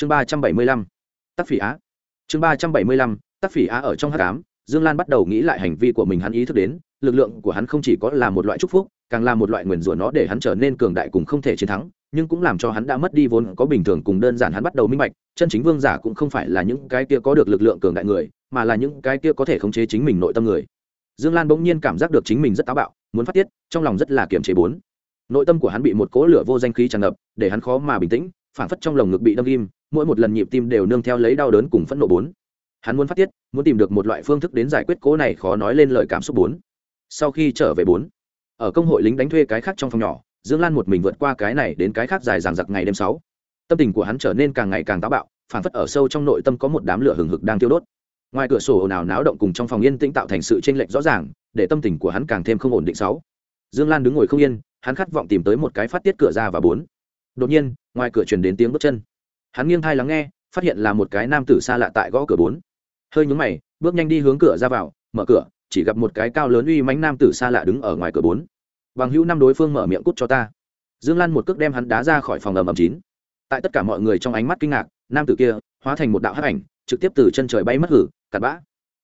chương ba trăm bảy mươi lăm, tắc phỉ á. Chương ba trăm bảy mươi lăm, tắc phỉ á ở trong h tám dương lan bắt đầu nghĩ lại hành vi của mình hắn ý thức đến, lực lượng của hắn không chỉ có là một loại chúc phúc, càng là một loại nguyền rủa nó để hắn trở nên cường đại cùng không thể chiến thắng, nhưng cũng làm cho hắn đã mất đi vốn có bình thường cùng đơn giản hắn bắt đầu minh bạch, chân chính vương giả cũng không phải là những cái kia có được lực lượng cường đại người, mà là những cái kia có thể khống chế chính mình nội tâm người. Dương lan bỗng nhiên cảm giác được chính mình rất táo bạo, muốn phát tiết, trong lòng rất là kiềm chế bốn. Nội tâm của hắn bị một cỗ lửa vô danh khí tràn ngập, để hắn khó mà bình tĩnh phản phất trong lồng ngực bị đâm ghim, mỗi một lần nhịp tim đều nương theo lấy đau đớn cùng phẫn nộ bốn. Hắn muốn phát tiết, muốn tìm được một loại phương thức đến giải quyết cố này khó nói lên lời cảm xúc bốn. Sau khi trở về bốn, ở công hội lính đánh thuê cái khác trong phòng nhỏ, dương lan một mình vượt qua cái này đến cái khác dài dằng dặc ngày đêm sáu. Tâm tình của hắn trở nên càng ngày càng táo bạo phản phất ở sâu trong nội tâm có một đám lửa hừng hực đang tiêu đốt. Ngoài cửa sổ ồn ào náo động cùng trong phòng yên tĩnh tạo thành sự tranh lệch rõ ràng, để tâm tình của hắn càng thêm không ổn định sáu. Dương lan đứng ngồi không yên, hắn khát vọng tìm tới một cái phát tiết cửa ra và bốn. Đột nhiên ngoài cửa truyền đến tiếng bước chân. Hắn nghiêng thai lắng nghe, phát hiện là một cái nam tử xa lạ tại gõ cửa bốn. Hơi nhúng mày, bước nhanh đi hướng cửa ra vào, mở cửa, chỉ gặp một cái cao lớn uy mánh nam tử xa lạ đứng ở ngoài cửa bốn. Bằng hữu năm đối phương mở miệng cút cho ta. Dương lan một cước đem hắn đá ra khỏi phòng ầm ầm chín. Tại tất cả mọi người trong ánh mắt kinh ngạc, nam tử kia, hóa thành một đạo hắc ảnh, trực tiếp từ chân trời bay mất hử, cặn bã.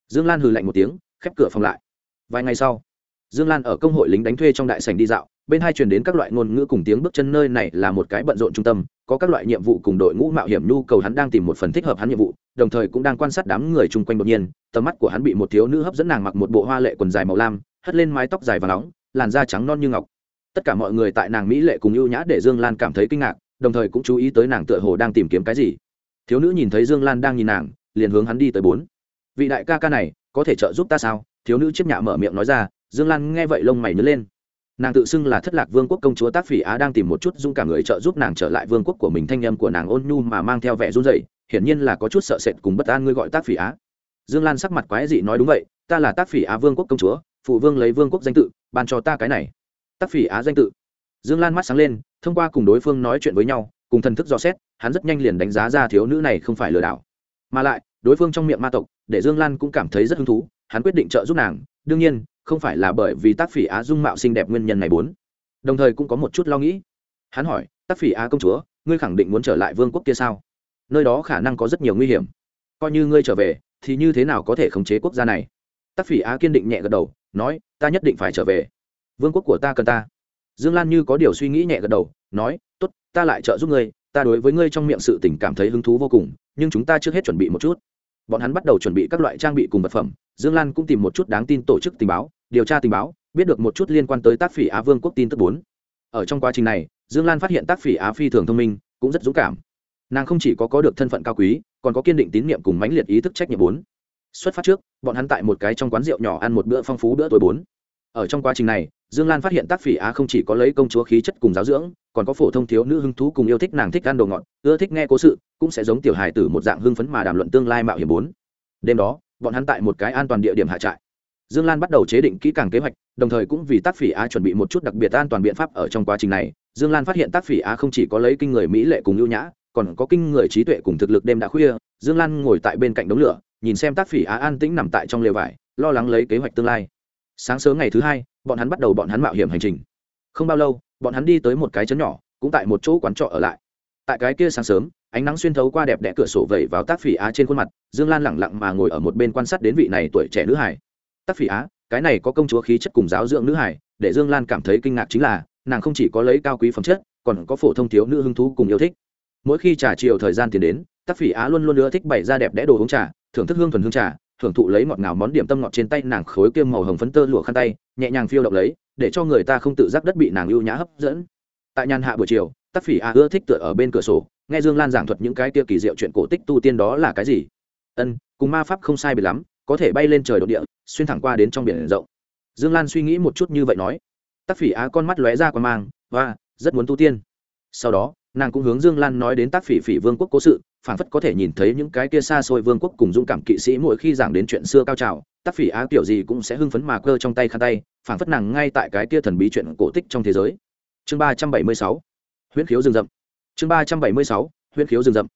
Dương lan hừ lạnh một tiếng, khép cửa phòng lại. Vài ngày sau, dương lan ở công hội lính đánh thuê trong đại sảnh đi dạo bên hai truyền đến các loại ngôn ngữ cùng tiếng bước chân nơi này là một cái bận rộn trung tâm, có các loại nhiệm vụ cùng đội ngũ mạo hiểm nhu cầu hắn đang tìm một phần thích hợp hắn nhiệm vụ, đồng thời cũng đang quan sát đám người chung quanh đột nhiên, tầm mắt của hắn bị một thiếu nữ hấp dẫn nàng mặc một bộ hoa lệ quần dài màu lam, hất lên mái tóc dài và nóng, làn da trắng non như ngọc. Tất cả mọi người tại nàng mỹ lệ cùng ưu nhã để dương lan cảm thấy kinh ngạc, đồng thời cũng chú ý tới nàng tựa hồ đang tìm kiếm cái gì. Thiếu nữ nhìn thấy dương lan đang nhìn nàng, liền hướng hắn đi tới bốn. Vị đại ca ca này, có thể trợ giúp ta sao? Thiếu nữ chiếc nhạ mở miệng nói ra, dương lan nghe vậy lông mày nhớ lên nàng tự xưng là thất lạc vương quốc công chúa tác phỉ á đang tìm một chút dung cả người trợ giúp nàng trở lại vương quốc của mình. Thanh âm của nàng ôn nhu mà mang theo vẻ run rẩy, hiển nhiên là có chút sợ sệt cùng bất an ngươi gọi tác phỉ á. Dương lan sắc mặt quái dị nói đúng vậy, ta là tác phỉ á vương quốc công chúa, phụ vương lấy vương quốc danh tự, ban cho ta cái này. Tác phỉ á danh tự. Dương lan mắt sáng lên, thông qua cùng đối phương nói chuyện với nhau, cùng thần thức dò xét, hắn rất nhanh liền đánh giá ra thiếu nữ này không phải lừa đảo. Mà lại, đối phương trong miệng ma tộc, để dương lan cũng cảm thấy rất hứng thú, hắn quyết định trợ giúp nàng, đương nhiên không phải là bởi vì tác phỉ á dung mạo xinh đẹp nguyên nhân này bốn. Đồng thời cũng có một chút lo nghĩ. Hắn hỏi, tác phỉ á công chúa, ngươi khẳng định muốn trở lại vương quốc kia sao? Nơi đó khả năng có rất nhiều nguy hiểm. Coi như ngươi trở về, thì như thế nào có thể khống chế quốc gia này? Tác phỉ á kiên định nhẹ gật đầu, nói, ta nhất định phải trở về. Vương quốc của ta cần ta. Dương lan như có điều suy nghĩ nhẹ gật đầu, nói t ố t ta lại trợ giúp ngươi. Ta đối với ngươi trong miệng sự tình cảm thấy hứng thú vô cùng, nhưng chúng ta trước hết chuẩn bị một chút bọn hắn bắt đầu chuẩn bị các loại trang bị cùng vật phẩm, dương lan cũng tìm một chút đáng tin tổ chức tình báo, điều tra tình báo, biết được một chút liên quan tới tác phỉ á vương quốc tin tức bốn. Ở trong quá trình này, dương lan phát hiện tác phỉ á phi thường thông minh, cũng rất dũng cảm. Nàng không chỉ có có được thân phận cao quý, còn có kiên định tín nhiệm cùng mãnh liệt ý thức trách nhiệm bốn. Xuất phát trước, bọn hắn tại một cái trong quán rượu nhỏ ăn một bữa phong phú bữa tối bốn. Ở trong quá trình này dương lan phát hiện tác phỉ á không chỉ có lấy công chúa khí chất cùng giáo dưỡng, còn có phổ thông thiếu nữ hứng thú cùng yêu thích nàng thích ăn đồ ngọt, ưa thích nghe cố sự, cũng sẽ giống tiểu hài tử một dạng hưng phấn mà đàm luận tương lai mạo hiểm bốn. Đêm đó, bọn hắn tại một cái an toàn địa điểm hạ trại. Dương lan bắt đầu chế định kỹ càng kế hoạch, đồng thời cũng vì tác phỉ á chuẩn bị một chút đặc biệt an toàn biện pháp ở trong quá trình này. Dương lan phát hiện tác phỉ á không chỉ có lấy kinh người mỹ lệ cùng ưu nhã, còn có kinh người trí tuệ cùng thực lực đêm đã khuya. Dương lan ngồi tại bên cạnh đống lửa, nhìn xem tác phỉ á an tĩnh nằm tại trong lều vải, lo lắng lấy kế hoạch tương lai sáng sớm ngày thứ hai, bọn hắn bắt đầu bọn hắn mạo hiểm hành trình. Không bao lâu, bọn hắn đi tới một cái chấn nhỏ, cũng tại một chỗ quán trọ ở lại. Tại cái kia sáng sớm, ánh nắng xuyên thấu qua đẹp đẽ cửa sổ vẩy vào tác phỉ á trên khuôn mặt, dương lan lẳng lặng mà ngồi ở một bên quan sát đến vị này tuổi trẻ nữ hải tác phỉ á, cái này có công chúa khí chất cùng giáo dưỡng nữ hải để dương lan cảm thấy kinh ngạc chính là, nàng không chỉ có lấy cao quý phẩm chất, còn có phổ thông thiếu nữ hứng thú cùng yêu thích. Mỗi khi trà chiều thời gian tiến đến tác phỉ á luôn luôn ưa thích bày ra đẹp đẽ đồ uống trà, thưởng thức hương thuần hương trà thưởng thụ lấy ngọt ngào món điểm tâm ngọt trên tay nàng khối kiêm màu hồng phấn tơ lụa khăn tay, nhẹ nhàng phiêu động lấy, để cho người ta không tự giác đất bị nàng ưu nhã hấp dẫn. Tại nhàn hạ buổi chiều tác phỉ a ưa thích tựa ở bên cửa sổ, nghe dương lan giảng thuật những cái kia kỳ diệu chuyện cổ tích tu tiên đó là cái gì. Ân, cùng ma pháp không sai bị lắm, có thể bay lên trời đ ộ địa, xuyên thẳng qua đến trong biển rộng. Dương lan suy nghĩ một chút như vậy nói. Tác phỉ á con mắt lóe ra qua mang và rất muốn tu tiên. Sau đó, nàng cũng hướng dương lan nói đến tác phỉ phỉ vương quốc cố sự phảng phất có thể nhìn thấy những cái kia xa xôi vương quốc cùng dũng cảm kỵ sĩ mỗi khi giảng đến chuyện xưa cao trào, tác phỉ á kiểu gì cũng sẽ hưng phấn mà cơ trong tay khăn tay, phảng phất nàng ngay tại cái kia thần bí chuyện cổ tích trong thế giới. Chương ba trăm bảy mươi sáu, huyễn khiếu rừng rậm. Chương ba trăm bảy mươi sáu, huyễn khiếu rừng rậm.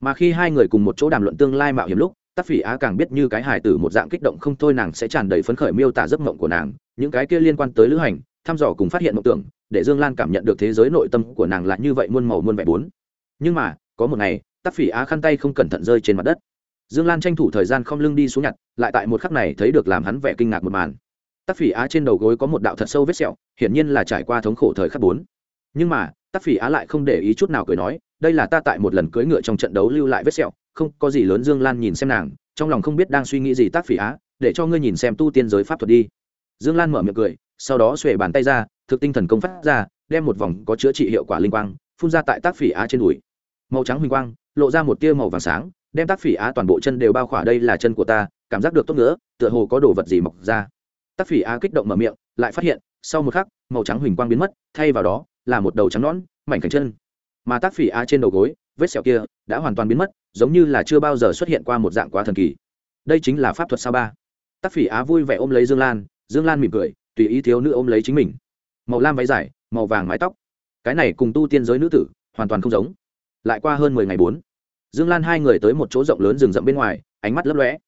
Mà khi hai người cùng một chỗ đàm luận tương lai mạo hiểm lúc, tác phỉ á càng biết như cái hài tử một dạng kích động không thôi nàng sẽ tràn đầy phấn khởi miêu tả giấc mộng của nàng, những cái kia liên quan tới lữ hành, thăm dò cùng phát hiện mộng tưởng, để dương lan cảm nhận được thế giới nội tâm của nàng là như vậy muôn màu muôn vẻ bốn. Nhưng mà, có một ngày Tác phỉ á khăn tay không cẩn thận rơi trên mặt đất. Dương lan tranh thủ thời gian không lưng đi xuống nhặt, lại tại một khắc này thấy được làm hắn vẻ kinh ngạc một màn. Tác phỉ á trên đầu gối có một đạo thật sâu vết sẹo, hiển nhiên là trải qua thống khổ thời khắc bốn. Nhưng mà tác phỉ á lại không để ý chút nào cười nói, đây là ta tại một lần cưỡi ngựa trong trận đấu lưu lại vết sẹo, không, có gì lớn. Dương lan nhìn xem nàng, trong lòng không biết đang suy nghĩ gì tác phỉ á, để cho ngươi nhìn xem tu tiên giới pháp thuật đi. Dương lan mở miệng cười, sau đó xuề bàn tay ra, thực tinh thần công phát ra, đem một vòng có chữa trị hiệu quả linh quang, phun ra tại tác phỉ á trên đùi. Màu trắng huỳnh quang lộ ra một tia màu vàng sáng, đem tác phỉ á toàn bộ chân đều bao khỏa đây là chân của ta, cảm giác được tốt nữa, tựa hồ có đồ vật gì mọc ra. Tác phỉ á kích động mở miệng, lại phát hiện, sau một khắc, màu trắng huỳnh quang biến mất, thay vào đó, là một đầu trắng nõn, mảnh cánh chân. Mà tác phỉ á trên đầu gối, vết sẹo kia, đã hoàn toàn biến mất, giống như là chưa bao giờ xuất hiện qua một dạng quá thần kỳ. Đây chính là pháp thuật sao ba. Tác phỉ á vui vẻ ôm lấy dương lan dương lan mỉm cười, tùy ý thiếu nữ ôm lấy chính mình. Màu lam váy dài, màu vàng mái tóc. Cái này cùng tu tiên giới nữ tử, hoàn toàn không giống lại qua hơn mười ngày bốn. Dương lan hai người tới một chỗ rộng lớn rừng rậm bên ngoài, ánh mắt lấp lóe.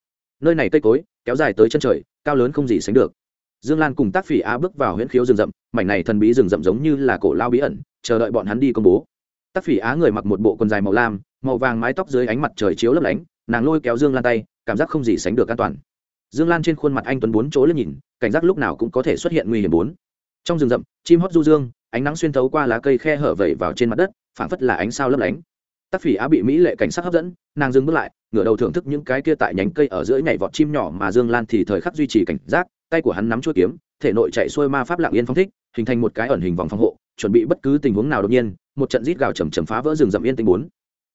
Nơi này cây cối, kéo dài tới chân trời, cao lớn không gì sánh được. Dương lan cùng tác phỉ á bước vào huyễn khiếu rừng rậm, mảnh này thần bí rừng rậm giống như là cổ lao bí ẩn, chờ đợi bọn hắn đi công bố. Tác phỉ á người mặc một bộ quần dài màu lam, màu vàng mái tóc dưới ánh mặt trời chiếu lấp lánh, nàng lôi kéo dương lan tay, cảm giác không gì sánh được an toàn. Dương lan trên khuôn mặt anh tuấn bốn chỗ lên nhìn, cảnh giác lúc nào cũng có thể xuất hiện nguy hiểm bốn. Trong rừng rậm, chim hót du dương, ánh nắng xuyên thấu qua lá cây khe hở vẩy vào trên mặt đất phảng phất là ánh sao lấp lánh. Tác phỉ á bị mỹ lệ cảnh sắc hấp dẫn, nàng dừng bước lại, ngửa đầu thưởng thức những cái kia tại nhánh cây ở giữa nhảy vọt chim nhỏ mà dương lan thì thời khắc duy trì cảnh giác, tay của hắn nắm chuôi kiếm, thể nội chạy xuôi ma pháp lặng yên phong thích, hình thành một cái ẩn hình vòng phòng hộ, chuẩn bị bất cứ tình huống nào đột nhiên, một trận rít gào chầm chầm phá vỡ rừng rậm yên tĩnh bốn.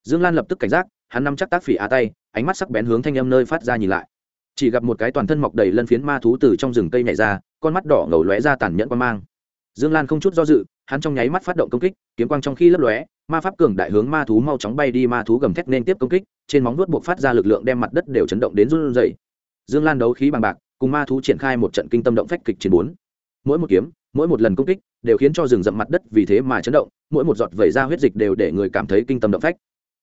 Dương lan lập tức cảnh giác, hắn nắm chắc tác phỉ á tay, ánh mắt sắc bén hướng thanh âm nơi phát ra nhìn lại. Chỉ gặp một cái toàn thân mọc đầy lân phiến ma thú từ trong rừng cây nhảy ra, con mắt đỏ ngầu lóe ra tàn nhẫn quan mang dương lan không chút do dự, hắn trong nháy mắt phát động công kích, kiếm quang trong khi lấp lóe, ma pháp cường đại hướng ma thú mau chóng bay đi, ma thú gầm thét nên tiếp công kích, trên móng vuốt buộc phát ra lực lượng đem mặt đất đều chấn động đến run rẩy. Dương lan đấu khí bằng bạc, cùng ma thú triển khai một trận kinh tâm động phách kịch chiến bốn. Mỗi một kiếm, mỗi một lần công kích, đều khiến cho rừng rậm mặt đất vì thế mà chấn động, mỗi một giọt vẩy ra huyết dịch đều để người cảm thấy kinh tâm động phách.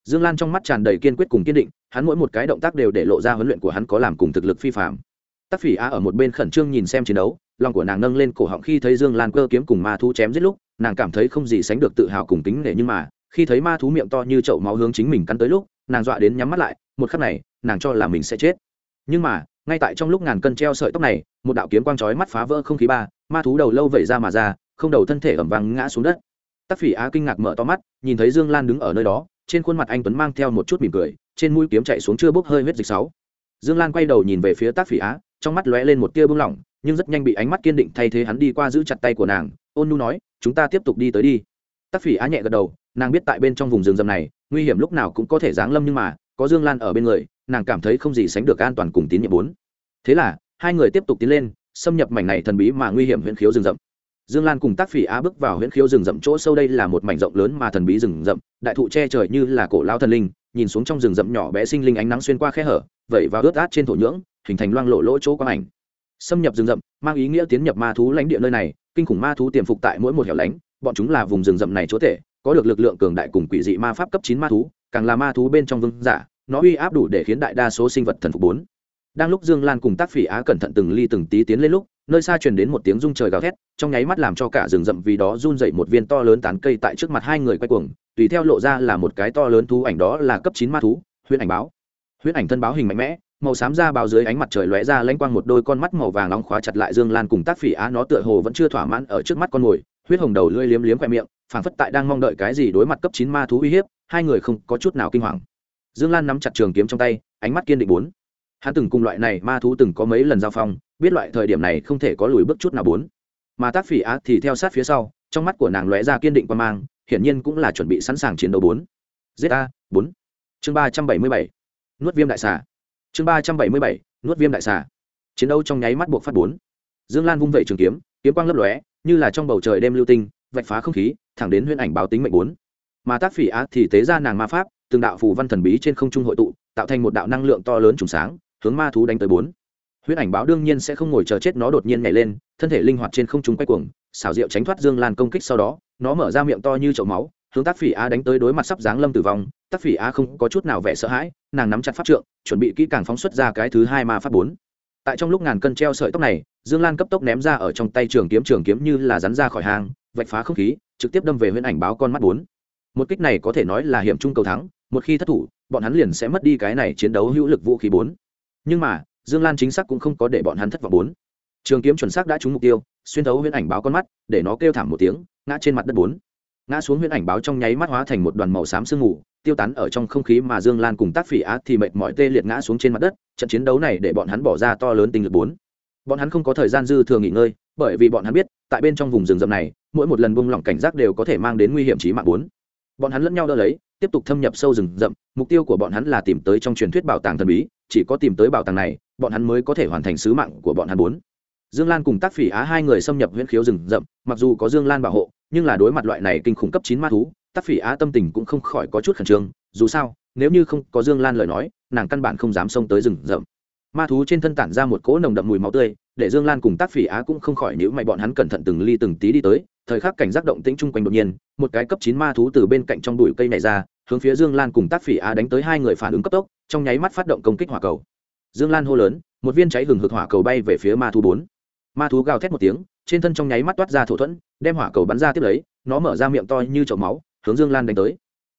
Dương lan trong mắt tràn đầy kiên quyết cùng kiên định, hắn mỗi một cái động tác đều để lộ ra huấn luyện của hắn có làm cùng thực lực phi phạm tắc phỉ a ở một bên khẩn trương nhìn xem chiến đấu lòng của nàng nâng lên cổ họng khi thấy dương lan cơ kiếm cùng ma thú chém giết lúc, nàng cảm thấy không gì sánh được tự hào cùng tính nể nhưng mà, khi thấy ma thú miệng to như chậu máu hướng chính mình cắn tới lúc, nàng dọa đến nhắm mắt lại, một khắc này, nàng cho là mình sẽ chết. Nhưng mà, ngay tại trong lúc ngàn cân treo sợi tóc này, một đạo kiếm quang chói mắt phá vỡ không khí ba, ma thú đầu lâu vẩy ra mà ra, không đầu thân thể ẩm vàng ngã xuống đất. Tắc phỉ á kinh ngạc mở to mắt, nhìn thấy dương lan đứng ở nơi đó, trên khuôn mặt anh tuấn mang theo một chút mỉm cười, trên mũi kiếm chạy xuống chưa bốc hơi huyết dịch sáu. Dương lan quay đầu nhìn về phía tác phỉ á, trong mắt lóe lên một tia bưng lỏng nhưng rất nhanh bị ánh mắt kiên định thay thế hắn đi qua giữ chặt tay của nàng. Ôn nu nói, chúng ta tiếp tục đi tới đi. Tác phỉ á nhẹ gật đầu, nàng biết tại bên trong vùng rừng rầm này, nguy hiểm lúc nào cũng có thể giáng lâm nhưng mà, có dương lan ở bên người, nàng cảm thấy không gì sánh được an toàn cùng tín nhiệm bốn. Thế là, hai người tiếp tục tiến lên, xâm nhập mảnh này thần bí mà nguy hiểm huyện khiếu rừng rậm. Dương lan cùng tác phỉ á bước vào huyện khiếu rừng rậm chỗ sâu đây là một mảnh rộng lớn mà thần bí rừng rậm, đại thụ che trời như là cổ lao thần linh, nhìn xuống trong rừng rậm nhỏ bé sinh linh ánh nắng xuyên qua khe hở, vẩy và ướt át trên thổ nhưỡng, hình thành loang lộ lỗ chỗ quang ảnh xâm nhập rừng rậm, mang ý nghĩa tiến nhập ma thú lãnh địa nơi này, kinh khủng ma thú tiềm phục tại mỗi một hẻo lánh, bọn chúng là vùng rừng rậm này chúa thể có được lực lượng cường đại cùng quỷ dị ma pháp cấp chín ma thú, càng là ma thú bên trong vương giả, nó uy áp đủ để khiến đại đa số sinh vật thần phục bốn. Đang lúc dương lan cùng tác phỉ á cẩn thận từng ly từng tí tiến lên lúc, nơi xa truyền đến một tiếng rung trời gào thét, trong nháy mắt làm cho cả rừng rậm vì đó run dậy một viên to lớn tán cây tại trước mặt hai người quay cuồng, tùy theo lộ ra là một cái to lớn thú ảnh đó là cấp chín ma thú, huyễn ảnh báo. Huyễn ảnh thân báo hình mạnh mẽ màu xám da bào dưới ánh mặt trời lóe ra lanh quang một đôi con mắt màu vàng nóng khóa chặt lại dương lan cùng tác phỉ á nó tựa hồ vẫn chưa thỏa mãn ở trước mắt con mồi, huyết hồng đầu lưỡi liếm liếm khoe miệng, phảng phất tại đang mong đợi cái gì đối mặt cấp chín ma thú uy hiếp, hai người không có chút nào kinh hoàng. Dương lan nắm chặt trường kiếm trong tay, ánh mắt kiên định bốn. Hắn từng cùng loại này ma thú từng có mấy lần giao phong, biết loại thời điểm này không thể có lùi bước chút nào bốn. Mà tác phỉ á thì theo sát phía sau, trong mắt của nàng lóe ra kiên định qua mang, hiển nhiên cũng là chuẩn bị sẵn sàng chiến đấu bốn. Giết a bốn. Chương ba trăm bảy mươi bảy. Nuốt viêm đại xà chương ba trăm bảy mươi bảy, nuốt viêm đại xà. Chiến đấu trong nháy mắt buộc phát bốn. Dương lan vung vẩy trường kiếm kiếm quang lấp lóe, như là trong bầu trời đêm lưu tinh, vạch phá không khí, thẳng đến huyễn ảnh báo tính mệnh bốn. Mà tác phỉ á thì tế ra nàng ma pháp, từng đạo phù văn thần bí trên không trung hội tụ, tạo thành một đạo năng lượng to lớn trùng sáng, hướng ma thú đánh tới bốn. Huyễn ảnh báo đương nhiên sẽ không ngồi chờ chết nó đột nhiên nhảy lên, thân thể linh hoạt trên không trung quay cuồng, xảo diệu tránh thoát dương lan công kích sau đó, nó mở ra miệng to như chậu máu hướng tác phỉ á đánh tới đối mặt sắp giáng lâm tử vong, tác phỉ á không có chút nào vẻ sợ hãi, nàng nắm chặt pháp trượng, chuẩn bị kỹ càng phóng xuất ra cái thứ hai ma pháp bốn. Tại trong lúc ngàn cân treo sợi tóc này, dương lan cấp tốc ném ra ở trong tay trường kiếm trường kiếm như là rắn ra khỏi hang, vạch phá không khí, trực tiếp đâm về huyễn ảnh báo con mắt bốn. Một kích này có thể nói là hiểm trung cầu thắng, một khi thất thủ, bọn hắn liền sẽ mất đi cái này chiến đấu hữu lực vũ khí bốn. Nhưng mà, dương lan chính xác cũng không có để bọn hắn thất vọng bốn. Trường kiếm chuẩn xác đã trúng mục tiêu, xuyên thấu huyễn ảnh báo con mắt, để nó kêu thảm một tiếng, ngã trên mặt đất bốn ngã xuống huyễn ảnh báo trong nháy mắt hóa thành một đoàn màu xám sương mù, tiêu tán ở trong không khí mà dương lan cùng tác phỉ á thì mệt mỏi tê liệt ngã xuống trên mặt đất, trận chiến đấu này để bọn hắn bỏ ra to lớn tinh lực bốn. Bọn hắn không có thời gian dư thừa nghỉ ngơi, bởi vì bọn hắn biết, tại bên trong vùng rừng rậm này, mỗi một lần buông lỏng cảnh giác đều có thể mang đến nguy hiểm trí mạng bốn. Bọn hắn lẫn nhau đỡ lấy, tiếp tục thâm nhập sâu rừng rậm, mục tiêu của bọn hắn là tìm tới trong truyền thuyết bảo tàng thần bí, chỉ có tìm tới bảo tàng này, bọn hắn mới có thể hoàn thành sứ mạng của bọn hắn bốn. Dương lan cùng tác phỉ á hai người xâm nhập huyễn khiếu rừng rậm, mặc dù có dương lan bảo hộ nhưng là đối mặt loại này kinh khủng cấp chín ma thú tác phỉ á tâm tình cũng không khỏi có chút khẩn trương, dù sao, nếu như không có dương lan lời nói, nàng căn bản không dám xông tới rừng rậm. Ma thú trên thân tản ra một cỗ nồng đậm mùi máu tươi, để dương lan cùng tác phỉ á cũng không khỏi nhữ mày, bọn hắn cẩn thận từng ly từng tí đi tới, thời khắc cảnh giác động tĩnh chung quanh đột nhiên, một cái cấp chín ma thú từ bên cạnh trong bụi cây này ra, hướng phía dương lan cùng tác phỉ á đánh tới hai người phản ứng cấp tốc, trong nháy mắt phát động công kích hỏa cầu. Dương lan hô lớn, một viên cháy hừng hực hỏa cầu bay về phía ma thú bốn. Ma thú gào thét một tiếng trên thân trong nháy mắt toát ra thổ thuẫn, đem hỏa cầu bắn ra tiếp lấy, nó mở ra miệng to như chậu máu, hướng dương lan đánh tới.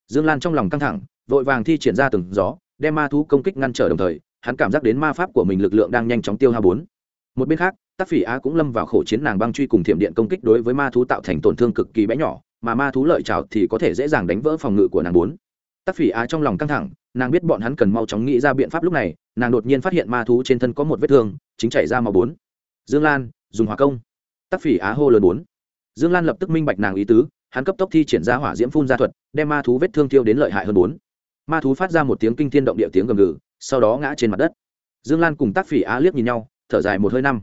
Dương lan trong lòng căng thẳng, vội vàng thi triển ra từng gió, đem ma thú công kích ngăn trở đồng thời, hắn cảm giác đến ma pháp của mình lực lượng đang nhanh chóng tiêu hao bốn. Một bên khác tác phỉ á cũng lâm vào khổ chiến nàng băng truy cùng thiểm điện công kích đối với ma thú tạo thành tổn thương cực kỳ bé nhỏ, mà ma thú lợi trào thì có thể dễ dàng đánh vỡ phòng ngự của nàng bốn. Tác phỉ á trong lòng căng thẳng, nàng biết bọn hắn cần mau chóng nghĩ ra biện pháp lúc này, nàng đột nhiên phát hiện ma thú trên thân có một vết thương, chính chảy ra màu bốn. Dương lan, dùng hỏa công. Tắc phỉ á hô lớn bốn. Dương lan lập tức minh bạch nàng ý tứ, hắn cấp tốc thi triển ra hỏa diễm phun ra thuật, đem ma thú vết thương tiêu đến lợi hại hơn bốn. Ma thú phát ra một tiếng kinh thiên động địa tiếng gầm gừ, sau đó ngã trên mặt đất. Dương lan cùng tác phỉ á liếc nhìn nhau, thở dài một hơi năm.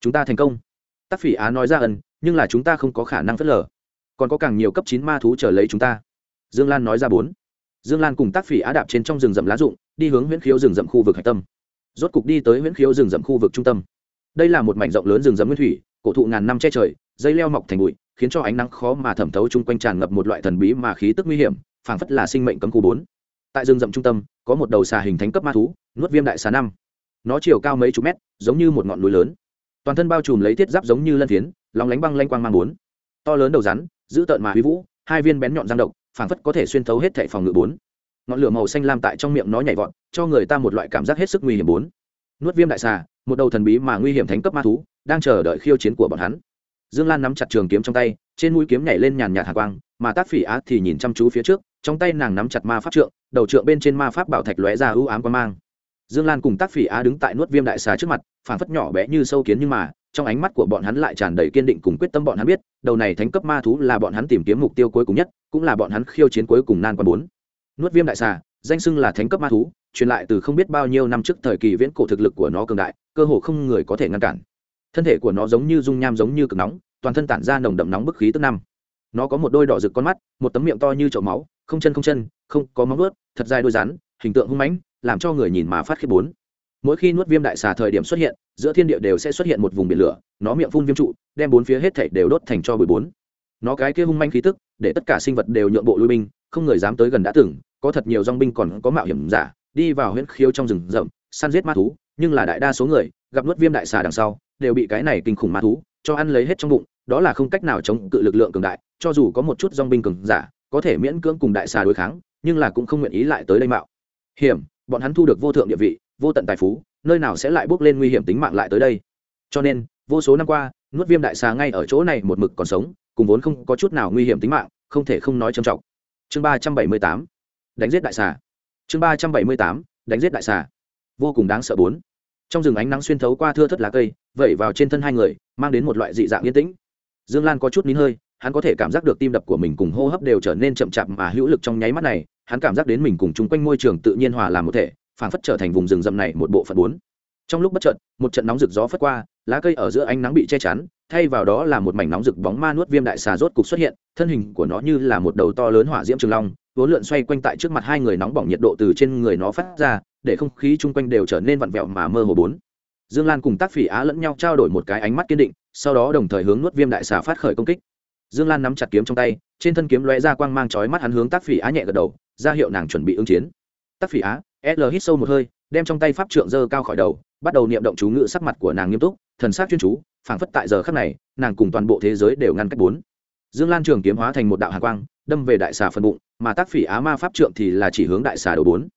Chúng ta thành công. Tác phỉ á nói ra ẩn nhưng là chúng ta không có khả năng phớt lờ. Còn có càng nhiều cấp chín ma thú chờ lấy chúng ta. Dương lan nói ra bốn. Dương lan cùng tác phỉ á đạp trên trong rừng rậm lá rụng, đi hướng huyễn khiếu rừng rậm khu vực hạch tâm. Rốt cục đi tới huyễn khiếu rừng rậm khu vực trung tâm. Đây là một mảnh rộng lớn rừng rậm nguyên thủy cổ thụ ngàn năm che trời, dây leo mọc thành bụi, khiến cho ánh nắng khó mà thẩm thấu chung quanh tràn ngập một loại thần bí mà khí tức nguy hiểm, phảng phất là sinh mệnh cấm khu bốn. Tại rừng rậm trung tâm, có một đầu xà hình thánh cấp ma thú, nuốt viêm đại xà năm. Nó chiều cao mấy chục mét, giống như một ngọn núi lớn. Toàn thân bao trùm lấy thiết giáp giống như lân phiến, lóng lánh băng lanh quang mang bốn. To lớn đầu rắn, giữ tợn mà huy vũ, hai viên bén nhọn răng độc, phảng phất có thể xuyên thấu hết thệ phòng ngự bốn. Ngọn lửa màu xanh lam tại trong miệng nó nhảy vọt, cho người ta một loại cảm giác hết sức nguy hiểm bốn. Nuốt viêm đại xà một đầu thần bí mà nguy hiểm thánh cấp ma thú đang chờ đợi khiêu chiến của bọn hắn. Dương lan nắm chặt trường kiếm trong tay, trên mũi kiếm nhảy lên nhàn nhạt hạ quang, mà tác phỉ á thì nhìn chăm chú phía trước, trong tay nàng nắm chặt ma pháp trượng, đầu trượng bên trên ma pháp bảo thạch lóe ra ưu ám quan mang. Dương lan cùng tác phỉ á đứng tại nuốt viêm đại xà trước mặt, phảng phất nhỏ bé như sâu kiến nhưng mà, trong ánh mắt của bọn hắn lại tràn đầy kiên định cùng quyết tâm bọn hắn biết, đầu này thánh cấp ma thú là bọn hắn tìm kiếm mục tiêu cuối cùng nhất, cũng là bọn hắn khiêu chiến cuối cùng nan quan bốn. Nuốt viêm đại xà danh xưng là thánh cấp ma thú, truyền lại từ không biết bao nhiêu năm trước thời kỳ viễn cổ thực lực của nó cường đại, cơ hồ không người có thể ngăn cản. Thân thể của nó giống như dung nham giống như cực nóng, toàn thân tản ra nồng đậm nóng bức khí tức năm. Nó có một đôi đỏ rực con mắt, một tấm miệng to như chậu máu, không chân không chân, không có móng ướt thật dài đôi rắn, hình tượng hung mãnh, làm cho người nhìn mà phát khiếp bốn. Mỗi khi nuốt viêm đại xà thời điểm xuất hiện, giữa thiên địa đều sẽ xuất hiện một vùng biển lửa, nó miệng phun viêm trụ, đem bốn phía hết thảy đều đốt thành cho bụi bốn. Nó cái kia hung manh khí tức, để tất cả sinh vật đều nhượng bộ lui binh, không người dám tới gần đã từng có thật nhiều dong binh còn có mạo hiểm giả, đi vào huyễn khiếu trong rừng rậm, săn giết ma thú, nhưng là đại đa số người, gặp nuốt viêm đại xà đằng sau, đều bị cái này kinh khủng ma thú cho ăn lấy hết trong bụng, đó là không cách nào chống cự lực lượng cường đại, cho dù có một chút dong binh cường giả, có thể miễn cưỡng cùng đại xà đối kháng, nhưng là cũng không nguyện ý lại tới đây mạo. Hiểm, bọn hắn thu được vô thượng địa vị, vô tận tài phú, nơi nào sẽ lại bước lên nguy hiểm tính mạng lại tới đây? Cho nên, vô số năm qua, nuốt viêm đại xà ngay ở chỗ này một mực còn sống, cùng vốn không có chút nào nguy hiểm tính mạng, không thể không nói trầm trọng. Chương ba trăm bảy mươi tám đánh giết đại xà. Chương ba trăm bảy mươi tám, đánh giết đại xà. Vô cùng đáng sợ bốn. Trong rừng ánh nắng xuyên thấu qua thưa thất lá cây, vẩy vào trên thân hai người, mang đến một loại dị dạng yên tĩnh. Dương lan có chút nín hơi, hắn có thể cảm giác được tim đập của mình cùng hô hấp đều trở nên chậm chạp mà hữu lực trong nháy mắt này, hắn cảm giác đến mình cùng chung quanh môi trường tự nhiên hòa làm một thể, phảng phất trở thành vùng rừng rậm này một bộ phận bốn. Trong lúc bất chợt, một trận nóng rực gió phất qua, lá cây ở giữa ánh nắng bị che chắn, thay vào đó là một mảnh nóng rực bóng ma nuốt viêm đại xà rốt cục xuất hiện, thân hình của nó như là một đầu to lớn hỏa diễm trường long vốn lượn xoay quanh tại trước mặt hai người nóng bỏng nhiệt độ từ trên người nó phát ra, để không khí chung quanh đều trở nên vặn vẹo mà mơ hồ bốn. Dương lan cùng tác phỉ á lẫn nhau trao đổi một cái ánh mắt kiên định, sau đó đồng thời hướng nuốt viêm đại xà phát khởi công kích. Dương lan nắm chặt kiếm trong tay, trên thân kiếm lóe ra quang mang chói mắt hắn hướng tác phỉ á nhẹ gật đầu, ra hiệu nàng chuẩn bị ứng chiến. Tác phỉ á, l hít sâu một hơi, đem trong tay pháp trượng dơ cao khỏi đầu, bắt đầu niệm động chú ngự sắc mặt của nàng nghiêm túc, thần sắc chuyên chú, phảng phất tại giờ khắc này, nàng cùng toàn bộ thế giới đều ngăn cách bốn. Dương lan trường kiếm hóa thành một đạo hàn quang đâm về đại xà phần bụng, mà tác phỉ á ma pháp trượng thì là chỉ hướng đại xà đầu bốn.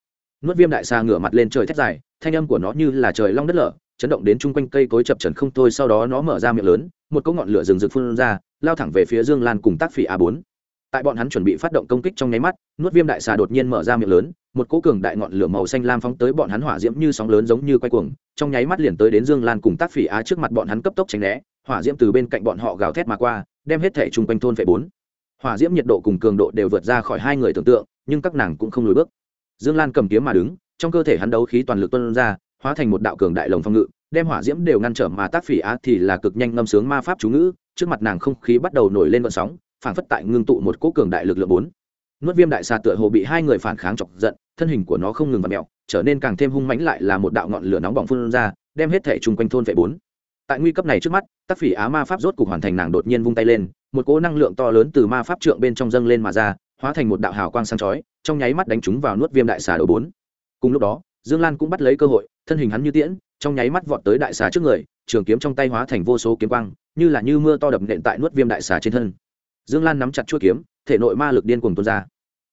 Nuốt viêm đại xà ngửa mặt lên trời thét dài, thanh âm của nó như là trời long đất lở, chấn động đến chung quanh cây cối chập trần không thôi, sau đó nó mở ra miệng lớn, một cỗ ngọn lửa rừng rực phun ra, lao thẳng về phía dương lan cùng tác phỉ a bốn. Tại bọn hắn chuẩn bị phát động công kích trong nháy mắt, nuốt viêm đại xà đột nhiên mở ra miệng lớn, một cỗ cường đại ngọn lửa màu xanh lam phóng tới bọn hắn hỏa diễm như sóng lớn giống như quay cuồng, trong nháy mắt liền tới đến dương lan cùng tác phỉ á trước mặt bọn hắn cấp tốc tránh né, hỏa diễm từ bên cạnh bọn họ gào thét mà qua, đem hết thể chung quanh thôn phệ bốn hỏa diễm nhiệt độ cùng cường độ đều vượt ra khỏi hai người tưởng tượng, nhưng các nàng cũng không lùi bước. Dương lan cầm kiếm mà đứng, trong cơ thể hắn đấu khí toàn lực tuân ra, hóa thành một đạo cường đại lồng phong ngự, đem hỏa diễm đều ngăn trở mà tác phỉ á thì là cực nhanh ngâm sướng ma pháp chú ngữ, trước mặt nàng không khí bắt đầu nổi lên vận sóng phảng phất tại ngưng tụ một cỗ cường đại lực lượng bốn. Nuốt viêm đại xà tựa hồ bị hai người phản kháng chọc giận, thân hình của nó không ngừng và mẹo trở nên càng thêm hung mãnh lại là một đạo ngọn lửa nóng bỏng phun ra, đem hết thể chung quanh thôn vệ bốn. Tại nguy cấp này trước mắt, tác phỉ á ma pháp rốt cục hoàn thành nàng đột nhiên vung tay lên một cỗ năng lượng to lớn từ ma pháp trượng bên trong dâng lên mà ra, hóa thành một đạo hào quang sáng chói, trong nháy mắt đánh trúng vào nuốt viêm đại xà đầu bốn. Cùng lúc đó, dương lan cũng bắt lấy cơ hội, thân hình hắn như tiễn, trong nháy mắt vọt tới đại xà trước người, trường kiếm trong tay hóa thành vô số kiếm quang, như là như mưa to đập nện tại nuốt viêm đại xà trên thân. Dương lan nắm chặt chuỗi kiếm, thể nội ma lực điên cuồng tuôn ra.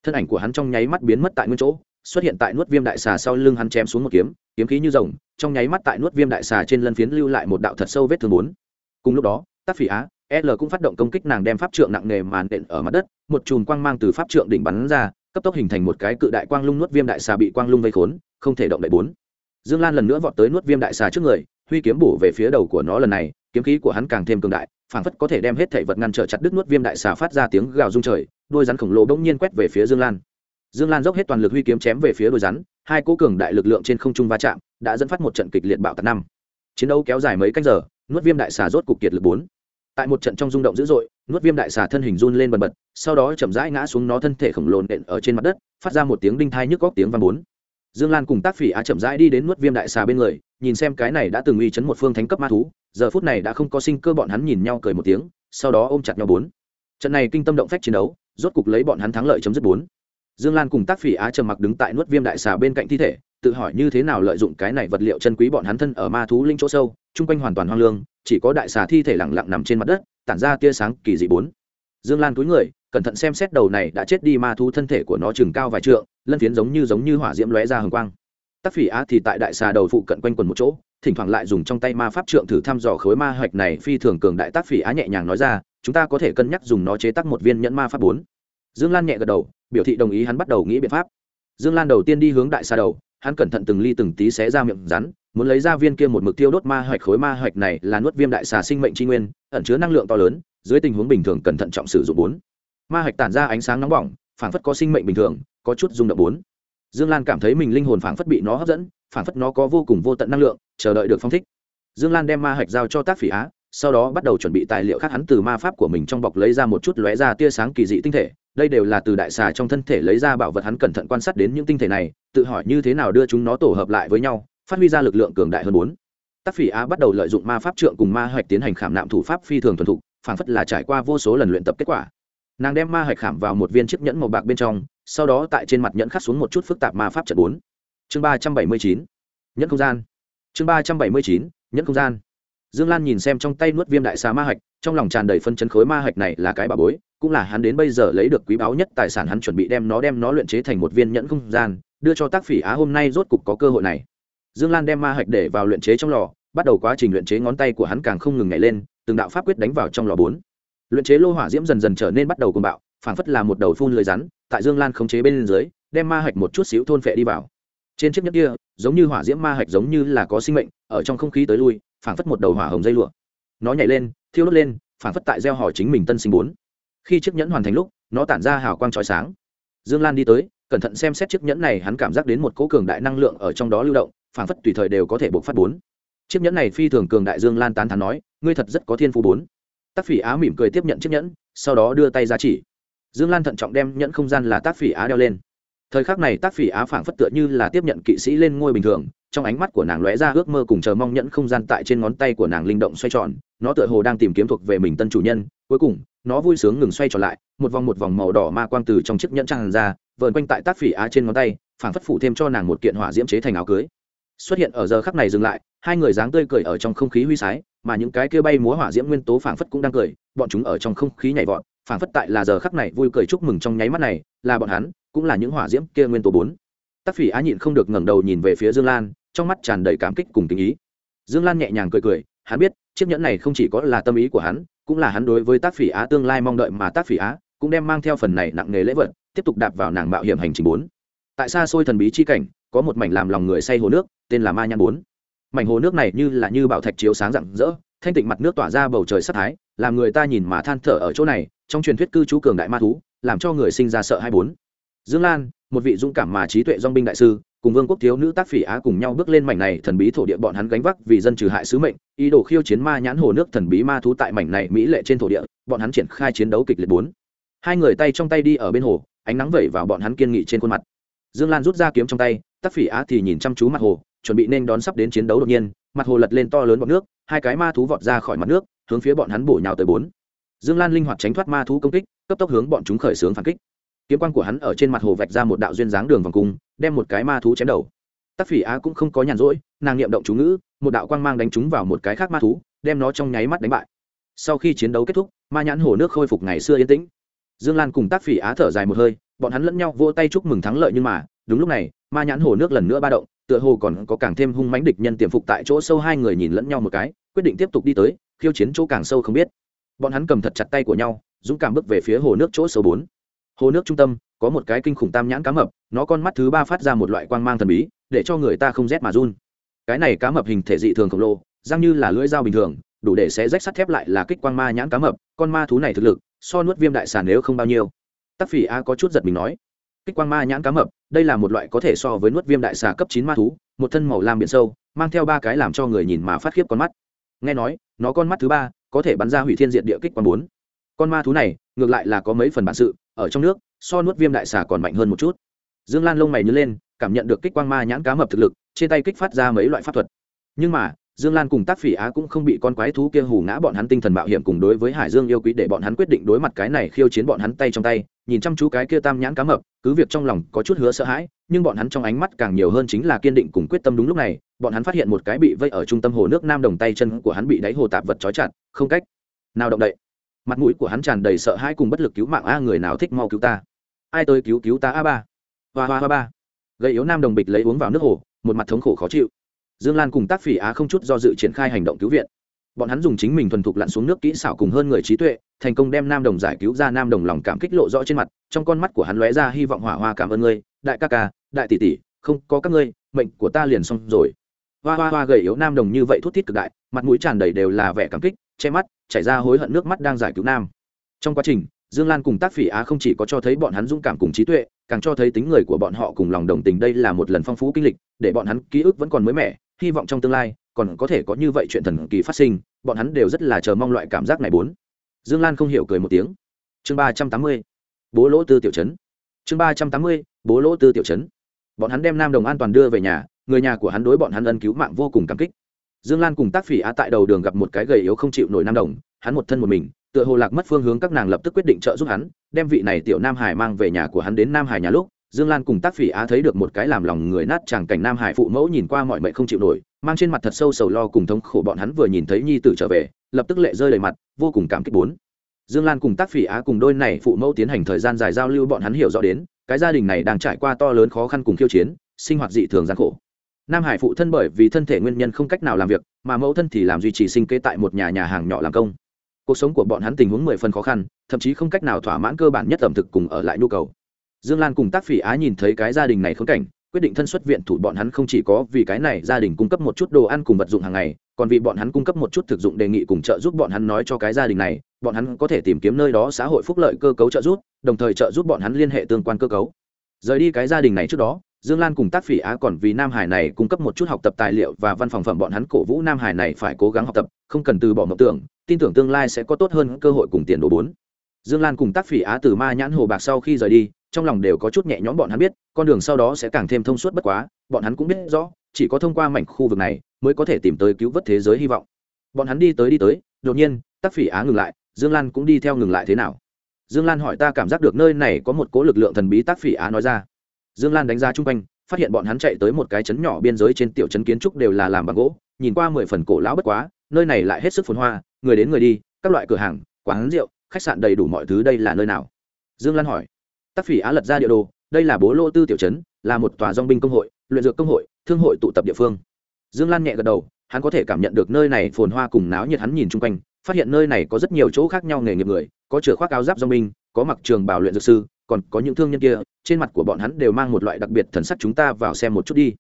Thân ảnh của hắn trong nháy mắt biến mất tại nguyên chỗ, xuất hiện tại nuốt viêm đại xà sau lưng hắn chém xuống một kiếm kiếm khí như rồng, trong nháy mắt tại nuốt viêm đại xà trên lân phiến lưu lại một đạo thật sâu vết thương bốn. Cùng lúc đó tác phỉ á l cũng phát động công kích nàng đem pháp trượng nặng nề màn đện ở mặt đất, một chùm quang mang từ pháp trượng đỉnh bắn ra, cấp tốc hình thành một cái cự đại quang lung nuốt viêm đại xà bị quang lung vây khốn, không thể động đậy bốn. Dương lan lần nữa vọt tới nuốt viêm đại xà trước người, huy kiếm bổ về phía đầu của nó lần này, kiếm khí của hắn càng thêm cường đại, phảng phất có thể đem hết thể vật ngăn trở chặt đứt nuốt viêm đại xà phát ra tiếng gào rung trời, đôi rắn khổng lồ bỗng nhiên quét về phía dương lan. Dương lan dốc hết toàn lực huy kiếm chém về phía đôi rắn, hai cỗ cường đại lực lượng trên không trung va chạm, đã dẫn phát một trận kịch liệt bạo tạc năm. Chiến đấu kéo dài mấy canh giờ, nuốt viêm đại xà rốt cục kiệt lực bốn tại một trận trong rung động dữ dội, nuốt viêm đại xà thân hình run lên bần bật, sau đó chậm rãi ngã xuống nó thân thể khổng lồ nện ở trên mặt đất, phát ra một tiếng đinh thai nhức góc tiếng vang bốn. Dương lan cùng tác phỉ á chậm rãi đi đến nuốt viêm đại xà bên người, nhìn xem cái này đã từng uy chấn một phương thánh cấp ma thú, giờ phút này đã không có sinh cơ bọn hắn nhìn nhau cười một tiếng, sau đó ôm chặt nhau bốn. Trận này kinh tâm động phách chiến đấu, rốt cục lấy bọn hắn thắng lợi chấm dứt bốn. Dương lan cùng tác phỉ á trầm mặc đứng tại nuốt viêm đại xà bên cạnh thi thể, tự hỏi như thế nào lợi dụng cái này vật liệu chân quý bọn hắn thân ở ma thú linh chỗ sâu, chung quanh hoàn toàn hoang lương chỉ có đại xà thi thể lẳng lặng nằm trên mặt đất, tản ra tia sáng kỳ dị bốn. Dương lan túi người, cẩn thận xem xét đầu này đã chết đi ma thú thân thể của nó chừng cao vài trượng, lân phiến giống như giống như hỏa diễm lóe ra hồng quang. Tác phỉ á thì tại đại xà đầu phụ cận quanh quần một chỗ, thỉnh thoảng lại dùng trong tay ma pháp trượng thử thăm dò khối ma hạch này, phi thường cường đại tác phỉ á nhẹ nhàng nói ra, chúng ta có thể cân nhắc dùng nó chế tác một viên nhẫn ma pháp bốn. Dương lan nhẹ gật đầu, biểu thị đồng ý hắn bắt đầu nghĩ biện pháp. Dương lan đầu tiên đi hướng đại xà đầu hắn cẩn thận từng ly từng tí xé ra miệng rắn, muốn lấy ra viên kia một mực tiêu đốt ma hạch khối ma hạch này là nuốt viêm đại xà sinh mệnh tri nguyên, ẩn chứa năng lượng to lớn, dưới tình huống bình thường cẩn thận trọng sử dụng bốn. Ma hạch tản ra ánh sáng nóng bỏng, phảng phất có sinh mệnh bình thường, có chút rung động bốn. Dương lan cảm thấy mình linh hồn phảng phất bị nó hấp dẫn, phảng phất nó có vô cùng vô tận năng lượng, chờ đợi được phong thích. Dương lan đem ma hạch giao cho tác phỉ á, sau đó bắt đầu chuẩn bị tài liệu khác hắn từ ma pháp của mình trong bọc lấy ra một chút lóe ra tia sáng kỳ dị tinh thể đây đều là từ đại xà trong thân thể lấy ra bảo vật hắn cẩn thận quan sát đến những tinh thể này, tự hỏi như thế nào đưa chúng nó tổ hợp lại với nhau, phát huy ra lực lượng cường đại hơn bốn. Tác phỉ á bắt đầu lợi dụng ma pháp trượng cùng ma hạch tiến hành khảm nạm thủ pháp phi thường thuần thục phản phất là trải qua vô số lần luyện tập kết quả. Nàng đem ma hạch khảm vào một viên chiếc nhẫn màu bạc bên trong, sau đó tại trên mặt nhẫn khắc xuống một chút phức tạp ma pháp trận bốn. Chương ba trăm bảy mươi chín, nhẫn không gian. Chương ba trăm bảy mươi chín, nhẫn không gian dương lan nhìn xem trong tay nuốt viêm đại xà ma hạch, trong lòng tràn đầy phân chấn khối ma hạch này là cái bà bối, cũng là hắn đến bây giờ lấy được quý báu nhất tài sản hắn chuẩn bị đem nó đem nó luyện chế thành một viên nhẫn không gian, đưa cho tác phỉ á hôm nay rốt cục có cơ hội này. Dương lan đem ma hạch để vào luyện chế trong lò, bắt đầu quá trình luyện chế ngón tay của hắn càng không ngừng nhảy lên, từng đạo pháp quyết đánh vào trong lò bốn. Luyện chế lô hỏa diễm dần dần trở nên bắt đầu cùng bạo, phảng phất là một đầu phun lưới rắn, tại dương lan khống chế bên dưới, đem ma hạch một chút xíu thôn phệ đi vào. Trên chiếc nhẫn kia, giống như hỏa diễm ma hạch giống như là có sinh mệnh, ở trong không khí tới lui phảng phất một đầu hỏa hồng dây lụa. Nó nhảy lên, thiêu đốt lên, phảng phất tại gieo hỏi chính mình tân sinh bốn. Khi chiếc nhẫn hoàn thành lúc, nó tản ra hào quang trói sáng. Dương lan đi tới, cẩn thận xem xét chiếc nhẫn này, hắn cảm giác đến một cỗ cường đại năng lượng ở trong đó lưu động, phảng phất tùy thời đều có thể buộc phát bốn. Chiếc nhẫn này phi thường cường đại dương lan tán thán nói, ngươi thật rất có thiên phú bốn. Tác phỉ á mỉm cười tiếp nhận chiếc nhẫn, sau đó đưa tay ra chỉ. Dương lan thận trọng đem nhẫn không gian là tác phỉ á đeo lên. Thời khắc này tác phỉ á phảng phất tựa như là tiếp nhận kỵ sĩ lên ngôi bình thường trong ánh mắt của nàng lóe ra ước mơ cùng chờ mong nhẫn không gian tại trên ngón tay của nàng linh động xoay tròn, nó tựa hồ đang tìm kiếm thuộc về mình tân chủ nhân, cuối cùng, nó vui sướng ngừng xoay trở lại, một vòng một vòng màu đỏ ma quang từ trong chiếc nhẫn tràn ra, vờn quanh tại tác phỉ á trên ngón tay, phảng phất phủ thêm cho nàng một kiện hỏa diễm chế thành áo cưới. Xuất hiện ở giờ khắc này dừng lại, hai người dáng tươi cười ở trong không khí huy sái, mà những cái kia bay múa hỏa diễm nguyên tố phảng phất cũng đang cười, bọn chúng ở trong không khí nhảy vọt, phảng phất tại là giờ khắc này vui cười chúc mừng trong nháy mắt này, là bọn hắn, cũng là những hỏa diễm kia nguyên tố bốn. Tác phỉ á nhịn không được ngẩng đầu nhìn về phía dương lan trong mắt tràn đầy cảm kích cùng tình ý. Dương lan nhẹ nhàng cười cười, hắn biết, chiếc nhẫn này không chỉ có là tâm ý của hắn, cũng là hắn đối với tác phỉ á tương lai mong đợi mà tác phỉ á cũng đem mang theo phần này nặng nghề lễ vật, tiếp tục đạp vào nàng mạo hiểm hành trình bốn. Tại xa xôi thần bí chi cảnh, có một mảnh làm lòng người say hồ nước, tên là ma nhan bốn. Mảnh hồ nước này như là như bảo thạch chiếu sáng rạng rỡ, thanh tịnh mặt nước tỏa ra bầu trời sắc thái, làm người ta nhìn mà than thở ở chỗ này, trong truyền thuyết cư trú cường đại ma thú, làm cho người sinh ra sợ hai bốn. Dương lan, một vị dũng cảm mà trí tuệ dong binh đại sư cùng vương quốc thiếu nữ tác phỉ á cùng nhau bước lên mảnh này thần bí thổ địa bọn hắn gánh vác vì dân trừ hại sứ mệnh, ý đồ khiêu chiến ma nhãn hồ nước thần bí ma thú tại mảnh này mỹ lệ trên thổ địa, bọn hắn triển khai chiến đấu kịch liệt bốn. Hai người tay trong tay đi ở bên hồ, ánh nắng vẩy vào bọn hắn kiên nghị trên khuôn mặt. Dương lan rút ra kiếm trong tay, tác phỉ á thì nhìn chăm chú mặt hồ, chuẩn bị nên đón sắp đến chiến đấu đột nhiên, mặt hồ lật lên to lớn bọt nước, hai cái ma thú vọt ra khỏi mặt nước, hướng phía bọn hắn bổ nhào tới bốn. Dương lan linh hoạt tránh thoát ma thú công kích, cấp tốc hướng bọn chúng khởi xướng phản kích kiếm quan của hắn ở trên mặt hồ vạch ra một đạo duyên dáng đường vòng cung, đem một cái ma thú chém đầu. Tắc phỉ á cũng không có nhàn rỗi, nàng niệm động chú ngữ, một đạo quang mang đánh trúng vào một cái khác ma thú, đem nó trong nháy mắt đánh bại. Sau khi chiến đấu kết thúc, ma nhãn hồ nước khôi phục ngày xưa yên tĩnh. Dương lan cùng tác phỉ á thở dài một hơi, bọn hắn lẫn nhau vỗ tay chúc mừng thắng lợi nhưng mà, đúng lúc này, ma nhãn hồ nước lần nữa ba động, tựa hồ còn có càng thêm hung mãnh địch nhân tiềm phục tại chỗ sâu hai người nhìn lẫn nhau một cái, quyết định tiếp tục đi tới, khiêu chiến chỗ càng sâu không biết. Bọn hắn cầm thật chặt tay của nhau, dũng cảm bước về phía hồ nước chỗ sâu bốn hồ nước trung tâm, có một cái kinh khủng tam nhãn cá mập, nó con mắt thứ ba phát ra một loại quang mang thần bí, để cho người ta không rét mà run. Cái này cá mập hình thể dị thường khổng lồ, răng như là lưỡi dao bình thường, đủ để xé rách sắt thép lại là kích quang ma nhãn cá mập, con ma thú này thực lực, so nuốt viêm đại sản nếu không bao nhiêu. Tắc phỉ a có chút giật mình nói, kích quang ma nhãn cá mập, đây là một loại có thể so với nuốt viêm đại xà cấp chín ma thú, một thân màu lam biển sâu, mang theo ba cái làm cho người nhìn mà phát khiếp con mắt. Nghe nói, nó con mắt thứ ba có thể bắn ra hủy thiên diện địa kích quang bốn. Con ma thú này, ngược lại là có mấy phần bản sự ở trong nước, so nuốt viêm đại xà còn mạnh hơn một chút. Dương lan lông mày nhớ lên, cảm nhận được kích quang ma nhãn cá mập thực lực, trên tay kích phát ra mấy loại pháp thuật. Nhưng mà, dương lan cùng tác phỉ á cũng không bị con quái thú kia hù ngã bọn hắn tinh thần mạo hiểm cùng đối với hải dương yêu quý để bọn hắn quyết định đối mặt cái này khiêu chiến bọn hắn tay trong tay, nhìn chăm chú cái kia tam nhãn cá mập, cứ việc trong lòng có chút hứa sợ hãi, nhưng bọn hắn trong ánh mắt càng nhiều hơn chính là kiên định cùng quyết tâm đúng lúc này, bọn hắn phát hiện một cái bị vây ở trung tâm hồ nước nam đồng tay chân của hắn bị đáy hồ tạp vật trói chặt, không cách nào động đậy mặt mũi của hắn tràn đầy sợ hãi cùng bất lực cứu mạng a, người nào thích mau cứu ta? Ai tới cứu cứu ta a ba? Hoa hoa hoa ba. Gây yếu nam đồng bịch lấy uống vào nước hồ, một mặt thống khổ khó chịu. Dương lan cùng tác phỉ á không chút do dự triển khai hành động cứu viện. Bọn hắn dùng chính mình thuần thục lặn xuống nước kỹ xảo cùng hơn người trí tuệ, thành công đem nam đồng giải cứu ra nam đồng lòng cảm kích lộ rõ trên mặt, trong con mắt của hắn lóe ra hy vọng hỏa hoa cảm ơn ngươi, đại ca ca, đại tỷ tỷ, không có các ngươi, mệnh của ta liền xong rồi. Hoa hoa hoa gầy yếu nam đồng như vậy thút thít cực đại, mặt mũi tràn đầy đều là vẻ cảm kích, che mắt chảy ra hối hận nước mắt đang giải cứu nam. Trong quá trình, dương lan cùng tác phỉ á không chỉ có cho thấy bọn hắn dũng cảm cùng trí tuệ, càng cho thấy tính người của bọn họ cùng lòng đồng tình đây là một lần phong phú kinh lịch, để bọn hắn ký ức vẫn còn mới mẻ, hy vọng trong tương lai, còn có thể có như vậy chuyện thần kỳ phát sinh, bọn hắn đều rất là chờ mong loại cảm giác này bốn. Dương lan không hiểu cười một tiếng. Chương ba trăm tám mươi, bố lỗ tư tiểu chấn chương ba trăm tám mươi, bố lỗ tư tiểu chấn bọn hắn đem nam đồng an toàn đưa về nhà, người nhà của hắn đối bọn hắn ân cứu mạng vô cùng cảm kích dương lan cùng tác phỉ á tại đầu đường gặp một cái gầy yếu không chịu nổi nam đồng, hắn một thân một mình, tựa hồ lạc mất phương hướng các nàng lập tức quyết định trợ giúp hắn, đem vị này tiểu nam hải mang về nhà của hắn đến nam hải nhà lúc, dương lan cùng tác phỉ á thấy được một cái làm lòng người nát chàng cảnh nam hải phụ mẫu nhìn qua mọi mệnh không chịu nổi, mang trên mặt thật sâu sầu lo cùng thống khổ bọn hắn vừa nhìn thấy nhi tử trở về, lập tức lệ rơi đầy mặt, vô cùng cảm kích bốn. Dương lan cùng tác phỉ á cùng đôi này phụ mẫu tiến hành thời gian dài giao lưu bọn hắn hiểu rõ đến, cái gia đình này đang trải qua to lớn khó khăn cùng khiêu chiến, sinh hoạt dị thường gian khổ nam hải phụ thân bởi vì thân thể nguyên nhân không cách nào làm việc, mà mẫu thân thì làm duy trì sinh kế tại một nhà nhà hàng nhỏ làm công. Cuộc sống của bọn hắn tình huống mười phần khó khăn, thậm chí không cách nào thỏa mãn cơ bản nhất ẩm thực cùng ở lại nhu cầu. Dương lan cùng tác phỉ á nhìn thấy cái gia đình này khốn cảnh, quyết định thân xuất viện thủ bọn hắn không chỉ có vì cái này gia đình cung cấp một chút đồ ăn cùng vật dụng hàng ngày, còn vì bọn hắn cung cấp một chút thực dụng đề nghị cùng trợ giúp bọn hắn nói cho cái gia đình này, bọn hắn có thể tìm kiếm nơi đó xã hội phúc lợi cơ cấu trợ giúp, đồng thời trợ giúp bọn hắn liên hệ tương quan cơ cấu. Rời đi cái gia đình này trước đó dương lan cùng tác phỉ á còn vì nam hải này cung cấp một chút học tập tài liệu và văn phòng phẩm bọn hắn cổ vũ nam hải này phải cố gắng học tập, không cần từ bỏ mộng tưởng, tin tưởng tương lai sẽ có tốt hơn cơ hội cùng tiền đồ bốn. Dương lan cùng tác phỉ á từ ma nhãn hồ bạc sau khi rời đi, trong lòng đều có chút nhẹ nhõm bọn hắn biết, con đường sau đó sẽ càng thêm thông suốt bất quá, bọn hắn cũng biết rõ, chỉ có thông qua mảnh khu vực này mới có thể tìm tới cứu vớt thế giới hy vọng. Bọn hắn đi tới đi tới, đột nhiên, tác phỉ á ngừng lại, dương lan cũng đi theo ngừng lại thế nào? Dương lan hỏi ta cảm giác được nơi này có một cố lực lượng thần bí tác phỉ á nói ra dương lan đánh ra chung quanh, phát hiện bọn hắn chạy tới một cái trấn nhỏ biên giới trên tiểu trấn kiến trúc đều là làm bằng gỗ, nhìn qua mười phần cổ lão bất quá, nơi này lại hết sức phồn hoa, người đến người đi, các loại cửa hàng, quán rượu, khách sạn đầy đủ mọi thứ đây là nơi nào? Dương lan hỏi. Tác phỉ á lật ra địa đồ, đây là bố lô tư tiểu trấn, là một tòa dong binh công hội, luyện dược công hội, thương hội tụ tập địa phương. Dương lan nhẹ gật đầu, hắn có thể cảm nhận được nơi này phồn hoa cùng náo nhiệt hắn nhìn chung quanh, phát hiện nơi này có rất nhiều chỗ khác nhau nghề nghiệp người, có chửa khoác áo giáp dong binh, có mặc trường bảo luyện dược sư còn có những thương nhân kia, trên mặt của bọn hắn đều mang một loại đặc biệt thần sắc chúng ta vào xem một chút đi.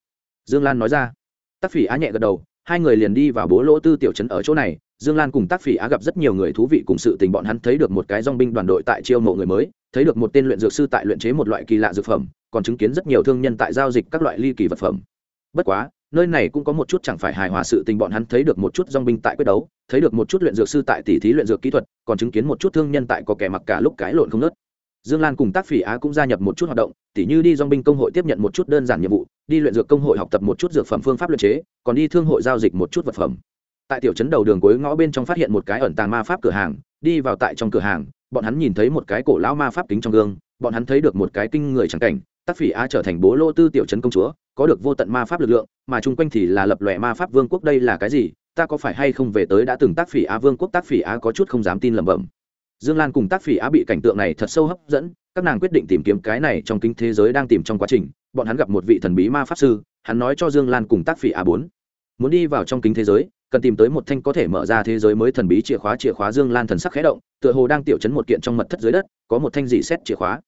Dương lan nói ra. Tác phỉ á nhẹ gật đầu, hai người liền đi vào bố lỗ tư tiểu trấn ở chỗ này. Dương lan cùng tác phỉ á gặp rất nhiều người thú vị cùng sự tình, bọn hắn thấy được một cái dong binh đoàn đội tại chiêu mộ người mới, thấy được một tên luyện dược sư tại luyện chế một loại kỳ lạ dược phẩm, còn chứng kiến rất nhiều thương nhân tại giao dịch các loại ly kỳ vật phẩm. Bất quá, nơi này cũng có một chút chẳng phải hài hòa sự tình, bọn hắn thấy được một chút dong binh tại quyết đấu, thấy được một chút luyện dược sư tại tỷ thí luyện dược kỹ thuật, còn chứng kiến một chút thương nhân tại có kẻ mặc cả lúc cái lộn không nớt dương lan cùng tác phỉ á cũng gia nhập một chút hoạt động, tỉ như đi dong binh công hội tiếp nhận một chút đơn giản nhiệm vụ, đi luyện dược công hội học tập một chút dược phẩm phương pháp luyện chế, còn đi thương hội giao dịch một chút vật phẩm. Tại tiểu trấn đầu đường cuối ngõ bên trong phát hiện một cái ẩn tàng ma pháp cửa hàng, đi vào tại trong cửa hàng, bọn hắn nhìn thấy một cái cổ lão ma pháp kính trong gương, bọn hắn thấy được một cái kinh người trắng cảnh, tác phỉ á trở thành bố lô tư tiểu trấn công chúa, có được vô tận ma pháp lực lượng, mà chung quanh thì là lập lòe ma pháp vương quốc đây là cái gì, ta có phải hay không về tới đã từng tác phỉ á vương quốc, tác phỉ á có chút không dám tin lẩm bẩm dương lan cùng tác phỉ á bị cảnh tượng này thật sâu hấp dẫn, các nàng quyết định tìm kiếm cái này trong kinh thế giới đang tìm trong quá trình. Bọn hắn gặp một vị thần bí ma pháp sư, hắn nói cho dương lan cùng tác phỉ á bốn, muốn đi vào trong kính thế giới, cần tìm tới một thanh có thể mở ra thế giới mới thần bí chìa khóa. Chìa khóa dương lan thần sắc khẽ động, tựa hồ đang tiểu chấn một kiện trong mật thất dưới đất, có một thanh dị xét chìa khóa.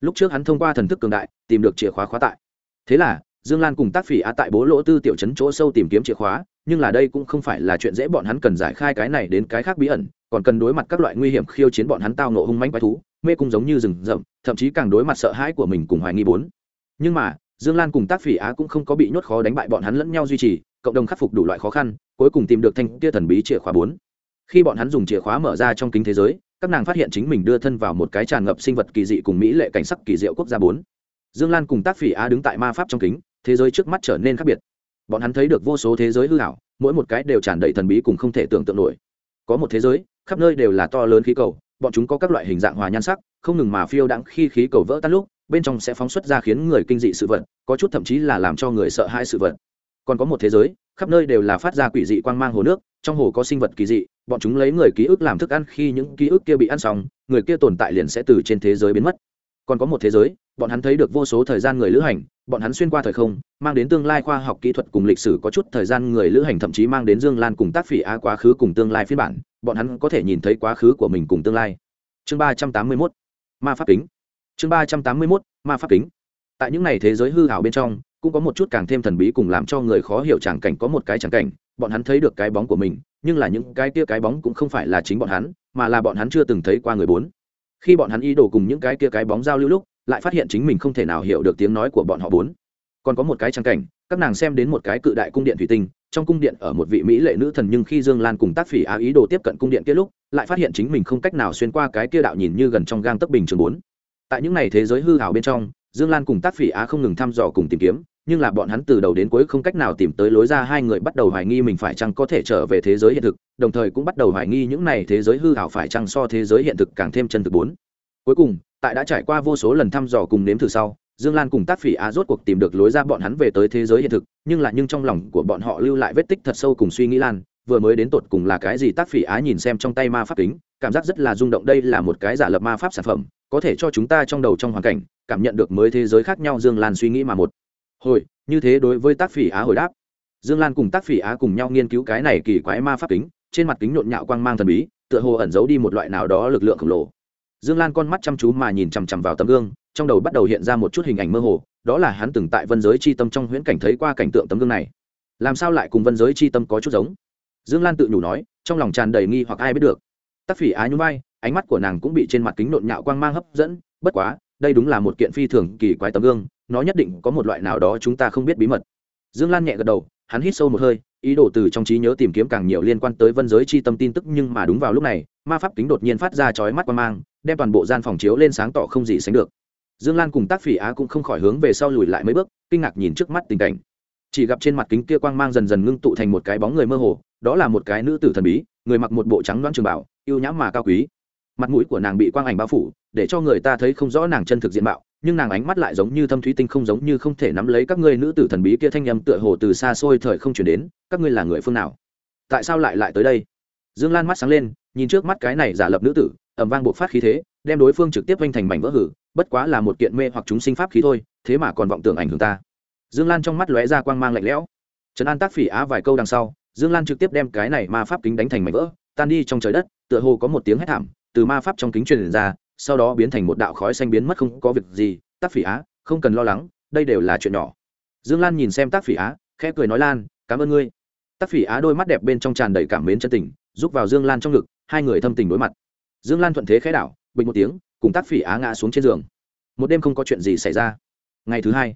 Lúc trước hắn thông qua thần thức cường đại, tìm được chìa khóa khóa tại. Thế là, dương lan cùng tác phỉ á tại bố lỗ tư tiểu chấn chỗ sâu tìm kiếm chìa khóa nhưng là đây cũng không phải là chuyện dễ bọn hắn cần giải khai cái này đến cái khác bí ẩn, còn cần đối mặt các loại nguy hiểm khiêu chiến bọn hắn tao nộ hung manh quái thú, mê cung giống như rừng rậm, thậm chí càng đối mặt sợ hãi của mình cùng hoài nghi bốn. Nhưng mà, dương lan cùng tác phỉ á cũng không có bị nhốt khó đánh bại bọn hắn lẫn nhau duy trì, cộng đồng khắc phục đủ loại khó khăn, cuối cùng tìm được thanh tia thần bí chìa khóa bốn. Khi bọn hắn dùng chìa khóa mở ra trong kính thế giới, các nàng phát hiện chính mình đưa thân vào một cái tràn ngập sinh vật kỳ dị cùng mỹ lệ cảnh sắc kỳ diệu quốc gia bốn. Dương lan cùng tác phỉ á đứng tại ma pháp trong kính, thế giới trước mắt trở nên khác biệt bọn hắn thấy được vô số thế giới hư hảo, mỗi một cái đều tràn đầy thần bí cùng không thể tưởng tượng nổi. Có một thế giới, khắp nơi đều là to lớn khí cầu, bọn chúng có các loại hình dạng hòa nhan sắc, không ngừng mà phiêu đãng khi khí cầu vỡ tan lúc, bên trong sẽ phóng xuất ra khiến người kinh dị sự vật, có chút thậm chí là làm cho người sợ hãi sự vật. Còn có một thế giới, khắp nơi đều là phát ra quỷ dị quang mang hồ nước, trong hồ có sinh vật kỳ dị, bọn chúng lấy người ký ức làm thức ăn khi những ký ức kia bị ăn xong, người kia tồn tại liền sẽ từ trên thế giới biến mất. Còn có một thế giới bọn hắn thấy được vô số thời gian người lữ hành, bọn hắn xuyên qua thời không, mang đến tương lai khoa học kỹ thuật cùng lịch sử có chút thời gian người lữ hành thậm chí mang đến dương lan cùng tác phỉ á quá khứ cùng tương lai phiên bản, bọn hắn có thể nhìn thấy quá khứ của mình cùng tương lai. Chương ba trăm tám mươi mốt, ma pháp kính. Chương ba trăm tám mươi mốt, ma pháp kính. Tại những n à y thế giới hư hảo bên trong, cũng có một chút càng thêm thần bí cùng làm cho người khó hiểu tràng cảnh có một cái tràng cảnh, bọn hắn thấy được cái bóng của mình, nhưng là những cái kia cái bóng cũng không phải là chính bọn hắn, mà là bọn hắn chưa từng thấy qua người bốn. Khi bọn hắn ý đồ cùng những cái kia cái bóng giao lưu lúc lại phát hiện chính mình không thể nào hiểu được tiếng nói của bọn họ bốn. Còn có một cái trang cảnh, các nàng xem đến một cái cự đại cung điện thủy tinh, trong cung điện ở một vị mỹ lệ nữ thần nhưng khi dương lan cùng tác phỉ á ý đồ tiếp cận cung điện kia lúc, lại phát hiện chính mình không cách nào xuyên qua cái kia đạo nhìn như gần trong gang tấc bình trường bốn. Tại những n à y thế giới hư hảo bên trong, dương lan cùng tác phỉ á không ngừng thăm dò cùng tìm kiếm, nhưng là bọn hắn từ đầu đến cuối không cách nào tìm tới lối ra hai người bắt đầu hoài nghi mình phải chăng có thể trở về thế giới hiện thực, đồng thời cũng bắt đầu hoài nghi những này thế giới hư hảo phải chăng so thế giới hiện thực càng thêm chân thực bốn cuối cùng, tại đã trải qua vô số lần thăm dò cùng nếm thử sau, dương lan cùng tác phỉ á rốt cuộc tìm được lối ra bọn hắn về tới thế giới hiện thực, nhưng là nhưng trong lòng của bọn họ lưu lại vết tích thật sâu cùng suy nghĩ lan, vừa mới đến tột cùng là cái gì tác phỉ á nhìn xem trong tay ma pháp kính, cảm giác rất là rung động, đây là một cái giả lập ma pháp sản phẩm, có thể cho chúng ta trong đầu trong hoàn cảnh, cảm nhận được mới thế giới khác nhau dương lan suy nghĩ mà một. Hồi, như thế đối với tác phỉ á hồi đáp. Dương lan cùng tác phỉ á cùng nhau nghiên cứu cái này kỳ quái ma pháp kính, trên mặt kính nhộn nhạo quang mang thần bí, tựa hồ ẩn giấu đi một loại nào đó lực lượng khổng lồ dương lan con mắt chăm chú mà nhìn chằm chằm vào tấm gương, trong đầu bắt đầu hiện ra một chút hình ảnh mơ hồ, đó là hắn từng tại vân giới c h i tâm trong huyễn cảnh thấy qua cảnh tượng tấm gương này. Làm sao lại cùng vân giới c h i tâm có chút giống? Dương lan tự nhủ nói, trong lòng tràn đầy nghi hoặc ai biết được. Tắc phỉ á nhún vai, ánh mắt của nàng cũng bị trên mặt kính nộn nhạo quang mang hấp dẫn, bất quá, đây đúng là một kiện phi thường kỳ quái tấm gương, nó nhất định có một loại nào đó chúng ta không biết bí mật. Dương lan nhẹ gật đầu, hắn hít sâu một hơi, ý đồ từ trong trí nhớ tìm kiếm càng nhiều liên quan tới vân giới chi tâm tin tức nhưng mà đúng vào lúc này, ma pháp kính đột nhiên phát ra chói mắt qua mang đem toàn bộ gian phòng chiếu lên sáng tỏ không gì sánh được. Dương lan cùng tác phỉ á cũng không khỏi hướng về sau lùi lại mấy bước, kinh ngạc nhìn trước mắt tình cảnh. Chỉ gặp trên mặt kính kia quang mang dần dần ngưng tụ thành một cái bóng người mơ hồ, đó là một cái nữ tử thần bí, người mặc một bộ trắng đoan trường bảo, yêu nhãm mà cao quý. Mặt mũi của nàng bị quang ảnh bao phủ, để cho người ta thấy không rõ nàng chân thực diện mạo, nhưng nàng ánh mắt lại giống như thâm thúy tinh không giống như không thể nắm lấy các ngươi nữ tử thần bí kia thanh nhầm tựa hồ từ xa xôi thời không chuyển đến, các ngươi là người phương nào? Tại sao lại lại tới đây? Dương lan mắt sáng lên nhìn trước mắt cái này giả lập nữ tử ẩm vang bộ phát khí thế, đem đối phương trực tiếp vanh thành mảnh vỡ hử, bất quá là một kiện mê hoặc chúng sinh pháp khí thôi, thế mà còn vọng tưởng ảnh hưởng ta. Dương lan trong mắt lóe ra quang mang lạnh lẽo. Trấn an tác phỉ á vài câu đằng sau, dương lan trực tiếp đem cái này ma pháp kính đánh thành mảnh vỡ, tan đi trong trời đất, tựa hồ có một tiếng hét thảm, từ ma pháp trong kính truyền ra, sau đó biến thành một đạo khói xanh biến mất không có việc gì, tác phỉ á, không cần lo lắng, đây đều là chuyện nhỏ. Dương lan nhìn xem tác phỉ á, khẽ cười nói lan, cảm ơn ngươi. Tác phỉ á đôi mắt đẹp bên trong tràn đầy cảm mến chân tình giúp vào dương lan trong ngực, hai người thâm tình đối mặt. Dương lan thuận thế khẽ đảo, bình một tiếng, cùng tác phỉ á ngã xuống trên giường. Một đêm không có chuyện gì xảy ra. Ngày thứ hai,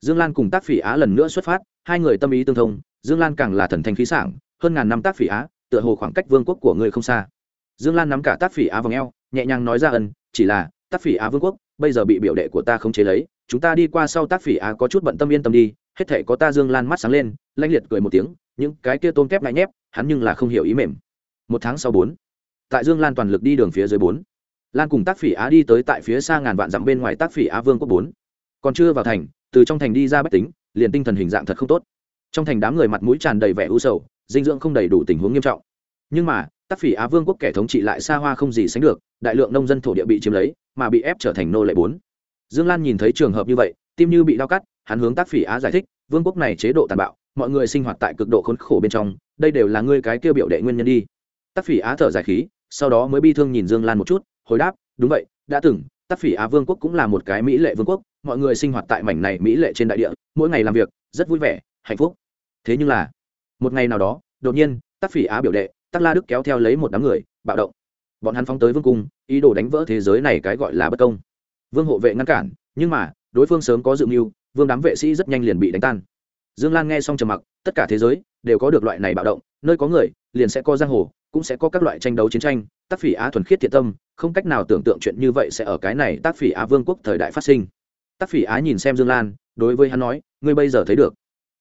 dương lan cùng tác phỉ á lần nữa xuất phát, hai người tâm ý tương thông, dương lan càng là thần thanh khí sảng, hơn ngàn năm tác phỉ á, tựa hồ khoảng cách vương quốc của người không xa. Dương lan nắm cả tác phỉ á vào ngheo nhẹ nhàng nói ra ân, chỉ là, tác phỉ á vương quốc, bây giờ bị biểu đệ của ta không chế lấy, chúng ta đi qua sau tác phỉ á có chút bận tâm yên tâm đi, hết thể có ta dương lan mắt sáng lên lanh liệt cười một tiếng, những cái kia tôm kép lại nhép, hắn nhưng là không hiểu ý mềm một tháng sau bốn. Tại dương lan toàn lực đi đường phía dưới bốn. Lan cùng tác phỉ á đi tới tại phía xa ngàn vạn dặm bên ngoài tác phỉ á vương quốc bốn. Còn chưa vào thành, từ trong thành đi ra bách tính, liền tinh thần hình dạng thật không tốt. Trong thành đám người mặt mũi tràn đầy vẻ u sầu, dinh dưỡng không đầy đủ tình huống nghiêm trọng. Nhưng mà, tác phỉ á vương quốc kẻ thống trị lại xa hoa không gì sánh được, đại lượng nông dân thổ địa bị chiếm lấy, mà bị ép trở thành nô lệ bốn. Dương lan nhìn thấy trường hợp như vậy, tim như bị đau cắt, hắn hướng tác phỉ á giải thích, vương quốc này chế độ tàn bạo, mọi người sinh hoạt tại cực độ khốn khổ bên trong, đây đều là ngươi cái kêu biểu đệ nguyên nhân đi tác phỉ á thở dài khí, sau đó mới bi thương nhìn dương lan một chút, hồi đáp, đúng vậy, đã từng tác phỉ á vương quốc cũng là một cái mỹ lệ vương quốc, mọi người sinh hoạt tại mảnh này mỹ lệ trên đại địa, mỗi ngày làm việc, rất vui vẻ, hạnh phúc. Thế nhưng là, một ngày nào đó, đột nhiên tác phỉ á biểu đệ, tắc la đức kéo theo lấy một đám người, bạo động. Bọn hắn phóng tới vương cung, ý đồ đánh vỡ thế giới này cái gọi là bất công. Vương hộ vệ ngăn cản, nhưng mà, đối phương sớm có dự mưu, vương đám vệ sĩ rất nhanh liền bị đánh tan. Dương lan nghe xong trầm mặc, tất cả thế giới đều có được loại này bạo động, nơi có người, liền sẽ có giang hồ cũng sẽ có các loại tranh đấu chiến tranh, tác phỉ á thuần khiết thiện tâm, không cách nào tưởng tượng chuyện như vậy sẽ ở cái này tác phỉ á vương quốc thời đại phát sinh. Tác phỉ á nhìn xem dương lan, đối với hắn nói, ngươi bây giờ thấy được.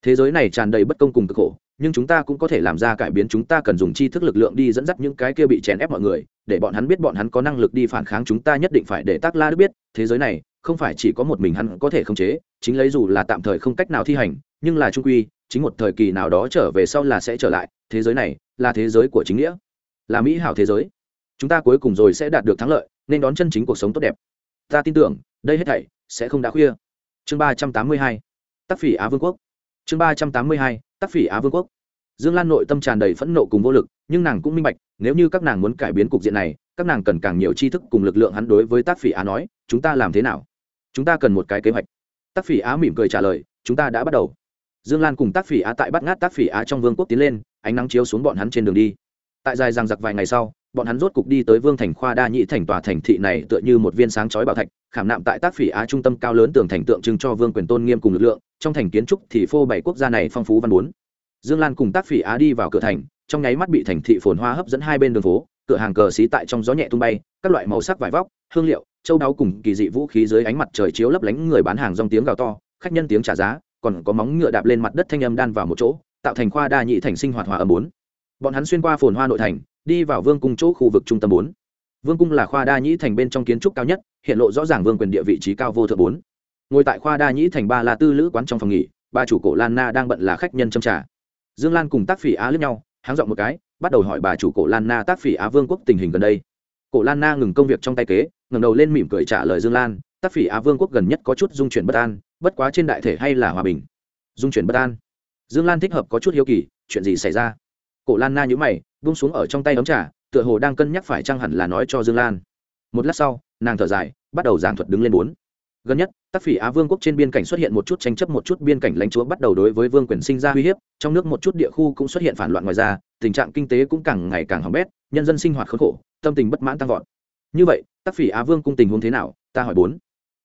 Thế giới này tràn đầy bất công cùng cực khổ, nhưng chúng ta cũng có thể làm ra cải biến, chúng ta cần dùng chi thức lực lượng đi dẫn dắt những cái kia bị chèn ép mọi người, để bọn hắn biết bọn hắn có năng lực đi phản kháng, chúng ta nhất định phải để tác la đức biết, thế giới này không phải chỉ có một mình hắn có thể khống chế, chính lấy dù là tạm thời không cách nào thi hành, nhưng là trung quy, chính một thời kỳ nào đó trở về sau là sẽ trở lại, thế giới này là thế giới của chính nghĩa, là mỹ hảo thế giới. Chúng ta cuối cùng rồi sẽ đạt được thắng lợi, nên đón chân chính cuộc sống tốt đẹp. Ta tin tưởng, đây hết thảy sẽ không đã khuya. Chương ba trăm tám mươi hai tác phỉ á vương quốc. Chương ba trăm tám mươi hai tác phỉ á vương quốc. Dương lan nội tâm tràn đầy phẫn nộ cùng vô lực, nhưng nàng cũng minh bạch, nếu như các nàng muốn cải biến cục diện này, các nàng cần càng nhiều tri thức cùng lực lượng hắn đối với tác phỉ á nói, chúng ta làm thế nào? Chúng ta cần một cái kế hoạch. Tác phỉ á mỉm cười trả lời, chúng ta đã bắt đầu. Dương lan cùng tác phỉ á tại bắt ngát tác phỉ á trong vương quốc tiến lên ánh nắng chiếu xuống bọn hắn trên đường đi. Tại dài rằng giặc vài ngày sau, bọn hắn rốt cục đi tới vương thành khoa đa nhị thành tòa thành thị này tựa như một viên sáng chói bảo thạch, khảm nạm tại tác phỉ á trung tâm cao lớn tường thành tượng trưng cho vương quyền tôn nghiêm cùng lực lượng, trong thành kiến trúc thì phô bảy quốc gia này phong phú văn bốn. Dương lan cùng tác phỉ á đi vào cửa thành, trong nháy mắt bị thành thị phồn hoa hấp dẫn hai bên đường phố, cửa hàng cờ xí tại trong gió nhẹ tung bay, các loại màu sắc vải vóc, hương liệu, châu đáo cùng kỳ dị vũ khí dưới ánh mặt trời chiếu lấp lánh người bán hàng rong tiếng gào to, khách nhân tiếng trả giá, còn có móng ngựa đạp lên mặt đất thanh âm đan vào một chỗ tạo thành khoa đa nhị thành sinh hoạt hòa âm bốn. Bọn hắn xuyên qua phồn hoa nội thành, đi vào vương cung chỗ khu vực trung tâm bốn. Vương cung là khoa đa nhĩ thành bên trong kiến trúc cao nhất, hiện lộ rõ ràng vương quyền địa vị trí cao vô thượng bốn. Ngồi tại khoa đa nhĩ thành ba là tư lữ quán trong phòng nghỉ, ba chủ cổ lan na đang bận là khách nhân châm trà. Dương lan cùng tác phỉ á lướt nhau, háng dọn một cái, bắt đầu hỏi bà chủ cổ lan na tác phỉ á vương quốc tình hình gần đây. Cổ lan na ngừng công việc trong tay kế, ngẩng đầu lên mỉm cười trả lời dương lan, tác phỉ á vương quốc gần nhất có chút dung chuyển bất an, bất quá trên đại thể hay là hòa bình. Dung chuyển bất an? Dương lan thích hợp có chút hiếu kỳ, chuyện gì xảy ra? Cổ lan na nhữ mày bung xuống ở trong tay ấm trà, tựa hồ đang cân nhắc phải chăng hẳn là nói cho dương lan. Một lát sau, nàng thở dài, bắt đầu giảng thuật đứng lên bốn. Gần nhất tác phỉ á vương quốc trên biên cảnh xuất hiện một chút tranh chấp, một chút biên cảnh lãnh chúa bắt đầu đối với vương quyền sinh ra uy hiếp, trong nước một chút địa khu cũng xuất hiện phản loạn ngoài ra, tình trạng kinh tế cũng càng ngày càng hỏng bét, nhân dân sinh hoạt khốn khổ, tâm tình bất mãn tăng vọt. Như vậy tác phỉ á vương cung tình huống thế nào? Ta hỏi bốn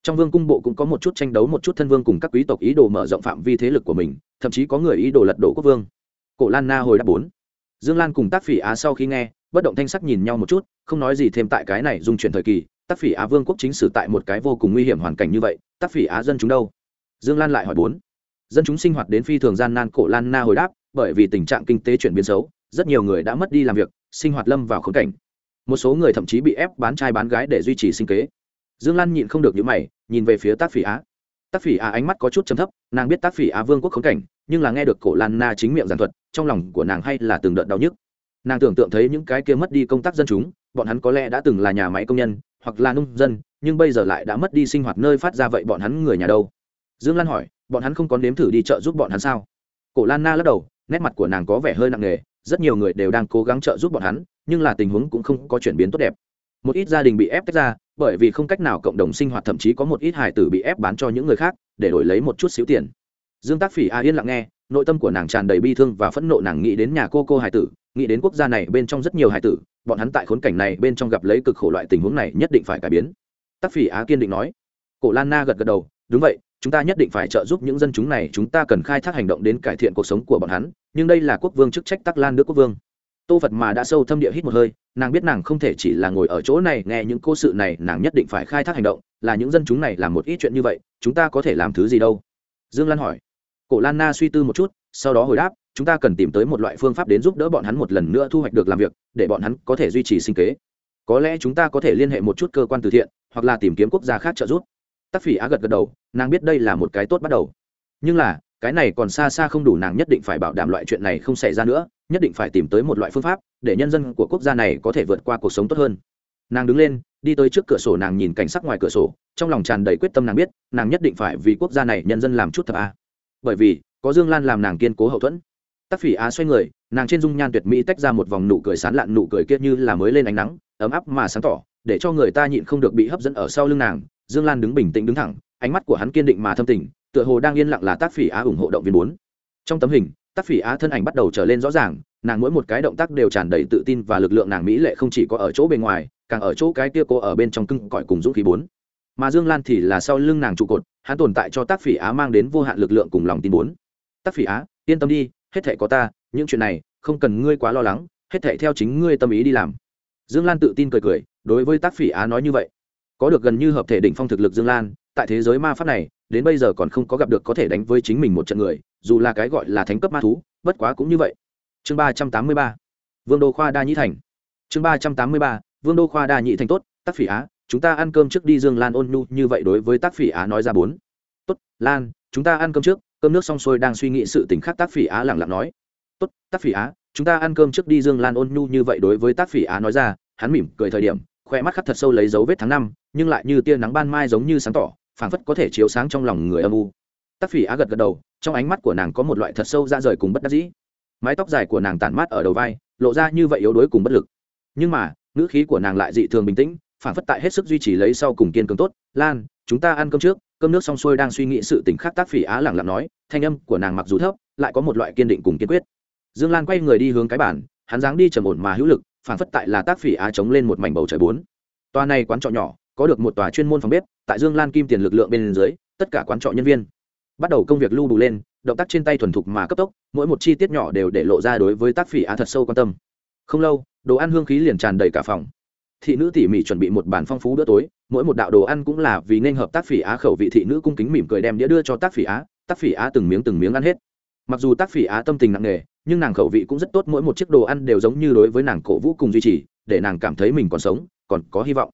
trong vương cung bộ cũng có một chút tranh đấu, một chút thân vương cùng các quý tộc ý đồ mở rộng phạm vi thế lực của mình, thậm chí có người ý đồ lật đổ quốc vương. Cổ lan na hồi đáp bốn. Dương lan cùng tác phỉ á sau khi nghe, bất động thanh sắc nhìn nhau một chút, không nói gì thêm tại cái này dung chuyển thời kỳ tác phỉ á vương quốc chính sử tại một cái vô cùng nguy hiểm hoàn cảnh như vậy tác phỉ á dân chúng đâu? Dương lan lại hỏi bốn. Dân chúng sinh hoạt đến phi thường gian nan, cổ lan na hồi đáp, bởi vì tình trạng kinh tế chuyển biến xấu, rất nhiều người đã mất đi làm việc, sinh hoạt lâm vào khốn cảnh. Một số người thậm chí bị ép bán trai bán gái để duy trì sinh kế dương lan nhịn không được những mày, nhìn về phía tác phỉ á. Tác phỉ á ánh mắt có chút chấm thấp, nàng biết tác phỉ á vương quốc khốn cảnh, nhưng là nghe được cổ lan na chính miệng giảng thuật, trong lòng của nàng hay là từng đợt đau nhức. Nàng tưởng tượng thấy những cái kia mất đi công tác dân chúng, bọn hắn có lẽ đã từng là nhà máy công nhân, hoặc là nông dân, nhưng bây giờ lại đã mất đi sinh hoạt nơi phát ra vậy bọn hắn người nhà đâu? Dương lan hỏi, bọn hắn không có nếm thử đi chợ giúp bọn hắn sao? Cổ lan na lắc đầu, nét mặt của nàng có vẻ hơi nặng nề, rất nhiều người đều đang cố gắng trợ giúp bọn hắn, nhưng là tình huống cũng không có chuyển biến tốt đẹp một ít gia đình bị ép tách ra, bởi vì không cách nào cộng đồng sinh hoạt, thậm chí có một ít hải tử bị ép bán cho những người khác, để đổi lấy một chút xíu tiền. Dương tác phỉ a yên lặng nghe, nội tâm của nàng tràn đầy bi thương và phẫn nộ, nàng nghĩ đến nhà cô cô hải tử, nghĩ đến quốc gia này bên trong rất nhiều hải tử, bọn hắn tại khốn cảnh này bên trong gặp lấy cực khổ loại tình huống này nhất định phải cải biến. Tác phỉ á kiên định nói. Cổ lan na gật gật đầu, đúng vậy, chúng ta nhất định phải trợ giúp những dân chúng này, chúng ta cần khai thác hành động đến cải thiện cuộc sống của bọn hắn, nhưng đây là quốc vương chức trách tắc lan nước quốc vương tô phật mà đã sâu thâm địa hít một hơi, nàng biết nàng không thể chỉ là ngồi ở chỗ này nghe những cô sự này, nàng nhất định phải khai thác hành động, là những dân chúng này làm một ít chuyện như vậy, chúng ta có thể làm thứ gì đâu? Dương lan hỏi. Cổ lan na suy tư một chút, sau đó hồi đáp, chúng ta cần tìm tới một loại phương pháp đến giúp đỡ bọn hắn một lần nữa thu hoạch được làm việc, để bọn hắn có thể duy trì sinh kế. Có lẽ chúng ta có thể liên hệ một chút cơ quan từ thiện, hoặc là tìm kiếm quốc gia khác trợ giúp. Tắc phỉ á gật gật đầu, nàng biết đây là một cái tốt bắt đầu. Nhưng là, cái này còn xa xa không đủ nàng nhất định phải bảo đảm loại chuyện này không xảy ra nữa nhất định phải tìm tới một loại phương pháp để nhân dân của quốc gia này có thể vượt qua cuộc sống tốt hơn. Nàng đứng lên, đi tới trước cửa sổ nàng nhìn cảnh sắc ngoài cửa sổ, trong lòng tràn đầy quyết tâm nàng biết, nàng nhất định phải vì quốc gia này nhân dân làm chút thật a bởi vì, có dương lan làm nàng kiên cố hậu thuẫn. Tắc phỉ á xoay người, nàng trên dung nhan tuyệt mỹ tách ra một vòng nụ cười sán lạn nụ cười kia như là mới lên ánh nắng, ấm áp mà sáng tỏ, để cho người ta nhịn không được bị hấp dẫn ở sau lưng nàng. Dương lan đứng bình tĩnh đứng thẳng, ánh mắt của hắn kiên định mà thâm tình, tựa hồ đang yên lặng là tác phỉ á ủng hộ động viên bốn trong tấm hình tác phỉ á thân ảnh bắt đầu trở lên rõ ràng, nàng mỗi một cái động tác đều tràn đầy tự tin và lực lượng nàng mỹ lệ không chỉ có ở chỗ bề ngoài, càng ở chỗ cái kia cô ở bên trong cưng cõi cùng dũng khí bốn. Mà dương lan thì là sau lưng nàng trụ cột, hắn tồn tại cho tác phỉ á mang đến vô hạn lực lượng cùng lòng tin bốn. Tác phỉ á, yên tâm đi, hết thể có ta, những chuyện này, không cần ngươi quá lo lắng, hết thể theo chính ngươi tâm ý đi làm. Dương lan tự tin cười cười, đối với tác phỉ á nói như vậy. Có được gần như hợp thể đỉnh phong thực lực dương lan, tại thế giới ma pháp này, đến bây giờ còn không có gặp được có thể đánh với chính mình một trận người dù là cái gọi là thánh cấp ma thú, bất quá cũng như vậy. Chương ba trăm tám mươi ba, vương đô khoa đa nhĩ thành. Chương ba trăm tám mươi ba, vương đô khoa đa nhĩ thành tốt, tác phỉ á, chúng ta ăn cơm trước đi dương lan ôn nhu như vậy đối với tác phỉ á nói ra bốn. Tốt, lan, chúng ta ăn cơm trước, cơm nước xong xuôi đang suy nghĩ sự tình khác tác phỉ á lẳng lặng nói. Tốt, tác phỉ á, chúng ta ăn cơm trước đi dương lan ôn nhu như vậy đối với tác phỉ á nói ra, hắn mỉm cười thời điểm, khoe mắt khắc thật sâu lấy dấu vết tháng năm, nhưng lại như tia nắng ban mai giống như sáng tỏ, phảng phất có thể chiếu sáng trong lòng người âm u tác phỉ á gật gật đầu, trong ánh mắt của nàng có một loại thật sâu ra rời cùng bất đắc dĩ. Mái tóc dài của nàng tản mát ở đầu vai, lộ ra như vậy yếu đuối cùng bất lực. Nhưng mà, ngữ khí của nàng lại dị thường bình tĩnh phảng phất tại hết sức duy trì lấy sau cùng kiên cường tốt. Lan, chúng ta ăn cơm trước. Cơm nước xong xuôi đang suy nghĩ sự tình khác tác phỉ á lẳng lặng nói, thanh âm của nàng mặc dù thấp, lại có một loại kiên định cùng kiên quyết. Dương lan quay người đi hướng cái bản hắn dáng đi trầm ổn mà hữu lực phảng phất tại là tác phỉ á chống lên một mảnh bầu trời bốn. Tòa này quán trọ nhỏ, có được một tòa chuyên môn phòng bếp, tại dương lan kim tiền lực lượng bên dưới, tất cả quán trọ nhân viên bắt đầu công việc lưu đủ lên, động tác trên tay thuần thục mà cấp tốc, mỗi một chi tiết nhỏ đều để lộ ra đối với tác phỉ á thật sâu quan tâm. Không lâu, đồ ăn hương khí liền tràn đầy cả phòng. Thị nữ tỉ mỉ chuẩn bị một bàn phong phú bữa tối, mỗi một đạo đồ ăn cũng là vì nên hợp tác phỉ á khẩu vị thị nữ cung kính mỉm cười đem đĩa đưa cho tác phỉ á, tác phỉ á từng miếng từng miếng ăn hết. Mặc dù tác phỉ á tâm tình nặng nề, nhưng nàng khẩu vị cũng rất tốt, mỗi một chiếc đồ ăn đều giống như đối với nàng cổ vũ cùng duy trì, để nàng cảm thấy mình còn sống, còn có hy vọng.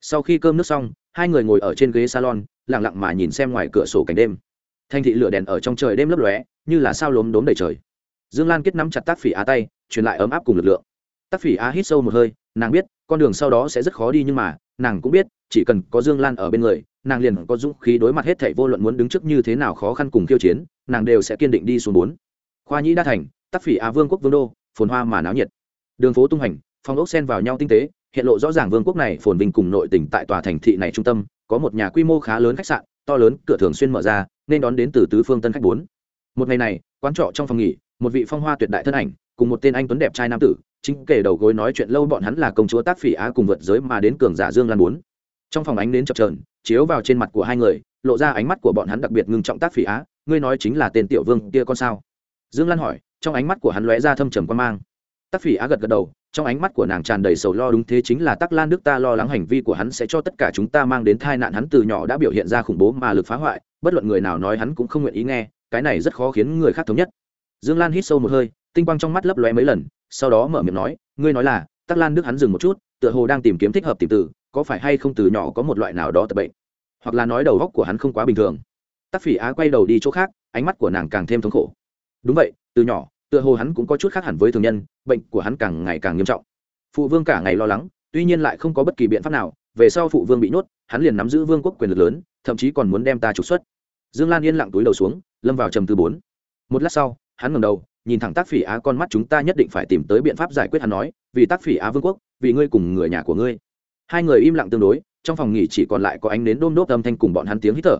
Sau khi cơm nước xong, hai người ngồi ở trên ghế salon, lặng lặng mà nhìn xem ngoài cửa sổ cảnh đêm thanh thị lửa đèn ở trong trời đêm lấp lóe, như là sao lốm đốm đầy trời. Dương lan kết nắm chặt tác phỉ á tay, truyền lại ấm áp cùng lực lượng. Tác phỉ á hít sâu một hơi, nàng biết, con đường sau đó sẽ rất khó đi nhưng mà, nàng cũng biết, chỉ cần có dương lan ở bên người, nàng liền có dũng khí đối mặt hết thảy vô luận muốn đứng trước như thế nào khó khăn cùng khiêu chiến, nàng đều sẽ kiên định đi xuống bốn. Khoa nhĩ đa thành, tác phỉ á vương quốc vương đô, phồn hoa mà náo nhiệt. Đường phố tung hành, phong ốc xen vào nhau tinh tế, hiện lộ rõ ràng vương quốc này phồn vinh cùng nội tỉnh tại tòa thành thị này trung tâm, có một nhà quy mô khá lớn khách sạn, to lớn, cửa thường xuyên mở ra nên đón đến từ tứ phương tân khách bốn. Một ngày này, quán trọ trong phòng nghỉ, một vị phong hoa tuyệt đại thân ảnh, cùng một tên anh tuấn đẹp trai nam tử, chính kể đầu gối nói chuyện lâu bọn hắn là công chúa tác phỉ á cùng vượt giới mà đến cường giả dương lan bốn. Trong phòng ánh đến chập trờn chiếu vào trên mặt của hai người, lộ ra ánh mắt của bọn hắn đặc biệt ngưng trọng tác phỉ á, ngươi nói chính là tên tiểu vương kia con sao? Dương lan hỏi, trong ánh mắt của hắn lóe ra thâm trầm quan mang. Tác phỉ á gật gật đầu, trong ánh mắt của nàng tràn đầy sầu lo đúng thế chính là tắc lan đức ta lo lắng hành vi của hắn sẽ cho tất cả chúng ta mang đến tai nạn hắn từ nhỏ đã biểu hiện ra khủng bố mà lực phá hoại bất luận người nào nói hắn cũng không nguyện ý nghe, cái này rất khó khiến người khác thống nhất. Dương lan hít sâu một hơi, tinh quang trong mắt lấp lóe mấy lần, sau đó mở miệng nói, ngươi nói là, tắc lan đức hắn dừng một chút, tựa hồ đang tìm kiếm thích hợp tìm từ có phải hay không từ nhỏ có một loại nào đó tập bệnh? Hoặc là nói đầu góc của hắn không quá bình thường. Tắc phỉ á quay đầu đi chỗ khác, ánh mắt của nàng càng thêm thống khổ. Đúng vậy, từ nhỏ, tựa hồ hắn cũng có chút khác hẳn với thường nhân, bệnh của hắn càng ngày càng nghiêm trọng. Phụ vương cả ngày lo lắng, tuy nhiên lại không có bất kỳ biện pháp nào, về sau phụ vương bị nhốt, hắn liền nắm giữ vương quốc quyền lực lớn thậm chí còn muốn đem ta trục xuất. Dương lan yên lặng túi đầu xuống, lâm vào trầm tư bốn. Một lát sau, hắn ngầm đầu, nhìn thẳng tác phỉ á con mắt chúng ta nhất định phải tìm tới biện pháp giải quyết hắn nói, vì tác phỉ á vương quốc, vì ngươi cùng người nhà của ngươi. Hai người im lặng tương đối, trong phòng nghỉ chỉ còn lại có ánh nến đôm đốt âm thanh cùng bọn hắn tiếng hít thở.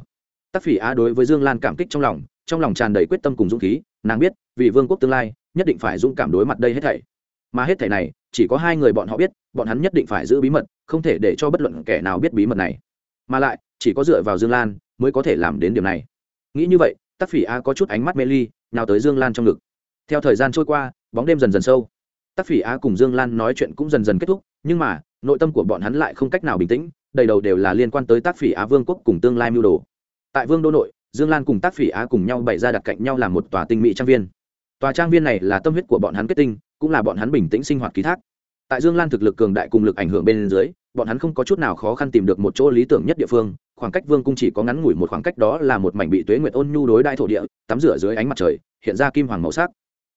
Tác phỉ á đối với dương lan cảm kích trong lòng trong lòng tràn đầy quyết tâm cùng dũng khí, nàng biết, vì vương quốc tương lai, nhất định phải dũng cảm đối mặt đây hết thảy. Mà hết thảy này, chỉ có hai người bọn họ biết, bọn hắn nhất định phải giữ bí mật, không thể để cho bất luận kẻ nào biết bí mật này. Mà lại chỉ có dựa vào dương lan mới có thể làm đến điểm này. Nghĩ như vậy tác phỉ a có chút ánh mắt mê ly, nào tới dương lan trong ngực. Theo thời gian trôi qua, bóng đêm dần dần sâu. Tác phỉ a cùng dương lan nói chuyện cũng dần dần kết thúc, nhưng mà, nội tâm của bọn hắn lại không cách nào bình tĩnh, đầy đầu đều là liên quan tới tác phỉ á vương quốc cùng tương lai mưu đồ. Tại vương đô nội, dương lan cùng tác phỉ á cùng nhau bày ra đặt cạnh nhau làm một tòa tinh mỹ trang viên. Tòa trang viên này là tâm huyết của bọn hắn kết tinh, cũng là bọn hắn bình tĩnh sinh hoạt ký thác. Tại dương lan thực lực cường đại cùng lực ảnh hưởng bên dưới bọn hắn không có chút nào khó khăn tìm được một chỗ lý tưởng nhất địa phương, khoảng cách vương cung chỉ có ngắn ngủi một khoảng cách đó là một mảnh bị tuế nguyệt ôn nhu đối đại thổ địa, tắm rửa dưới ánh mặt trời, hiện ra kim hoàng màu sắc.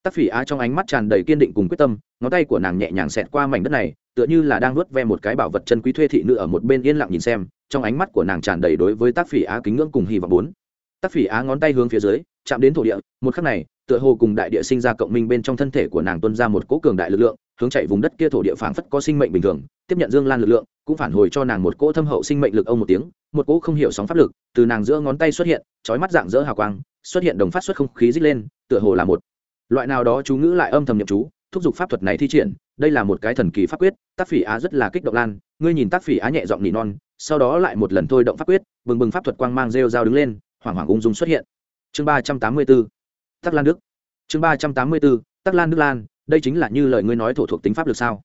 Tắc phỉ á trong ánh mắt tràn đầy kiên định cùng quyết tâm, ngón tay của nàng nhẹ nhàng xẹt qua mảnh đất này, tựa như là đang nuốt ve một cái bảo vật chân quý thuê thị nữ ở một bên yên lặng nhìn xem, trong ánh mắt của nàng tràn đầy đối với tác phỉ á kính ngưỡng cùng hy vọng bốn. Tác phỉ á ngón tay hướng phía dưới, chạm đến thổ địa, một khắc này, tựa hồ cùng đại địa sinh ra cộng minh bên trong thân thể của nàng tuân ra một cỗ cường đại lực lượng, hướng chạy vùng đất kia thổ địa phảng phất có sinh mệnh bình thường, tiếp nhận dương lan lực lượng cũng phản hồi cho nàng một cỗ thâm hậu sinh mệnh lực ông một tiếng, một cỗ không hiểu sóng pháp lực, từ nàng giữa ngón tay xuất hiện trói mắt dạng dỡ hào quang, xuất hiện đồng phát xuất không khí dích lên, tựa hồ là một loại nào đó chú ngữ lại âm thầm nhậm chú, thúc giục pháp thuật này thi triển, đây là một cái thần kỳ pháp quyết, tác phỉ á rất là kích động lan, ngươi nhìn tác phỉ á nhẹ giọng nỉ non, sau đó lại một lần thôi động pháp quyết, bừng bừng pháp thuật quang mang rêu dao đứng lên, hoảng hoảng ung dung xuất hiện. Chương ba trăm tám mươi b ố tắc lan đức. Chương ba trăm tám mươi b ố tắc lan đức lan, đây chính là như lời ngươi nói thổ thuộc tính pháp lực sao?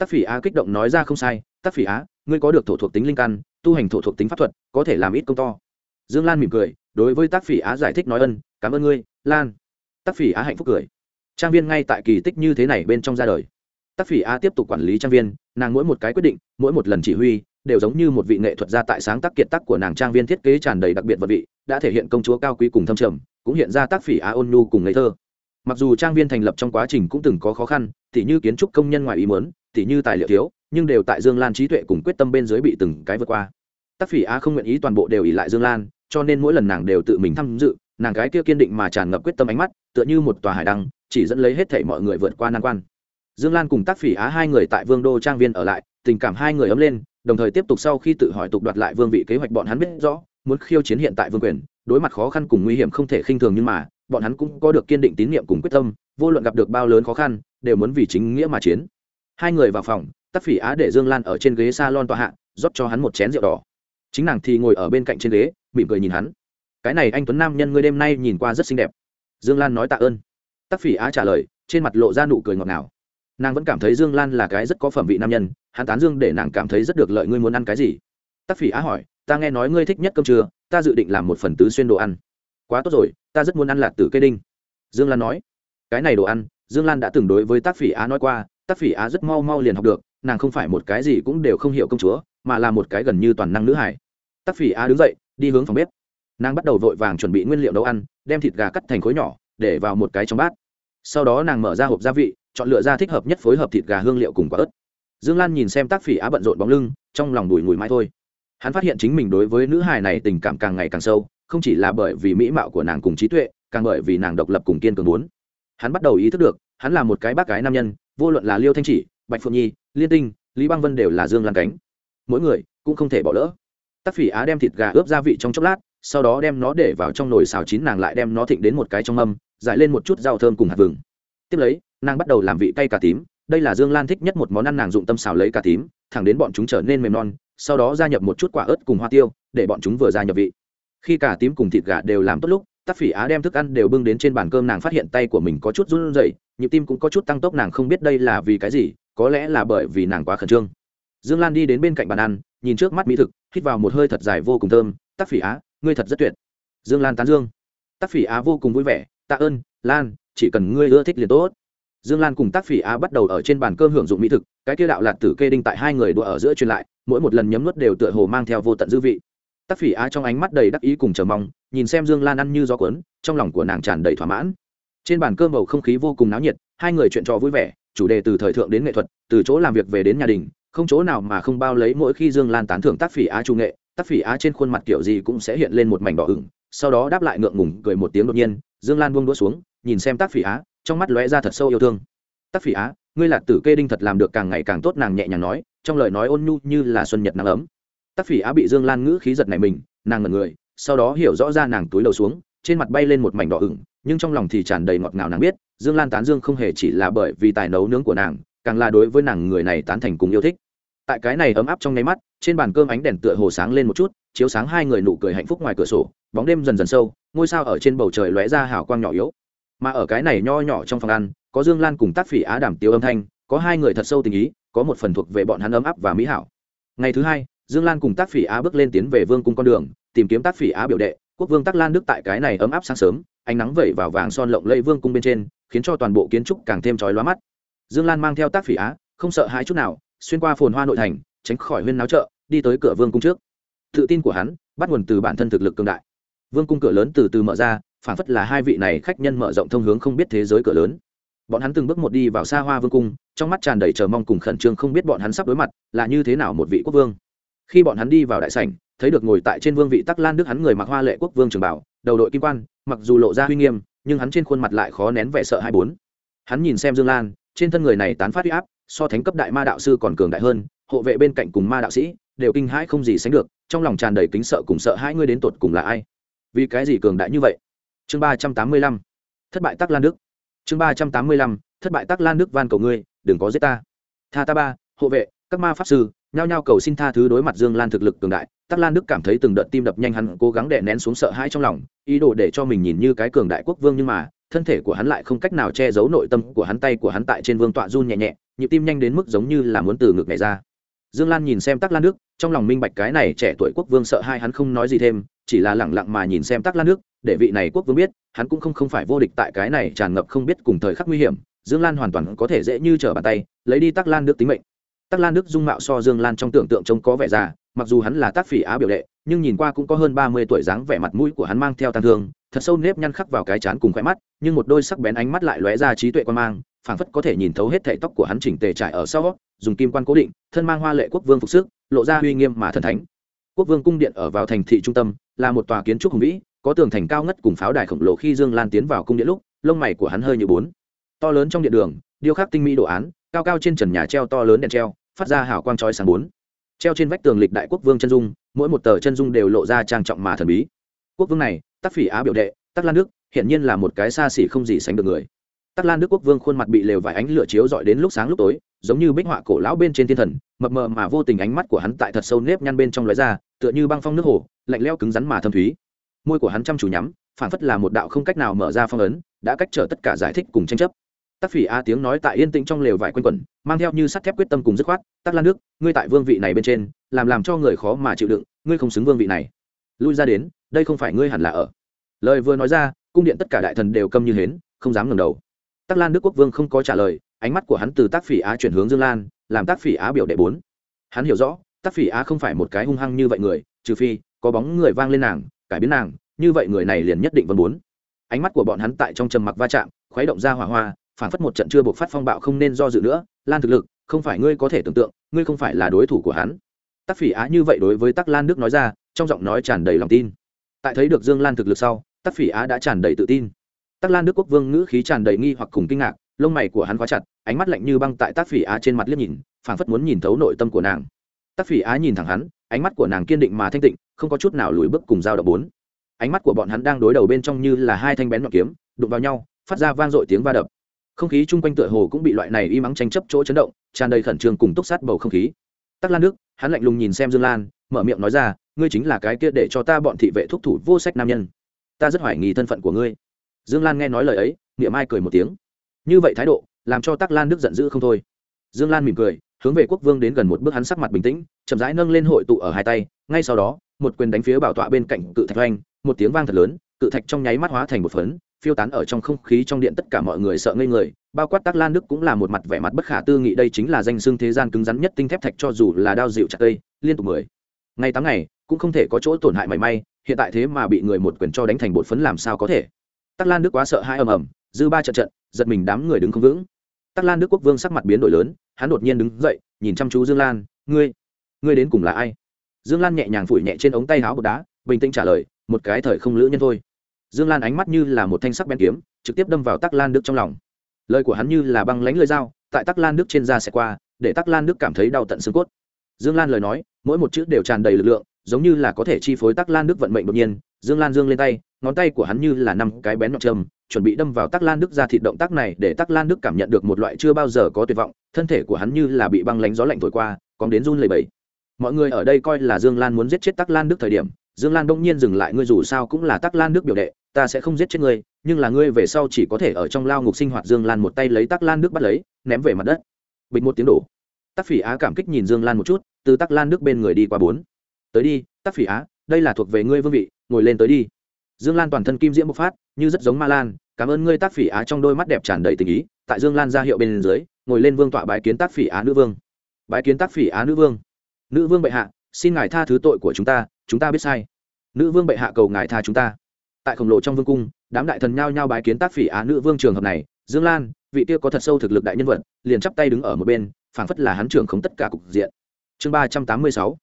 Tác phỉ á kích động nói ra không sai, tác phỉ á, ngươi có được thổ thuộc tính linh căn, tu hành thổ thuộc tính pháp thuật, có thể làm ít công to. Dương lan mỉm cười, đối với tác phỉ á giải thích nói ân, cảm ơn ngươi, lan. Tác phỉ á hạnh phúc cười. Trang viên ngay tại kỳ tích như thế này bên trong ra đời. Tác phỉ á tiếp tục quản lý trang viên, nàng mỗi một cái quyết định, mỗi một lần chỉ huy, đều giống như một vị nghệ thuật gia tại sáng tác kiệt tác của nàng trang viên thiết kế tràn đầy đặc biệt vật vị, đã thể hiện công chúa cao quý cùng thâm trầm, cũng hiện ra tác phỉ á ôn nhu cùng ngây thơ. Mặc dù trang viên thành lập trong quá trình cũng từng có khó khăn thì như kiến trúc công nhân ngoài ý muốn tỉ như tài liệu thiếu, nhưng đều tại dương lan trí tuệ cùng quyết tâm bên dưới bị từng cái vượt qua. Tác phỉ á không nguyện ý toàn bộ đều ỉ lại dương lan, cho nên mỗi lần nàng đều tự mình tham dự, nàng cái kia kiên định mà tràn ngập quyết tâm ánh mắt, tựa như một tòa hải đăng, chỉ dẫn lấy hết thảy mọi người vượt qua nan quan. Dương lan cùng tác phỉ á hai người tại vương đô trang viên ở lại, tình cảm hai người ấm lên, đồng thời tiếp tục sau khi tự hỏi tục đoạt lại vương vị kế hoạch bọn hắn biết rõ, muốn khiêu chiến hiện tại vương quyền, đối mặt khó khăn cùng nguy hiểm không thể khinh thường nhưng mà, bọn hắn cũng có được kiên định tín nhiệm cùng quyết tâm, vô luận gặp được bao lớn khó khăn, đều muốn vì chính nghĩa mà chiến hai người vào phòng, tắc phỉ á để dương lan ở trên ghế s a lon tọa hạ, rót cho hắn một chén rượu đỏ. Chính nàng thì ngồi ở bên cạnh trên ghế, mỉm cười nhìn hắn. Cái này anh tuấn nam nhân ngươi đêm nay nhìn qua rất xinh đẹp. Dương lan nói tạ ơn. Tắc phỉ á trả lời, trên mặt lộ ra nụ cười ngọt ngào. Nàng vẫn cảm thấy dương lan là cái rất có phẩm vị nam nhân, hắn tán dương để nàng cảm thấy rất được lợi ngươi muốn ăn cái gì. Tắc phỉ á hỏi, ta nghe nói ngươi thích nhất cơm trưa, ta dự định làm một phần tứ xuyên đồ ăn. Quá tốt rồi, ta rất muốn ăn lạc tử cây đinh. Dương lan nói, cái này đồ ăn, dương lan đã từng đối với tác phỉ á nói qua tác phỉ á rất mau mau liền học được, nàng không phải một cái gì cũng đều không hiểu công chúa, mà là một cái gần như toàn năng nữ hải tác phỉ á đứng dậy, đi hướng phòng bếp. Nàng bắt đầu vội vàng chuẩn bị nguyên liệu nấu ăn, đem thịt gà cắt thành khối nhỏ, để vào một cái trong bát. Sau đó nàng mở ra hộp gia vị, chọn lựa ra thích hợp nhất phối hợp thịt gà hương liệu cùng quả ớt. Dương lan nhìn xem tác phỉ á bận rộn bóng lưng, trong lòng đùi ngùi mãi thôi. Hắn phát hiện chính mình đối với nữ hài này tình cảm càng ngày càng sâu, không chỉ là bởi vì mỹ mạo của nàng cùng trí tuệ, càng bởi vì nàng độc lập cùng kiên cường muốn. Hắn bắt đầu ý thức được, hắn là một cái bác gái nam nhân vô luận là liêu thanh chỉ bạch phượng nhi liên tinh lý băng vân đều là dương lan cánh. Mỗi người cũng không thể bỏ lỡ. Tắc phỉ á đem thịt gà ướp gia vị trong chốc lát sau đó đem nó để vào trong nồi xào chín nàng lại đem nó thịnh đến một cái trong âm, giải lên một chút rau thơm cùng hạt vừng. Tiếp lấy nàng bắt đầu làm vị cay cà tím. Đây là dương lan thích nhất một món ăn nàng dụng tâm xào lấy cà tím thẳng đến bọn chúng trở nên mềm non sau đó gia nhập một chút quả ớt cùng hoa tiêu để bọn chúng vừa gia nhập vị. Khi cà tím cùng thịt gà đều làm tốt lúc tắc phỉ á đem thức ăn đều bưng đến trên bàn cơm nàng phát hiện tay của mình có chút run rẩy nhịp tim cũng có chút tăng tốc nàng không biết đây là vì cái gì, có lẽ là bởi vì nàng quá khẩn trương. Dương lan đi đến bên cạnh bàn ăn, nhìn trước mắt mỹ thực, hít vào một hơi thật dài vô cùng thơm, tắc phỉ á, ngươi thật rất tuyệt. Dương lan tán dương. Tắc phỉ á vô cùng vui vẻ, tạ ơn, lan, chỉ cần ngươi ưa thích liền tốt. Dương lan cùng tác phỉ á bắt đầu ở trên bàn cơm hưởng dụng mỹ thực, cái kia đạo lạt tử kê đinh tại hai người đua ở giữa truyền lại, mỗi một lần nhấm nuốt đều tựa hồ mang theo vô tận dư vị. Tác phỉ á trong ánh mắt đầy đắc ý cùng chờ mong, nhìn xem dương lan ăn như gió cuốn, trong lòng của nàng tràn đầy thỏa mãn trên bàn cơm bầu không khí vô cùng náo nhiệt, hai người chuyện trò vui vẻ, chủ đề từ thời thượng đến nghệ thuật, từ chỗ làm việc về đến nhà đình, không chỗ nào mà không bao lấy mỗi khi dương lan tán thưởng tác phỉ á trung nghệ, tác phỉ á trên khuôn mặt kiểu gì cũng sẽ hiện lên một mảnh đỏ ửng, sau đó đáp lại ngượng ngùng, cười một tiếng đột nhiên, dương lan buông đũa xuống, nhìn xem tác phỉ á, trong mắt lóe ra thật sâu yêu thương. Tác phỉ á, ngươi là tử kê đinh thật làm được càng ngày càng tốt, nàng nhẹ nhàng nói, trong lời nói ôn nhu như là xuân nhật nắng ấm. Tác phỉ á bị dương lan ngữ khí giật này mình, nàng ngẩn người, sau đó hiểu rõ ra nàng túi đầu xuống, trên mặt bay lên một mảnh đỏ ửng nhưng trong lòng thì tràn đầy ngọt ngào nàng biết, dương lan tán dương không hề chỉ là bởi vì tài nấu nướng của nàng, càng là đối với nàng người này tán thành cùng yêu thích. Tại cái này ấm áp trong nháy mắt, trên bàn cơm ánh đèn tựa hồ sáng lên một chút, chiếu sáng hai người nụ cười hạnh phúc ngoài cửa sổ, bóng đêm dần dần sâu, ngôi sao ở trên bầu trời lóe ra hào quang nhỏ yếu. Mà ở cái này nho nhỏ trong phòng ăn, có dương lan cùng tác phỉ á đảm tiêu âm thanh, có hai người thật sâu tình ý, có một phần thuộc về bọn hắn ấm áp và mỹ hảo. Ngày thứ hai, dương lan cùng tác phỉ á bước lên tiến về vương cung con đường, tìm kiếm tác phỉ á biểu đệ, quốc vương Tác lan đức tại cái này ấm áp sáng sớm ánh nắng vẩy vào vàng son lộng lẫy vương cung bên trên, khiến cho toàn bộ kiến trúc càng thêm trói lóa mắt. Dương lan mang theo tác phỉ á, không sợ hãi chút nào, xuyên qua phồn hoa nội thành, tránh khỏi huyên náo chợ, đi tới cửa vương cung trước. Tự tin của hắn, bắt nguồn từ bản thân thực lực cường đại. Vương cung cửa lớn từ từ mở ra phản phất là hai vị này khách nhân mở rộng thông hướng không biết thế giới cửa lớn. Bọn hắn từng bước một đi vào xa hoa vương cung, trong mắt tràn đầy chờ mong cùng khẩn trương không biết bọn hắn sắp đối mặt là như thế nào một vị quốc vương. Khi bọn hắn đi vào đại sảnh, thấy được ngồi tại trên vương vị tắc lan đức hắn người mặc hoa lệ quốc vương trường bảo, đầu đội kim quan mặc dù lộ ra uy nghiêm, nhưng hắn trên khuôn mặt lại khó nén vẻ sợ hai bốn. Hắn nhìn xem dương lan, trên thân người này tán phát huy áp, so thánh cấp đại ma đạo sư còn cường đại hơn, hộ vệ bên cạnh cùng ma đạo sĩ đều kinh hãi không gì sánh được, trong lòng tràn đầy kính sợ cùng sợ hai ngươi đến tột cùng là ai? Vì cái gì cường đại như vậy? Chương ba trăm tám mươi lăm. Thất bại tắc lan đức. Chương ba trăm tám mươi lăm. Thất bại tắc lan đức van cầu ngươi, đừng có giết ta. Tha ta ba, hộ vệ, các ma pháp sư nhao nhao cầu xin tha thứ đối mặt dương lan thực lực cường đại, tắc lan đức cảm thấy từng đợt tim đập nhanh hắn cố gắng đè nén xuống sợ hãi trong lòng, ý đồ để cho mình nhìn như cái cường đại quốc vương nhưng mà, thân thể của hắn lại không cách nào che giấu nội tâm của hắn, tay của hắn tại trên vương tọa run nhẹ nhẹ, nhịp tim nhanh đến mức giống như là muốn từ ngực nhảy ra. Dương lan nhìn xem tắc lan đức, trong lòng minh bạch cái này trẻ tuổi quốc vương sợ hai hắn không nói gì thêm, chỉ là lẳng lặng mà nhìn xem tắc lan đức, để vị này quốc vương biết, hắn cũng không không phải vô địch tại cái này tràn ngập không biết cùng thời khắc nguy hiểm, dương lan hoàn toàn có thể dễ như trở bàn tay, lấy đi tắc lan đức tính mệnh tắc lan đức dung mạo so dương lan trong tưởng tượng trông có vẻ già, mặc dù hắn là tác phỉ á biểu đệ, nhưng nhìn qua cũng có hơn ba mươi tuổi dáng vẻ mặt mũi của hắn mang theo tàn thương, thật sâu nếp nhăn khắc vào cái chán cùng khoe mắt, nhưng một đôi sắc bén ánh mắt lại lóe ra trí tuệ quan mang, phảng phất có thể nhìn thấu hết thảy tóc của hắn chỉnh tề trải ở sau, dùng kim quan cố định, thân mang hoa lệ quốc vương phục sức, lộ ra uy nghiêm mà thần thánh. Quốc vương cung điện ở vào thành thị trung tâm, là một tòa kiến trúc hùng vĩ, có tường thành cao ngất cùng pháo đài khổng lồ khi dương lan tiến vào cung điện lúc, lông mày của hắn hơi như bốn. To lớn trong điện đường, điêu khắc tinh mỹ đồ án, cao cao trên trần nhà treo to lớn đèn treo phát ra hào quang chói sáng bốn. Treo trên vách tường lịch đại quốc vương chân dung, mỗi một tờ chân dung đều lộ ra trang trọng mà thần bí. Quốc vương này tác phỉ á biểu đệ, tắc lan đức hiện nhiên là một cái xa xỉ không gì sánh được người. Tắc lan đức quốc vương khuôn mặt bị lều vài ánh lửa chiếu dọi đến lúc sáng lúc tối, giống như bích họa cổ lão bên trên thiên thần, mập mờ mà vô tình ánh mắt của hắn tại thật sâu nếp nhăn bên trong lóe ra, tựa như băng phong nước hồ, lạnh leo cứng rắn mà thâm thúy. Môi của hắn chăm chú nhắm phản phất là một đạo không cách nào mở ra phong ấn, đã cách trở tất cả giải thích cùng tranh chấp. Tác phỉ a tiếng nói tại yên tĩnh trong lều vải quanh quẩn, mang theo như sắt thép quyết tâm cùng dứt khoát Tác lan nước ngươi tại vương vị này bên trên, làm làm cho người khó mà chịu đựng, ngươi không xứng vương vị này. Lui ra đến, đây không phải ngươi hẳn là ở. Lời vừa nói ra, cung điện tất cả đại thần đều câm như hến, không dám ngẩng đầu. Tác lan đức quốc vương không có trả lời, ánh mắt của hắn từ tác phỉ á chuyển hướng dương lan, làm tác phỉ á biểu đệ bốn. Hắn hiểu rõ tác phỉ á không phải một cái hung hăng như vậy người, trừ phi, có bóng người vang lên nàng, cải biến nàng, như vậy người này liền nhất định vân bốn. Ánh mắt của bọn hắn tại trong trầm mặc va chạm, khuấy động ra hỏa hoa phản phất một trận chưa buộc phát phong bạo không nên do dự nữa, lan thực lực, không phải ngươi có thể tưởng tượng, ngươi không phải là đối thủ của hắn. Tắc phỉ á như vậy đối với tắc lan đức nói ra, trong giọng nói tràn đầy lòng tin. Tại thấy được dương lan thực lực sau, tắc phỉ á đã tràn đầy tự tin. Tắc lan đức quốc vương ngữ khí tràn đầy nghi hoặc cùng kinh ngạc, lông mày của hắn khóa chặt, ánh mắt lạnh như băng tại tác phỉ á trên mặt liếc nhìn, phảng phất muốn nhìn thấu nội tâm của nàng. Tác phỉ á nhìn thẳng hắn, ánh mắt của nàng kiên định mà thanh tịnh, không có chút nào lùi bước cùng dao động bốn. Ánh mắt của bọn hắn đang đối đầu bên trong như là hai thanh bén nhọn kiếm, đụng vào nhau, phát ra vang dội tiếng va đập không khí chung quanh tựa hồ cũng bị loại này y mắng tranh chấp chỗ chấn động, tràn đầy khẩn trương cùng túc sát bầu không khí. Tắc lan đức, hắn lạnh lùng nhìn xem dương lan, mở miệng nói ra, ngươi chính là cái kia để cho ta bọn thị vệ thúc thủ vô sách nam nhân. Ta rất hoài nghi thân phận của ngươi. Dương lan nghe nói lời ấy, niệm ai cười một tiếng. Như vậy thái độ, làm cho tắc lan đức giận dữ không thôi. Dương lan mỉm cười, hướng về quốc vương đến gần một bước hắn sắc mặt bình tĩnh, chậm rãi nâng lên hội tụ ở hai tay, ngay sau đó, một quyền đánh phía bảo tọa bên cạnh cự thạch oanh, một tiếng vang thật lớn, cự thạch trong nháy mắt hóa thành một phấn phiêu tán ở trong không khí trong điện tất cả mọi người sợ ngây người. Bao quát tắc lan đức cũng là một mặt vẻ mặt bất khả tư nghị, đây chính là danh xương thế gian cứng rắn nhất tinh thép thạch cho dù là đao dịu chặt cây, liên tục mười. Ngày tám ngày, cũng không thể có chỗ tổn hại mảy may, hiện tại thế mà bị người một quyền cho đánh thành bột phấn làm sao có thể? Tắc lan đức quá sợ hai ầm ầm, dư ba trận trận, giật mình đám người đứng không vững. Tắc lan đức quốc vương sắc mặt biến đổi lớn, hắn đột nhiên đứng dậy, nhìn chăm chú dương lan, ngươi ngươi đến cùng là ai? Dương lan nhẹ nhàng phủi nhẹ trên ống tay áo bột đá, bình tĩnh trả lời, một cái thời không lữ nhân thôi dương lan ánh mắt như là một thanh sắc bén kiếm, trực tiếp đâm vào tắc lan đức trong lòng. Lời của hắn như là băng lánh lưỡi dao, tại tắc lan đức trên da sẽ qua, để tắc lan đức cảm thấy đau tận xương cốt. Dương lan lời nói, mỗi một chữ đều tràn đầy lực lượng, giống như là có thể chi phối tắc lan đức vận mệnh đột nhiên. Dương lan dương lên tay, ngón tay của hắn như là năm cái bén nhọn châm, chuẩn bị đâm vào tắc lan đức ra thịt động tác này để tắc lan đức cảm nhận được một loại chưa bao giờ có tuyệt vọng. Thân thể của hắn như là bị băng lánh gió lạnh thổi qua còn đến run lầy bẫy mọi người ở đây coi là dương lan muốn giết chết tắc lan đức thời điểm dương lan đông nhiên dừng lại, ngươi dù sao cũng là tắc lan đức biểu đệ, ta sẽ không giết chết ngươi, nhưng là ngươi về sau chỉ có thể ở trong lao ngục sinh hoạt, dương lan một tay lấy tắc lan đức bắt lấy, ném về mặt đất. Bịch một tiếng đổ. Tắc phỉ á cảm kích nhìn dương lan một chút, từ tắc lan đức bên người đi qua bốn. Tới đi, tắc phỉ á, đây là thuộc về ngươi vương vị, ngồi lên tới đi. Dương lan toàn thân kim diễm bộc phát, như rất giống ma lan, cảm ơn ngươi tác phỉ á trong đôi mắt đẹp tràn đầy tình ý, tại dương lan ra hiệu bên dưới, ngồi lên vương tọa bái kiến tác phỉ á nữ vương. Bái kiến tác phỉ á nữ vương. Nữ vương bệ hạ, xin ngài tha thứ tội của chúng ta chúng ta biết sai nữ vương bệ hạ cầu ngài tha chúng ta. Tại khổng lồ trong vương cung, đám đại thần nhao nhao bái kiến tác phỉ á nữ vương trường hợp này. Dương lan, vị kia có thật sâu thực lực đại nhân vật, liền chắp tay đứng ở một bên, phảng phất là hắn trưởng không tất cả cục diện. Chương ba trăm tám mươi sáu,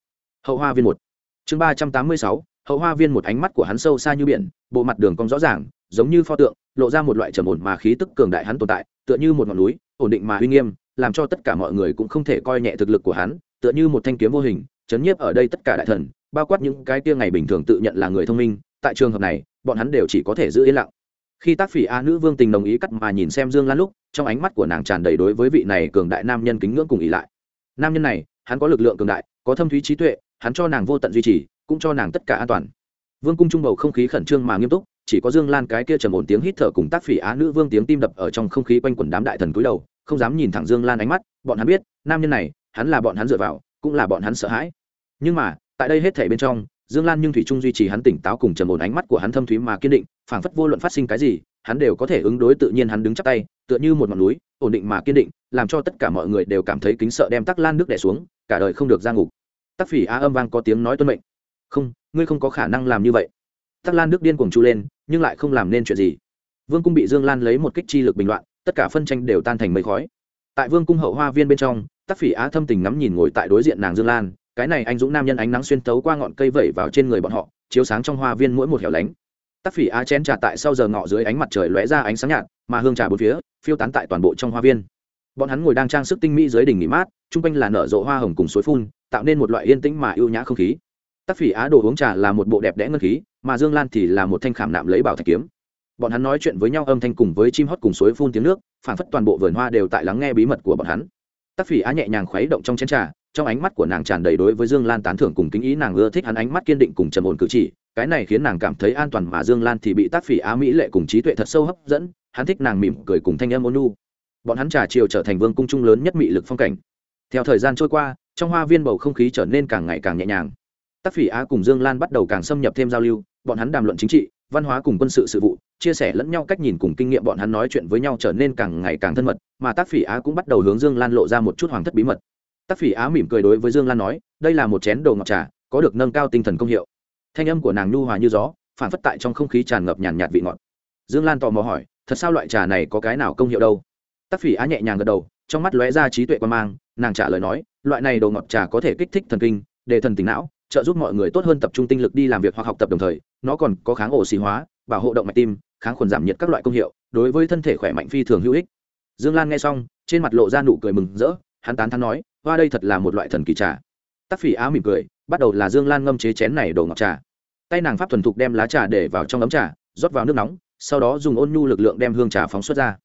hậu hoa viên một. Chương ba trăm tám mươi sáu, hậu hoa viên một ánh mắt của hắn sâu xa như biển, bộ mặt đường cong rõ ràng, giống như pho tượng, lộ ra một loại trầm ổn mà khí tức cường đại hắn tồn tại, tựa như một ngọn núi, ổn định mà uy nghiêm, làm cho tất cả mọi người cũng không thể coi nhẹ thực lực của hắn, tựa như một thanh kiếm vô hình, chấn nhiếp ở đây tất cả đại thần bao quát những cái kia ngày bình thường tự nhận là người thông minh, tại trường hợp này, bọn hắn đều chỉ có thể giữ yên lặng. Khi tác phỉ a nữ vương tình đồng ý cắt mà nhìn xem dương lan lúc, trong ánh mắt của nàng tràn đầy đối với vị này cường đại nam nhân kính ngưỡng cùng ý lại. Nam nhân này, hắn có lực lượng cường đại, có thâm thúy trí tuệ, hắn cho nàng vô tận duy trì, cũng cho nàng tất cả an toàn. Vương cung trung bầu không khí khẩn trương mà nghiêm túc, chỉ có dương lan cái kia trầm ổn tiếng hít thở cùng tác phỉ á nữ vương tiếng tim đập ở trong không khí quanh quần đám đại thần cúi đầu, không dám nhìn thẳng dương lan ánh mắt, bọn hắn biết, nam nhân này, hắn là bọn hắn dựa vào, cũng là bọn hắn sợ hãi. Nhưng mà tại đây hết thể bên trong, dương lan nhưng thủy trung duy trì hắn tỉnh táo cùng trầm ổn ánh mắt của hắn thâm thúy mà kiên định, phảng phất vô luận phát sinh cái gì, hắn đều có thể ứng đối tự nhiên hắn đứng chắp tay, tựa như một ngọn núi, ổn định mà kiên định, làm cho tất cả mọi người đều cảm thấy kính sợ đem tắc lan nước đẻ xuống, cả đời không được ra ngục. Tắc phỉ á âm vang có tiếng nói tuân mệnh. Không, ngươi không có khả năng làm như vậy. Tắc lan nước điên cuồng chu lên, nhưng lại không làm nên chuyện gì. Vương cung bị dương lan lấy một kích chi lực bình loạn, tất cả phân tranh đều tan thành mây khói. Tại vương cung hậu hoa viên bên trong, tắc phỉ á thâm tình ngắm nhìn ngồi tại đối diện nàng dương lan cái này anh dũng nam nhân ánh nắng xuyên tấu qua ngọn cây vẩy vào trên người bọn họ, chiếu sáng trong hoa viên mỗi một hẻo lánh. Tắc phỉ á chén trà tại sau giờ ngọ dưới ánh mặt trời lóe ra ánh sáng nhạt, mà hương trà bốn phía, phiêu tán tại toàn bộ trong hoa viên. Bọn hắn ngồi đang trang sức tinh mỹ dưới đỉnh nghỉ mát, chung quanh là nở rộ hoa hồng cùng suối phun, tạo nên một loại yên tĩnh mà ưu nhã không khí. Tắc phỉ á đồ uống trà là một bộ đẹp đẽ ngân khí, mà dương lan thì là một thanh khảm nạm lấy bảo thạch kiếm. Bọn hắn nói chuyện với nhau âm thanh cùng với chim hót cùng suối phun tiếng nước phản phất toàn bộ vườn hoa đều tại lắng nghe bí mật của bọn hắn. Tắc phỉ á nhẹ nhàng khuấy động trong chén trà trong ánh mắt của nàng tràn đầy đối với dương lan tán thưởng cùng kính ý, nàng ưa thích hắn ánh mắt kiên định cùng trầm ổn cử chỉ. Cái này khiến nàng cảm thấy an toàn mà dương lan thì bị tác phỉ á mỹ lệ cùng trí tuệ thật sâu hấp dẫn. Hắn thích nàng mỉm cười cùng thanh âm ôn nu bọn hắn trà chiều trở thành vương cung trung lớn nhất mị lực phong cảnh. Theo thời gian trôi qua, trong hoa viên bầu không khí trở nên càng ngày càng nhẹ nhàng. Tác phỉ á cùng dương lan bắt đầu càng xâm nhập thêm giao lưu. Bọn hắn đàm luận chính trị, văn hóa cùng quân sự sự vụ, chia sẻ lẫn nhau cách nhìn cùng kinh nghiệm bọn hắn nói chuyện với nhau trở nên càng ngày càng thân mật, mà tác phỉ á cũng bắt đầu hướng dương lan lộ ra một chút hoàng thất bí mật tác phỉ á mỉm cười đối với dương lan nói, đây là một chén đồ ngọc trà, có được nâng cao tinh thần công hiệu. Thanh âm của nàng nhu hòa như gió, phản phất tại trong không khí tràn ngập nhàn nhạt vị ngọt. Dương lan tò mò hỏi, thật sao loại trà này có cái nào công hiệu đâu? Tác phỉ á nhẹ nhàng gật đầu, trong mắt lóe ra trí tuệ quan mang, nàng trả lời nói, loại này đồ ngọt trà có thể kích thích thần kinh để thần tỉnh não, trợ giúp mọi người tốt hơn tập trung tinh lực đi làm việc hoặc học tập đồng thời, nó còn có kháng ổ xì hóa, bảo hộ động mạch tim, kháng khuẩn giảm nhiệt các loại công hiệu, đối với thân thể khỏe mạnh phi thường hữu ích. Dương lan nghe xong, trên mặt lộ ra nụ cười mừng rỡ, hắn tán thắn nói hoa đây thật là một loại thần kỳ trà. Tắc phỉ á mỉm cười, bắt đầu là dương lan ngâm chế chén này đồ ngọc trà. Tay nàng pháp thuần thục đem lá trà để vào trong ấm trà, rót vào nước nóng, sau đó dùng ôn nhu lực lượng đem hương trà phóng xuất ra.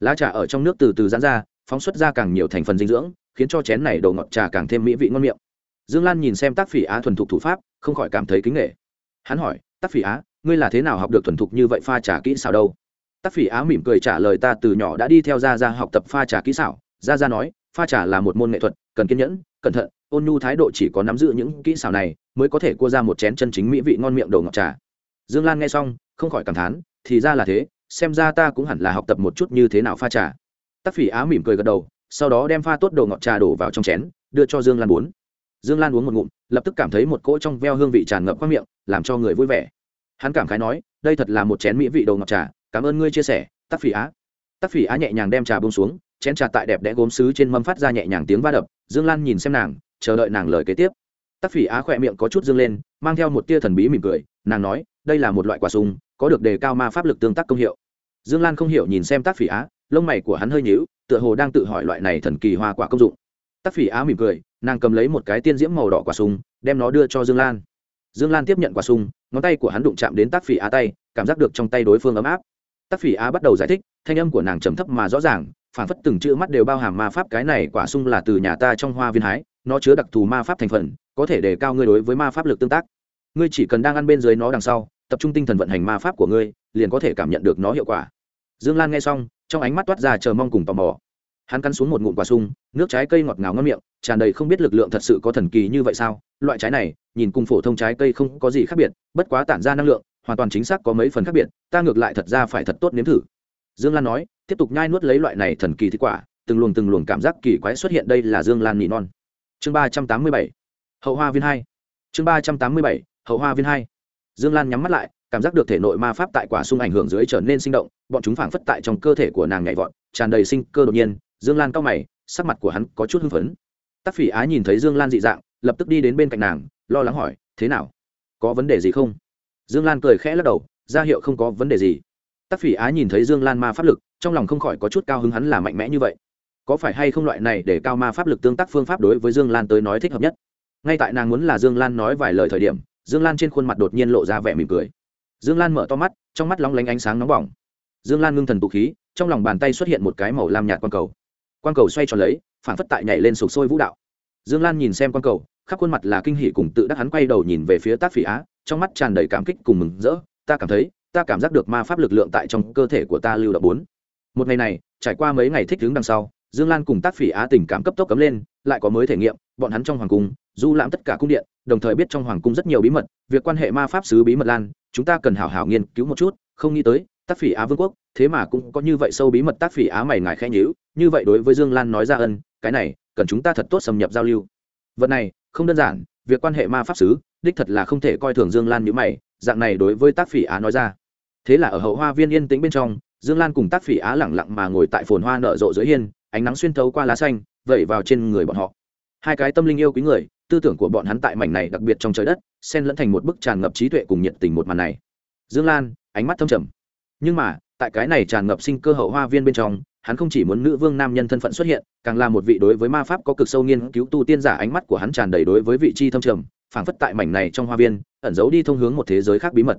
Lá trà ở trong nước từ từ giãn ra, phóng xuất ra càng nhiều thành phần dinh dưỡng, khiến cho chén này đồ ngọt trà càng thêm mỹ vị ngon miệng. Dương lan nhìn xem tác phỉ á thuần thục thủ pháp, không khỏi cảm thấy kính nghệ. Hắn hỏi tác phỉ á, ngươi là thế nào học được thuần thục như vậy pha trà kỹ xảo đâu? Tác phỉ á mỉm cười trả lời, ta từ nhỏ đã đi theo gia ra học tập pha trà kỹ xảo. Gia ra nói, pha trà là một môn nghệ thuật cần kiên nhẫn, cẩn thận, ôn nhu thái độ chỉ có nắm giữ những kỹ xảo này mới có thể cua ra một chén chân chính mỹ vị ngon miệng đồ ngọc trà. Dương lan nghe xong, không khỏi cảm thán, thì ra là thế, xem ra ta cũng hẳn là học tập một chút như thế nào pha trà. Tắc phỉ á mỉm cười gật đầu, sau đó đem pha tốt đồ ngọt trà đổ vào trong chén, đưa cho dương lan bốn dương lan uống một ngụm, lập tức cảm thấy một cỗ trong veo hương vị tràn ngập qua miệng, làm cho người vui vẻ. Hắn cảm khái nói, đây thật là một chén mỹ vị đồ ngọt trà, cảm ơn ngươi chia sẻ, tắc phỉ á. Tắc phỉ á nhẹ nhàng đem trà bông xuống chén trà tại đẹp đẽ gốm sứ trên mâm phát ra nhẹ nhàng tiếng va đập dương lan nhìn xem nàng chờ đợi nàng lời kế tiếp. Tắc phỉ á khỏe miệng có chút dương lên mang theo một tia thần bí mỉm cười nàng nói đây là một loại quả sung, có được đề cao ma pháp lực tương tác công hiệu. Dương lan không hiểu nhìn xem tác phỉ á lông mày của hắn hơi nhíu tựa hồ đang tự hỏi loại này thần kỳ hoa quả công dụng. Tác phỉ á mỉm cười nàng cầm lấy một cái tiên diễm màu đỏ quả sung, đem nó đưa cho dương lan. Dương lan tiếp nhận quả sung, ngón tay của hắn đụng chạm đến tác phỉ á tay cảm giác được trong tay đối phương ấm áp. Tác phỉ á bắt đầu giải thích thanh âm của nàng trầm thấp mà rõ ràng phản phất từng chữ mắt đều bao hàm ma pháp, cái này quả sung là từ nhà ta trong hoa viên hái, nó chứa đặc thù ma pháp thành phần, có thể đề cao ngươi đối với ma pháp lực tương tác. Ngươi chỉ cần đang ăn bên dưới nó đằng sau, tập trung tinh thần vận hành ma pháp của ngươi, liền có thể cảm nhận được nó hiệu quả. Dương lan nghe xong, trong ánh mắt toát ra chờ mong cùng tò mò. Hắn cắn xuống một ngụm quả sung, nước trái cây ngọt ngào ngon miệng, tràn đầy không biết lực lượng thật sự có thần kỳ như vậy sao? Loại trái này, nhìn cùng phổ thông trái cây không có gì khác biệt, bất quá tản ra năng lượng, hoàn toàn chính xác có mấy phần khác biệt, ta ngược lại thật ra phải thật tốt nếm thử dương lan nói, tiếp tục nhai nuốt lấy loại này thần kỳ thiết quả, từng luồng từng luồng cảm giác kỳ quái xuất hiện đây là dương lan nỉ non. Chương ba trăm tám mươi bảy, hậu hoa viên hai. Chương ba trăm tám mươi bảy, hậu hoa viên hai. Dương lan nhắm mắt lại, cảm giác được thể nội ma pháp tại quả sung ảnh hưởng dưới trở nên sinh động, bọn chúng phảng phất tại trong cơ thể của nàng nhảy vọt, tràn đầy sinh cơ đột nhiên, dương lan cao mày, sắc mặt của hắn có chút hưng phấn. Tắc phỉ á nhìn thấy dương lan dị dạng, lập tức đi đến bên cạnh nàng, lo lắng hỏi, thế nào? Có vấn đề gì không? Dương lan cười khẽ lắc đầu, ra hiệu không có vấn đề gì. Tác phỉ á nhìn thấy dương lan ma pháp lực, trong lòng không khỏi có chút cao hứng hắn là mạnh mẽ như vậy. Có phải hay không loại này để cao ma pháp lực tương tác phương pháp đối với dương lan tới nói thích hợp nhất? Ngay tại nàng muốn là dương lan nói vài lời thời điểm, dương lan trên khuôn mặt đột nhiên lộ ra vẻ mỉm cười. Dương lan mở to mắt, trong mắt lóng lánh ánh sáng nóng bỏng. Dương lan ngưng thần tụ khí, trong lòng bàn tay xuất hiện một cái màu lam nhạt quang cầu. Quang cầu xoay tròn lấy, phản phất tại nhảy lên sục sôi vũ đạo. Dương lan nhìn xem quang cầu, khắp khuôn mặt là kinh hỉ cùng tự đắc hắn quay đầu nhìn về phía tác phỉ á, trong mắt tràn đầy cảm kích cùng mừng rỡ. Ta cảm thấy ta cảm giác được ma pháp lực lượng tại trong cơ thể của ta lưu động bốn. Một ngày này, trải qua mấy ngày thích đứng đằng sau, dương lan cùng tác phỉ á tình cảm cấp tốc cấm lên, lại có mới thể nghiệm, bọn hắn trong hoàng cung, du lãm tất cả cung điện, đồng thời biết trong hoàng cung rất nhiều bí mật, việc quan hệ ma pháp sứ bí mật lan, chúng ta cần hảo hảo nghiên cứu một chút, không nghĩ tới, tác phỉ á vương quốc, thế mà cũng có như vậy sâu bí mật, tác phỉ á mày ngài khẽ nhíu, như vậy đối với dương lan nói ra ân, cái này, cần chúng ta thật tốt xâm nhập giao lưu. Vật này, không đơn giản, việc quan hệ ma pháp sứ, đích thật là không thể coi thường dương lan như mày, dạng này đối với tác phỉ á nói ra thế là ở hậu hoa viên yên tĩnh bên trong, dương lan cùng tác phỉ á lẳng lặng mà ngồi tại phồn hoa nở rộ dưới hiên, ánh nắng xuyên thấu qua lá xanh, vẩy vào trên người bọn họ. Hai cái tâm linh yêu quý người, tư tưởng của bọn hắn tại mảnh này đặc biệt trong trời đất, xen lẫn thành một bức tràn ngập trí tuệ cùng nhiệt tình một màn này. Dương lan, ánh mắt thâm trầm. Nhưng mà, tại cái này tràn ngập sinh cơ hậu hoa viên bên trong, hắn không chỉ muốn nữ vương nam nhân thân phận xuất hiện, càng là một vị đối với ma pháp có cực sâu nghiên cứu tu tiên giả ánh mắt của hắn tràn đầy đối với vị chi thâm trầm, phảng phất tại mảnh này trong hoa viên, ẩn giấu đi thông hướng một thế giới khác bí mật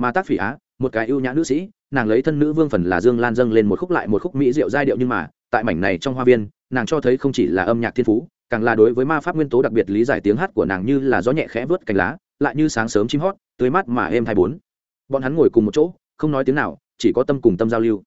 mà tác phỉ á, một cái ưu nhã nữ sĩ, nàng lấy thân nữ vương phần là dương lan dâng lên một khúc lại một khúc mỹ diệu giai điệu nhưng mà, tại mảnh này trong hoa viên, nàng cho thấy không chỉ là âm nhạc thiên phú, càng là đối với ma pháp nguyên tố đặc biệt lý giải tiếng hát của nàng như là gió nhẹ khẽ vớt cành lá, lại như sáng sớm chim hót tưới mát mà êm hai bốn. Bọn hắn ngồi cùng một chỗ, không nói tiếng nào, chỉ có tâm cùng tâm giao lưu.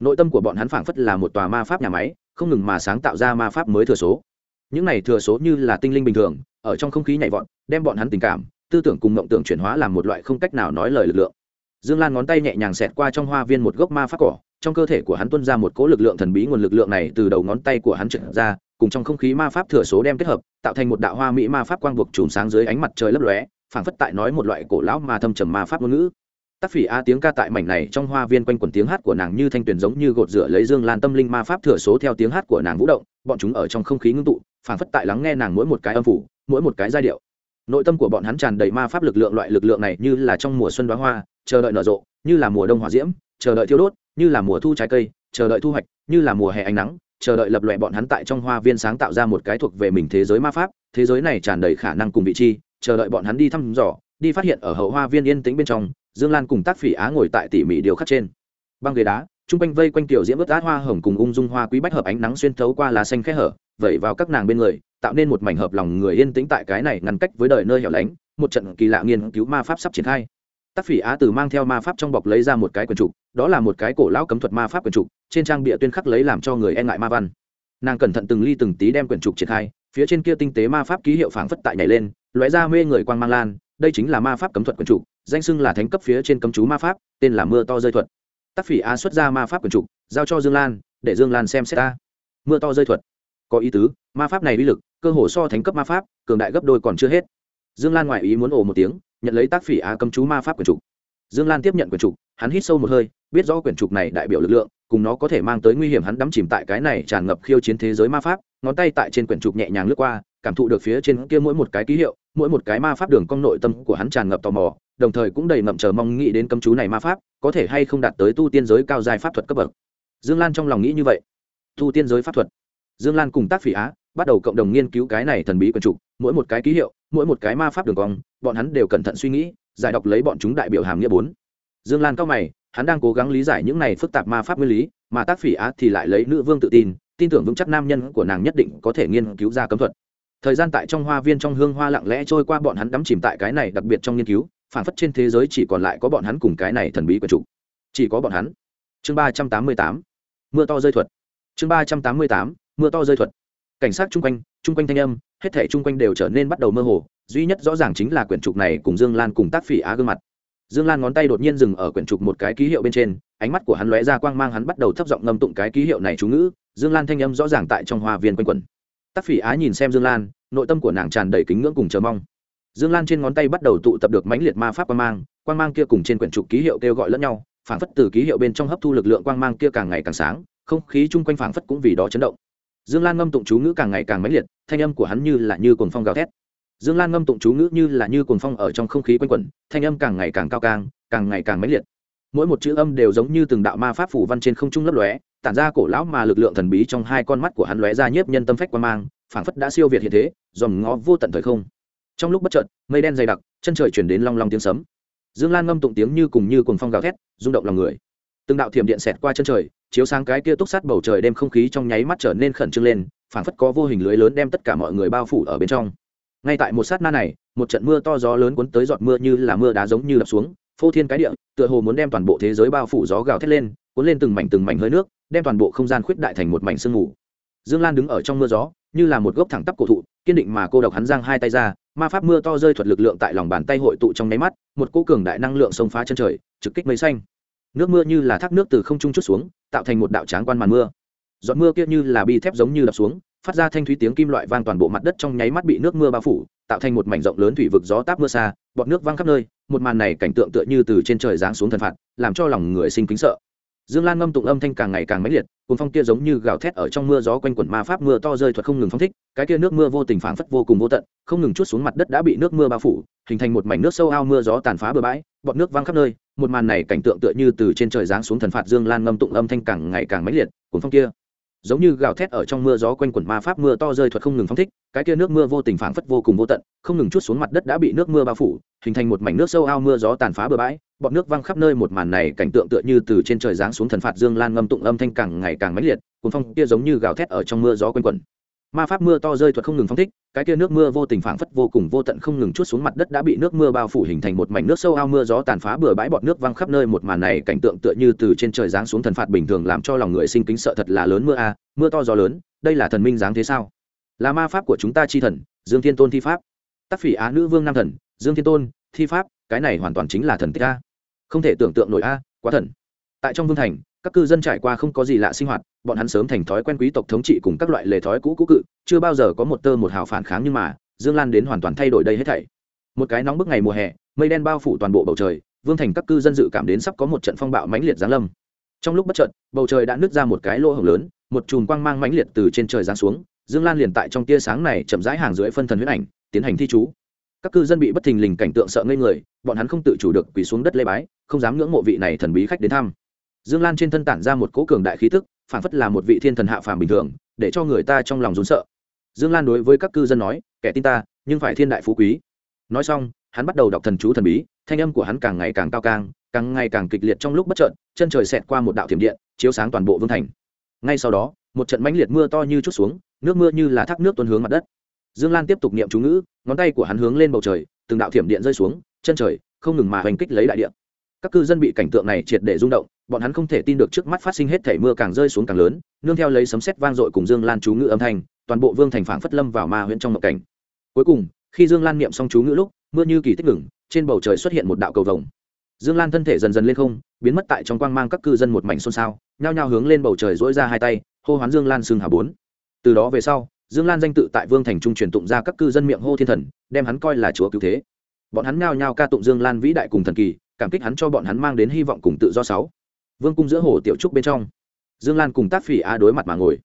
Nội tâm của bọn hắn phảng phất là một tòa ma pháp nhà máy, không ngừng mà sáng tạo ra ma pháp mới thừa số. Những này thừa số như là tinh linh bình thường, ở trong không khí nhảy vọt, đem bọn hắn tình cảm, tư tưởng cùng mộng tưởng chuyển hóa làm một loại không cách nào nói lời lực lượng dương lan ngón tay nhẹ nhàng xẹt qua trong hoa viên một gốc ma pháp cỏ, trong cơ thể của hắn tuân ra một cỗ lực lượng thần bí nguồn lực lượng này từ đầu ngón tay của hắn trượt ra, cùng trong không khí ma pháp thừa số đem kết hợp, tạo thành một đạo hoa mỹ ma pháp quang buộc chùm sáng dưới ánh mặt trời lấp lóe, phảng phất tại nói một loại cổ lão mà thâm trầm ma pháp ngôn ngữ. Tác phỉ a tiếng ca tại mảnh này trong hoa viên quanh quần tiếng hát của nàng như thanh tuyển giống như gột rửa lấy dương lan tâm linh ma pháp thừa số theo tiếng hát của nàng vũ động, bọn chúng ở trong không khí ngưng tụ, phảng phất tại lắng nghe nàng mỗi một cái âm phủ, mỗi một cái giai điệu. Nội tâm của bọn hắn tràn đầy ma pháp lực lượng, loại lực lượng này như là trong mùa xuân đoá hoa chờ đợi nở rộ, như là mùa đông hòa diễm, chờ đợi thiêu đốt, như là mùa thu trái cây, chờ đợi thu hoạch, như là mùa hè ánh nắng, chờ đợi lập lòe bọn hắn tại trong hoa viên sáng tạo ra một cái thuộc về mình thế giới ma pháp, thế giới này tràn đầy khả năng cùng vị chi chờ đợi bọn hắn đi thăm dò, đi phát hiện ở hậu hoa viên yên tĩnh bên trong, dương lan cùng tác phỉ á ngồi tại tỉ mỉ điều khắc trên. Băng ghế đá chung quanh vây quanh tiểu diễm ướt át hoa hồng cùng ung dung hoa quý bách hợp ánh nắng xuyên thấu qua lá xanh khẽ hở, vẩy vào các nàng bên người, tạo nên một mảnh hợp lòng người yên tĩnh tại cái này ngăn cách với đời nơi hẻo lánh, một trận kỳ lạ nghiên cứu ma pháp sắp triển khai tác phỉ á từ mang theo ma pháp trong bọc lấy ra một cái quần trục, đó là một cái cổ lão cấm thuật ma pháp quyển trục, trên trang bịa tuyên khắc lấy làm cho người e ngại ma văn. Nàng cẩn thận từng ly từng tí đem quyển trục triển khai, phía trên kia tinh tế ma pháp ký hiệu phảng phất tại nhảy lên, lóe ra mê người quang mang lan, đây chính là ma pháp cấm thuật quyển trục, danh xưng là thánh cấp phía trên cấm chú ma pháp, tên là mưa to rơi thuật. Tác phỉ á xuất ra ma pháp quyển trục, giao cho dương lan, để dương lan xem xét ta. Mưa to rơi thuật. Có ý tứ, ma pháp này uy lực, cơ hồ so thánh cấp ma pháp, cường đại gấp đôi còn chưa hết. Dương lan ngoại ý muốn ồ một tiếng nhận lấy tác phỉ á cấm chú ma pháp quyển trục. Dương lan tiếp nhận quyển trục, hắn hít sâu một hơi, biết rõ quyển trục này đại biểu lực lượng, cùng nó có thể mang tới nguy hiểm, hắn đắm chìm tại cái này tràn ngập khiêu chiến thế giới ma pháp, ngón tay tại trên quyển trục nhẹ nhàng lướt qua, cảm thụ được phía trên kia mỗi một cái ký hiệu, mỗi một cái ma pháp đường cong nội tâm của hắn tràn ngập tò mò, đồng thời cũng đầy ngậm chờ mong nghĩ đến cấm chú này ma pháp, có thể hay không đạt tới tu tiên giới cao dài pháp thuật cấp bậc. Dương lan trong lòng nghĩ như vậy. Tu tiên giới pháp thuật. Dương lan cùng tác phỉ á, bắt đầu cộng đồng nghiên cứu cái này thần bí quyển trục, mỗi một cái ký hiệu mỗi một cái ma pháp đường cong, bọn hắn đều cẩn thận suy nghĩ, giải đọc lấy bọn chúng đại biểu hàm nghĩa bốn. Dương lan cao mày, hắn đang cố gắng lý giải những này phức tạp ma pháp nguyên lý, mà tác phỉ á thì lại lấy nữ vương tự tin tin tưởng vững chắc nam nhân của nàng nhất định có thể nghiên cứu ra cấm thuật. Thời gian tại trong hoa viên trong hương hoa lặng lẽ trôi qua bọn hắn đắm chìm tại cái này đặc biệt trong nghiên cứu, phản phất trên thế giới chỉ còn lại có bọn hắn cùng cái này thần bí quần chủ. chỉ có bọn hắn. Chương ba trăm tám mươi tám. Mưa to rơi thuật. Chương ba trăm tám mươi tám. Mưa to rơi thuật. Cảnh sát chung quanh chung quanh thanh âm hết thể chung quanh đều trở nên bắt đầu mơ hồ, duy nhất rõ ràng chính là quyển trục này cùng dương lan cùng tác phỉ á gương mặt. Dương lan ngón tay đột nhiên dừng ở quyển trục một cái ký hiệu bên trên, ánh mắt của hắn lóe ra quang mang hắn bắt đầu thấp giọng ngâm tụng cái ký hiệu này chú ngữ, dương lan thanh âm rõ ràng tại trong hoa viên quanh quẩn. Tác phỉ á nhìn xem dương lan, nội tâm của nàng tràn đầy kính ngưỡng cùng chờ mong. Dương lan trên ngón tay bắt đầu tụ tập được mãnh liệt ma pháp quang mang quang mang kia cùng trên quyển trục ký hiệu kêu gọi lẫn nhau, phảng phất từ ký hiệu bên trong hấp thu lực lượng quang mang kia càng ngày càng sáng, không khí chung quanh phảng phất cũng vì đó chấn động. Dương lan ngâm tụng chú ngữ càng ngày càng mãnh liệt thanh âm của hắn như là như cồn phong gào thét. Dương lan ngâm tụng chú ngữ như là như cồn phong ở trong không khí quanh quẩn, thanh âm càng ngày càng cao càng càng ngày càng mãnh liệt. Mỗi một chữ âm đều giống như từng đạo ma pháp phủ văn trên không trung lấp lóe, tản ra cổ lão mà lực lượng thần bí trong hai con mắt của hắn lóe ra nhiếp nhân tâm phách quan mang, phảng phất đã siêu việt hiện thế, dòm ngó vô tận thời không. Trong lúc bất chợt, mây đen dày đặc, chân trời chuyển đến long long tiếng sấm. Dương lan ngâm tụng tiếng như cùng như cùng phong gào thét, rung động lòng người. Từng đạo thiểm điện xẹt qua chân trời, chiếu sáng cái kia túc sát bầu trời đem không khí trong nháy mắt trở nên khẩn trương lên phảng phất có vô hình lưới lớn đem tất cả mọi người bao phủ ở bên trong. Ngay tại một sát na này, một trận mưa to gió lớn cuốn tới giọt mưa như là mưa đá giống như đập xuống, phô thiên cái địa, tựa hồ muốn đem toàn bộ thế giới bao phủ gió gào thét lên, cuốn lên từng mảnh từng mảnh hơi nước, đem toàn bộ không gian khuyết đại thành một mảnh sương mù. Dương lan đứng ở trong mưa gió, như là một gốc thẳng tắp cổ thụ, kiên định mà cô độc hắn giang hai tay ra, ma pháp mưa to rơi thuật lực lượng tại lòng bàn tay hội tụ trong nháy mắt, một cô cường đại năng lượng xông phá chân trời, trực kích mây xanh. Nước mưa như là thác nước từ không trung chút xuống, tạo thành một đạo tráng quan màn mưa giọt mưa kia như là bi thép giống như đập xuống, phát ra thanh thúy tiếng kim loại vang toàn bộ mặt đất trong nháy mắt bị nước mưa bao phủ, tạo thành một mảnh rộng lớn thủy vực gió táp mưa xa, bọt nước văng khắp nơi, một màn này cảnh tượng tựa như từ trên trời giáng xuống thần phạt, làm cho lòng người sinh kính sợ. Dương lan ngâm tụng âm thanh càng ngày càng mãnh liệt cuốn phong kia giống như gào thét ở trong mưa gió quanh quẩn ma pháp mưa to rơi thuật không ngừng phong thích, cái kia nước mưa vô tình phảng phất vô cùng vô tận, không ngừng chút xuống mặt đất đã bị nước mưa bao phủ, hình thành một mảnh nước sâu ao mưa gió tàn phá bừa bãi, bọt nước văng khắp nơi, một màn này cảnh tượng tựa như từ trên trời giáng xuống thần phạt dương lan ngâm tụng âm thanh càng ngày càng mãnh liệt cuốn phong kia giống như gào thét ở trong mưa gió quanh quẩn ma pháp mưa to rơi thuật không ngừng phong thích, cái kia nước mưa vô tình phảng phất vô cùng vô tận, không ngừng chút xuống mặt đất đã bị nước mưa bao phủ, hình thành một mảnh nước sâu ao mưa gió tàn phá bừa bãi bọn nước văng khắp nơi một màn này cảnh tượng tựa như từ trên trời giáng xuống thần phạt dương lan ngâm tụng âm thanh càng ngày càng mãnh liệt cuốn phong kia giống như gào thét ở trong mưa gió quanh quẩn ma pháp mưa to rơi thuật không ngừng phong thích, cái kia nước mưa vô tình phảng phất vô cùng vô tận không ngừng chút xuống mặt đất đã bị nước mưa bao phủ hình thành một mảnh nước sâu ao mưa gió tàn phá bừa bãi bọt nước văng khắp nơi, một màn này cảnh tượng tựa như từ trên trời giáng xuống thần phạt bình thường làm cho lòng người sinh kính sợ thật là lớn mưa a, mưa to gió lớn, đây là thần minh giáng thế sao? Là ma pháp của chúng ta chi thần, dương thiên tôn thi pháp. Tác phỉ á nữ vương nam thần, dương thiên tôn thi pháp, cái này hoàn toàn chính là thần tích a. Không thể tưởng tượng nổi a, quá thần. Tại trong vương thành các cư dân trải qua không có gì lạ sinh hoạt, bọn hắn sớm thành thói quen quý tộc thống trị cùng các loại lề thói cũ cũ cự, chưa bao giờ có một tơ một hào phản kháng nhưng mà, dương lan đến hoàn toàn thay đổi đây hết thảy. Một cái nóng bức ngày mùa hè, mây đen bao phủ toàn bộ bầu trời, vương thành các cư dân dự cảm đến sắp có một trận phong bạo mãnh liệt giáng lâm. Trong lúc bất trận bầu trời đã nứt ra một cái lỗ hổng lớn, một chùm quang mang mãnh liệt từ trên trời giáng xuống, dương lan liền tại trong tia sáng này chậm rãi hàng dưới phân thần huyết ảnh, tiến hành thi chú. Các cư dân bị bất thình lình cảnh tượng sợ ngây người, bọn hắn không tự chủ được quỳ xuống đất lê bái, không dám ngưỡng mộ vị này thần bí khách đến thăm dương lan trên thân tản ra một cỗ cường đại khí tức, phản phất là một vị thiên thần hạ phàm bình thường, để cho người ta trong lòng rốn sợ. Dương lan đối với các cư dân nói, kẻ tin ta, nhưng phải thiên đại phú quý. Nói xong, hắn bắt đầu đọc thần chú thần bí, thanh âm của hắn càng ngày càng cao càng càng ngày càng kịch liệt trong lúc bất trợn chân trời xẹt qua một đạo thiểm điện, chiếu sáng toàn bộ vương thành. Ngay sau đó, một trận mãnh liệt mưa to như chút xuống, nước mưa như là thác nước tuôn hướng mặt đất. Dương lan tiếp tục niệm chú ngữ, ngón tay của hắn hướng lên bầu trời, từng đạo thiểm điện rơi xuống, chân trời không ngừng mà hành kích lấy đại điện các cư dân bị cảnh tượng này triệt để rung động, bọn hắn không thể tin được trước mắt phát sinh hết thể mưa càng rơi xuống càng lớn, nương theo lấy sấm sét vang dội cùng dương lan chú ngữ âm thanh, toàn bộ vương thành phảng phất lâm vào ma huyễn trong mộng cảnh. Cuối cùng, khi dương lan niệm xong chú ngữ lúc, mưa như kỳ tích ngừng, trên bầu trời xuất hiện một đạo cầu vồng. Dương lan thân thể dần dần lên không, biến mất tại trong quang mang các cư dân một mảnh xôn xao, nhao nhao hướng lên bầu trời dỗi ra hai tay, hô hoán dương lan xương hà bốn. Từ đó về sau, dương lan danh tự tại vương thành trung truyền tụng ra các cư dân miệng hô thiên thần, đem hắn coi là chúa cứu thế. Bọn hắn nhao nhao ca tụng dương lan vĩ đại cùng thần kỳ cảm kích hắn cho bọn hắn mang đến hy vọng cùng tự do sáu. Vương cung giữa hồ tiểu trúc bên trong. Dương lan cùng tác phỉ á đối mặt mà ngồi.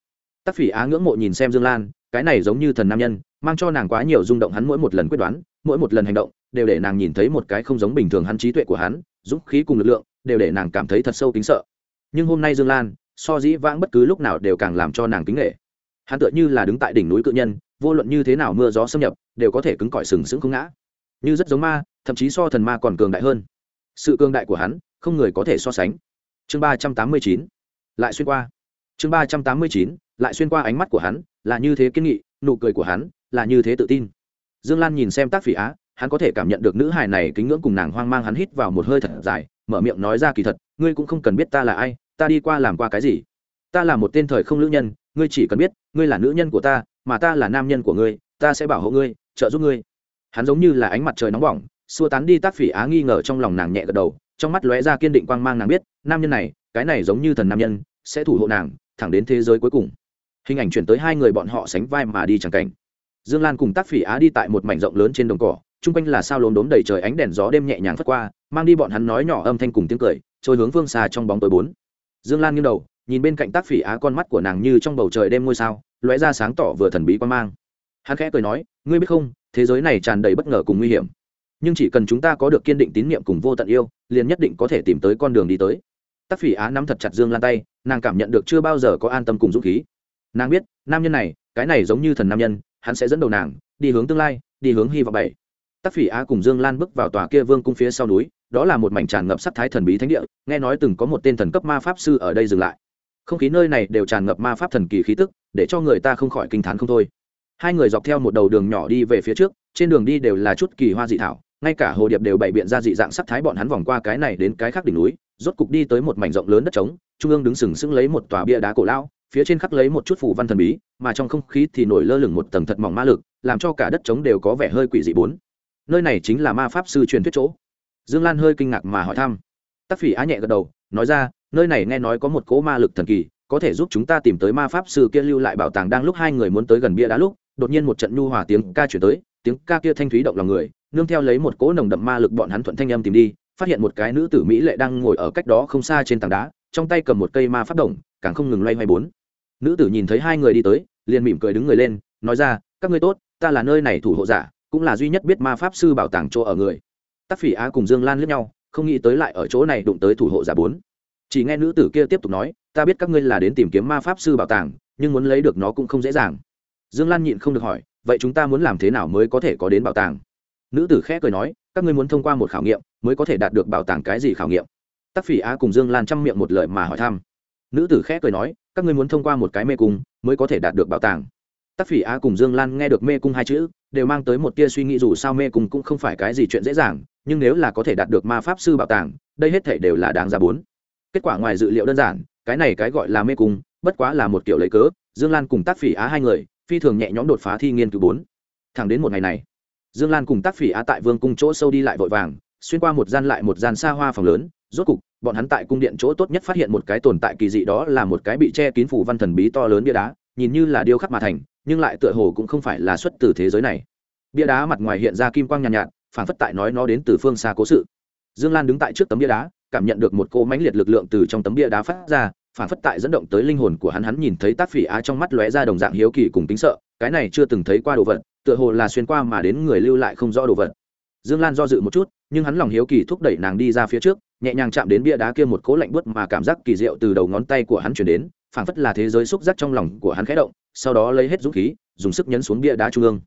Tác phỉ á ngưỡng mộ nhìn xem dương lan, cái này giống như thần nam nhân, mang cho nàng quá nhiều rung động hắn mỗi một lần quyết đoán, mỗi một lần hành động, đều để nàng nhìn thấy một cái không giống bình thường hắn trí tuệ của hắn, dũng khí cùng lực lượng, đều để nàng cảm thấy thật sâu kính sợ. Nhưng hôm nay dương lan, so dĩ vãng bất cứ lúc nào đều càng làm cho nàng kính nghệ hắn tựa như là đứng tại đỉnh núi cự nhân, vô luận như thế nào mưa gió xâm nhập, đều có thể cứng cỏi sừng sững không ngã. Như rất giống ma, thậm chí so thần ma còn cường đại hơn sự cường đại của hắn, không người có thể so sánh. Chương ba trăm tám mươi chín, lại xuyên qua. Chương ba trăm tám mươi chín, lại xuyên qua ánh mắt của hắn, là như thế kiên nghị, nụ cười của hắn, là như thế tự tin. Dương lan nhìn xem tác phỉ á, hắn có thể cảm nhận được nữ hài này kính ngưỡng cùng nàng hoang mang hắn hít vào một hơi thật dài, mở miệng nói ra kỳ thật, ngươi cũng không cần biết ta là ai, ta đi qua làm qua cái gì. Ta là một tên thời không nữ nhân, ngươi chỉ cần biết, ngươi là nữ nhân của ta, mà ta là nam nhân của ngươi, ta sẽ bảo hộ ngươi, trợ giúp ngươi. Hắn giống như là ánh mặt trời nóng bỏng xua tán đi tác phỉ á nghi ngờ trong lòng nàng nhẹ gật đầu, trong mắt lóe ra kiên định quang mang nàng biết, nam nhân này, cái này giống như thần nam nhân, sẽ thủ hộ nàng, thẳng đến thế giới cuối cùng. Hình ảnh chuyển tới hai người bọn họ sánh vai mà đi chẳng cảnh. Dương lan cùng tác phỉ á đi tại một mảnh rộng lớn trên đồng cỏ, chung quanh là sao lốm đốm đầy trời ánh đèn gió đêm nhẹ nhàng phất qua, mang đi bọn hắn nói nhỏ âm thanh cùng tiếng cười, trôi hướng phương xa trong bóng tối bốn. Dương lan nghiêng đầu, nhìn bên cạnh tác phỉ á con mắt của nàng như trong bầu trời đêm ngôi sao, lóe ra sáng tỏ vừa thần bí quan mang. Hắn khẽ cười nói, ngươi biết không, thế giới này tràn đầy bất ngờ cùng nguy hiểm nhưng chỉ cần chúng ta có được kiên định tín nhiệm cùng vô tận yêu, liền nhất định có thể tìm tới con đường đi tới. Tắc phỉ á nắm thật chặt dương lan tay, nàng cảm nhận được chưa bao giờ có an tâm cùng dũng khí. Nàng biết, nam nhân này, cái này giống như thần nam nhân, hắn sẽ dẫn đầu nàng, đi hướng tương lai, đi hướng hy vọng bảy. Tắc phỉ á cùng dương lan bước vào tòa kia vương cung phía sau núi, đó là một mảnh tràn ngập sắc thái thần bí thánh địa, nghe nói từng có một tên thần cấp ma pháp sư ở đây dừng lại. Không khí nơi này đều tràn ngập ma pháp thần kỳ khí tức, để cho người ta không khỏi kinh t h á n không thôi. Hai người dọc theo một đầu đường nhỏ đi về phía trước, trên đường đi đều là chút kỳ hoa dị thảo ngay cả hồ điệp đều bày biện ra dị dạng sắc thái bọn hắn vòng qua cái này đến cái khác đỉnh núi, rốt cục đi tới một mảnh rộng lớn đất trống, trung ương đứng sừng sững lấy một tòa bia đá cổ lao phía trên khắc lấy một chút phủ văn thần bí, mà trong không khí thì nổi lơ lửng một tầng thật mỏng ma lực, làm cho cả đất trống đều có vẻ hơi quỷ dị bốn. Nơi này chính là ma pháp sư truyền thuyết chỗ. Dương lan hơi kinh ngạc mà hỏi thăm. Tắc phỉ á nhẹ gật đầu, nói ra, nơi này nghe nói có một cỗ ma lực thần kỳ, có thể giúp chúng ta tìm tới ma pháp sư kia lưu lại bảo tàng đang lúc hai người muốn tới gần bia đá lúc, đột nhiên một trận nhu hòa tiếng ca chuyển tới, tiếng ca kia thanh thúy động lòng người nương theo lấy một cỗ nồng đậm ma lực bọn hắn thuận thanh âm tìm đi, phát hiện một cái nữ tử mỹ lệ đang ngồi ở cách đó không xa trên tảng đá, trong tay cầm một cây ma pháp đồng, càng không ngừng loay hoay bốn. Nữ tử nhìn thấy hai người đi tới, liền mỉm cười đứng người lên, nói ra, các ngươi tốt, ta là nơi này thủ hộ giả, cũng là duy nhất biết ma pháp sư bảo tàng chỗ ở người. Tắc phỉ á cùng dương lan lướt nhau, không nghĩ tới lại ở chỗ này đụng tới thủ hộ giả bốn. Chỉ nghe nữ tử kia tiếp tục nói, ta biết các ngươi là đến tìm kiếm ma pháp sư bảo tàng, nhưng muốn lấy được nó cũng không dễ dàng. Dương lan nhịn không được hỏi, vậy chúng ta muốn làm thế nào mới có thể có đến bảo tàng? Nữ tử khẽ cười nói, các ngươi muốn thông qua một khảo nghiệm mới có thể đạt được bảo tàng cái gì khảo nghiệm? Tắc phỉ á cùng dương lan chăm miệng một lời mà hỏi thăm. Nữ tử khẽ cười nói, các ngươi muốn thông qua một cái mê cung mới có thể đạt được bảo tàng. Tắc phỉ á cùng dương lan nghe được mê cung hai chữ, đều mang tới một tia suy nghĩ dù sao mê cung cũng không phải cái gì chuyện dễ dàng, nhưng nếu là có thể đạt được ma pháp sư bảo tàng, đây hết thể đều là đáng giá bốn. Kết quả ngoài dự liệu đơn giản, cái này cái gọi là mê cung, bất quá là một kiểu lấy cớ, dương lan cùng tác phỉ á hai người, phi thường nhẹ nhõm đột phá thi nghiên cứu bốn. Thẳng đến một ngày này dương lan cùng tác phỉ á tại vương cung chỗ sâu đi lại vội vàng xuyên qua một gian lại một gian xa hoa phòng lớn rốt cục bọn hắn tại cung điện chỗ tốt nhất phát hiện một cái tồn tại kỳ dị đó là một cái bị che kín phủ văn thần bí to lớn bia đá nhìn như là điêu khắc mà thành nhưng lại tựa hồ cũng không phải là xuất từ thế giới này. Bia đá mặt ngoài hiện ra kim quang nhàn nhạt, nhạt phản phất tại nói nó đến từ phương xa cố sự. Dương lan đứng tại trước tấm bia đá cảm nhận được một cô mãnh liệt lực lượng từ trong tấm bia đá phát ra phản phất tại dẫn động tới linh hồn của hắn hắn nhìn thấy tác phỉ á trong mắt lóe ra đồng dạng hiếu kỳ cùng tính sợ cái này chưa từng thấy qua đồ vật tựa hồ là xuyên qua mà đến người lưu lại không rõ đồ vật. Dương lan do dự một chút, nhưng hắn lòng hiếu kỳ thúc đẩy nàng đi ra phía trước, nhẹ nhàng chạm đến bia đá kia một cố lạnh bớt mà cảm giác kỳ diệu từ đầu ngón tay của hắn chuyển đến, phảng phất là thế giới xúc giác trong lòng của hắn khẽ động, sau đó lấy hết dũng khí, dùng sức nhấn xuống bia đá trung ương.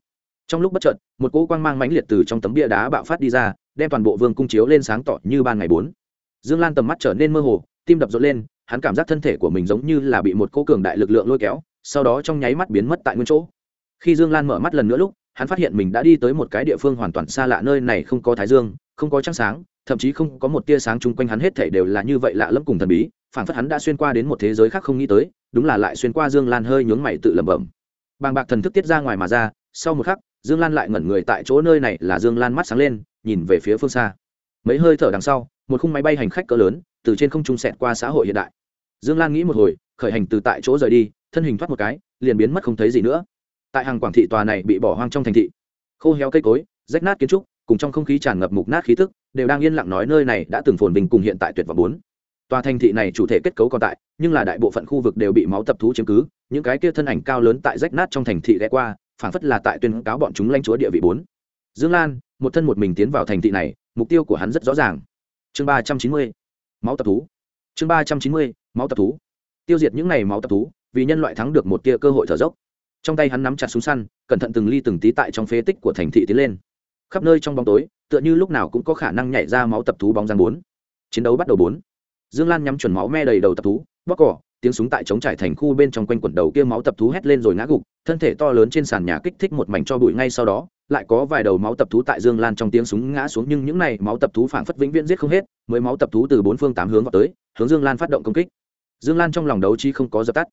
Trong lúc bất chợt, một cỗ quang mang mãnh liệt từ trong tấm bia đá bạo phát đi ra, đem toàn bộ vương cung chiếu lên sáng tỏ như ban ngày bốn. Dương lan tầm mắt trở nên mơ hồ, tim đập rộn lên, hắn cảm giác thân thể của mình giống như là bị một cỗ cường đại lực lượng lôi kéo, sau đó trong nháy mắt biến mất tại nguyên chỗ khi dương lan mở mắt lần nữa lúc, hắn phát hiện mình đã đi tới một cái địa phương hoàn toàn xa lạ nơi này không có thái dương, không có trăng sáng, thậm chí không có một tia sáng chung quanh hắn hết thể đều là như vậy lạ lẫm cùng thần bí phản phất hắn đã xuyên qua đến một thế giới khác không nghĩ tới, đúng là lại xuyên qua dương lan hơi nhướng mày tự lẩm bẩm. Bàng bạc thần thức tiết ra ngoài mà ra, sau một khắc, dương lan lại ngẩn người tại chỗ nơi này là dương lan mắt sáng lên, nhìn về phía phương xa. Mấy hơi thở đằng sau, một khung máy bay hành khách cỡ lớn, từ trên không trung sẹt qua xã hội hiện đại. Dương lan nghĩ một hồi, khởi hành từ tại chỗ rời đi, thân hình thoát một cái, liền biến mất không thấy gì nữa tại hàng quảng thị tòa này bị bỏ hoang trong thành thị. Khô héo cây cối, rách nát kiến trúc, cùng trong không khí tràn ngập mục nát khí tức, đều đang yên lặng nói nơi này đã từng phồn bình cùng hiện tại tuyệt vọng bốn. Tòa thành thị này chủ thể kết cấu còn tại, nhưng là đại bộ phận khu vực đều bị máu tập thú chiếm cứ, những cái kia thân ảnh cao lớn tại rách nát trong thành thị ghé qua, phảng phất là tại tuyên cáo bọn chúng lanh chúa địa vị bốn. Dương lan, một thân một mình tiến vào thành thị này, mục tiêu của hắn rất rõ ràng. Chương ba trăm chín mươi, máu tập thú. Chương ba trăm chín mươi, máu tập thú. Tiêu diệt những n à y máu tập thú, vì nhân loại thắng được một tia cơ hội thở dốc trong tay hắn nắm chặt súng săn, cẩn thận từng ly từng tí tại trong phế tích của thành thị tiến lên. Khắp nơi trong bóng tối, tựa như lúc nào cũng có khả năng nhảy ra máu tập thú bóng răng bốn. Chiến đấu bắt đầu bốn. Dương lan nhắm chuẩn máu me đầy đầu tập thú bóc cỏ, tiếng súng tại chống trải thành khu bên trong quanh quần đầu kia máu tập thú hét lên rồi ngã gục, thân thể to lớn trên sàn nhà kích thích một mảnh cho bụi ngay sau đó, lại có vài đầu máu tập thú tại dương lan trong tiếng súng ngã xuống nhưng những này máu tập thú phảng phất vĩnh viễn giết không hết mới máu tập thú từ bốn phương tám hướng vào tới, hướng dương lan phát động công kích. Dương lan trong lòng đấu chi không có dập tắt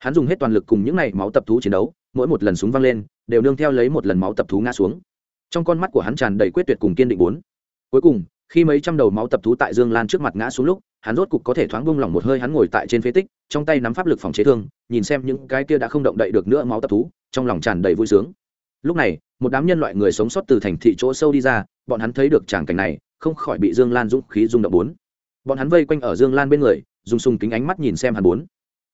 hắn dùng hết toàn lực cùng những này máu tập thú chiến đấu, mỗi một lần súng văng lên, đều nương theo lấy một lần máu tập thú ngã xuống. Trong con mắt của hắn tràn đầy quyết tuyệt cùng kiên định bốn. Cuối cùng, khi mấy trăm đầu máu tập thú tại dương lan trước mặt ngã xuống lúc, hắn rốt cục có thể thoáng bông lỏng một hơi hắn ngồi tại trên phế tích, trong tay nắm pháp lực phòng chế thương, nhìn xem những cái kia đã không động đậy được nữa máu tập thú, trong lòng tràn đầy vui sướng. Lúc này, một đám nhân loại người sống sót từ thành thị chỗ sâu đi ra, bọn hắn thấy được tràng cảnh này, không khỏi bị dương lan dũng khí rung động bốn. Bọn hắn vây quanh ở dương lan bên người, dùng sùng kính ánh mắt nhìn xem hắn bốn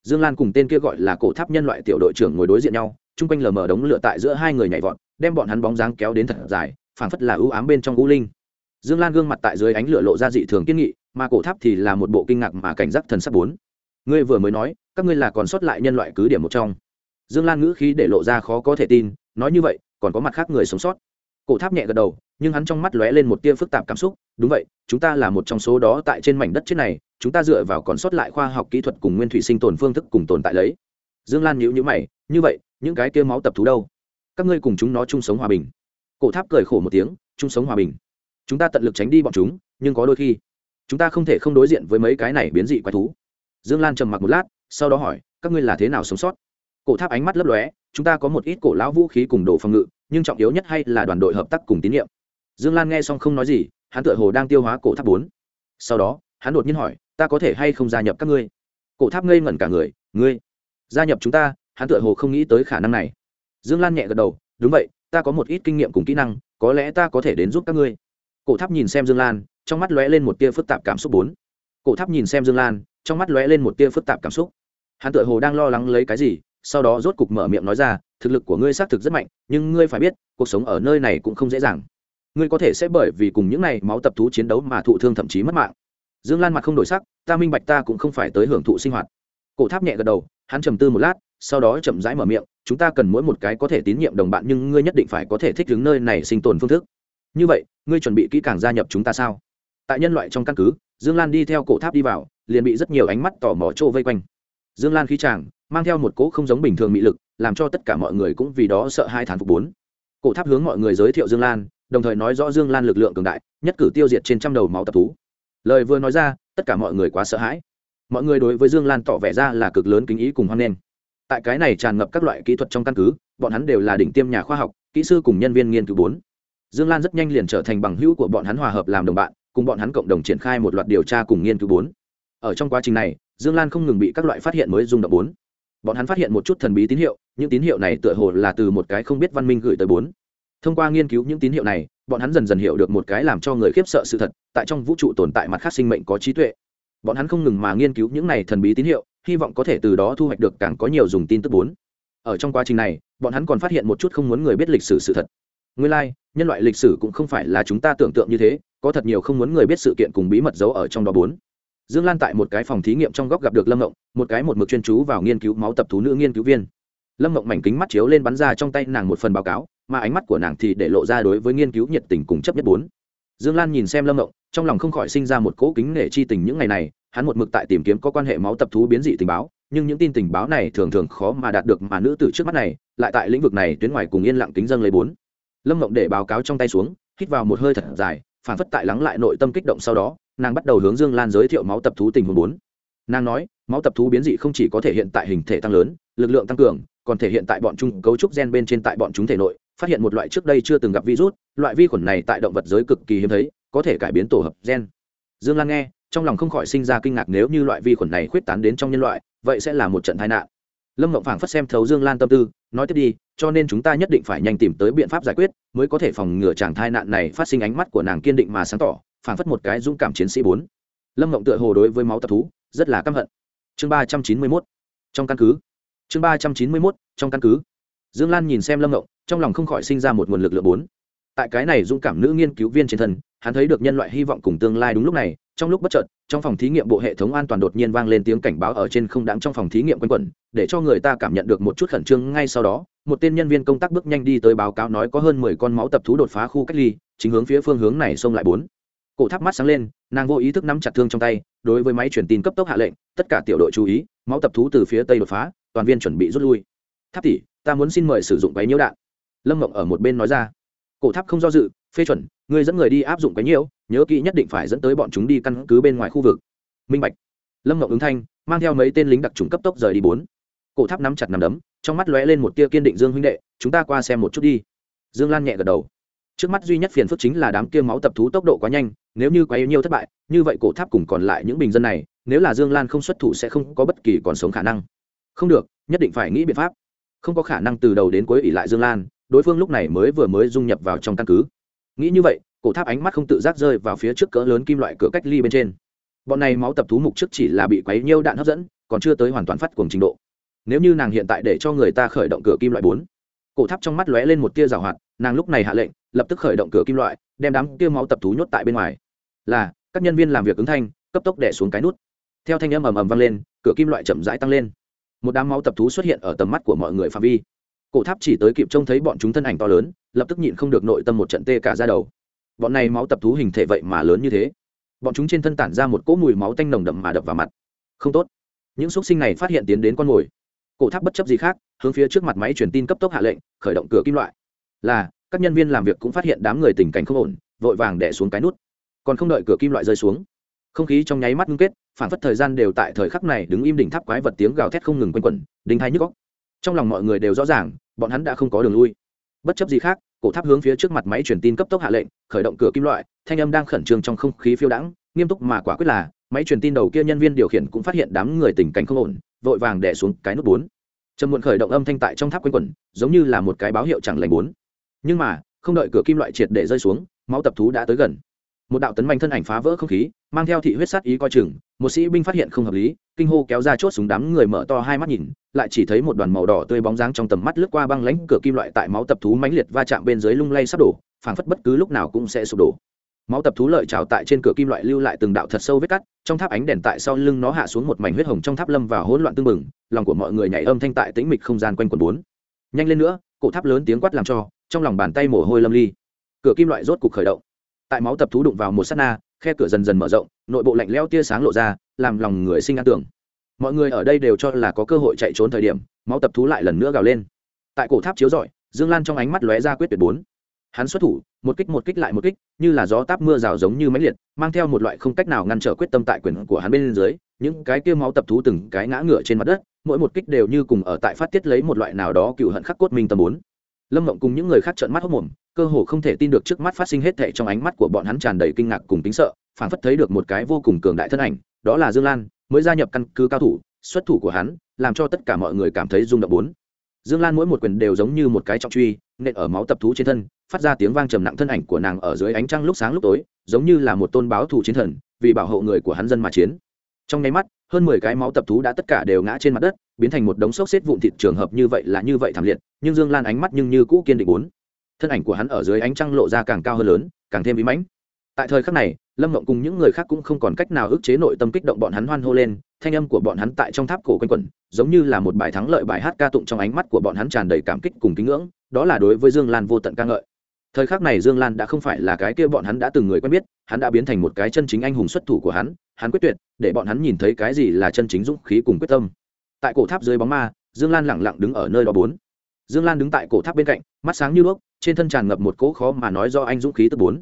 dương lan cùng tên kia gọi là cổ tháp nhân loại tiểu đội trưởng ngồi đối diện nhau, chung quanh lờ mờ đống lửa tại giữa hai người nhảy vọt, đem bọn hắn bóng dáng kéo đến thật dài, phảng phất là ưu ám bên trong u linh. Dương lan gương mặt tại dưới ánh lửa lộ ra dị thường kiên nghị, mà cổ tháp thì là một bộ kinh ngạc mà cảnh giác thần sắc bốn. Ngươi vừa mới nói, các ngươi là còn sót lại nhân loại cứ điểm một trong. Dương lan ngữ khí để lộ ra khó có thể tin, nói như vậy, còn có mặt khác người sống sót. Cổ tháp nhẹ gật đầu, nhưng hắn trong mắt lóe lên một tia phức tạp cảm xúc, đúng vậy, chúng ta là một trong số đó tại trên mảnh đất chết này chúng ta dựa vào còn sót lại khoa học kỹ thuật cùng nguyên thủy sinh tồn phương thức cùng tồn tại lấy. Dương lan nhíu nhíu mày, như vậy, những cái kia máu tập thú đâu? Các ngươi cùng chúng nó chung sống hòa bình. Cổ tháp cười khổ một tiếng, chung sống hòa bình? Chúng ta tận lực tránh đi bọn chúng, nhưng có đôi khi, chúng ta không thể không đối diện với mấy cái này biến dị quái thú. Dương lan trầm mặc một lát, sau đó hỏi, các ngươi là thế nào sống sót? Cổ tháp ánh mắt lấp lóe, chúng ta có một ít cổ lão vũ khí cùng đồ phòng ngự, nhưng trọng yếu nhất hay là đoàn đội hợp tác cùng tín nhiệm. Dương lan nghe xong không nói gì, hắn tựa hồ đang tiêu hóa cổ tháp bốn. Sau đó hắn đột nhiên hỏi, ta có thể hay không gia nhập các ngươi? Cổ tháp ngây ngẩn cả người, ngươi, gia nhập chúng ta? Hắn tựa hồ không nghĩ tới khả năng này. Dương lan nhẹ gật đầu, đúng vậy, ta có một ít kinh nghiệm cùng kỹ năng, có lẽ ta có thể đến giúp các ngươi. Cổ tháp nhìn xem dương lan, trong mắt lóe lên một tia phức tạp cảm xúc bốn. Cổ tháp nhìn xem dương lan, trong mắt lóe lên một tia phức tạp cảm xúc. Hắn tựa hồ đang lo lắng lấy cái gì, sau đó rốt cục mở miệng nói ra, thực lực của ngươi xác thực rất mạnh, nhưng ngươi phải biết, cuộc sống ở nơi này cũng không dễ dàng. Ngươi có thể sẽ bởi vì cùng những này máu tập thú chiến đấu mà thụ thương thậm chí mất mạng dương lan mặt không đổi sắc, ta minh bạch ta cũng không phải tới hưởng thụ sinh hoạt. Cổ tháp nhẹ gật đầu, hắn trầm tư một lát, sau đó chậm rãi mở miệng, chúng ta cần mỗi một cái có thể tín nhiệm đồng bạn nhưng ngươi nhất định phải có thể thích ứng nơi này sinh tồn phương thức. Như vậy, ngươi chuẩn bị kỹ càng gia nhập chúng ta sao? Tại nhân loại trong căn cứ, dương lan đi theo cổ tháp đi vào, liền bị rất nhiều ánh mắt tò mò trô vây quanh. Dương lan khí chàng, mang theo một cỗ không giống bình thường mị lực, làm cho tất cả mọi người cũng vì đó sợ hai thán phục bốn. Cổ tháp hướng mọi người giới thiệu dương lan, đồng thời nói rõ dương lan lực lượng cường đại, nhất cử tiêu diệt trên trăm đầu máu tập thú lời vừa nói ra, tất cả mọi người quá sợ hãi. Mọi người đối với dương lan tỏ vẻ ra là cực lớn kính ý cùng hoan nghênh. Tại cái này tràn ngập các loại kỹ thuật trong căn cứ, bọn hắn đều là đỉnh tiêm nhà khoa học, kỹ sư cùng nhân viên nghiên cứu bốn. Dương lan rất nhanh liền trở thành bằng hữu của bọn hắn hòa hợp làm đồng bạn, cùng bọn hắn cộng đồng triển khai một loạt điều tra cùng nghiên cứu bốn. Ở trong quá trình này, dương lan không ngừng bị các loại phát hiện mới rung động bốn. Bọn hắn phát hiện một chút thần bí tín hiệu, những tín hiệu này tựa hồ là từ một cái không biết văn minh gửi tới bốn thông qua nghiên cứu những tín hiệu này bọn hắn dần dần hiểu được một cái làm cho người khiếp sợ sự thật tại trong vũ trụ tồn tại mặt khác sinh mệnh có trí tuệ. Bọn hắn không ngừng mà nghiên cứu những này thần bí tín hiệu hy vọng có thể từ đó thu hoạch được càng có nhiều dùng tin tức bốn. Ở trong quá trình này bọn hắn còn phát hiện một chút không muốn người biết lịch sử sự thật. Nguyên lai、like, nhân loại lịch sử cũng không phải là chúng ta tưởng tượng như thế có thật nhiều không muốn người biết sự kiện cùng bí mật giấu ở trong đó bốn. Dương lan tại một cái phòng thí nghiệm trong góc gặp được lâm mộng một cái một mực chuyên chú vào nghiên cứu máu tập thú nữ nghiên cứu viên. Lâm mộng mảnh kính mắt chiếu lên bắn ra trong tay nàng một phần báo cáo mà ánh mắt của nàng thì để lộ ra đối với nghiên cứu nhiệt tình cùng chấp nhất bốn. Dương lan nhìn xem lâm mộng trong lòng không khỏi sinh ra một cỗ kính nể chi tình những ngày này, hắn một mực tại tìm kiếm có quan hệ máu tập thú biến dị tình báo, nhưng những tin tình báo này thường thường khó mà đạt được mà nữ tử trước mắt này, lại tại lĩnh vực này tuyến ngoài cùng yên lặng kính dâng lấy bốn. Lâm mộng để báo cáo trong tay xuống, hít vào một hơi thật dài phản phất tại lắng lại nội tâm kích động sau đó, nàng bắt đầu hướng dương lan giới thiệu máu tập thú tình huống bốn. Nàng nói, máu tập thú biến dị không chỉ có thể hiện tại hình thể tăng lớn, lực lượng tăng cường, còn thể hiện tại bọn chúng cấu trúc gen bên trên tại bọn chúng thể nội phát hiện một loại trước đây chưa từng gặp virus, loại vi khuẩn này tại động vật giới cực kỳ hiếm thấy, có thể cải biến tổ hợp gen. Dương lan nghe, trong lòng không khỏi sinh ra kinh ngạc nếu như loại vi khuẩn này khuyết tán đến trong nhân loại, vậy sẽ là một trận tai nạn. Lâm mộng phảng phất xem thấu dương lan tâm tư, nói tiếp đi, cho nên chúng ta nhất định phải nhanh tìm tới biện pháp giải quyết, mới có thể phòng ngừa chàng thai nạn này phát sinh ánh mắt của nàng kiên định mà sáng tỏ, phảng phất một cái dũng cảm chiến sĩ bốn. Lâm mộng tựa hồ đối với máu tập thú, rất là căm hận. Chương ba trăm chín mươi mốt. Trong căn cứ. Chương ba trăm chín mươi mốt, trong căn cứ dương lan nhìn xem lâm ngộng, trong lòng không khỏi sinh ra một nguồn lực lượng bốn. Tại cái này dũng cảm nữ nghiên cứu viên trên thân, hắn thấy được nhân loại hy vọng cùng tương lai đúng lúc này, trong lúc bất chợt, trong phòng thí nghiệm bộ hệ thống an toàn đột nhiên vang lên tiếng cảnh báo ở trên không đáng trong phòng thí nghiệm quanh quẩn, để cho người ta cảm nhận được một chút khẩn trương. Ngay sau đó, một tên nhân viên công tác bước nhanh đi tới báo cáo nói có hơn mười con máu tập thú đột phá khu cách ly, chính hướng phía phương hướng này xông lại bốn. Cổ tháp mắt sáng lên, nàng vô ý thức nắm chặt thương trong tay, đối với máy truyền tin cấp tốc hạ lệnh, tất cả tiểu đội chú ý, máu tập thú từ phía tây đột phá, toàn viên chuẩn bị rút lui tháp tỷ, ta muốn xin mời sử dụng váy nhiễu đạn. Lâm mộng ở một bên nói ra. Cổ tháp không do dự, phê chuẩn, người dẫn người đi áp dụng váy nhiễu, nhớ kỹ nhất định phải dẫn tới bọn chúng đi căn cứ bên ngoài khu vực. Minh bạch. Lâm mộng ứng thanh, mang theo mấy tên lính đặc trùng cấp tốc rời đi bốn. Cổ tháp nắm chặt nằm đấm, trong mắt lóe lên một tia kiên định dương huynh đệ, chúng ta qua xem một chút đi. Dương lan nhẹ gật đầu. Trước mắt duy nhất phiền phức chính là đám kia máu tập thú tốc độ quá nhanh, nếu như quá yếu nhiều thất bại, như vậy cổ tháp cùng còn lại những bình dân này, nếu là dương lan không xuất thủ sẽ không có bất kỳ còn sống khả năng. Không được, nhất định phải nghĩ biện pháp không có khả năng từ đầu đến cuối ỉ lại dương lan, đối phương lúc này mới vừa mới dung nhập vào trong căn cứ. Nghĩ như vậy, cổ tháp ánh mắt không tự giác rơi vào phía trước cỡ lớn kim loại cửa cách ly bên trên. Bọn này máu tập thú mục trước chỉ là bị quấy nhiêu đạn hấp dẫn, còn chưa tới hoàn toàn phát cuồng trình độ. Nếu như nàng hiện tại để cho người ta khởi động cửa kim loại bốn, cổ tháp trong mắt lóe lên một tia rào hoạt, nàng lúc này hạ lệnh, lập tức khởi động cửa kim loại, đem đám tia máu tập thú nhốt tại bên ngoài. Là, các nhân viên làm việc ứng thanh, cấp tốc đẻ xuống cái nút. Theo thanh âm ầm ầm vang lên, cửa kim loại chậm rãi tăng lên một đám máu tập thú xuất hiện ở tầm mắt của mọi người phạm vi. Cổ tháp chỉ tới kịp trông thấy bọn chúng thân ảnh to lớn, lập tức nhịn không được nội tâm một trận tê cả ra đầu. Bọn này máu tập thú hình thể vậy mà lớn như thế. Bọn chúng trên thân tản ra một cỗ mùi máu tanh nồng đậm mà đập vào mặt. Không tốt. Những xúc sinh này phát hiện tiến đến con mồi. Cổ tháp bất chấp gì khác, hướng phía trước mặt máy truyền tin cấp tốc hạ lệnh, khởi động cửa kim loại. Là, các nhân viên làm việc cũng phát hiện đám người tình cảnh không ổn, vội vàng đẻ xuống cái nút. Còn không đợi cửa kim loại rơi xuống, không khí trong nháy mắt ngưng kết phản phất thời gian đều tại thời khắc này đứng im đỉnh tháp quái vật tiếng gào thét không ngừng quanh quẩn, đinh hai nhức góc trong lòng mọi người đều rõ ràng, bọn hắn đã không có đường lui. Bất chấp gì khác, cổ tháp hướng phía trước mặt máy truyền tin cấp tốc hạ lệnh, khởi động cửa kim loại, thanh âm đang khẩn trương trong không khí phiêu đãng, nghiêm túc mà quả quyết là, máy truyền tin đầu kia nhân viên điều khiển cũng phát hiện đám người tình cảnh không ổn, vội vàng đẻ xuống cái nút bốn. Trầm muộn khởi động âm thanh tại trong tháp quanh quẩn, giống như là một cái báo hiệu chẳng lành bốn. Nhưng mà, không đợi cửa kim loại triệt để rơi xuống, máu tập thú đã tới gần một đạo tấn manh thân ảnh phá vỡ không khí, mang theo thị huyết sát ý coi chừng, một sĩ binh phát hiện không hợp lý, kinh hô kéo ra chốt súng đám người mở to hai mắt nhìn, lại chỉ thấy một đoàn màu đỏ tươi bóng dáng trong tầm mắt lướt qua băng lãnh cửa kim loại tại máu tập thú mãnh liệt va chạm bên dưới lung lay sắp đổ, phảng phất bất cứ lúc nào cũng sẽ sụp đổ. Máu tập thú lợi trào tại trên cửa kim loại lưu lại từng đạo thật sâu vết cắt, trong tháp ánh đèn tại sau lưng nó hạ xuống một mảnh huyết hồng trong tháp lâm và hỗn loạn tương mừng lòng của mọi người nhảy âm thanh tại tĩnh mịch không gian quanh quần bốn. Nhanh lên nữa, cổ tháp lớn tiếng quát làm cho, trong lòng bàn tay mồ hôi lâm ly. Cửa kim loại rốt cục khởi động tại máu tập thú đụng vào một s á t na, khe cửa dần dần mở rộng, nội bộ lạnh leo tia sáng lộ ra, làm lòng người sinh ăn tưởng. Mọi người ở đây đều cho là có cơ hội chạy trốn thời điểm, máu tập thú lại lần nữa gào lên. Tại cổ tháp chiếu rọi, dương lan trong ánh mắt lóe ra quyết tuyệt bốn. Hắn xuất thủ, một kích một kích lại một kích, như là gió táp mưa rào giống như máy liệt, mang theo một loại không cách nào ngăn trở quyết tâm tại quyền của hắn bên dưới, những cái kia máu tập thú từng cái ngã ngựa trên mặt đất, mỗi một kích đều như cùng ở tại phát tiết lấy một loại nào đó cựu hận khắc cốt minh tâm bốn lâm mộng cùng những người khác trợn mắt hốc mồm, cơ hồ không thể tin được trước mắt phát sinh hết thệ trong ánh mắt của bọn hắn tràn đầy kinh ngạc cùng tính sợ phản phất thấy được một cái vô cùng cường đại thân ảnh, đó là dương lan, mới gia nhập căn cứ cao thủ, xuất thủ của hắn, làm cho tất cả mọi người cảm thấy rung động bốn. Dương lan mỗi một quyền đều giống như một cái trọng truy, nện ở máu tập thú trên thân, phát ra tiếng vang trầm nặng thân ảnh của nàng ở dưới ánh trăng lúc sáng lúc tối, giống như là một tôn báo thủ chiến thần, vì bảo hộ người của hắn dân mà chiến. Trong nháy mắt hơn mười cái máu tập thú đã tất cả đều ngã trên mặt đất, biến thành một đống xốc xếp vụn thịt trường hợp như vậy là như vậy thảm liệt, nhưng dương lan ánh mắt nhưng như cũ kiên định bốn. Thân ảnh của hắn ở dưới ánh trăng lộ ra càng cao hơn lớn, càng thêm bí mãnh. Tại thời khắc này, lâm mộng cùng những người khác cũng không còn cách nào ức chế nội tâm kích động bọn hắn hoan hô lên, thanh âm của bọn hắn tại trong tháp cổ quanh quẩn, giống như là một bài thắng lợi bài hát ca tụng trong ánh mắt của bọn hắn tràn đầy cảm kích cùng kính ngưỡng, đó là đối với dương lan vô tận ca ngợi thời khắc này dương lan đã không phải là cái kia bọn hắn đã từng người quen biết, hắn đã biến thành một cái chân chính anh hùng xuất thủ của hắn hắn quyết tuyệt, để bọn hắn nhìn thấy cái gì là chân chính dũng khí cùng quyết tâm. Tại cổ tháp dưới bóng ma, dương lan lẳng lặng đứng ở nơi đó bốn. Dương lan đứng tại cổ tháp bên cạnh, mắt sáng như đuốc, trên thân tràn ngập một cỗ khó mà nói do anh dũng khí tức bốn.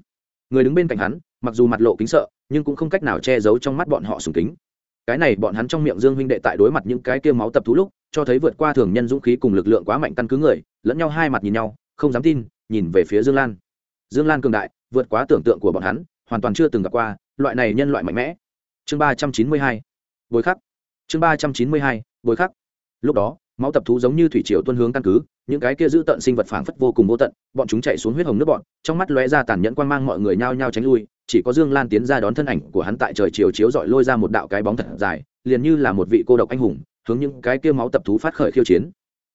Người đứng bên cạnh hắn, mặc dù mặt lộ kính sợ, nhưng cũng không cách nào che giấu trong mắt bọn họ sùng kính. Cái này bọn hắn trong miệng dương huynh đệ tại đối mặt những cái kia máu tập thú lúc, cho thấy vượt qua thường nhân dũng khí cùng lực lượng quá mạnh căn cứ người, lẫn nhau hai mặt nhìn nhau, không dám tin nhìn về phía dương lan. Dương lan cường đại, vượt quá tưởng tượng của bọn hắn, hoàn toàn chưa từng gặp qua, loại này nhân loại mạnh mẽ. Chương ba trăm chín mươi hai, bồi khắc. Chương ba trăm chín mươi hai, bồi khắc. Lúc đó, máu tập thú giống như thủy triều tuân hướng căn cứ, những cái kia giữ tận sinh vật phảng phất vô cùng vô tận, bọn chúng chạy xuống huyết hồng nước bọn, trong mắt lóe ra tàn nhẫn quan mang mọi người nhao nhao tránh lui, chỉ có dương lan tiến ra đón thân ảnh của hắn tại trời chiều chiếu dọi lôi ra một đạo cái bóng thật dài, liền như là một vị cô độc anh hùng, hướng những cái kia máu tập thú phát khởi khiêu chiến.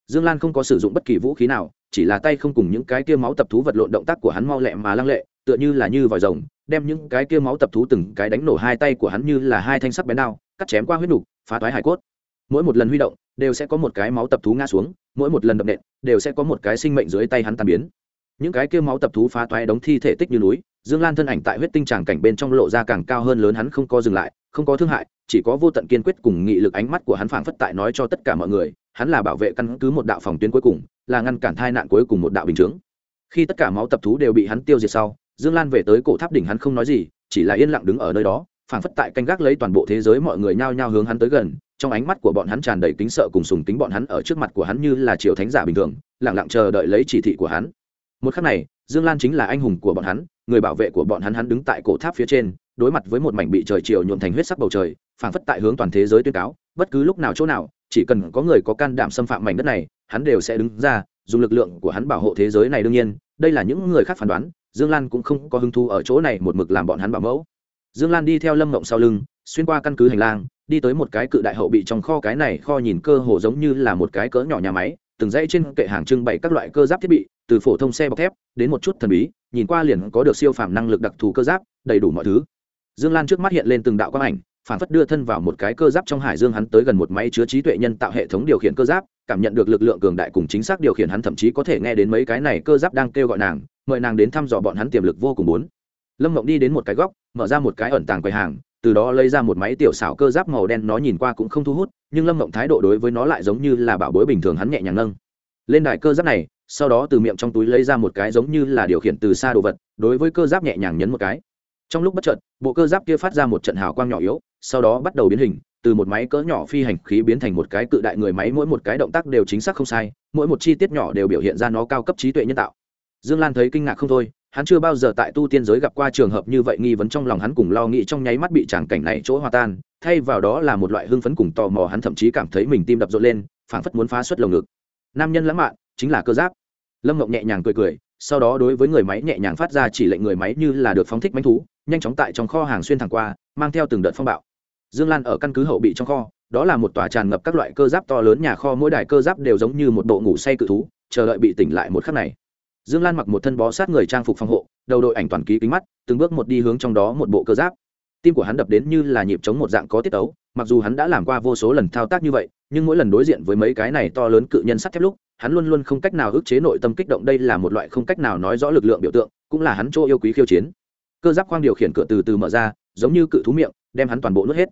Dương lan không có sử dụng bất kỳ vũ khí nào chỉ là tay không cùng những cái kia máu tập thú vật lộn động tác của hắn mau lẹ mà lăng lệ, tựa như là như vòi rồng, đem những cái kia máu tập thú từng cái đánh nổ hai tay của hắn như là hai thanh sắc bén đao, cắt chém qua huyết nục, phá toái hải cốt. Mỗi một lần huy động, đều sẽ có một cái máu tập thú ngã xuống, mỗi một lần đập nện, đều sẽ có một cái sinh mệnh dưới tay hắn tan biến. Những cái kia máu tập thú phá toái đống thi thể tích như núi, dương lan thân ảnh tại huyết tinh tràng cảnh bên trong lộ ra càng cao hơn lớn hắn không có dừng lại, không có thương hại, chỉ có vô tận kiên quyết cùng nghị lực ánh mắt của hắn phảng phất tại nói cho tất cả mọi người, hắn là bảo vệ căn cứ một đạo phòng tuyến cuối cùng là ngăn cản thai nạn cuối cùng một đạo bình chướng. Khi tất cả máu tập thú đều bị hắn tiêu diệt sau, dương lan về tới cổ tháp đỉnh hắn không nói gì, chỉ là yên lặng đứng ở nơi đó, phảng phất tại canh gác lấy toàn bộ thế giới mọi người nhao nhao hướng hắn tới gần, trong ánh mắt của bọn hắn tràn đầy kính sợ cùng sùng kính bọn hắn ở trước mặt của hắn như là triều thánh giả bình thường, lặng lặng chờ đợi lấy chỉ thị của hắn. Một khắc này, dương lan chính là anh hùng của bọn hắn, người bảo vệ của bọn hắn hắn đứng tại cổ tháp phía trên, đối mặt với một mảnh bị trời chiều nhuộm thành huyết sắc bầu trời, phảng phất tại hướng toàn thế giới tuyên cáo, bất cứ lúc nào chỗ nào, chỉ cần có người có can đảm xâm phạm mảnh đất này hắn đều sẽ đứng ra, dùng lực lượng của hắn bảo hộ thế giới này đương nhiên, đây là những người khác phán đoán, dương lan cũng không có hứng thu ở chỗ này một mực làm bọn hắn bảo mẫu. Dương lan đi theo lâm mộng sau lưng, xuyên qua căn cứ hành lang, đi tới một cái cự đại hậu bị trong kho cái này kho nhìn cơ hồ giống như là một cái cỡ nhỏ nhà máy, từng dãy trên kệ hàng trưng bày các loại cơ giáp thiết bị, từ phổ thông xe bọc thép, đến một chút thần bí, nhìn qua liền có được siêu phàm năng lực đặc thù cơ giáp, đầy đủ mọi thứ. Dương lan trước mắt hiện lên từng đạo quang ảnh, phản phất đưa thân vào một cái cơ giáp trong hải dương hắn tới gần một máy chứa trí tuệ nhân tạo hệ thống điều khiển cơ giáp cảm nhận được lực lượng cường đại cùng chính xác điều khiển hắn thậm chí có thể nghe đến mấy cái này cơ giáp đang kêu gọi nàng, mời nàng đến thăm dò bọn hắn tiềm lực vô cùng bốn. Lâm mộng đi đến một cái góc, mở ra một cái ẩn tàng quầy hàng, từ đó lấy ra một máy tiểu xảo cơ giáp màu đen nó nhìn qua cũng không thu hút, nhưng lâm mộng thái độ đối với nó lại giống như là bảo bối bình thường hắn nhẹ nhàng nâng. Lên đài cơ giáp này, sau đó từ miệng trong túi lấy ra một cái giống như là điều khiển từ xa đồ vật, đối với cơ giáp nhẹ nhàng nhấn một cái. Trong lúc bất chợt, bộ cơ giáp kia phát ra một trận hào quang nhỏ yếu, sau đó bắt đầu biến hình từ một máy cỡ nhỏ phi hành khí biến thành một cái cự đại người máy, mỗi một cái động tác đều chính xác không sai, mỗi một chi tiết nhỏ đều biểu hiện ra nó cao cấp trí tuệ nhân tạo. Dương lan thấy kinh ngạc không thôi, hắn chưa bao giờ tại tu tiên giới gặp qua trường hợp như vậy, nghi vấn trong lòng hắn cùng lo nghĩ trong nháy mắt bị tràng cảnh này chỗ hòa tan, thay vào đó là một loại hưng phấn cùng tò mò, hắn thậm chí cảm thấy mình tim đập rộn lên, phảng phất muốn phá xuất lồng ngực. Nam nhân lãng mạn, chính là cơ giáp. Lâm ngọc nhẹ nhàng cười cười, sau đó đối với người máy nhẹ nhàng phát ra chỉ lệnh người máy như là được phóng thích bánh thú, nhanh chóng tại trong kho hàng xuyên thẳng qua, mang theo từng đợt phong bạo dương lan ở căn cứ hậu bị trong kho, đó là một tòa tràn ngập các loại cơ giáp to lớn nhà kho, mỗi đài cơ giáp đều giống như một bộ ngủ say cự thú, chờ đợi bị tỉnh lại một khắc này. Dương lan mặc một thân bó sát người trang phục phòng hộ, đầu đội ảnh toàn ký kính mắt, từng bước một đi hướng trong đó một bộ cơ giáp. Tim của hắn đập đến như là nhịp chống một dạng có tiết tấu, mặc dù hắn đã làm qua vô số lần thao tác như vậy, nhưng mỗi lần đối diện với mấy cái này to lớn cự nhân sắt thép lúc, hắn luôn luôn không cách nào ức chế nội tâm kích động đây là một loại không cách nào nói rõ lực lượng biểu tượng, cũng là hắn chỗ yêu quý khiêu chiến. Cơ giáp khoang điều khiển cửa từ từ mở ra, giống như cự thú miệng, đem hắn toàn bộ nuốt hết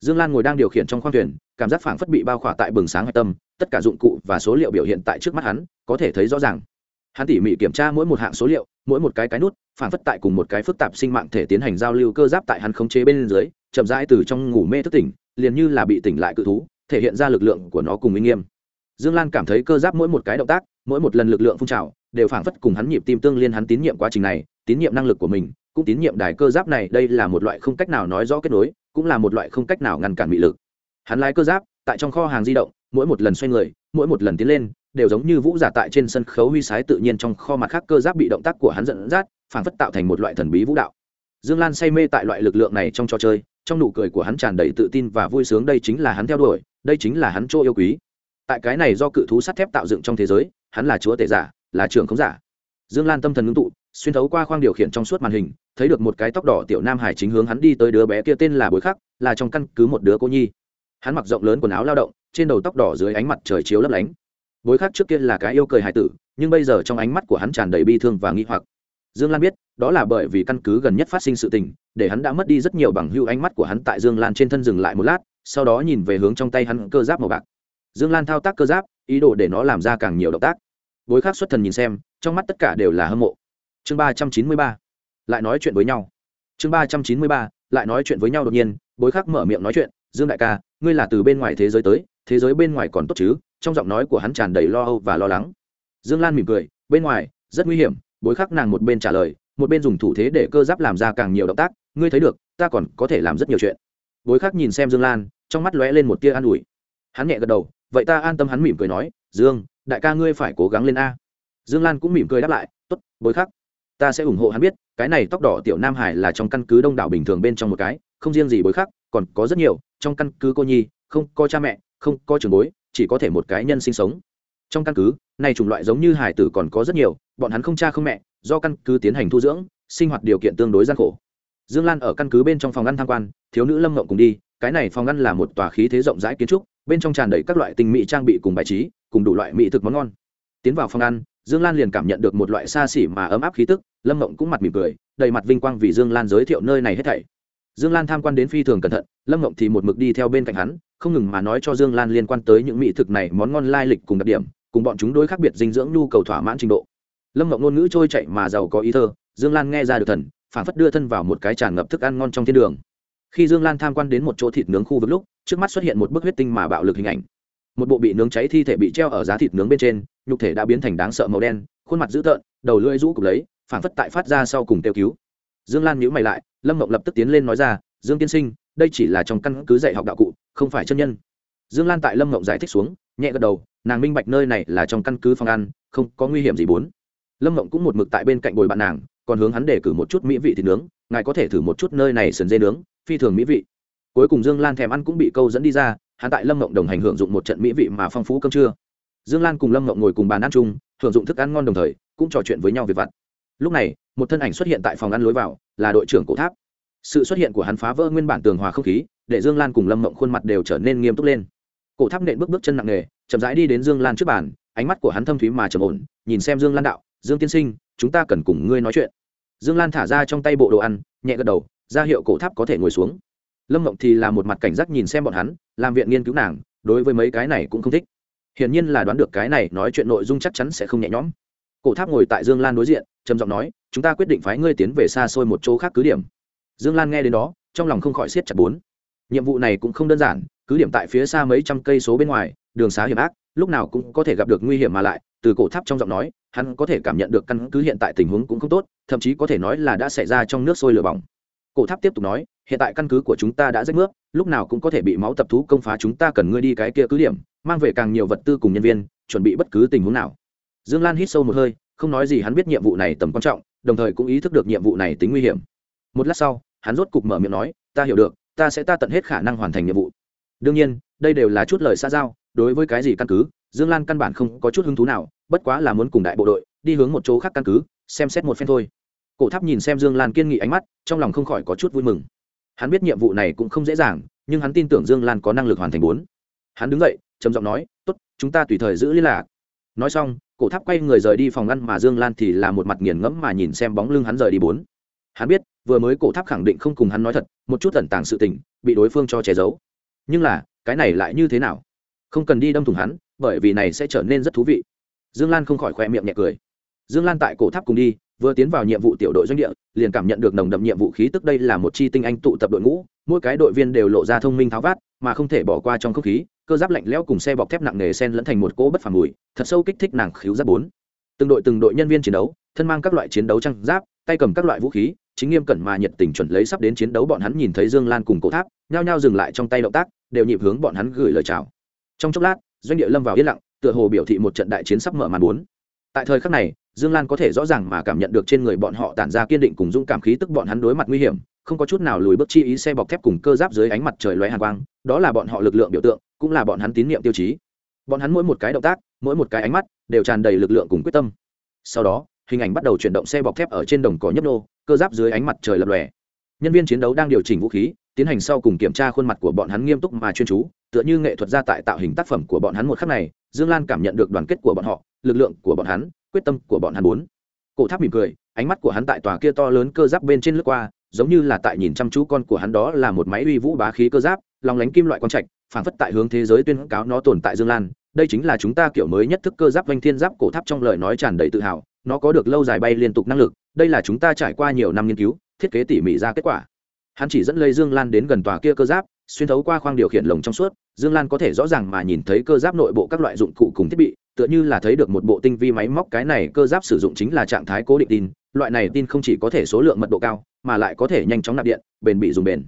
dương lan ngồi đang điều khiển trong khoang thuyền, cảm giác phảng phất bị bao khỏa tại bừng sáng hạch tâm, tất cả dụng cụ và số liệu biểu hiện tại trước mắt hắn, có thể thấy rõ ràng. Hắn tỉ mỉ kiểm tra mỗi một hạng số liệu, mỗi một cái cái nút, phảng phất tại cùng một cái phức tạp sinh mạng thể tiến hành giao lưu cơ giáp tại hắn khống chế bên dưới, chậm rãi từ trong ngủ mê thức tỉnh, liền như là bị tỉnh lại cự thú, thể hiện ra lực lượng của nó cùng minh nghiêm. Dương lan cảm thấy cơ giáp mỗi một cái động tác, mỗi một lần lực lượng phun trào, đều phảng phất cùng hắn nhịp tim tương liên hắn tín nhiệm quá trình này, tín nhiệm năng lực của mình, cũng tín nhiệm đài cơ giáp này, đây là một loại không cách nào nói rõ kết nối cũng là một loại không cách nào ngăn cản bị lực. Hắn lái cơ giáp, tại trong kho hàng di động, mỗi một lần xoay người, mỗi một lần tiến lên, đều giống như vũ giả tại trên sân khấu huy sái tự nhiên trong kho mặt khác cơ giáp bị động tác của hắn dẫn dắt phảng phất tạo thành một loại thần bí vũ đạo. Dương lan say mê tại loại lực lượng này trong trò chơi, trong nụ cười của hắn tràn đầy tự tin và vui sướng, đây chính là hắn theo đuổi, đây chính là hắn chỗ yêu quý. Tại cái này do cự thú sắt thép tạo dựng trong thế giới, hắn là chúa tể giả, là trưởng không giả. Dương lan tâm thần ngưng tụ xuyên thấu qua khoang điều khiển trong suốt màn hình, thấy được một cái tóc đỏ tiểu nam hải chính hướng hắn đi tới đứa bé kia tên là bối khắc, là trong căn cứ một đứa cô nhi. Hắn mặc rộng lớn quần áo lao động, trên đầu tóc đỏ dưới ánh mặt trời chiếu lấp lánh. Bối khắc trước kia là cái yêu cười hải tử, nhưng bây giờ trong ánh mắt của hắn tràn đầy bi thương và nghi hoặc. Dương lan biết, đó là bởi vì căn cứ gần nhất phát sinh sự tình, để hắn đã mất đi rất nhiều bằng hưu ánh mắt của hắn tại dương lan trên thân dừng lại một lát, sau đó nhìn về hướng trong tay hắn cơ giáp màu bạc. Dương lan thao tác cơ giáp, ý đồ để nó làm ra càng nhiều động tác. Bối khắc xuất thần nhìn xem, trong mắt tất cả đều là hâm mộ chương ba trăm chín mươi ba, lại nói chuyện với nhau. Chương ba trăm chín mươi ba, lại nói chuyện với nhau đột nhiên, bối khắc mở miệng nói chuyện, dương đại ca, ngươi là từ bên ngoài thế giới tới, thế giới bên ngoài còn tốt chứ? Trong giọng nói của hắn tràn đầy lo âu và lo lắng. Dương lan mỉm cười, bên ngoài, rất nguy hiểm. Bối khắc nàng một bên trả lời, một bên dùng thủ thế để cơ giáp làm ra càng nhiều động tác, ngươi thấy được, ta còn có thể làm rất nhiều chuyện. Bối khắc nhìn xem dương lan, trong mắt lóe lên một tia an ủi. Hắn nhẹ gật đầu, vậy ta an tâm hắn mỉm cười nói, dương, đại ca ngươi phải cố gắng lên a. Dương lan cũng mỉm cười đáp lại t ố t bối khắc ta sẽ ủng hộ hắn biết, cái này tóc đỏ tiểu nam hải là trong căn cứ đông đảo bình thường bên trong một cái, không riêng gì bối khác, còn có rất nhiều, trong căn cứ cô nhi, không có cha mẹ, không có trường bối, chỉ có thể một cái nhân sinh sống. Trong căn cứ, này chủng loại giống như hải tử còn có rất nhiều, bọn hắn không cha không mẹ, do căn cứ tiến hành thu dưỡng, sinh hoạt điều kiện tương đối gian khổ. Dương lan ở căn cứ bên trong phòng ăn tham quan, thiếu nữ lâm ngộng cùng đi, cái này phòng ăn là một tòa khí thế rộng rãi kiến trúc, bên trong tràn đầy các loại tinh mỹ trang bị cùng bài trí, cùng đủ loại mỹ thực món ngon tiến vào phòng ăn, dương lan liền cảm nhận được một loại xa xỉ mà ấm áp khí tức, lâm mộng cũng mặt mỉm cười, đầy mặt vinh quang vì dương lan giới thiệu nơi này hết thảy. Dương lan tham quan đến phi thường cẩn thận, lâm mộng thì một mực đi theo bên cạnh hắn, không ngừng mà nói cho dương lan liên quan tới những mỹ thực này, món ngon lai lịch cùng đặc điểm, cùng bọn chúng đối khác biệt dinh dưỡng nhu cầu thỏa mãn trình độ. Lâm mộng ngôn ngữ trôi chạy mà giàu có ý thơ, dương lan nghe ra được thần, phản phất đưa thân vào một cái tràn ngập thức ăn ngon trong thiên đường. Khi dương lan tham quan đến một chỗ thịt nướng khu vực lúc, trước mắt xuất hiện một bức huyết tinh mà bạo lực hình ảnh một bộ bị nướng cháy thi thể bị treo ở giá thịt nướng bên trên, nhục thể đã biến thành đáng sợ màu đen, khuôn mặt dữ tợn, đầu lưỡi rũ cục lấy phản phất tại phát ra sau cùng kêu cứu. Dương lan nhíu mày lại, lâm mộng lập tức tiến lên nói ra, dương tiên sinh, đây chỉ là trong căn cứ dạy học đạo cụ, không phải chân nhân. Dương lan tại lâm mộng giải thích xuống, nhẹ gật đầu, nàng minh bạch nơi này là trong căn cứ phòng ăn, không có nguy hiểm gì bốn. Lâm mộng cũng một mực tại bên cạnh bồi bạn nàng, còn hướng hắn để cử một chút mỹ vị thịt nướng, ngài có thể thử một chút nơi này sườn dê nướng, phi thường mỹ vị. Cuối cùng dương lan thèm ăn cũng bị câu dẫn đi ra hắn tại lâm mộng đồng hành hưởng dụng một trận mỹ vị mà phong phú cơm trưa. Dương lan cùng lâm mộng ngồi cùng bàn ăn chung, hưởng dụng thức ăn ngon đồng thời, cũng trò chuyện với nhau về vặt. Lúc này, một thân ảnh xuất hiện tại phòng ăn lối vào, là đội trưởng cổ tháp. Sự xuất hiện của hắn phá vỡ nguyên bản tường hòa không khí, để dương lan cùng lâm mộng khuôn mặt đều trở nên nghiêm túc lên. Cổ tháp nện bước bước chân nặng nề, chậm rãi đi đến dương lan trước bàn, ánh mắt của hắn thâm thúy mà trầm ổn, nhìn xem dương lan đạo, dương tiên sinh, chúng ta cần cùng ngươi nói chuyện. Dương lan thả ra trong tay bộ đồ ăn, nhẹ gật đầu, ra hiệu cổ tháp có thể ngồi xuống lâm mộng thì là một mặt cảnh giác nhìn xem bọn hắn, làm viện nghiên cứu nàng, đối với mấy cái này cũng không thích. Hiển nhiên là đoán được cái này nói chuyện nội dung chắc chắn sẽ không nhẹ nhõm. Cổ tháp ngồi tại dương lan đối diện, trầm giọng nói, chúng ta quyết định phái ngươi tiến về xa xôi một chỗ khác cứ điểm. Dương lan nghe đến đó, trong lòng không khỏi siết chặt bốn. Nhiệm vụ này cũng không đơn giản, cứ điểm tại phía xa mấy trăm cây số bên ngoài, đường xá hiểm ác, lúc nào cũng có thể gặp được nguy hiểm mà lại, từ cổ tháp trong giọng nói, hắn có thể cảm nhận được căn cứ hiện tại tình huống cũng không tốt, thậm chí có thể nói là đã xảy ra trong nước sôi lửa bỏng cổ tháp tiếp tục nói, hiện tại căn cứ của chúng ta đã rách nước, lúc nào cũng có thể bị máu tập thú công phá, chúng ta cần ngươi đi cái kia cứ điểm, mang về càng nhiều vật tư cùng nhân viên, chuẩn bị bất cứ tình huống nào. Dương lan hít sâu một hơi, không nói gì hắn biết nhiệm vụ này tầm quan trọng, đồng thời cũng ý thức được nhiệm vụ này tính nguy hiểm. Một lát sau, hắn rốt cục mở miệng nói, ta hiểu được, ta sẽ ta tận hết khả năng hoàn thành nhiệm vụ. Đương nhiên, đây đều là chút lời xa giao, đối với cái gì căn cứ, dương lan căn bản không có chút hứng thú nào, bất quá là muốn cùng đại bộ đội đi hướng một chỗ khác căn cứ, xem xét một phen thôi cổ tháp nhìn xem dương lan kiên nghị ánh mắt, trong lòng không khỏi có chút vui mừng. Hắn biết nhiệm vụ này cũng không dễ dàng, nhưng hắn tin tưởng dương lan có năng lực hoàn thành bốn. Hắn đứng dậy, trầm giọng nói, tốt, chúng ta tùy thời giữ liên lạc. Nói xong, cổ tháp quay người rời đi phòng ngăn mà dương lan thì là một mặt nghiền ngẫm mà nhìn xem bóng lưng hắn rời đi bốn. Hắn biết, vừa mới cổ tháp khẳng định không cùng hắn nói thật, một chút tẩn tàng sự tình, bị đối phương cho che giấu. Nhưng là, cái này lại như thế nào? Không cần đi đâm thủng hắn, bởi vì này sẽ trở nên rất thú vị. Dương lan không khỏi khoe miệng nhẹ cười. Dương lan tại cổ tháp cùng đi vừa tiến vào nhiệm vụ tiểu đội doanh địa, liền cảm nhận được nồng đậm nhiệm vụ khí tức đây là một chi tinh anh tụ tập đội ngũ, mỗi cái đội viên đều lộ ra thông minh tháo vát, mà không thể bỏ qua trong không khí, cơ giáp lạnh lẽo cùng xe bọc thép nặng nề sen lẫn thành một cỗ bất phàm mùi, thật sâu kích thích nàng khíu giáp bốn. Từng đội từng đội nhân viên chiến đấu, thân mang các loại chiến đấu trang giáp, tay cầm các loại vũ khí, chính nghiêm cẩn mà nhiệt tình chuẩn lấy sắp đến chiến đấu bọn hắn nhìn thấy dương lan cùng cổ tháp, nhao nhao dừng lại trong tay động tác, đều nhịp hướng bọn hắn gửi lời chào. Trong chốc lát, doanh địa lâm vào yên lặng, tựa hồ biểu thị một trận đại chiến sắp mở màn bốn. Tại thời khắc này dương lan có thể rõ ràng mà cảm nhận được trên người bọn họ tản ra kiên định cùng dũng cảm khí tức bọn hắn đối mặt nguy hiểm, không có chút nào lùi bước chi ý xe bọc thép cùng cơ giáp dưới ánh mặt trời lóe hàn quang, đó là bọn họ lực lượng biểu tượng, cũng là bọn hắn tín nhiệm tiêu chí. Bọn hắn mỗi một cái động tác, mỗi một cái ánh mắt, đều tràn đầy lực lượng cùng quyết tâm. Sau đó, hình ảnh bắt đầu chuyển động xe bọc thép ở trên đồng cỏ nhấp nô, cơ giáp dưới ánh mặt trời lập lòe. Nhân viên chiến đấu đang điều chỉnh vũ khí, tiến hành sau cùng kiểm tra khuôn mặt của bọn hắn nghiêm túc mà chuyên chú, tựa như nghệ thuật gia tại tạo hình tác phẩm của bọn hắn một khắc này, dương lan cảm nhận được đoàn kết của bọn họ, lực lượng của bọn hắn quyết tâm của bọn hắn bốn cổ tháp mỉm cười, ánh mắt của hắn tại tòa kia to lớn cơ giáp bên trên lướt qua, giống như là tại nhìn chăm chú con của hắn đó là một máy uy vũ bá khí cơ giáp lòng lánh kim loại quang trạch, phảng phất tại hướng thế giới tuyên cáo nó tồn tại dương lan. Đây chính là chúng ta kiểu mới nhất thức cơ giáp vanh thiên giáp cổ tháp trong lời nói tràn đầy tự hào, nó có được lâu dài bay liên tục năng lực, đây là chúng ta trải qua nhiều năm nghiên cứu, thiết kế tỉ mỉ ra kết quả. Hắn chỉ dẫn lây dương lan đến gần tòa kia cơ giáp, xuyên thấu qua khoang điều khiển lồng trong suốt, dương lan có thể rõ ràng mà nhìn thấy cơ giáp nội bộ các loại dụng cụ cùng thiết bị tựa như là thấy được một bộ tinh vi máy móc, cái này cơ giáp sử dụng chính là trạng thái cố định tin, loại này tin không chỉ có thể số lượng mật độ cao, mà lại có thể nhanh chóng nạp điện, bền bị dùng bền.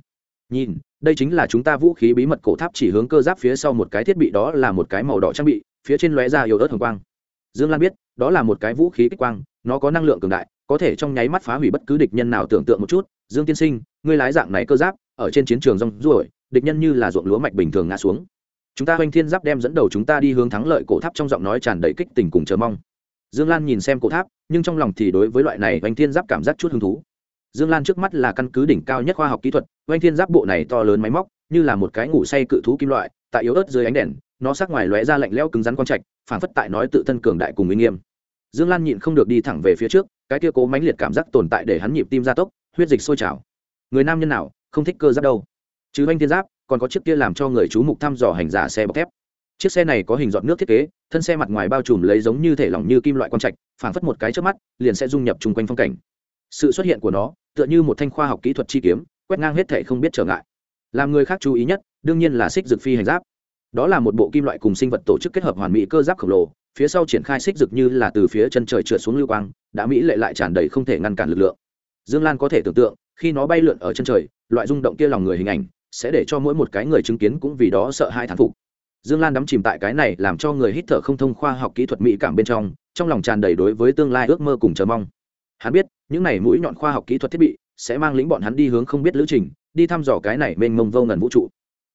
Nhìn, đây chính là chúng ta vũ khí bí mật cổ tháp chỉ hướng cơ giáp phía sau một cái thiết bị, đó là một cái màu đỏ trang bị, phía trên lóe ra yếu ớt hồng quang. Dương lan biết, đó là một cái vũ khí kích quang, nó có năng lượng cường đại, có thể trong nháy mắt phá hủy bất cứ địch nhân nào tưởng tượng một chút. Dương tiên sinh, ngươi lái dạng này cơ giáp, ở trên chiến trường rong ruổi, địch nhân như là ruộng lúa mạch bình thường ngã xuống chúng ta hoành thiên giáp đem dẫn đầu chúng ta đi hướng thắng lợi cổ tháp trong giọng nói tràn đầy kích tình cùng chờ mong. Dương lan nhìn xem cổ tháp, nhưng trong lòng thì đối với loại này hoành thiên giáp cảm giác chút hứng thú. Dương lan trước mắt là căn cứ đỉnh cao nhất khoa học kỹ thuật, hoành thiên giáp bộ này to lớn máy móc, như là một cái ngủ say cự thú kim loại, tại yếu ớt dưới ánh đèn, nó sắc ngoài lóe ra lạnh lẽo cứng rắn quang trạch phản phất tại nói tự thân cường đại cùng uy nghiêm. Dương lan nhịn không được đi thẳng về phía trước, cái kia cố mãnh liệt cảm giác tồn tại để hắn nhịp tim gia tốc, huyết dịch sôi trào. Người nam nhân nào không thích cơ giáp đâu? Chứ oanh thiên giáp còn có chiếc kia làm cho người chú mục thăm dò hành giả xe bọc thép. Chiếc xe này có hình dọn nước thiết kế, thân xe mặt ngoài bao trùm lấy giống như thể lỏng như kim loại quang trạch, phảng phất một cái trước mắt, liền sẽ dung nhập chung quanh phong cảnh. Sự xuất hiện của nó, tựa như một thanh khoa học kỹ thuật chi kiếm, quét ngang hết thể không biết trở ngại. Làm người khác chú ý nhất, đương nhiên là xích dược phi hành giáp. Đó là một bộ kim loại cùng sinh vật tổ chức kết hợp hoàn mỹ cơ giáp khổng lồ, phía sau triển khai xích dược như là từ phía chân trời trượt xuống lưu quang, đã mỹ lệ lại tràn đầy không thể ngăn cản lực lượng. Dương lan có thể tưởng tượng, khi nó bay lượn ở chân trời, loại rung động kia lòng người hình ảnh sẽ để cho mỗi một cái người chứng kiến cũng vì đó sợ hai thán phục. Dương lan đắm chìm tại cái này làm cho người hít thở không thông khoa học kỹ thuật mỹ cảm bên trong trong lòng tràn đầy đối với tương lai ước mơ cùng chờ mong. Hắn biết, những này mũi nhọn khoa học kỹ thuật thiết bị sẽ mang lĩnh bọn hắn đi hướng không biết lữ trình, đi thăm dò cái này mênh mông vô ngần vũ trụ.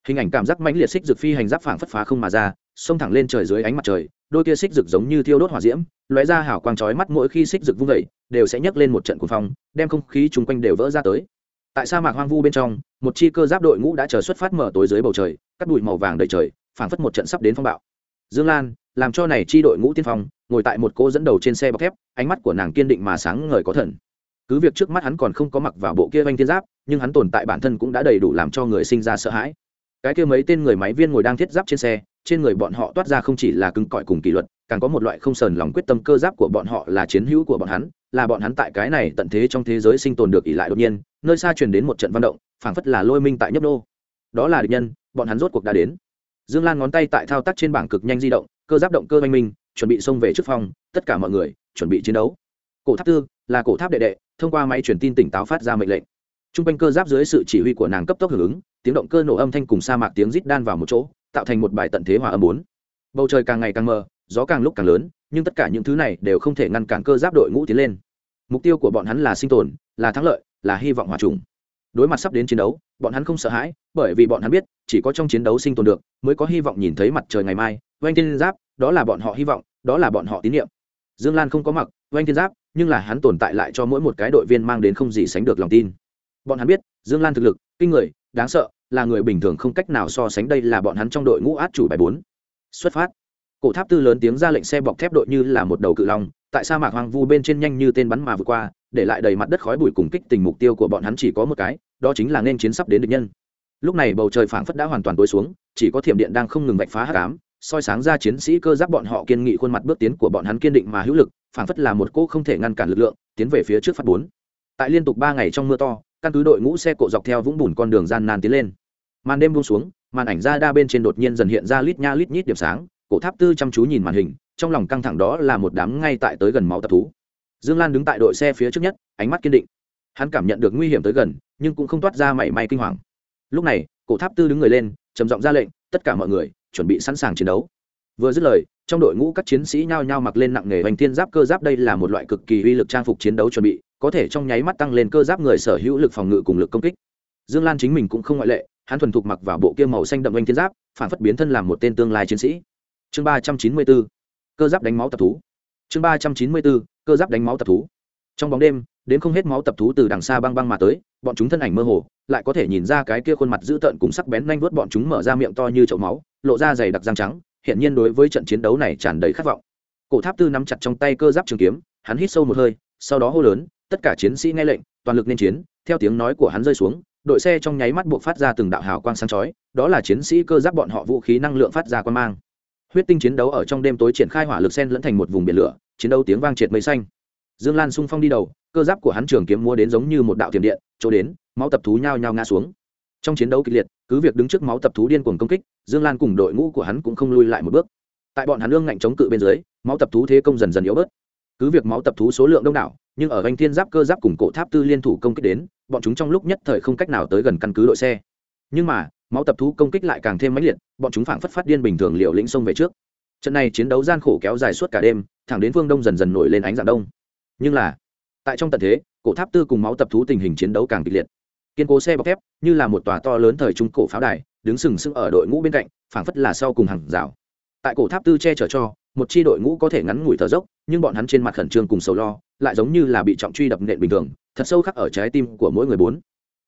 Hình ảnh cảm giác mãnh liệt xích rực phi hành giáp phảng phất phá không mà ra, xông thẳng lên trời dưới ánh mặt trời, đôi kia xích rực giống như thiêu đốt hỏa diễm, lóe ra hào quang chói mắt mỗi khi xích rực vung vẩy đều sẽ nhấc lên một trận cuồng phong, đem không khí chung quanh đều vỡ ra tới. Tại sa mạc hoang vu bên trong một chi cơ giáp đội ngũ đã chờ xuất phát mở tối dưới bầu trời, cắt bụi màu vàng đầy trời, phảng phất một trận sắp đến phong bạo. Dương lan, làm cho này chi đội ngũ tiên phong, ngồi tại một cô dẫn đầu trên xe bọc thép, ánh mắt của nàng kiên định mà sáng ngời có thần. Cứ việc trước mắt hắn còn không có mặc vào bộ kia vanh thiên giáp, nhưng hắn tồn tại bản thân cũng đã đầy đủ làm cho người sinh ra sợ hãi. Cái kia mấy tên người máy viên ngồi đang thiết giáp trên xe, trên người bọn họ toát ra không chỉ là cứng cỏi cùng kỷ luật, càng có một loại không sờn lòng quyết tâm cơ giáp của bọn họ là chiến hữu của bọn hắn, là bọn hắn tại cái này tận thế trong thế giới sinh tồn được ỉ lại đột nhiên, nơi xa truyền đến một trận văn động phảng phất là lôi minh tại nhấp đô đó là địch nhân, bọn hắn rốt cuộc đã đến. Dương lan ngón tay tại thao tác trên bảng cực nhanh di động, cơ giáp động cơ oanh minh, chuẩn bị xông về trước phòng, tất cả mọi người chuẩn bị chiến đấu. Cổ tháp tư là cổ tháp đệ đệ, thông qua máy truyền tin tỉnh táo phát ra mệnh lệnh. T r u n g quanh cơ giáp dưới sự chỉ huy của nàng cấp tốc hưởng ứng, tiếng động cơ nổ âm thanh cùng sa mạc tiếng rít đan vào một chỗ, tạo thành một bài tận thế hòa âm bốn. Bầu trời càng ngày càng mờ, gió càng lúc càng lớn, nhưng tất cả những thứ này đều không thể ngăn cản cơ giáp đội ngũ tiến lên. Mục tiêu của bọn hắn là sinh tồn, là thắng lợi, là hy vọng hòa trùng đối mặt sắp đến chiến đấu, bọn hắn không sợ hãi, bởi vì bọn hắn biết, chỉ có trong chiến đấu sinh tồn được, mới có hy vọng nhìn thấy mặt trời ngày mai. Oanh Thiên giáp, đó là bọn họ hy vọng, đó là bọn họ tín nhiệm. Dương lan không có mặc oanh thiên giáp, nhưng là hắn tồn tại lại cho mỗi một cái đội viên mang đến không gì sánh được lòng tin. Bọn hắn biết, dương lan thực lực, kinh người, đáng sợ, là người bình thường không cách nào so sánh đây là bọn hắn trong đội ngũ át chủ bài bốn. Xuất phát cổ tháp tư lớn tiếng ra lệnh xe bọc thép đội như là một đầu cự long, tại sa mạc hoang vu bên trên nhanh như tên bắn mà vượt qua, để lại đầy mặt đất khói bụi cùng kích tình mục tiêu của bọn hắn chỉ có một cái, đó chính là nên chiến sắp đến địch nhân. Lúc này bầu trời phảng phất đã hoàn toàn tối xuống, chỉ có thiểm điện đang không ngừng vạch phá hạ cám soi sáng ra chiến sĩ cơ giáp bọn họ kiên nghị khuôn mặt bước tiến của bọn hắn kiên định mà hữu lực, phảng phất là một cỗ không thể ngăn cản lực lượng, tiến về phía trước phát bốn. Tại liên tục ba ngày trong mưa to, căn cứ đội ngũ xe cộ dọc theo vũng bùn con đường gian nan tiến lên. Màn đêm buông xuống, màn ảnh ra đa bên trên đột nhiên dần hiện ra lít nha lít nhít điểm sáng cổ tháp tư chăm chú nhìn màn hình, trong lòng căng thẳng đó là một đám ngay tại tới gần máu tập thú. Dương lan đứng tại đội xe phía trước nhất, ánh mắt kiên định. Hắn cảm nhận được nguy hiểm tới gần, nhưng cũng không toát ra mảy may kinh hoàng. Lúc này, cổ tháp tư đứng người lên, trầm giọng ra lệnh, tất cả mọi người, chuẩn bị sẵn sàng chiến đấu. Vừa dứt lời, trong đội ngũ các chiến sĩ nhao nhao mặc lên nặng nghề hoành thiên giáp cơ giáp đây là một loại cực kỳ uy lực trang phục chiến đấu chuẩn bị, có thể trong nháy mắt tăng lên cơ giáp người sở hữu lực phòng ngự cùng lực công kích. Dương lan chính mình cũng không ngoại lệ, hắn thuần thục mặc vào bộ kia màu xanh đậm hoành thiên giáp, phản phất biến thân làm một tên tương lai chiến sĩ chương ba trăm chín mươi bốn, cơ giáp đánh máu tập thú. Chương ba trăm chín mươi bốn, cơ giáp đánh máu tập thú. Trong bóng đêm đến không hết máu tập thú từ đằng xa băng băng mà tới, bọn chúng thân ảnh mơ hồ, lại có thể nhìn ra cái kia khuôn mặt dữ tợn cùng sắc bén nhanh vớt bọn chúng mở ra miệng to như chậu máu, lộ ra dày đặc răng trắng hiện nhiên đối với trận chiến đấu này tràn đầy khát vọng. Cổ tháp tư nắm chặt trong tay cơ giáp trường kiếm, hắn hít sâu một hơi, sau đó hô lớn, tất cả chiến sĩ nghe lệnh, toàn lực nên chiến. Theo tiếng nói của hắn rơi xuống, đội xe trong nháy mắt buộc phát ra từng đạo hào quang sáng chói, đó là chiến sĩ cơ giáp bọn họ vũ khí năng lượng phát ra quan mang huyết tinh chiến đấu ở trong đêm tối triển khai hỏa lực sen lẫn thành một vùng biển lửa, chiến đấu tiếng vang triệt mây xanh. Dương lan sung phong đi đầu, cơ giáp của hắn trường kiếm mua đến giống như một đạo tiềm điện, chỗ đến, máu tập thú nhao nhao ngã xuống. Trong chiến đấu kịch liệt, cứ việc đứng trước máu tập thú điên cuồng công kích, dương lan cùng đội ngũ của hắn cũng không lui lại một bước. Tại bọn hắn lương ngạnh chống cự bên dưới, máu tập thú thế công dần dần yếu bớt. Cứ việc máu tập thú số lượng đông đảo, nhưng ở anh thiên giáp cơ giáp cùng cổ tháp tư liên thủ công kích đến, bọn chúng trong lúc nhất thời không cách nào tới gần căn cứ đội xe. Nhưng mà máu tập thú công kích lại càng thêm mãnh liệt, bọn chúng phảng phất phát điên bình thường liều lĩnh xông về trước. Trận này chiến đấu gian khổ kéo dài suốt cả đêm, thẳng đến phương đông dần dần nổi lên ánh dạng đông. Nhưng là, tại trong tận thế, cổ tháp tư cùng máu tập thú tình hình chiến đấu càng kịch liệt. Kiên cố xe bọc thép, như là một tòa to lớn thời trung cổ pháo đài, đứng sừng sững ở đội ngũ bên cạnh, phảng phất là sau cùng hàng rào. Tại cổ tháp tư che chở cho, một chi đội ngũ có thể ngắn ngủi thở dốc, nhưng bọn hắn trên mặt khẩn trương cùng sầu lo, lại giống như là bị trọng truy đập nện bình thường, thật sâu khắc ở trái tim của mỗi người bốn.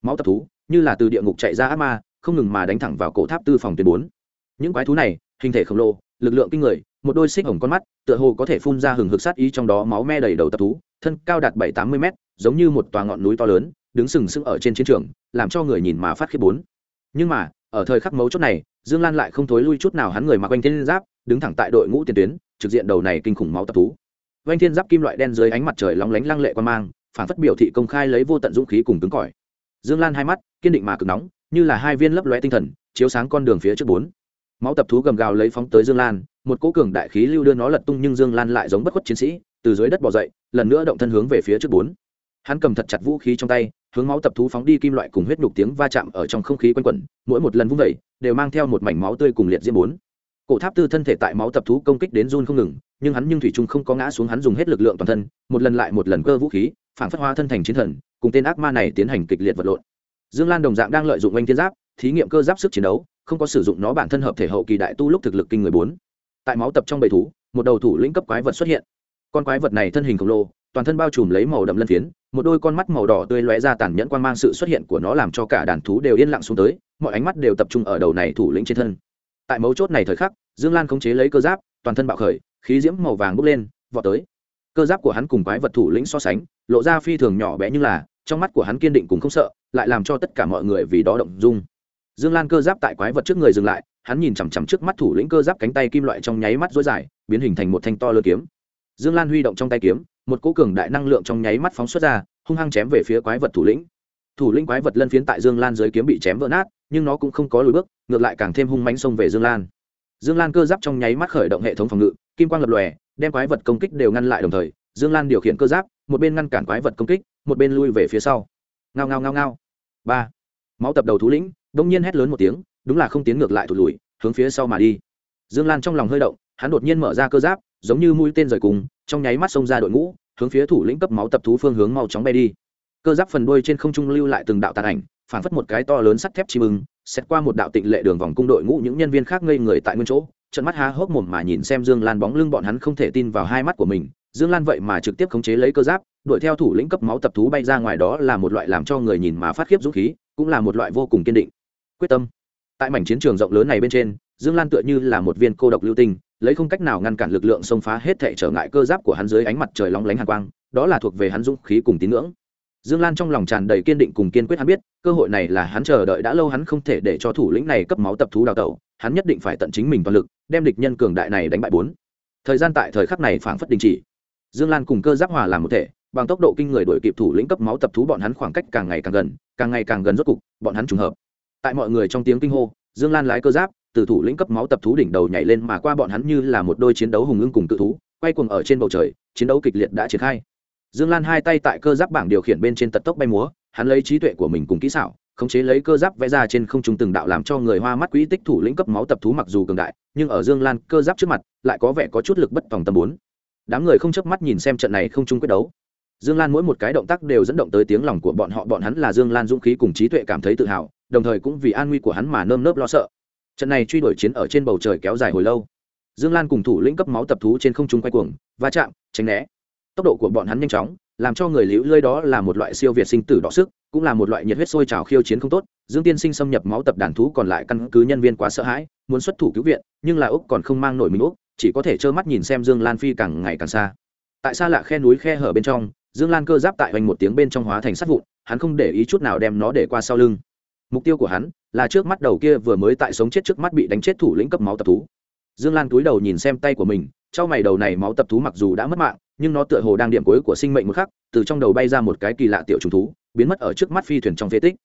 Máu tập thú, như là từ địa ngục chạy ra ác ma không ngừng mà đánh thẳng vào cổ tháp tư phòng tuyến bốn. Những quái thú này, hình thể khổng lồ, lực lượng kinh người, một đôi xích hồng con mắt, tựa hồ có thể phun ra hừng hực sát ý trong đó máu me đầy đầu tập thú, thân cao đạt bảy tám mươi mét, giống như một tòa ngọn núi to lớn, đứng sừng sững ở trên chiến trường, làm cho người nhìn mà phát khiếp bốn. Nhưng mà, ở thời khắc mấu chốt này, dương lan lại không thối lui chút nào hắn người mặc oanh thiên giáp, đứng thẳng tại đội ngũ tiền tuyến, trực diện đầu này kinh khủng máu tập thú. Oanh thiên giáp kim loại đen dưới ánh mặt trời lóng lánh lăng lệ quan mang, phản phất biểu thị công khai lấy vô tận dũng khí cùng cứng cỏi. Dương lan hai mắt, kiên định mà cực nóng như là hai viên lấp lóe tinh thần, chiếu sáng con đường phía trước bốn. Máu tập thú gầm gào lấy phóng tới dương lan, một cỗ cường đại khí lưu đưa nó lật tung nhưng dương lan lại giống bất khuất chiến sĩ, từ dưới đất bỏ dậy, lần nữa động thân hướng về phía trước bốn. Hắn cầm thật chặt vũ khí trong tay, hướng máu tập thú phóng đi kim loại cùng huyết nhục tiếng va chạm ở trong không khí quanh quẩn, mỗi một lần vung vẩy đều mang theo một mảnh máu tươi cùng liệt diễm bốn. Cổ tháp tư thân thể tại máu tập thú công kích đến run không ngừng, nhưng hắn nhưng thủy trung không có ngã xuống, hắn dùng hết lực lượng toàn thân, một lần lại một lần cơ vũ khí, phản phất hoa thân thành chiến thần, cùng tên ác ma này tiến hành kịch liệt vật lộn dương lan đồng dạng đang lợi dụng oanh thiên giáp, thí nghiệm cơ giáp sức chiến đấu, không có sử dụng nó bản thân hợp thể hậu kỳ đại tu lúc thực lực kinh người bốn. Tại máu tập trong bầy thú, một đầu thủ lĩnh cấp quái vật xuất hiện. Con quái vật này thân hình khổng lồ, toàn thân bao trùm lấy màu đậm lân phiến, một đôi con mắt màu đỏ tươi lóe ra tàn nhẫn quan mang sự xuất hiện của nó làm cho cả đàn thú đều yên lặng xuống tới, mọi ánh mắt đều tập trung ở đầu này thủ lĩnh trên thân. Tại mấu chốt này thời khắc, dương lan khống chế lấy cơ giáp, toàn thân bạo khởi, khí diễm màu vàng bốc lên, vọt tới. Cơ giáp của hắn cùng quái vật thủ lĩnh so sánh, lộ ra phi thường nhỏ bé nhưng là trong mắt của hắn kiên định cũng không sợ, lại làm cho tất cả mọi người vì đó động dung. Dương lan cơ giáp tại quái vật trước người dừng lại, hắn nhìn chằm chằm trước mắt thủ lĩnh cơ giáp cánh tay kim loại trong nháy mắt dối dài, biến hình thành một thanh to lơ kiếm. Dương lan huy động trong tay kiếm, một cỗ cường đại năng lượng trong nháy mắt phóng xuất ra, hung hăng chém về phía quái vật thủ lĩnh. Thủ lĩnh quái vật lân phiến tại dương lan dưới kiếm bị chém vỡ nát, nhưng nó cũng không có lùi bước, ngược lại càng thêm hung mánh xông về dương lan. Dương lan cơ giáp trong nháy mắt khởi động hệ thống phòng ngự, kim quang lập lòe, đem quái vật công kích đều ngăn lại đồng thời, dương lan điều khiển cơ giáp, một bên ngăn cản quái vật công kích một bên lui về phía sau. Ngao ngao ngao ngao. Ba. Máu tập đầu thú lĩnh, đông nhiên hét lớn một tiếng, đúng là không tiến ngược lại thụt lùi, hướng phía sau mà đi. Dương lan trong lòng hơi động, hắn đột nhiên mở ra cơ giáp, giống như mũi tên rời cùng, trong nháy mắt xông ra đội ngũ, hướng phía thủ lĩnh cấp máu tập thú phương hướng mau chóng bay đi. Cơ giáp phần đuôi trên không trung lưu lại từng đạo tàn ảnh, phản phất một cái to lớn sắt thép chim ưng xét qua một đạo tịnh lệ đường vòng cung đội ngũ những nhân viên khác ngây người tại nguyên chỗ trận mắt há hốc mồm mà nhìn xem dương lan bóng lưng bọn hắn không thể tin vào hai mắt của mình dương lan vậy mà trực tiếp khống chế lấy cơ giáp, đuổi theo thủ lĩnh cấp máu tập thú bay ra ngoài đó là một loại làm cho người nhìn mà phát khiếp dũng khí, cũng là một loại vô cùng kiên định. Quyết tâm. Tại mảnh chiến trường rộng lớn này bên trên, dương lan tựa như là một viên cô độc lưu tinh, lấy không cách nào ngăn cản lực lượng xông phá hết thể trở ngại cơ giáp của hắn dưới ánh mặt trời lóng lánh hàn quang, đó là thuộc về hắn dũng khí cùng tín ngưỡng. Dương lan trong lòng tràn đầy kiên định cùng kiên quyết hắn biết, cơ hội này là hắn chờ đợi đã lâu hắn không thể để cho thủ lĩnh này cấp máu tập thú đào tẩu, hắn nhất định phải tận chính mình toàn lực, đem địch nhân cường đại này đánh bại bốn. Thời gian tại thời khắc này phảng phất đình chỉ dương lan cùng cơ giáp hòa làm một thể, bằng tốc độ kinh người đuổi kịp thủ lĩnh cấp máu tập thú bọn hắn khoảng cách càng ngày càng gần, càng ngày càng gần rốt cục, bọn hắn trùng hợp. Tại mọi người trong tiếng kinh hô, dương lan lái cơ giáp, từ thủ lĩnh cấp máu tập thú đỉnh đầu nhảy lên mà qua bọn hắn như là một đôi chiến đấu hùng ưng cùng tự thú, quay cuồng ở trên bầu trời, chiến đấu kịch liệt đã triển khai. Dương lan hai tay tại cơ giáp bảng điều khiển bên trên tật tốc bay múa, hắn lấy trí tuệ của mình cùng kỹ xảo, khống chế lấy cơ giáp vẽ ra trên không trung từng đạo làm cho người hoa mắt quỹ tích thủ lĩnh cấp máu tập thú mặc dù cường đại, nhưng ở dương lan cơ giáp trước mặt, lại có vẻ có chút lực bất phòng tâm bốn đám người không chớp mắt nhìn xem trận này không chung quyết đấu. Dương lan mỗi một cái động tác đều dẫn động tới tiếng lòng của bọn họ, bọn hắn là dương lan dũng khí cùng trí tuệ cảm thấy tự hào, đồng thời cũng vì an nguy của hắn mà nơm nớp lo sợ. Trận này truy đuổi chiến ở trên bầu trời kéo dài hồi lâu. Dương lan cùng thủ lĩnh cấp máu tập thú trên không trung quay cuồng, va chạm, tránh né. Tốc độ của bọn hắn nhanh chóng, làm cho người liễu lơi đó là một loại siêu việt sinh tử đọ sức, cũng là một loại nhiệt huyết sôi trào khiêu chiến không tốt. Dương tiên sinh xâm nhập máu tập đàn thú còn lại căn cứ nhân viên quá sợ hãi, muốn xuất thủ cứu viện, nhưng là úc còn không mang nổi mình úc chỉ có thể trơ mắt nhìn xem dương lan phi càng ngày càng xa. Tại xa lạ khe núi khe hở bên trong, dương lan cơ giáp tại hoành một tiếng bên trong hóa thành sắt vụn, hắn không để ý chút nào đem nó để qua sau lưng. Mục tiêu của hắn là trước mắt đầu kia vừa mới tại sống chết trước mắt bị đánh chết thủ lĩnh cấp máu tập thú. Dương lan túi đầu nhìn xem tay của mình, trong mày đầu này máu tập thú mặc dù đã mất mạng, nhưng nó tựa hồ đang điểm cuối của sinh mệnh một khắc, từ trong đầu bay ra một cái kỳ lạ tiểu trùng thú, biến mất ở trước mắt phi thuyền trong phế tích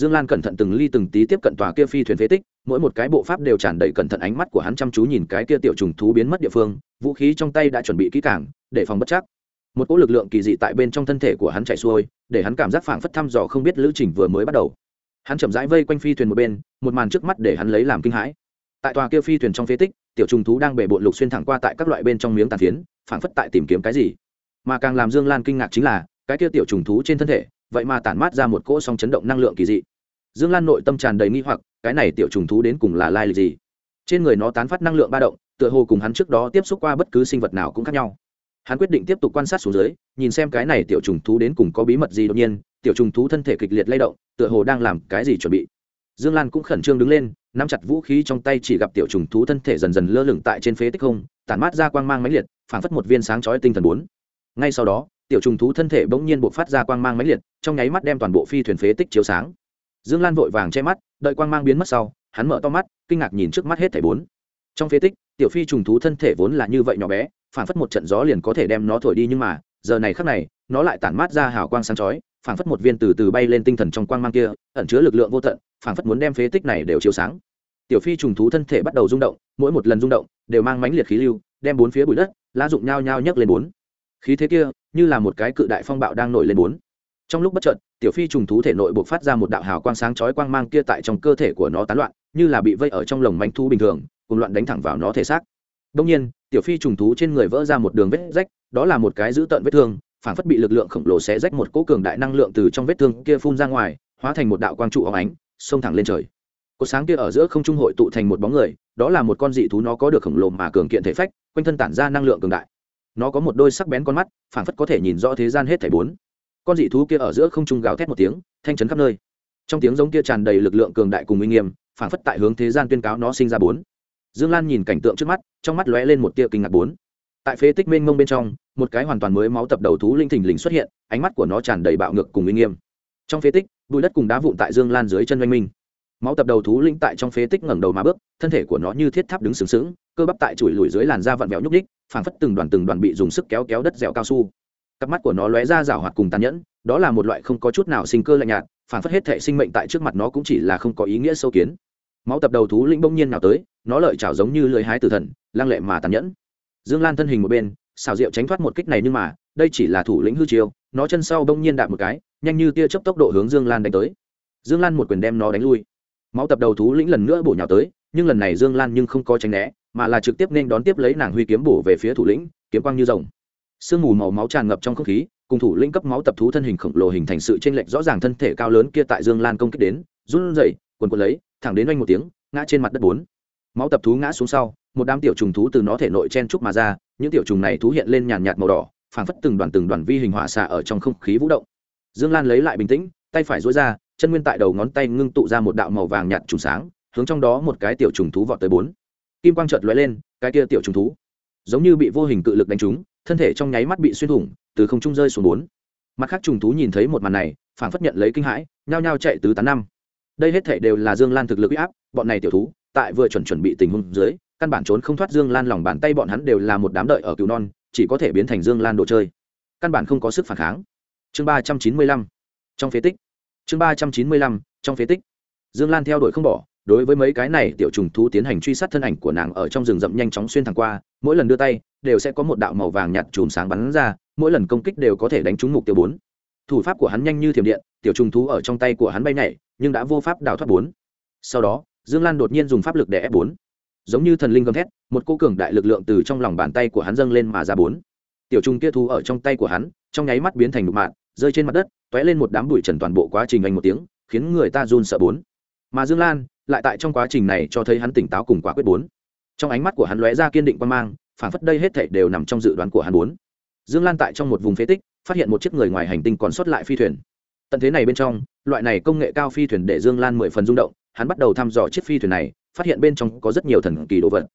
dương lan cẩn thận từng ly từng tí tiếp cận tòa kia phi thuyền phế tích, mỗi một cái bộ pháp đều tràn đầy cẩn thận ánh mắt của hắn chăm chú nhìn cái kia tiểu trùng thú biến mất địa phương, vũ khí trong tay đã chuẩn bị kỹ càng, để phòng bất chắc. Một cỗ lực lượng kỳ dị tại bên trong thân thể của hắn chạy xuôi, để hắn cảm giác phảng phất thăm dò không biết lữ trình vừa mới bắt đầu. Hắn chậm rãi vây quanh phi thuyền một bên, một màn trước mắt để hắn lấy làm kinh hãi. Tại tòa kia phi thuyền trong phế tích, tiểu trùng thú đang bể bộn lục xuyên thẳng qua tại các loại bên trong miếng tàn phiến, phảng phất tại tìm kiếm cái gì. Mà càng làm dương lan kinh ngạc chính là, cái kia tiểu trùng thú trên thân thể vậy mà tản mát ra một cỗ song chấn động năng lượng kỳ dị. Dương lan nội tâm tràn đầy nghi hoặc, cái này tiểu trùng thú đến cùng là lai lịch gì? Trên người nó tán phát năng lượng ba động, tựa hồ cùng hắn trước đó tiếp xúc qua bất cứ sinh vật nào cũng khác nhau. Hắn quyết định tiếp tục quan sát xuống dưới, nhìn xem cái này tiểu trùng thú đến cùng có bí mật gì đột nhiên, tiểu trùng thú thân thể kịch liệt lay động, tựa hồ đang làm cái gì chuẩn bị. Dương lan cũng khẩn trương đứng lên, nắm chặt vũ khí trong tay chỉ gặp tiểu trùng thú thân thể dần dần lơ lửng tại trên phế tích không, tản mát ra quang mang máy liệt phảng phất một viên sáng chói tinh thần bốn. Ngay sau đó tiểu trùng thú thân thể bỗng nhiên bộc phát ra quang mang mãnh liệt, trong nháy mắt đem toàn bộ phi thuyền phế tích chiếu sáng. Dương lan vội vàng che mắt, đợi quang mang biến mất sau, hắn mở to mắt, kinh ngạc nhìn trước mắt hết thảy bốn. Trong phế tích, tiểu phi trùng thú thân thể vốn là như vậy nhỏ bé, phảng phất một trận gió liền có thể đem nó thổi đi nhưng mà, giờ này khắc này, nó lại tản mát ra hào quang sáng chói, phảng phất một viên từ từ bay lên tinh thần trong quang mang kia, ẩn chứa lực lượng vô tận, phảng phất muốn đem phế tích này đều chiếu sáng. Tiểu phi trùng thú thân thể bắt đầu rung động, mỗi một lần rung động, đều mang mãnh liệt khí lưu, đem bốn phía bụi đất, lá dụng nhao nhao nhấc lên bốn. Khí thế kia như là một cái cự đại phong bạo đang nổi lên bốn. Trong lúc bất chợt, tiểu phi trùng thú thể nội buộc phát ra một đạo hào quang sáng chói quang mang kia tại trong cơ thể của nó tán loạn, như là bị vây ở trong lồng manh thu bình thường, cùng loạn đánh thẳng vào nó thể xác. Đông nhiên, tiểu phi trùng thú trên người vỡ ra một đường vết rách, đó là một cái dữ tợn vết thương, phản phất bị lực lượng khổng lồ xé rách một cỗ cường đại năng lượng từ trong vết thương kia phun ra ngoài, hóa thành một đạo quang trụ óng ánh, xông thẳng lên trời. Cột sáng kia ở giữa không trung hội tụ thành một bóng người, đó là một con dị thú nó có được khổng lồ mà cường kiện thể phách, quanh thân tản ra năng lượng cường đại nó có một đôi sắc bén con mắt phản phất có thể nhìn rõ thế gian hết thảy bốn. Con dị thú kia ở giữa không trung gào thét một tiếng, thanh chấn khắp nơi. Trong tiếng giống kia tràn đầy lực lượng cường đại cùng uy nghiêm phản phất tại hướng thế gian tuyên cáo nó sinh ra bốn. Dương lan nhìn cảnh tượng trước mắt, trong mắt lóe lên một tia kinh ngạc bốn. Tại phế tích mênh mông bên trong, một cái hoàn toàn mới máu tập đầu thú linh thình lình xuất hiện, ánh mắt của nó tràn đầy bạo ngược cùng uy nghiêm. Trong phế tích, bụi đất cùng đá vụn tại dương lan dưới chân oanh minh. Máu tập đầu thú linh tại trong phế tích ngẩng đầu mà bước, thân thể của nó như thiết tháp đứng sừng sững, cơ bắp tại chùi lùi dưới làn da vặn vẹo nhúc ních phảng phất từng đoàn từng đoàn bị dùng sức kéo kéo đất dẻo cao su. Cặp mắt của nó lóe ra rảo hoạt cùng tàn nhẫn, đó là một loại không có chút nào sinh cơ lạnh nhạt, phảng phất hết thể sinh mệnh tại trước mặt nó cũng chỉ là không có ý nghĩa sâu kiến. Máu tập đầu thú linh bỗng nhiên nào tới, nó lợi chảo giống như lưỡi hái tử thần, lăng lệ mà tàn nhẫn. Dương lan thân hình một bên xào rượu tránh thoát một kích này nhưng mà, đây chỉ là thủ lĩnh hư chiêu, nó chân sau bỗng nhiên đạp một cái, nhanh như tia chớp tốc độ hướng dương lan đánh tới. Dương lan một quyền đem nó đánh lui. Máu tập đầu thú lĩnh lần nữa bổ nhào tới, nhưng lần này dương lan nhưng không có tránh né mà là trực tiếp nên đón tiếp lấy nàng huy kiếm bổ về phía thủ lĩnh, kiếm quang như rồng. Sương mù màu máu tràn ngập trong không khí, cùng thủ lĩnh cấp máu tập thú thân hình khổng lồ hình thành sự chênh lệch rõ ràng thân thể cao lớn kia tại dương lan công kích đến, run rẩy quần quần lấy, thẳng đến oanh một tiếng, ngã trên mặt đất bốn. Máu tập thú ngã xuống sau, một đám tiểu trùng thú từ nó thể nội chen trúc mà ra, những tiểu trùng này thú hiện lên nhàn nhạt màu đỏ, phảng phất từng đoàn từng đoàn vi hình hỏa xạ ở trong không khí vũ động. Dương lan lấy lại bình tĩnh, tay phải dối ra, chân nguyên tại đầu ngón tay ngưng tụ ra một đạo màu vàng nhạt trùng sáng, hướng trong đó một cái tiểu trùng thú vọt tới bốn kim quang chợt lóe lên, cái kia tiểu trùng thú, giống như bị vô hình cự lực đánh trúng, thân thể trong nháy mắt bị xuyên thủng, từ không trung rơi xuống bốn. Mặt khác trùng thú nhìn thấy một màn này, phảng phất nhận lấy kinh hãi, nhao nhao chạy tứ tán năm. Đây hết thể đều là dương lan thực lực uy áp, bọn này tiểu thú, tại vừa chuẩn chuẩn bị tình huống dưới, căn bản trốn không thoát dương lan lòng bàn tay bọn hắn đều là một đám đợi ở cứu non, chỉ có thể biến thành dương lan đồ chơi. Căn bản không có sức phản kháng. Chương ba trăm chín mươi lăm. Trong phế tích. Chương ba trăm chín mươi lăm, trong phế tích. Dương lan theo đuổi không bỏ đối với mấy cái này tiểu trùng thú tiến hành truy sát thân ảnh của nàng ở trong rừng rậm nhanh chóng xuyên thẳng qua, mỗi lần đưa tay, đều sẽ có một đạo màu vàng nhạt chùm sáng bắn ra, mỗi lần công kích đều có thể đánh trúng mục tiêu bốn. Thủ pháp của hắn nhanh như thiểm điện, tiểu trùng thú ở trong tay của hắn bay nhảy, nhưng đã vô pháp đào thoát bốn. Sau đó, dương lan đột nhiên dùng pháp lực để ép bốn. Giống như thần linh gầm thét, một cô cường đại lực lượng từ trong lòng bàn tay của hắn dâng lên mà ra bốn. Tiểu trùng kia thú ở trong tay của hắn, trong nháy mắt biến thành một mạng rơi trên mặt đất t ó é lên một đám bụi trần toàn bộ quá trình anh một tiếng, khiến người ta run sợ bốn mà dương lan lại tại trong quá trình này cho thấy hắn tỉnh táo cùng quả quyết bốn. Trong ánh mắt của hắn lóe ra kiên định quan mang, phản phất đây hết thảy đều nằm trong dự đoán của hắn bốn. Dương lan tại trong một vùng phế tích, phát hiện một chiếc người ngoài hành tinh còn sót lại phi thuyền. Tận thế này bên trong, loại này công nghệ cao phi thuyền để dương lan mười phần rung động, hắn bắt đầu thăm dò chiếc phi thuyền này, phát hiện bên trong có rất nhiều thần kỳ đồ vật.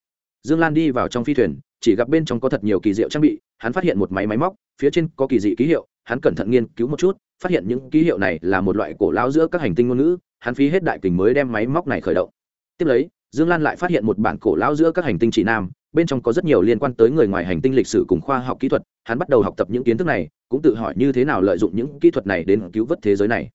Dương lan đi vào trong phi thuyền, chỉ gặp bên trong có thật nhiều kỳ diệu trang bị, hắn phát hiện một máy máy móc, phía trên có kỳ dị ký hiệu, hắn cẩn thận nghiên cứu một chút, phát hiện những ký hiệu này là một loại cổ lão giữa các hành tinh ngôn ngữ hắn phí hết đại kình mới đem máy móc này khởi động. Tiếp lấy, dương lan lại phát hiện một bản cổ lão giữa các hành tinh chỉ nam, bên trong có rất nhiều liên quan tới người ngoài hành tinh lịch sử cùng khoa học kỹ thuật, hắn bắt đầu học tập những kiến thức này, cũng tự hỏi như thế nào lợi dụng những kỹ thuật này đến cứu vớt thế giới này.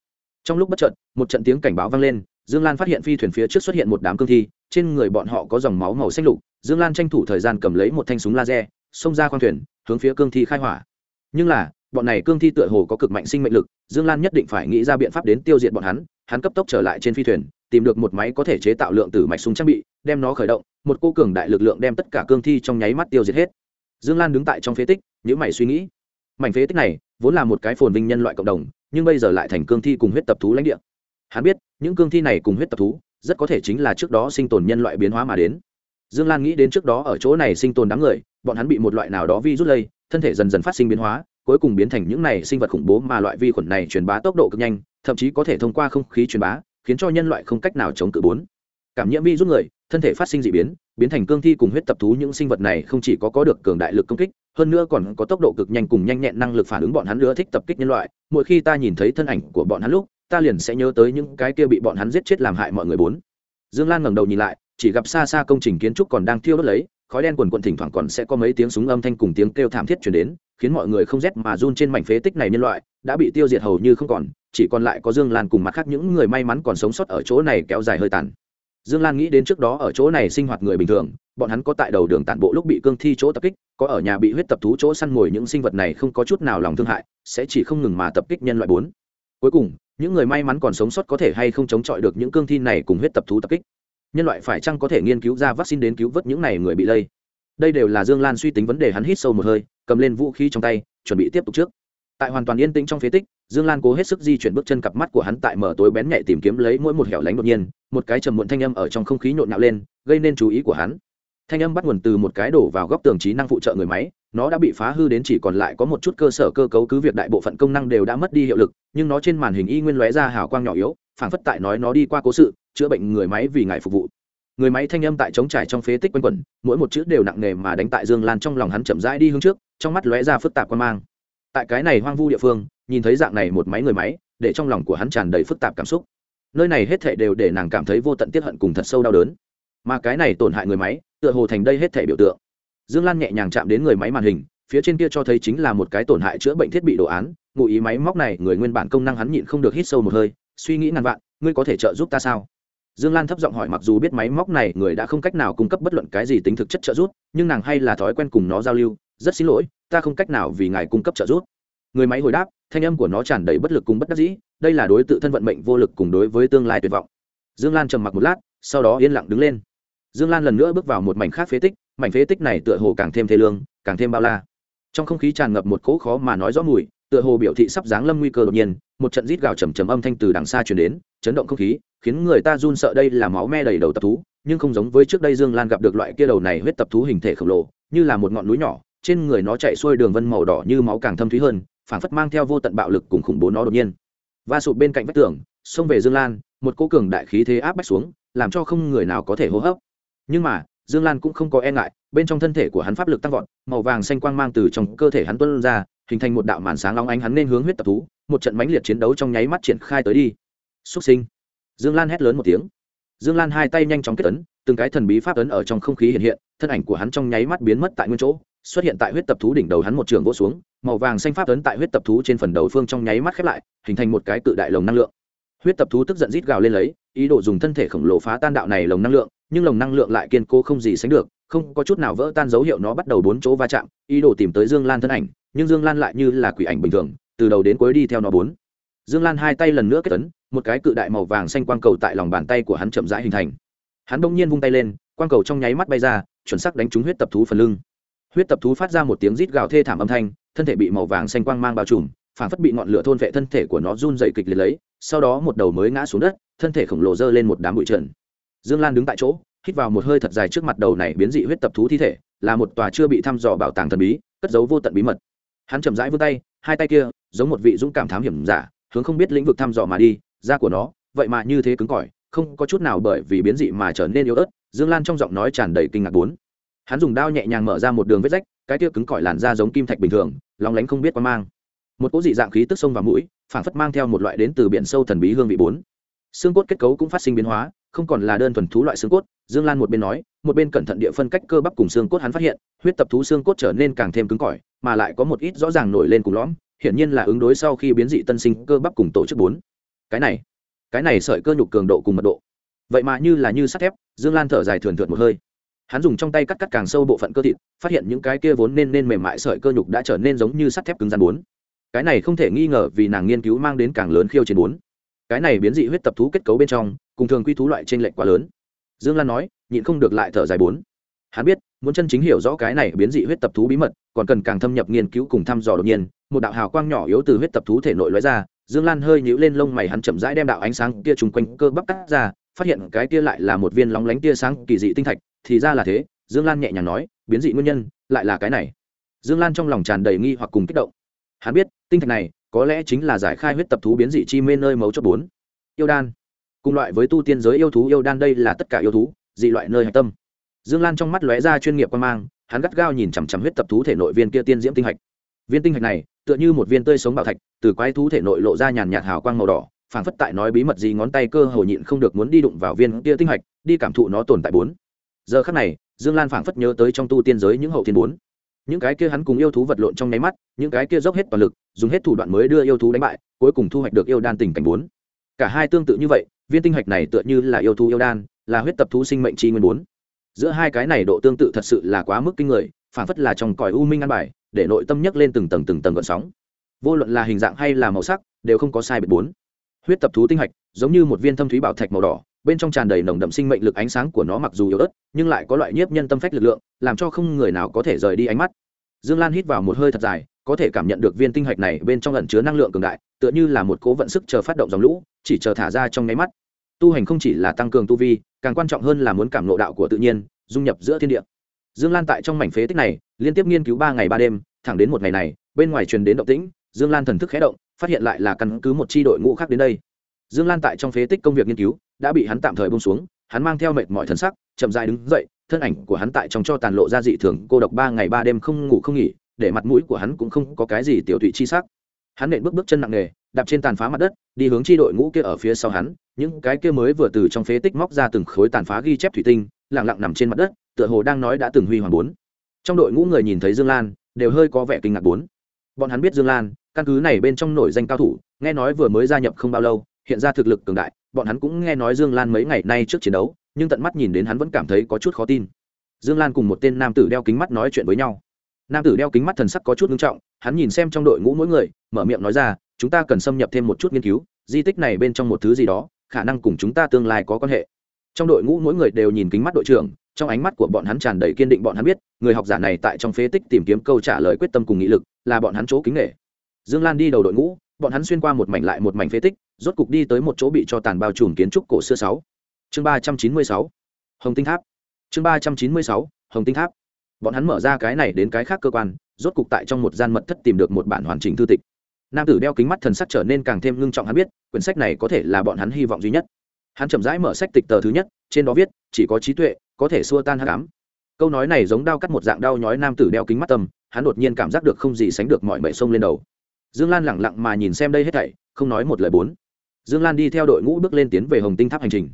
Trong lúc bất chợt, một trận tiếng cảnh báo vang lên, dương lan phát hiện phi thuyền phía trước xuất hiện một đám cương thi, trên người bọn họ có dòng máu màu xanh lục, dương lan tranh thủ thời gian cầm lấy một thanh súng laser, xông ra khoang thuyền, hướng phía cương thi khai hỏa. Nhưng là, bọn này cương thi tựa hồ có cực mạnh sinh mệnh lực dương lan nhất định phải nghĩ ra biện pháp đến tiêu diệt bọn hắn hắn cấp tốc trở lại trên phi thuyền, tìm được một máy có thể chế tạo lượng tử mạch súng trang bị, đem nó khởi động, một cô cường đại lực lượng đem tất cả cương thi trong nháy mắt tiêu diệt hết. Dương lan đứng tại trong phế tích, nhíu mày suy nghĩ. Mảnh phế tích này, vốn là một cái phồn vinh nhân loại cộng đồng, nhưng bây giờ lại thành cương thi cùng huyết tập thú lãnh địa. Hắn biết, những cương thi này cùng huyết tập thú, rất có thể chính là trước đó sinh tồn nhân loại biến hóa mà đến. Dương lan nghĩ đến trước đó ở chỗ này sinh tồn đám người, bọn hắn bị một loại nào đó vi rút lây, thân thể dần dần phát sinh biến hóa cuối cùng biến thành những này sinh vật khủng bố mà loại vi khuẩn này truyền bá tốc độ cực nhanh, thậm chí có thể thông qua không khí truyền bá, khiến cho nhân loại không cách nào chống cự bốn. Cảm nhiễm vi rút người, thân thể phát sinh d ị biến biến thành cương thi cùng huyết tập thú những sinh vật này không chỉ có có được cường đại lực công kích, hơn nữa còn có tốc độ cực nhanh cùng nhanh nhẹn năng lực phản ứng bọn hắn nữa thích tập kích nhân loại. Mỗi khi ta nhìn thấy thân ảnh của bọn hắn lúc, ta liền sẽ nhớ tới những cái kia bị bọn hắn giết chết làm hại mọi người bốn. Dương lan ngẩng đầu nhìn lại, chỉ gặp xa xa công trình kiến trúc còn đang thiêu đốt lấy khói đen quần quận thỉnh thoảng còn sẽ có mấy tiếng súng âm thanh cùng tiếng kêu thảm thiết chuyển đến, khiến mọi người không rét mà run trên mảnh phế tích này nhân loại, đã bị tiêu diệt hầu như không còn, chỉ còn lại có dương lan cùng mặt khác những người may mắn còn sống sót ở chỗ này kéo dài hơi tàn. Dương lan nghĩ đến trước đó ở chỗ này sinh hoạt người bình thường, bọn hắn có tại đầu đường tản bộ lúc bị cương thi chỗ tập kích, có ở nhà bị huyết tập thú chỗ săn mồi những sinh vật này không có chút nào lòng thương hại, sẽ chỉ không ngừng mà tập kích nhân loại bốn. Cuối cùng, những người may mắn còn sống sót có thể hay không chống chọi được những cương thi này cùng huyết tập thú tập kích? Nhân loại phải chăng có thể nghiên cứu ra vaccine đến cứu vớt những này người bị lây? Đây đều là dương lan suy tính vấn đề hắn hít sâu một hơi, cầm lên vũ khí trong tay, chuẩn bị tiếp tục trước. Tại hoàn toàn yên tĩnh trong phế tích, dương lan cố hết sức di chuyển bước chân cặp mắt của hắn tại mở tối bén nhạy tìm kiếm lấy mỗi một hẻo lánh đột nhiên, một cái trầm muộn thanh âm ở trong không khí nhộn nhạo lên, gây nên chú ý của hắn. Thanh âm bắt nguồn từ một cái đổ vào góc tường trí năng phụ trợ người máy, nó đã bị phá hư đến chỉ còn lại có một chút cơ sở cơ cấu cứ việc đại bộ phận công năng đều đã mất đi hiệu lực, nhưng nó trên màn hình y nguyên lóe ra hào quang nhỏ yếu, phảng phất tại nói nó đi qua cố sự chữa bệnh người máy vì ngài phục vụ. Người máy thanh âm tại trống trải trong phế tích quanh quẩn, mỗi một chữ đều nặng nề mà đánh tại dương lan trong lòng hắn chậm rãi đi hướng trước, trong mắt lóe ra phức tạp quan mang. Tại cái này hoang vu địa phương, nhìn thấy dạng này một máy người máy, để trong lòng của hắn tràn đầy phức tạp cảm xúc. Nơi này hết thể đều để nàng cảm thấy vô tận tiết hận cùng thật sâu đau đớn. Mà cái này tổn hại người máy, tựa hồ thành đây hết thể biểu tượng. Dương lan nhẹ nhàng chạm đến người máy màn hình, phía trên kia cho thấy chính là một cái tổn hại chữa bệnh thiết bị đồ án. Ngụ ý máy móc này, người nguyên bản công năng hắn nhịn không được hít sâu một hơi, suy nghĩ ngàn vạn, ngươi có thể trợ giúp ta sao? Dương lan thấp giọng hỏi mặc dù biết máy móc này người đã không cách nào cung cấp bất luận cái gì tính thực chất trợ giúp, nhưng nàng hay là thói quen cùng nó giao lưu, rất xin lỗi, ta không cách nào vì ngài cung cấp trợ giúp. Người máy hồi đáp, thanh âm của nó tràn đầy bất lực cùng bất đắc dĩ, đây là đối tự thân vận mệnh vô lực cùng đối với tương lai tuyệt vọng. Dương lan trầm mặc một lát, sau đó yên lặng đứng lên. Dương lan lần nữa bước vào một mảnh khác phế tích, mảnh phế tích này tựa hồ càng thêm thê lương, càng thêm bao la. Trong không khí tràn ngập một cỗ khó mà nói rõ mùi, tựa hồ biểu thị sắp giáng lâm nguy cơ đột nhiên, một trận rít gào trầm trầm âm thanh từ đằng xa truyền đến, chấn động không khí khiến người ta run sợ đây là máu me đầy đầu tập thú, nhưng không giống với trước đây dương lan gặp được loại kia đầu này huyết tập thú hình thể khổng lồ, như là một ngọn núi nhỏ, trên người nó chạy xuôi đường vân màu đỏ như máu càng thâm thúy hơn, phảng phất mang theo vô tận bạo lực cùng khủng bố nó đột nhiên. Va sụp bên cạnh vách tường, xông về dương lan, một cô cường đại khí thế áp bách xuống, làm cho không người nào có thể hô hấp. Nhưng mà, dương lan cũng không có e ngại, bên trong thân thể của hắn pháp lực tăng vọt, màu vàng xanh quang mang từ trong cơ thể hắn tuân ra, hình thành một đạo màn sáng long ánh hắn nên hướng huyết tập thú, một trận mãnh liệt chiến đấu trong nháy mắt triển khai tới đi. Xuất sinh dương lan hét lớn một tiếng. Dương lan hai tay nhanh chóng kết ấn, từng cái thần bí pháp ấn ở trong không khí hiện hiện, thân ảnh của hắn trong nháy mắt biến mất tại nguyên chỗ, xuất hiện tại huyết tập thú đỉnh đầu hắn một trường vỗ xuống, màu vàng xanh pháp ấn tại huyết tập thú trên phần đầu phương trong nháy mắt khép lại, hình thành một cái cự đại lồng năng lượng. Huyết tập thú tức giận rít gào lên lấy, ý đồ dùng thân thể khổng lồ phá tan đạo này lồng năng lượng, nhưng lồng năng lượng lại kiên cố không gì sánh được, không có chút nào vỡ tan dấu hiệu nó bắt đầu bốn chỗ va chạm, ý đồ tìm tới dương lan thân ảnh, nhưng dương lan lại như là quỷ ảnh bình thường, từ đầu đến cuối đi theo nó bốn dương lan hai tay lần nữa kết tấn một cái cự đại màu vàng xanh quang cầu tại lòng bàn tay của hắn chậm rãi hình thành. Hắn bỗng nhiên vung tay lên, quang cầu trong nháy mắt bay ra, chuẩn sắc đánh trúng huyết tập thú phần lưng. Huyết tập thú phát ra một tiếng rít gào thê thảm âm thanh, thân thể bị màu vàng xanh quang mang bao trùm, phản phất bị ngọn lửa thôn vệ thân thể của nó run dày kịch liệt lấy, sau đó một đầu mới ngã xuống đất, thân thể khổng lồ dơ lên một đám bụi trần. Dương lan đứng tại chỗ, hít vào một hơi thật dài trước mặt đầu này biến dị huyết tập thú thi thể, là một tòa chưa bị thăm dò bảo tàng thần bí, cất giấu vô tận bí mật. Hắn chậm rãi vươn tay, hai tay kia, giống một vị dũng cảm thám hiểm giả hướng không biết lĩnh vực thăm dò mà đi, da của nó, vậy mà như thế cứng cỏi, không có chút nào bởi vì biến dị mà trở nên yếu ớt, dương lan trong giọng nói tràn đầy kinh ngạc bốn. Hắn dùng đao nhẹ nhàng mở ra một đường vết rách, cái tiêu cứng cỏi làn da giống kim thạch bình thường, lóng lánh không biết qua mang. Một cỗ dị dạng khí tức sông vào mũi, phảng phất mang theo một loại đến từ biển sâu thần bí hương vị bốn. Xương cốt kết cấu cũng phát sinh biến hóa, không còn là đơn thuần thú loại xương cốt, dương lan một bên nói, một bên cẩn thận địa phân cách cơ bắp cùng xương cốt hắn phát hiện, huyết tập thú xương cốt trở nên càng thêm cứng cỏi, mà lại có một ít rõ ràng nổi lên cùng lõm hiển nhiên là ứng đối sau khi biến dị tân sinh cơ bắp cùng tổ chức bốn. Cái này cái này sợi cơ nhục cường độ cùng mật độ. Vậy mà như là như sắt thép, dương lan thở dài thường thượt một hơi. Hắn dùng trong tay cắt cắt càng sâu bộ phận cơ thịt, phát hiện những cái kia vốn nên nên mềm mại sợi cơ nhục đã trở nên giống như sắt thép cứng rắn bốn. Cái này không thể nghi ngờ vì nàng nghiên cứu mang đến càng lớn khiêu chiến bốn. Cái này biến dị huyết tập thú kết cấu bên trong, cùng thường quy thú loại trên lệnh quá lớn. Dương lan nói, nhịn không được lại thở dài bốn. Hắn biết, muốn chân chính hiểu rõ cái này biến dị huyết tập thú bí mật, còn cần càng thâm nhập nghiên cứu cùng thăm dò đột nhiên một đạo hào quang nhỏ yếu từ huyết tập thú thể nội lóe ra, dương lan hơi nhíu lên lông mày hắn chậm rãi đem đạo ánh sáng kia trùng quanh cơ bắp cắt ra, phát hiện cái kia lại là một viên lóng lánh tia sáng kỳ dị tinh thạch, thì ra là thế, dương lan nhẹ nhàng nói, biến dị nguyên nhân, lại là cái này. Dương lan trong lòng tràn đầy nghi hoặc cùng kích động. Hắn biết, tinh thạch này, có lẽ chính là giải khai huyết tập thú biến dị chi mê nơi mấu chốt bốn. Yêu đan. Cùng loại với tu tiên giới yêu thú, yêu đan đây là tất cả yêu thú, dị loại nơi hạch tâm. Dương lan trong mắt lóe ra chuyên nghiệp quan mang, hắn gắt gao nhìn chằm chằm huyết tập thú thể nội viên kia tiên diễm tinh hạch. Viên tinh hạch này tựa như một viên tươi sống bảo thạch, từ quái thú thể nội lộ ra nhàn nhạt hào quang màu đỏ, phảng phất tại nói bí mật gì ngón tay cơ hồ nhịn không được muốn đi đụng vào viên kia tinh hạch, đi cảm thụ nó tồn tại bốn. Giờ khắc này, dương lan phảng phất nhớ tới trong tu tiên giới những hậu thiên bốn. Những cái kia hắn cùng yêu thú vật lộn trong nháy mắt, những cái kia dốc hết toàn lực, dùng hết thủ đoạn mới đưa yêu thú đánh bại, cuối cùng thu hoạch được yêu đan tình cảnh bốn. Cả hai tương tự như vậy, viên tinh hạch này tựa như là yêu thú yêu đan, là huyết tập thú sinh mệnh chi nguyên bốn. Giữa hai cái này độ tương tự thật sự là quá mức kinh người phản phất là trong còi u minh ăn bài, để nội tâm nhấc lên từng tầng từng tầng gợn sóng. Vô luận là hình dạng hay là màu sắc, đều không có sai biệt bốn. Huyết tập thú tinh hạch, giống như một viên thâm thúy bảo thạch màu đỏ, bên trong tràn đầy nồng đậm sinh mệnh lực ánh sáng của nó mặc dù yếu ớt, nhưng lại có loại nhiếp nhân tâm phách lực lượng, làm cho không người nào có thể rời đi ánh mắt. Dương lan hít vào một hơi thật dài, có thể cảm nhận được viên tinh hạch này bên trong lẩn chứa năng lượng cường đại, tựa như là một cố vận sức chờ phát động dòng lũ, chỉ chờ thả ra trong nháy mắt. Tu hành không chỉ là tăng cường tu vi, càng quan trọng hơn là muốn cảm lộ đạo của tự nhiên, dung nhập giữa thiên địa dương lan tại trong mảnh phế tích này, liên tiếp nghiên cứu ba ngày ba đêm, thẳng đến một ngày này, bên ngoài truyền đến động tĩnh, dương lan thần thức khé động, phát hiện lại là căn cứ một c h i đội ngũ khác đến đây. Dương lan tại trong phế tích công việc nghiên cứu, đã bị hắn tạm thời bông xuống, hắn mang theo mệt mọi thần sắc, chậm dài đứng dậy, thân ảnh của hắn tại trong cho tàn lộ ra dị thường, cô độc ba ngày ba đêm không ngủ không nghỉ, để mặt mũi của hắn cũng không có cái gì tiểu thụy chi sắc. Hắn nện bước bước chân nặng nề, đạp trên tàn phá mặt đất, đi hướng chi đội ngũ kia ở phía sau hắn, những cái kia mới vừa từ trong phế tích móc ra từng khối tàn phá ghi chép thủy tinh lẳng lặng nằm trên mặt đất tựa hồ đang nói đã từng huy hoàng bốn. Trong đội ngũ người nhìn thấy dương lan, đều hơi có vẻ kinh ngạc bốn. Bọn hắn biết dương lan, căn cứ này bên trong nổi danh cao thủ, nghe nói vừa mới gia nhập không bao lâu, hiện ra thực lực cường đại, bọn hắn cũng nghe nói dương lan mấy ngày nay trước chiến đấu, nhưng tận mắt nhìn đến hắn vẫn cảm thấy có chút khó tin. Dương lan cùng một tên nam tử đeo kính mắt nói chuyện với nhau. Nam tử đeo kính mắt thần sắc có chút nghiêm trọng, hắn nhìn xem trong đội ngũ mỗi người, mở miệng nói ra, chúng ta cần xâm nhập thêm một chút nghiên cứu, di tích này bên trong một thứ gì đó, khả năng cùng chúng ta tương lai có quan hệ. Trong đội ngũ mỗi người đều nhìn kính mắt đội trưởng trong ánh mắt của bọn hắn tràn đầy kiên định bọn hắn biết, người học giả này tại trong phế tích tìm kiếm câu trả lời quyết tâm cùng nghị lực, là bọn hắn chỗ kính nghệ dương lan đi đầu đội ngũ, bọn hắn xuyên qua một mảnh lại một mảnh phế tích, rốt cục đi tới một chỗ bị cho tàn bao trùm kiến trúc cổ xưa sáu. Chương ba trăm chín mươi sáu. Hồng tinh tháp. Chương ba trăm chín mươi sáu. Hồng tinh tháp. Bọn hắn mở ra cái này đến cái khác cơ quan, rốt cục tại trong một gian mật thất tìm được một bản hoàn chỉnh thư tịch. Nam tử đeo kính mắt thần sắc trở nên càng thêm ngưng trọng hắn biết, quyển sách này có thể là bọn hắn hy vọng duy nhất hắn chậm rãi mở sách tịch tờ thứ nhất, trên đó viết, chỉ có trí tuệ, có thể xua tan hắc ám. Câu nói này giống đao cắt một dạng đau nhói nam tử đeo kính mắt tâm hắn đột nhiên cảm giác được không gì sánh được mọi mệ sông lên đầu. Dương lan lẳng lặng mà nhìn xem đây hết thảy, không nói một lời bốn. Dương lan đi theo đội ngũ bước lên tiến về hồng tinh tháp hành trình.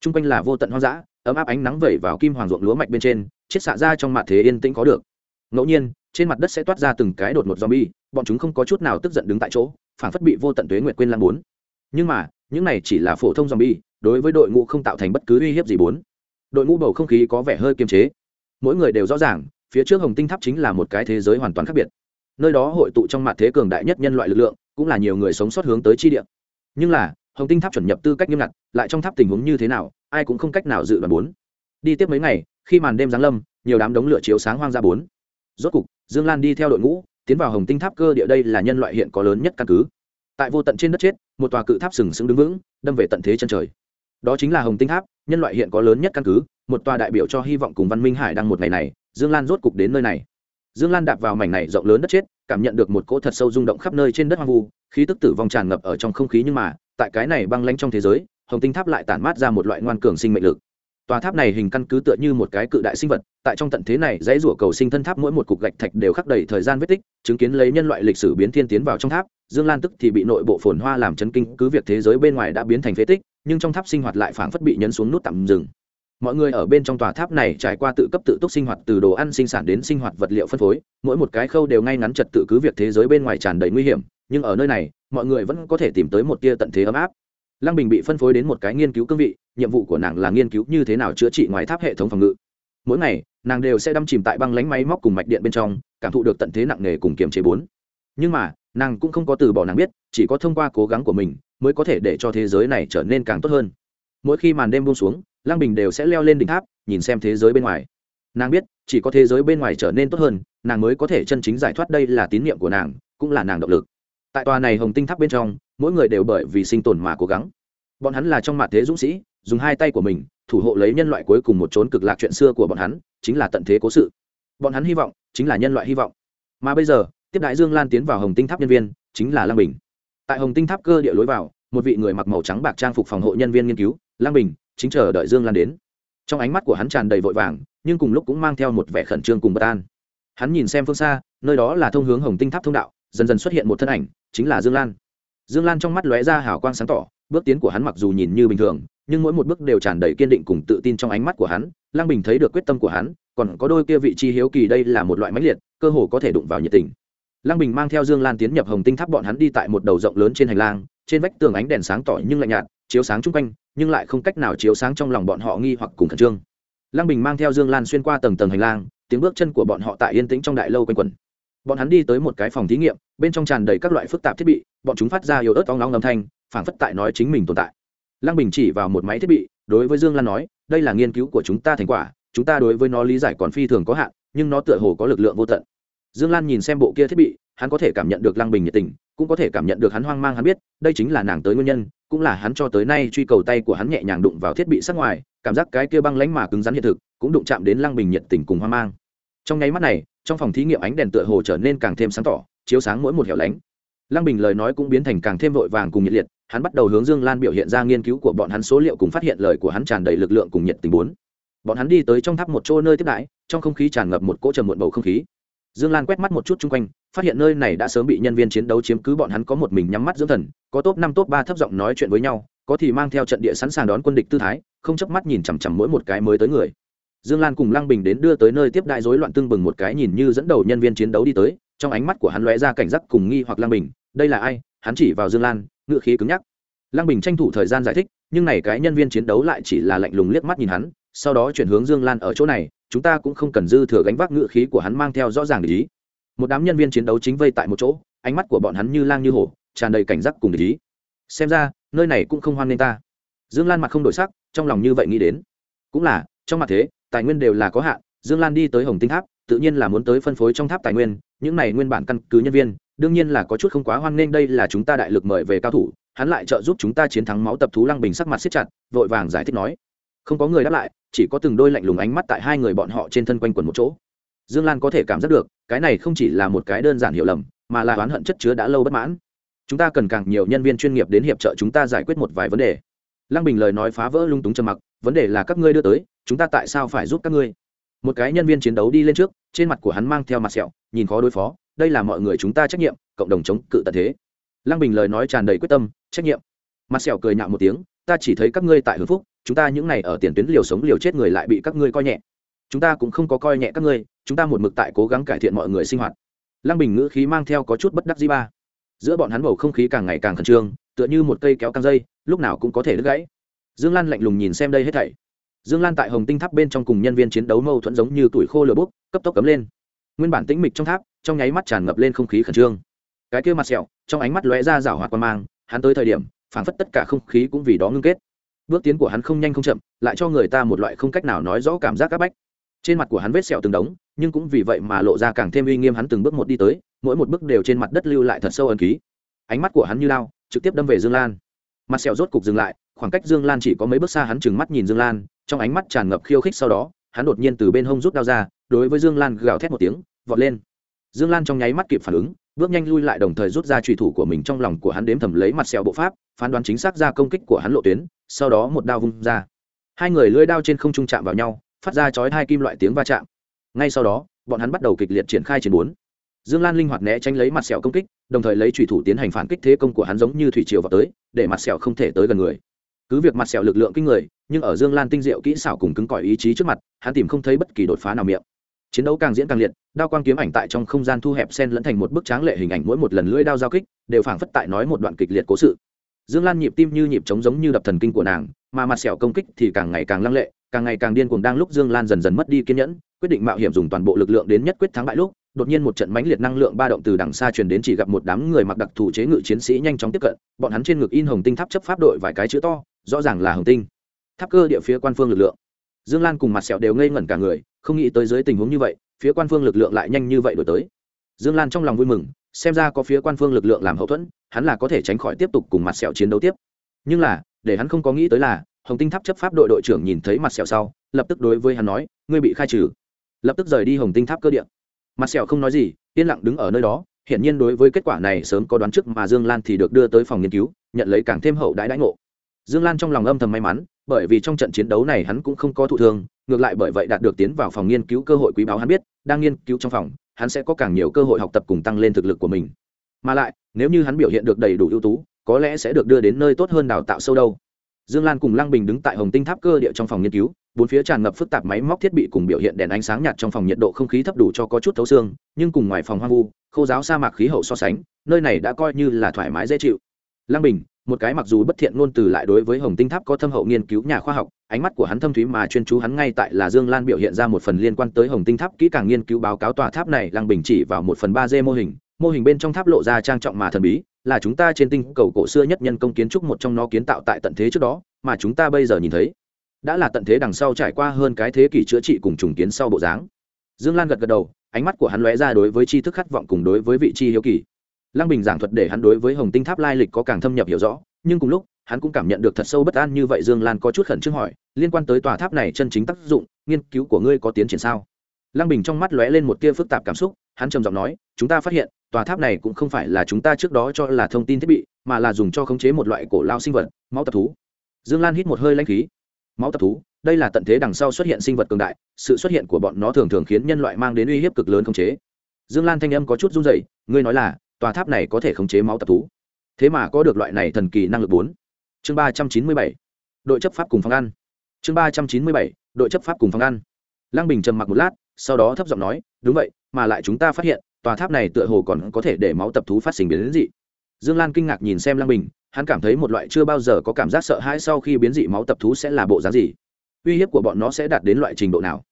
T r u n g quanh là vô tận hoang dã, ấm áp ánh nắng vẩy vào kim hoàng ruộng lúa mạch bên trên chiết xạ ra trong mặt thế yên tĩnh có được. Ngẫu nhiên, trên mặt đất sẽ toát ra từng cái đột một zombie, bọn chúng không có chút nào tức giận đứng tại chỗ phản phất bị vô tận tuế nguyệt quên lan bốn. Nhưng mà những này chỉ là phổ thông zombie, đối với đội ngũ không tạo thành bất cứ uy hiếp gì bốn. Đội ngũ bầu không khí có vẻ hơi kiềm chế. Mỗi người đều rõ ràng, phía trước hồng tinh tháp chính là một cái thế giới hoàn toàn khác biệt. Nơi đó hội tụ trong mặt thế cường đại nhất nhân loại lực lượng, cũng là nhiều người sống sót hướng tới chi địa. Nhưng là, hồng tinh tháp chuẩn nhập tư cách nghiêm ngặt, lại trong tháp tình huống như thế nào, ai cũng không cách nào dự đoán bốn. Đi tiếp mấy ngày, khi màn đêm giáng lâm, nhiều đám đống lửa chiếu sáng hoang ra bốn. Rốt cục, dương lan đi theo đội ngũ, tiến vào hồng tinh tháp cơ địa đây là nhân loại hiện có lớn nhất căn cứ tại vô tận trên đất chết, một tòa cự tháp sừng sững đứng vững, đâm về tận thế chân trời. Đó chính là hồng tinh tháp, nhân loại hiện có lớn nhất căn cứ, một tòa đại biểu cho hy vọng cùng văn minh hải đang một ngày này, dương lan rốt cục đến nơi này. Dương lan đạp vào mảnh này rộng lớn đất chết, cảm nhận được một cỗ thật sâu rung động khắp nơi trên đất hoang vu, khí tức tử vong tràn ngập ở trong không khí nhưng mà, tại cái này băng lanh trong thế giới, hồng tinh tháp lại tản mát ra một loại ngoan cường sinh mệnh lực. Tòa tháp này hình căn cứ tựa như một cái cự đại sinh vật, tại trong tận thế này, dãy rủa cầu sinh thân tháp mỗi một cục gạch thạch đều khắc đầy thời gian vết tích, chứng kiến lấy nhân loại lịch sử biến thiên tiến vào trong tháp dương lan tức thì bị nội bộ phồn hoa làm chấn kinh, cứ việc thế giới bên ngoài đã biến thành phế tích, nhưng trong tháp sinh hoạt lại phảng phất bị nhấn xuống nút tạm dừng. Mọi người ở bên trong tòa tháp này trải qua tự cấp tự túc sinh hoạt, từ đồ ăn sinh sản đến sinh hoạt vật liệu phân phối, mỗi một cái khâu đều ngay ngắn trật tự cứ việc thế giới bên ngoài tràn đầy nguy hiểm, nhưng ở nơi này, mọi người vẫn có thể tìm tới một tia tận thế ấm áp. Lăng bình bị phân phối đến một cái nghiên cứu cương vị, nhiệm vụ của nàng là nghiên cứu như thế nào chữa trị ngoài tháp hệ thống phòng ngự. Mỗi ngày, nàng đều sẽ đâm chìm tại băng lánh máy móc cùng mạch điện bên trong, cảm thụ được tận thế nặng nề cùng kiềm chế bốn. Nhưng mà nàng cũng không có từ bỏ nàng biết, chỉ có thông qua cố gắng của mình mới có thể để cho thế giới này trở nên càng tốt hơn. Mỗi khi màn đêm buông xuống, lăng bình đều sẽ leo lên đỉnh tháp, nhìn xem thế giới bên ngoài. Nàng biết, chỉ có thế giới bên ngoài trở nên tốt hơn, nàng mới có thể chân chính giải thoát đây là tín nhiệm của nàng, cũng là nàng động lực. Tại tòa này hồng tinh tháp bên trong, mỗi người đều bởi vì sinh tồn mà cố gắng. Bọn hắn là trong mặt thế dũng sĩ, dùng hai tay của mình, thủ hộ lấy nhân loại cuối cùng một trốn cực lạc chuyện xưa của bọn hắn, chính là tận thế cố sự. Bọn hắn hy vọng, chính là nhân loại hy vọng. Mà bây giờ tiếp đại dương lan tiến vào hồng tinh tháp nhân viên, chính là lăng bình. Tại hồng tinh tháp cơ địa lối vào, một vị người mặc màu trắng bạc trang phục phòng hộ nhân viên nghiên cứu, lăng bình, chính chờ đợi dương lan đến. Trong ánh mắt của hắn tràn đầy vội vàng, nhưng cùng lúc cũng mang theo một vẻ khẩn trương cùng bất an. Hắn nhìn xem phương xa, nơi đó là thông hướng hồng tinh tháp thông đạo, dần dần xuất hiện một thân ảnh, chính là dương lan. Dương lan trong mắt lóe ra hào quang sáng tỏ, bước tiến của hắn mặc dù nhìn như bình thường, nhưng mỗi một bước đều tràn đầy kiên định cùng tự tin trong ánh mắt của hắn, lăng bình thấy được quyết tâm của hắn, còn có đôi kia vị trí hiếu kỳ đây là một loại mãnh liệt, cơ hồ có thể đụng vào nhiệt tình lăng bình mang theo dương lan tiến nhập hồng tinh tháp bọn hắn đi tại một đầu rộng lớn trên hành lang, trên vách tường ánh đèn sáng tỏ nhưng lạnh nhạt, chiếu sáng chung quanh, nhưng lại không cách nào chiếu sáng trong lòng bọn họ nghi hoặc cùng khẩn trương. Lăng bình mang theo dương lan xuyên qua tầng tầng hành lang, tiếng bước chân của bọn họ tại yên tĩnh trong đại lâu quanh quẩn. Bọn hắn đi tới một cái phòng thí nghiệm, bên trong tràn đầy các loại phức tạp thiết bị, bọn chúng phát ra yếu ớt óng nóng âm thanh, phảng phất tại nói chính mình tồn tại. Lăng bình chỉ vào một máy thiết bị, đối với dương lan nói, đây là nghiên cứu của chúng ta thành quả, chúng ta đối với nó lý giải còn phi thường có hạn, nhưng nó tựa hồ có lực lượng vô tận dương lan nhìn xem bộ kia thiết bị, hắn có thể cảm nhận được lăng bình nhiệt tình, cũng có thể cảm nhận được hắn hoang mang hắn biết, đây chính là nàng tới nguyên nhân, cũng là hắn cho tới nay truy cầu tay của hắn nhẹ nhàng đụng vào thiết bị sắc ngoài, cảm giác cái kia băng lánh mà cứng rắn hiện thực, cũng đụng chạm đến lăng bình nhiệt tình cùng hoang mang. Trong nháy mắt này, trong phòng thí nghiệm ánh đèn tựa hồ trở nên càng thêm sáng tỏ, chiếu sáng mỗi một hẻo lánh. Lăng bình lời nói cũng biến thành càng thêm vội vàng cùng nhiệt liệt, hắn bắt đầu hướng dương lan biểu hiện ra nghiên cứu của bọn hắn số liệu cùng phát hiện lời của hắn tràn đầy lực lượng cùng nhiệt tình bốn. Bọn hắn đi tới trong tháp một chỗ nơi tiếp đãi, trong không khí tràn ngập một cỗ trầm muộn bầu không khí dương lan quét mắt một chút chung quanh, phát hiện nơi này đã sớm bị nhân viên chiến đấu chiếm cứ, bọn hắn có một mình nhắm mắt dưỡng thần, có top năm, top ba thấp giọng nói chuyện với nhau, có thì mang theo trận địa sẵn sàng đón quân địch tư thái, không chớp mắt nhìn chằm chằm mỗi một cái mới tới người. Dương lan cùng lăng bình đến đưa tới nơi tiếp đại rối loạn tương bừng một cái nhìn như dẫn đầu nhân viên chiến đấu đi tới, trong ánh mắt của hắn lóe ra cảnh giác cùng nghi hoặc lăng bình, đây là ai? Hắn chỉ vào dương lan, ngựa khí cứng nhắc. Lăng bình tranh thủ thời gian giải thích, nhưng này cái nhân viên chiến đấu lại chỉ là lạnh lùng liếc mắt nhìn hắn, sau đó chuyển hướng dương lan ở chỗ này chúng ta cũng không cần dư thừa gánh vác ngựa khí của hắn mang theo rõ ràng để ý. Một đám nhân viên chiến đấu chính vây tại một chỗ, ánh mắt của bọn hắn như lang như hổ, tràn đầy cảnh giác cùng để ý. Xem ra, nơi này cũng không hoan nghênh ta. Dương lan mặt không đổi sắc, trong lòng như vậy nghĩ đến. Cũng là, trong mặt thế, tài nguyên đều là có hạn, dương lan đi tới hồng tinh tháp, tự nhiên là muốn tới phân phối trong tháp tài nguyên, những này nguyên bản căn cứ nhân viên, đương nhiên là có chút không quá hoan nghênh đây là chúng ta đại lực mời về cao thủ, hắn lại trợ giúp chúng ta chiến thắng máu tập thú lăng bình sắc mặt siết chặt, vội vàng giải thích nói không có người đáp lại, chỉ có từng đôi lạnh lùng ánh mắt tại hai người bọn họ trên thân quanh quần một chỗ. Dương lan có thể cảm giác được, cái này không chỉ là một cái đơn giản hiểu lầm, mà là oán hận chất chứa đã lâu bất mãn. Chúng ta cần càng nhiều nhân viên chuyên nghiệp đến hiệp trợ chúng ta giải quyết một vài vấn đề. Lăng bình lời nói phá vỡ lung túng trầm mặc, vấn đề là các ngươi đưa tới, chúng ta tại sao phải giúp các ngươi? Một cái nhân viên chiến đấu đi lên trước, trên mặt của hắn mang theo mặt sẹo, nhìn khó đối phó, đây là mọi người chúng ta trách nhiệm, cộng đồng chống cự tận thế. Lăng bình lời nói tràn đầy quyết tâm, trách nhiệm. Mặt sẹo cười nhạo một tiếng, ta chỉ thấy các ngươi tại hưng phúc chúng ta những này ở tiền tuyến liều sống liều chết người lại bị các ngươi coi nhẹ. Chúng ta cũng không có coi nhẹ các ngươi, chúng ta một mực tại cố gắng cải thiện mọi người sinh hoạt. Lăng bình ngữ khí mang theo có chút bất đắc di ba. Giữa bọn hắn bầu không khí càng ngày càng khẩn trương, tựa như một cây kéo căng dây, lúc nào cũng có thể đứt gãy. Dương lan lạnh lùng nhìn xem đây hết thảy. Dương lan tại hồng tinh tháp bên trong cùng nhân viên chiến đấu mâu thuẫn giống như tuổi khô lửa bốc, cấp tốc cấm lên. Nguyên bản tĩnh mịch trong tháp, trong nháy mắt tràn ngập lên không khí khẩn trương. Cái kia mặt sẹo, trong ánh mắt lóe ra rảo hoạt quan mang, hắn tới thời điểm, phảng phất tất cả không khí cũng vì đó ngưng kết bước tiến của hắn không nhanh không chậm, lại cho người ta một loại không cách nào nói rõ cảm giác áp bách. Trên mặt của hắn vết sẹo từng đống, nhưng cũng vì vậy mà lộ ra càng thêm uy nghiêm hắn từng bước một đi tới, mỗi một bước đều trên mặt đất lưu lại thật sâu ẩn ký. Ánh mắt của hắn như lao, trực tiếp đâm về dương lan. Mặt sẹo rốt cục dừng lại, khoảng cách dương lan chỉ có mấy bước xa hắn trừng mắt nhìn dương lan, trong ánh mắt tràn ngập khiêu khích sau đó, hắn đột nhiên từ bên hông rút đao ra, đối với dương lan gào thét một tiếng, vọt lên. Dương lan trong nháy mắt kịp phản ứng bước nhanh lui lại đồng thời rút ra trùy thủ của mình trong lòng của hắn đếm thầm lấy mặt sẹo bộ pháp, phán đoán chính xác ra công kích của hắn lộ tuyến, sau đó một đao vung ra. Hai người lưỡi đao trên không trung chạm vào nhau, phát ra chói hai kim loại tiếng va chạm. Ngay sau đó, bọn hắn bắt đầu kịch liệt triển khai chiến bốn. Dương lan linh hoạt né tránh lấy mặt sẹo công kích, đồng thời lấy trùy thủ tiến hành phản kích thế công của hắn giống như thủy triều vào tới, để mặt sẹo không thể tới gần người. Cứ việc mặt sẹo lực lượng kinh người, nhưng ở dương lan tinh diệu kỹ xảo cùng cứng cỏi ý chí trước mặt, hắn tìm không thấy bất kỳ đột phá nào miệng chiến đấu càng diễn càng liệt, đao quang kiếm ảnh tại trong không gian thu hẹp sen lẫn thành một bức tráng lệ hình ảnh mỗi một lần lưỡi đao giao kích, đều phảng phất tại nói một đoạn kịch liệt cố sự. Dương lan nhịp tim như nhịp trống giống như đập thần kinh của nàng, mà mặt sẹo công kích thì càng ngày càng lăng lệ, càng ngày càng điên cuồng đang lúc dương lan dần dần mất đi kiên nhẫn, quyết định mạo hiểm dùng toàn bộ lực lượng đến nhất quyết thắng bại lúc, đột nhiên một trận mãnh liệt năng lượng ba động từ đằng xa truyền đến chỉ gặp một đám người mặc đặc thù chế ngự chiến sĩ nhanh chóng tiếp cận, bọn hắn trên ngực in hồng tinh tháp chấp pháp đội vài cái chữ to, rõ ràng là hồng tinh. Tháp cơ địa phía quan phương lực lượng dương lan cùng mặt sẹo đều ngây ngẩn cả người, không nghĩ tới dưới tình huống như vậy, phía quan phương lực lượng lại nhanh như vậy đổi tới. Dương lan trong lòng vui mừng, xem ra có phía quan phương lực lượng làm hậu thuẫn, hắn là có thể tránh khỏi tiếp tục cùng mặt sẹo chiến đấu tiếp. Nhưng là, để hắn không có nghĩ tới là, hồng tinh tháp chấp pháp đội đội trưởng nhìn thấy mặt sẹo sau, lập tức đối với hắn nói, ngươi bị khai trừ. Lập tức rời đi hồng tinh tháp cơ điện mặt sẹo không nói gì, yên lặng đứng ở nơi đó, hiển nhiên đối với kết quả này sớm có đoán trước mà dương lan thì được đưa tới phòng nghiên cứu, nhận lấy càng thêm hậu đãi đãi ngộ. Dương lan trong lòng âm thầm may mắn bởi vì trong trận chiến đấu này hắn cũng không có thụ thương, ngược lại bởi vậy đạt được tiến vào phòng nghiên cứu cơ hội quý báo hắn biết, đang nghiên cứu trong phòng, hắn sẽ có càng nhiều cơ hội học tập cùng tăng lên thực lực của mình. Mà lại, nếu như hắn biểu hiện được đầy đủ ưu tú, có lẽ sẽ được đưa đến nơi tốt hơn đào tạo sâu đâu. Dương lan cùng lăng bình đứng tại hồng tinh tháp cơ địa trong phòng nghiên cứu, bốn phía tràn ngập phức tạp máy móc thiết bị cùng biểu hiện đèn ánh sáng nhạt trong phòng nhiệt độ không khí thấp đủ cho có chút thấu xương, nhưng cùng ngoài phòng hoang vu, khô giáo sa mạc khí hậu so sánh, nơi này đã coi như là thoải mái dễ chịu. Lăng bình một cái mặc dù bất thiện ngôn từ lại đối với hồng tinh tháp có thâm hậu nghiên cứu nhà khoa học, ánh mắt của hắn thâm thúy mà chuyên chú hắn ngay tại là dương lan biểu hiện ra một phần liên quan tới hồng tinh tháp kỹ càng nghiên cứu báo cáo tòa tháp này lăng bình chỉ vào một phần ba d mô hình mô hình bên trong tháp lộ ra trang trọng mà thần bí, là chúng ta trên tinh cầu cổ xưa nhất nhân công kiến trúc một trong nó kiến tạo tại tận thế trước đó, mà chúng ta bây giờ nhìn thấy, đã là tận thế đằng sau trải qua hơn cái thế kỷ chữa trị cùng trùng kiến sau bộ dáng. Dương lan gật gật đầu, ánh mắt của hắn lóe ra đối với tri thức khát vọng cùng đối với vị trí hiếu kỳ lăng bình giảng thuật để hắn đối với hồng tinh tháp lai lịch có càng thâm nhập hiểu rõ, nhưng cùng lúc, hắn cũng cảm nhận được thật sâu bất an như vậy dương lan có chút khẩn trương hỏi, liên quan tới tòa tháp này chân chính tác dụng, nghiên cứu của ngươi có tiến triển sao? Lăng bình trong mắt lóe lên một tia phức tạp cảm xúc, hắn trầm giọng nói, chúng ta phát hiện, tòa tháp này cũng không phải là chúng ta trước đó cho là thông tin thiết bị, mà là dùng cho khống chế một loại cổ lao sinh vật, máu tập thú. Dương lan hít một hơi lãnh khí. Máu tập thú, đây là tận thế đằng sau xuất hiện sinh vật cường đại, sự xuất hiện của bọn nó thường thường khiến nhân loại mang đến uy hiếp cực lớn khống chế. Dương lan thanh âm có chút run rẩy, ngươi nói là tòa tháp này có thể khống chế máu tập thú. Thế mà có được loại này thần kỳ năng lực bốn. Chương ba trăm chín mươi bảy. Đội chấp pháp cùng phòng ăn. Chương ba trăm chín mươi bảy. Đội chấp pháp cùng phòng ăn. Lăng bình trầm mặc một lát, sau đó thấp giọng nói, đúng vậy, mà lại chúng ta phát hiện, tòa tháp này tựa hồ còn có thể để máu tập thú phát sinh biến dị. Dương lan kinh ngạc nhìn xem lăng bình, hắn cảm thấy một loại chưa bao giờ có cảm giác sợ hãi sau khi biến dị máu tập thú sẽ là bộ dáng gì. Uy hiếp của bọn nó sẽ đạt đến loại trình độ nào?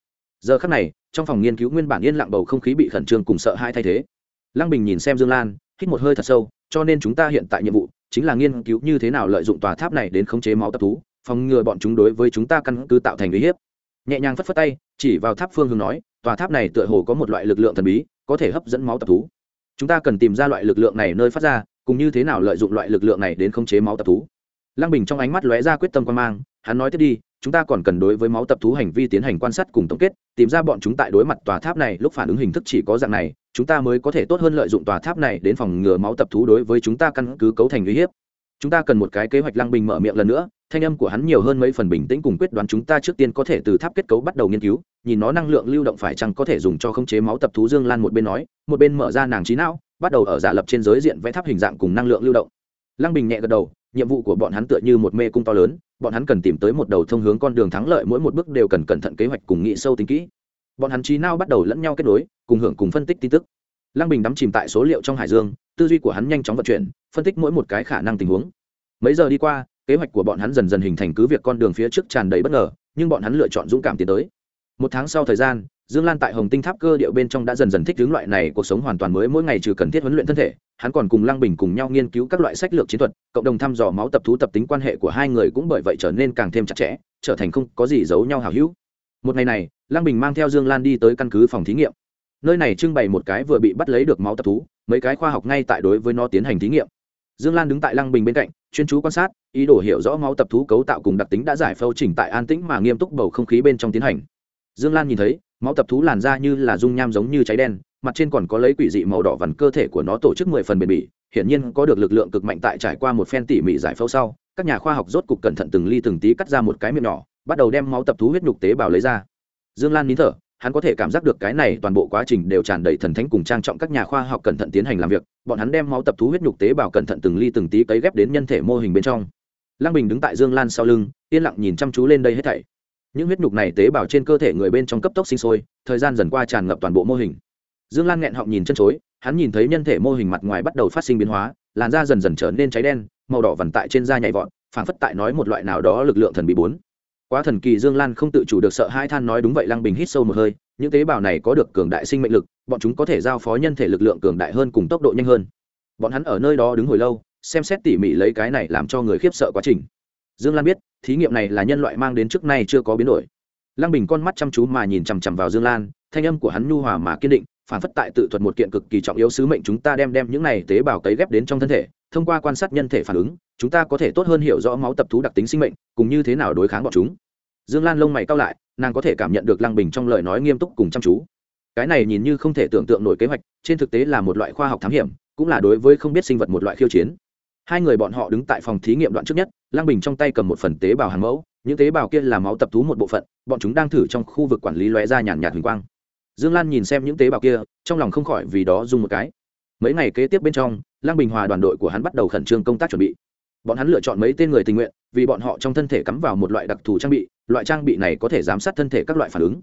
Giờ khắc này, trong phòng nghiên cứu nguyên bản yên lặng bầu không khí bị khẩn trương cùng sợ hãi thay thế lăng bình nhìn xem dương lan, hít một hơi thật sâu, cho nên chúng ta hiện tại nhiệm vụ chính là nghiên cứu như thế nào lợi dụng tòa tháp này đến khống chế máu tập thú, phòng ngừa bọn chúng đối với chúng ta căn cứ tạo thành uy hiếp. Nhẹ nhàng phất phất tay, chỉ vào tháp phương hướng nói, tòa tháp này tựa hồ có một loại lực lượng thần bí, có thể hấp dẫn máu tập thú. Chúng ta cần tìm ra loại lực lượng này nơi phát ra, cùng như thế nào lợi dụng loại lực lượng này đến khống chế máu tập thú. Lăng bình trong ánh mắt lóe ra quyết tâm quan mang, hắn nói tiếp đi, chúng ta còn cần đối với máu tập thú hành vi tiến hành quan sát cùng tổng kết, tìm ra bọn chúng tại đối mặt tòa tháp này lúc phản ứng hình thức chỉ có dạng này chúng ta mới có thể tốt hơn lợi dụng tòa tháp này đến phòng ngừa máu tập thú đối với chúng ta căn cứ cấu thành uy hiếp. Chúng ta cần một cái kế hoạch lăng bình mở miệng lần nữa, thanh âm của hắn nhiều hơn mấy phần bình tĩnh cùng quyết đoán chúng ta trước tiên có thể từ tháp kết cấu bắt đầu nghiên cứu, nhìn nó năng lượng lưu động phải chăng có thể dùng cho khống chế máu tập thú dương lan một bên nói, một bên mở ra nàng trí não, bắt đầu ở giả lập trên giới diện vẽ tháp hình dạng cùng năng lượng lưu động. Lăng bình nhẹ gật đầu, nhiệm vụ của bọn hắn tựa như một mê cung to lớn, bọn hắn cần tìm tới một đầu thông hướng con đường thắng lợi, mỗi một bước đều cần cẩn thận kế hoạch cùng nghị sâu tính kỹ bọn hắn trí nao bắt đầu lẫn nhau kết nối, cùng hưởng cùng phân tích tin tức. Lăng bình đắm chìm tại số liệu trong hải dương, tư duy của hắn nhanh chóng vận chuyển, phân tích mỗi một cái khả năng tình huống. Mấy giờ đi qua, kế hoạch của bọn hắn dần dần hình thành cứ việc con đường phía trước tràn đầy bất ngờ, nhưng bọn hắn lựa chọn dũng cảm tiến tới. Một tháng sau thời gian, dương lan tại hồng tinh tháp cơ điệu bên trong đã dần dần thích hướng loại này cuộc sống hoàn toàn mới mỗi ngày trừ cần thiết huấn luyện thân thể, hắn còn cùng lăng bình cùng nhau nghiên cứu các loại sách lược chiến thuật, cộng đồng thăm dò máu tập thú tập tính quan hệ của hai người cũng bởi vậy trở nên càng thêm chặt chẽ, trở thành không có gì giấu nhau hào hữu. Một ngày này lăng bình mang theo dương lan đi tới căn cứ phòng thí nghiệm. Nơi này trưng bày một cái vừa bị bắt lấy được máu tập thú, mấy cái khoa học ngay tại đối với nó tiến hành thí nghiệm. Dương lan đứng tại lăng bình bên cạnh, chuyên chú quan sát, ý đồ hiểu rõ máu tập thú cấu tạo cùng đặc tính đã giải phâu chỉnh tại an tĩnh mà nghiêm túc bầu không khí bên trong tiến hành. Dương lan nhìn thấy, máu tập thú làn da như là dung nham giống như cháy đen, mặt trên còn có lấy quỷ dị màu đỏ vằn cơ thể của nó tổ chức mười phần bền bỉ, hiển nhiên có được lực lượng cực mạnh tại trải qua một phen tỉ mỉ giải phẫu sau, các nhà khoa học rốt cục cẩn thận từng ly từng tí cắt ra một cái miệng nhỏ, bắt đầu đem máu tập thú huyết nhục tế bào lấy ra dương lan nín thở, hắn có thể cảm giác được cái này toàn bộ quá trình đều tràn đầy thần thánh cùng trang trọng các nhà khoa học cẩn thận tiến hành làm việc, bọn hắn đem máu tập thú huyết nhục tế bào cẩn thận từng ly từng tí cấy ghép đến nhân thể mô hình bên trong. Lăng bình đứng tại dương lan sau lưng, yên lặng nhìn chăm chú lên đây hết thảy. Những huyết nhục này tế bào trên cơ thể người bên trong cấp tốc sinh sôi, thời gian dần qua tràn ngập toàn bộ mô hình. Dương lan nghẹn họng nhìn chân chối, hắn nhìn thấy nhân thể mô hình mặt ngoài bắt đầu phát sinh biến hóa, làn da dần dần trở nên cháy đen, màu đỏ vằn tại trên da nhảy vọt, phảng phất tại nói một loại nào đó lực lượng thần bị bốn quá thần kỳ dương lan không tự chủ được sợ hai than nói đúng vậy, lăng bình hít sâu một hơi, những tế bào này có được cường đại sinh mệnh lực, bọn chúng có thể giao phó nhân thể lực lượng cường đại hơn cùng tốc độ nhanh hơn. Bọn hắn ở nơi đó đứng hồi lâu, xem xét tỉ mỉ lấy cái này làm cho người khiếp sợ quá trình. Dương lan biết, thí nghiệm này là nhân loại mang đến trước nay chưa có biến đổi. Lăng bình con mắt chăm chú mà nhìn chằm chằm vào dương lan, thanh âm của hắn nhu hòa mà kiên định, phản phất tại tự thuật một kiện cực kỳ trọng yếu sứ mệnh chúng ta đem đem những này tế bào cấy ghép đến trong thân thể, thông qua quan sát nhân thể phản ứng, chúng ta có thể tốt hơn hiểu rõ máu tập thú đặc tính sinh mệnh, cùng như thế nào đối kháng bọn chúng dương lan lông mày cao lại, nàng có thể cảm nhận được lăng bình trong lời nói nghiêm túc cùng chăm chú. Cái này nhìn như không thể tưởng tượng nổi kế hoạch, trên thực tế là một loại khoa học thám hiểm, cũng là đối với không biết sinh vật một loại khiêu chiến. Hai người bọn họ đứng tại phòng thí nghiệm đoạn trước nhất, lăng bình trong tay cầm một phần tế bào hàng mẫu, những tế bào kia là máu tập thú một bộ phận, bọn chúng đang thử trong khu vực quản lý lóe ra nhàn nhạt huỳnh quang. Dương lan nhìn xem những tế bào kia, trong lòng không khỏi vì đó dùng một cái. Mấy ngày kế tiếp bên trong, lăng bình hòa đoàn đội của hắn bắt đầu khẩn trương công tác chuẩn bị. Bọn hắn lựa chọn mấy tên người tình nguyện vì bọn họ trong thân thể cắm vào một loại đặc thù trang bị, loại trang bị này có thể giám sát thân thể các loại phản ứng.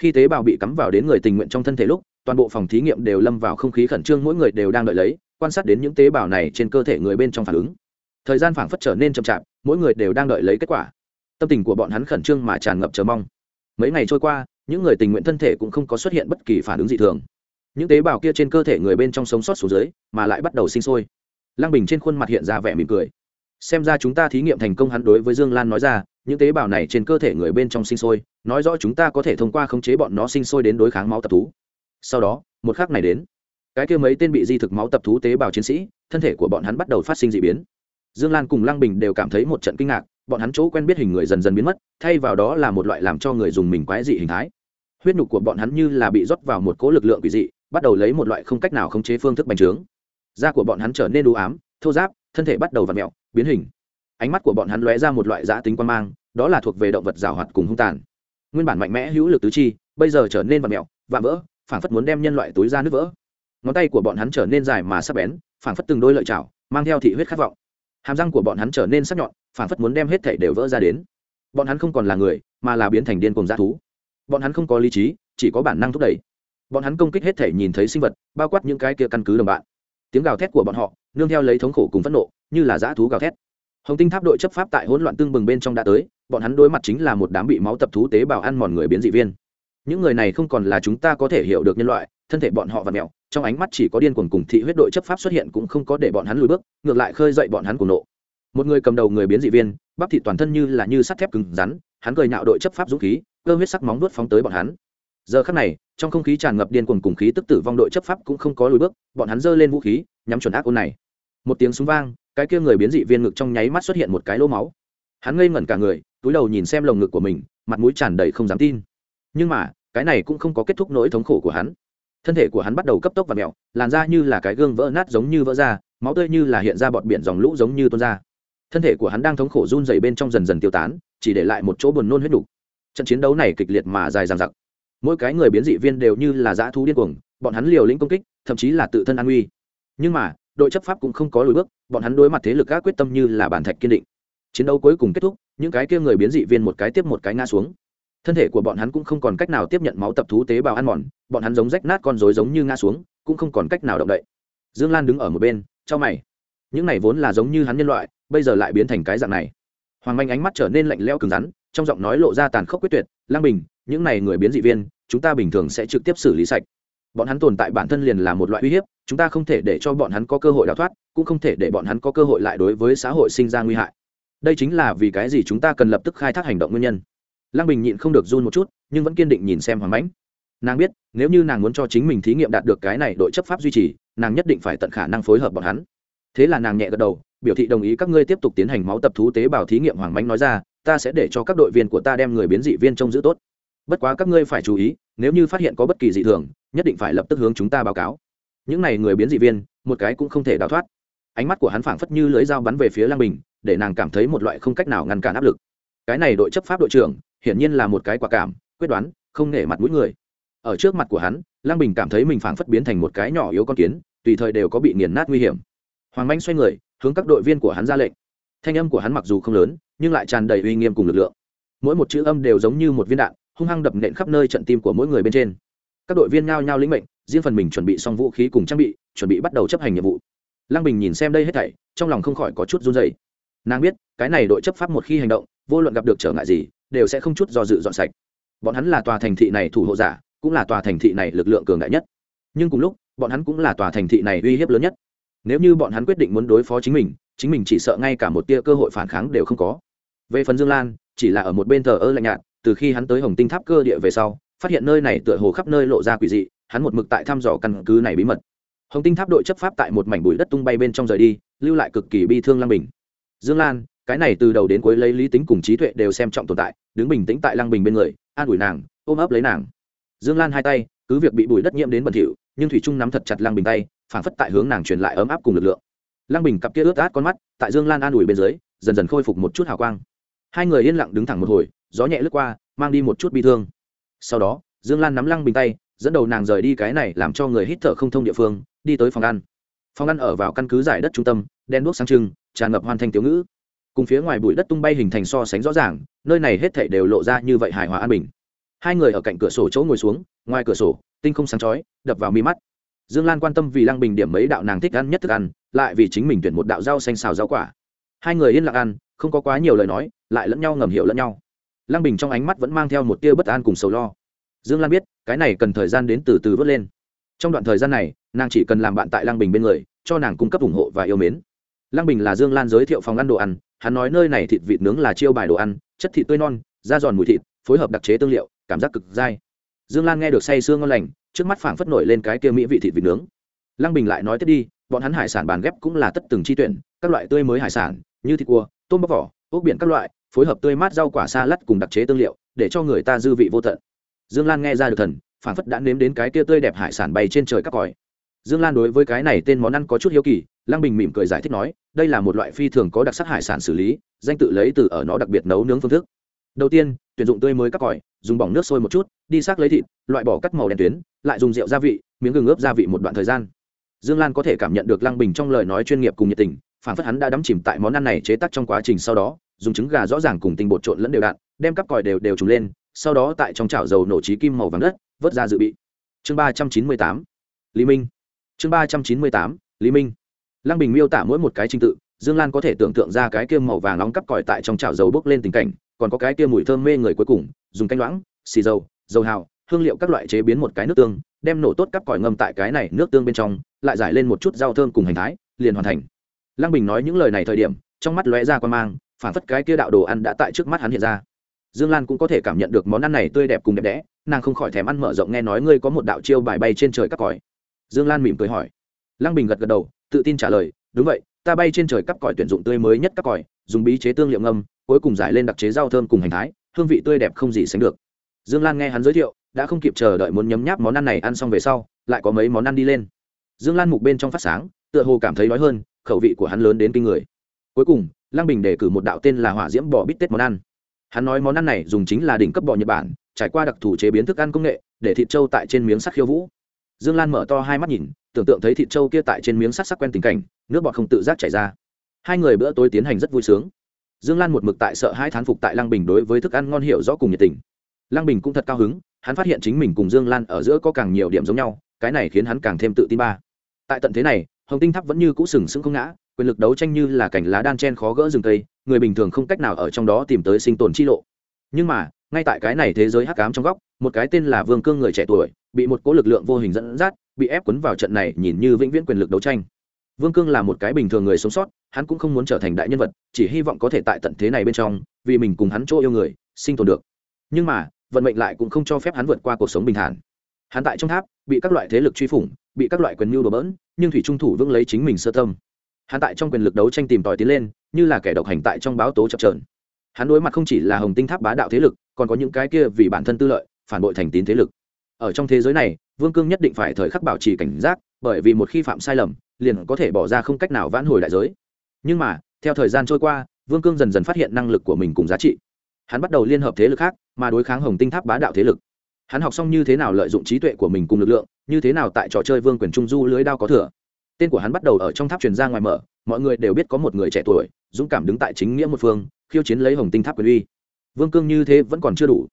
Khi tế bào bị cắm vào đến người tình nguyện trong thân thể lúc, toàn bộ phòng thí nghiệm đều lâm vào không khí khẩn trương, mỗi người đều đang đợi lấy, quan sát đến những tế bào này trên cơ thể người bên trong phản ứng. Thời gian phảng phất trở nên chậm chạp, mỗi người đều đang đợi lấy kết quả. Tâm tình của bọn hắn khẩn trương mà tràn ngập chờ mong. Mấy ngày trôi qua, những người tình nguyện thân thể cũng không có xuất hiện bất kỳ phản ứng gì thường. Những tế bào kia trên cơ thể người bên trong sống sót xuống dưới, mà lại bắt đầu sinh sôi. Lăng bình trên khuôn mặt hiện ra vẻ mỉm cười xem ra chúng ta thí nghiệm thành công hắn đối với dương lan nói ra, những tế bào này trên cơ thể người bên trong sinh sôi, nói rõ chúng ta có thể thông qua khống chế bọn nó sinh sôi đến đối kháng máu tập thú. Sau đó, một khắc này đến, cái kia mấy tên bị di thực máu tập thú tế bào chiến sĩ, thân thể của bọn hắn bắt đầu phát sinh d ị biến. Dương lan cùng lăng bình đều cảm thấy một trận kinh ngạc, bọn hắn chỗ quen biết hình người dần dần biến mất, thay vào đó là một loại làm cho người dùng mình quái dị hình thái. Huyết nhục của bọn hắn như là bị rót vào một cỗ lực lượng quỷ dị, bắt đầu lấy một loại không cách nào khống chế phương thức bành trướng. Da của bọn hắn trở nên đũ ám, thô giáp thân thể bắt đầu v ặ mẹo biến hình. Ánh mắt của bọn hắn lóe ra một loại giã tính quan mang, đó là thuộc về động vật rào hoạt cùng hung tàn. Nguyên bản mạnh mẽ hữu lực tứ chi, bây giờ trở nên vật mẹo vạm vỡ, phảng phất muốn đem nhân loại túi ra nước vỡ. Ngón tay của bọn hắn trở nên dài mà sắc bén, phảng phất từng đôi lợi chảo, mang theo thị huyết khát vọng. Hàm răng của bọn hắn trở nên sắc nhọn, phảng phất muốn đem hết thể đều vỡ ra đến. Bọn hắn không còn là người, mà là biến thành điên cùng g thú. Bọn hắn không có lý trí, chỉ có bản năng thúc đẩy. Bọn hắn công kích hết thể nhìn thấy sinh vật, bao quát những cái kia căn cứ đồng bạn. Tiếng gào thét của bọn họ nương theo lấy thống khổ cùng phẫn nộ, như là dã thú gào thét. Hồng tinh tháp đội chấp pháp tại hỗn loạn tương bừng bên trong đã tới, bọn hắn đối mặt chính là một đám bị máu tập thú tế bào ăn mòn người biến dị viên. Những người này không còn là chúng ta có thể hiểu được nhân loại, thân thể bọn họ và mèo, trong ánh mắt chỉ có điên cuồng cùng thị huyết đội chấp pháp xuất hiện cũng không có để bọn hắn lùi bước, ngược lại khơi dậy bọn hắn cùng nộ. Một người cầm đầu người biến dị viên, bắp thịt toàn thân như là như sắt thép cứng rắn, hắn cười nhạo đội chấp pháp dũng khí, cơ huyết sắc móng đuốt phóng tới bọn hắn. Giờ khắc này, trong không khí tràn ngập điên cuồng cùng khí tức tử vong đội chấp pháp cũng không có lùi bước, bọn hắn giơ lên vũ khí, nhắm chuẩn ác ôn này một tiếng súng vang, cái kia người biến dị viên ngực trong nháy mắt xuất hiện một cái lỗ máu. Hắn ngây ngẩn cả người, túi đầu nhìn xem lồng ngực của mình, mặt mũi tràn đầy không dám tin. Nhưng mà, cái này cũng không có kết thúc nỗi thống khổ của hắn. Thân thể của hắn bắt đầu cấp tốc và mẹo, làn da như là cái gương vỡ nát giống như vỡ ra, máu tươi như là hiện ra bọt biển dòng lũ giống như tuôn ra. Thân thể của hắn đang thống khổ run dày bên trong dần dần tiêu tán, chỉ để lại một chỗ buồn nôn huyết đủ. trận chiến đấu này kịch liệt mà dài dằng dặc. Mỗi cái người biến dị viên đều như là dã thú điên cuồng, bọn hắn liều lĩnh công kích, thậm chí là tự thân an nguy. Nhưng mà đội chấp pháp cũng không có lùi bước, bọn hắn đối mặt thế lực các quyết tâm như là bản thạch kiên định. Chiến đấu cuối cùng kết thúc, những cái kia người biến dị viên một cái tiếp một cái ngã xuống. Thân thể của bọn hắn cũng không còn cách nào tiếp nhận máu tập thú tế bào ăn mòn, bọn hắn giống rách nát con rối giống như ngã xuống, cũng không còn cách nào động đậy. Dương lan đứng ở một bên trong mày. Những này vốn là giống như hắn nhân loại, bây giờ lại biến thành cái dạng này. Hoàng Minh ánh mắt trở nên lạnh lẽo cứng rắn, trong giọng nói lộ ra tàn khốc quyết tuyệt lang bình, những này người biến dị viên, chúng ta bình thường sẽ trực tiếp xử lý sạch bọn hắn tồn tại bản thân liền là một loại uy hiếp, chúng ta không thể để cho bọn hắn có cơ hội đào thoát, cũng không thể để bọn hắn có cơ hội lại đối với xã hội sinh ra nguy hại. Đây chính là vì cái gì chúng ta cần lập tức khai thác hành động nguyên nhân. Lăng bình nhịn không được run một chút, nhưng vẫn kiên định nhìn xem hoàng mãnh. Nàng biết, nếu như nàng muốn cho chính mình thí nghiệm đạt được cái này đội chấp pháp duy trì, nàng nhất định phải tận khả năng phối hợp bọn hắn. Thế là nàng nhẹ gật đầu, biểu thị đồng ý các ngươi tiếp tục tiến hành máu tập thú tế bào thí nghiệm, hoàng mãnh nói ra, ta sẽ để cho các đội viên của ta đem người biến dị viên trông giữ tốt. Bất quá các ngươi phải chú ý, nếu như phát hiện có bất kỳ dị thường nhất định phải lập tức hướng chúng ta báo cáo. Những này người biến dị viên, một cái cũng không thể đào thoát. Ánh mắt của hắn phảng phất như lưới dao bắn về phía lăng bình, để nàng cảm thấy một loại không cách nào ngăn cản áp lực. Cái này đội chấp pháp đội trưởng, hiển nhiên là một cái quả cảm, quyết đoán, không nể mặt mũi người. Ở trước mặt của hắn, lăng bình cảm thấy mình phảng phất biến thành một cái nhỏ yếu con kiến, tùy thời đều có bị nghiền nát nguy hiểm. Hoàng manh xoay người, hướng các đội viên của hắn ra lệnh. Thanh âm của hắn mặc dù không lớn, nhưng lại tràn đầy uy nghiêm cùng lực lượng. Mỗi một chữ âm đều giống như một viên đạn, hung hăng đập nện khắp nơi trận tim của mỗi người bên trên các đội viên nhao nhao lĩnh mệnh, riêng phần mình chuẩn bị xong vũ khí cùng trang bị, chuẩn bị bắt đầu chấp hành nhiệm vụ. Lăng bình nhìn xem đây hết thảy, trong lòng không khỏi có chút run dày nàng biết, cái này đội chấp pháp một khi hành động, vô luận gặp được trở ngại gì, đều sẽ không chút do dự dọn sạch. Bọn hắn là tòa thành thị này thủ hộ giả, cũng là tòa thành thị này lực lượng cường đại nhất. Nhưng cùng lúc, bọn hắn cũng là tòa thành thị này uy hiếp lớn nhất. Nếu như bọn hắn quyết định muốn đối phó chính mình chính mình chỉ sợ ngay cả một tia cơ hội phản kháng đều không có. Về phần dương lan, chỉ là ở một bên thờ ơ lạnh nhạt, từ khi hắn tới hồng tinh tháp cơ địa về sau phát hiện nơi này tựa hồ khắp nơi lộ ra quỷ dị, hắn một mực tại thăm dò căn cứ này bí mật. Hồng tinh tháp đội chấp pháp tại một mảnh bụi đất tung bay bên trong rời đi, lưu lại cực kỳ bi thương lăng bình. Dương lan, cái này từ đầu đến cuối lấy lý tính cùng trí tuệ đều xem trọng tồn tại, đứng bình tĩnh tại lăng bình bên người, an ủi nàng, ôm ấp lấy nàng. Dương lan hai tay, cứ việc bị bụi đất nhiễm đến bẩn thỉu, nhưng thủy trung nắm thật chặt lăng bình tay phản phất tại hướng nàng truyền lại ấm áp cùng lực lượng. Lăng bình cặp kia ướt át con mắt, tại dương lan an ủi bên dưới, dần dần khôi phục một chút hào quang. Hai người yên lặng đứng thẳng một hồi, gió nhẹ lướt qua, mang đi một chút bi thương sau đó, dương lan nắm lăng bình tay, dẫn đầu nàng rời đi cái này làm cho người hít thở không thông địa phương, đi tới phòng ăn. Phòng ăn ở vào căn cứ giải đất trung tâm đen đuốc sáng trưng, tràn ngập hoàn thành tiểu ngữ. Cùng phía ngoài bụi đất tung bay hình thành so sánh rõ ràng, nơi này hết thảy đều lộ ra như vậy hài hòa an bình. Hai người ở cạnh cửa sổ chỗ ngồi xuống, ngoài cửa sổ, tinh không sáng chói, đập vào mi mắt. Dương lan quan tâm vì lăng bình điểm mấy đạo nàng thích ăn nhất thức ăn, lại vì chính mình tuyển một đạo rau xanh xào rau quả. Hai người yên lặng ăn, không có quá nhiều lời nói, lại lẫn nhau ngầm hiểu lẫn nhau lăng bình trong ánh mắt vẫn mang theo một tia bất an cùng sầu lo. Dương lan biết, cái này cần thời gian đến từ từ vớt lên. Trong đoạn thời gian này, nàng chỉ cần làm bạn tại lăng bình bên người, cho nàng cung cấp ủng hộ và yêu mến. Lăng bình là dương lan giới thiệu phòng ăn đồ ăn, hắn nói nơi này thịt vịt nướng là chiêu bài đồ ăn, chất thịt tươi non, da giòn mùi thịt, phối hợp đặc chế tương liệu, cảm giác cực dai. Dương lan nghe được say sương ngon lành, trước mắt phảng phất nổi lên cái kia mỹ vị thịt vịt nướng. Lăng bình lại nói tiếp đi, bọn hắn hải sản bàn ghép cũng là tất từng chi tuyển, các loại tươi mới hải sản, như thịt cua, tôm bóc vỏ, ốc biển các loại phối hợp tươi mát rau quả xa lắt cùng đặc chế tương liệu, để cho người ta dư vị vô tận. Dương lan nghe ra được thần, phảng phất đã nếm đến cái kia tươi đẹp hải sản bay trên trời các còi. Dương lan đối với cái này tên món ăn có chút hiếu kỳ, lăng bình mỉm cười giải thích nói, đây là một loại phi thường có đặc sắc hải sản xử lý, danh tự lấy từ ở nó đặc biệt nấu nướng phương thức. Đầu tiên, tuyển dụng tươi mới các còi, dùng bỏng nước sôi một chút, đi xác lấy thịt, loại bỏ cắt màu đen tuyến, lại dùng rượu gia vị, miếng gừng ướp gia vị một đoạn thời gian. Dương lan có thể cảm nhận được lăng bình trong lời nói chuyên nghiệp cùng nhiệt tình phản phất hắn đã đắm chìm tại món ăn này chế tác trong quá trình sau đó dùng trứng gà rõ ràng cùng tinh bột trộn lẫn đều đặn đem cắp còi đều đều trùng lên, sau đó tại trong chảo dầu nổ trí kim màu vàng đất, vớt ra dự bị. Chương ba trăm chín mươi tám, lý minh. Chương ba trăm chín mươi tám, lý minh. Lăng bình miêu tả mỗi một cái trình tự, dương lan có thể tưởng tượng ra cái kia màu vàng nóng cắp còi tại trong chảo dầu bốc lên tình cảnh, còn có cái kia mùi thơm mê người cuối cùng, dùng canh loãng, xì dầu dầu hào, hương liệu các loại chế biến một cái nước tương, đem nổ tốt cắp còi ngâm tại cái này nước tương bên trong, lại giải lên một chút rau thơm cùng hành thái, liền hoàn thành. Lăng bình nói những lời này thời điểm, trong mắt lóe ra quan mang phản phất cái kia đạo đồ ăn đã tại trước mắt hắn hiện ra. Dương lan cũng có thể cảm nhận được món ăn này tươi đẹp cùng đẹp đẽ, nàng không khỏi thèm ăn mở rộng nghe nói ngươi có một đạo chiêu bài bay trên trời cắp còi. Dương lan mỉm cười hỏi. Lăng bình gật gật đầu, tự tin trả lời, đúng vậy, ta bay trên trời cắp còi tuyển dụng tươi mới nhất cắp còi, dùng bí chế tương liệu ngâm, cuối cùng giải lên đặc chế rau thơm cùng hành thái, hương vị tươi đẹp không gì sánh được. Dương lan nghe hắn giới thiệu, đã không kịp chờ đợi muốn nhấm nháp món ăn này ăn xong về sau, lại có mấy món ăn đi lên. Dương lan mục bên trong phát sáng, tựa hồ cảm thấy đói hơn, khẩu vị của hắn lớn đến kinh người. Cuối cùng lăng bình đề cử một đạo tên là hỏa diễm bò bít tết món ăn. Hắn nói món ăn này dùng chính là đỉnh cấp bò nhật bản, trải qua đặc thù chế biến thức ăn công nghệ, để thịt trâu tại trên miếng sắt khiêu vũ. Dương lan mở to hai mắt nhìn, tưởng tượng thấy thịt trâu kia tại trên miếng sắt sắc quen tình cảnh, nước bọt không tự giác chảy ra. Hai người bữa tối tiến hành rất vui sướng. Dương lan một mực tại sợ hai thán phục tại lăng bình đối với thức ăn ngon hiểu rõ cùng nhiệt tình. Lăng bình cũng thật cao hứng, hắn phát hiện chính mình cùng dương lan ở giữa có càng nhiều điểm giống nhau, cái này khiến hắn càng thêm tự tin ba. Tại tận thế này, hồng tinh tháp vẫn như cũ sừng sững không ngã quyền lực đấu tranh như là cảnh lá đan chen khó gỡ rừng cây, người bình thường không cách nào ở trong đó tìm tới sinh tồn chi lộ. Nhưng mà, ngay tại cái này thế giới hắc ám trong góc, một cái tên là vương cương người trẻ tuổi, bị một cỗ lực lượng vô hình dẫn dắt, bị ép cuốn vào trận này nhìn như vĩnh viễn quyền lực đấu tranh. Vương cương là một cái bình thường người sống sót, hắn cũng không muốn trở thành đại nhân vật, chỉ hy vọng có thể tại tận thế này bên trong, vì mình cùng hắn chỗ yêu người, sinh tồn được. Nhưng mà, vận mệnh lại cũng không cho phép hắn vượt qua cuộc sống bình thản. Hắn tại trong tháp, bị các loại thế lực truy phủng, bị các loại quyền mưu đổ bỡn, nhưng thủy trung thủ vững lấy chính mình sơ tâm hắn tại trong quyền lực đấu tranh tìm tòi tiến lên, như là kẻ độc hành tại trong báo tố chập trờn hắn đối mặt không chỉ là hồng tinh tháp bá đạo thế lực, còn có những cái kia vì bản thân tư lợi, phản bội thành tín thế lực. Ở trong thế giới này, vương cương nhất định phải thời khắc bảo trì cảnh giác, bởi vì một khi phạm sai lầm, liền có thể bỏ ra không cách nào vãn hồi đại giới. Nhưng mà, theo thời gian trôi qua, vương cương dần dần phát hiện năng lực của mình cùng giá trị. Hắn bắt đầu liên hợp thế lực khác, mà đối kháng hồng tinh tháp bá đạo thế lực. Hắn học xong như thế nào lợi dụng trí tuệ của mình cùng lực lượng, như thế nào tại trò chơi vương quyền trung du lưới đao có thừa tên của hắn bắt đầu ở trong tháp truyền ra ngoài mở, mọi người đều biết có một người trẻ tuổi, dũng cảm đứng tại chính nghĩa một phương, khiêu chiến lấy hồng tinh tháp quyền uy. Vương cương như thế vẫn còn chưa đủ.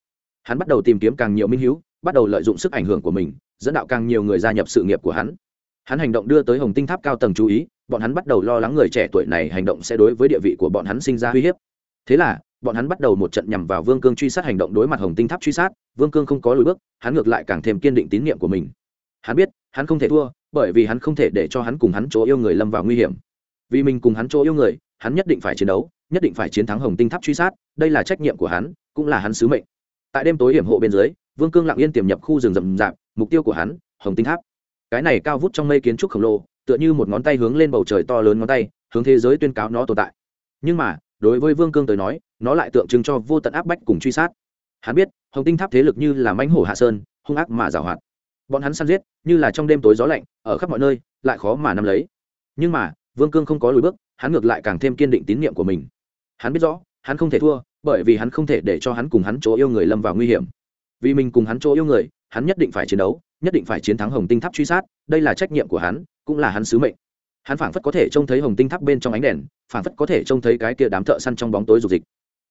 Hắn bắt đầu tìm kiếm càng nhiều minh hữu bắt đầu lợi dụng sức ảnh hưởng của mình, dẫn đạo càng nhiều người gia nhập sự nghiệp của hắn. Hắn hành động đưa tới hồng tinh tháp cao tầng chú ý, bọn hắn bắt đầu lo lắng người trẻ tuổi này hành động sẽ đối với địa vị của bọn hắn sinh ra uy hiếp. Thế là, bọn hắn bắt đầu một trận nhằm vào vương cương truy sát hành động đối mặt hồng tinh tháp truy sát. Vương cương không có lùi bước, hắn ngược lại càng thêm kiên định tín nhiệm của mình. Hắn biết, hắn không thể thua bởi vì hắn không thể để cho hắn cùng hắn chỗ yêu người lâm vào nguy hiểm. Vì mình cùng hắn chỗ yêu người, hắn nhất định phải chiến đấu, nhất định phải chiến thắng hồng tinh tháp truy sát, đây là trách nhiệm của hắn, cũng là hắn sứ mệnh. Tại đêm tối hiểm hộ bên dưới, vương cương lặng yên tiềm nhập khu rừng rậm rạp, mục tiêu của hắn, hồng tinh tháp. Cái này cao vút trong mây kiến trúc khổng lồ, tựa như một ngón tay hướng lên bầu trời to lớn ngón tay, hướng thế giới tuyên cáo nó tồn tại. Nhưng mà, đối với vương cương tới nói, nó lại tượng trưng cho vô tận áp bách cùng truy sát. Hắn biết, hồng tinh tháp thế lực như là mãnh hổ hạ sơn, hung ác mà giảo hoạt bọn hắn săn giết, như là trong đêm tối gió lạnh, ở khắp mọi nơi, lại khó mà nắm lấy. Nhưng mà, vương cương không có lùi bước, hắn ngược lại càng thêm kiên định tín nhiệm của mình. Hắn biết rõ, hắn không thể thua, bởi vì hắn không thể để cho hắn cùng hắn chỗ yêu người lâm vào nguy hiểm. Vì mình cùng hắn chỗ yêu người, hắn nhất định phải chiến đấu, nhất định phải chiến thắng hồng tinh tháp truy sát, đây là trách nhiệm của hắn, cũng là hắn sứ mệnh. Hắn phảng phất có thể trông thấy hồng tinh tháp bên trong ánh đèn, phảng phất có thể trông thấy cái kia đám thợ săn trong bóng tối dục dịch.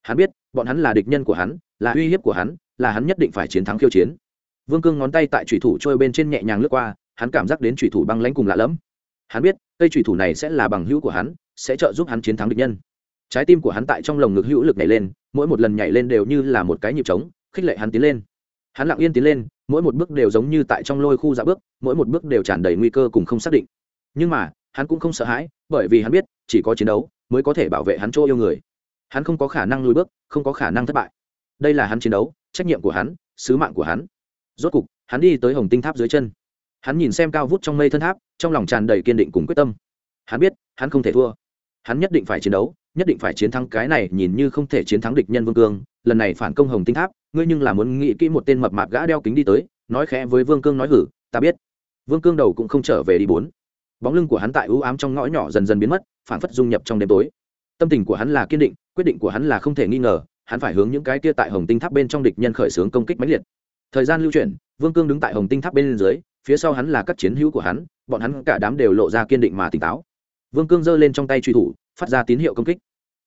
Hắn biết, bọn hắn là địch nhân của hắn, là uy hiếp của hắn, là hắn nhất định phải chiến thắng khiêu chiến vương cương ngón tay tại thủy thủ trôi bên trên nhẹ nhàng lướt qua, hắn cảm giác đến thủy thủ băng lãnh cùng lạ lẫm. Hắn biết, cây thủy thủ này sẽ là bằng hữu của hắn, sẽ trợ giúp hắn chiến thắng địch nhân. Trái tim của hắn tại trong lồng ngực hữu lực nhảy lên, mỗi một lần nhảy lên đều như là một cái nhịp trống, khích lệ hắn tiến lên. Hắn lặng yên tiến lên, mỗi một bước đều giống như tại trong lôi khu dạ bước, mỗi một bước đều tràn đầy nguy cơ cùng không xác định. Nhưng mà, hắn cũng không sợ hãi, bởi vì hắn biết, chỉ có chiến đấu mới có thể bảo vệ hắn chỗ yêu người. Hắn không có khả năng lùi bước, không có khả năng thất bại. Đây là hắn chiến đấu, trách nhiệm của hắn, sứ mạng của hắn rốt cục, hắn đi tới hồng tinh tháp dưới chân. Hắn nhìn xem cao vút trong mây thân tháp, trong lòng tràn đầy kiên định cùng quyết tâm. Hắn biết, hắn không thể thua. Hắn nhất định phải chiến đấu, nhất định phải chiến thắng cái này nhìn như không thể chiến thắng địch nhân vương cương. Lần này phản công hồng tinh tháp, ngươi nhưng là muốn nghĩ kỹ một tên mập mạp gã đeo kính đi tới, nói khẽ với vương cương nói hử, ta biết. Vương cương đầu cũng không trở về đi bốn. Bóng lưng của hắn tại ưu ám trong ngõ nhỏ dần dần biến mất, phản phất dung nhập trong đêm tối. Tâm tình của hắn là kiên định, quyết định của hắn là không thể nghi ngờ, hắn phải hướng những cái kia tại hồng tinh tháp bên trong địch nhân khởi xướng công kích mãnh liệt thời gian lưu chuyển, vương cương đứng tại hồng tinh tháp bên dưới, phía sau hắn là các chiến hữu của hắn, bọn hắn cả đám đều lộ ra kiên định mà tỉnh táo. Vương cương giơ lên trong tay truy thủ, phát ra tín hiệu công kích.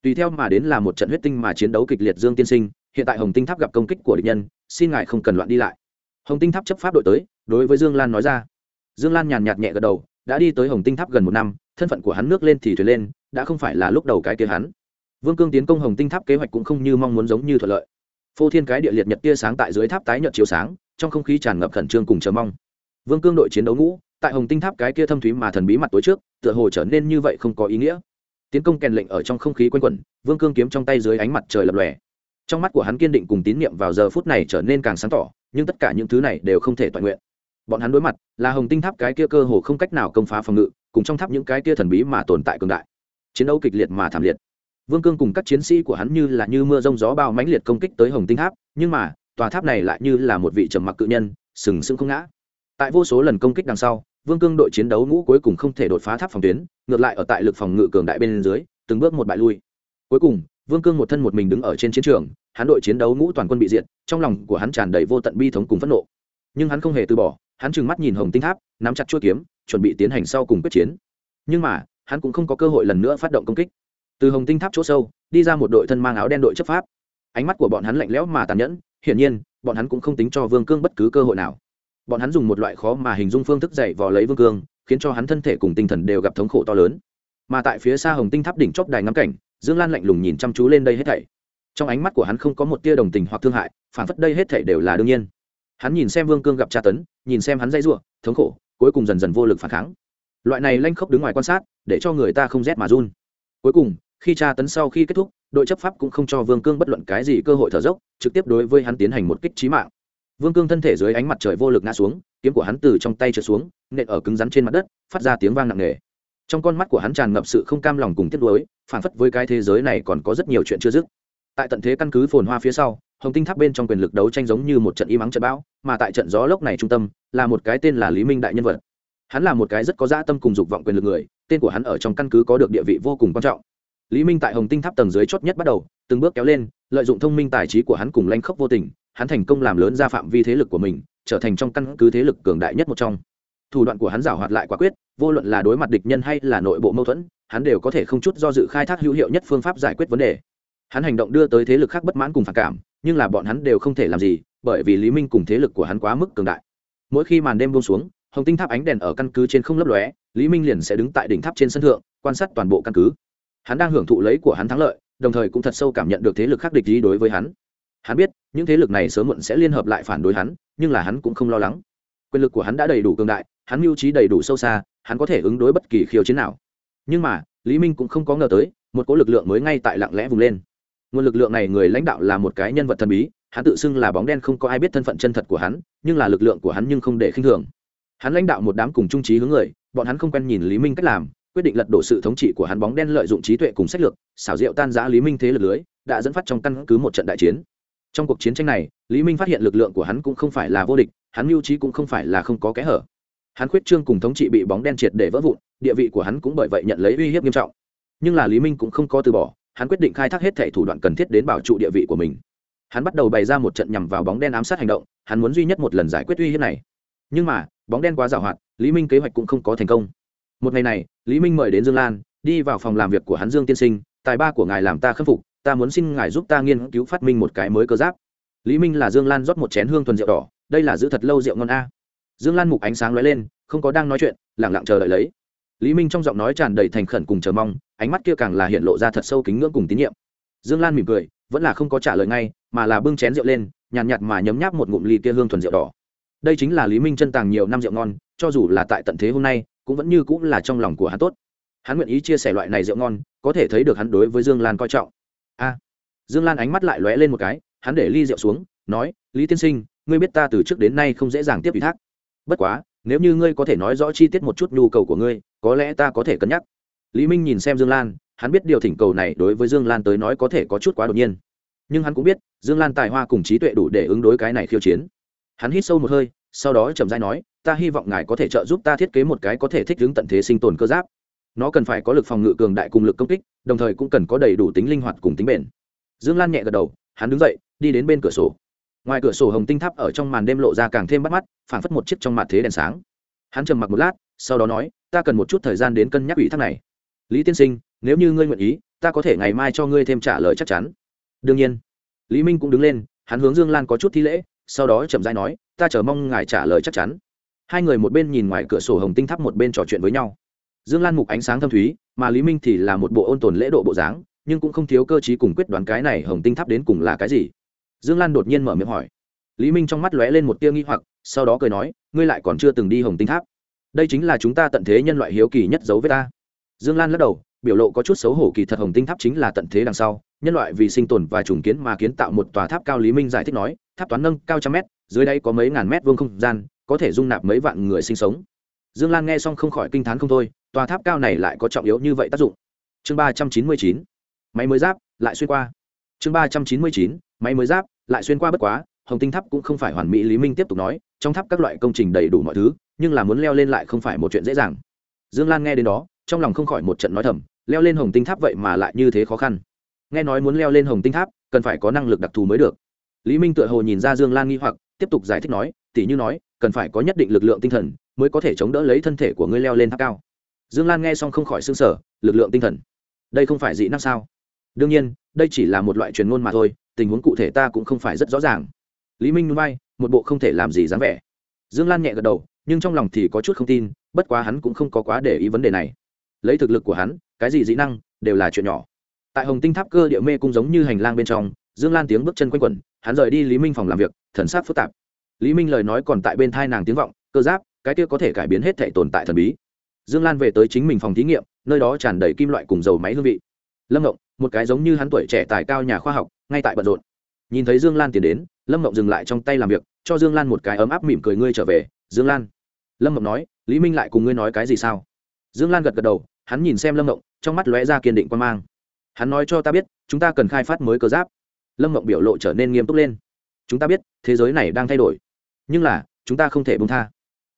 Tùy theo mà đến là một trận huyết tinh mà chiến đấu kịch liệt dương tiên sinh, hiện tại hồng tinh tháp gặp công kích của địch nhân, xin ngài không cần loạn đi lại. Hồng tinh tháp chấp pháp đội tới, đối với dương lan nói ra. Dương lan nhàn nhạt nhẹ gật đầu, đã đi tới hồng tinh tháp gần một năm, thân phận của hắn nước lên thì thuyền lên, đã không phải là lúc đầu cái kia hắn. Vương cương tiến công hồng tinh tháp kế hoạch cũng không như mong muốn giống như thuận lợi phô thiên cái địa liệt nhật tia sáng tại dưới tháp tái nhật chiếu sáng, trong không khí tràn ngập khẩn trương cùng chờ mong. Vương cương đội chiến đấu ngũ, tại hồng tinh tháp cái kia thâm thúy mà thần bí mặt tối trước, tựa hồ trở nên như vậy không có ý nghĩa. Tiến công kèn lệnh ở trong không khí quanh quẩn, vương cương kiếm trong tay dưới ánh mặt trời lập lòe. Trong mắt của hắn kiên định cùng tín nhiệm vào giờ phút này trở nên càng sáng tỏ, nhưng tất cả những thứ này đều không thể toàn nguyện. Bọn hắn đối mặt, là hồng tinh tháp cái kia cơ hồ không cách nào công phá phòng ngự, cùng trong tháp những cái kia thần bí mà tồn tại cường đại. Chiến đấu kịch liệt mà thảm liệt vương cương cùng các chiến sĩ của hắn như là như mưa rông gió bao mãnh liệt công kích tới hồng tinh tháp, nhưng mà, tòa tháp này lại như là một vị trầm mặc cự nhân, sừng sững không ngã. Tại vô số lần công kích đằng sau, vương cương đội chiến đấu ngũ cuối cùng không thể đột phá tháp phòng tuyến, ngược lại ở tại lực phòng ngự cường đại bên dưới, từng bước một bại lui. Cuối cùng, vương cương một thân một mình đứng ở trên chiến trường, hắn đội chiến đấu ngũ toàn quân bị diệt, trong lòng của hắn tràn đầy vô tận bi thống cùng phẫn nộ. Nhưng hắn không hề từ bỏ, hắn trừng mắt nhìn hồng tinh tháp, nắm chặt chuôi kiếm, chuẩn bị tiến hành sau cùng quyết chiến. Nhưng mà, hắn cũng không có cơ hội lần nữa phát động công kích từ hồng tinh tháp chỗ sâu, đi ra một đội thân mang áo đen đội chấp pháp. Ánh mắt của bọn hắn lạnh lẽo mà tàn nhẫn, hiển nhiên, bọn hắn cũng không tính cho vương cương bất cứ cơ hội nào. Bọn hắn dùng một loại khó mà hình dung phương thức dậy vò lấy vương cương, khiến cho hắn thân thể cùng tinh thần đều gặp thống khổ to lớn. Mà tại phía xa hồng tinh tháp đỉnh chóp đài ngắm cảnh, dương lan lạnh lùng nhìn chăm chú lên đây hết thảy. Trong ánh mắt của hắn không có một tia đồng tình hoặc thương hại, phản phất đây hết thảy đều là đương nhiên. Hắn nhìn xem vương cương gặp tra tấn, nhìn xem hắn dây r thống khổ, cuối cùng dần dần vô lực phản kháng. Loại này lanh khốc đứng ngoài quan sát, để cho người ta không rét mà run. Cuối cùng khi tra tấn sau khi kết thúc, đội chấp pháp cũng không cho vương cương bất luận cái gì cơ hội thở dốc, trực tiếp đối với hắn tiến hành một kích trí mạng. Vương cương thân thể dưới ánh mặt trời vô lực ngã xuống, kiếm của hắn từ trong tay trượt xuống, nện ở cứng rắn trên mặt đất, phát ra tiếng vang nặng nề. Trong con mắt của hắn tràn ngập sự không cam lòng cùng tiếc nuối phản phất với cái thế giới này còn có rất nhiều chuyện chưa dứt. Tại tận thế căn cứ phồn hoa phía sau, hồng tinh tháp bên trong quyền lực đấu tranh giống như một trận im ắng trận bão, mà tại trận gió lốc này trung tâm, là một cái tên là lý minh đại nhân vật. Hắn là một cái rất có dã tâm cùng dục vọng quyền lực người, tên của hắn ở trong căn cứ có được địa vị vô cùng quan trọng lý minh tại hồng tinh tháp tầng dưới chót nhất bắt đầu, từng bước kéo lên, lợi dụng thông minh tài trí của hắn cùng lanh khốc vô tình, hắn thành công làm lớn ra phạm vi thế lực của mình, trở thành trong căn cứ thế lực cường đại nhất một trong. Thủ đoạn của hắn giảo hoạt lại quả quyết, vô luận là đối mặt địch nhân hay là nội bộ mâu thuẫn, hắn đều có thể không chút do dự khai thác hữu hiệu nhất phương pháp giải quyết vấn đề. Hắn hành động đưa tới thế lực khác bất mãn cùng phản cảm, nhưng là bọn hắn đều không thể làm gì, bởi vì lý minh cùng thế lực của hắn quá mức cường đại. Mỗi khi màn đêm buông xuống, hồng tinh tháp ánh đèn ở căn cứ trên không lấp lóe, lý minh liền sẽ đứng tại đỉnh tháp trên sân thượng, quan sát toàn bộ căn cứ hắn đang hưởng thụ lấy của hắn thắng lợi, đồng thời cũng thật sâu cảm nhận được thế lực khác địch ý đối với hắn. Hắn biết, những thế lực này sớm muộn sẽ liên hợp lại phản đối hắn, nhưng là hắn cũng không lo lắng. Quyền lực của hắn đã đầy đủ cường đại, hắn mưu trí đầy đủ sâu xa, hắn có thể ứng đối bất kỳ khiêu chiến nào. Nhưng mà, lý minh cũng không có ngờ tới, một cỗ lực lượng mới ngay tại lặng lẽ vùng lên. Nguồn lực lượng này người lãnh đạo là một cái nhân vật thần bí, hắn tự xưng là bóng đen không có ai biết thân phận chân thật của hắn, nhưng là lực lượng của hắn nhưng không để khinh thường. Hắn lãnh đạo một đám cùng trung trí hướng người, bọn hắn không quen nhìn lý minh cách làm quyết định lật đổ sự thống trị của hắn bóng đen lợi dụng trí tuệ cùng sách lược, xảo diệu tan giã lý minh thế lực lưới, đã dẫn phát trong căn cứ một trận đại chiến. Trong cuộc chiến tranh này, lý minh phát hiện lực lượng của hắn cũng không phải là vô địch, hắn mưu trí cũng không phải là không có kẽ hở. Hắn khuyết trương cùng thống trị bị bóng đen triệt để vỡ vụn, địa vị của hắn cũng bởi vậy nhận lấy uy hiếp nghiêm trọng. Nhưng là lý minh cũng không có từ bỏ, hắn quyết định khai thác hết thẻ thủ đoạn cần thiết đến bảo trụ địa vị của mình. Hắn bắt đầu bày ra một trận nhằm vào bóng đen ám sát hành động, hắn muốn duy nhất một lần giải quyết uy hiếp này. Nhưng mà, bóng đen quá giàu hoạt lý minh kế hoạch cũng không có thành công một ngày này lý minh mời đến dương lan đi vào phòng làm việc của hắn dương tiên sinh tài ba của ngài làm ta khâm phục ta muốn xin ngài giúp ta nghiên cứu phát minh một cái mới cơ giáp. Lý minh là dương lan rót một chén hương thuần rượu đỏ đây là giữ thật lâu rượu ngon a. Dương lan mục ánh sáng lóe lên không có đang nói chuyện lẳng lặng chờ đợi lấy. Lý minh trong giọng nói tràn đầy thành khẩn cùng chờ mong ánh mắt kia càng là hiện lộ ra thật sâu kính ngưỡng cùng tín nhiệm. Dương lan mỉm cười vẫn là không có trả lời ngay mà là bưng chén rượu lên nhàn nhạt, nhạt mà nhấm nháp một ngụm ly kia hương thuần rượu đỏ. Đây chính là lý minh chân tàng nhiều năm rượu ngon cho dù là tại tận thế hôm nay cũng vẫn như cũng là trong lòng của hắn tốt. Hắn nguyện ý chia sẻ loại này rượu ngon, có thể thấy được hắn đối với dương lan coi trọng. A. Dương lan ánh mắt lại lóe lên một cái, hắn để ly rượu xuống, nói, lý tiên sinh, ngươi biết ta từ trước đến nay không dễ dàng tiếp ủy thác. Bất quá, nếu như ngươi có thể nói rõ chi tiết một chút nhu cầu của ngươi, có lẽ ta có thể cân nhắc. Lý minh nhìn xem dương lan, hắn biết điều thỉnh cầu này đối với dương lan tới nói có thể có chút quá đột nhiên. Nhưng hắn cũng biết, dương lan tài hoa cùng trí tuệ đủ để ứng đối cái này khiêu chiến. Hắn hít sâu một hơi sau đó trầm giai nói, ta hy vọng ngài có thể trợ giúp ta thiết kế một cái có thể thích ứng tận thế sinh tồn cơ giáp. Nó cần phải có lực phòng ngự cường đại cùng lực công kích, đồng thời cũng cần có đầy đủ tính linh hoạt cùng tính bền. Dương lan nhẹ gật đầu, hắn đứng dậy, đi đến bên cửa sổ. Ngoài cửa sổ hồng tinh tháp ở trong màn đêm lộ ra càng thêm bắt mắt, phảng phất một chiếc trong mặt thế đèn sáng. Hắn trầm mặc một lát, sau đó nói, ta cần một chút thời gian đến cân nhắc ủy thác này. Lý tiên sinh, nếu như ngươi nguyện ý, ta có thể ngày mai cho ngươi thêm trả lời chắc chắn. Đương nhiên. Lý minh cũng đứng lên, hắn hướng dương lan có chút thi lễ sau đó chậm rãi nói, ta chờ mong ngài trả lời chắc chắn. Hai người một bên nhìn ngoài cửa sổ hồng tinh tháp một bên trò chuyện với nhau. Dương lan mục ánh sáng thâm thúy, mà lý minh thì là một bộ ôn tồn lễ độ bộ dáng, nhưng cũng không thiếu cơ trí cùng quyết đoán cái này hồng tinh tháp đến cùng là cái gì. Dương lan đột nhiên mở miệng hỏi. Lý minh trong mắt lóe lên một tia nghi hoặc, sau đó cười nói, ngươi lại còn chưa từng đi hồng tinh tháp. Đây chính là chúng ta tận thế nhân loại hiếu kỳ nhất dấu với ta. Dương lan lắc đầu biểu lộ có chút xấu hổ kỳ thật hồng tinh tháp chính là tận thế đằng sau, nhân loại vì sinh tồn và trùng kiến mà kiến tạo một tòa tháp cao lý minh giải thích nói, tháp toán nâng cao trăm mét, dưới đây có mấy ngàn mét vuông không gian, có thể dung nạp mấy vạn người sinh sống. Dương lan nghe xong không khỏi kinh t h á n không thôi, tòa tháp cao này lại có trọng yếu như vậy tác dụng. Chương ba trăm chín mươi chín, máy mới giáp, lại xuyên qua. Chương ba trăm chín mươi chín, máy mới giáp, lại xuyên qua bất quá, hồng tinh tháp cũng không phải hoàn mỹ lý minh tiếp tục nói, trong tháp các loại công trình đầy đủ mọi thứ, nhưng là muốn leo lên lại không phải một chuyện dễ dàng. Dương lan nghe đến đó, trong lòng không khỏi một trận nói thầm leo lên hồng tinh tháp vậy mà lại như thế khó khăn. Nghe nói muốn leo lên hồng tinh tháp, cần phải có năng lực đặc thù mới được. Lý minh tựa hồ nhìn ra dương lan nghi hoặc, tiếp tục giải thích nói tỉ như nói, cần phải có nhất định lực lượng tinh thần mới có thể chống đỡ lấy thân thể của ngươi leo lên tháp cao. Dương lan nghe xong không khỏi xương sở lực lượng tinh thần, đây không phải dị năng sao? Đương nhiên, đây chỉ là một loại truyền ngôn mà thôi, tình huống cụ thể ta cũng không phải rất rõ ràng. Lý minh núi bay một bộ không thể làm gì dáng vẻ. Dương lan nhẹ gật đầu, nhưng trong lòng thì có chút không tin, bất quá hắn cũng không có quá để ý vấn đề này. Lấy thực lực của hắn cái gì dị năng, đều là chuyện nhỏ. Tại hồng tinh tháp cơ địa mê cũng giống như hành lang bên trong, dương lan tiếng bước chân quanh quẩn, hắn rời đi lý minh phòng làm việc, thần sắc phức tạp. Lý minh lời nói còn tại bên thai nàng tiếng vọng, cơ giáp, cái kia có thể cải biến hết thể tồn tại thần bí. Dương lan về tới chính mình phòng thí nghiệm, nơi đó tràn đầy kim loại cùng dầu máy hương vị. Lâm ngộng, một cái giống như hắn tuổi trẻ tài cao nhà khoa học, ngay tại bận rộn. Nhìn thấy dương lan tiến đến, lâm ngộng dừng lại trong tay làm việc, cho dương lan một cái ấm áp mỉm cười, ngươi trở về, dương lan. Lâm ngộng nói, lý minh lại cùng ngươi nói cái gì sao? Dương lan gật gật đầu hắn nhìn xem lâm mộng trong mắt lóe ra kiên định quan mang. Hắn nói cho ta biết, chúng ta cần khai phát mới cơ giáp. Lâm mộng biểu lộ trở nên nghiêm túc lên. Chúng ta biết, thế giới này đang thay đổi. Nhưng là, chúng ta không thể bông tha.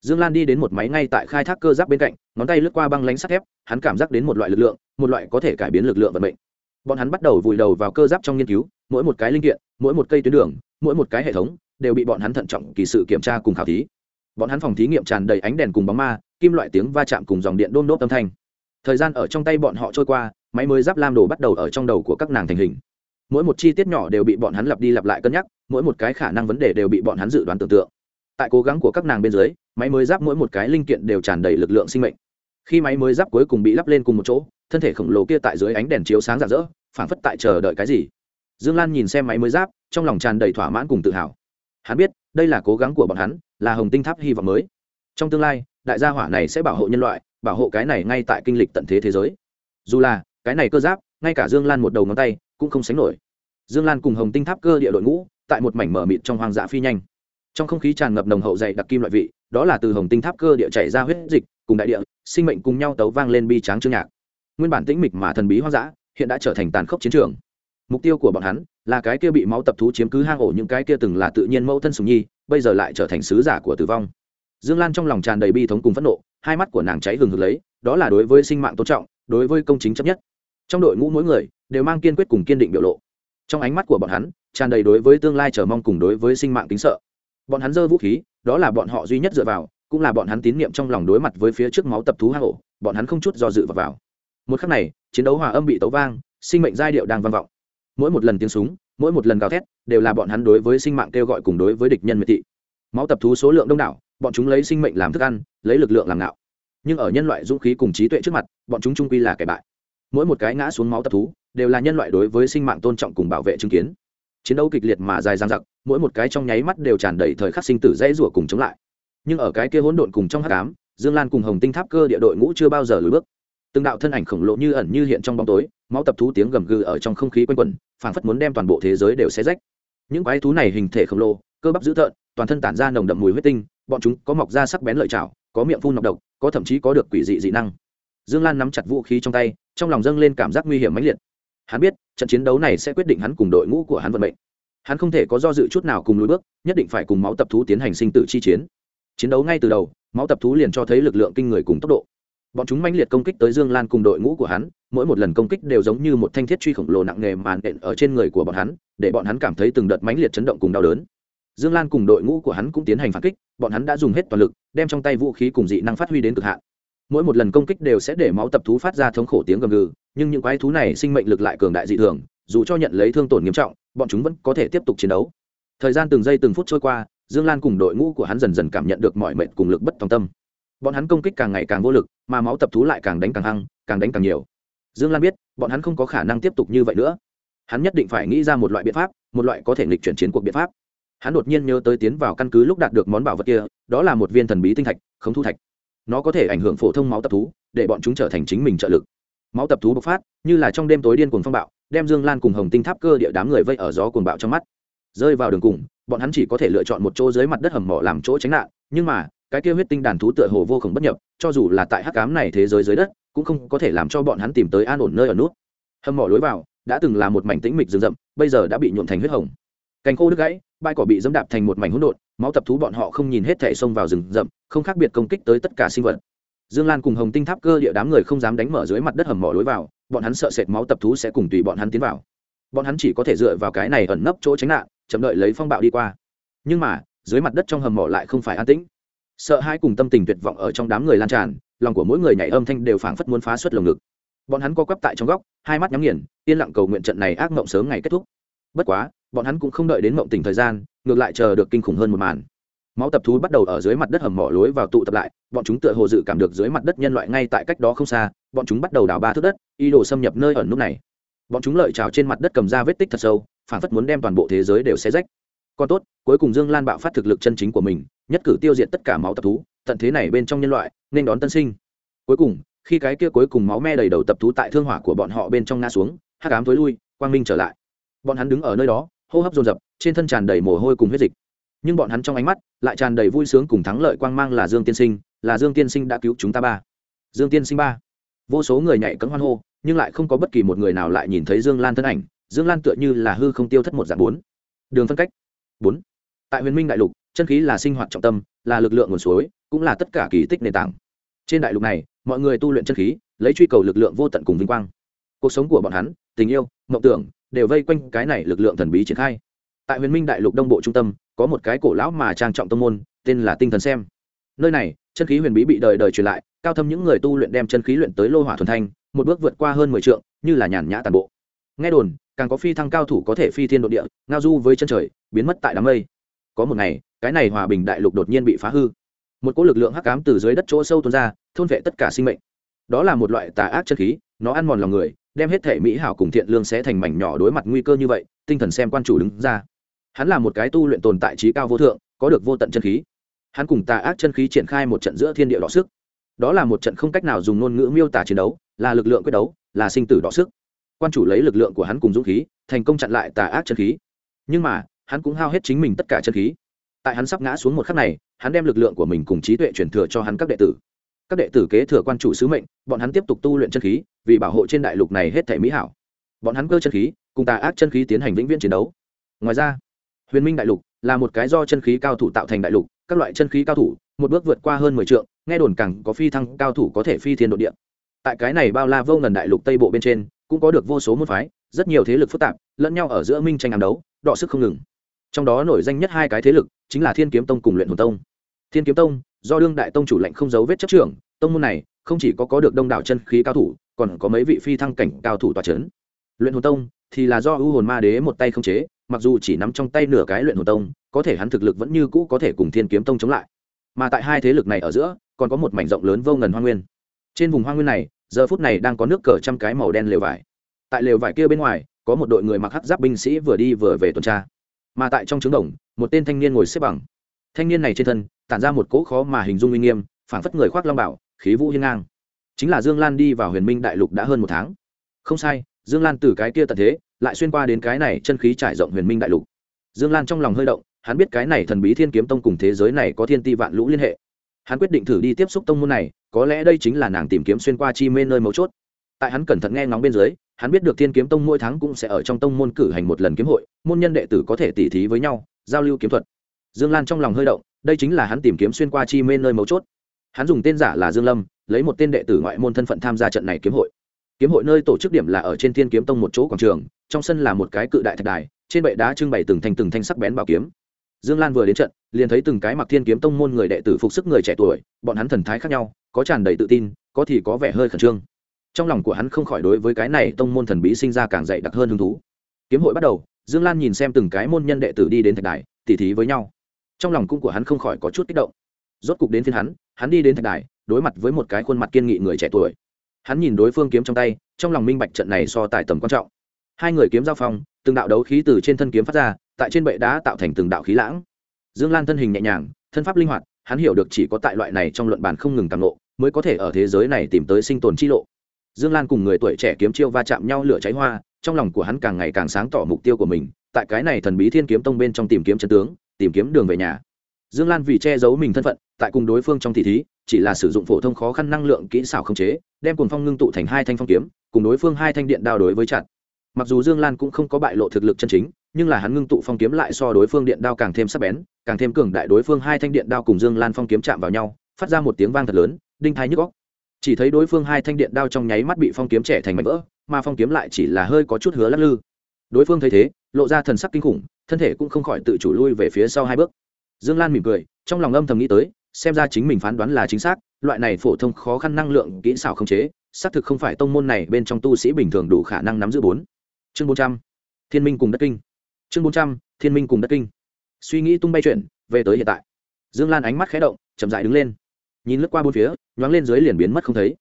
Dương lan đi đến một máy ngay tại khai thác cơ giáp bên cạnh, ngón tay lướt qua băng lánh sắt thép, hắn cảm giác đến một loại lực lượng, một loại có thể cải biến lực lượng vận mệnh. Bọn hắn bắt đầu vùi đầu vào cơ giáp trong nghiên cứu, mỗi một cái linh kiện, mỗi một cây tuyến đường, mỗi một cái hệ thống, đều bị bọn hắn thận trọng kỳ sự kiểm tra cùng khảo thí. Bọn hắn phòng thí nghiệm tràn đầy ánh đèn cùng bóng ma, kim loại tiếng va chạm cùng dòng điện đôn đốt âm thanh thời gian ở trong tay bọn họ trôi qua, máy mới giáp lam đồ bắt đầu ở trong đầu của các nàng thành hình. Mỗi một chi tiết nhỏ đều bị bọn hắn lặp đi lặp lại cân nhắc, mỗi một cái khả năng vấn đề đều bị bọn hắn dự đoán tưởng tượng. Tại cố gắng của các nàng bên dưới, máy mới giáp mỗi một cái linh kiện đều tràn đầy lực lượng sinh mệnh. Khi máy mới giáp cuối cùng bị lắp lên cùng một chỗ, thân thể khổng lồ kia tại dưới ánh đèn chiếu sáng rạng rỡ, phảng phất tại chờ đợi cái gì. Dương lan nhìn xem máy mới giáp, trong lòng tràn đầy thỏa mãn cùng tự hào. Hắn biết, đây là cố gắng của bọn hắn, là hồng tinh tháp hy vọng mới. Trong tương lai, đại gia hỏa này sẽ bảo hộ nhân loại bảo hộ cái này ngay tại kinh lịch tận thế thế giới. Dù là, cái này cơ giáp, ngay cả dương lan một đầu ngón tay, cũng không sánh nổi. Dương lan cùng hồng tinh tháp cơ địa đội ngũ, tại một mảnh mở mịt trong hoang dã phi nhanh. Trong không khí tràn ngập nồng hậu dày đặc kim loại vị, đó là từ hồng tinh tháp cơ địa chảy ra huyết dịch, cùng đại địa, sinh mệnh cùng nhau tấu vang lên bi tráng chương nhạc. Nguyên bản tĩnh mịch mà thần bí hoang dã, hiện đã trở thành tàn khốc chiến trường. Mục tiêu của bọn hắn, là cái kia bị máu tập thú chiếm cứ hang ổ những cái kia từng là tự nhiên mẫu thân sùng nhi, bây giờ lại trở thành sứ giả của tử vong. Dương lan trong lòng tràn đầy bi thống cùng phẫn nộ hai mắt của nàng cháy hừng hực lấy đó là đối với sinh mạng tôn trọng đối với công chính chấp nhất. Trong đội ngũ mỗi người đều mang kiên quyết cùng kiên định biểu lộ. Trong ánh mắt của bọn hắn tràn đầy đối với tương lai chờ mong cùng đối với sinh mạng kính sợ. Bọn hắn giơ vũ khí đó là bọn họ duy nhất dựa vào cũng là bọn hắn tín nhiệm trong lòng đối mặt với phía trước máu tập thú hang ổ bọn hắn không chút do dự vào, vào. một khắc này chiến đấu hòa âm bị tấu vang sinh mệnh giai điệu đang vang vọng. Mỗi một lần tiếng súng mỗi một lần gào thét đều là bọn hắn đối với sinh mạng kêu gọi cùng đối với địch nhân miệt thị. Máu tập thú số lượng đông đảo bọn chúng lấy sinh mệnh làm thức ăn, lấy lực lượng làm ngạo. Nhưng ở nhân loại dũng khí cùng trí tuệ trước mặt, bọn chúng trung quy là kẻ bại. Mỗi một cái ngã xuống máu tập thú, đều là nhân loại đối với sinh mạng tôn trọng cùng bảo vệ chứng kiến. Chiến đấu kịch liệt mà dài dang dặc, mỗi một cái trong nháy mắt đều tràn đầy thời khắc sinh tử dãy rủa cùng chống lại. Nhưng ở cái kia hỗn độn cùng trong hát cám dương lan cùng hồng tinh tháp cơ địa đội ngũ chưa bao giờ lùi bước. Từng đạo thân ảnh khổng lồ như ẩn như hiện trong bóng tối, máu tập thú tiếng gầm gừ ở trong không khí quanh quẩn, phảng phất muốn đem toàn bộ thế giới đều xé rách. Những quái thú này hình thể khổng lồ, cơ bắp dữ tợn toàn thân tản ra nồng đậm mùi huyết tinh, bọn chúng có mọc da sắc bén lợi chảo có miệng phun nọc độc, có thậm chí có được quỷ dị dị năng. Dương lan nắm chặt vũ khí trong tay, trong lòng dâng lên cảm giác nguy hiểm mãnh liệt. Hắn biết, trận chiến đấu này sẽ quyết định hắn cùng đội ngũ của hắn vận mệnh. Hắn không thể có do dự chút nào cùng lùi bước, nhất định phải cùng máu tập thú tiến hành sinh tử chi chiến. Chiến đấu ngay từ đầu, máu tập thú liền cho thấy lực lượng kinh người cùng tốc độ. Bọn chúng mãnh liệt công kích tới dương lan cùng đội ngũ của hắn, mỗi một lần công kích đều giống như một thanh thiết truy khổng lồ nặng nề màn đện ở trên người của bọn hắn, để bọn hắn cảm thấy từng đợt mãnh liệt chấn động cùng đau đớn dương lan cùng đội ngũ của hắn cũng tiến hành phản kích, bọn hắn đã dùng hết toàn lực, đem trong tay vũ khí cùng dị năng phát huy đến cực hạn. Mỗi một lần công kích đều sẽ để máu tập thú phát ra thống khổ tiếng gầm gừ, nhưng những quái thú này sinh mệnh lực lại cường đại dị thường, dù cho nhận lấy thương tổn nghiêm trọng, bọn chúng vẫn có thể tiếp tục chiến đấu. Thời gian từng giây từng phút trôi qua, dương lan cùng đội ngũ của hắn dần dần cảm nhận được mọi mệnh cùng lực bất tòng tâm. Bọn hắn công kích càng ngày càng vô lực, mà máu tập thú lại càng đánh càng hăng, càng đánh càng nhiều. Dương lan biết, bọn hắn không có khả năng tiếp tục như vậy nữa. Hắn nhất định phải nghĩ ra một loại biện pháp, một loại có thể nghịch chuyển chiến cuộc biện pháp hắn đột nhiên nhớ tới tiến vào căn cứ lúc đạt được món bảo vật kia, đó là một viên thần bí tinh thạch, không thu thạch. Nó có thể ảnh hưởng phổ thông máu tập thú, để bọn chúng trở thành chính mình trợ lực. Máu tập thú bộc phát, như là trong đêm tối điên cuồng phong bạo, đem dương lan cùng hồng tinh tháp cơ địa đám người vây ở gió cuồng bạo trong mắt. Rơi vào đường cùng, bọn hắn chỉ có thể lựa chọn một chỗ dưới mặt đất hầm mỏ làm chỗ tránh nạn, nhưng mà, cái kia huyết tinh đàn thú tựa hồ vô cùng bất nhập, cho dù là tại hắc cám này thế giới dưới đất, cũng không có thể làm cho bọn hắn tìm tới an ổn nơi ở nút. Hầm mỏ lối vào, đã từng là một mảnh tĩnh mịch rừng rậm, bây giờ đã bị nhuộn thành huyết hồng. Cành khô đứt gãy bãi cỏ bị dẫm đạp thành một mảnh hỗn độn, máu tập thú bọn họ không nhìn hết thể xông vào rừng rậm, không khác biệt công kích tới tất cả sinh vật. Dương lan cùng hồng tinh tháp cơ địa đám người không dám đánh mở dưới mặt đất hầm mỏ lối vào, bọn hắn sợ sệt máu tập thú sẽ cùng tùy bọn hắn tiến vào. Bọn hắn chỉ có thể dựa vào cái này ẩn nấp chỗ tránh nạn, chậm đợi lấy phong bạo đi qua. Nhưng mà, dưới mặt đất trong hầm mỏ lại không phải an tĩnh. Sợ hai cùng tâm tình tuyệt vọng ở trong đám người lan tràn, lòng của mỗi người nhảy âm thanh đều phảng phất muốn phá suất lồng ngực. Bọn hắn co quắp tại trong góc, hai mắt nhắm nghiền, yên lặng cầu nguyện trận này ác mộng sớm ngày kết thúc. Bất quá bọn hắn cũng không đợi đến mộng tỉnh thời gian, ngược lại chờ được kinh khủng hơn một màn. Máu tập thú bắt đầu ở dưới mặt đất hầm mỏ lối vào tụ tập lại, bọn chúng tựa hồ dự cảm được dưới mặt đất nhân loại ngay tại cách đó không xa, bọn chúng bắt đầu đào ba thước đất, ý đồ xâm nhập nơi ẩn nút này. Bọn chúng lợi trào trên mặt đất cầm ra vết tích thật sâu, phản phất muốn đem toàn bộ thế giới đều xé rách. Còn tốt, cuối cùng dương lan bạo phát thực lực chân chính của mình, nhất cử tiêu diệt tất cả máu tập thú, tận thế này bên trong nhân loại, nên đón tân sinh. Cuối cùng, khi cái kia cuối cùng máu me đầy đầu tập thú tại thương hỏa của bọn họ bên trong ngã xuống, hắc ám tối lui, quang minh trở lại. Bọn hắn đứng ở nơi đó hô hấp dồn dập, trên thân tràn đầy mồ hôi cùng huyết dịch. Nhưng bọn hắn trong ánh mắt lại tràn đầy vui sướng cùng thắng lợi quang mang là dương tiên sinh, là dương tiên sinh đã cứu chúng ta ba. Dương tiên sinh ba. Vô số người nhảy cấm hoan hô, nhưng lại không có bất kỳ một người nào lại nhìn thấy dương lan thân ảnh. Dương lan tựa như là hư không tiêu thất một dạng bốn. Đường phân cách. Bốn. Tại huyền minh đại lục, chân khí là sinh hoạt trọng tâm, là lực lượng nguồn suối, cũng là tất cả kỳ tích nền tảng. Trên đại lục này, mọi người tu luyện chân khí, lấy truy cầu lực lượng vô tận cùng vinh quang. Cuộc sống của bọn hắn, tình yêu, mộng tưởng đều vây quanh cái này lực lượng thần bí triển khai. Tại huyền minh đại lục đông bộ trung tâm, có một cái cổ lão mà trang trọng tông môn, tên là tinh thần xem. Nơi này, chân khí huyền bí bị đời đời truyền lại, cao thâm những người tu luyện đem chân khí luyện tới lô hỏa thuần thanh, một bước vượt qua hơn mười trượng, như là nhàn nhã tàn bộ. Nghe đồn, càng có phi thăng cao thủ có thể phi thiên độ địa, ngao du với chân trời, biến mất tại đám mây. Có một ngày, cái này hòa bình đại lục đột nhiên bị phá hư. Một cỗ lực lượng hắc ám từ dưới đất chỗ sâu tuôn ra, thôn vệ tất cả sinh mệnh. Đó là một loại tà ác chân khí nó ăn mòn lòng người, đem hết thể mỹ hảo cùng thiện lương sẽ thành mảnh nhỏ đối mặt nguy cơ như vậy, tinh thần xem quan chủ đứng ra. Hắn là một cái tu luyện tồn tại trí cao vô thượng, có được vô tận chân khí. Hắn cùng tà ác chân khí triển khai một trận giữa thiên địa đỏ sức. Đó là một trận không cách nào dùng ngôn ngữ miêu tả chiến đấu, là lực lượng quyết đấu, là sinh tử đỏ sức. Quan chủ lấy lực lượng của hắn cùng dũng khí, thành công chặn lại tà ác chân khí. Nhưng mà, hắn cũng hao hết chính mình tất cả chân khí. Tại hắn sắp ngã xuống một khắc này, hắn đem lực lượng của mình cùng trí tuệ truyền thừa cho hắn các đệ tử các đệ tử kế thừa quan chủ sứ mệnh, bọn hắn tiếp tục tu luyện chân khí, vì bảo hộ trên đại lục này hết thể mỹ hảo. Bọn hắn cơ chân khí, cùng tà ác chân khí tiến hành vĩnh viễn chiến đấu. Ngoài ra, huyền minh đại lục là một cái do chân khí cao thủ tạo thành đại lục, các loại chân khí cao thủ, một bước vượt qua hơn mười t nghe đồn càng có phi thăng cao thủ có thể phi thiên đ ộ địa. Tại cái này bao la vô ngần đại lục tây bộ bên trên, cũng có được vô số môn phái, rất nhiều thế lực phức tạp, lẫn nhau ở giữa minh tranh ám đấu, đọ sức không ngừng. Trong đó nổi danh nhất hai cái thế lực chính là thiên kiếm tông cùng luyện hồn tông thiên kiếm tông, do đương đại tông chủ lệnh không giấu vết chấp trưởng, tông môn này không chỉ có có được đông đảo chân khí cao thủ, còn có mấy vị phi thăng cảnh cao thủ tòa c h ấ n luyện hồn tông thì là do ưu hồn ma đế một tay không chế, mặc dù chỉ nắm trong tay nửa cái luyện hồn tông, có thể hắn thực lực vẫn như cũ có thể cùng thiên kiếm tông chống lại. Mà tại hai thế lực này ở giữa, còn có một mảnh rộng lớn vô ngần hoa nguyên. Trên vùng hoa nguyên này, giờ phút này đang có nước cờ trăm cái màu đen lều vải. Tại lều vải kia bên ngoài, có một đội người mặc hắc giáp binh sĩ vừa đi vừa về tuần tra. Mà tại trong trứng đồng, một tên thanh niên ngồi xếp bằng thanh niên này trên thân, tản ra một cỗ khó mà hình dung uy nghiêm, phảng phất người khoác long bảo, khí vũ hiên ngang. Chính là dương lan đi vào huyền minh đại lục đã hơn một tháng. Không sai, dương lan từ cái kia tận thế, lại xuyên qua đến cái này chân khí trải rộng huyền minh đại lục. Dương lan trong lòng hơi động, hắn biết cái này thần bí thiên kiếm tông cùng thế giới này có thiên ti vạn lũ liên hệ. Hắn quyết định thử đi tiếp xúc tông môn này, có lẽ đây chính là nàng tìm kiếm xuyên qua chi mê nơi mấu chốt. Tại hắn cẩn thận nghe ngóng bên dưới, hắn biết được thiên kiếm tông mỗi tháng cũng sẽ ở trong tông môn cử hành một lần kiếm hội, môn nhân đệ tử có thể tỉ thí với nhau, giao lưu kiếm thuật dương lan trong lòng hơi động, đây chính là hắn tìm kiếm xuyên qua chi mê nơi mấu chốt. Hắn dùng tên giả là dương lâm, lấy một tên đệ tử ngoại môn thân phận tham gia trận này kiếm hội. Kiếm hội nơi tổ chức điểm là ở trên thiên kiếm tông một chỗ quảng trường, trong sân là một cái cự đại thạch đài, trên bệ đá trưng bày từng thanh từng thanh sắc bén bảo kiếm. Dương lan vừa đến trận, liền thấy từng cái mặc thiên kiếm tông môn người đệ tử phục sức người trẻ tuổi, bọn hắn thần thái khác nhau, có tràn đầy tự tin, có thì có vẻ hơi khẩn trương. Trong lòng của hắn không khỏi đối với cái này tông môn thần bí sinh ra càng dạy đặc hơn hứng thú. Kiếm hội bắt đầu, dương lan nhìn xem từng cái môn nhân đệ tử đi đến thạch đài, tỉ thí với nhau trong lòng cung của hắn không khỏi có chút kích động. Rốt cục đến phiên hắn hắn đi đến thạch đài, đối mặt với một cái khuôn mặt kiên nghị người trẻ tuổi. Hắn nhìn đối phương kiếm trong tay, trong lòng minh bạch trận này so tài tầm quan trọng. Hai người kiếm giao phong, từng đạo đấu khí từ trên thân kiếm phát ra, tại trên bệ đá tạo thành từng đạo khí lãng. Dương lan thân hình nhẹ nhàng, thân pháp linh hoạt, hắn hiểu được chỉ có tại loại này trong luận bàn không ngừng càng lộ, mới có thể ở thế giới này tìm tới sinh tồn chi lộ. Dương lan cùng người tuổi trẻ kiếm chiêu va chạm nhau lửa cháy hoa, trong lòng của hắn càng ngày càng sáng tỏ mục tiêu của mình, tại cái này thần bí thiên kiếm tông bên trong tìm kiếm chân tướng tìm kiếm đường về nhà. Dương lan vì che giấu mình thân phận, tại cùng đối phương trong thị thí, chỉ là sử dụng phổ thông khó khăn năng lượng kỹ xảo khống chế, đem cuồng phong ngưng tụ thành hai thanh phong kiếm, cùng đối phương hai thanh điện đao đối với chặt. Mặc dù dương lan cũng không có bại lộ thực lực chân chính, nhưng là hắn ngưng tụ phong kiếm lại so đối phương điện đao càng thêm sắc bén, càng thêm cường đại đối phương hai thanh điện đao cùng dương lan phong kiếm chạm vào nhau, phát ra một tiếng vang thật lớn, đinh thái nhức góc chỉ thấy đối phương hai thanh điện đao trong nháy mắt bị phong kiếm trẻ thành mảnh vỡ, mà phong kiếm lại chỉ là hơi có chút hứa lắc lư đối phương thấy thế, lộ ra thần sắc kinh khủng, thân thể cũng không khỏi tự chủ lui về phía sau hai bước. Dương lan mỉm cười, trong lòng âm thầm nghĩ tới, xem ra chính mình phán đoán là chính xác, loại này phổ thông khó khăn năng lượng kỹ xảo không chế, xác thực không phải tông môn này bên trong tu sĩ bình thường đủ khả năng nắm giữ bốn. Chương bốn trăm, thiên minh cùng đất kinh. Chương bốn trăm, thiên minh cùng đất kinh. Suy nghĩ tung bay chuyển, về tới hiện tại. Dương lan ánh mắt khé động, chậm dại đứng lên. Nhìn lướt qua bốn phía, nhoáng lên dưới liền biến mất không thấy.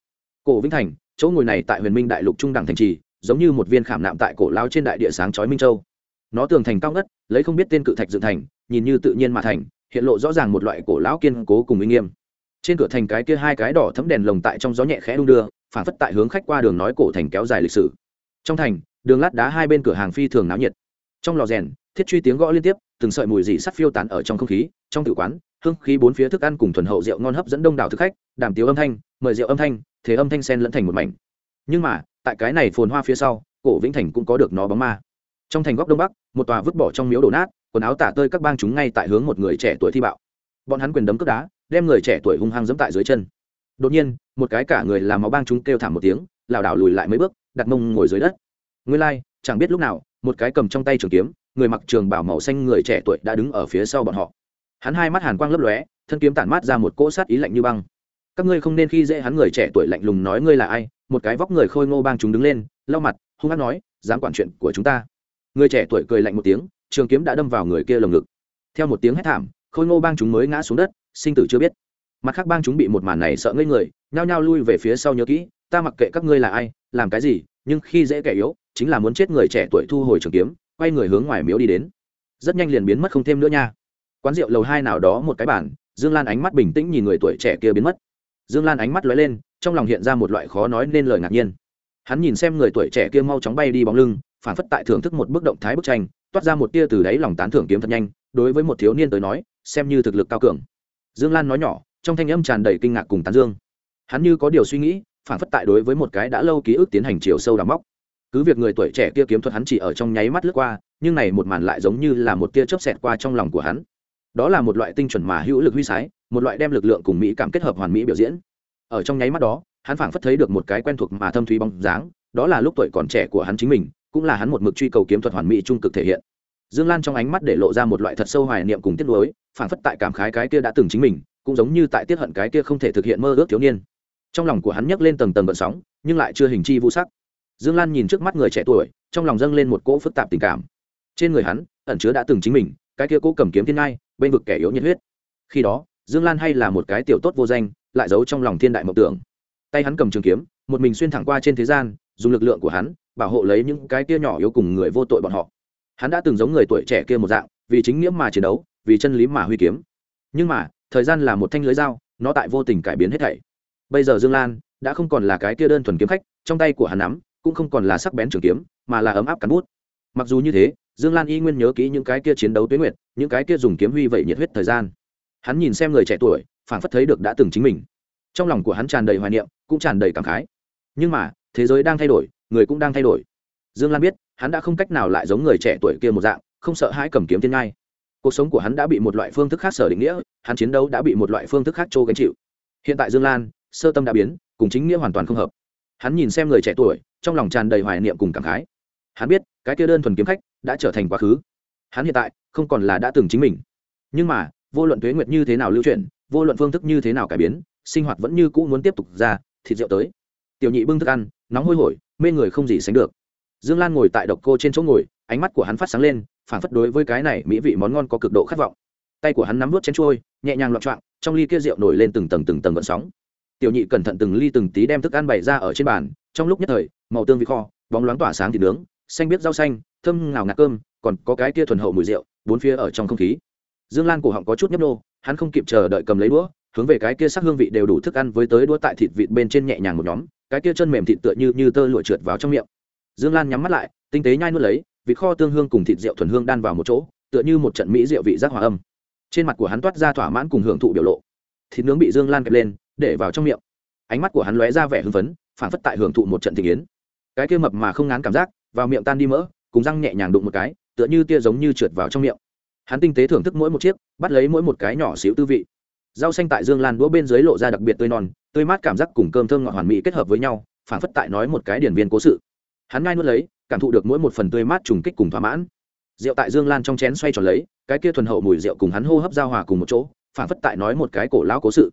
Cổ vĩnh thành, chỗ ngồi này tại huyền minh đại lục trung đẳng thành trì giống như một viên khảm nạm tại cổ lao trên đại địa sáng chói minh châu. Nó tường thành cao ngất, lấy không biết tên cự thạch dựng thành, nhìn như tự nhiên mà thành, hiện lộ rõ ràng một loại cổ lão kiên cố cùng uy nghiêm. Trên cửa thành cái kia hai cái đỏ thấm đèn lồng tại trong gió nhẹ khẽ đung đưa, phản phất tại hướng khách qua đường nói cổ thành kéo dài lịch sử. Trong thành, đường lát đá hai bên cửa hàng phi thường náo nhiệt. Trong lò rèn, thiết truy tiếng gõ liên tiếp, từng sợi mùi dị sắt phiêu tán ở trong không khí, trong tự quán, hương khí bốn phía thức ăn cùng thuần hậu rượu ngon hấp dẫn đông đảo thực khách, đàm tiếu âm thanh, mời rượu âm thanh, thế âm thanh sen lẫn thành một mảnh. Nhưng mà tại cái này phồn hoa phía sau, cổ vĩnh thành cũng có được nó bóng ma. Trong thành góc đông bắc, một tòa vứt bỏ trong miếu đổ nát, quần áo tả tơi các bang chúng ngay tại hướng một người trẻ tuổi thi bạo. Bọn hắn quyền đấm cướp đá, đem người trẻ tuổi hung hăng dẫm tại dưới chân. Đột nhiên, một cái cả người làm máu bang chúng kêu thảm một tiếng, lảo đảo lùi lại mấy bước, đặt mông ngồi dưới đất. Nguyên lai, chẳng biết lúc nào, một cái cầm trong tay trường kiếm, người mặc trường bảo màu xanh người trẻ tuổi đã đứng ở phía sau bọn họ. Hắn hai mắt hàn quang lấp lóe, thân kiếm tản mát ra một cỗ sát ý lạnh như băng. Các ngươi không nên khi dễ hắn người trẻ tuổi lạnh lùng nói ngươi là ai một cái vóc người khôi ngô bang chúng đứng lên, lau mặt, hung hát nói, dám quản chuyện của chúng ta. Người trẻ tuổi cười lạnh một tiếng, trường kiếm đã đâm vào người kia lồng ngực. Theo một tiếng hét thảm, khôi ngô bang chúng mới ngã xuống đất, sinh tử chưa biết. Mặt khác bang chúng bị một màn này sợ ngây người, nhao nhao lui về phía sau nhớ kỹ, ta mặc kệ các ngươi là ai, làm cái gì, nhưng khi dễ kẻ yếu, chính là muốn chết người trẻ tuổi thu hồi trường kiếm, quay người hướng ngoài miếu đi đến. Rất nhanh liền biến mất không thêm nữa nha. Quán rượu lầu hai nào đó một cái bản dương lan ánh mắt bình tĩnh nhìn người tuổi trẻ kia biến mất. Dương lan ánh mắt lóe lên trong lòng hiện ra một loại khó nói nên lời ngạc nhiên. Hắn nhìn xem người tuổi trẻ kia mau chóng bay đi bóng lưng phản phất tại thưởng thức một bức động thái bức tranh, toát ra một tia từ đáy lòng tán thưởng kiếm thật nhanh, đối với một thiếu niên tới nói, xem như thực lực cao cường. Dương lan nói nhỏ, trong thanh âm tràn đầy kinh ngạc cùng tán dương. Hắn như có điều suy nghĩ phản phất tại đối với một cái đã lâu ký ức tiến hành chiều sâu đắm móc. Cứ việc người tuổi trẻ kia kiếm thuật hắn chỉ ở trong nháy mắt lướt qua, nhưng này một màn lại giống như là một tia chớp xẹt qua trong lòng của hắn. Đó là một loại tinh chuẩn mà hữu lực huy sái, một loại đem lực lượng cùng mỹ cảm kết hợp hoàn mỹ biểu diễn ở trong nháy mắt đó, hắn phảng phất thấy được một cái quen thuộc mà thâm thúy bóng dáng, đó là lúc tuổi còn trẻ của hắn chính mình, cũng là hắn một mực truy cầu kiếm thuật hoàn mỹ trung cực thể hiện. Dương lan trong ánh mắt để lộ ra một loại thật sâu hoài niệm cùng tiếc nuối, phảng phất tại cảm khái cái kia đã từng chính mình, cũng giống như tại tiết hận cái kia không thể thực hiện mơ ước thiếu niên. Trong lòng của hắn nhấc lên tầng tầng gợn sóng, nhưng lại chưa hình chi vũ sắc. Dương lan nhìn trước mắt người trẻ tuổi, trong lòng dâng lên một cỗ phức tạp tình cảm. Trên người hắn, ẩn chứa đã từng chính mình, cái kia cỗ cầm kiếm thiên ngai, bên vực kẻ yếu nhiệt huyết. Khi đó, dương lan hay là một cái tiểu tốt vô danh lại giấu trong lòng thiên đại mộng tưởng. Tay hắn cầm trường kiếm, một mình xuyên thẳng qua trên thế gian, dùng lực lượng của hắn, bảo hộ lấy những cái kia nhỏ yếu cùng người vô tội bọn họ. Hắn đã từng giống người tuổi trẻ kia một dạng, vì chính nghĩa mà chiến đấu, vì chân lý mà huy kiếm. Nhưng mà, thời gian là một thanh lưới dao, nó tại vô tình cải biến hết thảy. Bây giờ dương lan đã không còn là cái kia đơn thuần kiếm khách, trong tay của hắn nắm cũng không còn là sắc bén trường kiếm, mà là ấm áp cắn bút. Mặc dù như thế, dương lan y nguyên nhớ kỹ những cái kia chiến đấu tuyến nguyệt, những cái kia dùng kiếm huy vậy nhiệt huyết thời gian hắn nhìn xem người trẻ tuổi, phảng phất thấy được đã từng chính mình. Trong lòng của hắn tràn đầy hoài niệm, cũng tràn đầy cảm khái. Nhưng mà, thế giới đang thay đổi, người cũng đang thay đổi. Dương lan biết, hắn đã không cách nào lại giống người trẻ tuổi kia một dạng, không sợ hãi cầm kiếm thiên ngai. Cuộc sống của hắn đã bị một loại phương thức khác sở định nghĩa, hắn chiến đấu đã bị một loại phương thức khác trô gánh chịu. Hiện tại dương lan, sơ tâm đã biến, cùng chính nghĩa hoàn toàn không hợp. Hắn nhìn xem người trẻ tuổi, trong lòng tràn đầy hoài niệm cùng cảm khái. Hắn biết, cái kia đơn thuần kiếm khách đã trở thành quá khứ. Hắn hiện tại, không còn là đã từng chính mình. Nhưng mà vô luận tuế nguyệt như thế nào lưu chuyển, vô luận phương thức như thế nào cải biến, sinh hoạt vẫn như cũ muốn tiếp tục ra, thịt rượu tới. Tiểu nhị bưng thức ăn, nóng hôi hổi, mê người không gì sánh được. Dương lan ngồi tại độc cô trên chỗ ngồi, ánh mắt của hắn phát sáng lên phản phất đối với cái này mỹ vị món ngon có cực độ khát vọng. Tay của hắn nắm vút chén trôi, nhẹ nhàng loạn trọng trong ly kia rượu nổi lên từng tầng từng tầng gợn sóng. Tiểu nhị cẩn thận từng ly từng tí đem thức ăn bày ra ở trên bàn, trong lúc nhất thời, màu tương vị kho, bóng loáng tỏa sáng thịt nướng, xanh biết rau xanh, thơm ngào ngạt cơm, còn có cái kia thuần hậu mùi rượu, bốn phía ở trong không khí dương lan cổ họng có chút nhấp nô hắn không kịp chờ đợi cầm lấy đũa, hướng về cái kia sắc hương vị đều đủ thức ăn với tới đũa tại thịt vịt bên trên nhẹ nhàng một nhóm, cái kia chân mềm thịt tựa như như tơ lụa trượt vào trong miệng. Dương lan nhắm mắt lại, tinh tế nhai nuốt lấy, vịt kho tương hương cùng thịt rượu thuần hương đan vào một chỗ, tựa như một trận mỹ rượu vị giác hòa âm. Trên mặt của hắn toát ra thỏa mãn cùng hưởng thụ biểu lộ. Thịt nướng bị dương lan kẹp lên, để vào trong miệng. Ánh mắt của hắn lóe ra vẻ hưng phấn, phản phất tại hưởng thụ một trận thịnh yến. Cái kia mập mà không ngán cảm giác, vào miệng tan đi mỡ, cùng răng nhẹ nhàng đụng một cái, tựa như tia giống như trượt vào trong miệng hắn tinh tế thưởng thức mỗi một chiếc, bắt lấy mỗi một cái nhỏ xíu tư vị. Rau xanh tại dương lan đũa bên dưới lộ ra đặc biệt tươi non tươi mát cảm giác cùng cơm thơm ngọt hoàn mỹ kết hợp với nhau, phản phất tại nói một cái điển viên cố sự. Hắn ngay nuốt lấy, cảm thụ được mỗi một phần tươi mát trùng kích cùng thỏa mãn. Rượu tại dương lan trong chén xoay tròn lấy, cái kia thuần hậu mùi rượu cùng hắn hô hấp giao hòa cùng một chỗ, phản phất tại nói một cái cổ lão cố sự.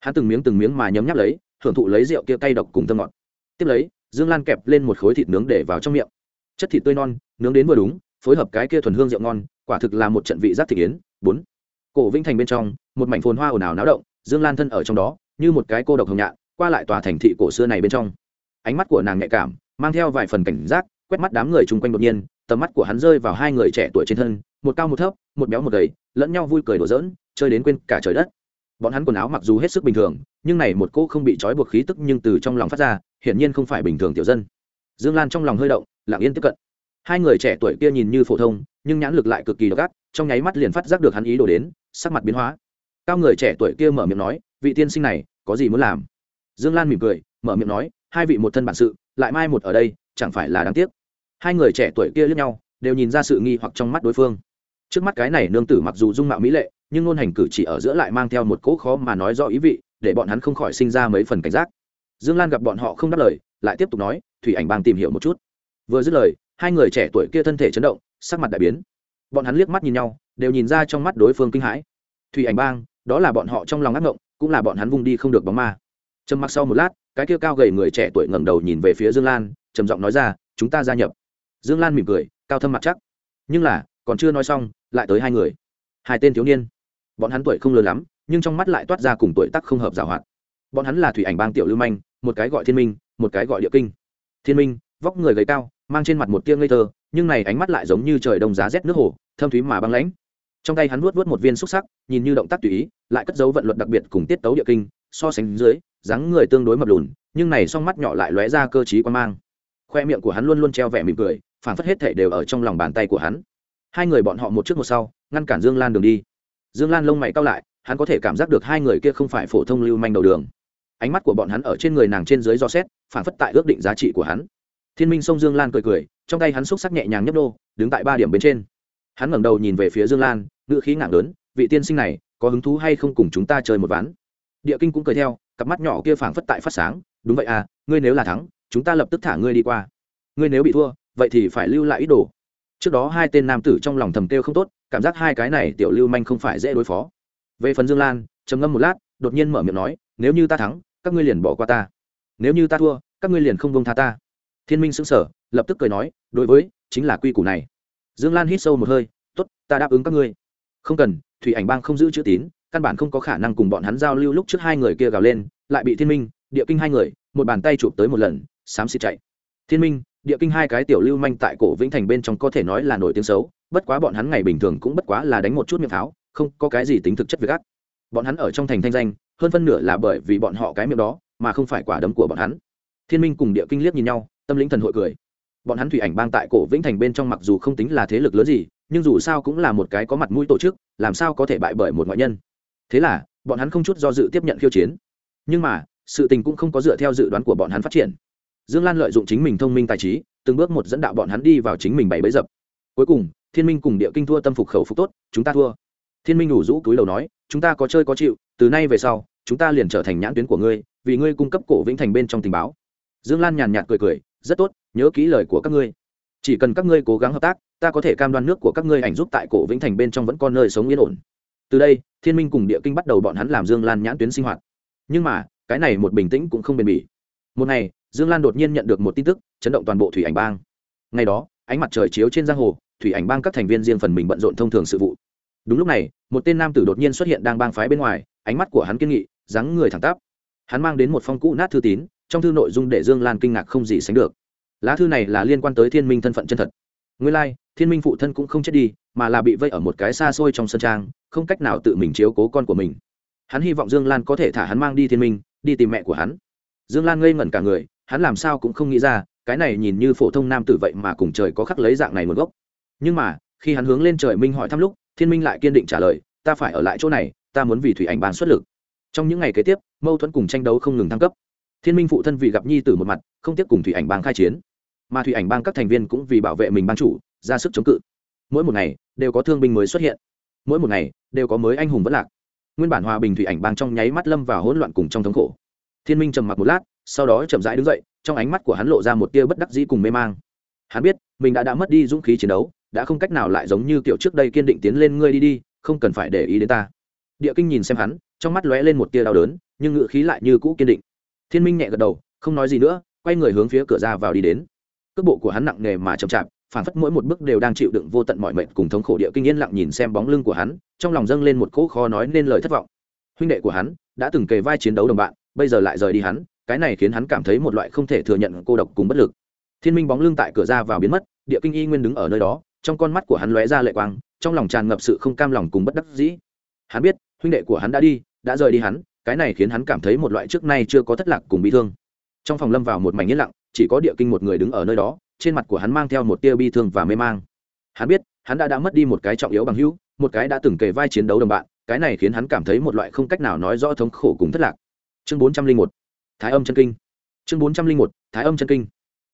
Hắn từng miếng từng miếng mà nhấm nháp lấy hưởng thụ lấy rượu kia cay độc cùng thơm ngọt. Tiếp lấy, dương lan kẹp lên một khối thịt nướng để vào trong miệng. Chất thịt tươi non nướng đến vừa đúng, phối hợp cái kia thuần hương rượu ngon quả thực là một trận vị giác thị yến bốn, cổ vĩnh thành bên trong, một mảnh phồn hoa ồn ào náo động, dương lan thân ở trong đó, như một cái cô độc hồng nhạn, qua lại tòa thành thị cổ xưa này bên trong. Ánh mắt của nàng nhạy cảm, mang theo vài phần cảnh giác, quét mắt đám người chung quanh đột nhiên, tầm mắt của hắn rơi vào hai người trẻ tuổi trên thân, một cao một thấp, một béo một gầy, lẫn nhau vui cười đổ dỡn chơi đến quên cả trời đất. Bọn hắn quần áo mặc dù hết sức bình thường, nhưng này một cô không bị trói buộc khí tức nhưng từ trong lòng phát ra, hiển nhiên không phải bình thường tiểu dân. Dương lan trong lòng hơi động, lặng yên tiếp cận. Hai người trẻ tuổi kia nhìn như phổ thông nhưng nhãn lực lại cực kỳ độc ác, trong nháy mắt liền phát giác được hắn ý đồ đến, sắc mặt biến hóa. Cao người trẻ tuổi kia mở miệng nói, vị tiên sinh này, có gì muốn làm? Dương lan mỉm cười, mở miệng nói, hai vị một thân bản sự, lại mai một ở đây, chẳng phải là đáng tiếc? Hai người trẻ tuổi kia liếc nhau, đều nhìn ra sự nghi hoặc trong mắt đối phương. Trước mắt cái này nương tử mặc dù dung mạo mỹ lệ, nhưng ngôn hành cử chỉ ở giữa lại mang theo một cỗ khó mà nói rõ ý vị, để bọn hắn không khỏi sinh ra mấy phần cảnh giác. Dương lan gặp bọn họ không đáp lời, lại tiếp tục nói, thủy ảnh bang tìm hiểu một chút. Vừa dứt lời, hai người trẻ tuổi kia thân thể chấn động sắc mặt đại biến. Bọn hắn liếc mắt nhìn nhau, đều nhìn ra trong mắt đối phương kinh hãi. Thủy ảnh bang, đó là bọn họ trong lòng ác ngộng, cũng là bọn hắn vung đi không được bóng ma. Trầm mặc sau một lát, cái kia cao gầy người trẻ tuổi ngẩng đầu nhìn về phía dương lan, trầm giọng nói ra, chúng ta gia nhập. Dương lan mỉm cười, cao thâm mặt chắc. Nhưng là, còn chưa nói xong, lại tới hai người. Hai tên thiếu niên. Bọn hắn tuổi không lớn lắm, nhưng trong mắt lại toát ra cùng tuổi tắc không hợp giảo hoạt. Bọn hắn là thủy ảnh bang tiểu lưu manh, một cái gọi thiên minh, một cái gọi địa kinh. Thiên minh, vóc người gầy cao, mang trên mặt một tia ngây thơ nhưng này ánh mắt lại giống như trời đông giá rét nước hồ, thâm thúy mà băng lãnh. Trong tay hắn nuốt vớt một viên xúc sắc, nhìn như động tác tùy ý, lại cất dấu vận luật đặc biệt cùng tiết tấu địa kinh, so sánh dưới, dáng người tương đối mập lùn, nhưng này song mắt nhỏ lại lóe ra cơ trí quan mang. Khoe miệng của hắn luôn luôn treo vẻ mỉm cười phản phất hết thể đều ở trong lòng bàn tay của hắn. Hai người bọn họ một trước một sau, ngăn cản dương lan đường đi. Dương lan lông mày cao lại, hắn có thể cảm giác được hai người kia không phải phổ thông lưu manh đầu đường. Ánh mắt của bọn hắn ở trên người nàng trên dưới do xét phản phất tại ước định giá trị của hắn. Thiên minh sông dương lan cười cười trong tay hắn xúc sắc nhẹ nhàng nhấp đô đứng tại ba điểm bên trên. Hắn ngẩng đầu nhìn về phía dương lan ngựa khí ngạc lớn, vị tiên sinh này, có hứng thú hay không cùng chúng ta chơi một ván? Địa kinh cũng cười theo, cặp mắt nhỏ kia phảng phất tại phát sáng, đúng vậy à ngươi nếu là thắng, chúng ta lập tức thả ngươi đi qua. Ngươi nếu bị thua, vậy thì phải lưu lại ít đồ. Trước đó hai tên nam tử trong lòng thầm kêu không tốt, cảm giác hai cái này tiểu lưu manh không phải dễ đối phó. Về phần dương lan, trầm ngâm một lát, đột nhiên mở miệng nói, nếu như ta thắng, các ngươi liền bỏ qua ta. Nếu như ta thua, các ngươi liền không bông tha ta thiên minh xứng sở lập tức cười nói, đối với, chính là quy củ này. Dương lan hít sâu một hơi t ố t ta đáp ứng các ngươi. Không cần, thủy ảnh bang không giữ chữ tín, căn bản không có khả năng cùng bọn hắn giao lưu lúc trước hai người kia gào lên, lại bị thiên minh, địa kinh hai người, một bàn tay chụp tới một lần, xám xịt chạy. Thiên minh, địa kinh hai cái tiểu lưu manh tại cổ vĩnh thành bên trong có thể nói là nổi tiếng xấu, bất quá bọn hắn ngày bình thường cũng bất quá là đánh một chút miệng pháo, không có cái gì tính thực chất với gắt. Bọn hắn ở trong thành thanh danh, hơn phân nửa là bởi vì bọn họ cái miệng đó, mà không phải quả đấm của bọn hắn. Thiên minh cùng địa kinh liếc nhìn nhau tâm lĩnh thần hội cười. Bọn hắn thủy ảnh bang tại cổ vĩnh thành bên trong mặc dù không tính là thế lực lớn gì, nhưng dù sao cũng là một cái có mặt mũi tổ chức, làm sao có thể bại bởi một ngoại nhân. Thế là, bọn hắn không chút do dự tiếp nhận khiêu chiến. Nhưng mà, sự tình cũng không có dựa theo dự đoán của bọn hắn phát triển. Dương lan lợi dụng chính mình thông minh tài trí, từng bước một dẫn đạo bọn hắn đi vào chính mình bảy bẫy dập. Cuối cùng, thiên minh cùng địa kinh thua tâm phục khẩu phục tốt, chúng ta thua. Thiên minh ủ rũ túi đầu nói, chúng ta có chơi có chịu, từ nay về sau, chúng ta liền trở thành nhãn tuyến của ngươi, vì ngươi cung cấp cổ vĩnh thành bên trong tình báo. Dương lan nhàn nhạt cười cười rất tốt, nhớ kỹ lời của các ngươi. Chỉ cần các ngươi cố gắng hợp tác, ta có thể cam đoan nước của các ngươi ảnh giúp tại cổ vĩnh thành bên trong vẫn còn nơi sống yên ổn. Từ đây, thiên minh cùng địa kinh bắt đầu bọn hắn làm dương lan nhãn tuyến sinh hoạt. Nhưng mà, cái này một bình tĩnh cũng không bền bỉ. Một ngày, dương lan đột nhiên nhận được một tin tức, chấn động toàn bộ thủy ảnh bang. Ngày đó, ánh mặt trời chiếu trên giang hồ, thủy ảnh bang các thành viên riêng phần mình bận rộn thông thường sự vụ. Đúng lúc này, một tên nam tử đột nhiên xuất hiện đang bang phái bên ngoài, ánh mắt của hắn kiên nghị, dáng người thẳng tắp. Hắn mang đến một phong cũ nát thư tín trong thư nội dung để dương lan kinh ngạc không gì sánh được. Lá thư này là liên quan tới thiên minh thân phận chân thật. Nguyên lai、like, thiên minh phụ thân cũng không chết đi mà là bị vây ở một cái xa xôi trong sân trang không cách nào tự mình chiếu cố con của mình. Hắn hy vọng dương lan có thể thả hắn mang đi thiên minh đi tìm mẹ của hắn. Dương lan ngây ngẩn cả người hắn làm sao cũng không nghĩ ra cái này nhìn như phổ thông nam tử vậy mà cùng trời có khắc lấy dạng này một gốc. Nhưng mà khi hắn hướng lên trời minh hỏi thăm lúc thiên minh lại kiên định trả lời ta phải ở lại chỗ này ta muốn vì thủy ảnh bàn xuất lực. Trong những ngày kế tiếp mâu thuẫn cùng tranh đấu không ngừng thăng cấp thiên minh phụ thân vì gặp nhi tử một mặt, không tiếp cùng thủy ảnh bang khai chiến. Mà thủy ảnh bang các thành viên cũng vì bảo vệ mình ban chủ, ra sức chống cự. Mỗi một ngày, đều có thương binh mới xuất hiện. Mỗi một ngày, đều có mới anh hùng vất lạc. Nguyên bản hòa bình thủy ảnh bang trong nháy mắt lâm vào hỗn loạn cùng trong thống khổ. Thiên minh trầm mặc một lát, sau đó chậm rãi đứng dậy, trong ánh mắt của hắn lộ ra một tia bất đắc dĩ cùng mê mang. Hắn biết, mình đã đã mất đi dũng khí chiến đấu, đã không cách nào lại giống như kiểu trước đây kiên định tiến lên ngươi đi đi, không cần phải để ý đến ta. Địa kinh nhìn xem hắn, trong mắt lóe lên một tia đau đớn, nhưng ngự khí lại như cũ kiên định thiên minh nhẹ gật đầu, không nói gì nữa, quay người hướng phía cửa ra vào đi đến. Cước bộ của hắn nặng nề mà chậm chạp phản phất mỗi một bước đều đang chịu đựng vô tận mọi mệnh cùng thống khổ địa kinh yên lặng nhìn xem bóng lưng của hắn, trong lòng dâng lên một cỗ khó nói nên lời thất vọng. Huynh đệ của hắn đã từng kề vai chiến đấu đồng bạn, bây giờ lại rời đi hắn, cái này khiến hắn cảm thấy một loại không thể thừa nhận cô độc cùng bất lực. Thiên minh bóng lưng tại cửa ra vào biến mất, địa kinh y nguyên đứng ở nơi đó, trong con mắt của hắn lóe ra lệ quang, trong lòng tràn ngập sự không cam lòng cùng bất đắc dĩ. Hắn biết, huynh đệ của hắn đã đi, đã rời đi hắn cái này khiến hắn cảm thấy một loại trước nay chưa có thất lạc cùng bị thương. Trong phòng lâm vào một mảnh yên lặng, chỉ có địa kinh một người đứng ở nơi đó, trên mặt của hắn mang theo một tia bi thương và mê mang. Hắn biết, hắn đã đã mất đi một cái trọng yếu bằng hữu, một cái đã từng kề vai chiến đấu đồng bạn, cái này khiến hắn cảm thấy một loại không cách nào nói rõ thống khổ cùng thất lạc. Chương bốn trăm linh một, thái âm chân kinh. Chương bốn trăm linh một, thái âm chân kinh.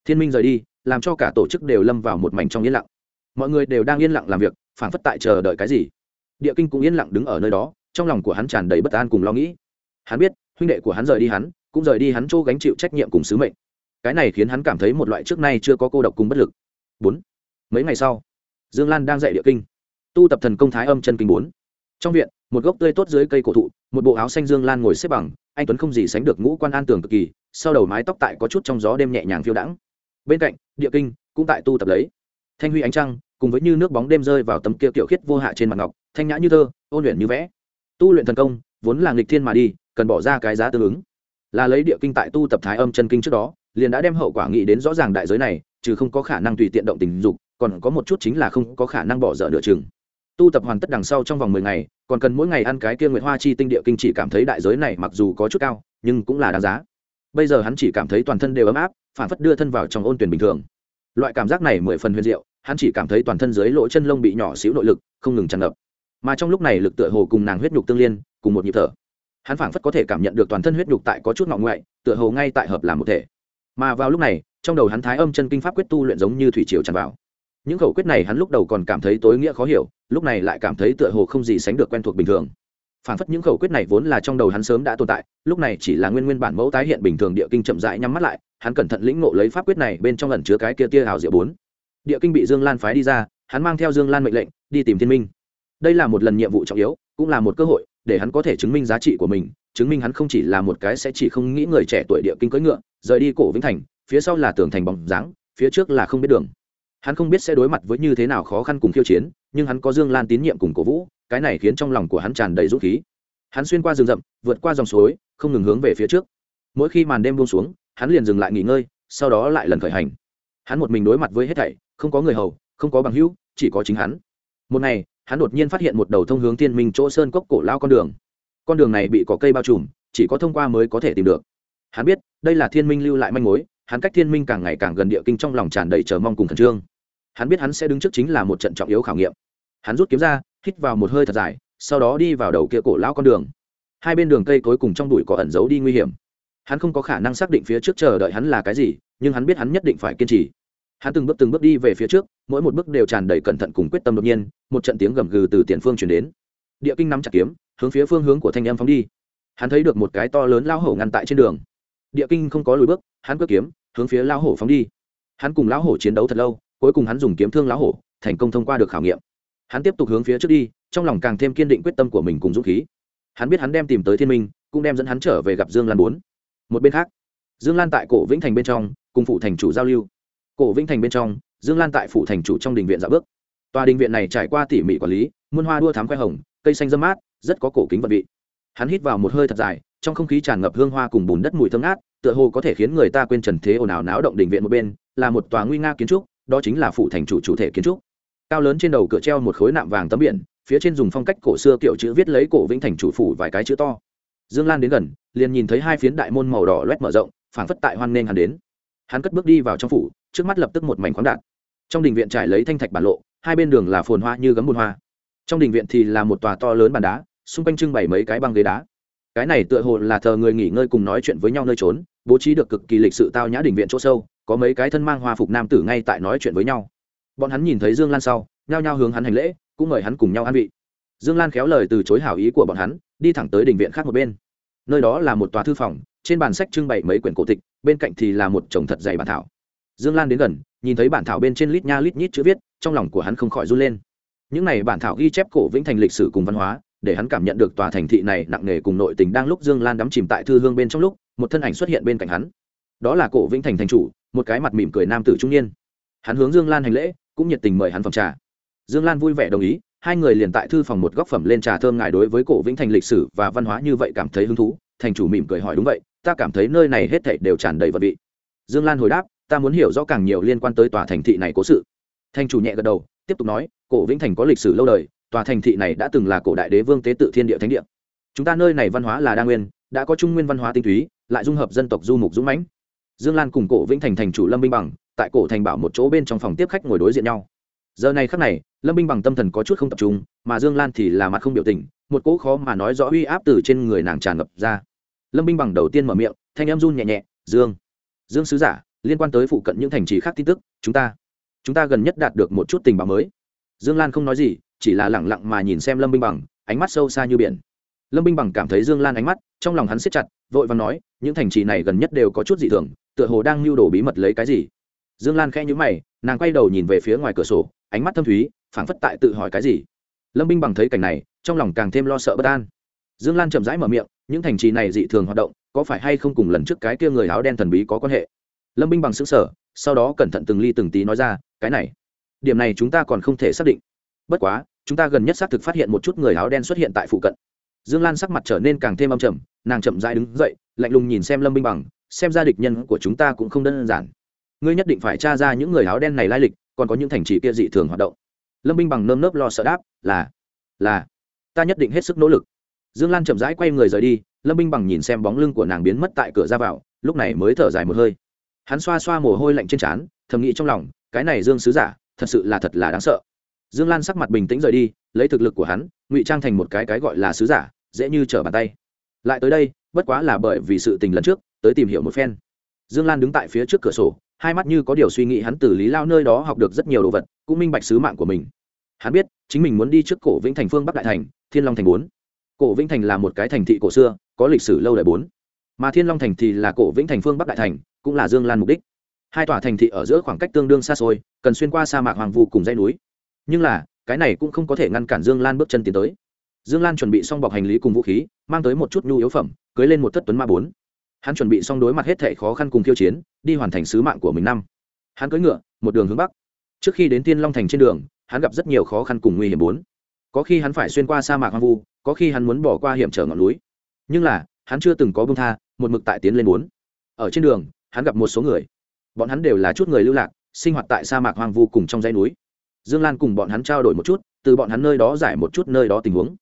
Thiên minh rời đi, làm cho cả tổ chức đều lâm vào một mảnh trong yên lặng. Mọi người đều đang yên lặng làm việc phản phất tại chờ đợi cái gì. Địa kinh cũng yên lặng đứng ở nơi đó, trong lòng của hắn tràn đầy bất an cùng lo nghĩ hắn biết, huynh đệ của hắn rời đi hắn, cũng rời đi hắn chỗ gánh chịu trách nhiệm cùng sứ mệnh. Cái này khiến hắn cảm thấy một loại trước nay chưa có cô độc cùng bất lực. Bốn, mấy ngày sau, dương lan đang dạy địa kinh. Tu tập thần công thái âm chân kinh bốn. Trong viện, một gốc tươi tốt dưới cây cổ thụ, một bộ áo xanh dương lan ngồi xếp bằng, anh tuấn không gì sánh được ngũ quan an tường cực kỳ, sau đầu mái tóc tại có chút trong gió đêm nhẹ nhàng phiêu đãng. Bên cạnh, địa kinh cũng tại tu tập lấy. Thanh huy ánh trăng, cùng với như nước bóng đêm rơi vào tấm kia kiểu khiết vô hạ trên mặt ngọc, thanh nhã như thơ, ôn luyện như vẽ. Tu luyện thần công, vốn là nghịch thiên mà đi cần bỏ ra cái giá tương ứng. Là lấy địa kinh tại tu tập thái âm chân kinh trước đó, liền đã đem hậu quả nghĩ đến rõ ràng đại giới này trừ không có khả năng tùy tiện động tình dục, còn có một chút chính là không có khả năng bỏ dở nửa chừng. Tu tập hoàn tất đằng sau trong vòng mười ngày, còn cần mỗi ngày ăn cái kia nguyệt hoa chi tinh địa kinh chỉ cảm thấy đại giới này mặc dù có chút cao, nhưng cũng là đáng giá. Bây giờ hắn chỉ cảm thấy toàn thân đều ấm áp, phản phất đưa thân vào trong ôn tuyển bình thường. Loại cảm giác này mười phần huyền diệu, hắn chỉ cảm thấy toàn thân dưới lỗ chân lông bị nhỏ xíu nội lực, không ngừng tràn ngập. Mà trong lúc này lực tựa hồ cùng nàng huyết nhục tương liên, cùng một nhịp thở hắn phảng phất có thể cảm nhận được toàn thân huyết nhục tại có chút ngọn ngoại, tựa hồ ngay tại hợp làm một thể. Mà vào lúc này, trong đầu hắn thái âm chân kinh pháp quyết tu luyện giống như thủy triều tràn vào. Những khẩu quyết này hắn lúc đầu còn cảm thấy tối nghĩa khó hiểu, lúc này lại cảm thấy tựa hồ không gì sánh được quen thuộc bình thường. Phản phất những khẩu quyết này vốn là trong đầu hắn sớm đã tồn tại, lúc này chỉ là nguyên nguyên bản mẫu tái hiện bình thường địa kinh chậm rãi nhắm mắt lại, hắn cẩn thận lĩnh ngộ lấy pháp quyết này bên trong lần chứa cái kia tia hào diệu bốn. Địa kinh bị dương lan phái đi ra, hắn mang theo dương lan mệnh lệnh, đi tìm thiên minh. Đây là một lần nhiệm vụ trọng yếu, cũng là một cơ hội để hắn có thể chứng minh giá trị của mình, chứng minh hắn không chỉ là một cái sẽ chỉ không nghĩ người trẻ tuổi địa kinh cưỡi ngựa, rời đi cổ vĩnh thành, phía sau là tường thành bóng dáng, phía trước là không biết đường. Hắn không biết sẽ đối mặt với như thế nào khó khăn cùng khiêu chiến, nhưng hắn có dương lan tín nhiệm cùng cổ vũ, cái này khiến trong lòng của hắn tràn đầy dũng khí. Hắn xuyên qua rừng rậm, vượt qua dòng suối, không ngừng hướng về phía trước. Mỗi khi màn đêm buông xuống, hắn liền dừng lại nghỉ ngơi, sau đó lại lần khởi hành. Hắn một mình đối mặt với hết thảy, không có người hầu, không có bằng hữu, chỉ có chính hắn. Một ngày hắn đột nhiên phát hiện một đầu thông hướng thiên minh chỗ sơn cốc cổ lao con đường. Con đường này bị cỏ cây bao trùm, chỉ có thông qua mới có thể tìm được. Hắn biết, đây là thiên minh lưu lại manh mối, hắn cách thiên minh càng ngày càng gần địa kinh trong lòng tràn đầy chờ mong cùng khẩn trương. Hắn biết hắn sẽ đứng trước chính là một trận trọng yếu khảo nghiệm. Hắn rút kiếm ra, hít vào một hơi thật dài, sau đó đi vào đầu kia cổ lão con đường. Hai bên đường cây cối cùng trong bụi có ẩn giấu đi nguy hiểm. Hắn không có khả năng xác định phía trước chờ đợi hắn là cái gì, nhưng hắn biết hắn nhất định phải kiên trì hắn từng bước từng bước đi về phía trước, mỗi một bước đều tràn đầy cẩn thận cùng quyết tâm đột nhiên, một trận tiếng gầm gừ từ tiền phương chuyển đến. Địa kinh nắm chặt kiếm, hướng phía phương hướng của thanh em phóng đi. Hắn thấy được một cái to lớn lao hổ ngăn tại trên đường. Địa kinh không có lùi bước, hắn cướp kiếm, hướng phía lao hổ phóng đi. Hắn cùng lão hổ chiến đấu thật lâu, cuối cùng hắn dùng kiếm thương lão hổ, thành công thông qua được khảo nghiệm. Hắn tiếp tục hướng phía trước đi, trong lòng càng thêm kiên định quyết tâm của mình cùng dũng khí. Hắn biết hắn đem tìm tới thiên minh, cũng đem dẫn hắn trở về gặp dương lan bốn. Một bên khác, dương lan tại cổ vĩnh thành bên trong, cùng phụ thành chủ giao lưu cổ vĩnh thành bên trong, dương lan tại phủ thành chủ trong đình viện dạo bước. Tòa đình viện này trải qua tỉ mỉ quản lý, muôn hoa đua thám khoe hồng, cây xanh dâm mát, rất có cổ kính vật vị. Hắn hít vào một hơi thật dài, trong không khí tràn ngập hương hoa cùng bùn đất mùi thơm ngát, tựa hồ có thể khiến người ta quên trần thế ồn ào náo động đình viện một bên, là một tòa nguy nga kiến trúc, đó chính là phủ thành chủ chủ thể kiến trúc. Cao lớn trên đầu cửa treo một khối nạm vàng tấm biển, phía trên dùng phong cách cổ xưa kiểu chữ viết lấy cổ vĩnh thành chủ phủ vài cái chữ to. Dương lan đến gần, liền nhìn thấy hai phiến đại môn màu đỏ loét mở rộng, phảng phất tại hoan nghênh hắn đến hắn cất bước đi vào trong phủ, trước mắt lập tức một mảnh khoáng đạn trong đình viện trải lấy thanh thạch bản lộ, hai bên đường là phồn hoa như gấm bùn hoa. Trong đình viện thì là một tòa to lớn bàn đá, xung quanh trưng bày mấy cái băng ghế đá. Cái này tựa hồ là thờ người nghỉ ngơi cùng nói chuyện với nhau nơi trốn, bố trí được cực kỳ lịch sự tao nhã đình viện chỗ sâu, có mấy cái thân mang hoa phục nam tử ngay tại nói chuyện với nhau. Bọn hắn nhìn thấy dương lan sau, nhao nhao hướng hắn hành lễ, cũng mời hắn cùng nhau ăn vị. Dương lan khéo lời từ chối hảo ý của bọn hắn, đi thẳng tới đình viện khác một bên. Nơi đó là một tòa thư phòng trên bàn sách trưng bày mấy quyển cổ tịch, bên cạnh thì là một chồng thật dày bản thảo. Dương lan đến gần, nhìn thấy bản thảo bên trên lít nha lít nhít chữ viết, trong lòng của hắn không khỏi run lên. Những này bản thảo ghi chép cổ vĩnh thành lịch sử cùng văn hóa, để hắn cảm nhận được tòa thành thị này nặng nề cùng nội tình đang lúc dương lan đắm chìm tại thư hương bên trong lúc, một thân ảnh xuất hiện bên cạnh hắn. Đó là cổ vĩnh thành thành chủ, một cái mặt mỉm cười nam tử trung niên. Hắn hướng dương lan hành lễ, cũng nhiệt tình mời hắn phòng trà. Dương lan vui vẻ đồng ý, hai người liền tại thư phòng một góc phẩm lên trà thơm ngài đối với cổ vĩnh thành lịch sử và văn hóa như vậy cảm thấy hứng thú thành chủ mỉm cười hỏi đúng vậy, ta cảm thấy nơi này hết thảy đều tràn đầy vật vị. Dương lan hồi đáp, ta muốn hiểu rõ càng nhiều liên quan tới tòa thành thị này cố sự. Thành chủ nhẹ gật đầu, tiếp tục nói, cổ vĩnh thành có lịch sử lâu đời, tòa thành thị này đã từng là cổ đại đế vương tế tự thiên địa thánh địa. Chúng ta nơi này văn hóa là đa nguyên, đã có trung nguyên văn hóa tinh túy, lại dung hợp dân tộc du mục dũng mãnh. Dương lan cùng cổ vĩnh thành thành chủ lâm minh bằng, tại cổ thành bảo một chỗ bên trong phòng tiếp khách ngồi đối diện nhau. Giờ này khắc này, lâm minh bằng tâm thần có chút không tập trung, mà dương lan thì là mặt không biểu tình, một cỗ khó mà nói rõ uy áp từ trên người nàng tràn ngập ra lâm Binh bằng đầu tiên mở miệng, thanh em run nhẹ nhẹ, dương dương sứ giả, liên quan tới phụ cận những thành trì khác tin tức, chúng ta chúng ta gần nhất đạt được một chút tình báo mới. Dương lan không nói gì, chỉ là lẳng lặng mà nhìn xem lâm Binh bằng, ánh mắt sâu xa như biển. Lâm Binh bằng cảm thấy dương lan ánh mắt, trong lòng hắn siết chặt, vội và nói, những thành trì này gần nhất đều có chút dị thường, tựa hồ đang lưu đồ bí mật lấy cái gì? Dương lan khẽ nhữ mày, nàng quay đầu nhìn về phía ngoài cửa sổ, ánh mắt thâm thúy, phảng phất tại tự hỏi cái gì. Lâm binh bằng thấy cảnh này, trong lòng càng thêm lo sợ bất an. Dương lan chậm rãi mở miệng những thành trì này dị thường hoạt động, có phải hay không cùng lần trước cái kia người áo đen thần bí có quan hệ? Lâm binh bằng xứng sở sau đó cẩn thận từng ly từng tí nói ra, cái này, điểm này chúng ta còn không thể xác định. Bất quá, chúng ta gần nhất xác thực phát hiện một chút người áo đen xuất hiện tại phụ cận. Dương lan sắc mặt trở nên càng thêm âm trầm, nàng chậm dãi đứng dậy, lạnh lùng nhìn xem lâm binh bằng, xem ra địch nhân của chúng ta cũng không đơn giản. Ngươi nhất định phải tra ra những người áo đen này lai lịch, còn có những thành trì kia dị thường hoạt động. Lâm binh bằng nơm nớp lo sợ đáp, là là, ta nhất định hết sức nỗ lực dương lan chậm rãi quay người rời đi, lâm binh bằng nhìn xem bóng lưng của nàng biến mất tại cửa ra vào, lúc này mới thở dài một hơi. Hắn xoa xoa mồ hôi lạnh trên trán, thầm nghĩ trong lòng, cái này dương sứ giả, thật sự là thật là đáng sợ. Dương lan sắc mặt bình tĩnh rời đi, lấy thực lực của hắn, ngụy trang thành một cái cái gọi là sứ giả, dễ như trở bàn tay. Lại tới đây, bất quá là bởi vì sự tình lần trước, tới tìm hiểu một phen. Dương lan đứng tại phía trước cửa sổ, hai mắt như có điều suy nghĩ hắn từ lý lao nơi đó học được rất nhiều đồ vật, cũng minh bạch sứ mạng của mình. Hắn biết, chính mình muốn đi trước cổ vĩnh thành phương bắc đại thành, thiên long thành bốn cổ vĩnh thành là một cái thành thị cổ xưa, có lịch sử lâu đời bốn. Mà thiên long thành thì là cổ vĩnh thành phương bắc đại thành, cũng là dương lan mục đích. Hai tòa thành thị ở giữa khoảng cách tương đương xa xôi, cần xuyên qua sa mạc hoàng vu cùng dãy núi. Nhưng là, cái này cũng không có thể ngăn cản dương lan bước chân tiến tới. Dương lan chuẩn bị xong bọc hành lý cùng vũ khí, mang tới một chút nhu yếu phẩm, cưới lên một thất tuấn ma bốn. Hắn chuẩn bị xong đối mặt hết thệ khó khăn cùng khiêu chiến, đi hoàn thành sứ mạng của mình năm. Hắn cưỡi ngựa, một đường hướng bắc. Trước khi đến tiên long thành trên đường, hắn gặp rất nhiều khó khăn cùng nguy hiểm bốn có khi hắn phải xuyên qua sa mạc hoang vu, có khi hắn muốn bỏ qua hiểm trở ngọn núi. Nhưng là, hắn chưa từng có bông tha, một mực tại tiến lên bốn. Ở trên đường, hắn gặp một số người. Bọn hắn đều là chút người lưu lạc, sinh hoạt tại sa mạc hoang vu cùng trong dãy núi. Dương lan cùng bọn hắn trao đổi một chút, từ bọn hắn nơi đó giải một chút nơi đó tình huống.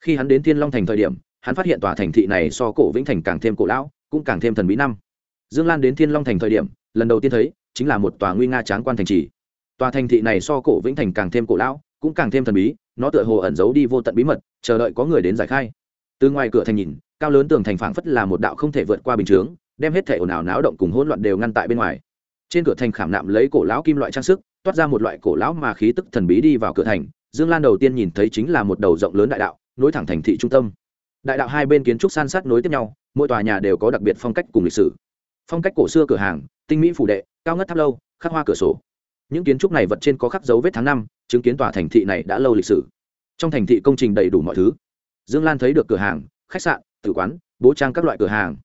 Khi hắn đến thiên long thành thời điểm, hắn phát hiện tòa thành thị này so cổ vĩnh thành càng thêm cổ lão, cũng càng thêm thần bí năm. Dương lan đến thiên long thành thời điểm, lần đầu tiên thấy, chính là một tòa nguy nga tráng quan thành trì. Tòa thành thị này so cổ vĩnh thành càng thêm cổ lão, cũng càng thêm thần bí nó tựa hồ ẩn giấu đi vô tận bí mật, chờ đợi có người đến giải khai. Từ ngoài cửa thành nhìn, cao lớn tường thành phảng phất là một đạo không thể vượt qua bình chướng, đem hết thể ồn ào náo động cùng hỗn loạn đều ngăn tại bên ngoài. Trên cửa thành khảm nạm lấy cổ lão kim loại trang sức, toát ra một loại cổ lão mà khí tức thần bí đi vào cửa thành, dương lan đầu tiên nhìn thấy chính là một đầu rộng lớn đại đạo, nối thẳng thành thị trung tâm. Đại đạo hai bên kiến trúc san sát nối tiếp nhau, mỗi tòa nhà đều có đặc biệt phong cách cùng lịch sử. Phong cách cổ xưa cửa hàng, tinh mỹ phủ đệ, cao ngất tháp lâu, khắc hoa cửa sổ. Những kiến trúc này vật trên có khắc dấu vết tháng năm chứng kiến tòa thành thị này đã lâu lịch sử. Trong thành thị công trình đầy đủ mọi thứ. Dương lan thấy được cửa hàng, khách sạn, tử quán, bố trang các loại cửa hàng.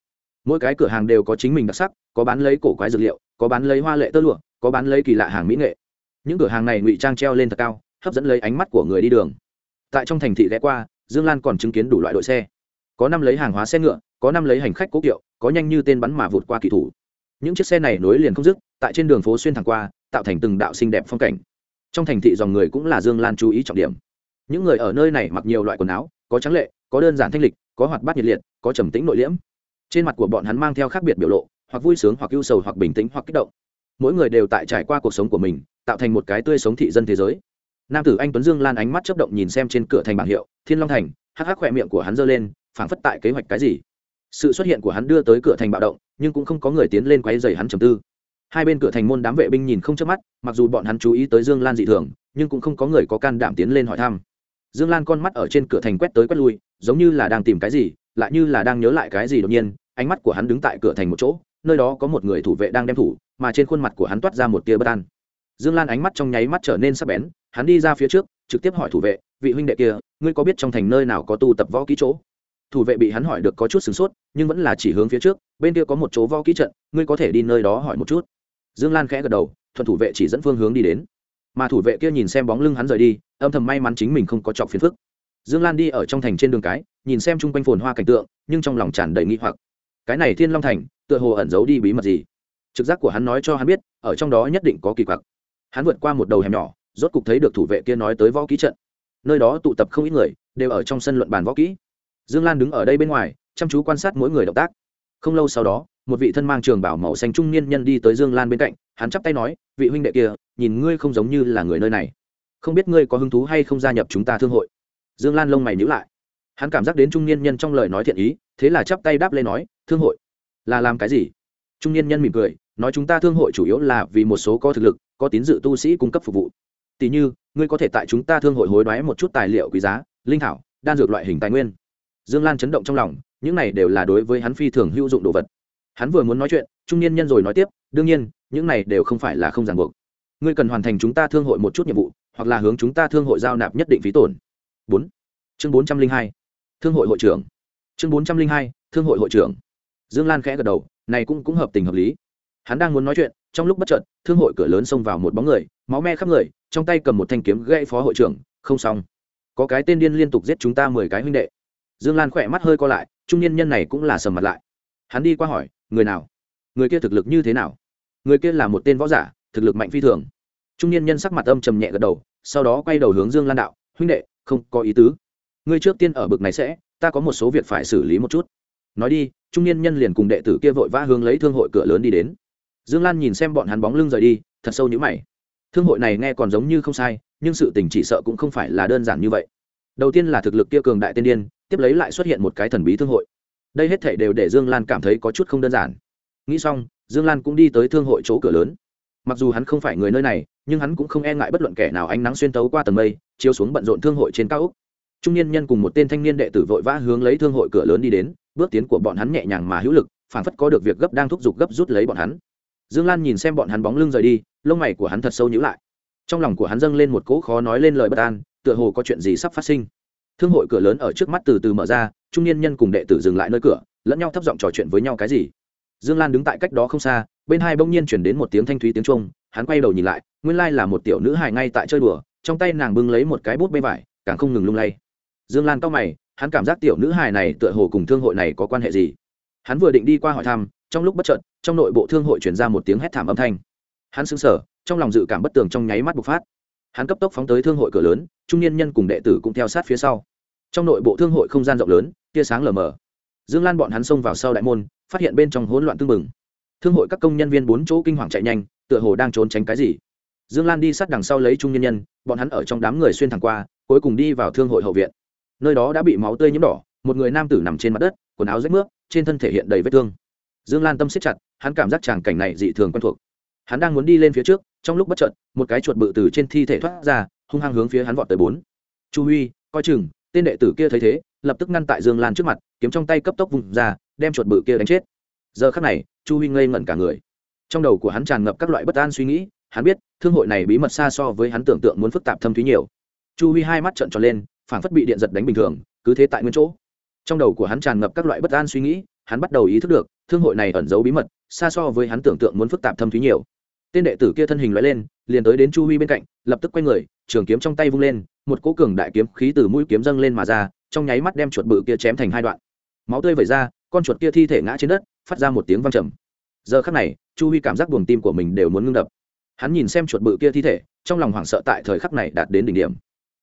Mỗi cái cửa hàng đều có chính mình đặc sắc, có bán lấy cổ quái dược liệu, có bán lấy hoa lệ tơ lụa, có bán lấy kỳ lạ hàng mỹ nghệ. Những cửa hàng này ngụy trang treo lên thật cao, hấp dẫn lấy ánh mắt của người đi đường. Tại trong thành thị ghé qua, dương lan còn chứng kiến đủ loại đội xe. Có năm lấy hàng hóa xe ngựa, có năm lấy hành khách cố kiệu, có nhanh như tên bắn mà vụt qua kỳ thủ. Những chiếc xe này nối liền không dứt, tại trên đường phố xuyên thẳng qua, tạo thành từng đạo xinh đẹp phong cảnh trong thành thị dòng người cũng là dương lan chú ý trọng điểm. Những người ở nơi này mặc nhiều loại quần áo, có trắng lệ, có đơn giản thanh lịch, có hoạt bát nhiệt liệt, có trầm tĩnh nội liễm. Trên mặt của bọn hắn mang theo khác biệt biểu lộ, hoặc vui sướng hoặc ưu sầu hoặc bình tĩnh hoặc kích động. Mỗi người đều tại trải qua cuộc sống của mình, tạo thành một cái tươi sống thị dân thế giới. Nam tử anh tuấn dương lan ánh mắt chấp động nhìn xem trên cửa thành bảng hiệu, thiên long thành, hắc hắc khỏe miệng của hắn giơ lên, phảng phất tại kế hoạch cái gì. Sự xuất hiện của hắn đưa tới cửa thành bạo động, nhưng cũng không có người tiến lên quay dày hắn trầm tư hai bên cửa thành môn đám vệ binh nhìn không chớp mắt, mặc dù bọn hắn chú ý tới dương lan dị thường, nhưng cũng không có người có can đảm tiến lên hỏi thăm. Dương lan con mắt ở trên cửa thành quét tới quét lui, giống như là đang tìm cái gì, lại như là đang nhớ lại cái gì đột nhiên, ánh mắt của hắn đứng tại cửa thành một chỗ, nơi đó có một người thủ vệ đang đem thủ, mà trên khuôn mặt của hắn toát ra một tia bất an. Dương lan ánh mắt trong nháy mắt trở nên sắc bén, hắn đi ra phía trước, trực tiếp hỏi thủ vệ, vị huynh đệ kia, ngươi có biết trong thành nơi nào có tu tập võ kỹ chỗ? Thủ vệ bị hắn hỏi được có chút sửng sốt, nhưng vẫn là chỉ hướng phía trước, bên kia có một chỗ võ kỹ trận, ngươi có thể đi nơi đó hỏi một chút dương lan khẽ gật đầu, thuận thủ vệ chỉ dẫn phương hướng đi đến. Mà thủ vệ kia nhìn xem bóng lưng hắn rời đi, âm thầm may mắn chính mình không có chọc phiền phức. Dương lan đi ở trong thành trên đường cái, nhìn xem chung quanh phồn hoa cảnh tượng, nhưng trong lòng tràn đầy nghi hoặc. Cái này thiên long thành, tựa hồ ẩn giấu đi bí mật gì? Trực giác của hắn nói cho hắn biết, ở trong đó nhất định có kỳ quặc. Hắn vượt qua một đầu hẻm nhỏ, rốt cục thấy được thủ vệ kia nói tới võ kỹ trận. Nơi đó tụ tập không ít người, đều ở trong sân luận bàn võ kỹ. Dương lan đứng ở đây bên ngoài, chăm chú quan sát mỗi người động tác. Không lâu sau đó một vị thân mang trường bảo màu xanh trung niên nhân đi tới dương lan bên cạnh, hắn chắp tay nói, vị huynh đệ kia, nhìn ngươi không giống như là người nơi này. Không biết ngươi có hứng thú hay không gia nhập chúng ta thương hội? Dương lan lông mày nhữ lại. Hắn cảm giác đến trung niên nhân trong lời nói thiện ý, thế là chắp tay đáp lên nói, thương hội? Là làm cái gì? Trung niên nhân mỉm cười, nói chúng ta thương hội chủ yếu là vì một số có thực lực, có tín dự tu sĩ cung cấp phục vụ. Tỷ như, ngươi có thể tại chúng ta thương hội hối đoái một chút tài liệu quý giá, linh thảo, đan dược loại hình tài nguyên. Dương lan chấn động trong lòng, những này đều là đối với hắn phi thường hữu dụng đồ vật hắn vừa muốn nói chuyện, trung niên nhân rồi nói tiếp, đương nhiên, những này đều không phải là không ràng buộc. Ngươi cần hoàn thành chúng ta thương hội một chút nhiệm vụ, hoặc là hướng chúng ta thương hội giao nạp nhất định phí tổn. Bốn. Chương bốn trăm linh hai. Thương hội hội trưởng. Chương bốn trăm linh hai, thương hội hội trưởng. Dương lan khẽ gật đầu, này cũng cũng hợp tình hợp lý. Hắn đang muốn nói chuyện, trong lúc bất chợt, thương hội cửa lớn xông vào một bóng người, máu me khắp người, trong tay cầm một thanh kiếm gãy phó hội trưởng, không xong. Có cái tên điên liên tục giết chúng ta mười cái huynh đệ. Dương lan khỏe mắt hơi co lại, trung niên nhân này cũng là sầm mặt lại. Hắn đi qua hỏi người nào? Người kia thực lực như thế nào? Người kia là một tên võ giả, thực lực mạnh phi thường. Trung niên nhân sắc mặt âm trầm nhẹ gật đầu, sau đó quay đầu hướng dương lan đạo, huynh đệ, không có ý tứ. Ngươi trước tiên ở bực này sẽ, ta có một số việc phải xử lý một chút. Nói đi, trung niên nhân liền cùng đệ tử kia vội vã hướng lấy thương hội cửa lớn đi đến. Dương lan nhìn xem bọn hắn bóng lưng rời đi, thật sâu như mày. Thương hội này nghe còn giống như không sai, nhưng sự tình chỉ sợ cũng không phải là đơn giản như vậy. Đầu tiên là thực lực kia cường đại tiên điên, tiếp lấy lại xuất hiện một cái thần bí thương hội đây hết thảy đều để dương lan cảm thấy có chút không đơn giản. Nghĩ xong, dương lan cũng đi tới thương hội chỗ cửa lớn. Mặc dù hắn không phải người nơi này, nhưng hắn cũng không e ngại bất luận kẻ nào ánh nắng xuyên tấu qua tầng mây, chiếu xuống bận rộn thương hội trên cao úc trung niên nhân cùng một tên thanh niên đệ tử vội vã hướng lấy thương hội cửa lớn đi đến, bước tiến của bọn hắn nhẹ nhàng mà hữu lực, phản phất có được việc gấp đang thúc giục gấp rút lấy bọn hắn. Dương lan nhìn xem bọn hắn bóng lưng rời đi, lông mày của hắn thật sâu nhữ lại. Trong lòng của hắn dâng lên một cỗ khó nói lên lời bất an, tựa hồ có chuyện gì sắp phát sinh. Thương hội cửa lớn ở trước mắt từ từ mở ra trung niên nhân cùng đệ tử dừng lại nơi cửa, lẫn nhau thấp giọng trò chuyện với nhau cái gì. Dương lan đứng tại cách đó không xa, bên hai bỗng nhiên chuyển đến một tiếng thanh thúy tiếng trung hắn quay đầu nhìn lại, nguyên lai là một tiểu nữ hài ngay tại chơi đùa, trong tay nàng bưng lấy một cái bút bê vải, càng không ngừng lung lay. Dương lan cao mày, hắn cảm giác tiểu nữ hài này tựa hồ cùng thương hội này có quan hệ gì? Hắn vừa định đi qua hỏi thăm, trong lúc bất chợt, trong nội bộ thương hội chuyển ra một tiếng hét thảm âm thanh. Hắn sững sờ, trong lòng dự cảm bất tường trong nháy mắt bộc phát. Hắn cấp tốc phóng tới thương hội cửa lớn, trung niên nhân cùng đệ tử cũng theo sát phía sau. Trong nội bộ thương hội không gian rộng lớn tia sáng lờ mờ. Dương lan bọn hắn xông vào sau đại môn, phát hiện bên trong hỗn loạn tưng bừng. Thương hội các công nhân viên bốn chỗ kinh hoàng chạy nhanh, tựa hồ đang trốn tránh cái gì. Dương lan đi sát đằng sau lấy trung nhân nhân, bọn hắn ở trong đám người xuyên thẳng qua, cuối cùng đi vào thương hội hậu viện. Nơi đó đã bị máu tươi nhiễm đỏ, một người nam tử nằm trên mặt đất, quần áo rách nước trên thân thể hiện đầy vết thương. Dương lan tâm siết chặt, hắn cảm giác tràng cảnh này dị thường quen thuộc. Hắn đang muốn đi lên phía trước, trong lúc bất chợt, một cái chuột bự từ trên thi thể thoát ra, hung hăng hướng phía hắn vọt tới bốn. Chu huy, coi chừng, tên đệ tử kia thấy thế lập tức ngăn tại dương lan trước mặt, kiếm trong tay cấp tốc vùng ra, đem chuột bự kia đánh chết. Giờ khắc này, chu huy ngây ngẩn cả người. Trong đầu của hắn tràn ngập các loại bất an suy nghĩ, hắn biết, thương hội này bí mật xa so với hắn tưởng tượng muốn phức tạp thâm thúy nhiều. Chu huy hai mắt trợn tròn lên, phảng phất bị điện giật đánh bình thường, cứ thế tại nguyên chỗ. Trong đầu của hắn tràn ngập các loại bất an suy nghĩ, hắn bắt đầu ý thức được, thương hội này ẩn giấu bí mật, xa so với hắn tưởng tượng muốn phức tạp thâm thúy nhiều. Tên đệ tử kia thân hình loại lên, liền tới đến chu huy bên cạnh, lập tức quay người, trường kiếm trong tay vung lên, một cỗ cường đại kiếm khí từ mũi kiếm dâng lên mà ra trong nháy mắt đem chuột bự kia chém thành hai đoạn. Máu tươi vẩy ra, con chuột kia thi thể ngã trên đất, phát ra một tiếng văng trầm. Giờ khắc này, chu huy cảm giác buồng tim của mình đều muốn ngưng đập. Hắn nhìn xem chuột bự kia thi thể, trong lòng hoảng sợ tại thời khắc này đạt đến đỉnh điểm.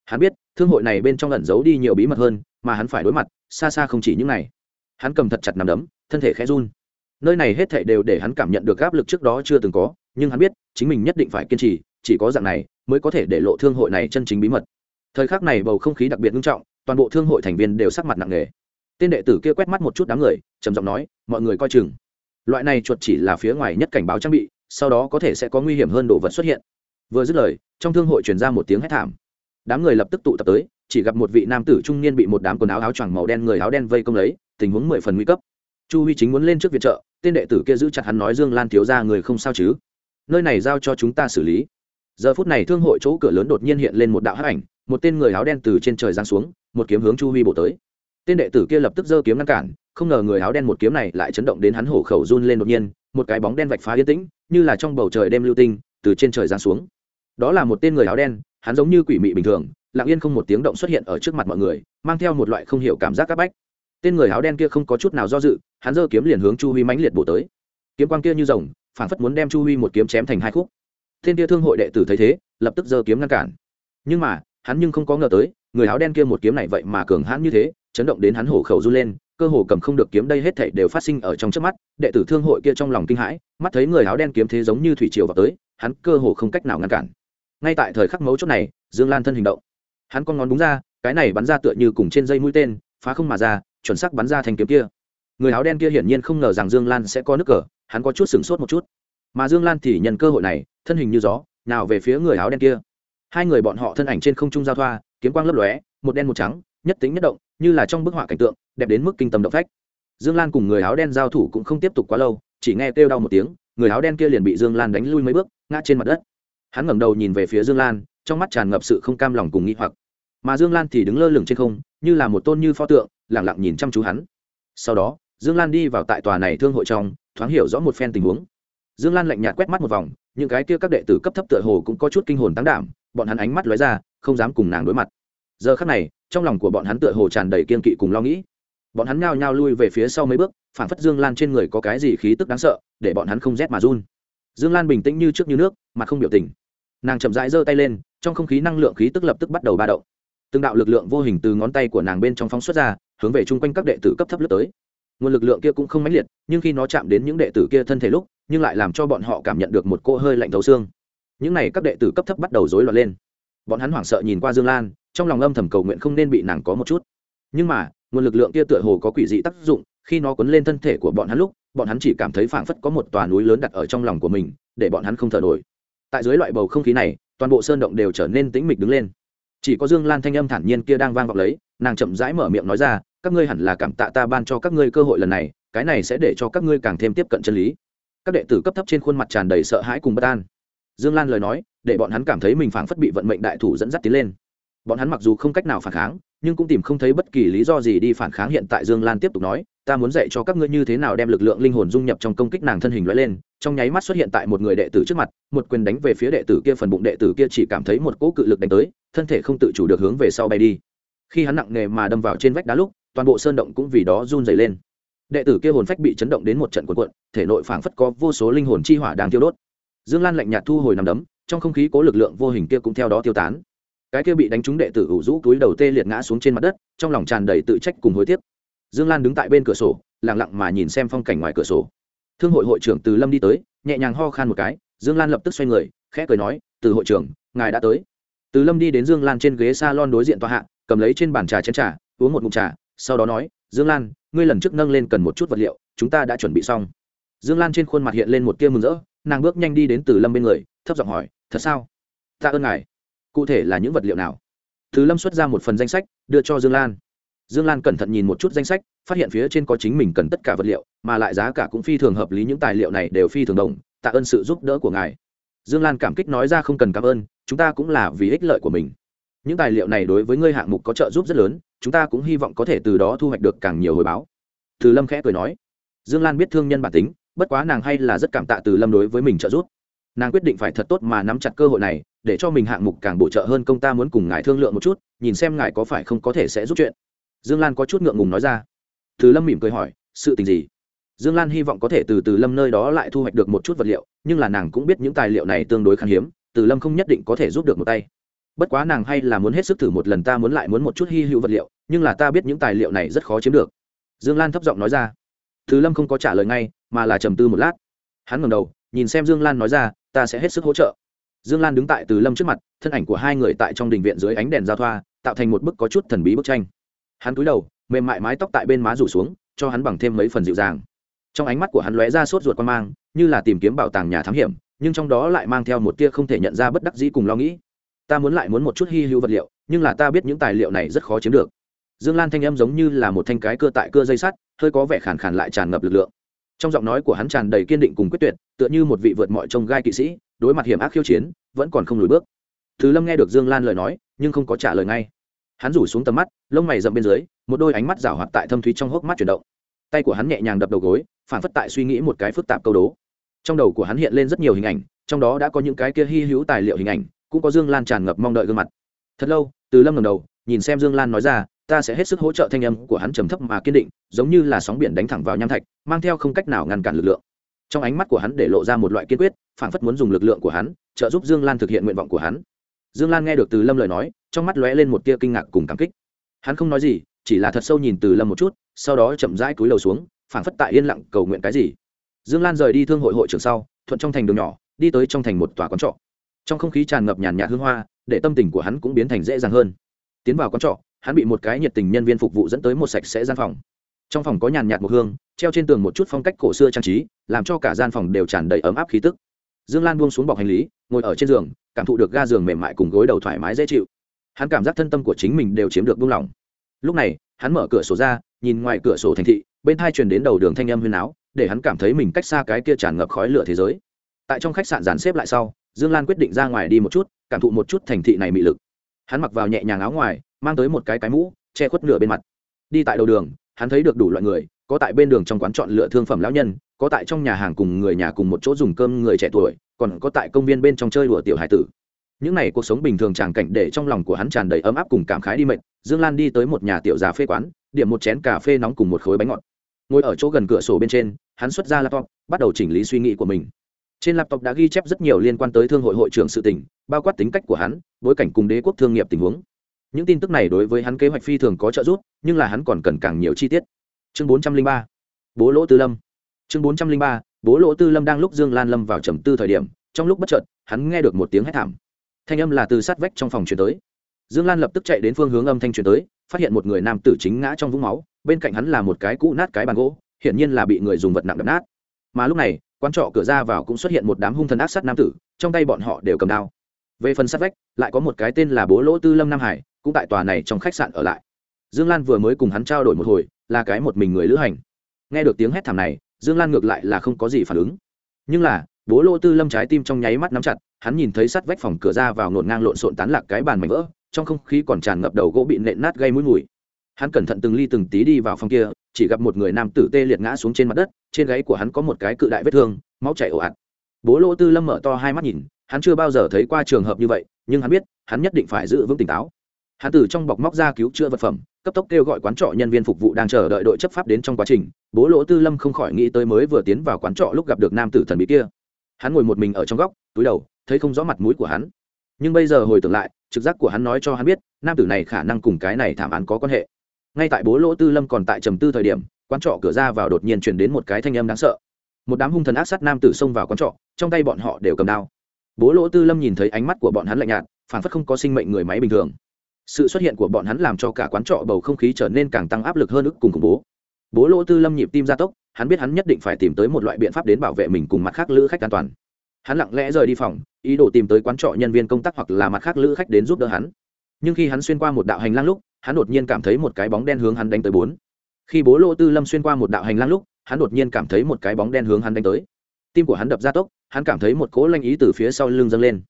Hắn biết, thương hội này bên trong ẩn giấu đi nhiều bí mật hơn, mà hắn phải đối mặt, xa xa không chỉ những này. Hắn cầm thật chặt nằm đấm, thân thể khẽ run. Nơi này hết thảy đều để hắn cảm nhận được áp lực trước đó chưa từng có, nhưng hắn biết, chính mình nhất định phải kiên trì, chỉ có dạng này, mới có thể để lộ thương hội này chân chính bí mật. Thời khắc này bầu không khí đặc biệt nghiêm trọng toàn bộ thương hội thành viên đều sắc mặt nặng nề. Tên đệ tử kia quét mắt một chút đám người, trầm giọng nói, mọi người coi chừng. Loại này chuột chỉ là phía ngoài nhất cảnh báo trang bị, sau đó có thể sẽ có nguy hiểm hơn đồ vật xuất hiện. Vừa dứt lời, trong thương hội truyền ra một tiếng hét thảm. Đám người lập tức tụ tập tới, chỉ gặp một vị nam tử trung niên bị một đám quần áo áo choàng màu đen người áo đen vây công lấy, tình huống mười phần nguy cấp. Chu huy chính muốn lên trước viện trợ, tên đệ tử kia giữ chặt hắn nói, dương lan thiếu ra người không sao chứ? Nơi này giao cho chúng ta xử lý. Giờ phút này thương hội chỗ cửa lớn đột nhiên hiện lên một đạo hắc ảnh, một tên người áo đen từ trên trời giáng xuống một kiếm hướng chu huy bổ tới. Tên đệ tử kia lập tức giơ kiếm ngăn cản, không ngờ người áo đen một kiếm này lại chấn động đến hắn hổ khẩu run lên đột nhiên, một cái bóng đen vạch phá yên tĩnh, như là trong bầu trời đêm lưu tinh, từ trên trời giáng xuống. Đó là một tên người áo đen, hắn giống như quỷ mị bình thường, lặng yên không một tiếng động xuất hiện ở trước mặt mọi người, mang theo một loại không hiểu cảm giác áp bách. Tên người áo đen kia không có chút nào do dự, hắn giơ kiếm liền hướng chu huy mãnh liệt bổ tới. Kiếm quang kia như rồng phản phất muốn đem chu huy một kiếm chém thành hai khúc. Tên kia thương hội đệ tử thấy thế, lập tức giơ kiếm ngăn cản. Nhưng mà, hắn nhưng không có ngờ tới người áo đen kia một kiếm này vậy mà cường hãn như thế, chấn động đến hắn hổ khẩu run lên, cơ hồ cầm không được kiếm đây hết thảy đều phát sinh ở trong trước mắt, đệ tử thương hội kia trong lòng kinh hãi, mắt thấy người áo đen kiếm thế giống như thủy triều vào tới, hắn cơ hồ không cách nào ngăn cản. Ngay tại thời khắc mấu chốt này, dương lan thân hình động. Hắn con ngón đúng ra, cái này bắn ra tựa như cùng trên dây mũi tên, phá không mà ra, chuẩn xác bắn ra thành kiếm kia. Người áo đen kia hiển nhiên không ngờ rằng dương lan sẽ có nước cờ, hắn có chút sửng sốt một chút. Mà dương lan thì nhận cơ hội này, thân hình như gió, nào về phía người áo đen kia hai người bọn họ thân ảnh trên không trung giao thoa, kiếm quang lấp lóe, một đen một trắng, nhất tính nhất động, như là trong bức họa cảnh tượng, đẹp đến mức kinh tâm động phách. Dương lan cùng người áo đen giao thủ cũng không tiếp tục quá lâu, chỉ nghe kêu đau một tiếng, người áo đen kia liền bị dương lan đánh lui mấy bước, ngã trên mặt đất. Hắn ngẩng đầu nhìn về phía dương lan, trong mắt tràn ngập sự không cam lòng cùng nghĩ hoặc. Mà dương lan thì đứng lơ lửng trên không, như là một tôn như pho tượng lẳng lặng nhìn chăm chú hắn. Sau đó, dương lan đi vào tại tòa này thương hội trong, thoáng hiểu rõ một phen tình huống. Dương lan lạnh nhạt quét mắt một vòng, những cái kia các đệ tử cấp thấp tựa hồ cũng có chút kinh hồn tăng đảm bọn hắn ánh mắt lóe ra, không dám cùng nàng đối mặt. Giờ khắc này, trong lòng của bọn hắn tựa hồ tràn đầy kiên kỵ cùng lo nghĩ. Bọn hắn nhao nhao lui về phía sau mấy bước phản phất dương lan trên người có cái gì khí tức đáng sợ, để bọn hắn không rét mà run. Dương lan bình tĩnh như trước như nước mà không biểu tình. Nàng chậm rãi giơ tay lên, trong không khí năng lượng khí tức lập tức bắt đầu ba động. Từng đạo lực lượng vô hình từ ngón tay của nàng bên trong phóng xuất ra, hướng về chung quanh các đệ tử cấp thấp lướt tới. Nguồn lực lượng kia cũng không mãnh liệt, nhưng khi nó chạm đến những đệ tử kia thân thể lúc, nhưng lại làm cho bọn họ cảm nhận được một cỗ hơi lạnh thấu xương những n à y các đệ tử cấp thấp bắt đầu rối loạn lên. Bọn hắn hoảng sợ nhìn qua dương lan, trong lòng âm thầm cầu nguyện không nên bị nàng có một chút. Nhưng mà, nguồn lực lượng kia tựa hồ có quỷ dị tác dụng, khi nó cuốn lên thân thể của bọn hắn lúc, bọn hắn chỉ cảm thấy phảng phất có một tòa núi lớn đặt ở trong lòng của mình, để bọn hắn không thở nổi. Tại dưới loại bầu không khí này, toàn bộ sơn động đều trở nên tĩnh mịch đứng lên. Chỉ có dương lan thanh âm thản nhiên kia đang vang vọng lấy, nàng chậm rãi mở miệng nói ra, các ngươi hẳn là cảm tạ ta ban cho các ngươi cơ hội lần này, cái này sẽ để cho các ngươi càng thêm tiếp cận chân lý. Các đệ tử cấp thấp trên khuôn mặt tràn đầy sợ hãi cùng bất an dương lan lời nói, để bọn hắn cảm thấy mình phảng phất bị vận mệnh đại thủ dẫn dắt tiến lên. Bọn hắn mặc dù không cách nào phản kháng, nhưng cũng tìm không thấy bất kỳ lý do gì đi phản kháng hiện tại dương lan tiếp tục nói, ta muốn dạy cho các ngươi như thế nào đem lực lượng linh hồn dung nhập trong công kích nàng thân hình loại lên. Trong nháy mắt xuất hiện tại một người đệ tử trước mặt, một quyền đánh về phía đệ tử kia phần bụng đệ tử kia chỉ cảm thấy một cỗ cự lực đánh tới, thân thể không tự chủ được hướng về sau bay đi. Khi hắn nặng nề mà đâm vào trên vách đá lúc, toàn bộ sơn động cũng vì đó run dày lên. Đệ tử kia hồn phách bị chấn động đến một trận cuộn cuộn, thể nội phảng phất có vô số linh hồn chi hỏa đang thiêu đốt dương lan lạnh nhạt thu hồi nằm đấm, trong không khí cố lực lượng vô hình kia cũng theo đó tiêu tán. Cái kia bị đánh trúng đệ tử ủ rũ túi đầu tê liệt ngã xuống trên mặt đất, trong lòng tràn đầy tự trách cùng hối tiếc. Dương lan đứng tại bên cửa sổ lẳng lặng mà nhìn xem phong cảnh ngoài cửa sổ. Thương hội hội trưởng từ lâm đi tới, nhẹ nhàng ho khan một cái, dương lan lập tức xoay người, khẽ cười nói, từ hội trưởng, ngài đã tới. Từ lâm đi đến dương lan trên ghế s a lon đối diện tòa hạ, cầm lấy trên bàn trà chén trà, uống một mụn trà, sau đó nói, dương lan, ngươi lần trước nâng lên cần một chút vật liệu, chúng ta đã chuẩn bị xong. Dương lan trên khuôn mặt hiện lên một tia mừng rỡ nàng bước nhanh đi đến từ lâm bên người, thấp giọng hỏi, thật sao? Tạ ơn ngài. Cụ thể là những vật liệu nào? Từ lâm xuất ra một phần danh sách, đưa cho dương lan. Dương lan cẩn thận nhìn một chút danh sách, phát hiện phía trên có chính mình cần tất cả vật liệu, mà lại giá cả cũng phi thường hợp lý, những tài liệu này đều phi thường đồng, tạ ơn sự giúp đỡ của ngài. Dương lan cảm kích nói ra không cần cảm ơn, chúng ta cũng là vì ích lợi của mình. Những tài liệu này đối với ngươi hạng mục có trợ giúp rất lớn, chúng ta cũng hy vọng có thể từ đó thu hoạch được càng nhiều hồi báo. Từ lâm khẽ cười nói. Dương lan biết thương nhân bản tính bất quá nàng hay là rất cảm tạ từ lâm đối với mình trợ giúp. Nàng quyết định phải thật tốt mà nắm chặt cơ hội này, để cho mình hạng mục càng bổ trợ hơn công ta muốn cùng ngài thương lượng một chút, nhìn xem ngài có phải không có thể sẽ giúp chuyện. Dương lan có chút ngượng ngùng nói ra. Từ lâm mỉm cười hỏi, sự tình gì? Dương lan hy vọng có thể từ từ lâm nơi đó lại thu hoạch được một chút vật liệu, nhưng là nàng cũng biết những tài liệu này tương đối khan hiếm, từ lâm không nhất định có thể giúp được một tay. Bất quá nàng hay là muốn hết sức thử một lần ta muốn lại muốn một chút hy hữu vật liệu, nhưng là ta biết những tài liệu này rất khó chiếm được. Dương lan thấp giọng nói ra. Từ lâm không có trả lời ngay mà là trầm tư một lát. Hắn ngầm đầu, nhìn xem dương lan nói ra, ta sẽ hết sức hỗ trợ. Dương lan đứng tại từ lâm trước mặt, thân ảnh của hai người tại trong đình viện dưới ánh đèn giao thoa, tạo thành một bức có chút thần bí bức tranh. Hắn cúi đầu, mềm mại mái tóc tại bên má rủ xuống, cho hắn bằng thêm mấy phần dịu dàng. Trong ánh mắt của hắn lóe ra sốt ruột quan mang, như là tìm kiếm bảo tàng nhà thám hiểm, nhưng trong đó lại mang theo một tia không thể nhận ra bất đắc dĩ cùng lo nghĩ. Ta muốn lại muốn một chút hy hữu vật liệu, nhưng là ta biết những tài liệu này rất khó chiếm được. Dương lan thanh âm giống như là một thanh cái cưa tại cưa dây sắt, hơi có vẻ khàn khàn lại tràn ngập lực lượng trong giọng nói của hắn tràn đầy kiên định cùng quyết tuyệt, tựa như một vị vượt mọi trông gai kỵ sĩ, đối mặt hiểm ác khiêu chiến, vẫn còn không lùi bước. Thứ lâm nghe được dương lan lời nói, nhưng không có trả lời ngay. Hắn rủ xuống tầm mắt, lông mày rậm bên dưới, một đôi ánh mắt rảo hoạt tại thâm thúy trong hốc mắt chuyển động. Tay của hắn nhẹ nhàng đập đầu gối, phản phất tại suy nghĩ một cái phức tạp câu đố. Trong đầu của hắn hiện lên rất nhiều hình ảnh, trong đó đã có những cái kia hy hữu tài liệu hình ảnh, cũng có dương lan tràn ngập mong đợi gương mặt. Thật lâu, từ lâm ngầm đầu, nhìn xem dương lan nói ra ta sẽ hết sức hỗ trợ thanh âm của hắn trầm thấp mà kiên định, giống như là sóng biển đánh thẳng vào nham thạch, mang theo không cách nào ngăn cản lực lượng. Trong ánh mắt của hắn để lộ ra một loại kiên quyết phản phất muốn dùng lực lượng của hắn, trợ giúp dương lan thực hiện nguyện vọng của hắn. Dương lan nghe được từ lâm lời nói, trong mắt lóe lên một tia kinh ngạc cùng cảm kích. Hắn không nói gì, chỉ là thật sâu nhìn từ lâm một chút, sau đó chậm rãi cúi đầu xuống phản phất tại yên lặng cầu nguyện cái gì. Dương lan rời đi thương hội hội trường sau, thuận trong thành đường nhỏ, đi tới trong thành một tòa quán trọ. Trong không khí tràn ngập nhàn nhạt hương hoa, để tâm tình của hắn cũng biến thành dễ dàng hơn. Tiến vào quán trọ hắn bị một cái nhiệt tình nhân viên phục vụ dẫn tới một sạch sẽ gian phòng. Trong phòng có nhàn nhạt một hương, treo trên tường một chút phong cách cổ xưa trang trí, làm cho cả gian phòng đều tràn đầy ấm áp khí tức. Dương lan buông xuống bọc hành lý, ngồi ở trên giường, cảm thụ được ga giường mềm mại cùng gối đầu thoải mái dễ chịu. Hắn cảm giác thân tâm của chính mình đều chiếm được buông lỏng. Lúc này, hắn mở cửa sổ ra, nhìn ngoài cửa sổ thành thị, bên thai truyền đến đầu đường thanh âm huyên áo để hắn cảm thấy mình cách xa cái kia tràn ngập khói lửa thế giới. Tại trong khách sạn dàn xếp lại sau, dương lan quyết định ra ngoài đi một chút, cảm thụ một chút thành thị này mị lực. Hắn mặc vào nhẹ nhàng áo ngoài mang tới một cái cái mũ, che khuất nửa bên mặt. Đi tại đầu đường, hắn thấy được đủ loại người, có tại bên đường trong quán chọn lựa thương phẩm lão nhân, có tại trong nhà hàng cùng người nhà cùng một chỗ dùng cơm người trẻ tuổi, còn có tại công viên bên trong chơi đùa tiểu hải tử. Những n à y cuộc sống bình thường tràng cảnh để trong lòng của hắn tràn đầy ấm áp cùng cảm khái đi mệt, dương lan đi tới một nhà tiểu già phê quán, điểm một chén cà phê nóng cùng một khối bánh ngọt. Ngồi ở chỗ gần cửa sổ bên trên, hắn xuất ra laptop, bắt đầu chỉnh lý suy nghĩ của mình. Trên laptop đã ghi chép rất nhiều liên quan tới thương hội hội trưởng sự tỉnh bao quát tính cách của hắn, bối cảnh cùng đế quốc thương nghiệp tình huống những tin tức này đối với hắn kế hoạch phi thường có trợ giúp, nhưng là hắn còn cần càng nhiều chi tiết. Chương bốn trăm linh ba, bố lỗ tư lâm. Chương bốn trăm linh ba, bố lỗ tư lâm đang lúc dương lan lâm vào trầm tư thời điểm, trong lúc bất chợt, hắn nghe được một tiếng hét thảm. Thanh âm là từ sát vách trong phòng chuyển tới. Dương lan lập tức chạy đến phương hướng âm thanh truyền tới, phát hiện một người nam tử chính ngã trong vũng máu, bên cạnh hắn là một cái cũ nát cái bàn gỗ, hiển nhiên là bị người dùng vật nặng đập nát. Mà lúc này, quán trọ cửa ra vào cũng xuất hiện một đám hung thần ác sát nam tử, trong tay bọn họ đều cầm đao. Về phần sát vách, lại có một cái tên là bố lỗ tư lâm nam hải cũng tại tòa này trong khách sạn ở lại. Dương lan vừa mới cùng hắn trao đổi một hồi, là cái một mình người lữ hành. Nghe được tiếng hét thảm này, dương lan ngược lại là không có gì phản ứng. Nhưng là, bố lô tư lâm trái tim trong nháy mắt nắm chặt, hắn nhìn thấy sắt vách phòng cửa ra vào ngổn ngang lộn xộn tán lạc cái bàn mảnh vỡ, trong không khí còn tràn ngập đầu gỗ bị nện nát gây mũi mùi. Hắn cẩn thận từng ly từng tí đi vào phòng kia, chỉ gặp một người nam tử tê liệt ngã xuống trên mặt đất, trên gáy của hắn có một cái cự đại vết thương, máu chảy ồ ạt. Bố lô tư lâm mở to hai mắt nhìn, hắn chưa bao giờ thấy qua trường hợp như vậy, nhưng hắn biết, hắn nhất định phải giữ vững tỉnh táo hắn từ trong bọc móc ra cứu chữa vật phẩm, cấp tốc kêu gọi quán trọ nhân viên phục vụ đang chờ đợi đội chấp pháp đến trong quá trình, bố lỗ tư lâm không khỏi nghĩ tới mới vừa tiến vào quán trọ lúc gặp được nam tử thần bí kia. Hắn ngồi một mình ở trong góc, túi đầu, thấy không rõ mặt mũi của hắn. Nhưng bây giờ hồi tưởng lại, trực giác của hắn nói cho hắn biết, nam tử này khả năng cùng cái này thảm án có quan hệ. Ngay tại bố lỗ tư lâm còn tại trầm tư thời điểm, quán trọ cửa ra vào đột nhiên chuyển đến một cái thanh âm đáng sợ. Một đám hung thần ác sát nam tử xông vào quán trọ, trong tay bọn họ đều cầm đao. Bố lỗ tư lâm nhìn thấy ánh mắt của bọn hắn lạnh nhạt phản phất không có sinh mệnh người máy bình thường sự xuất hiện của bọn hắn làm cho cả quán trọ bầu không khí trở nên càng tăng áp lực hơn ức cùng khủng bố. Bố lỗ tư lâm nhịp tim gia tốc, hắn biết hắn nhất định phải tìm tới một loại biện pháp đến bảo vệ mình cùng mặt khác lữ khách an toàn. Hắn lặng lẽ rời đi phòng, ý đồ tìm tới quán trọ nhân viên công tác hoặc là mặt khác lữ khách đến giúp đỡ hắn. Nhưng khi hắn xuyên qua một đạo hành lang lúc, hắn đột nhiên cảm thấy một cái bóng đen hướng hắn đánh tới bốn. Khi bố lỗ tư lâm xuyên qua một đạo hành lang lúc, hắn đột nhiên cảm thấy một cái bóng đen hướng hắn đánh tới. Tim của hắn đập ra tốc, hắn cảm thấy một cỗ lanh ý từ phía sau lưng dâng lên.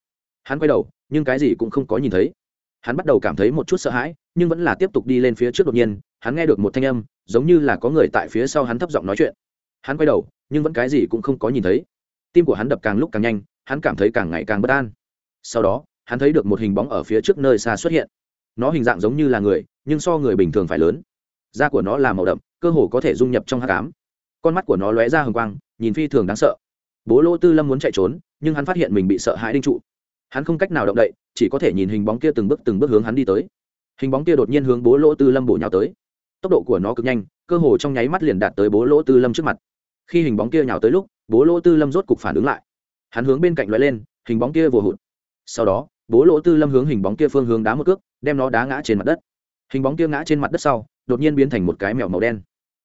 Hắn quay đầu, nhưng cái gì cũng không có nhìn thấy hắn bắt đầu cảm thấy một chút sợ hãi, nhưng vẫn là tiếp tục đi lên phía trước đột nhiên, hắn nghe được một thanh âm, giống như là có người tại phía sau hắn thấp giọng nói chuyện. Hắn quay đầu, nhưng vẫn cái gì cũng không có nhìn thấy. Tim của hắn đập càng lúc càng nhanh, hắn cảm thấy càng ngày càng bất an. Sau đó, hắn thấy được một hình bóng ở phía trước nơi xa xuất hiện. Nó hình dạng giống như là người, nhưng so người bình thường phải lớn. Da của nó là màu đậm, cơ hồ có thể dung nhập trong hát cám con mắt của nó lóe ra hừng quang, nhìn phi thường đáng sợ. Bố lỗ tư lâm muốn chạy trốn, nhưng hắn phát hiện mình bị sợ hãi đinh trụ hắn không cách nào động đậy, chỉ có thể nhìn hình bóng kia từng bước từng bước hướng hắn đi tới. Hình bóng kia đột nhiên hướng bố lỗ tư lâm bổ nhào tới. Tốc độ của nó cực nhanh, cơ hồ trong nháy mắt liền đạt tới bố lỗ tư lâm trước mặt. Khi hình bóng kia nhào tới lúc, bố lỗ tư lâm rốt cục phản ứng lại. Hắn hướng bên cạnh loại lên, hình bóng kia vừa hụt. Sau đó, bố lỗ tư lâm hướng hình bóng kia phương hướng đá một cước, đem nó đá ngã trên mặt đất. Hình bóng kia ngã trên mặt đất sau, đột nhiên biến thành một cái mèo màu đen.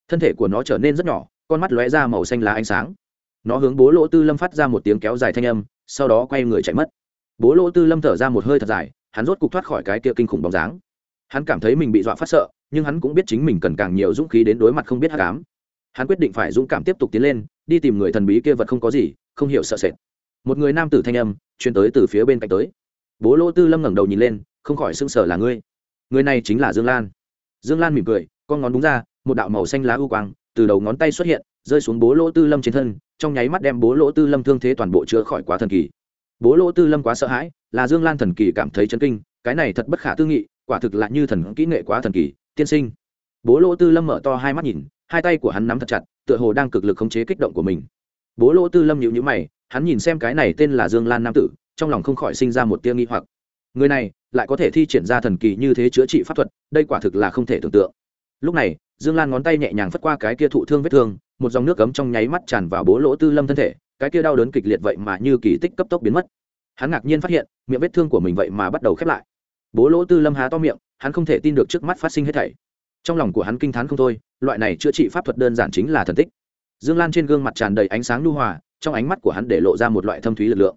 Thân thể của nó trở nên rất nhỏ, con mắt lóe ra màu xanh lá ánh sáng. Nó hướng bố lỗ tư lâm phát ra một tiếng kéo dài thanh âm, sau đó quay người chạy mất bố lỗ tư lâm thở ra một hơi thật dài, hắn rốt cục thoát khỏi cái kia kinh khủng bóng dáng. Hắn cảm thấy mình bị dọa phát sợ, nhưng hắn cũng biết chính mình cần càng nhiều dũng khí đến đối mặt không biết hát cám hắn quyết định phải dũng cảm tiếp tục tiến lên, đi tìm người thần bí kia vật không có gì, không hiểu sợ sệt. Một người nam tử thanh âm chuyên tới từ phía bên cạnh tới. Bố lỗ tư lâm ngẩng đầu nhìn lên, không khỏi sưng sờ là ngươi. Người này chính là dương lan. Dương lan mỉm cười, con ngón đúng ra, một đạo màu xanh lá u quang, từ đầu ngón tay xuất hiện, rơi xuống bố lỗ tư lâm trên thân, trong nháy mắt đem bố lỗ tư lâm thương thế toàn bộ chữa khỏi quá thần kỳ bố lỗ tư lâm quá sợ hãi, là dương lan thần kỳ cảm thấy chấn kinh, cái này thật bất khả tư nghị, quả thực là như thần kỹ nghệ quá thần kỳ, tiên sinh. Bố lỗ tư lâm mở to hai mắt nhìn, hai tay của hắn nắm thật chặt, tựa hồ đang cực lực khống chế kích động của mình. Bố lỗ tư lâm nhịu nhữ mày, hắn nhìn xem cái này tên là dương lan nam tử, trong lòng không khỏi sinh ra một tia nghi hoặc. Người này, lại có thể thi triển ra thần kỳ như thế chữa trị pháp thuật, đây quả thực là không thể tưởng tượng. Lúc này, dương lan ngón tay nhẹ nhàng phất qua cái kia thụ thương vết thương, một dòng nước cấm trong nháy mắt tràn vào bố lỗ tư lâm thân thể cái kia đau đớn kịch liệt vậy mà như kỳ tích cấp tốc biến mất. Hắn ngạc nhiên phát hiện, miệng vết thương của mình vậy mà bắt đầu khép lại. Bố lỗ tư lâm há to miệng, hắn không thể tin được trước mắt phát sinh hết thảy. Trong lòng của hắn kinh t h á n không thôi, loại này chữa trị pháp thuật đơn giản chính là thần tích. Dương lan trên gương mặt tràn đầy ánh sáng lưu hòa, trong ánh mắt của hắn để lộ ra một loại thâm thúy lực lượng.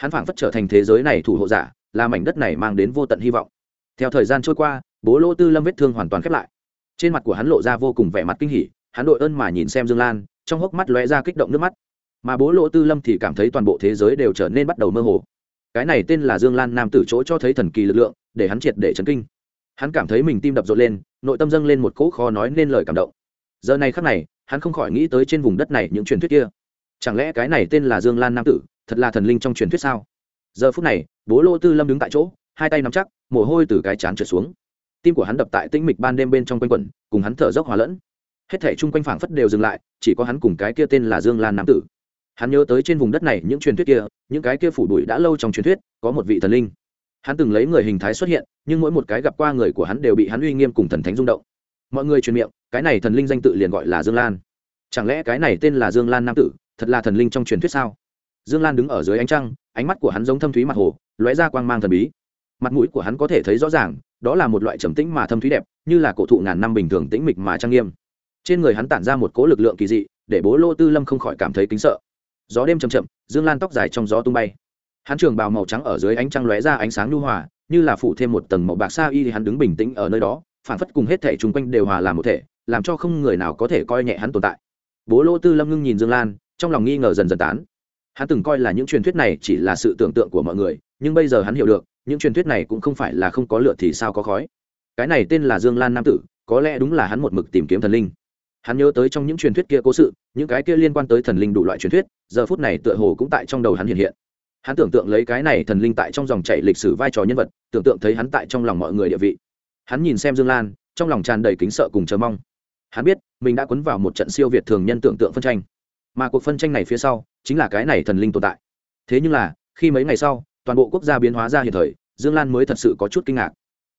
Hắn phảng phất trở thành thế giới này thủ hộ giả, là mảnh đất này mang đến vô tận hy vọng. Theo thời gian trôi qua, bố lỗ tư lâm vết thương hoàn toàn khép lại. Trên mặt của hắn lộ ra vô cùng vẻ mặt kinh hỉ, hắn đội ơn mà nhìn xem dương lan, trong hốc mắt lóe ra kích động nước mắt mà bố lỗ tư lâm thì cảm thấy toàn bộ thế giới đều trở nên bắt đầu mơ hồ. Cái này tên là dương lan nam tử chỗ cho thấy thần kỳ lực lượng, để hắn triệt để chấn kinh. Hắn cảm thấy mình tim đập rộn lên, nội tâm dâng lên một cỗ khó nói nên lời cảm động. Giờ này khắc này, hắn không khỏi nghĩ tới trên vùng đất này những truyền thuyết kia. Chẳng lẽ cái này tên là dương lan nam tử, thật là thần linh trong truyền thuyết sao? Giờ phút này, bố lô tư lâm đứng tại chỗ, hai tay nắm chắc, mồ hôi từ cái chán trượt xuống. Tim của hắn đập tại tĩnh mịch ban đêm bên trong quanh quẩn, cùng hắn thở dốc hòa lẫn. Hết thể chung quanh phảng phất đều dừng lại, chỉ có hắn cùng cái kia tên là dương lan nam tử hắn nhớ tới trên vùng đất này những truyền thuyết kia, những cái kia phủ đuổi đã lâu trong truyền thuyết, có một vị thần linh. Hắn từng lấy người hình thái xuất hiện, nhưng mỗi một cái gặp qua người của hắn đều bị hắn uy nghiêm cùng thần thánh rung động. Mọi người truyền miệng, cái này thần linh danh tự liền gọi là dương lan. Chẳng lẽ cái này tên là dương lan nam tử, thật là thần linh trong truyền thuyết sao? Dương lan đứng ở dưới ánh trăng, ánh mắt của hắn giống thâm thúy mặt hồ, lóe ra quang mang thần bí. Mặt mũi của hắn có thể thấy rõ ràng, đó là một loại trầm tĩnh mà thâm thúy đẹp, như là cổ thụ ngàn năm bình thường tĩnh mịch mà trang nghiêm. Trên người hắn tản ra một cỗ lực lượng kỳ dị, để bố lô tư lâm không khỏi cảm thấy kính sợ gió đêm chầm chậm, dương lan tóc dài trong gió tung bay. Hắn trường bào màu trắng ở dưới ánh trăng lóe ra ánh sáng nhu hòa, như là phủ thêm một tầng màu bạc xa. y thì hắn đứng bình tĩnh ở nơi đó, phản phất cùng hết thể chung quanh đều hòa làm một thể, làm cho không người nào có thể coi nhẹ hắn tồn tại. Bố lô tư lâm ngưng nhìn dương lan, trong lòng nghi ngờ dần dần tán. Hắn từng coi là những truyền thuyết này chỉ là sự tưởng tượng của mọi người, nhưng bây giờ hắn hiểu được, những truyền thuyết này cũng không phải là không có lửa thì sao có khói. Cái này tên là dương lan nam tử, có lẽ đúng là hắn một mực tìm kiếm thần linh hắn nhớ tới trong những truyền thuyết kia cố sự, những cái kia liên quan tới thần linh đủ loại truyền thuyết, giờ phút này tựa hồ cũng tại trong đầu hắn hiện hiện. Hắn tưởng tượng lấy cái này thần linh tại trong dòng chảy lịch sử vai trò nhân vật, tưởng tượng thấy hắn tại trong lòng mọi người địa vị. Hắn nhìn xem dương lan, trong lòng tràn đầy kính sợ cùng chờ mong. Hắn biết, mình đã quấn vào một trận siêu việt thường nhân tưởng tượng phân tranh. Mà cuộc phân tranh này phía sau, chính là cái này thần linh tồn tại. Thế nhưng là, khi mấy ngày sau, toàn bộ quốc gia biến hóa ra hiện thời, dương lan mới thật sự có chút kinh ngạc.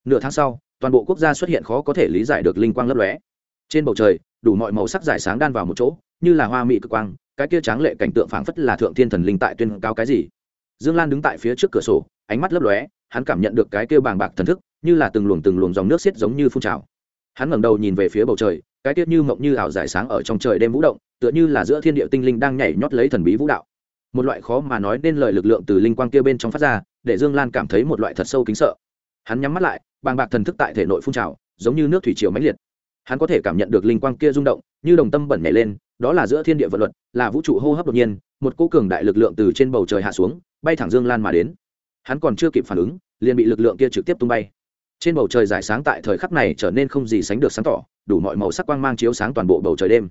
Nửa tháng sau, toàn bộ quốc gia xuất hiện khó có thể lý giải được linh quang lấp lóe. Trên bầu trời đủ mọi màu sắc giải sáng đan vào một chỗ, như là hoa mỹ cực quang, cái kia tráng lệ cảnh tượng phảng phất là thượng thiên thần linh tại tuyên cao cái gì. Dương lan đứng tại phía trước cửa sổ, ánh mắt lấp lóe, hắn cảm nhận được cái kia bàng bạc thần thức, như là từng luồng từng luồng dòng nước xiết giống như phun trào. Hắn ngẩng đầu nhìn về phía bầu trời, cái tiết như mộng như ảo giải sáng ở trong trời đêm vũ động, tựa như là giữa thiên địa tinh linh đang nhảy nhót lấy thần bí vũ đạo. Một loại khó mà nói nên lời lực lượng từ linh quang kia bên trong phát ra, để dương lan cảm thấy một loại thật sâu kính sợ. Hắn nhắm mắt lại, bàng bạc thần thức tại thể nội phun trào, giống như nước thủy triều mãnh liệt hắn có thể cảm nhận được linh quang kia rung động, như đồng tâm bẩn nhảy lên, đó là giữa thiên địa vật luật, là vũ trụ hô hấp đột nhiên, một cô cường đại lực lượng từ trên bầu trời hạ xuống, bay thẳng dương lan mà đến. Hắn còn chưa kịp phản ứng, liền bị lực lượng kia trực tiếp tung bay. Trên bầu trời giải sáng tại thời khắc này trở nên không gì sánh được sáng tỏ, đủ mọi màu sắc quang mang chiếu sáng toàn bộ bầu trời đêm.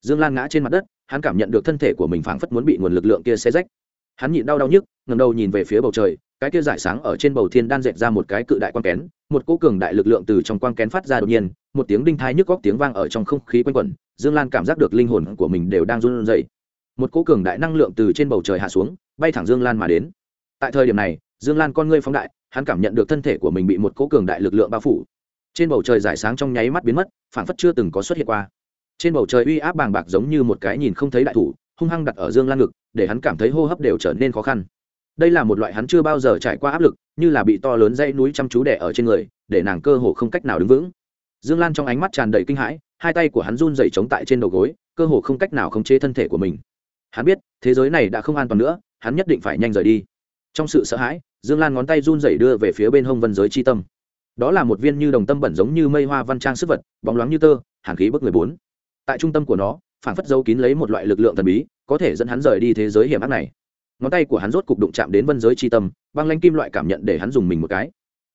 Dương lan ngã trên mặt đất, hắn cảm nhận được thân thể của mình phảng phất muốn bị nguồn lực lượng kia xe rách. Hắn nhịn đau đau nhức ngầm đầu nhìn về phía bầu trời cái kia giải sáng ở trên bầu thiên đan dệt ra một cái cự đại quang kén, một cỗ cường đại lực lượng từ trong quang kén phát ra đột nhiên, một tiếng đinh thai nhức góc tiếng vang ở trong không khí quanh quẩn, dương lan cảm giác được linh hồn của mình đều đang run rẩy. Một cỗ cường đại năng lượng từ trên bầu trời hạ xuống, bay thẳng dương lan mà đến. Tại thời điểm này, dương lan con ngươi phóng đại, hắn cảm nhận được thân thể của mình bị một cỗ cường đại lực lượng bao phủ. Trên bầu trời giải sáng trong nháy mắt biến mất phản phất chưa từng có xuất hiện qua. Trên bầu trời uy áp bàng bạc giống như một cái nhìn không thấy đại thủ, hung hăng đặt ở dương lan ngực, để hắn cảm thấy hô hấp đều trở nên khó khăn đây là một loại hắn chưa bao giờ trải qua áp lực, như là bị to lớn dãy núi chăm chú đẻ ở trên người, để nàng cơ hồ không cách nào đứng vững. Dương lan trong ánh mắt tràn đầy kinh hãi, hai tay của hắn run dày chống tại trên đầu gối, cơ hồ không cách nào khống chế thân thể của mình. Hắn biết, thế giới này đã không an toàn nữa, hắn nhất định phải nhanh rời đi. Trong sự sợ hãi, dương lan ngón tay run dày đưa về phía bên hông vân giới c tâm. Đó là một viên như đồng tâm bẩn giống như mây hoa văn trang sức vật, bóng loáng như tơ, hàn khí bức người bốn. Tại trung tâm của nó phản phất dấu kín lấy một loại lực lượng thần bí, có thể dẫn hắn rời đi thế giới hiểm ác này ngón tay của hắn rốt cục đụng chạm đến vân giới c tâm, băng lanh kim loại cảm nhận để hắn dùng mình một cái.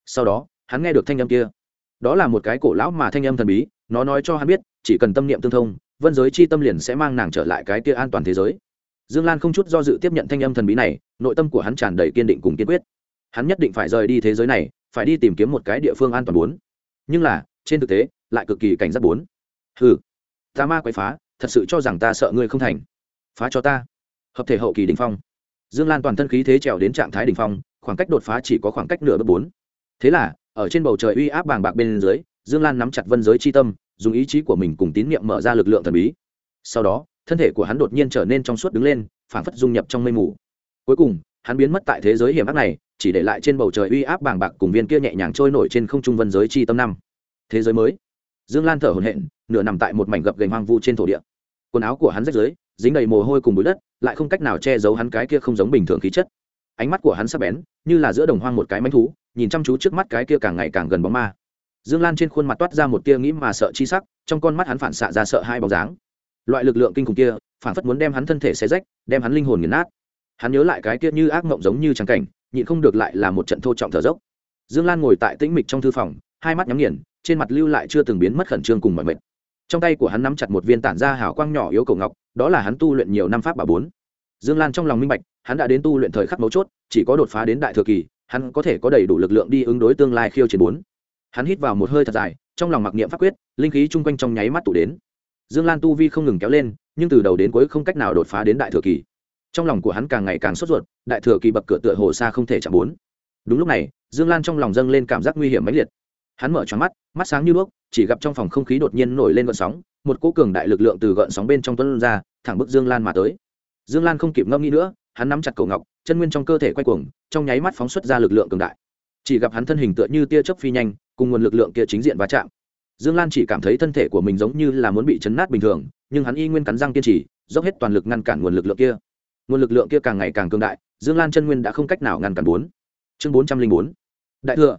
Sau đó, hắn nghe được thanh âm kia. Đó là một cái cổ lão mà thanh âm thần bí, nó nói cho hắn biết, chỉ cần tâm niệm tương thông, vân giới chi tâm liền sẽ mang nàng trở lại cái kia an toàn thế giới. Dương lan không chút do dự tiếp nhận thanh âm thần bí này, nội tâm của hắn tràn đầy kiên định cùng kiên quyết. Hắn nhất định phải rời đi thế giới này, phải đi tìm kiếm một cái địa phương an toàn bốn. Nhưng là, trên thực tế, lại cực kỳ cảnh giác bốn. Hừ, ta ma quậy phá, thật sự cho rằng ta sợ ngươi không thành. Phá cho ta. Hợp thể hậu kỳ đình phong dương lan toàn thân khí thế trèo đến trạng thái đỉnh phong, khoảng cách đột phá chỉ có khoảng cách nửa bước bốn. Thế là, ở trên bầu trời uy áp bàng bạc bên dưới, dương lan nắm chặt vân giới c h i tâm, dùng ý chí của mình cùng tín nhiệm mở ra lực lượng thần bí. Sau đó, thân thể của hắn đột nhiên trở nên trong suốt đứng lên, phảng phất dung nhập trong mây mù. Cuối cùng, hắn biến mất tại thế giới hiểm ác này, chỉ để lại trên bầu trời uy áp bàng bạc cùng viên kia nhẹ nhàng trôi nổi trên không trung vân giới chi tâm năm. Thế giới mới. Dương lan thở hồn hện nửa nằm tại một mảnh gập gành hoang vu trên thổ địa. Quần áo của hắn rách rưới dính đầy mồ hôi cùng bụi đất, lại không cách nào che giấu hắn cái kia không giống bình thường khí chất. Ánh mắt của hắn sắp bén, như là giữa đồng hoang một cái manh thú, nhìn chăm chú trước mắt cái kia càng ngày càng gần bóng ma. Dương lan trên khuôn mặt toát ra một tia nghĩ mà sợ chi sắc, trong con mắt hắn phản xạ ra sợ hai bóng dáng. Loại lực lượng kinh khủng kia, phản phất muốn đem hắn thân thể xé rách, đem hắn linh hồn nghiền nát. Hắn nhớ lại cái kia như ác mộng giống như trắng cảnh, nhịn không được lại là một trận thô trọng thở dốc. Dương lan ngồi tại tĩnh mịch trong thư phòng, hai mắt nhắm nghiền, trên mặt lưu lại chưa từng biến mất khẩn trương cùng mọi mệt. Trong tay của hắn nắm chặt một viên tản ra hào quang nhỏ yếu cầu ngọc đó là hắn tu luyện nhiều năm pháp bà bốn. Dương lan trong lòng minh bạch, hắn đã đến tu luyện thời khắc mấu chốt, chỉ có đột phá đến đại thừa kỳ, hắn có thể có đầy đủ lực lượng đi ứng đối tương lai khiêu chiến bốn. Hắn hít vào một hơi thật dài, trong lòng mặc niệm pháp quyết, linh khí chung quanh trong nháy mắt tụ đến. Dương lan tu vi không ngừng kéo lên, nhưng từ đầu đến cuối không cách nào đột phá đến đại thừa kỳ. Trong lòng của hắn càng ngày càng sốt ruột, đại thừa kỳ bậc cửa tựa hồ xa không thể chạm bốn. Đúng lúc này, dương lan trong lòng dâng lên cảm giác nguy hiểm mãnh liệt hắn mở tròn mắt mắt sáng như đuốc, chỉ gặp trong phòng không khí đột nhiên nổi lên gợn sóng, một cỗ cường đại lực lượng từ gợn sóng bên trong tuấn ra, thẳng bức dương lan mà tới. Dương lan không kịp ngâm nghĩ nữa, hắn nắm chặt cổ ngọc, chân nguyên trong cơ thể quay cuồng, trong nháy mắt phóng xuất ra lực lượng cường đại. Chỉ gặp hắn thân hình tựa như tia chớp phi nhanh, cùng nguồn lực lượng kia chính diện va chạm. Dương lan chỉ cảm thấy thân thể của mình giống như là muốn bị chấn nát bình thường, nhưng hắn y nguyên cắn răng kiên trì, dốc hết toàn lực ngăn cản nguồn lực lượng kia. Nguồn lực lượng kia càng ngày càng cường đại, dương lan chân nguyên đã không cách nào ngăn cản bốn. Chương bốn trăm linh bốn. Đại thừa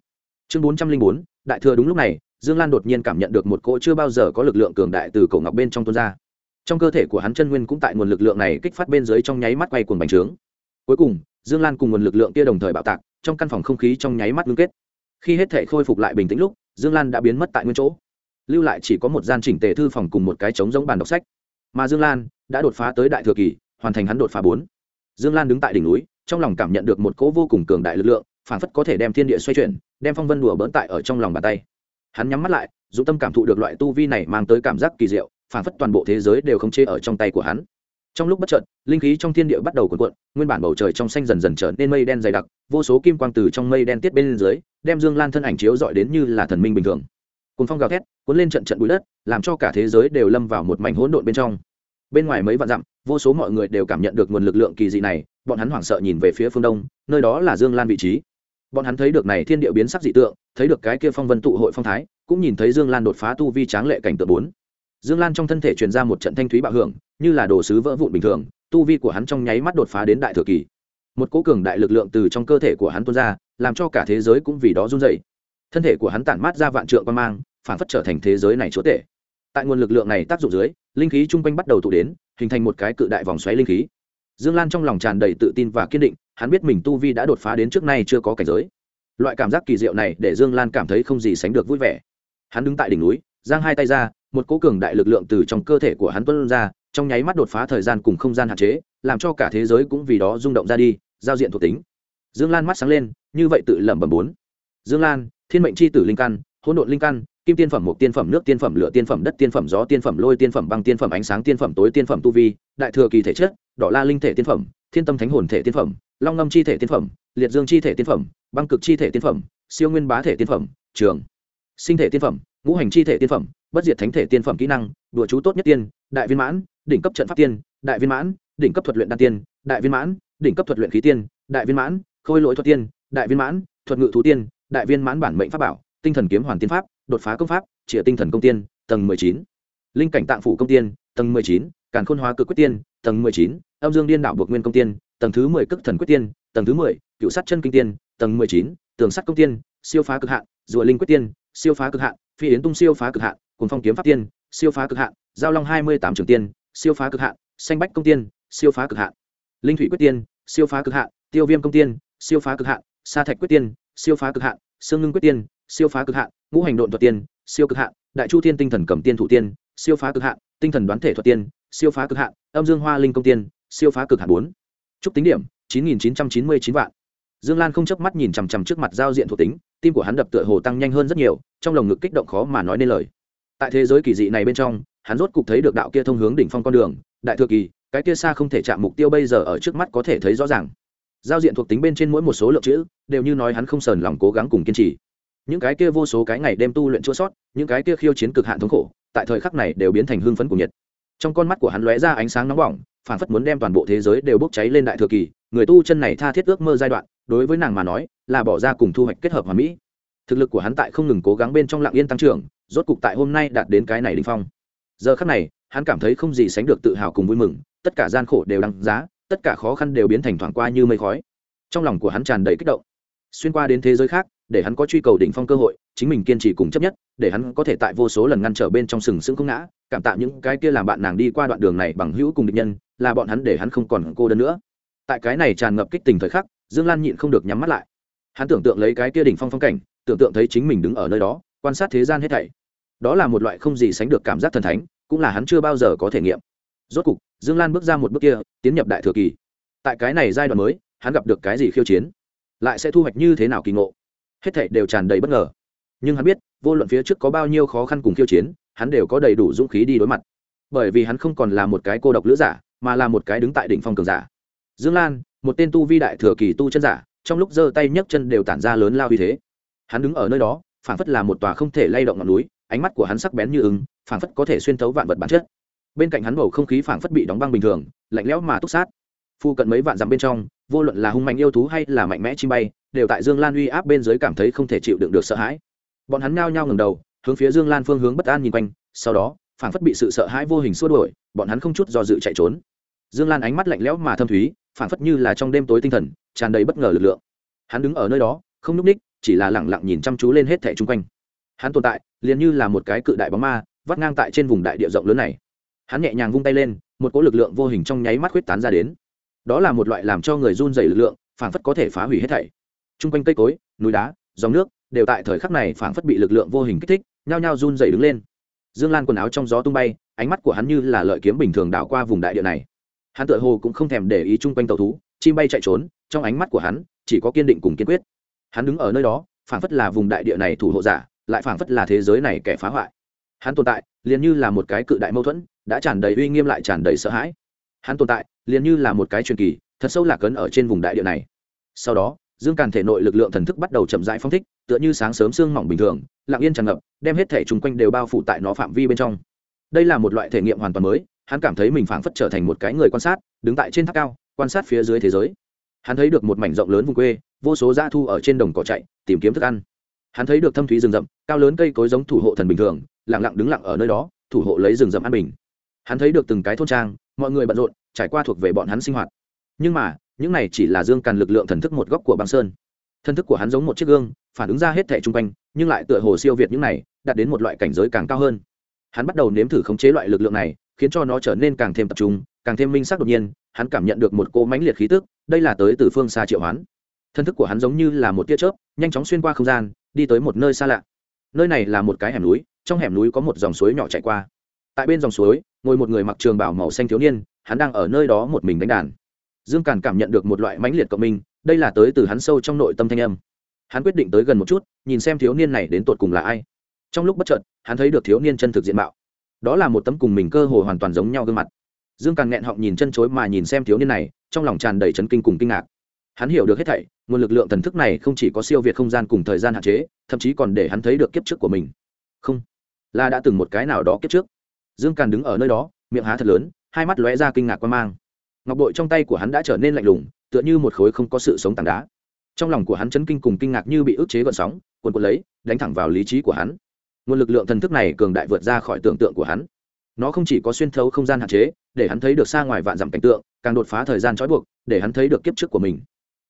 chương bốn trăm linh bốn, đại thừa đúng lúc này, dương lan đột nhiên cảm nhận được một cỗ chưa bao giờ có lực lượng cường đại từ cổ ngọc bên trong tuôn ra. Trong cơ thể của hắn chân nguyên cũng tại nguồn lực lượng này kích phát bên dưới trong nháy mắt quay cuồng bành trướng. Cuối cùng, dương lan cùng nguồn lực lượng kia đồng thời bạo tạc, trong căn phòng không khí trong nháy mắt ngưng kết. Khi hết thể khôi phục lại bình tĩnh lúc, dương lan đã biến mất tại nguyên chỗ. Lưu lại chỉ có một gian chỉnh tề thư phòng cùng một cái trống giống bàn đọc sách. Mà dương lan đã đột phá tới đại thừa kỳ, hoàn thành hắn đột phá bốn. Dương lan đứng tại đỉnh núi, trong lòng cảm nhận được một cỗ vô cùng cường đại lực lượng phản phất có thể đem thiên địa xoay chuyển đem phong vân đùa bỡn tại ở trong lòng bàn tay. Hắn nhắm mắt lại dũng tâm cảm thụ được loại tu vi này mang tới cảm giác kỳ diệu, phản phất toàn bộ thế giới đều không chê ở trong tay của hắn. Trong lúc bất chợt, linh khí trong thiên địa bắt đầu cuộn cuộn, nguyên bản bầu trời trong xanh dần dần trở nên mây đen dày đặc, vô số kim quang từ trong mây đen tiết bên dưới, đem dương lan thân ảnh chiếu dọi đến như là thần minh bình thường. Cùng phong gào thét, cuốn lên trận trận bụi đất, làm cho cả thế giới đều lâm vào một mảnh hỗn độn bên trong. Bên ngoài mấy vạn dặm, vô số mọi người đều cảm nhận được nguồn lực lượng kỳ dị này, bọn hắn hoảng sợ nhìn về phía phương đông, nơi đó là dương lan vị trí bọn hắn thấy được này thiên địa biến sắc dị tượng, thấy được cái kia phong vân tụ hội phong thái, cũng nhìn thấy dương lan đột phá tu vi tráng lệ cảnh tượng bốn. Dương lan trong thân thể truyền ra một trận thanh thúy bạo hưởng, như là đồ sứ vỡ vụn bình thường, tu vi của hắn trong nháy mắt đột phá đến đại thừa kỳ. Một cố cường đại lực lượng từ trong cơ thể của hắn tuôn ra, làm cho cả thế giới cũng vì đó run dậy thân thể của hắn tản mát ra vạn trượng quan mang, phản phất trở thành thế giới này chúa tể. Tại nguồn lực lượng này tác dụng dưới, linh khí chung quanh bắt đầu tụ đến, hình thành một cái cự đại vòng xoáy linh khí. Dương lan trong lòng tràn đầy tự tin và kiên định hắn biết mình tu vi đã đột phá đến trước nay chưa có cảnh giới loại cảm giác kỳ diệu này để dương lan cảm thấy không gì sánh được vui vẻ hắn đứng tại đỉnh núi giang hai tay ra một cố cường đại lực lượng từ trong cơ thể của hắn tuân ra trong nháy mắt đột phá thời gian cùng không gian hạn chế làm cho cả thế giới cũng vì đó rung động ra đi giao diện thuộc tính dương lan mắt sáng lên như vậy tự lẩm bẩm bốn dương lan thiên mệnh c h i tử linh căn hỗn độn linh căn kim tiên phẩm một tiên phẩm nước tiên phẩm lửa tiên phẩm đất tiên phẩm gió tiên phẩm lôi tiên phẩm băng tiên phẩm ánh sáng tiên phẩm tối tiên phẩm tu vi đại thừa kỳ thể chất đỏ la linh thể tiên phẩm thiên tâm thánh hồn thể tiên phẩm long ngâm chi thể tiên phẩm, liệt dương chi thể tiên phẩm, băng cực chi thể tiên phẩm, siêu nguyên bá thể tiên phẩm, trường, sinh thể tiên phẩm, ngũ hành chi thể tiên phẩm, bất diệt thánh thể tiên phẩm kỹ năng, đùa chú tốt nhất tiên, đại viên mãn, đỉnh cấp trận pháp tiên, đại viên mãn, đỉnh cấp thuật luyện đan tiên, đại viên mãn, đỉnh cấp thuật luyện khí tiên, đại viên mãn, khôi lỗi thuật tiên, đại viên mãn, thuật ngự thú tiên, đại viên mãn bản mệnh pháp bảo, tinh thần kiếm hoàn tiên pháp, đột phá công pháp trịa tinh thần công tiên, tầng mười chín, linh cảnh tạng phủ công tiên, tầng mười chín, càn khôn hóa cực quyết tiên tầng mười chín âm dương điên đạo buộc nguyên công tiên tầng thứ mười cức thần quyết tiên tầng thứ mười cựu sát chân kinh tiên tầng mười chín tường sắt công tiên siêu phá cực hạn rùa linh quyết tiên siêu phá cực hạn phi yến tung siêu phá cực hạn cùng phong kiếm pháp tiên siêu phá cực hạn giao long hai mươi tám trường tiên siêu phá cực hạn xanh bách công tiên siêu phá cực hạn linh thủy quyết tiên siêu phá cực hạn tiêu viêm công tiên siêu phá cực hạn sa thạch quyết tiên siêu phá cực hạn sương ngưng quyết tiên siêu phá cực hạn ngũ hành độn thuật tiên siêu cực hạn đại chu thiên tinh thần cầm tiên thủ tiên siêu phá cực hạn tinh thần đoán thể thuật tiên siêu phá cực hạn âm dương hoa linh công tiên, siêu phá cực hạn bốn. Chúc tính điểm, chín nghìn chín trăm chín mươi chín vạn. Dương lan không chớp mắt nhìn chằm chằm trước mặt giao diện thuộc tính, tim của hắn đập tựa hồ tăng nhanh hơn rất nhiều, trong lồng ngực kích động khó mà nói nên lời. Tại thế giới kỳ dị này bên trong, hắn rốt cục thấy được đạo kia thông hướng đỉnh phong con đường, đại thừa kỳ, cái kia xa không thể chạm mục tiêu bây giờ ở trước mắt có thể thấy rõ ràng. Giao diện thuộc tính bên trên mỗi một số lượng chữ, đều như nói hắn không sờn lòng cố gắng cùng kiên trì. Những cái kia vô số cái ngày đêm tu luyện chua sót, những cái kia khiêu chiến cực hạn thống khổ, tại thời khắc này đều biến thành hưng phấn của nhiệt trong con mắt của hắn lóe ra ánh sáng nóng bỏng phản phất muốn đem toàn bộ thế giới đều bốc cháy lên đại thừa kỳ, người tu chân này tha thiết ước mơ giai đoạn, đối với nàng mà nói, là bỏ ra cùng thu hoạch kết hợp hòa mỹ. Thực lực của hắn tại không ngừng cố gắng bên trong lạng yên tăng trưởng, rốt cục tại hôm nay đạt đến cái này đình phong. Giờ khắc này, hắn cảm thấy không gì sánh được tự hào cùng vui mừng, tất cả gian khổ đều đăng giá, tất cả khó khăn đều biến thành thoảng qua như mây khói. Trong lòng của hắn tràn đầy kích động. Xuyên qua đến thế giới khác để hắn có truy cầu đỉnh phong cơ hội, chính mình kiên trì cùng chấp nhất, để hắn có thể tại vô số lần ngăn trở bên trong sừng sững không ngã, cảm tạ những cái kia làm bạn nàng đi qua đoạn đường này bằng hữu cùng địch nhân, là bọn hắn để hắn không còn cô đơn nữa. Tại cái này tràn ngập kích tình thời khắc, dương lan nhịn không được nhắm mắt lại. Hắn tưởng tượng lấy cái kia đỉnh phong phong cảnh, tưởng tượng thấy chính mình đứng ở nơi đó, quan sát thế gian hết thảy. Đó là một loại không gì sánh được cảm giác thần thánh, cũng là hắn chưa bao giờ có thể nghiệm. Rốt cục, dương lan bước ra một bước kia, tiến nhập đại thừa kỳ. Tại cái này giai đoạn mới, hắn gặp được cái gì khiêu chiến? Lại sẽ thu hoạch như thế nào kỳ ngộ? Hết thảy đều tràn đầy bất ngờ. Nhưng hắn biết, vô luận phía trước có bao nhiêu khó khăn cùng khiêu chiến, hắn đều có đầy đủ dũng khí đi đối mặt. Bởi vì hắn không còn là một cái cô độc lữ giả, mà là một cái đứng tại đỉnh phong cường giả. Dương lan, một tên tu vi đại thừa kỳ tu chân giả, trong lúc giơ tay nhấc chân đều tản ra lớn lao uy thế. Hắn đứng ở nơi đó, phảng phất là một tòa không thể lay động ngọn núi, ánh mắt của hắn sắc bén như ứng phảng phất có thể xuyên thấu vạn vật bản chất. Bên cạnh hắn bầu không khí phảng phất bị đóng băng bình thường, lạnh lẽo mà túc sát phu cận mấy vạn dặm bên trong, vô luận là hung mạnh yêu thú hay là mạnh mẽ chim bay, đều tại dương lan uy áp bên dưới cảm thấy không thể chịu đựng được sợ hãi. Bọn hắn ngao nhao ngầm đầu, hướng phía dương lan phương hướng bất an nhìn quanh, sau đó, phảng phất bị sự sợ hãi vô hình xua đuổi, bọn hắn không chút do dự chạy trốn. Dương lan ánh mắt lạnh lẽo mà thâm thúy, phảng phất như là trong đêm tối tinh thần, tràn đầy bất ngờ lực lượng. Hắn đứng ở nơi đó, không nhúc ních, chỉ là lẳng lặng nhìn chăm chú lên hết thẻ chung quanh. Hắn tồn tại, liền như là một cái cự đại bóng ma, vắt ngang tại trên vùng đại địa rộng lớn này. Hắn nhẹ nhàng vung tay lên, một cỗ lực lượng vô hình trong nháy mắt khuyết tán ra đến đó là một loại làm cho người run dày lực lượng, phảng phất có thể phá hủy hết thảy. Chung quanh cây cối, núi đá, dòng nước đều tại thời khắc này phảng phất bị lực lượng vô hình kích thích, nhao nhao run dày đứng lên. Dương lan quần áo trong gió tung bay, ánh mắt của hắn như là lợi kiếm bình thường đảo qua vùng đại địa này. Hắn tựa hồ cũng không thèm để ý chung quanh tàu thú, chim bay chạy trốn, trong ánh mắt của hắn chỉ có kiên định cùng kiên quyết. Hắn đứng ở nơi đó, phảng phất là vùng đại địa này thủ hộ giả, lại phảng phất là thế giới này kẻ phá hoại. Hắn tồn tại, liền như là một cái cự đại mâu thuẫn, đã tràn đầy uy nghiêm lại tràn đầy sợ hãi. Hắn tồn tại liền như là một cái truyền kỳ, thật sâu lạc ấn ở trên vùng đại địa này. Sau đó, dương càn thể nội lực lượng thần thức bắt đầu chậm rãi phong thích, tựa như sáng sớm sương mỏng bình thường, lặng yên tràn ngập, đem hết thể chung quanh đều bao phủ tại nó phạm vi bên trong. Đây là một loại thể nghiệm hoàn toàn mới, hắn cảm thấy mình phảng phất trở thành một cái người quan sát, đứng tại trên tháp cao, quan sát phía dưới thế giới. Hắn thấy được một mảnh rộng lớn vùng quê, vô số dã thu ở trên đồng cỏ chạy, tìm kiếm thức ăn. Hắn thấy được thâm thúy rừng rậm, cao lớn cây cối giống thủ hộ thần bình thường, lặng lặng đứng lặng ở nơi đó, thủ hộ lấy rừng rậm an bình. Hắn thấy được từng cái thôn trang mọi người bận rộn, trải qua thuộc về bọn hắn sinh hoạt. Nhưng mà, những này chỉ là dương càn lực lượng thần thức một góc của băng sơn. Thần thức của hắn giống một chiếc gương, phản ứng ra hết thẻ chung quanh, nhưng lại tựa hồ siêu việt những này, đạt đến một loại cảnh giới càng cao hơn. Hắn bắt đầu nếm thử khống chế loại lực lượng này, khiến cho nó trở nên càng thêm tập trung, càng thêm minh sắc đột nhiên, hắn cảm nhận được một cỗ mãnh liệt khí tức, đây là tới từ phương xa triệu hoán. Thân thức của hắn giống như là một tia chớp, nhanh chóng xuyên qua không gian, đi tới một nơi xa lạ. Nơi này là một cái hẻm núi, trong hẻm núi có một dòng suối nhỏ chạy qua tại bên dòng suối, ngồi một người mặc trường bảo màu xanh thiếu niên, hắn đang ở nơi đó một mình đánh đàn. Dương càn cảm nhận được một loại mãnh liệt cộng minh, đây là tới từ hắn sâu trong nội tâm thanh âm. Hắn quyết định tới gần một chút, nhìn xem thiếu niên này đến tột cùng là ai. Trong lúc bất chợt, hắn thấy được thiếu niên chân thực diện mạo. Đó là một tấm cùng mình cơ hồ hoàn toàn giống nhau gương mặt. Dương càn nghẹn họng nhìn chân chối mà nhìn xem thiếu niên này, trong lòng tràn đầy chấn kinh cùng kinh ngạc. Hắn hiểu được hết thảy, nguồn lực lượng thần thức này không chỉ có siêu việt không gian cùng thời gian hạn chế, thậm chí còn để hắn thấy được kiếp trước của mình. Không, là đã từng một cái nào đó kiếp trước dương càn đứng ở nơi đó, miệng há thật lớn, hai mắt lóe ra kinh ngạc quan mang. Ngọc bội trong tay của hắn đã trở nên lạnh lùng, tựa như một khối không có sự sống tảng đá. Trong lòng của hắn chấn kinh cùng kinh ngạc như bị ức chế gọn sóng cuồn cuộn lấy, đánh thẳng vào lý trí của hắn. Nguồn lực lượng thần thức này cường đại vượt ra khỏi tưởng tượng của hắn. Nó không chỉ có xuyên thấu không gian hạn chế, để hắn thấy được xa ngoài vạn dặm cảnh tượng, càng đột phá thời gian trói buộc, để hắn thấy được kiếp trước của mình.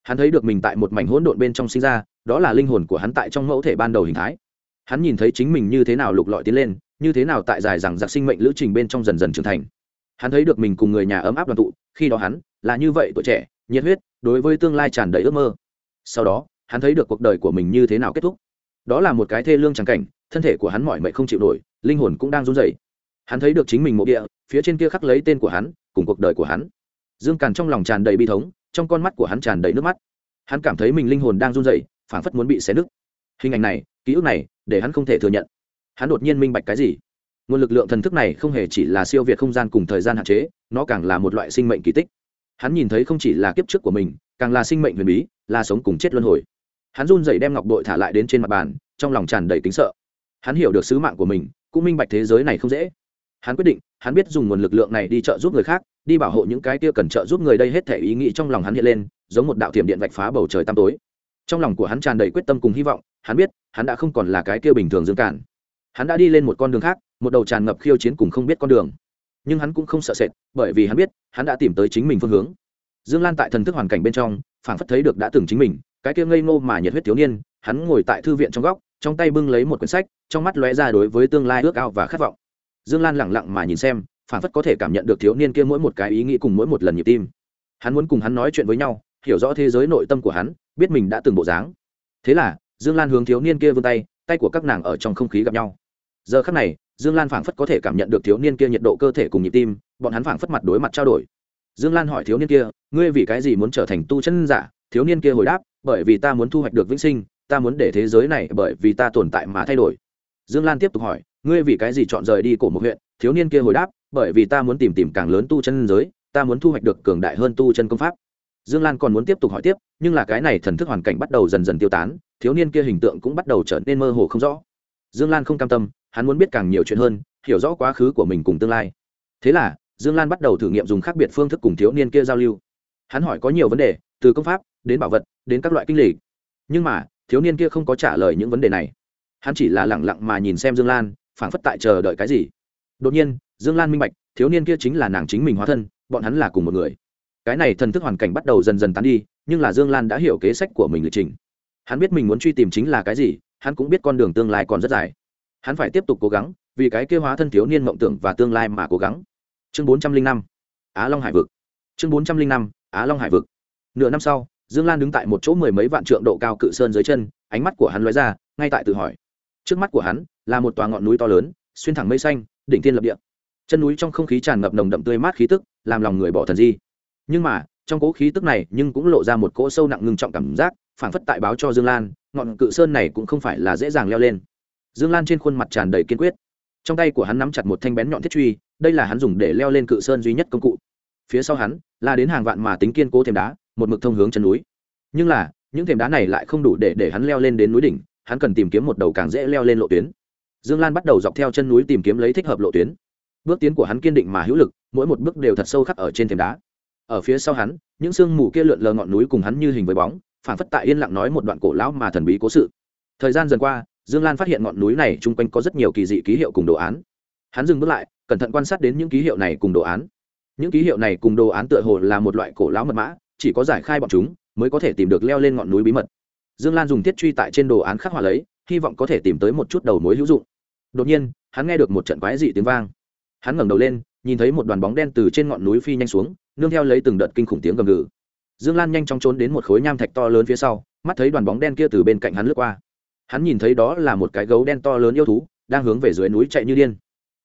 Hắn thấy được mình tại một mảnh hỗn độn bên trong sinh ra, đó là linh hồn của hắn tại trong mẫu thể ban đầu hình thái hắn nhìn thấy chính mình như thế nào lục lọi tiến lên, như thế nào tại dài rằng giặc sinh mệnh lữ trình bên trong dần dần trưởng thành. Hắn thấy được mình cùng người nhà ấm áp đoàn tụ, khi đó hắn là như vậy tuổi trẻ, nhiệt huyết đối với tương lai tràn đầy ước mơ. Sau đó, hắn thấy được cuộc đời của mình như thế nào kết thúc. Đó là một cái thê lương trắng cảnh, thân thể của hắn mỏi mệt không chịu nổi, linh hồn cũng đang run rẩy. Hắn thấy được chính mình mộ địa, phía trên kia khắc lấy tên của hắn, cùng cuộc đời của hắn. Dương càn trong lòng tràn đầy bi thống, trong con mắt của hắn tràn đầy nước mắt. Hắn cảm thấy mình linh hồn đang run rẩy, phảng phất muốn bị xé nứt. Hình ảnh này ký ức này để hắn không thể thừa nhận. Hắn đột nhiên minh bạch cái gì? Nguồn lực lượng thần thức này không hề chỉ là siêu việt không gian cùng thời gian hạn chế, nó càng là một loại sinh mệnh kỳ tích. Hắn nhìn thấy không chỉ là kiếp trước của mình, càng là sinh mệnh huyền bí, là sống cùng chết luân hồi. Hắn run dậy đem ngọc bội thả lại đến trên mặt bàn, trong lòng tràn đầy tính sợ. Hắn hiểu được sứ mạng của mình, cũng minh bạch thế giới này không dễ. Hắn quyết định, hắn biết dùng nguồn lực lượng này đi trợ giúp người khác, đi bảo hộ những cái kia cần trợ giúp người đây hết thể ý nghĩ trong lòng hắn hiện lên, giống một đạo thiểm điện vạch phá bầu trời tăm tối trong lòng của hắn tràn đầy quyết tâm cùng hy vọng, hắn biết, hắn đã không còn là cái kia bình thường dương cản. Hắn đã đi lên một con đường khác, một đầu tràn ngập khiêu chiến cùng không biết con đường. Nhưng hắn cũng không sợ sệt, bởi vì hắn biết, hắn đã tìm tới chính mình phương hướng. Dương lan tại thần thức hoàn cảnh bên trong, phảng phất thấy được đã từng chính mình, cái kia ngây ngô mà nhiệt huyết thiếu niên, hắn ngồi tại thư viện trong góc, trong tay bưng lấy một quyển sách, trong mắt lóe ra đối với tương lai ước ao và khát vọng. Dương lan lẳng lặng mà nhìn xem, phảng phất có thể cảm nhận được thiếu niên kia mỗi một cái ý nghĩ cùng mỗi một lần nhịp tim. Hắn muốn cùng hắn nói chuyện với nhau hiểu rõ thế giới nội tâm của hắn, biết mình đã từng bộ dáng. Thế là, dương lan hướng thiếu niên kia vươn tay tay của các nàng ở trong không khí gặp nhau. Giờ khắc này, dương lan phảng phất có thể cảm nhận được thiếu niên kia nhiệt độ cơ thể cùng nhịp tim, bọn hắn phảng phất mặt đối mặt trao đổi. Dương lan hỏi thiếu niên kia, ngươi vì cái gì muốn trở thành tu chân giả? Thiếu niên kia hồi đáp, bởi vì ta muốn thu hoạch được vĩnh sinh, ta muốn để thế giới này bởi vì ta tồn tại mà thay đổi. Dương lan tiếp tục hỏi, ngươi vì cái gì chọn rời đi cổ một huyện? Thiếu niên kia hồi đáp, bởi vì ta muốn tìm tìm càng lớn tu chân giới, ta muốn thu hoạch được cường đại hơn tu chân công pháp dương lan còn muốn tiếp tục hỏi tiếp, nhưng là cái này thần thức hoàn cảnh bắt đầu dần dần tiêu tán, thiếu niên kia hình tượng cũng bắt đầu trở nên mơ hồ không rõ. Dương lan không cam tâm, hắn muốn biết càng nhiều chuyện hơn, hiểu rõ quá khứ của mình cùng tương lai. Thế là, dương lan bắt đầu thử nghiệm dùng khác biệt phương thức cùng thiếu niên kia giao lưu. Hắn hỏi có nhiều vấn đề, từ công pháp, đến bảo vật, đến các loại kinh lịch. Nhưng mà, thiếu niên kia không có trả lời những vấn đề này. Hắn chỉ là lẳng lặng mà nhìn xem dương lan, phảng phất tại chờ đợi cái gì. Đột nhiên, dương lan minh bạch, thiếu niên kia chính là nàng chính mình hóa thân, bọn hắn là cùng một người cái này thần thức hoàn cảnh bắt đầu dần dần tán đi, nhưng là dương lan đã hiểu kế sách của mình lịch trình. Hắn biết mình muốn truy tìm chính là cái gì, hắn cũng biết con đường tương lai còn rất dài. Hắn phải tiếp tục cố gắng, vì cái kêu hóa thân thiếu niên mộng tưởng và tương lai mà cố gắng. Chương bốn trăm linh năm, á long hải vực. Chương bốn trăm linh năm, á long hải vực. Nửa năm sau, dương lan đứng tại một chỗ mười mấy vạn trượng độ cao cự sơn dưới chân, ánh mắt của hắn lóe ra, ngay tại tự hỏi. Trước mắt của hắn là một tòa ngọn núi to lớn, xuyên thẳng mây xanh, đỉnh thiên lập địa. Chân núi trong không khí tràn ngập nồng đậm tươi mát khí tức, làm lòng người bỏ thần di nhưng mà, trong cỗ khí tức này nhưng cũng lộ ra một cỗ sâu nặng ngưng trọng cảm giác, phảng phất tại báo cho dương lan, ngọn cự sơn này cũng không phải là dễ dàng leo lên. Dương lan trên khuôn mặt tràn đầy kiên quyết. Trong tay của hắn nắm chặt một thanh bén nhọn thiết truy, đây là hắn dùng để leo lên cự sơn duy nhất công cụ. Phía sau hắn, là đến hàng vạn mà tính kiên cố thềm đá, một mực thông hướng chân núi. Nhưng là, những thềm đá này lại không đủ để để hắn leo lên đến núi đỉnh, hắn cần tìm kiếm một đầu càng dễ leo lên lộ tuyến. Dương lan bắt đầu dọc theo chân núi tìm kiếm lấy thích hợp lộ tuyến. Bước tiến của hắn kiên định mà hữu lực, mỗi một bước đều thật sâu khắc ở trên thềm đá ở phía sau hắn, những sương mù kia lượn lờ ngọn núi cùng hắn như hình với bóng phản phất tại yên lặng nói một đoạn cổ lão mà thần bí cố sự. Thời gian dần qua, dương lan phát hiện ngọn núi này chung quanh có rất nhiều kỳ dị ký hiệu cùng đồ án. Hắn dừng bước lại, cẩn thận quan sát đến những ký hiệu này cùng đồ án. Những ký hiệu này cùng đồ án tựa hồ là một loại cổ lão mật mã, chỉ có giải khai bọn chúng mới có thể tìm được leo lên ngọn núi bí mật. Dương lan dùng thiết truy tại trên đồ án khắc họa lấy, hy vọng có thể tìm tới một chút đầu mối hữu dụng. Đột nhiên, hắn nghe được một trận quái dị tiếng vang. Hắn ngẩng đầu lên nhìn thấy một đoàn bóng đen từ trên ngọn núi phi nhanh xuống, nương theo lấy từng đợt kinh khủng tiếng gầm gừ. Dương lan nhanh chóng trốn đến một khối nham thạch to lớn phía sau, mắt thấy đoàn bóng đen kia từ bên cạnh hắn lướt qua. Hắn nhìn thấy đó là một cái gấu đen to lớn yêu thú, đang hướng về dưới núi chạy như điên.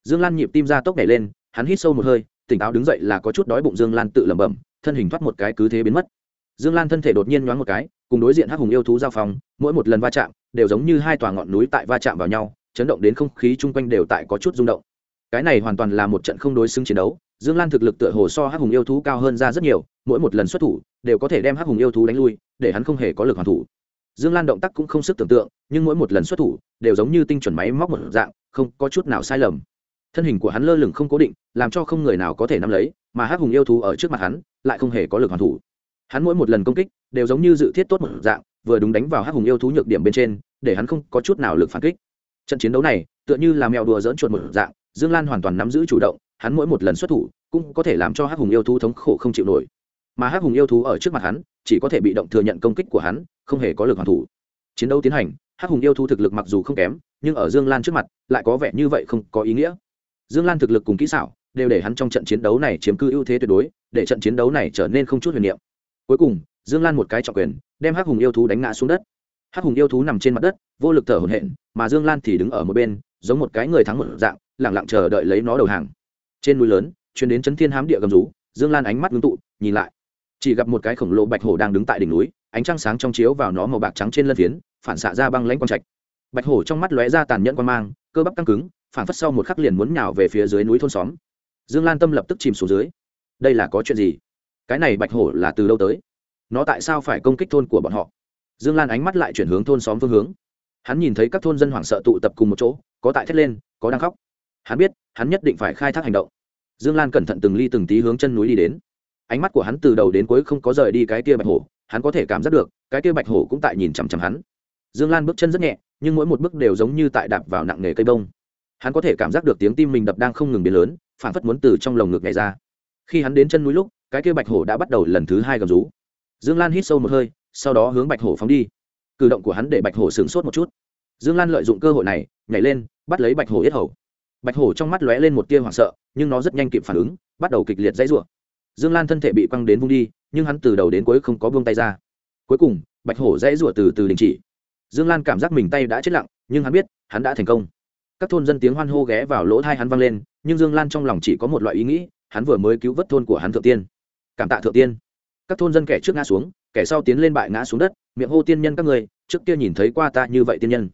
Dương lan nhịp tim ra tốc nhảy lên, hắn hít sâu một hơi, tỉnh táo đứng dậy là có chút đói bụng dương lan tự lẩm bẩm, thân hình thoát một cái cứ thế biến mất. Dương lan thân thể đột nhiên nhoáng một cái, cùng đối diện hắc hùng yêu thú giao phòng mỗi một lần va chạm đều giống như hai tòa ngọn núi tại va chạm vào nhau, chấn động đến không khí chung quanh đều tại có chút rung động cái này hoàn toàn là một trận không đối xứng chiến đấu, dương lan thực lực tựa hồ so hắc hùng yêu thú cao hơn ra rất nhiều, mỗi một lần xuất thủ, đều có thể đem hắc hùng yêu thú đánh lui, để hắn không hề có lực hoàn thủ. Dương lan động tác cũng không sức tưởng tượng, nhưng mỗi một lần xuất thủ, đều giống như tinh chuẩn máy móc một dạng, không có chút nào sai lầm. Thân hình của hắn lơ lửng không cố định, làm cho không người nào có thể nắm lấy, mà hắc hùng yêu thú ở trước mặt hắn, lại không hề có lực hoàn thủ. Hắn mỗi một lần công kích, đều giống như dự thiết tốt một dạng, vừa đúng đánh vào hắc hùng yêu thú nhược điểm bên trên, để hắn không có chút nào lực phản kích. Trận chiến đấu này, tựa như là mèo đùa dỡn chuột một dạng dương lan hoàn toàn nắm giữ chủ động, hắn mỗi một lần xuất thủ cũng có thể làm cho hắc hùng yêu thú thống khổ không chịu nổi. Mà hắc hùng yêu thú ở trước mặt hắn, chỉ có thể bị động thừa nhận công kích của hắn, không hề có lực hoàn thủ. Chiến đấu tiến hành, hắc hùng yêu thú thực lực mặc dù không kém, nhưng ở dương lan trước mặt lại có vẻ như vậy không có ý nghĩa. Dương lan thực lực cùng kỹ xảo đều để hắn trong trận chiến đấu này chiếm cư ưu thế tuyệt đối, để trận chiến đấu này trở nên không chút huyền niệm. Cuối cùng, dương lan một cái trọng quyền, đem hắc hùng yêu thú đánh ngã xuống đất. Hắc hùng yêu thú nằm trên mặt đất, vô lực thở hổn hển, mà dương lan thì đứng ở một bên giống một cái người thắng một dạng lẳng lặng chờ đợi lấy nó đầu hàng. Trên núi lớn chuyến đến chấn thiên hám địa gầm rú, dương lan ánh mắt ngưng tụ, nhìn lại. Chỉ gặp một cái khổng lồ bạch hổ đang đứng tại đỉnh núi, ánh trăng sáng trong chiếu vào nó màu bạc trắng trên lân phiến, phản xạ ra băng lãnh quang trạch. Bạch hổ trong mắt lóe ra tàn nhẫn quan mang, cơ bắp căng cứng, phản phất sau một khắc liền muốn nhào về phía dưới núi thôn xóm. Dương lan tâm lập tức chìm xuống dưới. Đây là có chuyện gì? Cái này bạch hổ là từ đâu tới? Nó tại sao phải công kích thôn của bọn họ? Dương lan ánh mắt lại chuyển hướng thôn xóm phương hướng. Hắn nhìn thấy các thôn dân hoảng sợ tụ tập cùng một chỗ có tại thét lên, có đang khóc. Hắn biết, hắn nhất định phải khai thác hành động. Dương lan cẩn thận từng ly từng tí hướng chân núi đi đến. Ánh mắt của hắn từ đầu đến cuối không có rời đi cái kia bạch hổ, hắn có thể cảm giác được, cái kia bạch hổ cũng tại nhìn chằm chằm hắn. Dương lan bước chân rất nhẹ, nhưng mỗi một bước đều giống như tại đạp vào nặng nề cây bông. Hắn có thể cảm giác được tiếng tim mình đập đang không ngừng biến lớn phản phất muốn từ trong lồng ngực này ra. Khi hắn đến chân núi lúc, cái kia bạch hổ đã bắt đầu lần thứ hai gầm rú. Dương lan hít sâu một hơi, sau đó hướng bạch hổ phóng đi. Cử động của hắn để bạch hổ sửng sốt một chút dương lan lợi dụng cơ hội này, nhảy lên, bắt lấy bạch hổ yết hầu. Bạch hổ trong mắt lóe lên một tia hoảng sợ, nhưng nó rất nhanh kịp phản ứng, bắt đầu kịch liệt dãy rủa. Dương lan thân thể bị quăng đến vung đi, nhưng hắn từ đầu đến cuối không có buông tay ra. Cuối cùng, bạch hổ dãy rủa từ từ đình chỉ. Dương lan cảm giác mình tay đã chết lặng, nhưng hắn biết, hắn đã thành công. Các thôn dân tiếng hoan hô ghé vào lỗ thai hắn vang lên, nhưng dương lan trong lòng chỉ có một loại ý nghĩ, hắn vừa mới cứu vớt thôn của hắn thượng tiên. Cảm tạ thượng tiên. Các thôn dân kẻ trước ngã xuống, kẻ sau tiến lên bại ngã xuống đất, miệng hô tiên nhân các người trước kia nhìn thấy qua ta như vậy tiên nhân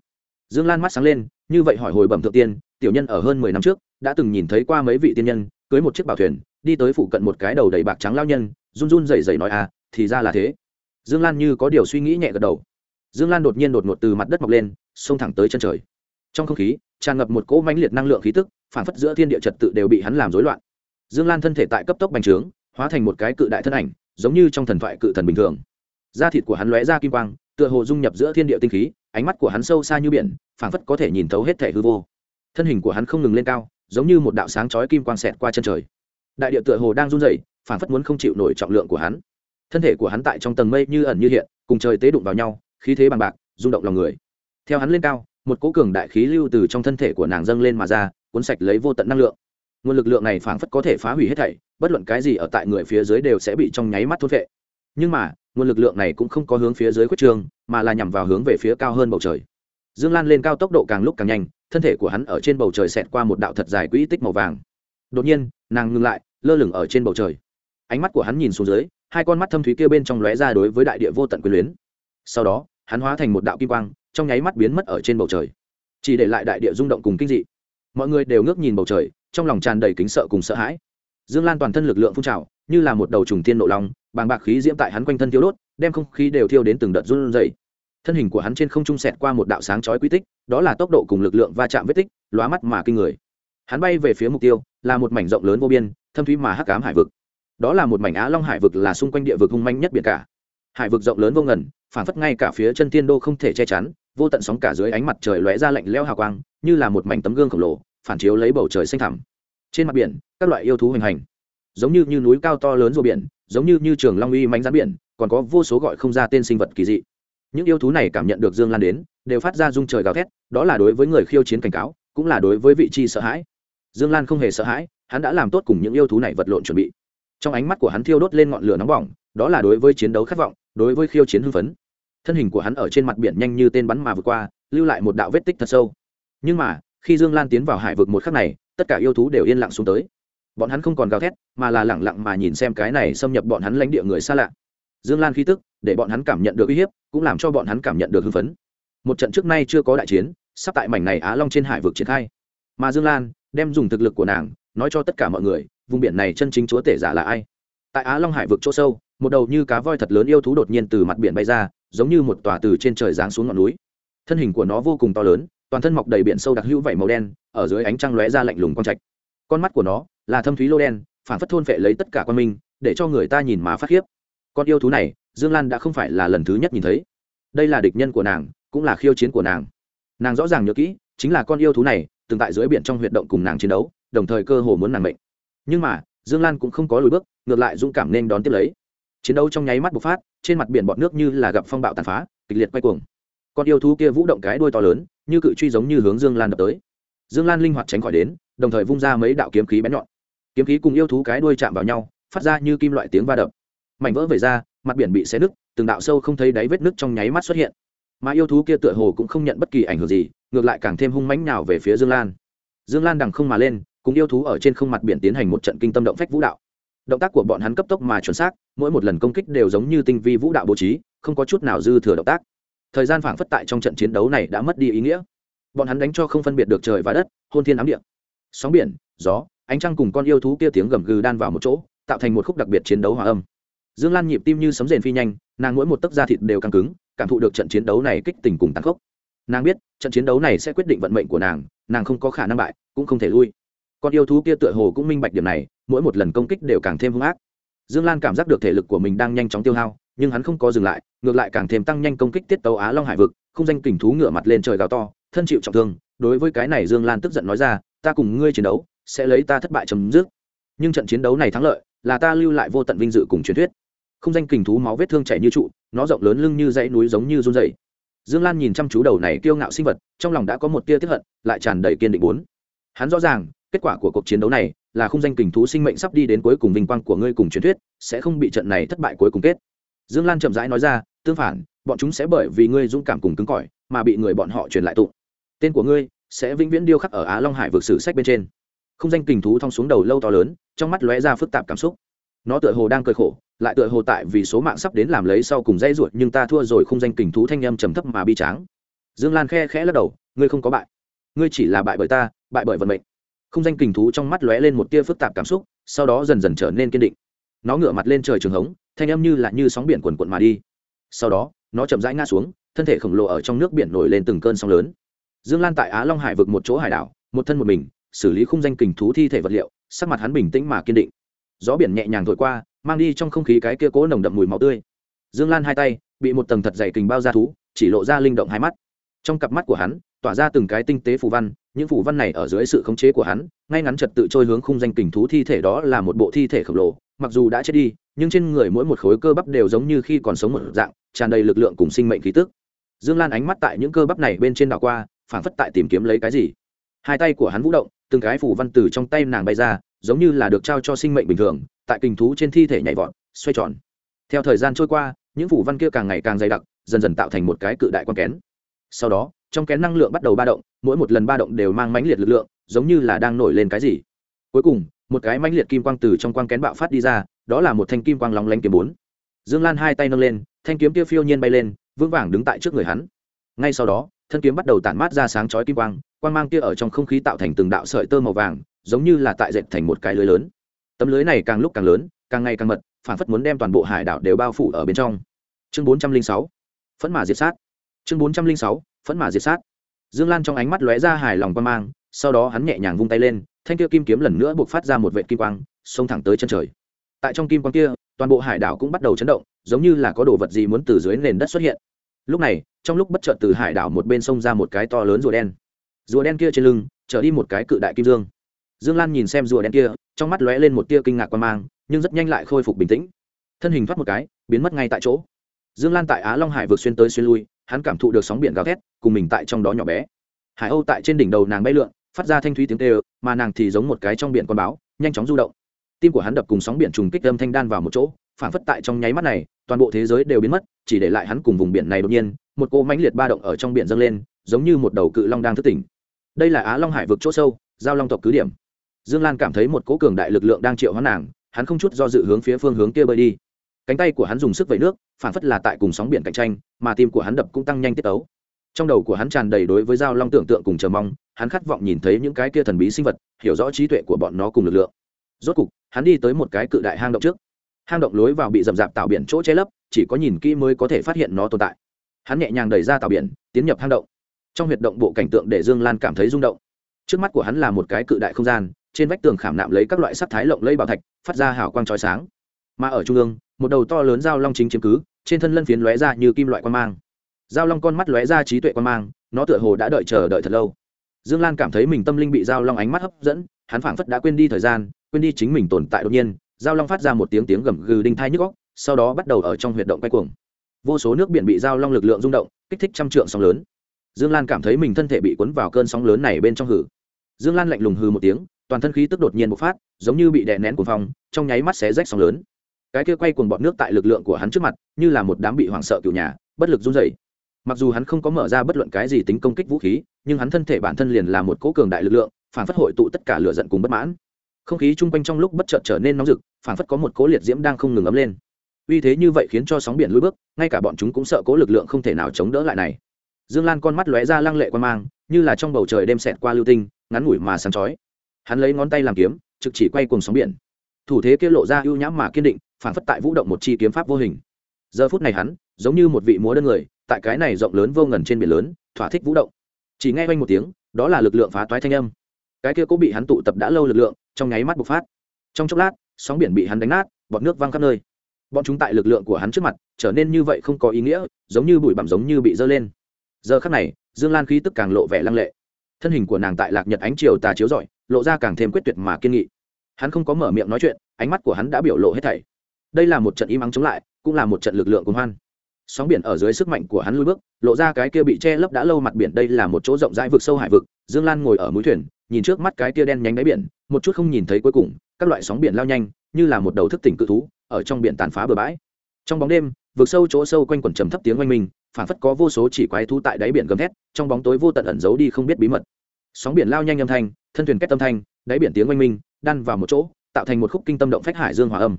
dương lan mắt sáng lên, như vậy hỏi hồi bẩm thượng tiên, tiểu nhân ở hơn mười năm trước, đã từng nhìn thấy qua mấy vị tiên nhân, cưới một chiếc bảo thuyền, đi tới phụ cận một cái đầu đầy bạc trắng lao nhân, run run rẩy rẩy nói à thì ra là thế. Dương lan như có điều suy nghĩ nhẹ gật đầu. Dương lan đột nhiên đột ngột từ mặt đất mọc lên, xông thẳng tới chân trời. Trong không khí, tràn ngập một cỗ mãnh liệt năng lượng khí tức, phản phất giữa thiên địa trật tự đều bị hắn làm rối loạn. Dương lan thân thể tại cấp tốc bành trướng, hóa thành một cái cự đại thân ảnh, giống như trong thần thoại cự thần bình thường. Da thịt của hắn lóe ra kim quang tựa hồ dung nhập giữa thiên địa tinh khí, ánh mắt của hắn sâu xa như biển, phảng phất có thể nhìn thấu hết thể hư vô. Thân hình của hắn không ngừng lên cao, giống như một đạo sáng chói kim quang xẹt qua chân trời. Đại địa tựa hồ đang run rẩy, phảng phất muốn không chịu nổi trọng lượng của hắn. Thân thể của hắn tại trong tầng mây như ẩn như hiện, cùng trời tế đụng vào nhau, khí thế bằng bạc, rung động lòng người. Theo hắn lên cao, một cỗ cường đại khí lưu từ trong thân thể của nàng dâng lên mà ra, cuốn sạch lấy vô tận năng lượng. Nguồn lực lượng này phảng phất có thể phá hủy hết thảy, bất luận cái gì ở tại người phía dưới đều sẽ bị trong nháy mắt thốt vệ nhưng mà nguồn lực lượng này cũng không có hướng phía dưới khuất trường, mà là nhằm vào hướng về phía cao hơn bầu trời. Dương lan lên cao tốc độ càng lúc càng nhanh, thân thể của hắn ở trên bầu trời xẹt qua một đạo thật dài quỹ tích màu vàng. Đột nhiên, nàng ngừng lại, lơ lửng ở trên bầu trời. Ánh mắt của hắn nhìn xuống dưới, hai con mắt thâm thúy kia bên trong lóe ra đối với đại địa vô tận quyền luyến. Sau đó, hắn hóa thành một đạo kim quang, trong nháy mắt biến mất ở trên bầu trời. Chỉ để lại đại địa rung động cùng kinh dị. Mọi người đều ngước nhìn bầu trời, trong lòng tràn đầy kính sợ cùng sợ hãi. Dương lan toàn thân lực lượng phun trào, như là một đầu trùng tiên nộ lòng bàng bạc khí diễm tại hắn quanh thân thiêu đốt đem không khí đều thiêu đến từng đợt run dày thân hình của hắn trên không trung sẹt qua một đạo sáng chói quy tích đó là tốc độ cùng lực lượng va chạm vết tích lóa mắt mà kinh người. Hắn bay về phía mục tiêu là một mảnh rộng lớn vô biên thâm thúy mà hắc cám hải vực. Đó là một mảnh á long hải vực là xung quanh địa vực hung manh nhất biển cả. Hải vực rộng lớn vô ngần phản phất ngay cả phía chân tiên đô không thể che chắn vô tận sóng cả dưới ánh mặt trời lóe ra lạnh leo hào quang như là một mảnh tấm gương khổng lồ phản chiếu lấy bầu trời xanh thẳm. Trên mặt biển các loại yêu thú hoành hành. Giống như, như núi cao to lớn rùa biển giống như như trường long uy mánh rắn biển, còn có vô số gọi không ra tên sinh vật kỳ dị. Những yêu thú này cảm nhận được dương lan đến, đều phát ra rung trời gào thét, đó là đối với người khiêu chiến cảnh cáo, cũng là đối với vị chi sợ hãi. Dương lan không hề sợ hãi, hắn đã làm tốt cùng những yêu thú này vật lộn chuẩn bị. Trong ánh mắt của hắn thiêu đốt lên ngọn lửa nóng bỏng, đó là đối với chiến đấu khát vọng, đối với khiêu chiến hưng phấn. Thân hình của hắn ở trên mặt biển nhanh như tên bắn mà vượt qua, lưu lại một đạo vết tích thật sâu. Nhưng mà, khi dương lan tiến vào hải vực một khắc này, tất cả yêu thú đều yên lặng xuống tới bọn hắn không còn gào thét, mà là lẳng lặng mà nhìn xem cái này xâm nhập bọn hắn lãnh địa người xa lạ. Dương lan khí tức, để bọn hắn cảm nhận được uy hiếp, cũng làm cho bọn hắn cảm nhận được hưng phấn. Một trận trước nay chưa có đại chiến, sắp tại mảnh này á long trên hải vực triển khai. Mà dương lan, đem dùng thực lực của nàng, nói cho tất cả mọi người, vùng biển này chân chính chúa tể giả là ai? Tại á long hải vực chỗ sâu, một đầu như cá voi thật lớn yêu thú đột nhiên từ mặt biển bay ra, giống như một tòa từ trên trời giáng xuống ngọn núi. Thân hình của nó vô cùng to lớn, toàn thân mọc đầy biển sâu đặc hữu vảy màu đen, ở dưới ánh trăng lóe ra lạnh lùng con trạch. Con mắt của nó là thâm thúy lô đen, phản phất thôn vệ lấy tất cả quan minh, để cho người ta nhìn má phát khiếp. Con yêu thú này, dương lan đã không phải là lần thứ nhất nhìn thấy. Đây là địch nhân của nàng, cũng là khiêu chiến của nàng. Nàng rõ ràng nhớ kỹ, chính là con yêu thú này, từng tại dưới biển trong huyệt động cùng nàng chiến đấu, đồng thời cơ hồ muốn nàng mệnh. Nhưng mà, dương lan cũng không có lùi bước, ngược lại dũng cảm nên đón tiếp lấy. Chiến đấu trong nháy mắt bộc phát, trên mặt biển bọt nước như là gặp phong bạo tàn phá, kịch liệt quay cuồng. Con yêu thú kia vũ động cái đuôi to lớn, như cự truy giống như hướng dương lan đập tới. Dương lan linh hoạt tránh khỏi đến, đồng thời vung ra mấy đạo kiếm khí bén nhọn kiếm khí cùng yêu thú cái đuôi chạm vào nhau, phát ra như kim loại tiếng va đập. Mảnh vỡ về ra, mặt biển bị xé nứt, từng đạo sâu không thấy đáy vết nứt trong nháy mắt xuất hiện. Mà yêu thú kia tựa hồ cũng không nhận bất kỳ ảnh hưởng gì, ngược lại càng thêm hung mãnh nào về phía dương lan. Dương lan đằng không mà lên, cùng yêu thú ở trên không mặt biển tiến hành một trận kinh tâm động phách vũ đạo. Động tác của bọn hắn cấp tốc mà chuẩn xác, mỗi một lần công kích đều giống như tinh vi vũ đạo bố trí, không có chút nào dư thừa động tác. Thời gian phảng phất tại trong trận chiến đấu này đã mất đi ý nghĩa. Bọn hắn đánh cho không phân biệt được trời và đất, hôn thiên ám địa. Sóng biển, gió ánh trăng cùng con yêu thú kia tiếng gầm gừ đan vào một chỗ, tạo thành một khúc đặc biệt chiến đấu hòa âm. Dương lan nhịp tim như sấm rền phi nhanh, nàng mỗi một tấc da thịt đều căng cứng, cảm thụ được trận chiến đấu này kích tình cùng tăng khốc. Nàng biết, trận chiến đấu này sẽ quyết định vận mệnh của nàng nàng không có khả năng bại, cũng không thể lui. Con yêu thú kia tựa hồ cũng minh bạch điểm này, mỗi một lần công kích đều càng thêm hung ác. Dương lan cảm giác được thể lực của mình đang nhanh chóng tiêu hao, nhưng hắn không có dừng lại, ngược lại càng thêm tăng nhanh công kích tiết tấu á long hải vực, không danh kình thú ngựa mặt lên trời gào to, thân chịu trọng thương. Đối với cái này dương lan tức giận nói ra, ta cùng ngươi chiến đấu sẽ lấy ta thất bại chấm dứt. Nhưng trận chiến đấu này thắng lợi, là ta lưu lại vô tận vinh dự cùng truyền thuyết. Không danh kình thú máu vết thương chảy như trụ, nó rộng lớn lưng như dãy núi giống như run dày dương lan nhìn chăm chú đầu này kiêu ngạo sinh vật, trong lòng đã có một tia tiếp hận, lại tràn đầy kiên định bốn. Hắn rõ ràng, kết quả của cuộc chiến đấu này là không danh kình thú sinh mệnh sắp đi đến cuối cùng vinh quang của ngươi cùng truyền thuyết, sẽ không bị trận này thất bại cuối cùng kết. Dương lan chậm rãi nói ra, tương phản, bọn chúng sẽ bởi vì ngươi dũng cảm cùng cứng cỏi mà bị người bọn họ truyền lại tụng. Tên của ngươi sẽ vĩnh viễn điêu khắc ở á long hải vực sử sách bên trên không danh kình thú thong xuống đầu lâu to lớn, trong mắt lóe ra phức tạp cảm xúc. Nó tựa hồ đang cười khổ, lại tựa hồ tại vì số mạng sắp đến làm lấy sau cùng dây ruột nhưng ta thua rồi không danh kình thú thanh âm trầm thấp mà bi tráng. Dương lan khe khẽ lắc đầu, ngươi không có bại. Ngươi chỉ là bại bởi ta, bại bởi vận mệnh. Không danh kình thú trong mắt lóe lên một tia phức tạp cảm xúc, sau đó dần dần trở nên kiên định. Nó ngửa mặt lên trời trường hống, thanh âm như là như sóng biển quần quận mà đi. Sau đó, nó chậm rãi ngã xuống, thân thể khổng lồ ở trong nước biển nổi lên từng cơn sóng lớn. Dương lan tại á long hải vực một chỗ hải đảo, một thân một mình xử lý khung danh kình thú thi thể vật liệu, sắc mặt hắn bình tĩnh mà kiên định. Gió biển nhẹ nhàng thổi qua, mang đi trong không khí cái kia cố nồng đậm mùi máu tươi. Dương lan hai tay, bị một tầng thật dày kình bao ra thú, chỉ lộ ra linh động hai mắt. Trong cặp mắt của hắn, tỏa ra từng cái tinh tế phù văn, những phù văn này ở dưới sự khống chế của hắn, ngay ngắn trật tự trôi hướng khung danh kình thú thi thể đó là một bộ thi thể khổng lồ, mặc dù đã chết đi, nhưng trên người mỗi một khối cơ bắp đều giống như khi còn sống một dạng, tràn đầy lực lượng cùng sinh mệnh khí tức. Dương lan ánh mắt tại những cơ bắp này bên trên đảo qua, phảng phất tại tìm kiếm lấy cái gì. Hai tay của hắn vũ động từng cái phủ văn từ trong tay nàng bay ra, giống như là được trao cho sinh mệnh bình thường, tại kình thú trên thi thể nhảy vọt, xoay tròn. Theo thời gian trôi qua, những phủ văn kia càng ngày càng dày đặc, dần dần tạo thành một cái cự đại quan kén. Sau đó, trong kén năng lượng bắt đầu ba động, mỗi một lần ba động đều mang mãnh liệt lực lượng, giống như là đang nổi lên cái gì. Cuối cùng, một cái mãnh liệt kim quang từ trong quang kén bạo phát đi ra, đó là một thanh kim quang lóng lánh kiếm bốn. Dương lan hai tay nâng lên, thanh kiếm kia phiêu nhiên bay lên, vững vàng đứng tại trước người hắn. Ngay sau đó, thân kiếm bắt đầu tản mát ra sáng chói kim quang quang mang kia ở trong không khí tạo thành từng đạo sợi tơ màu vàng, giống như là tại dệt thành một cái lưới lớn. Tấm lưới này càng lúc càng lớn, càng ngày càng mật, phản phất muốn đem toàn bộ hải đảo đều bao phủ ở bên trong. Chương bốn trăm linh sáu, phẫn mã diệt sát. Chương bốn trăm linh sáu, phẫn mã diệt sát. Dương lan trong ánh mắt lóe ra hài lòng quang mang, sau đó hắn nhẹ nhàng vung tay lên, thanh kia kim kiếm lần nữa buộc phát ra một vệ kim quang, xông thẳng tới chân trời. Tại trong kim quang kia, toàn bộ hải đảo cũng bắt đầu chấn động, giống như là có đồ vật gì muốn từ dưới nền đất xuất hiện. Lúc này, trong lúc bất chợt từ hải đảo một bên sông ra một cái to lớn rùa đen rùa đen kia trên lưng trở đi một cái cự đại kim dương. Dương lan nhìn xem rùa đen kia, trong mắt lóe lên một tia kinh ngạc quan mang, nhưng rất nhanh lại khôi phục bình tĩnh. Thân hình thoát một cái, biến mất ngay tại chỗ. Dương lan tại á long hải vượt xuyên tới xuyên lui, hắn cảm thụ được sóng biển gào thét, cùng mình tại trong đó nhỏ bé. Hải âu tại trên đỉnh đầu nàng bay lượn, phát ra thanh thúy tiếng tê ơ mà nàng thì giống một cái trong biển con báo, nhanh chóng du động. Tim của hắn đập cùng sóng biển trùng kích âm thanh đan vào một chỗ, phản phất tại trong nháy mắt này, toàn bộ thế giới đều biến mất, chỉ để lại hắn cùng vùng biển này đột nhiên, một cỗ mãnh liệt ba động ở trong biển dâng lên, giống như một đầu cự long đang thức tỉnh đây là á long hải vực chỗ sâu, giao long tộc cứ điểm. Dương lan cảm thấy một cỗ cường đại lực lượng đang triệu hoán nàng, hắn không chút do dự hướng phía phương hướng kia bơi đi. Cánh tay của hắn dùng sức vẩy nước, phản phất là tại cùng sóng biển cạnh tranh, mà tim của hắn đập cũng tăng nhanh tiết ấu trong đầu của hắn tràn đầy đối với giao long tưởng tượng cùng chờ mong, hắn khát vọng nhìn thấy những cái kia thần bí sinh vật, hiểu rõ trí tuệ của bọn nó cùng lực lượng. Rốt cục, hắn đi tới một cái cự đại hang động trước. Hang động lối vào bị rậm rạp tạo biển chỗ che lấp, chỉ có nhìn kỹ mới có thể phát hiện nó tồn tại. Hắn nhẹ nhàng đẩy ra tạo biển, tiến nhập hang động trong huyệt động bộ cảnh tượng để dương lan cảm thấy rung động. Trước mắt của hắn là một cái cự đại không gian, trên vách tường khảm nạm lấy các loại sắc thái lộng lây bảo thạch, phát ra hào quang trói sáng. Mà ở trung ương, một đầu to lớn dao long chính chiếm cứ, trên thân lân phiến lóe ra như kim loại quan mang. Dao long con mắt lóe ra trí tuệ quan mang, nó tựa hồ đã đợi chờ đợi thật lâu. Dương lan cảm thấy mình tâm linh bị dao long ánh mắt hấp dẫn, hắn phảng phất đã quên đi thời gian, quên đi chính mình tồn tại đột nhiên dao long phát ra một tiếng tiếng gầm gừ đinh thai nhức góc sau đó bắt đầu ở trong huyệt động quay cuồng. Vô số nước biển bị dao long lực lượng rung động, kích thích trăm trượng sóng lớn dương lan cảm thấy mình thân thể bị cuốn vào cơn sóng lớn này bên trong hử. Dương lan lạnh lùng hừ một tiếng, toàn thân khí tức đột nhiên bộc phát, giống như bị đè nén cuồng phong, trong nháy mắt xé rách sóng lớn. Cái kia quay cuồng bọt nước tại lực lượng của hắn trước mặt, như là một đám bị hoảng sợ cựu nhà, bất lực run rẩy. Mặc dù hắn không có mở ra bất luận cái gì tính công kích vũ khí, nhưng hắn thân thể bản thân liền là một cỗ cường đại lực lượng, phản phất hội tụ tất cả lửa giận cùng bất mãn. Không khí chung quanh trong lúc bất chợt trở nên nóng rực, phản phất có một cỗ liệt diễm đang không ngừng ấm lên. Uy thế như vậy khiến cho sóng biển lùi bước, ngay cả bọn chúng cũng sợ cỗ lực lượng không thể nào chống đỡ lại này dương lan con mắt lóe ra lăng lệ quan mang, như là trong bầu trời đêm xẹt qua lưu tinh, ngắn ngủi mà sáng chói. Hắn lấy ngón tay làm kiếm, trực chỉ quay cùng sóng biển. Thủ thế kia lộ ra ưu nhãm mà kiên định, phản phất tại vũ động một chi kiếm pháp vô hình. Giờ phút này hắn, giống như một vị múa đơn người, tại cái này rộng lớn vô ngần trên biển lớn, thỏa thích vũ động. Chỉ nghe quanh một tiếng, đó là lực lượng phá toái thanh âm. Cái kia cũng bị hắn tụ tập đã lâu lực lượng, trong nháy mắt bộc phát. Trong chốc lát, sóng biển bị hắn đánh nát, bọt nước văng khắp nơi. Bọn chúng tại lực lượng của hắn trước mặt, trở nên như vậy không có ý nghĩa, giống như bụi bặm giống như bị dơ lên giờ khắc này, dương lan khí tức càng lộ vẻ lăng lệ. Thân hình của nàng tại lạc nhật ánh chiều tà chiếu rọi, lộ ra càng thêm quyết tuyệt mà kiên nghị. Hắn không có mở miệng nói chuyện, ánh mắt của hắn đã biểu lộ hết thảy. Đây là một trận im ắng chống lại, cũng là một trận lực lượng cùng hoan. Sóng biển ở dưới sức mạnh của hắn lui bước, lộ ra cái kia bị che lấp đã lâu mặt biển, đây là một chỗ rộng rãi vực sâu hải vực. Dương lan ngồi ở mũi thuyền, nhìn trước mắt cái kia đen nhánh đáy biển, một chút không nhìn thấy cuối cùng, các loại sóng biển lao nhanh, như là một đầu thức tỉnh cự thú, ở trong biển tàn phá bờ bãi. Trong bóng đêm vực sâu chỗ sâu quanh quẩn trầm thấp tiếng oanh minh phản phất có vô số chỉ quái thú tại đáy biển gầm thét, trong bóng tối vô tận ẩn giấu đi không biết bí mật. Sóng biển lao nhanh âm thanh, thân thuyền kết tâm thanh, đáy biển tiếng oanh minh, đan vào một chỗ, tạo thành một khúc kinh tâm động phách hải dương hòa âm.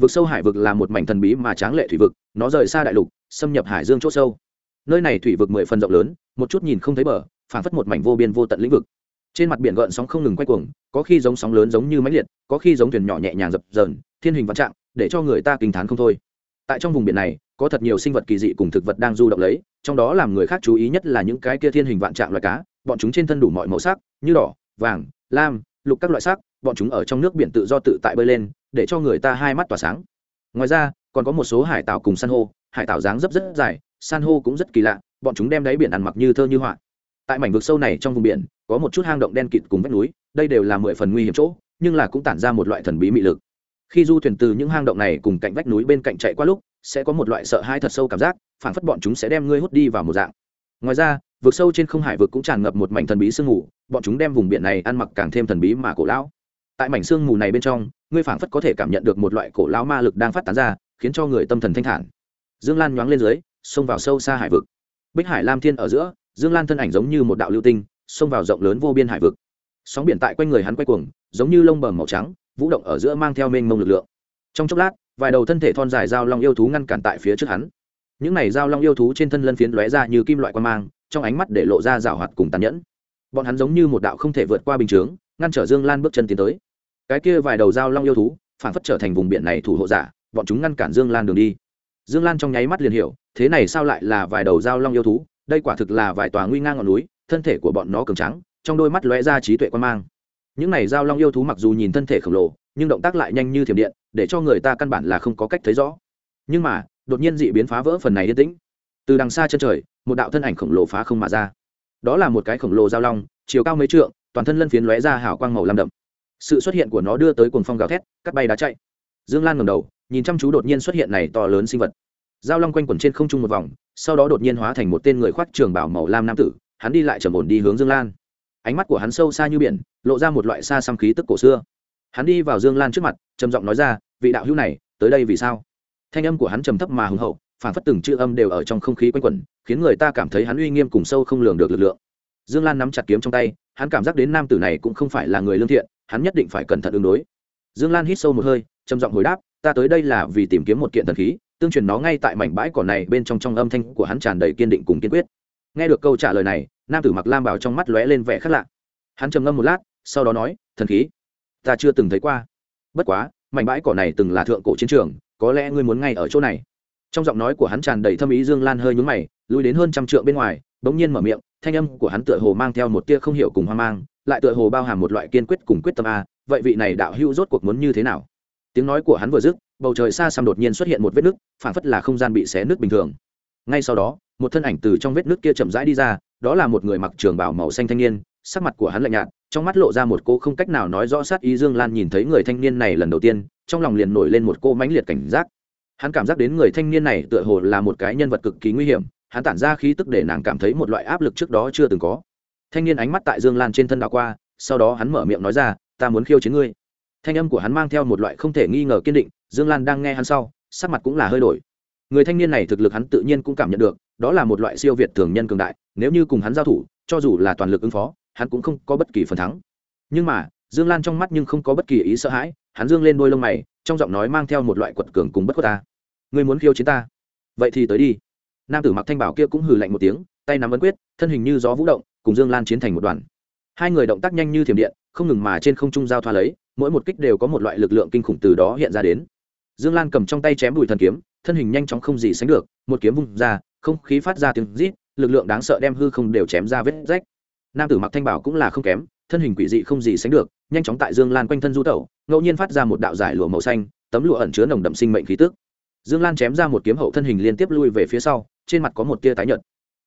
Vực sâu hải vực là một mảnh thần bí mà tráng lệ thủy vực, nó rời xa đại lục, xâm nhập hải dương chỗ sâu. Nơi này thủy vực mười phần rộng lớn, một chút nhìn không thấy bờ phản phất một mảnh vô biên vô tận lĩnh vực. Trên mặt biển gợn sóng không ngừng quay cuồng, có khi giống sóng lớn giống như máy liệt, có khi giống thuyền nhỏ nhẹ nhàng dập dờn, thiên hình vạn trạng, để cho người ta kinh t h á n không thôi tại trong vùng biển này, có thật nhiều sinh vật kỳ dị cùng thực vật đang du động lấy, trong đó làm người khác chú ý nhất là những cái kia thiên hình vạn trạng loài cá, bọn chúng trên thân đủ mọi màu sắc, như đỏ, vàng, lam, lục các loại sắc, bọn chúng ở trong nước biển tự do tự tại bơi lên, để cho người ta hai mắt tỏa sáng. Ngoài ra, còn có một số hải tảo cùng san hô, hải tảo dáng dấp rất dài, san hô cũng rất kỳ lạ, bọn chúng đem đáy biển ăn mặc như thơ như họa. Tại mảnh vực sâu này trong vùng biển, có một chút hang động đen kịt cùng vách núi, đây đều là mười phần nguy hiểm chỗ, nhưng là cũng tản ra một loại thần bí mị lực khi du thuyền từ những hang động này cùng cạnh vách núi bên cạnh chạy qua lúc, sẽ có một loại sợ hãi thật sâu cảm giác phản phất bọn chúng sẽ đem ngươi hút đi vào một dạng. Ngoài ra, vực sâu trên không hải vực cũng tràn ngập một mảnh thần bí sương mù, bọn chúng đem vùng biển này ăn mặc càng thêm thần bí mà cổ lão. Tại mảnh sương mù này bên trong, ngươi phản phất có thể cảm nhận được một loại cổ lão ma lực đang phát tán ra, khiến cho người tâm thần thanh thản. Dương lan nhoáng lên dưới, xông vào sâu xa hải vực. Bích hải lam thiên ở giữa, dương lan thân ảnh giống như một đạo lưu tinh, xông vào rộng lớn vô biên hải vực. Sóng biển tại quanh người hắn quay cuồng, giống như lông bờm màu trắng vũ động ở giữa mang theo mênh mông lực lượng. Trong chốc lát, vài đầu thân thể thon dài dao long yêu thú ngăn cản tại phía trước hắn. Những này dao long yêu thú trên thân lân phiến lóe ra như kim loại quan mang, trong ánh mắt để lộ ra rào hoạt cùng tàn nhẫn. Bọn hắn giống như một đạo không thể vượt qua bình chướng, ngăn trở dương lan bước chân tiến tới. Cái kia vài đầu dao long yêu thú phản phất trở thành vùng biển này thủ hộ giả, bọn chúng ngăn cản dương lan đường đi. Dương lan trong nháy mắt liền hiểu, thế này sao lại là vài đầu dao long yêu thú? Đây quả thực là vài tòa nguy ngang ngọn núi, thân thể của bọn nó cường trắng trong đôi mắt lóe ra trí tuệ quan mang những này giao long yêu thú mặc dù nhìn thân thể khổng lồ, nhưng động tác lại nhanh như thiểm điện, để cho người ta căn bản là không có cách thấy rõ. Nhưng mà, đột nhiên dị biến phá vỡ phần này yên tĩnh. Từ đằng xa chân trời, một đạo thân ảnh khổng lồ phá không mà ra. Đó là một cái khổng lồ giao long, chiều cao mấy trượng, toàn thân lân phiến lóe ra hào quang màu lam đậm. Sự xuất hiện của nó đưa tới cuồng phong gào thét, cắt bay đá chạy. Dương lan ngầm đầu, nhìn chăm chú đột nhiên xuất hiện này to lớn sinh vật. Giao long quanh quẩn trên không trung một vòng, sau đó đột nhiên hóa thành một tên người khoác trường bảo màu lam nam tử, hắn đi lại trầm ổn đi hướng dương lan ánh mắt của hắn sâu xa như biển, lộ ra một loại xa xăm khí tức cổ xưa. Hắn đi vào dương lan trước mặt, trầm giọng nói ra, vị đạo hữu này, tới đây vì sao? Thanh âm của hắn trầm thấp mà hùng hậu, phản phất từng chữ âm đều ở trong không khí quanh quẩn, khiến người ta cảm thấy hắn uy nghiêm cùng sâu không lường được lực lượng. Dương lan nắm chặt kiếm trong tay, hắn cảm giác đến nam tử này cũng không phải là người lương thiện, hắn nhất định phải cẩn thận ứng đối. Dương lan hít sâu một hơi, trầm giọng hồi đáp, ta tới đây là vì tìm kiếm một kiện thần khí, tương truyền nó ngay tại mảnh bãi cỏ này bên trong trong âm thanh của hắn tràn đầy kiên định cùng kiên quyết. Nghe được câu trả lời này nam tử mặc lam bảo trong mắt lóe lên vẻ khác lạ. Hắn trầm ngâm một lát, sau đó nói, thần khí, ta chưa từng thấy qua. Bất quá, mảnh bãi cỏ này từng là thượng cổ chiến trường, có lẽ ngươi muốn ngay ở chỗ này. Trong giọng nói của hắn tràn đầy thâm ý dương lan hơi nhúng mày lùi đến hơn trăm trượng bên ngoài, bỗng nhiên mở miệng, thanh âm của hắn tựa hồ mang theo một tia không hiểu cùng hoang mang, lại tựa hồ bao hàm một loại kiên quyết cùng quyết tâm a, vậy vị này đạo hữu rốt cuộc muốn như thế nào? Tiếng nói của hắn vừa dứt, bầu trời xa xăm đột nhiên xuất hiện một vết nứt phản phất là không gian bị xé nứt bình thường. Ngay sau đó, một thân ảnh từ trong vết nứt kia chậm rãi đi ra đó là một người mặc trường bào màu xanh thanh niên, sắc mặt của hắn lạnh nhạt, trong mắt lộ ra một cô không cách nào nói rõ sát ý dương lan nhìn thấy người thanh niên này lần đầu tiên, trong lòng liền nổi lên một cô mãnh liệt cảnh giác. Hắn cảm giác đến người thanh niên này tựa hồ là một cái nhân vật cực kỳ nguy hiểm, hắn tản ra khí tức để nàng cảm thấy một loại áp lực trước đó chưa từng có. Thanh niên ánh mắt tại dương lan trên thân đ qua, sau đó hắn mở miệng nói ra, ta muốn khiêu chiến ngươi. Thanh âm của hắn mang theo một loại không thể nghi ngờ kiên định, dương lan đang nghe hắn sau, sắc mặt cũng là hơi đổi. Người thanh niên này thực lực hắn tự nhiên cũng cảm nhận được đó là một loại siêu việt thường nhân cường đại, nếu như cùng hắn giao thủ, cho dù là toàn lực ứng phó, hắn cũng không có bất kỳ phần thắng. Nhưng mà, dương lan trong mắt nhưng không có bất kỳ ý sợ hãi, hắn dương lên đôi lông mày, trong giọng nói mang theo một loại quật cường cùng bất khuất ta. Ngươi muốn khiêu chiến ta? Vậy thì tới đi. Nam tử mặc thanh bảo kia cũng hừ lạnh một tiếng, tay nắm ấn quyết, thân hình như gió vũ động, cùng dương lan chiến thành một đoàn. Hai người động tác nhanh như thiểm điện, không ngừng mà trên không trung giao thoa lấy, mỗi một kích đều có một loại lực lượng kinh khủng từ đó hiện ra đến. Dương lan cầm trong tay chém bùi thần kiếm, thân hình nhanh chóng không gì sánh được, một kiếm vung ra không khí phát ra tiếng rít, lực lượng đáng sợ đem hư không đều chém ra vết rách. Nam tử mặc thanh bảo cũng là không kém, thân hình quỷ dị không gì sánh được, nhanh chóng tại dương lan quanh thân du tẩu, ngẫu nhiên phát ra một đạo giải lụa màu xanh, tấm lụa ẩn chứa nồng đậm sinh mệnh khí tức. Dương lan chém ra một kiếm hậu thân hình liên tiếp lui về phía sau, trên mặt có một tia tái nhợt.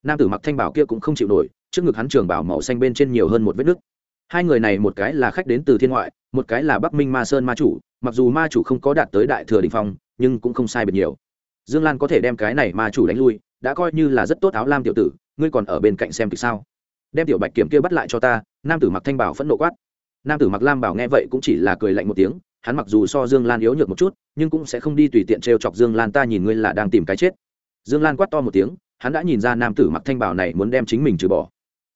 Nam tử mặc thanh bảo kia cũng không chịu nổi, trước ngực hắn trường bảo màu xanh bên trên nhiều hơn một vết nứt. Hai người này một cái là khách đến từ thiên ngoại, một cái là bắc minh ma sơn ma chủ, mặc dù ma chủ không có đạt tới đại thừa đình phong, nhưng cũng không sai biệt nhiều. Dương lan có thể đem cái này ma chủ đánh lui đã coi như là rất tốt áo lam tiểu tử, ngươi còn ở bên cạnh xem thì sao? Đem tiểu bạch kiểm kia bắt lại cho ta, nam tử mặc thanh bảo phẫn nộ quát. Nam tử mặc lam bảo nghe vậy cũng chỉ là cười lạnh một tiếng, hắn mặc dù so dương lan yếu nhược một chút, nhưng cũng sẽ không đi tùy tiện t r e o chọc dương lan, ta nhìn ngươi là đang tìm cái chết. Dương lan quát to một tiếng, hắn đã nhìn ra nam tử mặc thanh bảo này muốn đem chính mình trừ bỏ.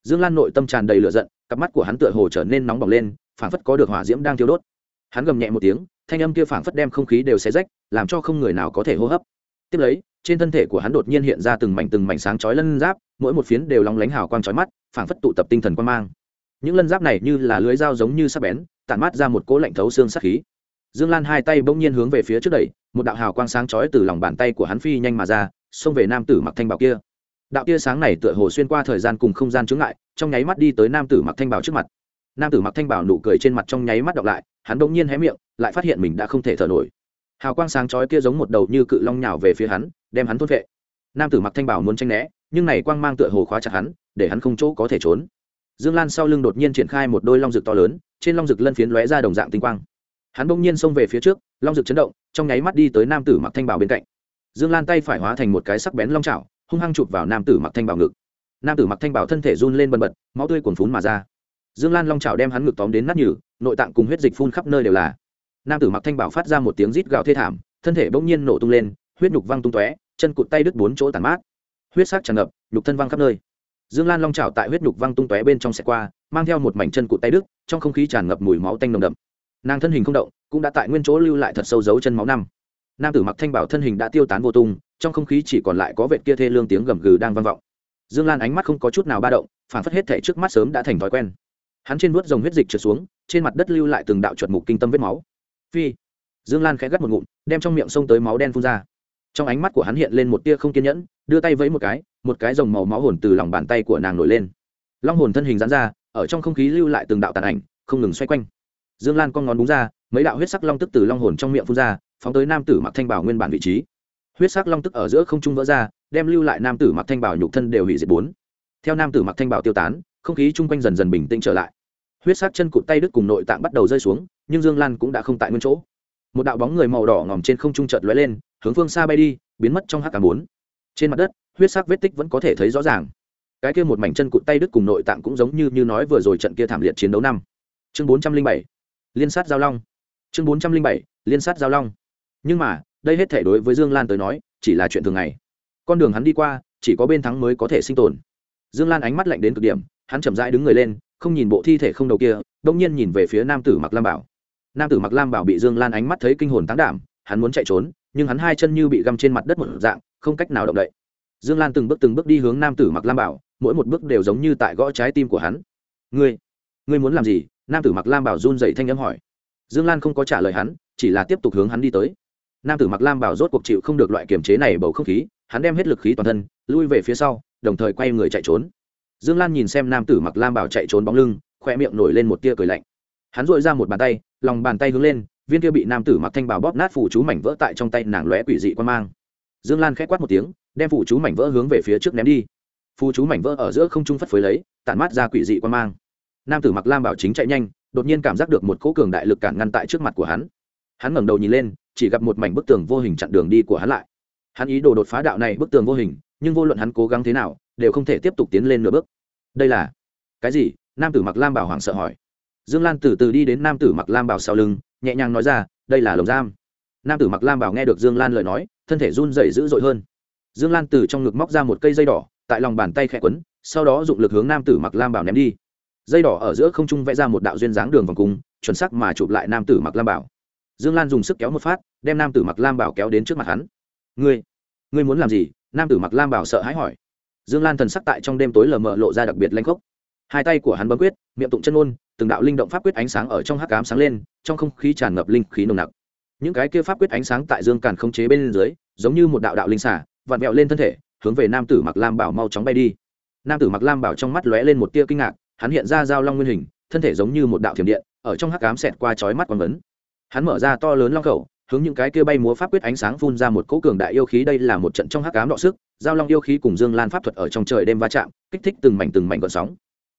Dương lan nội tâm tràn đầy lửa giận, cặp mắt của hắn tựa hồ trở nên nóng bỏng lên, phảng phất có được hỏa diễm đang thiêu đốt. Hắn gầm nhẹ một tiếng, thanh âm kia phảng phất đem không khí đều xé rách, làm cho không người nào có thể hô hấp tiếp lấy, trên thân thể của hắn đột nhiên hiện ra từng mảnh từng mảnh sáng chói lân giáp, mỗi một phiến đều lóng lánh hào quang chói mắt, phảng phất tụ tập tinh thần quan mang. Những lân giáp này như là lưới dao giống như sắc bén, tản mát ra một cỗ lạnh thấu xương sắc khí. Dương lan hai tay bỗng nhiên hướng về phía trước đẩy, một đạo hào quang sáng chói từ lòng bàn tay của hắn phi nhanh mà ra, xông về nam tử mặc thanh bảo kia. Đạo tia sáng này tựa hồ xuyên qua thời gian cùng không gian chướng ngại, trong nháy mắt đi tới nam tử mặc thanh bảo trước mặt. Nam tử mặc thanh bảo nụ cười trên mặt trong nháy mắt đọc lại, hắn bỗng nhiên hé miệng, lại phát hiện mình đã không thể thở nổi hào quang sáng chói kia giống một đầu như cự long nhào về phía hắn, đem hắn thốt vệ. Nam tử mặc thanh bảo muốn tranh né, nhưng này quang mang tựa hồ khóa chặt hắn, để hắn không chỗ có thể trốn. Dương lan sau lưng đột nhiên triển khai một đôi long rực to lớn, trên long rực lân phiến lóe ra đồng dạng tinh quang. Hắn bỗng nhiên xông về phía trước, long rực chấn động, trong nháy mắt đi tới nam tử mặc thanh bảo bên cạnh. Dương lan tay phải hóa thành một cái sắc bén long chảo, hung hăng chụp vào nam tử mặc thanh bảo ngực. Nam tử mặc thanh bảo thân thể run lên bần bật, máu tươi cuồn phún mà ra. Dương lan long chảo đem hắn ngực tóm đến nát nhử nội tạng cùng huyết dịch phun khắp nơi đều là nam tử mặc thanh bảo phát ra một tiếng rít gào thê thảm, thân thể bỗng nhiên nổ tung lên, huyết nhục văng tung tóe, chân cụt tay đứt bốn chỗ tàn mát. Huyết sắc tràn ngập, nhục thân văng khắp nơi. Dương lan long trào tại huyết nhục văng tung tóe bên trong xe qua, mang theo một mảnh chân cụt tay đứt, trong không khí tràn ngập mùi máu tanh nồng đậm. Nàng thân hình không động, cũng đã tại nguyên chỗ lưu lại thật sâu dấu chân máu năm. Nam tử mặc thanh bảo thân hình đã tiêu tán vô tung, trong không khí chỉ còn lại có vệt kia thê lương tiếng gầm gừ đang vang vọng. Dương lan ánh mắt không có chút nào ba động, phản phất hết thể trước mắt sớm đã thành thói quen. Hắn trên vuốt dòng huyết dịch trượt xuống, trên mặt đất lưu lại từng đạo chuột mục kinh tâm vết máu phi. Dương lan khẽ gắt một ngụm, đem trong miệng xông tới máu đen phun ra. Trong ánh mắt của hắn hiện lên một tia không kiên nhẫn, đưa tay vẫy một cái một cái dòng màu máu hồn từ lòng bàn tay của nàng nổi lên. Long hồn thân hình dán ra, ở trong không khí lưu lại từng đạo tàn ảnh, không ngừng xoay quanh. Dương lan con ngón búng ra, mấy đạo huyết sắc long tức từ long hồn trong miệng phun ra, phóng tới nam tử mặc thanh bảo nguyên bản vị trí. Huyết sắc long tức ở giữa không trung vỡ ra, đem lưu lại nam tử mặc thanh bảo nhục thân đều hủy diệt bốn. Theo nam tử mặc thanh bảo tiêu tán, không khí chung quanh dần dần bình tĩnh trở lại huyết sắc chân cụt tay đứt cùng nội tạng bắt đầu rơi xuống, nhưng dương lan cũng đã không tại nguyên chỗ. Một đạo bóng người màu đỏ ngòm trên không trung chợt lóe lên, hướng phương xa bay đi, biến mất trong hắc cả bốn. Trên mặt đất, huyết sắc vết tích vẫn có thể thấy rõ ràng. Cái kia một mảnh chân cụt tay đứt cùng nội tạng cũng giống như như nói vừa rồi trận kia thảm liệt chiến đấu năm. Chương bốn trăm linh bảy, liên sát giao long. Chương bốn trăm linh bảy, liên sát giao long. Nhưng mà, đây hết thể đối với dương lan tới nói, chỉ là chuyện thường ngày. Con đường hắn đi qua, chỉ có bên thắng mới có thể sinh tồn. Dương lan ánh mắt lạnh đến cực điểm, hắn chậm rãi đứng người lên không nhìn bộ thi thể không đầu kia đông nhiên nhìn về phía nam tử mặc lam bảo. Nam tử mặc lam bảo bị dương lan ánh mắt thấy kinh hồn tán đảm, hắn muốn chạy trốn, nhưng hắn hai chân như bị găm trên mặt đất một dạng, không cách nào động đậy. Dương lan từng bước từng bước đi hướng nam tử mặc lam bảo, mỗi một bước đều giống như tại gõ trái tim của hắn. Ngươi ngươi muốn làm gì? Nam tử mặc lam bảo run dậy thanh âm hỏi. Dương lan không có trả lời hắn, chỉ là tiếp tục hướng hắn đi tới. Nam tử mặc lam bảo rốt cuộc chịu không được loại kiềm chế này bầu không khí, hắn đem hết lực khí toàn thân, lui về phía sau, đồng thời quay người chạy trốn dương lan nhìn xem nam tử mặc lam bảo chạy trốn bóng lưng khoe miệng nổi lên một tia cười lạnh. Hắn dội ra một bàn tay, lòng bàn tay hướng lên, viên kia bị nam tử mặc thanh bảo bóp nát phủ chú mảnh vỡ tại trong tay nàng lóe quỷ dị quan mang. Dương lan k h quát một tiếng, đem phủ chú mảnh vỡ hướng về phía trước ném đi. Phù chú mảnh vỡ ở giữa không trung phất phới lấy, tản mát ra quỷ dị quan mang. Nam tử mặc lam bảo chính chạy nhanh, đột nhiên cảm giác được một cỗ cường đại lực cản ngăn tại trước mặt của hắn. Hắn ngẩng đầu nhìn lên, chỉ gặp một mảnh bức tường vô hình chặn đường đi của hắn lại. Hắn ý đồ đột phá đạo này bức tường vô hình nhưng vô luận hắn cố gắng thế nào, đều không thể tiếp tục tiến lên nửa bước. Đây là cái gì? Nam tử mặc lam bảo hoảng sợ hỏi. Dương lan từ từ đi đến nam tử mặc lam bảo sau lưng, nhẹ nhàng nói ra, đây là lồng giam. Nam tử mặc lam bảo nghe được dương lan lời nói, thân thể run rẩy dữ dội hơn. Dương lan từ trong ngực móc ra một cây dây đỏ, tại lòng bàn tay khẽ quấn, sau đó dụng lực hướng nam tử mặc lam bảo ném đi. Dây đỏ ở giữa không trung vẽ ra một đạo duyên dáng đường vòng cung, chuẩn sắc mà chụp lại nam tử mặc lam bảo. Dương lan dùng sức kéo một phát, đem nam tử mặc lam bảo kéo đến trước mặt hắn. Ngươi ngươi muốn làm gì? Nam tử mặc lam bảo sợ hãi hỏi. Dương lan thần sắc tại trong đêm tối lờ mờ lộ ra đặc biệt lanh khốc. Hai tay của hắn bấm quyết, miệng tụng chân ôn, từng đạo linh động pháp quyết ánh sáng ở trong hắc ám sáng lên, trong không khí tràn ngập linh khí nồng nặc. Những cái kia pháp quyết ánh sáng tại dương càn không chế bên dưới, giống như một đạo đạo linh xả vặn vẹo lên thân thể, hướng về nam tử mặc lam bảo mau chóng bay đi. Nam tử mặc lam bảo trong mắt lóe lên một tia kinh ngạc, hắn hiện ra dao long nguyên hình, thân thể giống như một đạo thiểm điện, ở trong hắc ám xẹt qua chói mắt quang vấn. Hắn mở ra to lớn long khẩu hướng những cái kia bay múa pháp quyết ánh sáng phun ra một cỗ cường đại yêu khí, đây là một trận trong hắc ám đọ sức, giao long yêu khí cùng dương lan pháp thuật ở trong trời đêm va chạm, kích thích từng mảnh từng mảnh gọn sóng.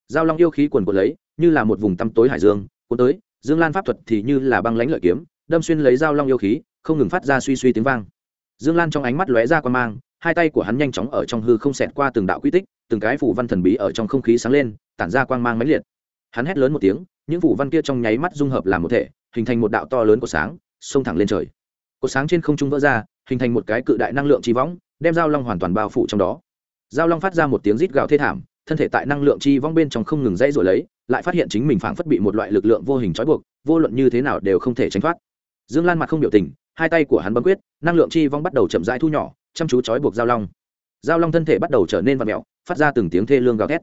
Giao long yêu khí quần quần lấy, như là một vùng tăm tối hải dương, cuốn tới, dương lan pháp thuật thì như là băng lãnh lợi kiếm, đâm xuyên lấy giao long yêu khí, không ngừng phát ra suy suy tiếng vang. Dương lan trong ánh mắt lóe ra quan mang, hai tay của hắn nhanh chóng ở trong hư không xẹt qua từng đạo quy tích, từng cái phủ văn thần bí ở trong không khí sáng lên, tản ra quang mang mãnh liệt. Hắn hét lớn một tiếng, những phủ văn kia trong nháy mắt dung hợp làm một thể, hình thành một đạo to lớn của sáng xông thẳng lên trời. Cột sáng trên không trung vỡ ra, hình thành một cái cự đại năng lượng chi võng, đem giao long hoàn toàn bao phủ trong đó. Giao long phát ra một tiếng rít gào thê thảm, thân thể tại năng lượng chi vong bên trong không ngừng dãy rồi lấy, lại phát hiện chính mình phảng phất bị một loại lực lượng vô hình trói buộc, vô luận như thế nào đều không thể tránh thoát. Dương lan mặt không biểu tình, hai tay của hắn bấm quyết, năng lượng chi vong bắt đầu chậm rãi thu nhỏ, chăm chú trói buộc giao long. Giao long thân thể bắt đầu trở nên vặn mẹo phát ra từng tiếng thê lương gào thét.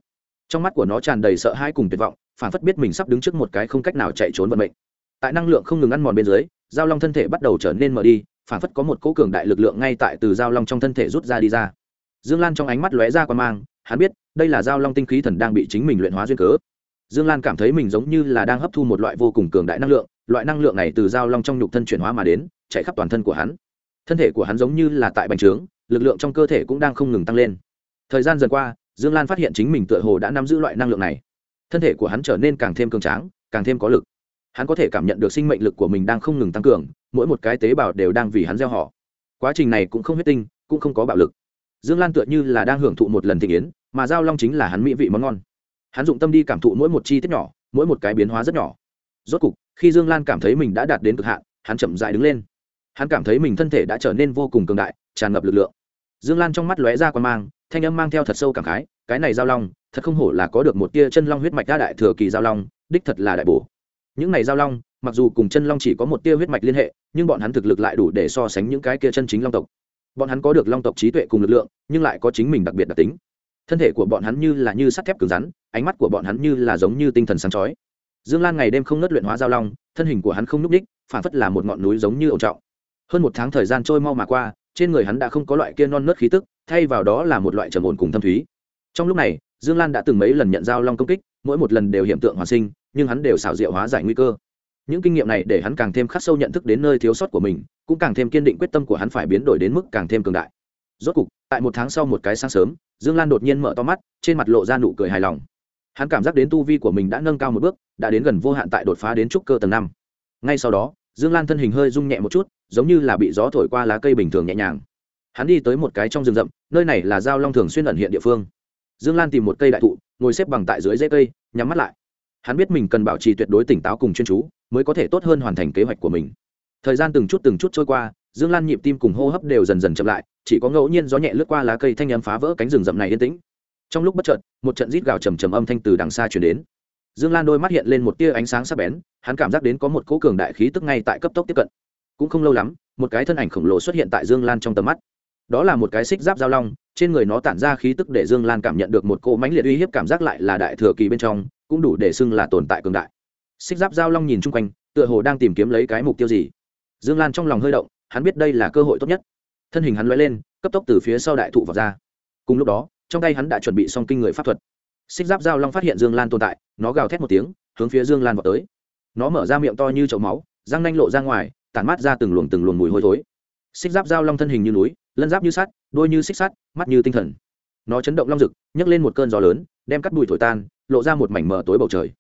Trong mắt của nó tràn đầy sợ hãi cùng tuyệt vọng, phảng phất biết mình sắp đứng trước một cái không cách nào chạy trốn vận mệnh. Tại năng lượng không ngừng ăn mòn bên dưới giao long thân thể bắt đầu trở nên mở đi, phảng phất có một cỗ cường đại lực lượng ngay tại từ giao long trong thân thể rút ra đi ra. Dương lan trong ánh mắt lóe ra quan mang, hắn biết, đây là giao long tinh khí thần đang bị chính mình luyện hóa duyên cớ. Dương lan cảm thấy mình giống như là đang hấp thu một loại vô cùng cường đại năng lượng, loại năng lượng này từ giao long trong nhục thân chuyển hóa mà đến, chạy khắp toàn thân của hắn. Thân thể của hắn giống như là tại bành trướng, lực lượng trong cơ thể cũng đang không ngừng tăng lên. Thời gian dần qua, dương lan phát hiện chính mình tựa hồ đã nắm giữ loại năng lượng này. Thân thể của hắn trở nên càng thêm cường tráng, càng thêm có lực hắn có thể cảm nhận được sinh mệnh lực của mình đang không ngừng tăng cường, mỗi một cái tế bào đều đang vì hắn gieo họ. Quá trình này cũng không huyết tinh, cũng không có bạo lực. Dương lan tựa như là đang hưởng thụ một lần thị yến, mà giao long chính là hắn mỹ vị món ngon. Hắn dụng tâm đi cảm thụ mỗi một chi tiết nhỏ, mỗi một cái biến hóa rất nhỏ. Rốt cục, khi dương lan cảm thấy mình đã đạt đến cực hạn, hắn chậm dại đứng lên. Hắn cảm thấy mình thân thể đã trở nên vô cùng cường đại, tràn ngập lực lượng. Dương lan trong mắt lóe ra quan mang, thanh âm mang theo thật sâu cảm khái, cái này giao long, thật không hổ là có được một tia chân long huyết mạch đa đại thừa kỳ giao long, đích thật là đại bổ những này giao long, mặc dù cùng chân long chỉ có một tia huyết mạch liên hệ, nhưng bọn hắn thực lực lại đủ để so sánh những cái kia chân chính long tộc. Bọn hắn có được long tộc trí tuệ cùng lực lượng, nhưng lại có chính mình đặc biệt đặc tính. Thân thể của bọn hắn như là như sắt thép cứng rắn, ánh mắt của bọn hắn như là giống như tinh thần sáng chói. Dương lan ngày đêm không ngất luyện hóa giao long, thân hình của hắn không n ú c ních phản phất là một ngọn núi giống như ẩu trọng. Hơn một tháng thời gian trôi mau mà qua, trên người hắn đã không có loại kia non nớt khí tức, thay vào đó là một loại trầm ổn cùng thâm thúy. Trong lúc này, dương lan đã từng mấy lần nhận giao long công kích, mỗi một lần đều hiện tượng hoàn sinh nhưng hắn đều xảo diệu hóa giải nguy cơ. Những kinh nghiệm này để hắn càng thêm khắc sâu nhận thức đến nơi thiếu sót của mình, cũng càng thêm kiên định quyết tâm của hắn phải biến đổi đến mức càng thêm cường đại. Rốt cục, tại một tháng sau một cái sáng sớm, dương lan đột nhiên mở to mắt, trên mặt lộ ra nụ cười hài lòng. Hắn cảm giác đến tu vi của mình đã nâng cao một bước, đã đến gần vô hạn tại đột phá đến trúc cơ tầng năm. Ngay sau đó, dương lan thân hình hơi rung nhẹ một chút, giống như là bị gió thổi qua lá cây bình thường nhẹ nhàng. Hắn đi tới một cái trong rừng rậm, nơi này là giao long thường xuyên ẩn hiện địa phương. Dương lan tìm một cây đại thụ, ngồi xếp bằng tại dưới rễ cây, nhắm mắt lại hắn biết mình cần bảo trì tuyệt đối tỉnh táo cùng chuyên chú, mới có thể tốt hơn hoàn thành kế hoạch của mình. Thời gian từng chút từng chút trôi qua, dương lan nhịp tim cùng hô hấp đều dần dần chậm lại, chỉ có ngẫu nhiên gió nhẹ lướt qua lá cây thanh âm phá vỡ cánh rừng rậm này yên tĩnh. Trong lúc bất chợt, một trận rít gào trầm trầm âm thanh từ đằng xa chuyển đến. Dương lan đôi mắt hiện lên một tia ánh sáng sắc bén, hắn cảm giác đến có một cỗ cường đại khí tức ngay tại cấp tốc tiếp cận. Cũng không lâu lắm, một cái thân ảnh khổng lồ xuất hiện tại dương lan trong tầm mắt. Đó là một cái xích giáp giao long, trên người nó tản ra khí tức để dương lan cảm nhận được một cỗ mãnh liệt uy hiếp cảm giác lại là đại thừa kỳ bên trong cũng đủ để xưng là tồn tại cường đại. Xích giáp giao long nhìn chung quanh, tựa hồ đang tìm kiếm lấy cái mục tiêu gì. Dương lan trong lòng hơi động, hắn biết đây là cơ hội tốt nhất. Thân hình hắn l lên, cấp tốc từ phía sau đại thụ vào ra. Cùng lúc đó, trong tay hắn đã chuẩn bị xong kinh người pháp thuật. Xích giáp giao long phát hiện dương lan tồn tại, nó gào thét một tiếng, hướng phía dương lan vào tới. Nó mở ra miệng to như chậu máu, răng nanh lộ ra ngoài, tản mát ra từng luồng từng luồng mùi hôi thối. Xích giáp giao long thân hình như núi, lân giáp như sắt đôi như xích sắt, mắt như tinh thần nó chấn động long rực, nhấc lên một cơn gió lớn, đem cắt bụi thổi tan, lộ ra một mảnh mờ tối bầu trời.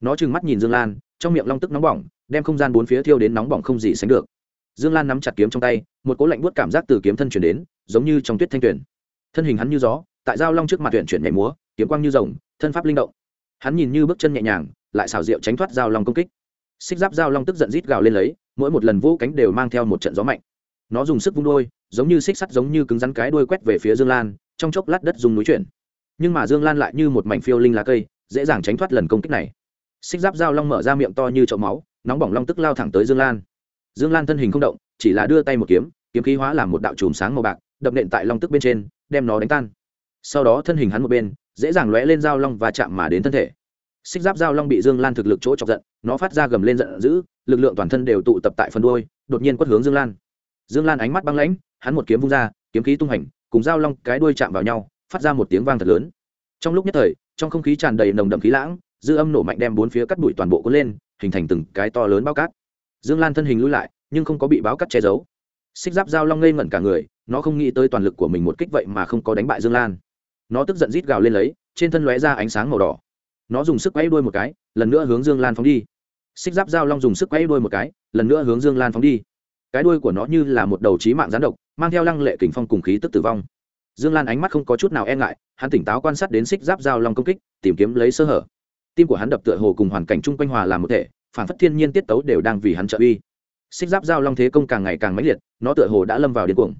Nó trừng mắt nhìn dương lan, trong miệng long tức nóng bỏng, đem không gian bốn phía thiêu đến nóng bỏng không gì sánh được. Dương lan nắm chặt kiếm trong tay, một cỗ lạnh buốt cảm giác từ kiếm thân chuyển đến, giống như trong tuyết thanh tuyển thân hình hắn như gió, tại giao long trước mặt tuyển chuyển nhảy múa, kiếm quang như rồng, thân pháp linh động. Hắn nhìn như bước chân nhẹ nhàng, lại xảo diệu tránh thoát giao long công kích. Xích giáp giao long tức giận rít gào lên lấy, mỗi một lần vũ cánh đều mang theo một trận gió mạnh. Nó dùng sức vung đôi, giống như xích sắt giống như cứng rắn cái đuôi quét về phía dương lan trong chốc lát đất dùng núi chuyển. Nhưng mà dương lan lại như một mảnh phiêu linh lá cây dễ dàng tránh thoát lần công kích này. Xích giáp giao long mở ra miệng to như chậu máu nóng bỏng long tức lao thẳng tới dương lan. Dương lan thân hình không động chỉ là đưa tay một kiếm kiếm khí hóa làm một đạo chùm sáng màu bạc đập nện tại long tức bên trên đem nó đánh tan. Sau đó thân hình hắn một bên dễ dàng lóe lên dao long và chạm mà đến thân thể. Xích giáp dao long bị dương lan thực lực chỗ chọc giận nó phát ra gầm lên giận dữ lực lượng toàn thân đều tụ tập tại phần đuôi, đột nhiên quất hướng dương lan. Dương lan ánh mắt băng lãnh hắn một kiếm vung ra kiếm khí tung hành cùng dao long cái đuôi chạm vào nhau, phát ra một tiếng vang thật lớn. Trong lúc nhất thời, trong không khí tràn đầy nồng đậm khí lãng, dư âm nổ mạnh đem bốn phía cắt bụi toàn bộ cuốn lên, hình thành từng cái to lớn bao cát. Dương lan thân hình lui lại, nhưng không có bị báo cắt che giấu. Xích giáp dao long ngây ngẩn cả người, nó không nghĩ tới toàn lực của mình một kích vậy mà không có đánh bại dương lan. Nó tức giận rít gào lên lấy, trên thân lóe ra ánh sáng màu đỏ. Nó dùng sức quay đuôi một cái, lần nữa hướng dương lan phóng đi. Xích giáp dao long dùng sức quay đuôi một cái, lần nữa hướng dương lan phóng đi. Cái đuôi của nó như là một đầu trí mạng gián độc mang theo lăng lệ kình phong cùng khí tức tử vong. Dương lan ánh mắt không có chút nào e ngại, hắn tỉnh táo quan sát đến xích giáp dao long công kích, tìm kiếm lấy sơ hở. Tim của hắn đập tựa hồ cùng hoàn cảnh chung quanh hòa làm một thể, phản phất thiên nhiên tiết tấu đều đang vì hắn trợ uy. Xích giáp dao long thế công càng ngày càng mãnh liệt, nó tựa hồ đã lâm vào điên cuồng.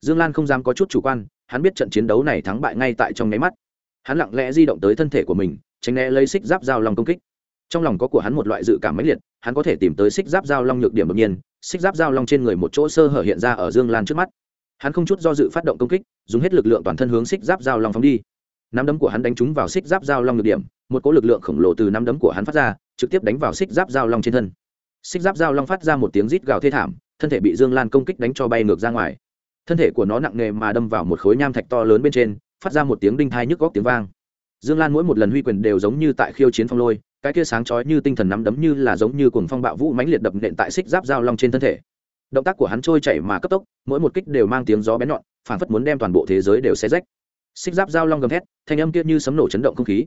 Dương lan không dám có chút chủ quan, hắn biết trận chiến đấu này thắng bại ngay tại trong nháy mắt. Hắn lặng lẽ di động tới thân thể của mình, tránh né lấy xích giáp dao long công kích trong lòng có của hắn một loại dự cảm mãnh liệt, hắn có thể tìm tới xích giáp dao long nhược điểm đột nhiên, xích giáp dao long trên người một chỗ sơ hở hiện ra ở dương lan trước mắt. Hắn không chút do dự phát động công kích, dùng hết lực lượng toàn thân hướng xích giáp dao long phóng đi. Nắm đấm của hắn đánh trúng vào xích giáp dao long nhược điểm, một cỗ lực lượng khổng lồ từ nắm đấm của hắn phát ra, trực tiếp đánh vào xích giáp dao long trên thân. Xích giáp dao long phát ra một tiếng rít gào thê thảm, thân thể bị dương lan công kích đánh cho bay ngược ra ngoài. Thân thể của nó nặng nề mà đâm vào một khối nham thạch to lớn bên trên, phát ra một tiếng đinh thai nhức góc tiếng vang. Dương lan mỗi một lần huy quyền đều giống như tại khiêu chiến phong lôi cái kia sáng chói như tinh thần nắm đấm như là giống như cuồng phong bạo vũ mãnh liệt đập nện tại xích giáp dao long trên thân thể. Động tác của hắn trôi chảy mà cấp tốc, mỗi một kích đều mang tiếng gió bén nhọn, phản phất muốn đem toàn bộ thế giới đều xé rách. Xích giáp dao long gầm thét, thanh âm kia như sấm nổ chấn động không khí.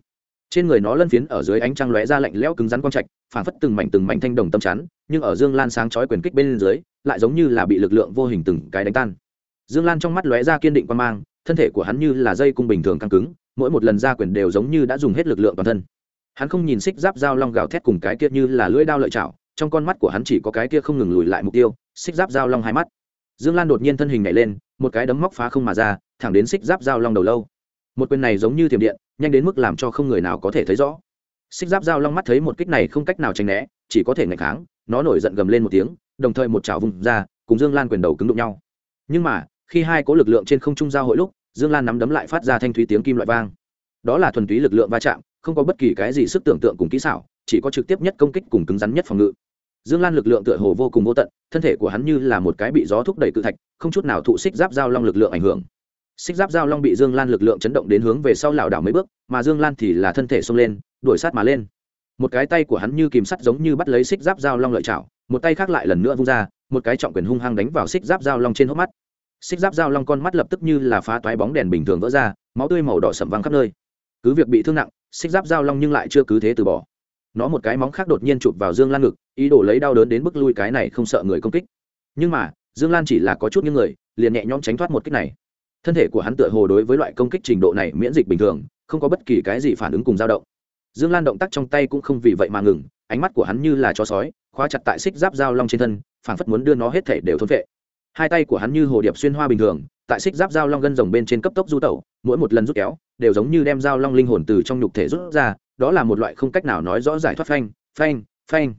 Trên người nó lân phiến ở dưới ánh trăng lóe ra lạnh lẽo cứng rắn quang trạch, phản phất từng mảnh từng mảnh thanh đồng tâm chắn, nhưng ở dương lan sáng chói quyền kích bên dưới, lại giống như là bị lực lượng vô hình từng cái đánh tan. Dương lan trong mắt lóe ra kiên định quan mang, thân thể của hắn như là dây cung bình thường căng cứng, mỗi một lần ra quyền đều giống như đã dùng hết lực lượng toàn thân hắn không nhìn xích giáp dao long gào thét cùng cái kia như là lưỡi đao lợi chảo, trong con mắt của hắn chỉ có cái kia không ngừng lùi lại mục tiêu, xích giáp dao long hai mắt. Dương lan đột nhiên thân hình nhảy lên, một cái đấm móc phá không mà ra, thẳng đến xích giáp dao long đầu lâu. Một quyền này giống như thiểm điện, nhanh đến mức làm cho không người nào có thể thấy rõ. Xích giáp dao long mắt thấy một kích này không cách nào tránh né, chỉ có thể ngày kháng, nó nổi giận gầm lên một tiếng, đồng thời một chảo vùng ra, cùng dương lan quyền đầu cứng đụng nhau. Nhưng mà, khi hai có lực lượng trên không trung giao hội lúc, dương lan nắm đấm lại phát ra thanh thúy tiếng kim loại vang. Đó là thuần túy lực lượng va chạm không có bất kỳ cái gì sức tưởng tượng cùng kỹ xảo, chỉ có trực tiếp nhất công kích cùng cứng rắn nhất phòng ngự. Dương lan lực lượng tựa hồ vô cùng vô tận, thân thể của hắn như là một cái bị gió thúc đẩy cự thạch, không chút nào thụ xích giáp giao long lực lượng ảnh hưởng. Xích giáp giao long bị dương lan lực lượng chấn động đến hướng về sau lảo đảo mấy bước, mà dương lan thì là thân thể xông lên, đuổi sát mà lên. Một cái tay của hắn như kìm sắt giống như bắt lấy xích giáp giao long lợi chảo, một tay khác lại lần nữa vung ra, một cái trọng quyền hung hăng đánh vào xích giáp giao long trên hốc mắt. Xích giáp giao long con mắt lập tức như là phá toái bóng đèn bình thường vỡ ra, máu tươi màu đỏ sầm văng khắp nơi. Cứ việc bị thương nặng xích giáp giao long nhưng lại chưa cứ thế từ bỏ. Nó một cái móng khác đột nhiên chụp vào dương lan ngực, ý đồ lấy đau đớn đến bức lui cái này không sợ người công kích. Nhưng mà, dương lan chỉ là có chút những người, liền nhẹ nhõm tránh thoát một kích này. Thân thể của hắn tựa hồ đối với loại công kích trình độ này miễn dịch bình thường, không có bất kỳ cái gì phản ứng cùng dao động. Dương lan động tác trong tay cũng không vì vậy mà ngừng, ánh mắt của hắn như là chó sói, khóa chặt tại xích giáp dao long trên thân, phảng phất muốn đưa nó hết thể đều thốn vệ hai tay của hắn như hồ điệp xuyên hoa bình thường, tại xích giáp dao long gân rồng bên trên cấp tốc du tẩu, mỗi một lần rút kéo, đều giống như đem dao long linh hồn từ trong nhục thể rút ra, đó là một loại không cách nào nói rõ giải thoát phanh phanh phanh.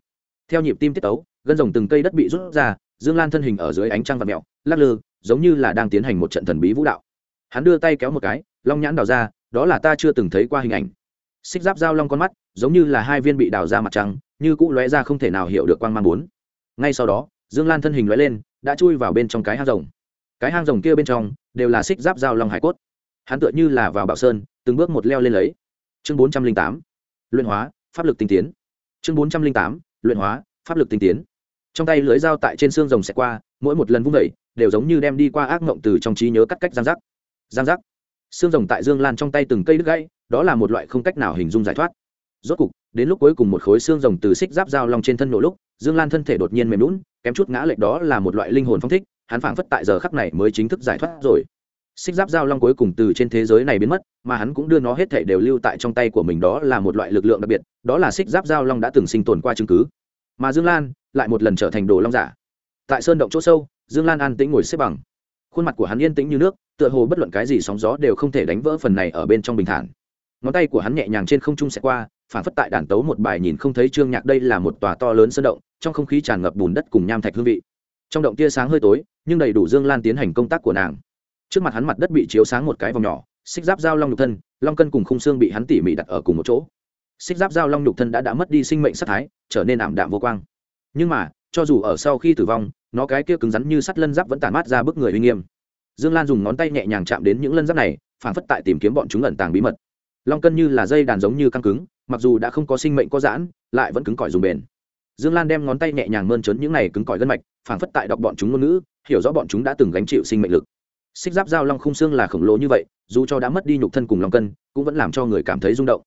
Theo nhịp tim tiết tấu, gân rồng từng cây đất bị rút ra, dương lan thân hình ở dưới ánh trăng và mẹo, lắc lư, giống như là đang tiến hành một trận thần bí vũ đạo. Hắn đưa tay kéo một cái, long nhãn đào ra, đó là ta chưa từng thấy qua hình ảnh. Xích giáp dao long con mắt, giống như là hai viên bị đào ra mặt trăng, như cũ lóe ra không thể nào hiểu được quang mang bốn. Ngay sau đó, dương lan thân hình lóe lên đã chui vào bên trong cái hang rồng. Cái hang rồng kia bên trong đều là xích giáp dao long hải cốt. Hắn tựa như là vào bạo sơn, từng bước một leo lên lấy. Chương bốn trăm linh tám, luyện hóa, pháp lực tinh tiến. Chương bốn trăm linh tám, luyện hóa, pháp lực tinh tiến. Trong tay lưới dao tại trên xương rồng xẹt qua, mỗi một lần vung vẩy đều giống như đem đi qua ác mộng từ trong trí nhớ cắt cách giang giác. Giang giác. Xương rồng tại dương lan trong tay từng cây đứt gãy, đó là một loại không cách nào hình dung giải thoát. Rốt cục đến lúc cuối cùng một khối xương rồng từ xích giáp dao long trên thân nổ lúc, dương lan thân thể đột nhiên mềm lún kém chút ngã lệch đó là một loại linh hồn phong thích, hắn phảng phất tại giờ khắc này mới chính thức giải thoát rồi. Xích giáp dao long cuối cùng từ trên thế giới này biến mất, mà hắn cũng đưa nó hết thể đều lưu tại trong tay của mình đó là một loại lực lượng đặc biệt, đó là xích giáp dao long đã từng sinh tồn qua chứng cứ. Mà dương lan lại một lần trở thành đồ long giả. Tại sơn động chỗ sâu, dương lan an tĩnh ngồi xếp bằng. Khuôn mặt của hắn yên tĩnh như nước, tựa hồ bất luận cái gì sóng gió đều không thể đánh vỡ phần này ở bên trong bình thản ngón tay của hắn nhẹ nhàng trên không trung sẽ qua, phản phất tại đàn tấu một bài nhìn không thấy trương nhạc đây là một tòa to lớn sơn động, trong không khí tràn ngập bùn đất cùng nham thạch hương vị. Trong động tia sáng hơi tối, nhưng đầy đủ dương lan tiến hành công tác của nàng. Trước mặt hắn mặt đất bị chiếu sáng một cái vòng nhỏ, xích giáp dao long nhục thân, long cân cùng khung xương bị hắn tỉ mỉ đặt ở cùng một chỗ. Xích giáp dao long nhục thân đã đã mất đi sinh mệnh sắc thái, trở nên ảm đạm vô quang. Nhưng mà, cho dù ở sau khi tử vong, nó cái kia cứng rắn như sắt lân giáp vẫn tản mát ra bức người uy nghiêm. Dương lan dùng ngón tay nhẹ nhàng chạm đến những lân giáp này, phản phất tại tìm kiếm bọn chúng ẩn tàng bí mật long cân như là dây đàn giống như căng cứng, mặc dù đã không có sinh mệnh có giãn, lại vẫn cứng cỏi dùng bền. Dương lan đem ngón tay nhẹ nhàng mơn trớn những này cứng cỏi gân mạch phản phất tại đọc bọn chúng ngôn ngữ, hiểu rõ bọn chúng đã từng gánh chịu sinh mệnh lực. Xích giáp dao long khung xương là khổng lồ như vậy, dù cho đã mất đi nhục thân cùng long cân, cũng vẫn làm cho người cảm thấy rung động.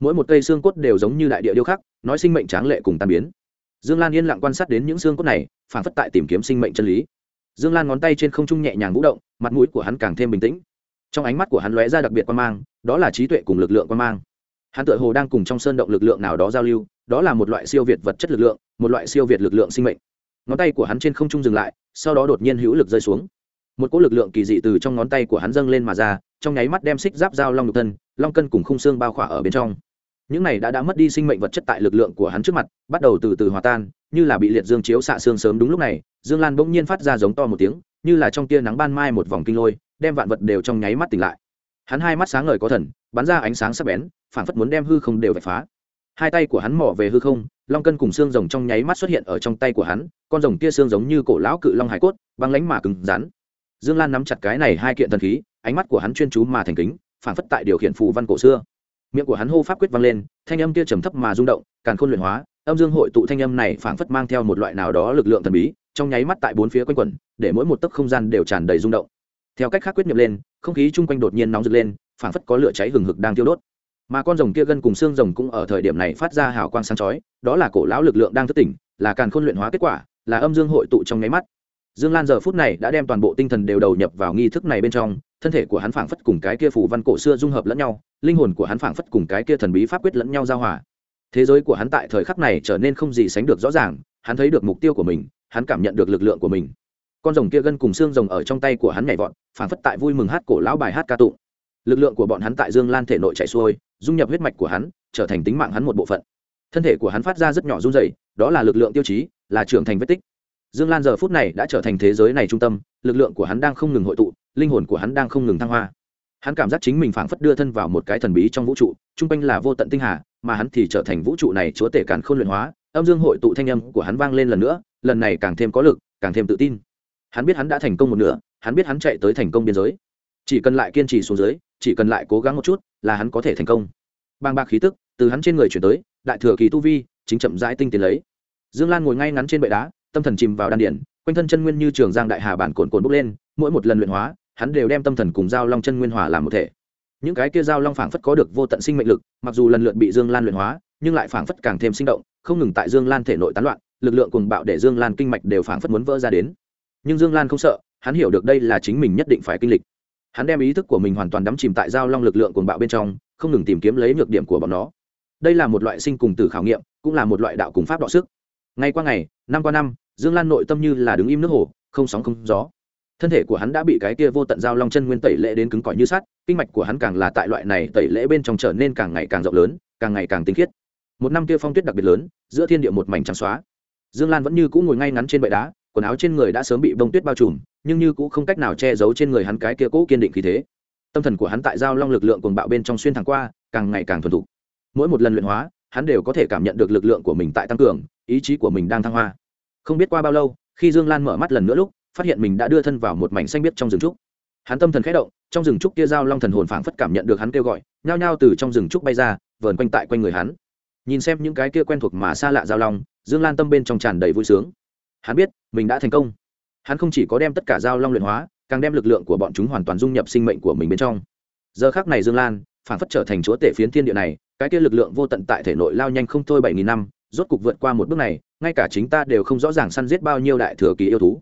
Mỗi một cây xương cốt đều giống như đại địa điêu khắc, nói sinh mệnh tráng lệ cùng tan biến. Dương lan yên lặng quan sát đến những xương cốt này phản phất tại tìm kiếm sinh mệnh chân lý. Dương lan ngón tay trên không trung nhẹ nhàng vũ động, mặt mũi của hắn càng thêm bình tĩnh trong ánh mắt của hắn lóe ra đặc biệt quan mang, đó là trí tuệ cùng lực lượng quan mang. Hắn tự hồ đang cùng trong sơn động lực lượng nào đó giao lưu, đó là một loại siêu việt vật chất lực lượng, một loại siêu việt lực lượng sinh mệnh. Ngón tay của hắn trên không trung dừng lại, sau đó đột nhiên hữu lực rơi xuống. Một cỗ lực lượng kỳ dị từ trong ngón tay của hắn dâng lên mà ra, trong nháy mắt đem xích giáp dao long nhục thân, long cân cùng khung xương bao khỏa ở bên trong. Những này đã đã mất đi sinh mệnh vật chất tại lực lượng của hắn trước mặt, bắt đầu từ từ hòa tan, như là bị liệt dương chiếu xạ xương sớm đúng lúc này, dương lan bỗng nhiên phát ra giống to một tiếng, như là trong tia nắng ban mai một vòng kinh lôi đem vạn vật đều trong nháy mắt tỉnh lại. Hắn hai mắt sáng ngời có thần, bắn ra ánh sáng sắc bén, phảng phất muốn đem hư không đều vạch phá. Hai tay của hắn mỏ về hư không, long cân cùng xương rồng trong nháy mắt xuất hiện ở trong tay của hắn, con rồng kia xương giống như cổ lão cự long hải cốt, băng lánh mà cứng rắn. Dương lan nắm chặt cái này hai kiện thần khí, ánh mắt của hắn chuyên chú mà thành kính, phảng phất tại điều khiển phù văn cổ xưa. Miệng của hắn hô pháp quyết vang lên, thanh âm kia trầm thấp mà rung động, càn khôn luyện hóa, âm dương hội tụ thanh âm này phảng phất mang theo một loại nào đó lực lượng thần bí, trong nháy mắt tại bốn phía quanh quẩn, để mỗi một tấc không gian đều tràn đầy rung động theo cách khác quyết nhập lên, không khí chung quanh đột nhiên nóng rực lên, phảng phất có lửa cháy hừng hực đang tiêu đốt. Mà con rồng kia gân cùng xương rồng cũng ở thời điểm này phát ra hào quang sáng chói, đó là cổ lão lực lượng đang thức tỉnh, là càn khôn luyện hóa kết quả, là âm dương hội tụ trong nháy mắt. Dương lan giờ phút này đã đem toàn bộ tinh thần đều đầu nhập vào nghi thức này bên trong, thân thể của hắn phảng phất cùng cái kia phủ văn cổ xưa dung hợp lẫn nhau, linh hồn của hắn phảng phất cùng cái kia thần bí pháp quyết lẫn nhau giao hòa. Thế giới của hắn tại thời khắc này trở nên không gì sánh được rõ ràng, hắn thấy được mục tiêu của mình, hắn cảm nhận được lực lượng của mình con rồng kia gân cùng xương rồng ở trong tay của hắn nhảy vọt, phảng phất tại vui mừng hát cổ lão bài hát ca tụng. Lực lượng của bọn hắn tại dương lan thể nội chạy xuôi, dung nhập huyết mạch của hắn, trở thành tính mạng hắn một bộ phận. Thân thể của hắn phát ra rất nhỏ run dày đó là lực lượng tiêu chí, là trưởng thành vết tích. Dương lan giờ phút này đã trở thành thế giới này trung tâm, lực lượng của hắn đang không ngừng hội tụ, linh hồn của hắn đang không ngừng thăng hoa. Hắn cảm giác chính mình phảng phất đưa thân vào một cái thần bí trong vũ trụ t r u n g quanh là vô tận tinh hà, mà hắn thì trở thành vũ trụ này chúa tể càn k h ô n luyện hóa. Âm dương hội tụ thanh âm của hắn vang lên lần nữa, lần này càng thêm có lực, càng thêm tự tin hắn biết hắn đã thành công một nửa, hắn biết hắn chạy tới thành công biên giới. Chỉ cần lại kiên trì xuống dưới, chỉ cần lại cố gắng một chút, là hắn có thể thành công. Bang bạc khí tức từ hắn trên người chuyển tới, đại thừa kỳ tu vi chính chậm rãi tinh tiến lấy. Dương lan ngồi ngay ngắn trên bệ đá, tâm thần chìm vào đan điển, quanh thân chân nguyên như trường giang đại hà bản cồn cồn bốc lên, mỗi một lần luyện hóa, hắn đều đem tâm thần cùng giao long chân nguyên hòa làm một thể. Những cái kia giao long phảng phất có được vô tận sinh mệnh lực, mặc dù lần lượt bị dương lan luyện hóa, nhưng lại phảng phất càng thêm sinh động, không ngừng tại dương lan thể nội tán loạn, lực lượng cùng bạo để dương lan kinh mạch đều phảng phất muốn vỡ ra đến nhưng dương lan không sợ, hắn hiểu được đây là chính mình nhất định phải kinh lịch. Hắn đem ý thức của mình hoàn toàn đắm chìm tại giao long lực lượng cùng bạo bên trong, không ngừng tìm kiếm lấy nhược điểm của bọn nó. Đây là một loại sinh cùng tử khảo nghiệm, cũng là một loại đạo cùng pháp đọ sức. Ngày qua ngày, năm qua năm, dương lan nội tâm như là đứng im nước hồ, không sóng không gió. Thân thể của hắn đã bị cái kia vô tận giao long chân nguyên tẩy lễ đến cứng cỏi như sắt, kinh mạch của hắn càng là tại loại này tẩy lễ bên trong trở nên càng ngày càng rộng lớn, càng ngày càng tinh khiết. Một năm kia phong tuyết đặc biệt lớn, giữa thiên địa một mảnh trắng xóa. Dương lan vẫn như cũ ngồi ngay ngắn trên bệ đá quần áo trên người đã sớm bị bông tuyết bao trùm, nhưng như cũ không cách nào che giấu trên người hắn cái kia cũ kiên định khí thế. Tâm thần của hắn tại giao long lực lượng cuồng bạo bên trong xuyên thẳng qua, càng ngày càng thuần thục. Mỗi một lần luyện hóa, hắn đều có thể cảm nhận được lực lượng của mình tại tăng cường, ý chí của mình đang thăng hoa. Không biết qua bao lâu, khi dương lan mở mắt lần nữa lúc, phát hiện mình đã đưa thân vào một mảnh xanh biếc trong rừng trúc. Hắn tâm thần khẽ động, trong rừng trúc kia giao long thần hồn phảng phất cảm nhận được hắn kêu gọi, nhao nhao từ trong rừng trúc bay ra, vờn quanh tại quanh người hắn. Nhìn xem những cái kia quen thuộc mà xa lạ giao long, dương lan tâm bên trong tràn đầy vui sướng hắn biết mình đã thành công. Hắn không chỉ có đem tất cả giao long luyện hóa, càng đem lực lượng của bọn chúng hoàn toàn dung nhập sinh mệnh của mình bên trong. Giờ khác này dương lan phản phất trở thành chúa tể phiến thiên địa này, cái kia lực lượng vô tận tại thể nội lao nhanh không thôi bảy nghìn năm, rốt cục vượt qua một bước này, ngay cả chính ta đều không rõ ràng săn giết bao nhiêu đại thừa kỳ yêu thú.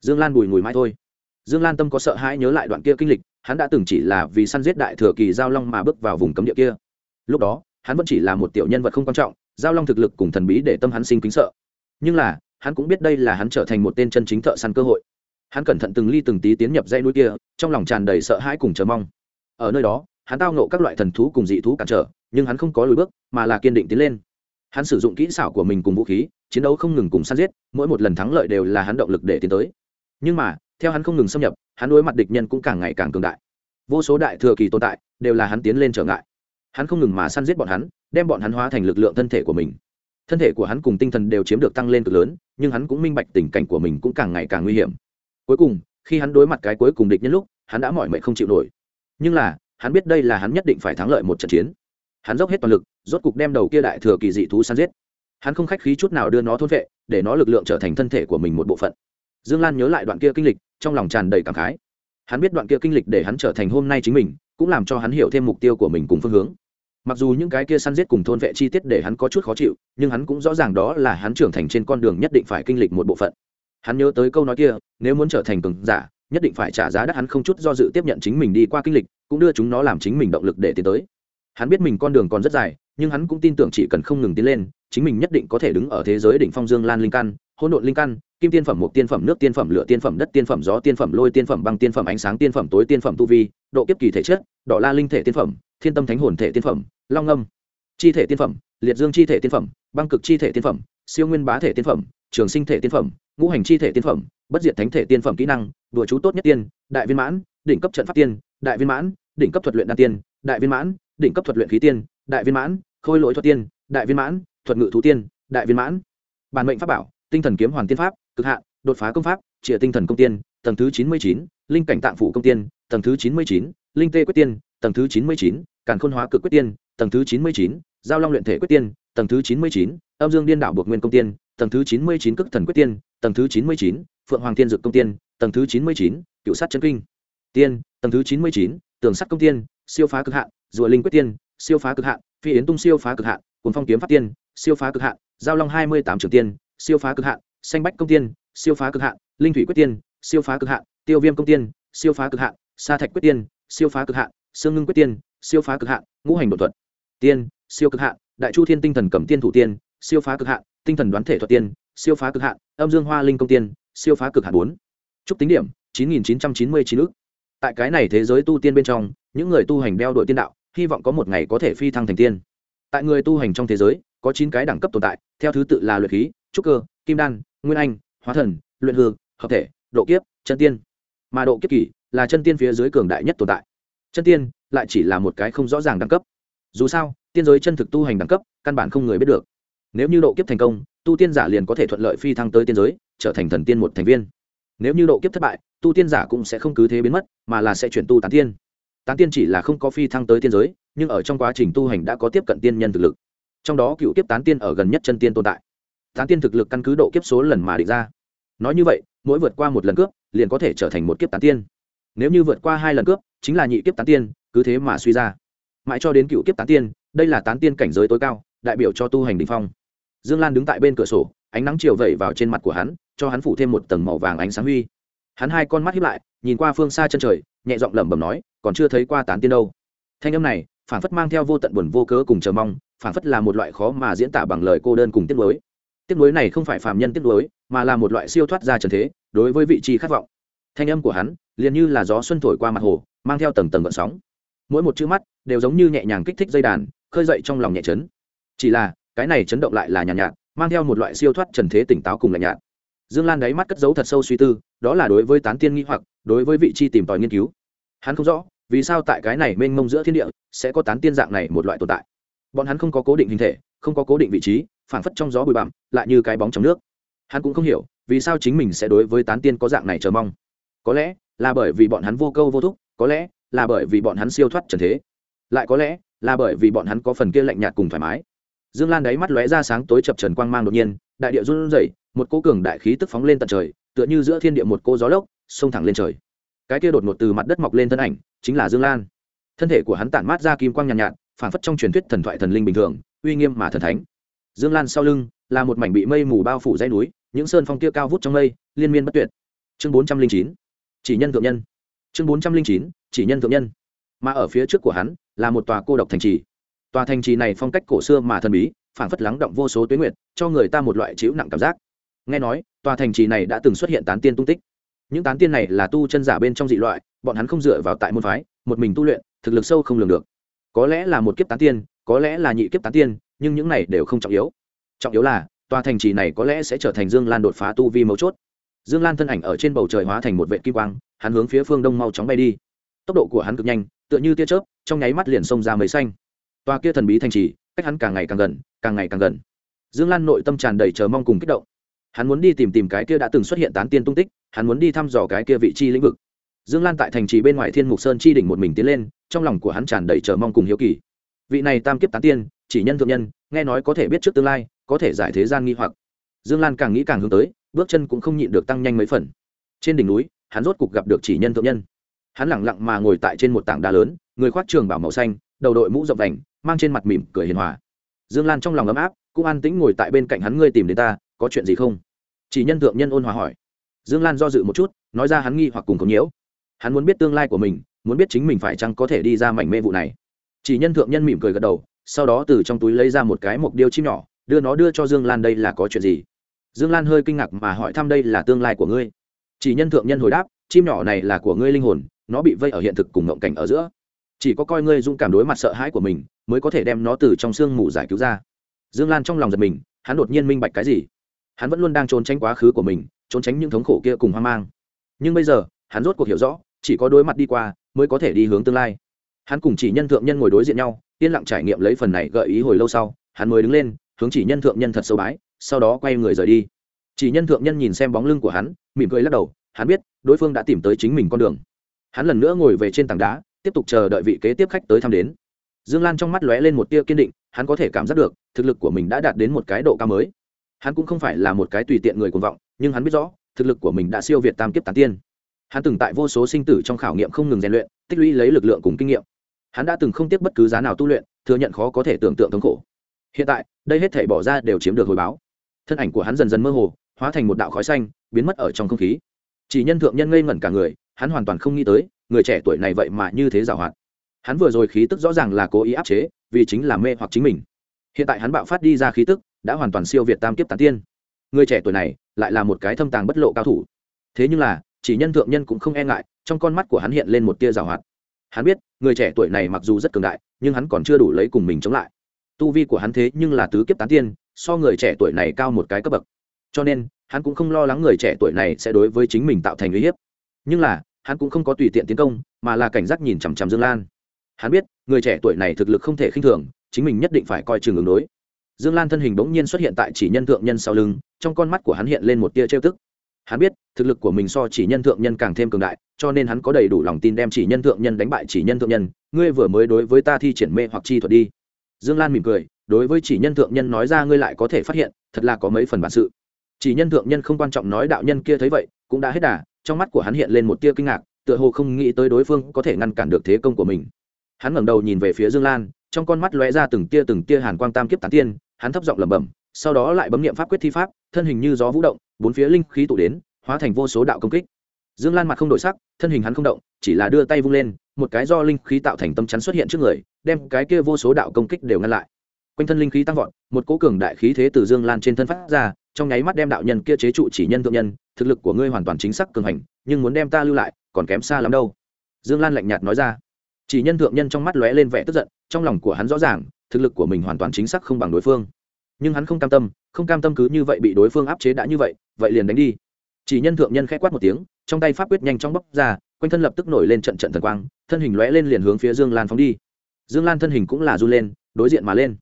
Dương lan bùi ngùi mãi thôi. Dương lan tâm có sợ hãi nhớ lại đoạn kia kinh lịch, hắn đã từng chỉ là vì săn giết đại thừa kỳ giao long mà bước vào vùng cấm địa kia. Lúc đó, hắn vẫn chỉ là một tiểu nhân vật không quan trọng, giao long thực lực cùng thần bí để tâm hắn sinh kính sợ. Nhưng là hắn cũng biết đây là hắn trở thành một tên chân chính thợ săn cơ hội. Hắn cẩn thận từng ly từng tí tiến nhập dãy núi kia, trong lòng tràn đầy sợ hãi cùng chờ mong. Ở nơi đó, hắn tao nộ các loại thần thú cùng dị thú cản trở, nhưng hắn không có lùi bước, mà là kiên định tiến lên. Hắn sử dụng kỹ xảo của mình cùng vũ khí, chiến đấu không ngừng cùng săn giết, mỗi một lần thắng lợi đều là hắn động lực để tiến tới. Nhưng mà, theo hắn không ngừng xâm nhập, hắn đối mặt địch nhân cũng càng ngày càng cường đại. Vô số đại thừa kỳ tồn tại, đều là hắn tiến lên trở ngại. Hắn không ngừng mà săn giết bọn hắn, đem bọn hắn hóa thành lực lượng thân thể của mình thân thể của hắn cùng tinh thần đều chiếm được tăng lên cực lớn, nhưng hắn cũng minh bạch tình cảnh của mình cũng càng ngày càng nguy hiểm. Cuối cùng, khi hắn đối mặt cái cuối cùng địch nhân lúc, hắn đã mỏi mệt không chịu nổi. Nhưng là, hắn biết đây là hắn nhất định phải thắng lợi một trận chiến. Hắn dốc hết toàn lực, rốt cục đem đầu kia đại thừa kỳ dị thú săn giết. Hắn không khách khí chút nào đưa nó thôn vệ, để nó lực lượng trở thành thân thể của mình một bộ phận. Dương lan nhớ lại đoạn kia kinh lịch, trong lòng tràn đầy cảm khái. Hắn biết đoạn kia kinh lịch để hắn trở thành hôm nay chính mình, cũng làm cho hắn hiểu thêm mục tiêu của mình cùng phương hướng mặc dù những cái kia săn giết cùng thôn vệ chi tiết để hắn có chút khó chịu nhưng hắn cũng rõ ràng đó là hắn trưởng thành trên con đường nhất định phải kinh lịch một bộ phận hắn nhớ tới câu nói kia nếu muốn trở thành cường giả nhất định phải trả giá đắt hắn không chút do dự tiếp nhận chính mình đi qua kinh lịch cũng đưa chúng nó làm chính mình động lực để tiến tới hắn biết mình con đường còn rất dài nhưng hắn cũng tin tưởng chỉ cần không ngừng tiến lên chính mình nhất định có thể đứng ở thế giới đỉnh phong dương lan linh căn hỗn độn linh căn kim tiên phẩm một tiên phẩm nước tiên phẩm lửa tiên phẩm đất tiên phẩm gió tiên phẩm lôi tiên phẩm băng tiên phẩm ánh sáng tiên phẩm tối tiên phẩm tu vi độ kiếp kỳ thể chất đỏ la linh thể tiên phẩm thiên tâm thánh hồn thể tiên phẩm, long âm, chi thể tiên phẩm, liệt dương chi thể tiên phẩm, băng cực chi thể tiên phẩm, siêu nguyên bá thể tiên phẩm, trường sinh thể tiên phẩm, ngũ hành chi thể tiên phẩm, bất diệt thánh thể tiên phẩm kỹ năng, đùa chú tốt nhất tiên, đại viên mãn, đỉnh cấp trận pháp tiên, đại viên mãn, đỉnh cấp thuật luyện đan tiên, đại viên mãn, đỉnh cấp thuật luyện khí tiên, đại viên mãn, khôi lỗi thuật tiên, đại viên mãn, thuật ngự thú tiên, đại viên mãn. Bản mệnh pháp bảo, tinh thần kiếm hoàn tiên pháp, cực hạn, đột phá công pháp trịa tinh thần công tiên, tầng thứ chín mươi chín, linh cảnh tạng phủ công tiên, tầng thứ chín mươi chín, linh tê quyết tiên tầng thứ chín mươi chín, càn khôn hóa cực quyết tiên, tầng thứ chín mươi chín, giao long luyện thể quyết tiên, tầng thứ chín mươi chín, âm dương điên đảo buộc nguyên công tiên, tầng thứ chín mươi chín cức thần quyết tiên, tầng thứ chín mươi chín, phượng hoàng tiên dược công tiên, tầng thứ chín mươi chín, cựu sát chân kinh tiên, tầng thứ chín mươi chín, tường sắt công tiên, siêu phá cực hạn, rùa linh quyết tiên, siêu phá cực hạn, phi yến tung siêu phá cực hạn Cuốn phong kiếm pháp tiên, siêu phá cực hạn, giao long hai mươi tám trường tiên, siêu phá cực hạn, xanh bách công tiên, siêu phá cực hạn, linh thủy quyết tiên, siêu phá cực hạn, tiêu viêm công tiên, siêu phá cực hạn, sa thạch quyết tiên, siêu phá cực hạn sương ngưng quyết tiên, siêu phá cực hạn, ngũ hành đột thuật. Tiên, siêu cực hạn, đại chu thiên tinh thần cầm tiên thủ tiên, siêu phá cực hạn, tinh thần đoán thể thuật tiên, siêu phá cực hạn, âm dương hoa linh công tiên, siêu phá cực hạn bốn. Chúc tính điểm, chín nghìn chín trăm chín mươi chín ước tại cái này thế giới tu tiên bên trong, những người tu hành đeo đội tiên đạo, hy vọng có một ngày có thể phi thăng thành tiên. Tại người tu hành trong thế giới, có chín cái đẳng cấp tồn tại, theo thứ tự là luyện khí, trúc cơ, kim đan, nguyên anh, hóa thần, luyện hư, hợp thể, độ kiếp, chân tiên. Mà độ kiếp kỳ là chân tiên phía dưới cường đại nhất tồn tại chân tiên lại chỉ là một cái không rõ ràng đẳng cấp. Dù sao, tiên giới chân thực tu hành đẳng cấp, căn bản không người biết được. Nếu như độ kiếp thành công, tu tiên giả liền có thể thuận lợi phi thăng tới tiên giới, trở thành thần tiên một thành viên. Nếu như độ kiếp thất bại, tu tiên giả cũng sẽ không cứ thế biến mất, mà là sẽ chuyển tu tán tiên. Tán tiên chỉ là không có phi thăng tới tiên giới, nhưng ở trong quá trình tu hành đã có tiếp cận tiên nhân thực lực. Trong đó cựu kiếp tán tiên ở gần nhất chân tiên tồn tại. Tán tiên thực lực căn cứ độ kiếp số lần mà định ra. Nói như vậy, mỗi vượt qua một lần cướp, liền có thể trở thành một kiếp tán tiên. Nếu như vượt qua hai lần cướp chính là nhị kiếp tán tiên, cứ thế mà suy ra. Mãi cho đến cựu kiếp tán tiên, đây là tán tiên cảnh giới tối cao, đại biểu cho tu hành đình phong. Dương lan đứng tại bên cửa sổ, ánh nắng chiều vẩy vào trên mặt của hắn, cho hắn phủ thêm một tầng màu vàng ánh sáng huy. Hắn hai con mắt hiếp lại, nhìn qua phương xa chân trời, nhẹ giọng lẩm bẩm nói, còn chưa thấy qua tán tiên đâu. Thanh âm này, phản phất mang theo vô tận buồn vô cớ cùng chờ mong, phản phất là một loại khó mà diễn tả bằng lời cô đơn cùng tiếc nuối. Tiếc nuối này không phải phàm nhân tiếc nuối, mà là một loại siêu thoát ra trần thế, đối với vị trí khát vọng. Thanh âm của hắn, liền như là gió xuân thổi qua mặt hồ mang theo tầng tầng gợn sóng. Mỗi một chữ mắt đều giống như nhẹ nhàng kích thích dây đàn khơi dậy trong lòng nhẹ chấn. Chỉ là cái này chấn động lại là nhàn nhạt, nhạt mang theo một loại siêu thoát trần thế tỉnh táo cùng lạnh nhạt. Dương lan đáy mắt cất giấu thật sâu suy tư đó là đối với tán tiên nghi hoặc đối với vị chi tìm tòi nghiên cứu. Hắn không rõ vì sao tại cái này mênh mông giữa thiên địa sẽ có tán tiên dạng này một loại tồn tại. Bọn hắn không có cố định hình thể không có cố định vị trí phảng phất trong gió bụi bặm lại như cái bóng trong nước. Hắn cũng không hiểu vì sao chính mình sẽ đối với tán tiên có dạng này chờ mong. Có lẽ là bởi vì bọn hắn vô câu vô thúc có lẽ là bởi vì bọn hắn siêu thoát trần thế lại có lẽ là bởi vì bọn hắn có phần kia lạnh nhạt cùng thoải mái. Dương lan đáy mắt lóe ra sáng tối chập trần quang mang đột nhiên đại địa run rẩy một cô cường đại khí tức phóng lên tận trời tựa như giữa thiên địa một cô gió lốc xông thẳng lên trời. Cái kia đột ngột từ mặt đất mọc lên thân ảnh chính là dương lan. Thân thể của hắn tản mát ra kim quang nhàn nhạt, nhạt phản phất trong truyền thuyết thần thoại thần linh bình thường uy nghiêm mà thần thánh. Dương lan sau lưng là một mảnh bị mây mù bao phủ dây núi những sơn phong kia cao vút trong mây liên miên bất tuyệt. Chương bốn trăm linh chín chỉ nhân thượng nhân chương bốn trăm linh chín, chỉ nhân thượng nhân. Mà ở phía trước của hắn là một tòa cô độc thành trì. Tòa thành trì này phong cách cổ xưa mà thần bí phản phất lắng động vô số tuyến nguyệt, cho người ta một loại chịu nặng cảm giác. Nghe nói, tòa thành trì này đã từng xuất hiện tán tiên tung tích. Những tán tiên này là tu chân giả bên trong dị loại, bọn hắn không dựa vào tại môn phái, một mình tu luyện, thực lực sâu không lường được. Có lẽ là một kiếp tán tiên, có lẽ là nhị kiếp tán tiên, nhưng những này đều không trọng yếu. Trọng yếu là, tòa thành trì này có lẽ sẽ trở thành dương lan đột phá tu vi mấu chốt dương lan thân ảnh ở trên bầu trời hóa thành một vệ kim quang, hắn hướng phía phương đông mau chóng bay đi. Tốc độ của hắn cực nhanh, tựa như tia chớp, trong nháy mắt liền xông ra mấy xanh. Toa kia thần bí thành trì, cách hắn càng ngày càng gần, càng ngày càng gần. Dương lan nội tâm tràn đầy chờ mong cùng kích động. Hắn muốn đi tìm tìm cái kia đã từng xuất hiện tán tiên tung tích, hắn muốn đi thăm dò cái kia vị trí lĩnh vực. Dương lan tại thành trì bên ngoài thiên mục sơn chi đỉnh một mình tiến lên, trong lòng của hắn tràn đầy chờ mong cùng hiếu kỳ. Vị này tam kiếp tán tiên, chỉ nhân thượng nhân, nghe nói có thể biết trước tương lai, có thể giải thế gian nghi hoặc. Dương lan càng nghĩ càng hướng tới bước chân cũng không nhịn được tăng nhanh mấy phần. Trên đỉnh núi, hắn rốt cục gặp được chỉ nhân thượng nhân. Hắn lẳng lặng mà ngồi tại trên một tảng đá lớn, người khoác trường bảo màu xanh, đầu đội mũ rộng vành, mang trên mặt mỉm cười hiền hòa. Dương lan trong lòng ấm áp, cũng an tĩnh ngồi tại bên cạnh hắn, ngươi tìm đến ta, có chuyện gì không? Chỉ nhân thượng nhân ôn hòa hỏi. Dương lan do dự một chút, nói ra hắn nghi hoặc cùng có nhiễu. Hắn muốn biết tương lai của mình, muốn biết chính mình phải chăng có thể đi ra mảnh mê vụ này. Chỉ nhân thượng nhân mỉm cười gật đầu, sau đó từ trong túi lấy ra một cái mộc điêu chim nhỏ, đưa nó đưa cho dương lan, đây là có chuyện gì? Dương lan hơi kinh ngạc mà hỏi thăm đây là tương lai của ngươi. Chỉ nhân thượng nhân hồi đáp, chim nhỏ này là của ngươi linh hồn, nó bị vây ở hiện thực cùng ngộng cảnh ở giữa. Chỉ có coi ngươi dũng cảm đối mặt sợ hãi của mình, mới có thể đem nó từ trong sương mù giải cứu ra. Dương lan trong lòng giật mình, hắn đột nhiên minh bạch cái gì? Hắn vẫn luôn đang trốn tránh quá khứ của mình, trốn tránh những thống khổ kia cùng hoang mang. Nhưng bây giờ, hắn rốt cuộc hiểu rõ, chỉ có đối mặt đi qua, mới có thể đi hướng tương lai. Hắn cùng chỉ nhân thượng nhân ngồi đối diện nhau, yên lặng trải nghiệm lấy phần này gợi ý hồi lâu sau, hắn mới đứng lên, hướng chỉ nhân thượng nhân thật sâu bái sau đó quay người rời đi. Chỉ nhân thượng nhân nhìn xem bóng lưng của hắn, mỉm cười lắc đầu, hắn biết, đối phương đã tìm tới chính mình con đường. Hắn lần nữa ngồi về trên tảng đá, tiếp tục chờ đợi vị kế tiếp khách tới thăm đến. Dương lan trong mắt lóe lên một tia kiên định, hắn có thể cảm giác được, thực lực của mình đã đạt đến một cái độ cao mới. Hắn cũng không phải là một cái tùy tiện người cuồng vọng, nhưng hắn biết rõ, thực lực của mình đã siêu việt tam kiếp tán tiên. Hắn từng tại vô số sinh tử trong khảo nghiệm không ngừng rèn luyện, tích lũy lấy lực lượng cùng kinh nghiệm. Hắn đã từng không tiếc bất cứ giá nào tu luyện, thừa nhận khó có thể tưởng tượng thống khổ. Hiện tại, đây hết thể bỏ ra đều chiếm được hồi báo thân ảnh của hắn dần dần mơ hồ, hóa thành một đạo khói xanh, biến mất ở trong không khí. Chỉ nhân thượng nhân ngây ngẩn cả người, hắn hoàn toàn không nghĩ tới, người trẻ tuổi này vậy mà như thế giảo hoạt. Hắn vừa rồi khí tức rõ ràng là cố ý áp chế, vì chính là mê hoặc chính mình. Hiện tại hắn bạo phát đi ra khí tức, đã hoàn toàn siêu việt tam kiếp tán tiên. Người trẻ tuổi này, lại là một cái thâm tàng bất lộ cao thủ. Thế nhưng là, chỉ nhân thượng nhân cũng không e ngại, trong con mắt của hắn hiện lên một tia giảo hoạt. Hắn biết, người trẻ tuổi này mặc dù rất cường đại, nhưng hắn còn chưa đủ lấy cùng mình chống lại tu vi của hắn thế nhưng là tứ kiếp tán tiên, so người trẻ tuổi này cao một cái cấp bậc. Cho nên, hắn cũng không lo lắng người trẻ tuổi này sẽ đối với chính mình tạo thành uy hiếp. Nhưng là, hắn cũng không có tùy tiện tiến công, mà là cảnh giác nhìn chằm chằm dương lan. Hắn biết, người trẻ tuổi này thực lực không thể khinh thường, chính mình nhất định phải coi chừng ứng đối. Dương lan thân hình bỗng nhiên xuất hiện tại chỉ nhân thượng nhân sau lưng, trong con mắt của hắn hiện lên một tia trêu tức. Hắn biết, thực lực của mình so chỉ nhân thượng nhân càng thêm cường đại, cho nên hắn có đầy đủ lòng tin đem chỉ nhân thượng nhân đánh bại chỉ nhân thượng nhân. Ngươi vừa mới đối với ta thi triển mê hoặc chi thuật đi dương lan mỉm cười, đối với chỉ nhân thượng nhân nói ra ngươi lại có thể phát hiện, thật là có mấy phần bản sự. Chỉ nhân thượng nhân không quan trọng nói đạo nhân kia thấy vậy, cũng đã hết đà, trong mắt của hắn hiện lên một tia kinh ngạc, tựa hồ không nghĩ tới đối phương có thể ngăn cản được thế công của mình. Hắn ngẩng đầu nhìn về phía dương lan, trong con mắt lóe ra từng tia từng tia hàn quang tam kiếp tán tiên, hắn thấp giọng lẩm bẩm, sau đó lại bấm nghiệm pháp quyết thi pháp, thân hình như gió vũ động, bốn phía linh khí tụ đến, hóa thành vô số đạo công kích. Dương lan mặt không đổi sắc, thân hình hắn không động, chỉ là đưa tay vung lên, một cái do linh khí tạo thành tâm chắn xuất hiện trước người đem cái kia vô số đạo công kích đều ngăn lại. Quanh thân linh khí tăng vọt, một cố cường đại khí thế từ dương lan trên thân phát ra, trong nháy mắt đem đạo nhân kia chế trụ chỉ nhân thượng nhân, thực lực của ngươi hoàn toàn chính xác cường hành, nhưng muốn đem ta lưu lại, còn kém xa lắm đâu. Dương lan lạnh nhạt nói ra. Chỉ nhân thượng nhân trong mắt lóe lên vẻ tức giận, trong lòng của hắn rõ ràng, thực lực của mình hoàn toàn chính xác không bằng đối phương. Nhưng hắn không cam tâm, không cam tâm cứ như vậy bị đối phương áp chế đã như vậy vậy liền đánh đi. Chỉ nhân thượng nhân k h ẽ quát một tiếng, trong tay pháp quyết nhanh chóng bóc ra, quanh thân lập tức nổi lên trận trận thần quang, thân hình lóe lên liền hướng phía dương lan phóng đi dương lan thân hình cũng là du lên, đối diện mà lên.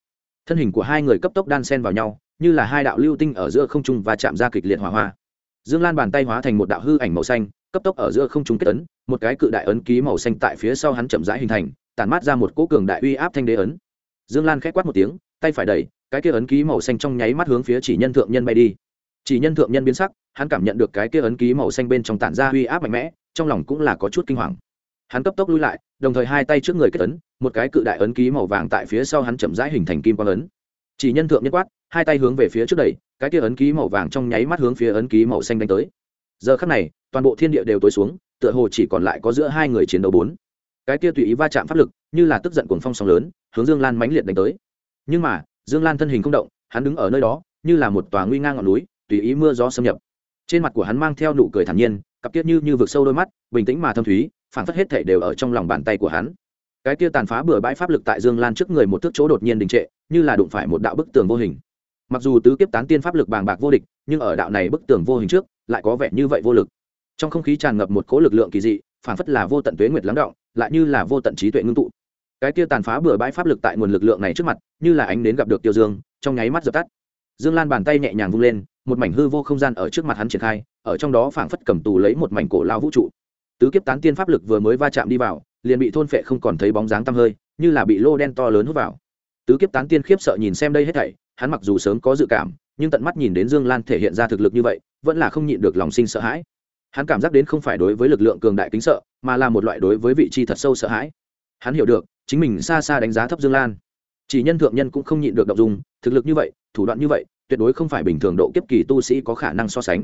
Thân hình của hai người cấp tốc đan sen vào nhau, như là hai đạo lưu tinh ở giữa không trung và chạm ra kịch liệt hỏa hoa. Dương lan bàn tay hóa thành một đạo hư ảnh màu xanh, cấp tốc ở giữa không trung kết ấn, một cái cự đại ấn ký màu xanh tại phía sau hắn chậm rãi hình thành, tản mát ra một cỗ cường đại uy áp thanh đế ấn. Dương lan k h quát một tiếng, tay phải đẩy, cái kia ấn ký màu xanh trong nháy mắt hướng phía chỉ nhân thượng nhân bay đi. Chỉ nhân thượng nhân biến sắc, hắn cảm nhận được cái kia ấn ký màu xanh bên trong tản ra uy áp mạnh mẽ, trong lòng cũng là có chút kinh hoàng hắn cấp tốc lui lại, đồng thời hai tay trước người kết ấn, một cái cự đại ấn ký màu vàng tại phía sau hắn chậm rãi hình thành kim quang ấn. Chỉ nhân thượng nhân quát, hai tay hướng về phía trước đẩy, cái kia ấn ký màu vàng trong nháy mắt hướng phía ấn ký màu xanh đánh tới. Giờ khắc này, toàn bộ thiên địa đều tối xuống, tựa hồ chỉ còn lại có giữa hai người chiến đấu bốn. Cái kia tùy ý va chạm pháp lực, như là tức giận cuồng phong sóng lớn, hướng dương lan mãnh liệt đánh tới. Nhưng mà, dương lan thân hình không động, hắn đứng ở nơi đó, như là một tòa nguy ngang ngọn núi, tùy ý mưa gió xâm nhập. Trên mặt của hắn mang theo nụ cười thản nhiên, cặp tiết như như vực sâu đôi mắt, bình tĩnh mà thâm thúy phản phất hết thể đều ở trong lòng bàn tay của hắn. Cái kia tàn phá bừa bãi pháp lực tại dương lan trước người một thước chỗ đột nhiên đình trệ, như là đụng phải một đạo bức tường vô hình. Mặc dù tứ kiếp tán tiên pháp lực bàng bạc vô địch, nhưng ở đạo này bức tường vô hình trước, lại có vẻ như vậy vô lực. Trong không khí tràn ngập một cỗ lực lượng kỳ dị phản phất là vô tận tuế nguyệt lắng động, lại như là vô tận trí tuệ ngưng tụ. Cái kia tàn phá bừa bãi pháp lực tại nguồn lực lượng này trước mặt, như là ánh đến gặp được tiêu dương, trong nháy mắt dập tắt. Dương lan bàn tay nhẹ nhàng vung lên, một mảnh hư vô không gian ở trước mặt hắn triển khai, ở trong đó phảng phất cầm tù lấy một mảnh cổ lao vũ trụ tứ kiếp tán tiên pháp lực vừa mới va chạm đi vào, liền bị thôn phệ không còn thấy bóng dáng tăm hơi, như là bị lô đen to lớn hút vào. Tứ kiếp tán tiên khiếp sợ nhìn xem đây hết thảy, hắn mặc dù sớm có dự cảm, nhưng tận mắt nhìn đến dương lan thể hiện ra thực lực như vậy, vẫn là không nhịn được lòng sinh sợ hãi. Hắn cảm giác đến không phải đối với lực lượng cường đại kính sợ, mà là một loại đối với vị trí thật sâu sợ hãi. Hắn hiểu được, chính mình xa xa đánh giá thấp dương lan. Chỉ nhân thượng nhân cũng không nhịn được đ ộ n g dùng thực lực như vậy, thủ đoạn như vậy, tuyệt đối không phải bình thường độ kiếp kỳ tu sĩ có khả năng so sánh.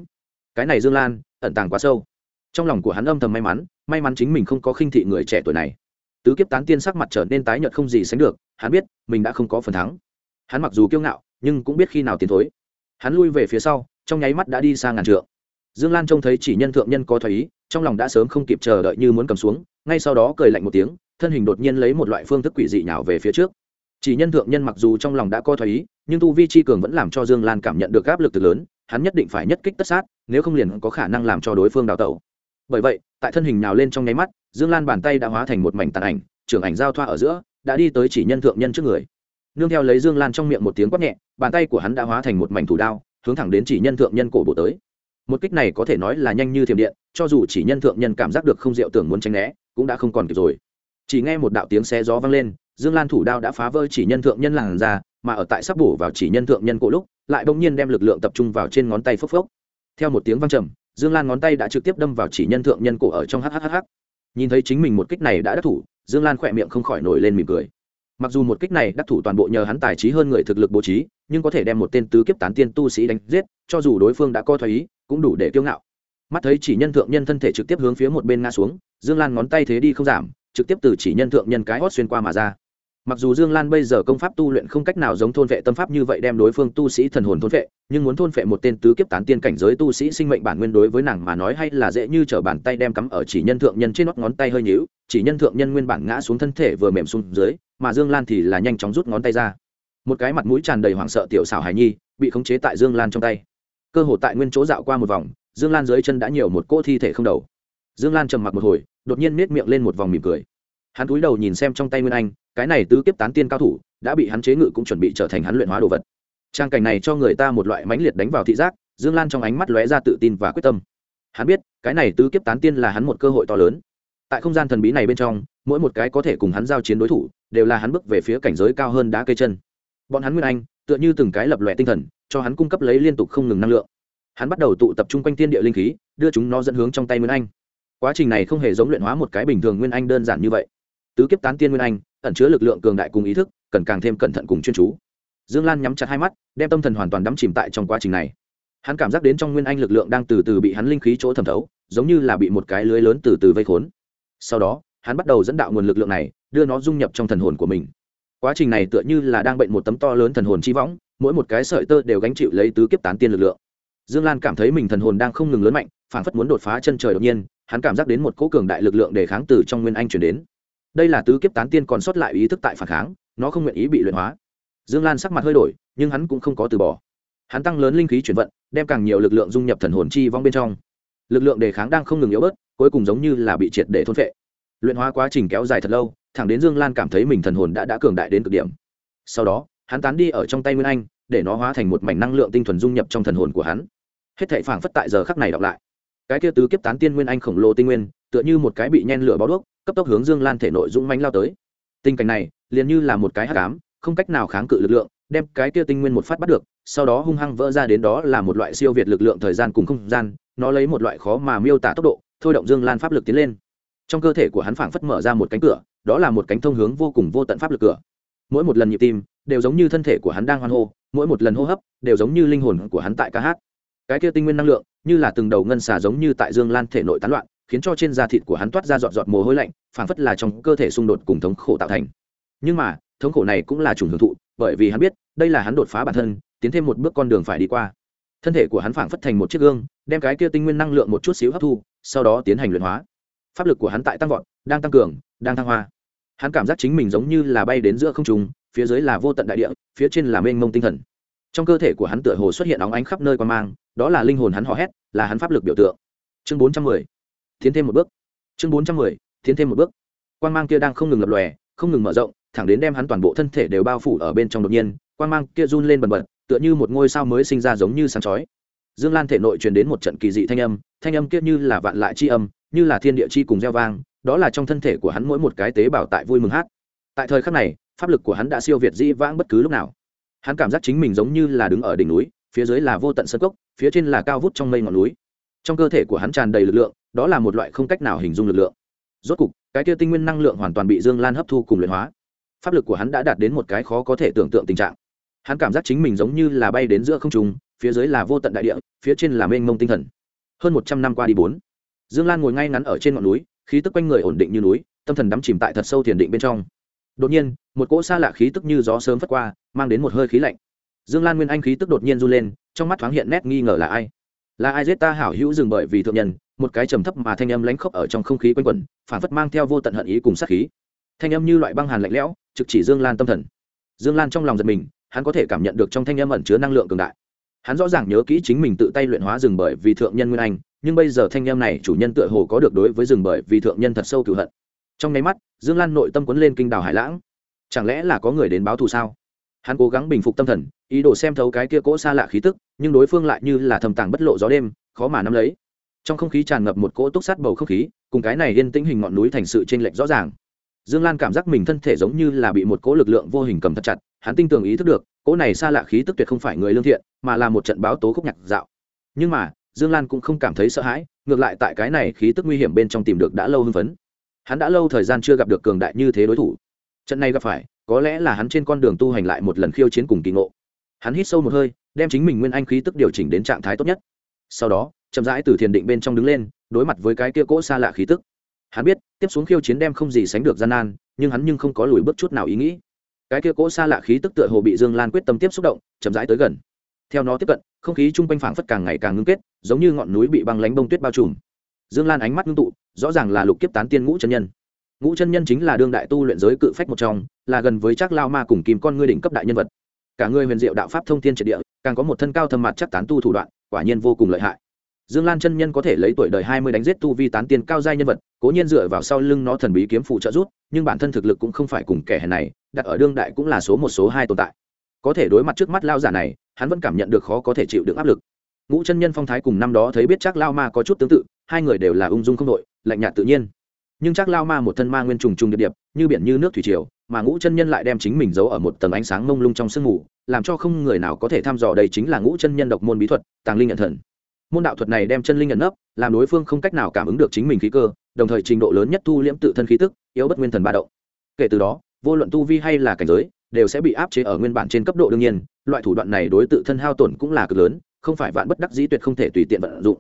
Cái này dương lan, ẩn tàng quá sâu trong lòng của hắn âm thầm may mắn may mắn chính mình không có khinh thị người trẻ tuổi này. Tứ kiếp tán tiên sắc mặt trở nên tái nhợt không gì sánh được, hắn biết, mình đã không có phần thắng. Hắn mặc dù kiêu ngạo, nhưng cũng biết khi nào tiến thối. Hắn lui về phía sau, trong nháy mắt đã đi sang ngàn trượng. Dương lan trông thấy chỉ nhân thượng nhân có thoái ý, trong lòng đã sớm không kịp chờ đợi như muốn cầm xuống, ngay sau đó cười lạnh một tiếng, thân hình đột nhiên lấy một loại phương thức quỷ dị nhào về phía trước. Chỉ nhân thượng nhân mặc dù trong lòng đã có thoái ý, nhưng tu vi chi cường vẫn làm cho dương lan cảm nhận được áp lực từ lớn, hắn nhất định phải nhất kích tất sát, nếu không liền có khả năng làm cho đối phương đào tẩu bởi vậy, tại thân hình nhào lên trong nháy mắt, dương lan bàn tay đã hóa thành một mảnh tàn ảnh, trưởng ảnh giao thoa ở giữa, đã đi tới chỉ nhân thượng nhân trước người. Nương theo lấy dương lan trong miệng một tiếng quát nhẹ, bàn tay của hắn đã hóa thành một mảnh thủ đao, hướng thẳng đến chỉ nhân thượng nhân cổ bộ tới. Một kích này có thể nói là nhanh như thiểm điện, cho dù chỉ nhân thượng nhân cảm giác được không diệu tưởng muốn tránh né, cũng đã không còn kịp rồi. Chỉ nghe một đạo tiếng xe gió vang lên, dương lan thủ đao đã phá vỡ chỉ nhân thượng nhân làn ra mà ở tại sắp bổ vào chỉ nhân thượng nhân cổ lúc, lại bỗng nhiên đem lực lượng tập trung vào trên ngón tay phốc phốc. Theo một tiếng vang trầm dương lan ngón tay đã trực tiếp đâm vào chỉ nhân thượng nhân cổ ở trong hhh nhìn thấy chính mình một kích này đã đắc thủ, dương lan khỏe miệng không khỏi nổi lên mỉm cười. Mặc dù một kích này đắc thủ toàn bộ nhờ hắn tài trí hơn người thực lực bố trí, nhưng có thể đem một tên tứ kiếp tán tiên tu sĩ đánh giết, cho dù đối phương đã coi thoái ý, cũng đủ để kiêu ngạo. Mắt thấy chỉ nhân thượng nhân thân thể trực tiếp hướng phía một bên ngã xuống, dương lan ngón tay thế đi không giảm, trực tiếp từ chỉ nhân thượng nhân cái hót xuyên qua mà ra mặc dù dương lan bây giờ công pháp tu luyện không cách nào giống thôn vệ tâm pháp như vậy đem đối phương tu sĩ thần hồn thôn vệ, nhưng muốn thôn vệ một tên tứ kiếp tán tiên cảnh giới tu sĩ sinh mệnh bản nguyên đối với nàng mà nói hay là dễ như t r ở bàn tay đem cắm ở chỉ nhân thượng nhân trên nót ngón tay hơi nhíu, chỉ nhân thượng nhân nguyên bản ngã xuống thân thể vừa mềm xuống dưới, mà dương lan thì là nhanh chóng rút ngón tay ra. Một cái mặt mũi tràn đầy hoảng sợ tiểu xảo hài nhi bị khống chế tại dương lan trong tay. Cơ hồ tại nguyên chỗ dạo qua một vòng, dương lan dưới chân đã nhiều một cỗ thi thể không đầu. Dương lan trầm mặc một hồi, đột nhiên nết miệng lên một vòng mỉm cười hắn cúi đầu nhìn xem trong tay nguyên anh, cái này tứ kiếp tán tiên cao thủ, đã bị hắn chế ngự cũng chuẩn bị trở thành hắn luyện hóa đồ vật. Trang cảnh này cho người ta một loại mãnh liệt đánh vào thị giác, dương lan trong ánh mắt lóe ra tự tin và quyết tâm. Hắn biết, cái này tứ kiếp tán tiên là hắn một cơ hội to lớn. Tại không gian thần bí này bên trong, mỗi một cái có thể cùng hắn giao chiến đối thủ, đều là hắn bước về phía cảnh giới cao hơn đá cây chân. Bọn hắn nguyên anh, tựa như từng cái lập lòe tinh thần, cho hắn cung cấp lấy liên tục không ngừng năng lượng. Hắn bắt đầu tụ tập trung quanh tiên địa linh khí, đưa chúng nó dẫn hướng trong tay nguyên anh. Quá trình này không hề giống luyện hóa một cái bình thường nguyên anh đơn giản như vậy tứ kiếp tán tiên nguyên anh, ẩn chứa lực lượng cường đại cùng ý thức, cần càng thêm cẩn thận cùng chuyên chú. Dương lan nhắm chặt hai mắt, đem tâm thần hoàn toàn đắm chìm tại trong quá trình này. Hắn cảm giác đến trong nguyên anh lực lượng đang từ từ bị hắn linh khí chỗ thẩm thấu, giống như là bị một cái lưới lớn từ từ vây khốn. Sau đó, hắn bắt đầu dẫn đạo nguồn lực lượng này, đưa nó dung nhập trong thần hồn của mình. Quá trình này tựa như là đang bệnh một tấm to lớn thần hồn chi võng, mỗi một cái sợi tơ đều gánh chịu lấy tứ kiếp tán tiên lực lượng. Dương lan cảm thấy mình thần hồn đang không ngừng lớn mạnh phản phất muốn đột phá chân trời đột nhiên, hắn cảm giác đến một cỗ cường đại lực lượng để kháng từ trong nguyên anh chuyển đến đây là tứ kiếp tán tiên còn sót lại ý thức tại phản kháng, nó không nguyện ý bị luyện hóa. Dương lan sắc mặt hơi đổi, nhưng hắn cũng không có từ bỏ. Hắn tăng lớn linh khí chuyển vận, đem càng nhiều lực lượng dung nhập thần hồn chi vong bên trong. Lực lượng đề kháng đang không ngừng yếu bớt, cuối cùng giống như là bị triệt để thôn phệ. Luyện hóa quá trình kéo dài thật lâu, thẳng đến dương lan cảm thấy mình thần hồn đã đã cường đại đến cực điểm. Sau đó, hắn tán đi ở trong tay nguyên anh, để nó hóa thành một mảnh năng lượng tinh thuần dung nhập trong thần hồn của hắn. Hết thệ phảng phất tại giờ khắc này đọc lại. Cái kia tứ kiếp tán tiên nguyên anh khổng lồ tinh nguyên tựa như một cái bị nhen lửa bó đuốc, cấp tốc hướng dương lan thể nội dũng mánh lao tới. Tình cảnh này, liền như là một cái hát cám không cách nào kháng cự lực lượng, đem cái kia tinh nguyên một phát bắt được, sau đó hung hăng vỡ ra đến đó là một loại siêu việt lực lượng thời gian cùng không gian, nó lấy một loại khó mà miêu tả tốc độ, thôi động dương lan pháp lực tiến lên. Trong cơ thể của hắn phảng phất mở ra một cánh cửa, đó là một cánh thông hướng vô cùng vô tận pháp lực cửa. Mỗi một lần nhịp tim, đều giống như thân thể của hắn đang hoan hô, mỗi một lần hô hấp, đều giống như linh hồn của hắn tại ca hát. Cái kia tinh nguyên năng lượng, như là từng đầu ngân xà giống như tại dương lan thể nội tán loạn khiến cho trên da thịt của hắn toát ra giọt giọt mồ hôi lạnh, phảng phất là trong cơ thể xung đột cùng thống khổ tạo thành. Nhưng mà, thống khổ này cũng là chủng hưởng thụ, bởi vì hắn biết, đây là hắn đột phá bản thân, tiến thêm một bước con đường phải đi qua. Thân thể của hắn phảng phất thành một chiếc gương, đem cái kia tinh nguyên năng lượng một chút xíu hấp thu, sau đó tiến hành luyện hóa. Pháp lực của hắn tại tăng vọt, đang tăng cường, đang thăng hoa. Hắn cảm giác chính mình giống như là bay đến giữa không trùng phía dưới là vô tận đại địa, phía trên là mênh mông tinh thần. Trong cơ thể của hắn tựa hồ xuất hiện óng ánh khắp nơi qua mang, đó là linh hồn hắn hò hét, là hắn pháp lực biểu tượng. Chương bốn trăm mười tiến thêm một bước. Chương bốn trăm mười, tiến thêm một bước. Quan mang kia đang không ngừng lập lòe, không ngừng mở rộng, thẳng đến đem hắn toàn bộ thân thể đều bao phủ ở bên trong đột nhiên quan mang kia run lên bần bật, tựa như một ngôi sao mới sinh ra giống như sáng chói. Dương lan thể nội truyền đến một trận kỳ dị thanh âm thanh âm kia như là vạn lại chi âm, như là thiên địa chi cùng gieo vang, đó là trong thân thể của hắn mỗi một cái tế bào tại vui mừng hát. Tại thời khắc này, pháp lực của hắn đã siêu việt dĩ vãng bất cứ lúc nào. Hắn cảm giác chính mình giống như là đứng ở đỉnh núi, phía dưới là vô tận sân cốc, phía trên là cao vút trong mây ngọn núi. Trong cơ thể của hắn tràn đầy lực lượng đó là một loại không cách nào hình dung lực lượng. Rốt cục, cái kia tinh nguyên năng lượng hoàn toàn bị dương lan hấp thu cùng luyện hóa. Pháp lực của hắn đã đạt đến một cái khó có thể tưởng tượng tình trạng. Hắn cảm giác chính mình giống như là bay đến giữa không trùng phía dưới là vô tận đại địa, phía trên là mênh mông tinh thần. Hơn một trăm năm qua đi bốn, dương lan ngồi ngay ngắn ở trên ngọn núi, khí tức quanh người ổn định như núi, tâm thần đắm chìm tại thật sâu thiền định bên trong. Đột nhiên, một cỗ xa lạ khí tức như gió sớm phất qua, mang đến một hơi khí lạnh. Dương lan nguyên anh khí tức đột nhiên run lên, trong mắt thoáng hiện nét nghi ngờ là ai? Là ai giết ta hảo hữu dừng bởi vì thượng nhân một cái trầm thấp mà thanh âm lánh khốc ở trong không khí quanh quẩn phản phất mang theo vô tận hận ý cùng sát khí. Thanh âm như loại băng hàn lạnh lẽo, trực chỉ dương lan tâm thần. Dương lan trong lòng giật mình, hắn có thể cảm nhận được trong thanh âm ẩn chứa năng lượng cường đại. Hắn rõ ràng nhớ kỹ chính mình tự tay luyện hóa rừng bởi vì thượng nhân nguyên anh, nhưng bây giờ thanh âm này chủ nhân tựa hồ có được đối với rừng bởi vì thượng nhân thật sâu cựu hận. Trong nháy mắt, dương lan nội tâm quấn lên kinh đào hải lãng. Chẳng lẽ là có người đến báo thù sao? Hắn cố gắng bình phục tâm thần, ý đồ xem thấu cái kia cỗ xa lạ khí tức, nhưng đối phương lại như là thầm tàng bất lộ gió đêm, khó mà nắm lấy trong không khí tràn ngập một cỗ túc sát bầu không khí, cùng cái này yên tĩnh hình ngọn núi thành sự t r ê n lệch rõ ràng. Dương lan cảm giác mình thân thể giống như là bị một cỗ lực lượng vô hình cầm thật chặt, hắn tinh tường ý thức được, cỗ này xa lạ khí tức tuyệt không phải người lương thiện, mà là một trận báo tố khúc nhạc dạo. Nhưng mà, dương lan cũng không cảm thấy sợ hãi, ngược lại tại cái này khí tức nguy hiểm bên trong tìm được đã lâu hưng phấn. Hắn đã lâu thời gian chưa gặp được cường đại như thế đối thủ. Trận này gặp phải, có lẽ là hắn trên con đường tu hành lại một lần khiêu chiến cùng kỳ ngộ. Hắn hít sâu một hơi, đem chính mình nguyên anh khí tức điều chỉnh đến trạng thái tốt nhất. Sau đó chậm rãi từ thiền định bên trong đứng lên, đối mặt với cái kia cỗ xa lạ khí tức. Hắn biết, tiếp xuống khiêu chiến đem không gì sánh được gian nan, nhưng hắn nhưng không có lùi bước chút nào ý nghĩ. Cái kia cỗ xa lạ khí tức tựa hồ bị dương lan quyết tâm tiếp xúc động, chậm rãi tới gần. Theo nó tiếp cận, không khí chung quanh phảng phất càng ngày càng ngưng kết, giống như ngọn núi bị băng lánh bông tuyết bao trùm. Dương lan ánh mắt ngưng tụ, rõ ràng là lục kiếp tán tiên ngũ chân nhân. Ngũ chân nhân chính là đương đại tu luyện giới cự phách một trong, là gần với chắc lao ma cùng kim con ngươi đỉnh cấp đại nhân vật. Cả người huyền diệu đạo pháp thông thiên triệt địa, càng có một thân cao thâm mặt chắc tán tu thủ đoạn, quả nhiên vô cùng lợi hại dương lan chân nhân có thể lấy tuổi đời hai mươi đánh giết tu vi tán tiên cao giai nhân vật, cố nhiên dựa vào sau lưng nó thần bí kiếm phụ trợ rút nhưng bản thân thực lực cũng không phải cùng kẻ hèn này, đặt ở đương đại cũng là số một số hai tồn tại. Có thể đối mặt trước mắt lao giả này, hắn vẫn cảm nhận được khó có thể chịu được áp lực. Ngũ chân nhân phong thái cùng năm đó thấy biết chắc lao ma có chút tương tự, hai người đều là ung dung không đội, lạnh nhạt tự nhiên. Nhưng chắc lao ma một thân ma nguyên trùng trùng điệp điệp, như biển như nước thủy triều, mà ngũ chân nhân lại đem chính mình giấu ở một tầng ánh sáng mông lung trong sương mù, làm cho không người nào có thể thăm dò đây chính là ngũ chân nhân độc môn bí thuật, tàng linh nhận thần môn đạo thuật này đem chân linh nhận nấp, làm đối phương không cách nào cảm ứng được chính mình khí cơ, đồng thời trình độ lớn nhất thu liễm tự thân khí tức, yếu bất nguyên thần ba động. Kể từ đó, vô luận tu vi hay là cảnh giới, đều sẽ bị áp chế ở nguyên bản trên cấp độ đương nhiên, loại thủ đoạn này đối tự thân hao tổn cũng là cực lớn, không phải vạn bất đắc dĩ tuyệt không thể tùy tiện vận dụng.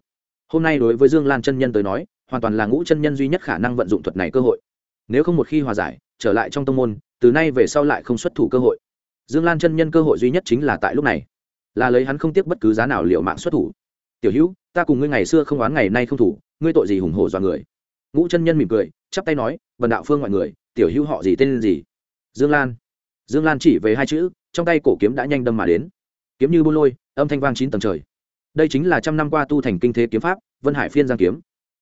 Hôm nay đối với dương lan chân nhân tới nói, hoàn toàn là ngũ chân nhân duy nhất khả năng vận dụng thuật này cơ hội. Nếu không một khi hòa giải, trở lại trong tông môn, từ nay về sau lại không xuất thủ cơ hội. Dương lan chân nhân cơ hội duy nhất chính là tại lúc này. Là lấy hắn không tiếc bất cứ giá nào liệu mạng xuất thủ tiểu hữu, ta cùng ngươi ngày xưa không oán ngày nay không thủ, ngươi tội gì hùng hổ dọa người? Ngũ chân nhân mỉm cười, chắp tay nói vần đạo phương mọi người, tiểu hữu họ gì tên gì? Dương lan. Dương lan chỉ về hai chữ, trong tay cổ kiếm đã nhanh đâm mà đến. Kiếm như buôn lôi, âm thanh vang chín tầng trời. Đây chính là trăm năm qua tu thành kinh thế kiếm pháp, vân hải phiên giang kiếm.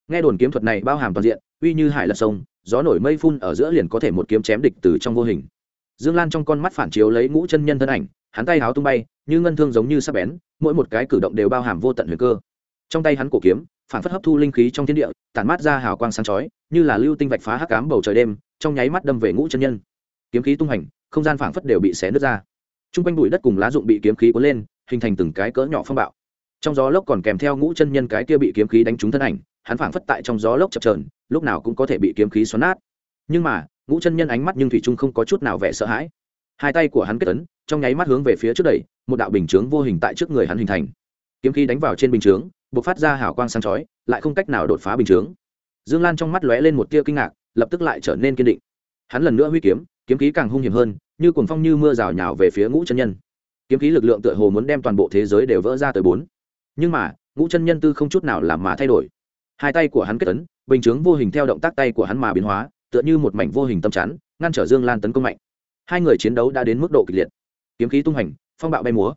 Nghe đồn kiếm thuật này bao hàm toàn diện, uy như hải lật sông, gió nổi mây phun ở giữa liền có thể một kiếm chém địch từ trong vô hình. Dương lan trong con mắt phản chiếu lấy ngũ chân nhân thân ảnh, hắn tay háo tung bay, như ngân thương giống như sắp bén mỗi một cái cử động đều bao hàm vô tận huyền cơ. Trong tay hắn cổ kiếm, phản phất hấp thu linh khí trong thiên địa, tản mát ra hào quang sáng chói, như là lưu tinh vạch phá hắc cám bầu trời đêm, trong nháy mắt đâm về ngũ chân nhân. Kiếm khí tung hành, không gian phảng phất đều bị xé nứt ra. T r u n g quanh bụi đất cùng lá rụng bị kiếm khí cuốn lên, hình thành từng cái cỡ nhỏ phong bạo. Trong gió lốc còn kèm theo ngũ chân nhân cái kia bị kiếm khí đánh trúng thân ảnh, hắn phảng phất tại trong gió lốc chập trờn lúc nào cũng có thể bị kiếm khí xoắn nát. Nhưng mà, ngũ chân nhân ánh mắt nhưng thủy trung không có chút nào vẻ sợ hãi hai tay của hắn kết tấn, trong nháy mắt hướng về phía trước đẩy, một đạo bình chướng vô hình tại trước người hắn hình thành. Kiếm khí đánh vào trên bình chướng b ộ c phát ra hảo quang sáng chói, lại không cách nào đột phá bình chướng. Dương lan trong mắt lóe lên một tia kinh ngạc, lập tức lại trở nên kiên định. Hắn lần nữa huy kiếm kiếm khí càng hung hiểm hơn, như cuồng phong như mưa rào nhào về phía ngũ chân nhân. Kiếm khí lực lượng tựa hồ muốn đem toàn bộ thế giới đều vỡ ra tới bốn. Nhưng mà, ngũ chân nhân tư không chút nào làm mà thay đổi. Hai tay của hắn kết tấn, bình chướng vô hình theo động tác tay của hắn mà biến hóa, tựa như một mảnh vô hình tâm chắn, ngăn trở dương lan tấn công mạnh hai người chiến đấu đã đến mức độ kịch liệt. Kiếm khí tung hành, phong bạo bay múa.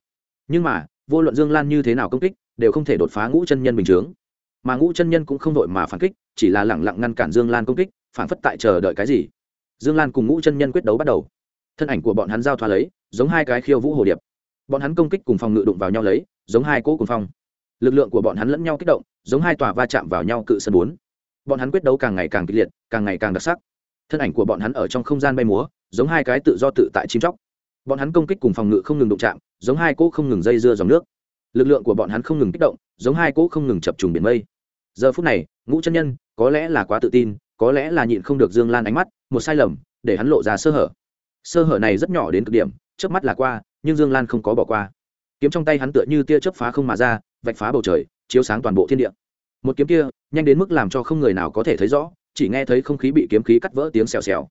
Nhưng mà, vô luận dương lan như thế nào công kích, đều không thể đột phá ngũ chân nhân bình chướng. Mà ngũ chân nhân cũng không đội mà phản kích, chỉ là lẳng lặng ngăn cản dương lan công kích, phản phất tại chờ đợi cái gì. Dương lan cùng ngũ chân nhân quyết đấu bắt đầu. Thân ảnh của bọn hắn giao thoa lấy, giống hai cái khiêu vũ hồ điệp. Bọn hắn công kích cùng phòng ngự đụng vào nhau lấy, giống hai cỗ cùng phong. Lực lượng của bọn hắn lẫn nhau kích động, giống hai tòa va chạm vào nhau cự sân bốn. Bọn hắn quyết đấu càng ngày càng kịch liệt, càng ngày càng đặc sắc. Thân ảnh của bọn hắn ở trong không gian bay múa giống hai cái tự do tự tại chim chóc. Bọn hắn công kích cùng phòng ngự không ngừng đụng chạm, giống hai cỗ không ngừng dây dưa dòng nước. Lực lượng của bọn hắn không ngừng kích động, giống hai cỗ không ngừng chập trùng biển mây. Giờ phút này, ngũ chân nhân, có lẽ là quá tự tin, có lẽ là nhịn không được dương lan ánh mắt, một sai lầm, để hắn lộ ra sơ hở. Sơ hở này rất nhỏ đến cực điểm trước mắt là qua, nhưng dương lan không có bỏ qua. Kiếm trong tay hắn tựa như tia chớp phá không mà ra, vạch phá bầu trời, chiếu sáng toàn bộ thiên địa. Một kiếm kia, nhanh đến mức làm cho không người nào có thể thấy rõ, chỉ nghe thấy không khí bị kiếm khí cắt vỡ tiếng xèo xèo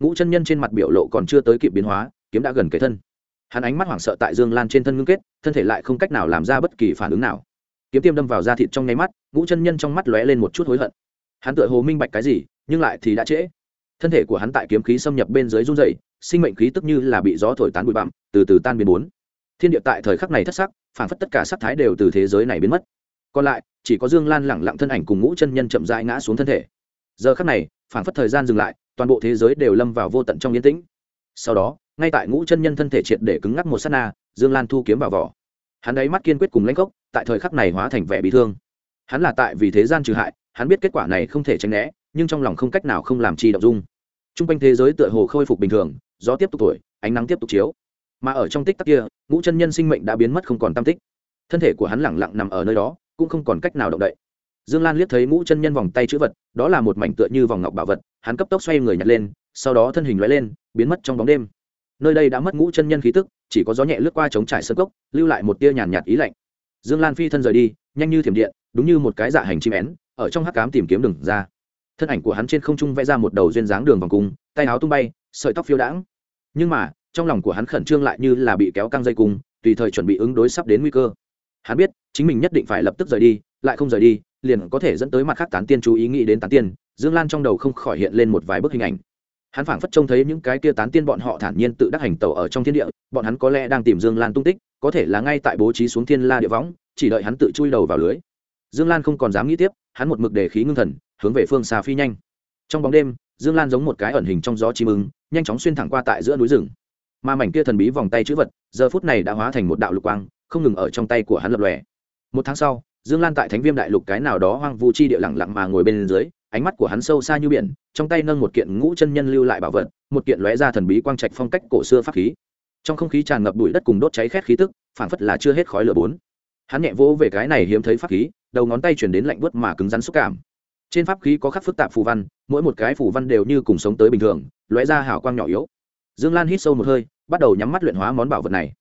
ngũ chân nhân trên mặt biểu lộ còn chưa tới kịp biến hóa, kiếm đã gần kề thân. Hắn ánh mắt hoảng sợ tại dương lan trên thân ngưng kết, thân thể lại không cách nào làm ra bất kỳ phản ứng nào. Kiếm tiêm đâm vào da thịt trong nháy mắt, ngũ chân nhân trong mắt lóe lên một chút hối hận. Hắn tựa hồ minh bạch cái gì, nhưng lại thì đã trễ. Thân thể của hắn tại kiếm khí xâm nhập bên dưới run dày sinh mệnh khí tức như là bị gió thổi tán bụi bặm, từ từ tan biến bốn. Thiên địa tại thời khắc này thất sắc, phản phất tất cả sắc thái đều từ thế giới này biến mất. Còn lại, chỉ có dương lan lẳng lặng thân ảnh cùng ngũ chân nhân chậm rãi ngã xuống thân thể. Giờ khắc này, phản phất thời gian dừng lại toàn bộ thế giới đều lâm vào vô tận trong yên tĩnh. Sau đó, ngay tại ngũ chân nhân thân thể triệt để cứng ngắc một s á t na, dương lan thu kiếm vào vỏ. Hắn ấy mắt kiên quyết cùng lãnh gốc, tại thời khắc này hóa thành vẻ bị thương. Hắn là tại vì thế gian trừ hại, hắn biết kết quả này không thể tránh né, nhưng trong lòng không cách nào không làm chi động dung. T r u n g quanh thế giới tựa hồ khôi phục bình thường, gió tiếp tục thổi, ánh nắng tiếp tục chiếu. Mà ở trong tích tắc kia, ngũ chân nhân sinh mệnh đã biến mất không còn tam tích. Thân thể của hắn lẳng lặng nằm ở nơi đó, cũng không còn cách nào động đậy. Dương lan liếc thấy ngũ chân nhân vòng tay chữ vật, đó là một mảnh tựa như vòng ngọc bảo vật hắn cấp tốc xoay người nhặt lên, sau đó thân hình lóe lên, biến mất trong bóng đêm. Nơi đây đã mất ngũ chân nhân khí tức, chỉ có gió nhẹ lướt qua chống trải sơ cốc, lưu lại một tia nhàn nhạt ý lạnh. Dương lan phi thân rời đi, nhanh như thiểm điện, đúng như một cái dạ hành chim én, ở trong hắc cám tìm kiếm đường ra. Thân ảnh của hắn trên không trung vẽ ra một đầu duyên dáng đường vòng cung, tay áo tung bay, sợi tóc phiêu đãng. Nhưng mà, trong lòng của hắn khẩn trương lại như là bị kéo căng dây cung, tùy thời chuẩn bị ứng đối sắp đến nguy cơ. Hắn biết, chính mình nhất định phải lập tức rời đi, lại không rời đi, liền có thể dẫn tới mặt khác tán tiên chú ý nghĩ đến tán tiên dương lan trong đầu không khỏi hiện lên một vài bức hình ảnh. Hắn phảng phất trông thấy những cái kia tán tiên bọn họ thản nhiên tự đắc hành tẩu ở trong thiên địa, bọn hắn có lẽ đang tìm dương lan tung tích, có thể là ngay tại bố trí xuống thiên la địa võng, chỉ đợi hắn tự chui đầu vào lưới. Dương lan không còn dám nghĩ tiếp, hắn một mực đề khí ngưng thần, hướng về phương xa phi nhanh. Trong bóng đêm, dương lan giống một cái ẩn hình trong gió chim ưng, nhanh chóng xuyên thẳng qua tại giữa núi rừng. Mà mảnh kia thần bí vòng tay chữ vật, giờ phút này đã hóa thành một đạo lục quang, không ngừng ở trong tay của hắn lập lòe. Một tháng sau, dương lan tại thánh viêm đại lục cái nào đó hoang vu chi địa lẳng lặng mà ngồi bên dưới ánh mắt của hắn sâu xa như biển, trong tay nâng một kiện ngũ chân nhân lưu lại bảo vật, một kiện lóe ra thần bí quang trạch phong cách cổ xưa pháp khí. Trong không khí tràn ngập bụi đất cùng đốt cháy khét khí tức, phảng phất là chưa hết khói lửa bốn. Hắn nhẹ vỗ về cái này hiếm thấy pháp khí, đầu ngón tay chuyển đến lạnh bớt mà cứng rắn xúc cảm. Trên pháp khí có khắc phức tạp phù văn, mỗi một cái phù văn đều như cùng sống tới bình thường, lóe ra hào quang nhỏ yếu. Dương lan hít sâu một hơi, bắt đầu nhắm mắt luyện hóa món bảo vật này.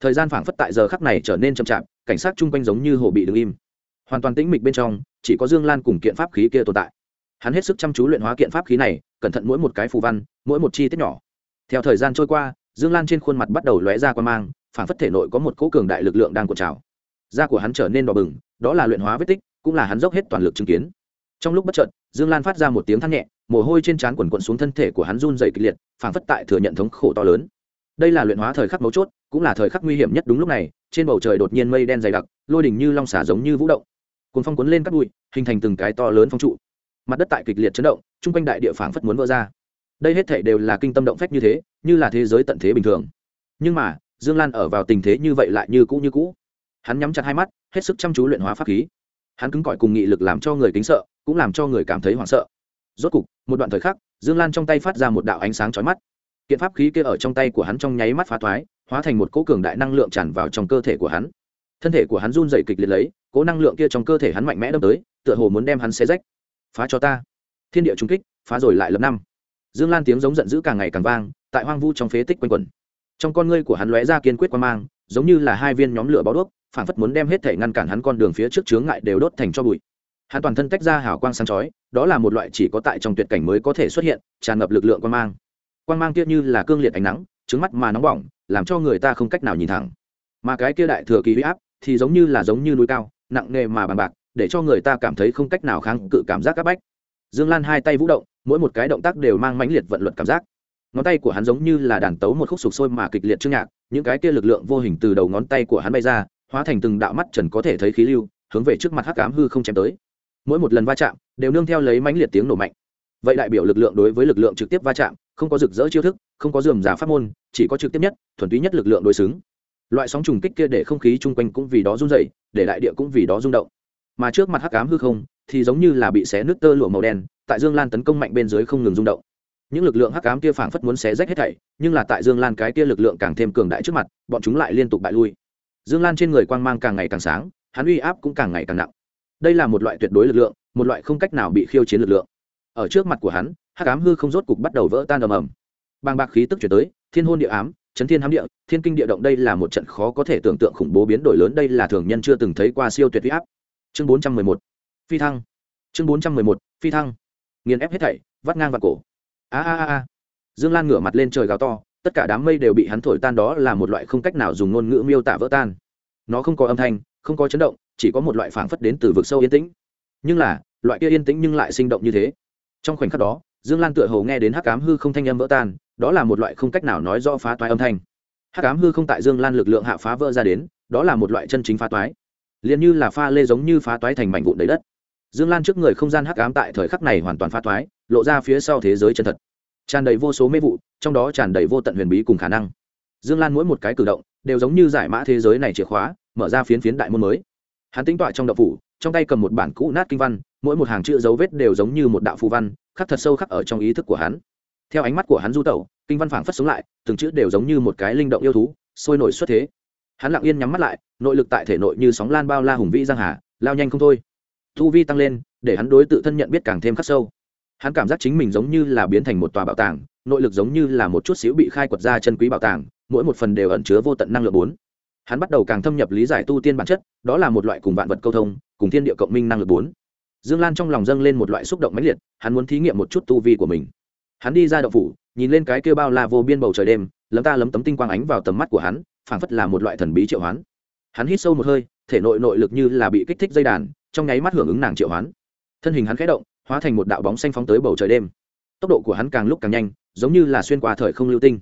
Thời gian phảng phất tại giờ khắc này trở nên chậm chạp, cảnh sát chung quanh giống như hồ bị đứng im. Hoàn toàn tĩnh mịch bên trong, chỉ có dương lan cùng kiện pháp khí kia tồn tại hắn hết sức chăm chú luyện hóa kiện pháp khí này, cẩn thận mỗi một cái phù văn, mỗi một chi tiết nhỏ. Theo thời gian trôi qua, dương lan trên khuôn mặt bắt đầu lóe ra quan mang, phản phất thể nội có một cỗ cường đại lực lượng đang cuộn trào. Da của hắn trở nên đỏ bừng, đó là luyện hóa vết tích, cũng là hắn dốc hết toàn lực chứng kiến. Trong lúc bất chợt, dương lan phát ra một tiếng thắt nhẹ, mồ hôi trên trán quần quận xuống thân thể của hắn run dày kịch liệt, phản phất tại thừa nhận thống khổ to lớn. Đây là luyện hóa thời khắc mấu chốt, cũng là thời khắc nguy hiểm nhất đúng lúc này, trên bầu trời đột nhiên mây đen dày đặc, lôi đỉnh như long xả giống như vũ động. Cuốn phong cuốn lên các bụi, hình thành từng cái to lớn phong trụ mặt đất tại kịch liệt chấn động, chung quanh đại địa phảng phất muốn vỡ ra. Đây hết thể đều là kinh tâm động phách như thế, như là thế giới tận thế bình thường. Nhưng mà, dương lan ở vào tình thế như vậy lại như cũ như cũ. Hắn nhắm chặt hai mắt, hết sức chăm chú luyện hóa pháp khí. Hắn cứng cỏi cùng nghị lực làm cho người kính sợ, cũng làm cho người cảm thấy hoảng sợ. Rốt cục, một đoạn thời khắc, dương lan trong tay phát ra một đạo ánh sáng chói mắt. Kiện pháp khí kia ở trong tay của hắn trong nháy mắt phá thoái, hóa thành một cỗ cường đại năng lượng tràn vào trong cơ thể của hắn. Thân thể của hắn run dày kịch liệt lấy, cỗ năng lượng kia trong cơ thể hắn mạnh mẽ đâm tới, tựa hồ muốn đem hắn xé rách phá cho ta. Thiên địa trung kích, phá rồi lại lập năm. Dương lan tiếng giống giận dữ càng ngày càng vang, tại hoang vu trong phế tích quanh quẩn. Trong con ngươi của hắn lóe ra kiên quyết quan mang, giống như là hai viên nhóm lửa bó đuốc phản phất muốn đem hết thể ngăn cản hắn con đường phía trước chướng ngại đều đốt thành cho bụi. Hắn toàn thân tách ra hào quang sáng chói, đó là một loại chỉ có tại trong tuyệt cảnh mới có thể xuất hiện, tràn ngập lực lượng quan mang. Quan mang kia như là cương liệt ánh nắng trứng mắt mà nóng bỏng, làm cho người ta không cách nào nhìn thẳng. Mà cái kia đại thừa kỳ huy áp thì giống như là giống như núi cao, nặng nề mà bằng bạc để cho người ta cảm thấy không cách nào kháng cự cảm giác áp bách. Dương lan hai tay vũ động, mỗi một cái động tác đều mang mãnh liệt vận luật cảm giác. Ngón tay của hắn giống như là đàn tấu một khúc sục sôi mà kịch liệt trước nhạc, những cái kia lực lượng vô hình từ đầu ngón tay của hắn bay ra, hóa thành từng đạo mắt trần có thể thấy khí lưu, hướng về trước mặt hắc cám hư không chém tới. Mỗi một lần va chạm, đều nương theo lấy mãnh liệt tiếng nổ mạnh. Vậy đại biểu lực lượng đối với lực lượng trực tiếp va chạm, không có rực rỡ chiêu thức, không có dườm giả pháp môn, chỉ có trực tiếp nhất, thuần túy nhất lực lượng đối xứng. Loại sóng trùng kích kia để không khí chung quanh cũng vì đó rung dậy để đại địa cũng vì đó rung động mà trước mặt hắc ám hư không thì giống như là bị xé nước tơ lụa màu đen, tại dương lan tấn công mạnh bên dưới không ngừng rung động. Những lực lượng hắc ám kia phảng phất muốn xé rách hết thảy, nhưng là tại dương lan cái kia lực lượng càng thêm cường đại trước mặt, bọn chúng lại liên tục bại lui. Dương lan trên người quang mang càng ngày càng sáng, hắn uy áp cũng càng ngày càng nặng. Đây là một loại tuyệt đối lực lượng, một loại không cách nào bị khiêu chiến lực lượng. Ở trước mặt của hắn, hắc ám hư không rốt cục bắt đầu vỡ tan ầm ầm. Bàng bạc khí tức chuyển tới, thiên hôn địa ám, chấn thiên hám địa, thiên kinh địa động đây là một trận khó có thể tưởng tượng khủng bố biến đổi lớn, đây là thường nhân chưa từng thấy qua siêu tuyệt uy áp chương bốn trăm mười một, phi thăng. Chương bốn trăm mười một, phi thăng. Nghiền ép hết thảy, vắt ngang vào cổ. A a a dương lan ngửa mặt lên trời gào to, tất cả đám mây đều bị hắn thổi tan đó là một loại không cách nào dùng ngôn ngữ miêu tả vỡ tan. Nó không có âm thanh, không có chấn động, chỉ có một loại phảng phất đến từ vực sâu yên tĩnh. Nhưng là, loại kia yên tĩnh nhưng lại sinh động như thế. Trong khoảnh khắc đó, dương lan tựa hồ nghe đến hắc cám hư không thanh âm vỡ tan, đó là một loại không cách nào nói rõ phá toái âm thanh. Hắc cám hư không tại dương lan lực lượng hạ phá vỡ ra đến, đó là một loại chân chính phá toái liền như là pha lê giống như phá toái thành mảnh vụn đầy đất. Dương lan trước người không gian hắc ám tại thời khắc này hoàn toàn phá toái, lộ ra phía sau thế giới chân thật. Tràn đầy vô số mê vụ, trong đó tràn đầy vô tận huyền bí cùng khả năng. Dương lan mỗi một cái cử động đều giống như giải mã thế giới này chìa khóa, mở ra phiến phiến đại môn mới. Hắn tính tọa trong đậu phủ, trong tay cầm một bản cũ nát kinh văn, mỗi một hàng chữ dấu vết đều giống như một đạo phù văn, khắc thật sâu khắc ở trong ý thức của hắn. Theo ánh mắt của hắn du tẩu, kinh văn phảng phất sống lại, từng chữ đều giống như một cái linh động yêu thú, sôi nổi xuất thế hắn lặng yên nhắm mắt lại, nội lực tại thể nội như sóng lan bao la hùng vĩ giang hà, lao nhanh không thôi. Thu vi tăng lên, để hắn đối tự thân nhận biết càng thêm khắc sâu. Hắn cảm giác chính mình giống như là biến thành một tòa bảo tàng, nội lực giống như là một chút xíu bị khai quật ra chân quý bảo tàng, mỗi một phần đều ẩn chứa vô tận năng lượng bốn. Hắn bắt đầu càng thâm nhập lý giải tu tiên bản chất, đó là một loại cùng vạn vật câu thông, cùng thiên địa cộng minh năng lực bốn. Dương lan trong lòng dâng lên một loại xúc động mãnh liệt, hắn muốn thí nghiệm một chút tu vi của mình. Hắn đi ra đậu phủ, nhìn lên cái kêu bao la vô biên bầu trời đêm, lấm ta lấm tấm tinh quang ánh vào tầm mắt của hắn phảng phất là một loại thần bí triệu hoán. Hắn hít sâu một hơi, thể nội nội lực như là bị kích thích dây đàn, trong nháy mắt hưởng ứng nàng triệu hoán. Thân hình hắn khẽ động, hóa thành một đạo bóng xanh phóng tới bầu trời đêm. Tốc độ của hắn càng lúc càng nhanh, giống như là xuyên qua thời không lưu tinh.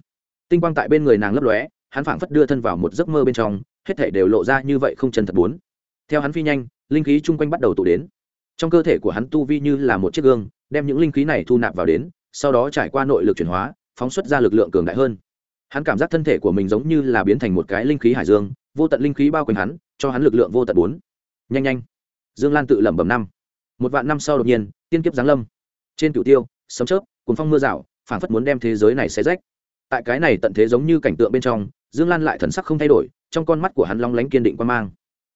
Tinh quang tại bên người nàng lấp lóe, hắn phảng phất đưa thân vào một giấc mơ bên trong, hết thể đều lộ ra như vậy không chân thật bốn. Theo hắn phi nhanh, linh khí chung quanh bắt đầu tụ đến. Trong cơ thể của hắn tu vi như là một chiếc gương, đem những linh khí này thu nạp vào đến, sau đó trải qua nội lực chuyển hóa, phóng xuất ra lực lượng cường đại hơn hắn cảm giác thân thể của mình giống như là biến thành một cái linh khí hải dương, vô tận linh khí bao quanh hắn, cho hắn lực lượng vô tận bốn. Nhanh nhanh. Dương lan tự lẩm bẩm năm. Một vạn năm sau đột nhiên, tiên kiếp giáng lâm. Trên cửu tiêu, sấm chớp cuốn phong mưa rào, phảng phất muốn đem thế giới này xé rách. Tại cái này tận thế giống như cảnh tượng bên trong, dương lan lại thần sắc không thay đổi, trong con mắt của hắn long lánh kiên định quan mang.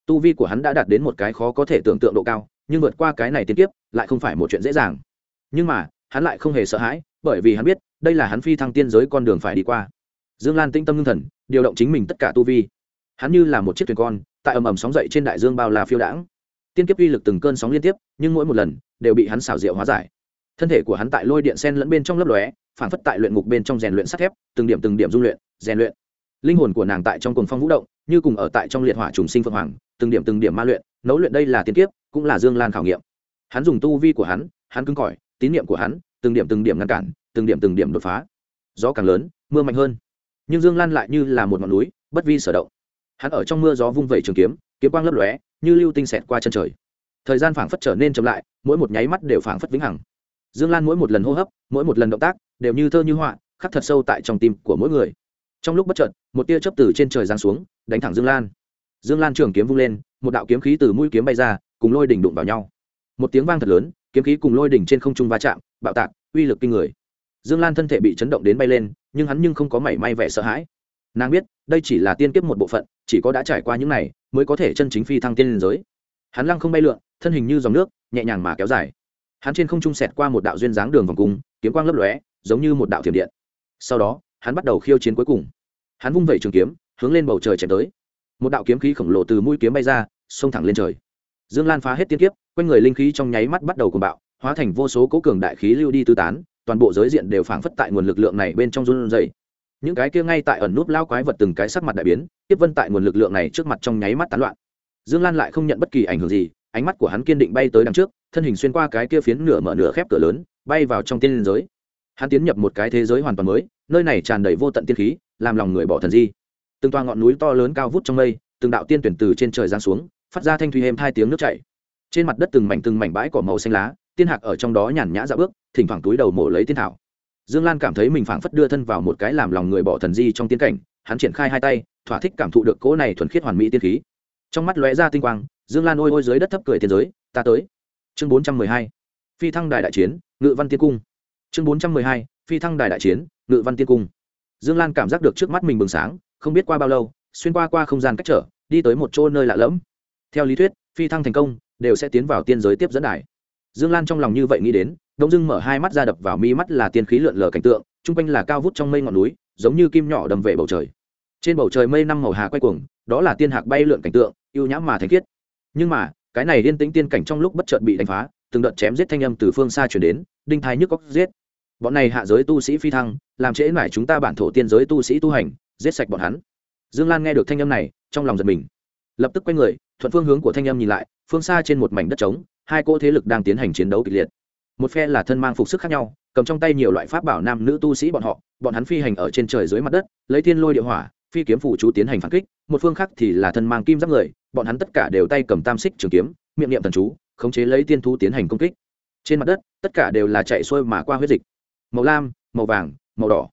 Tu vi của hắn đã đạt đến một cái khó có thể tưởng tượng độ cao, nhưng vượt qua cái này tiên kiếp, lại không phải một chuyện dễ dàng. Nhưng mà, hắn lại không hề sợ hãi, bởi vì hắn biết, đây là hắn phi thăng tiên giới con đường phải đi qua dương lan tĩnh tâm ngưng thần, điều động chính mình tất cả tu vi. Hắn như là một chiếc thuyền con, tại ầm ầm sóng dậy trên đại dương bao la phiêu đãng. Tiên kiếp uy lực từng cơn sóng liên tiếp, nhưng mỗi một lần, đều bị hắn xảo diệu hóa giải. Thân thể của hắn tại lôi điện sen lẫn bên trong lớp lóe, phản phất tại luyện ngục bên trong rèn luyện sắt thép, từng điểm từng điểm dung luyện, rèn luyện. Linh hồn của nàng tại trong cuồng phong vũ động, như cùng ở tại trong liệt hỏa trùng sinh phượng hoàng, từng điểm từng điểm ma luyện, nấu luyện đây là tiên kiếp, cũng là dương lan khảo nghiệm. Hắn dùng tu vi của hắn hắn cứng cỏi, tín niệm của hắn, từng điểm từng điểm ngăn cản, từng điểm từng điểm đột phá. Gió càng lớn, mưa mạnh hơn nhưng dương lan lại như là một ngọn núi, bất vi sở động. Hắn ở trong mưa gió vung vẩy trường kiếm kiếm quang lấp lóe, như lưu tinh xẹt qua chân trời. Thời gian phảng phất trở nên chậm lại, mỗi một nháy mắt đều phảng phất vĩnh hằng. Dương lan mỗi một lần hô hấp, mỗi một lần động tác, đều như thơ như họa, khắc thật sâu tại trong tim của mỗi người. Trong lúc bất chợt, một tia chớp từ trên trời giáng xuống, đánh thẳng dương lan. Dương lan trường kiếm vung lên, một đạo kiếm khí từ mũi kiếm bay ra, cùng lôi đỉnh đụng vào nhau. Một tiếng vang thật lớn, kiếm khí cùng lôi đỉnh trên không trung va chạm, bạo tạc, uy lực kinh người dương lan thân thể bị chấn động đến bay lên, nhưng hắn nhưng không có mảy may vẻ sợ hãi. Nàng biết, đây chỉ là tiên kiếp một bộ phận, chỉ có đã trải qua những này, mới có thể chân chính phi thăng tiên liên giới. Hắn lăng không bay lượn, thân hình như dòng nước, nhẹ nhàng mà kéo dài. Hắn trên không trung sẹt qua một đạo duyên dáng đường vòng cung, kiếm quang lấp lóe, giống như một đạo thiểm điện. Sau đó, hắn bắt đầu khiêu chiến cuối cùng. Hắn vung vẩy trường kiếm, hướng lên bầu trời chém tới. Một đạo kiếm khí khổng lồ từ mũi kiếm bay ra, xông thẳng lên trời. Dương lan phá hết tiên kiếp, quanh người linh khí trong nháy mắt bắt đầu cuồng bạo, hóa thành vô số cố cường đại khí lưu đi tứ tán toàn bộ giới diện đều phảng phất tại nguồn lực lượng này bên trong run rẩy. Những cái kia ngay tại ẩn nút lao quái vật từng cái sắc mặt đại biến, tiếp vân tại nguồn lực lượng này trước mặt trong nháy mắt tán loạn. Dương lan lại không nhận bất kỳ ảnh hưởng gì, ánh mắt của hắn kiên định bay tới đằng trước, thân hình xuyên qua cái kia phiến nửa mở nửa khép cửa lớn, bay vào trong tiên giới. Hắn tiến nhập một cái thế giới hoàn toàn mới, nơi này tràn đầy vô tận tiên khí, làm lòng người bỏ thần di. Từng toa ngọn núi to lớn cao vút trong mây, từng đạo tiên tuyển từ trên trời giáng xuống, phát ra thanh thủy êm hai tiếng nước chảy. Trên mặt đất từng mảnh từng mảnh bãi cỏ màu xanh lá, tiên hạc ở trong đó nhàn nhã dạo bước thỉnh thoảng túi đầu mổ lấy tiên thảo. Dương lan cảm thấy mình phảng phất đưa thân vào một cái làm lòng người bỏ thần di trong tiên cảnh, hắn triển khai hai tay, thỏa thích cảm thụ được cỗ này thuần khiết hoàn mỹ tiên khí. Trong mắt lóe ra tinh quang, dương lan ôi ôi dưới đất thấp cười tiên giới, ta tới. Chương bốn trăm mười hai, phi thăng đài đại chiến, ngự văn tiên cung. Chương bốn trăm mười hai, phi thăng đài đại chiến, ngự văn tiên cung. Dương lan cảm giác được trước mắt mình bừng sáng, không biết qua bao lâu, xuyên qua qua không gian cách trở, đi tới một chỗ nơi lạ lẫm. Theo lý thuyết, phi thăng thành công, đều sẽ tiến vào tiên giới tiếp dẫn đài. Dương lan trong lòng như vậy nghĩ đến đông dưng mở hai mắt ra đập vào mi mắt là tiên khí lượn lờ cảnh tượng t r u n g quanh là cao vút trong mây ngọn núi, giống như kim nhỏ đầm về bầu trời. Trên bầu trời mây năm màu hà quay cuồng, đó là tiên hạc bay lượn cảnh tượng, yêu nhãm mà thanh khiết. Nhưng mà, cái này liên tĩnh tiên cảnh trong lúc bất chợt bị đánh phá, từng đợt chém giết thanh âm từ phương xa chuyển đến, đinh thái nhức cóc giết. Bọn này hạ giới tu sĩ phi thăng, làm trễ mải chúng ta bản thổ tiên giới tu sĩ tu hành, giết sạch bọn hắn. Dương lan nghe được thanh âm này, trong lòng giật mình. Lập tức quay người, thuận phương hướng của thanh âm nhìn lại, phương xa trên một mảnh đất trống, hai cỗ thế lực đang tiến hành chiến đấu kịch liệt một phe là thân mang phục sức khác nhau, cầm trong tay nhiều loại pháp bảo nam nữ tu sĩ bọn họ, bọn hắn phi hành ở trên trời dưới mặt đất, lấy thiên lôi địa hỏa, phi kiếm phụ chú tiến hành phản kích, một phương khác thì là thân mang kim giáp người, bọn hắn tất cả đều tay cầm tam xích trường kiếm, miệng niệm thần chú, khống chế lấy tiên thu tiến hành công kích. Trên mặt đất, tất cả đều là chạy xuôi mà qua huyết dịch. Màu lam, màu vàng, màu đỏ.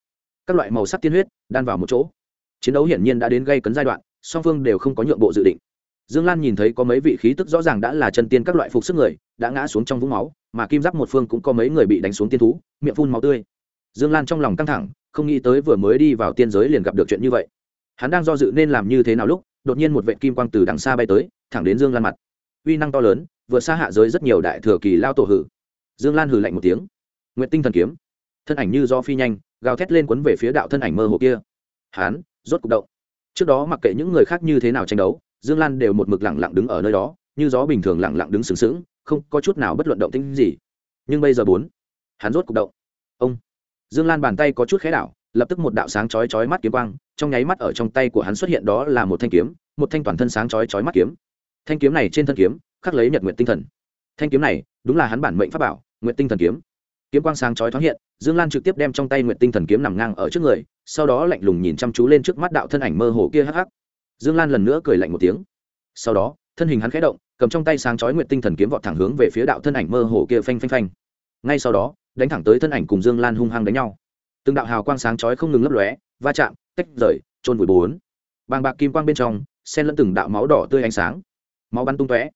Các loại màu sắc tiên huyết, đan vào một chỗ. Chiến đấu hiển nhiên đã đến gây cấn giai đoạn, song phương đều không có nhượng bộ dự định. Dương lan nhìn thấy có mấy vị khí tức rõ ràng đã là chân tiên các loại phục sức người, đã ngã xuống trong vũng máu mà kim giáp một phương cũng có mấy người bị đánh xuống tiên thú, miệng phun máu tươi. Dương lan trong lòng căng thẳng, không nghĩ tới vừa mới đi vào tiên giới liền gặp được chuyện như vậy. Hắn đang do dự nên làm như thế nào lúc, đột nhiên một vệ kim quang từ đằng xa bay tới, thẳng đến dương lan mặt. Uy năng to lớn, vừa xa hạ giới rất nhiều đại thừa kỳ lao tổ hử. Dương lan hử lạnh một tiếng. Nguyện tinh thần kiếm. Thân ảnh như do phi nhanh, gào thét lên quấn về phía đạo thân ảnh mơ hồ kia. Hán rốt cục động. Trước đó mặc kệ những người khác như thế nào tranh đấu, dương lan đều một mực lẳng lặng đứng ở nơi đó, như gió bình thường lẳng lặng đứng sừng sững không có chút nào bất luận động tĩnh gì. Nhưng bây giờ bốn, hắn rốt cục động. Ông, dương lan bàn tay có chút khé đảo, lập tức một đạo sáng chói chói mắt kiếm quang, trong nháy mắt ở trong tay của hắn xuất hiện đó là một thanh kiếm, một thanh toàn thân sáng chói chói mắt kiếm. Thanh kiếm này trên thân kiếm, khắc lấy nhật nguyện tinh thần. Thanh kiếm này, đúng là hắn bản mệnh pháp bảo, nguyện tinh thần kiếm. Kiếm quang sáng chói thoáng hiện, dương lan trực tiếp đem trong tay nguyện tinh thần kiếm nằm ngang ở trước người, sau đó lạnh lùng nhìn chăm chú lên trước mắt đạo thân ảnh mơ hồ kia hắc hắc. Dương lan lần nữa cười lạnh một tiếng. Sau đó, thân hình hắn khẽ động cầm trong tay sáng chói nguyệt tinh thần kiếm vọt thẳng hướng về phía đạo thân ảnh mơ hồ kia phanh phanh phanh. Ngay sau đó, đánh thẳng tới thân ảnh cùng dương lan hung hăng đánh nhau. Từng đạo hào quang sáng chói không ngừng lấp lóe, va chạm, tách rời trôn vùi bốn. Bàng bạc kim quang bên trong, xen lẫn từng đạo máu đỏ tươi ánh sáng. Máu bắn tung tóe.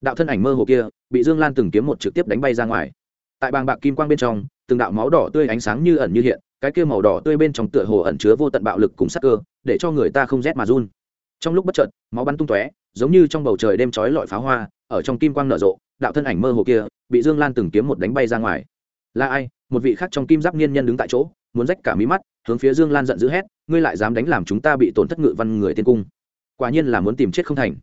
Đạo thân ảnh mơ hồ kia, bị dương lan từng kiếm một trực tiếp đánh bay ra ngoài. Tại bàng bạc kim quang bên trong, từng đạo máu đỏ tươi ánh sáng như ẩn như hiện, cái kia màu đỏ tươi bên trong tựa hồ ẩn chứa vô tận bạo lực cùng sắc cơ, để cho người ta không rét mà run trong lúc bất chợt, máu bắn tung tóe, giống như trong bầu trời đêm trói lọi pháo hoa, ở trong kim quang nở rộ, đạo thân ảnh mơ hồ kia, bị dương lan từng kiếm một đánh bay ra ngoài. Là ai? Một vị khác trong kim giáp niên nhân đứng tại chỗ, muốn rách cả mí mắt, hướng phía dương lan giận dữ hét, ngươi lại dám đánh làm chúng ta bị tổn thất ngự văn người tiên cung. Quả nhiên là muốn tìm chết không thành.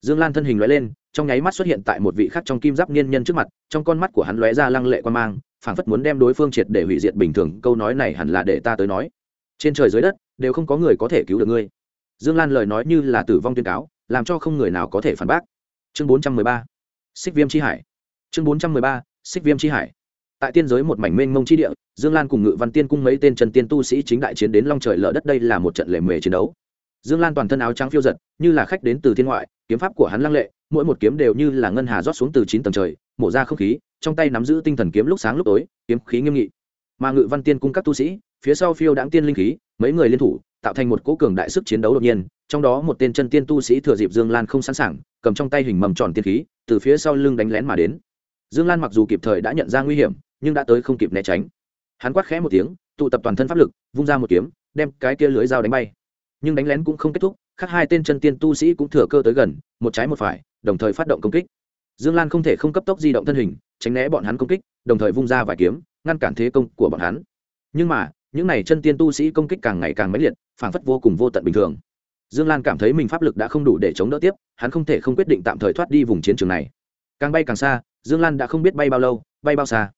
Dương lan thân hình lóe lên, trong nháy mắt xuất hiện tại một vị khác trong kim giáp niên nhân trước mặt, trong con mắt của hắn lóe ra lăng lệ quan mang, phảng phất muốn đem đối phương triệt để hủy diệt bình thường, câu nói này hẳn là để ta tới nói. Trên trời dưới đất, đều không có người có thể cứu được ngươi dương lan lời nói như là tử vong tuyên cáo, làm cho không người nào có thể phản bác. Chương bốn trăm mười ba, xích viêm c hải. Chương bốn trăm mười ba, xích viêm c hải. Tại tiên giới một mảnh mênh mông chi địa, dương lan cùng ngự văn tiên cung mấy tên trần tiên tu sĩ chính đại chiến đến long trời lở đất đây là một trận lễ mề chiến đấu. Dương lan toàn thân áo trắng phiêu giật, như là khách đến từ thiên ngoại, kiếm pháp của hắn lăng lệ, mỗi một kiếm đều như là ngân hà rót xuống từ chín tầng trời, mổ ra không khí, trong tay nắm giữ tinh thần kiếm lúc sáng lúc tối, kiếm khí nghiêm nghị. Mà ngự văn tiên cung các tu sĩ, phía sau phiêu đáng tiên linh khí, mấy người liên thủ tạo thành một cỗ cường đại sức chiến đấu đột nhiên, trong đó một tên chân tiên tu sĩ thừa dịp dương lan không sẵn sàng, cầm trong tay hình mầm tròn tiên khí, từ phía sau lưng đánh lén mà đến. Dương lan mặc dù kịp thời đã nhận ra nguy hiểm, nhưng đã tới không kịp né tránh. Hắn quát khẽ một tiếng, tụ tập toàn thân pháp lực, vung ra một kiếm, đem cái kia lưới dao đánh bay. Nhưng đánh lén cũng không kết thúc, khác hai tên chân tiên tu sĩ cũng thừa cơ tới gần, một trái một phải, đồng thời phát động công kích. Dương lan không thể không cấp tốc di động thân hình, tránh né bọn hắn công kích, đồng thời vung ra vài kiếm, ngăn cản thế công của bọn hắn. Nhưng mà những này chân tiên tu sĩ công kích càng ngày càng mãnh liệt, phảng phất vô cùng vô tận bình thường. Dương lan cảm thấy mình pháp lực đã không đủ để chống đỡ tiếp, hắn không thể không quyết định tạm thời thoát đi vùng chiến trường này. Càng bay càng xa, dương lan đã không biết bay bao lâu, bay bao xa.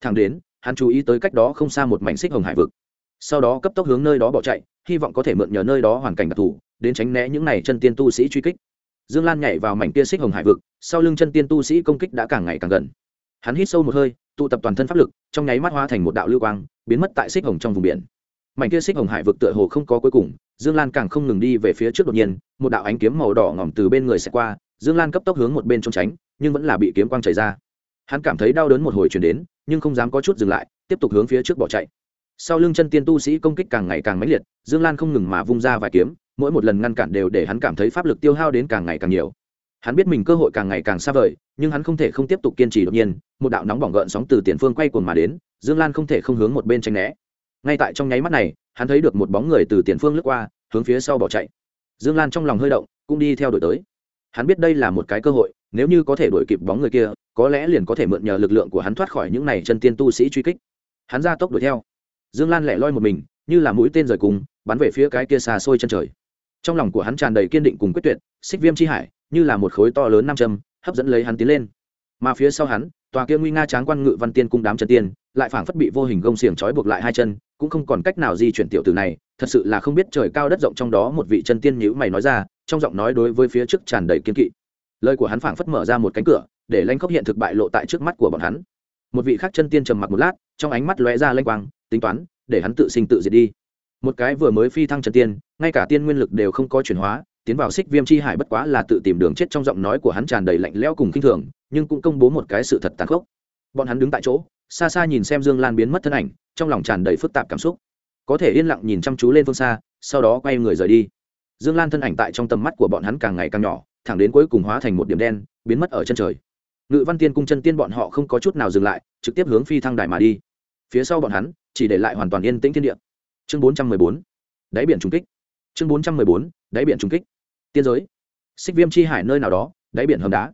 Thẳng đến, hắn chú ý tới cách đó không xa một mảnh xích hồng hải vực. Sau đó cấp tốc hướng nơi đó bỏ chạy, hy vọng có thể mượn nhờ nơi đó hoàn cảnh đặc thù, đến tránh né những n à y chân tiên tu sĩ truy kích. Dương lan nhảy vào mảnh kia xích hồng hải vực, sau lưng chân tiên tu sĩ công kích đã càng ngày càng gần. Hắn hít sâu một hơi tụ tập toàn thân pháp lực, trong nháy mắt hoa thành một đạo lưu quang, biến mất tại xích hồng trong vùng biển. Mảnh kia xích hồng hải vực tựa hồ không có cuối cùng, dương lan càng không ngừng đi về phía trước đột nhiên, một đạo ánh kiếm màu đỏ ngỏm từ bên người sẽ qua, dương lan cấp tốc hướng một bên trốn tránh, nhưng vẫn là bị kiếm quang chảy ra. Hắn cảm thấy đau đớn một hồi chuyển đến, nhưng không dám có chút dừng lại, tiếp tục hướng phía trước bỏ chạy. Sau lưng chân tiên tu sĩ công kích càng ngày càng mãnh liệt, dương lan không ngừng mà vung ra vài kiếm, mỗi một lần ngăn cản đều để hắn cảm thấy pháp lực tiêu hao đến càng ngày càng nhiều hắn biết mình cơ hội càng ngày càng xa vời, nhưng hắn không thể không tiếp tục kiên trì đột nhiên, một đạo nóng bỏng gợn sóng từ tiền phương quay cuồng mà đến, dương lan không thể không hướng một bên tranh né. Ngay tại trong nháy mắt này, hắn thấy được một bóng người từ tiền phương lướt qua, hướng phía sau bỏ chạy. Dương lan trong lòng hơi động, cũng đi theo đuổi tới. Hắn biết đây là một cái cơ hội, nếu như có thể đuổi kịp bóng người kia, có lẽ liền có thể mượn nhờ lực lượng của hắn thoát khỏi những này chân tiên tu sĩ truy kích. Hắn ra tốc đuổi theo. Dương lan lẻ loi một mình, như là mũi tên rời cùng, bắn về phía cái kia xa xôi chân trời. Trong lòng của hắn tràn đầy kiên định cùng quyết tuyệt, xích viêm c h i hải như là một khối to lớn nam châm, hấp dẫn lấy hắn tiến lên. Mà phía sau hắn, tòa kia nguy nga tráng quan ngự văn tiên cung đám chân tiên, lại phảng phất bị vô hình gông xiềng trói buộc lại hai chân, cũng không còn cách nào di chuyển tiểu từ này, thật sự là không biết trời cao đất rộng trong đó một vị chân tiên nhữ mày nói ra, trong giọng nói đối với phía trước tràn đầy kiên kỵ. Lời của hắn phảng phất mở ra một cánh cửa, để lanh khốc hiện thực bại lộ tại trước mắt của bọn hắn. Một vị khác chân tiên trầm mặc một lát, trong ánh mắt lóe ra lanh quang, tính toán, để hắn tự sinh tự diệt đi. Một cái vừa mới phi thăng chân tiên, ngay cả tiên nguyên lực đều không có chuyển hóa tiến vào xích viêm chi hải bất quá là tự tìm đường chết trong giọng nói của hắn tràn đầy lạnh lẽo cùng kinh thường, nhưng cũng công bố một cái sự thật tàn khốc. Bọn hắn đứng tại chỗ, xa xa nhìn xem dương lan biến mất thân ảnh, trong lòng tràn đầy phức tạp cảm xúc. Có thể yên lặng nhìn chăm chú lên phương xa, sau đó quay người rời đi. Dương lan thân ảnh tại trong tầm mắt của bọn hắn càng ngày càng nhỏ, thẳng đến cuối cùng hóa thành một điểm đen, biến mất ở chân trời. Ngự văn tiên cung chân tiên bọn họ không có chút nào dừng lại, trực tiếp hướng phi thăng đài mà đi. Phía sau bọn hắn, chỉ để lại hoàn toàn yên tĩnh thiên địa. Chương bốn trăm mười bốn, đáy biển trung kích. Chương bốn trăm mười bốn, đáy biển trung kích tiên giới. Xích viêm chi hải nơi nào đó, đáy biển hầm đá.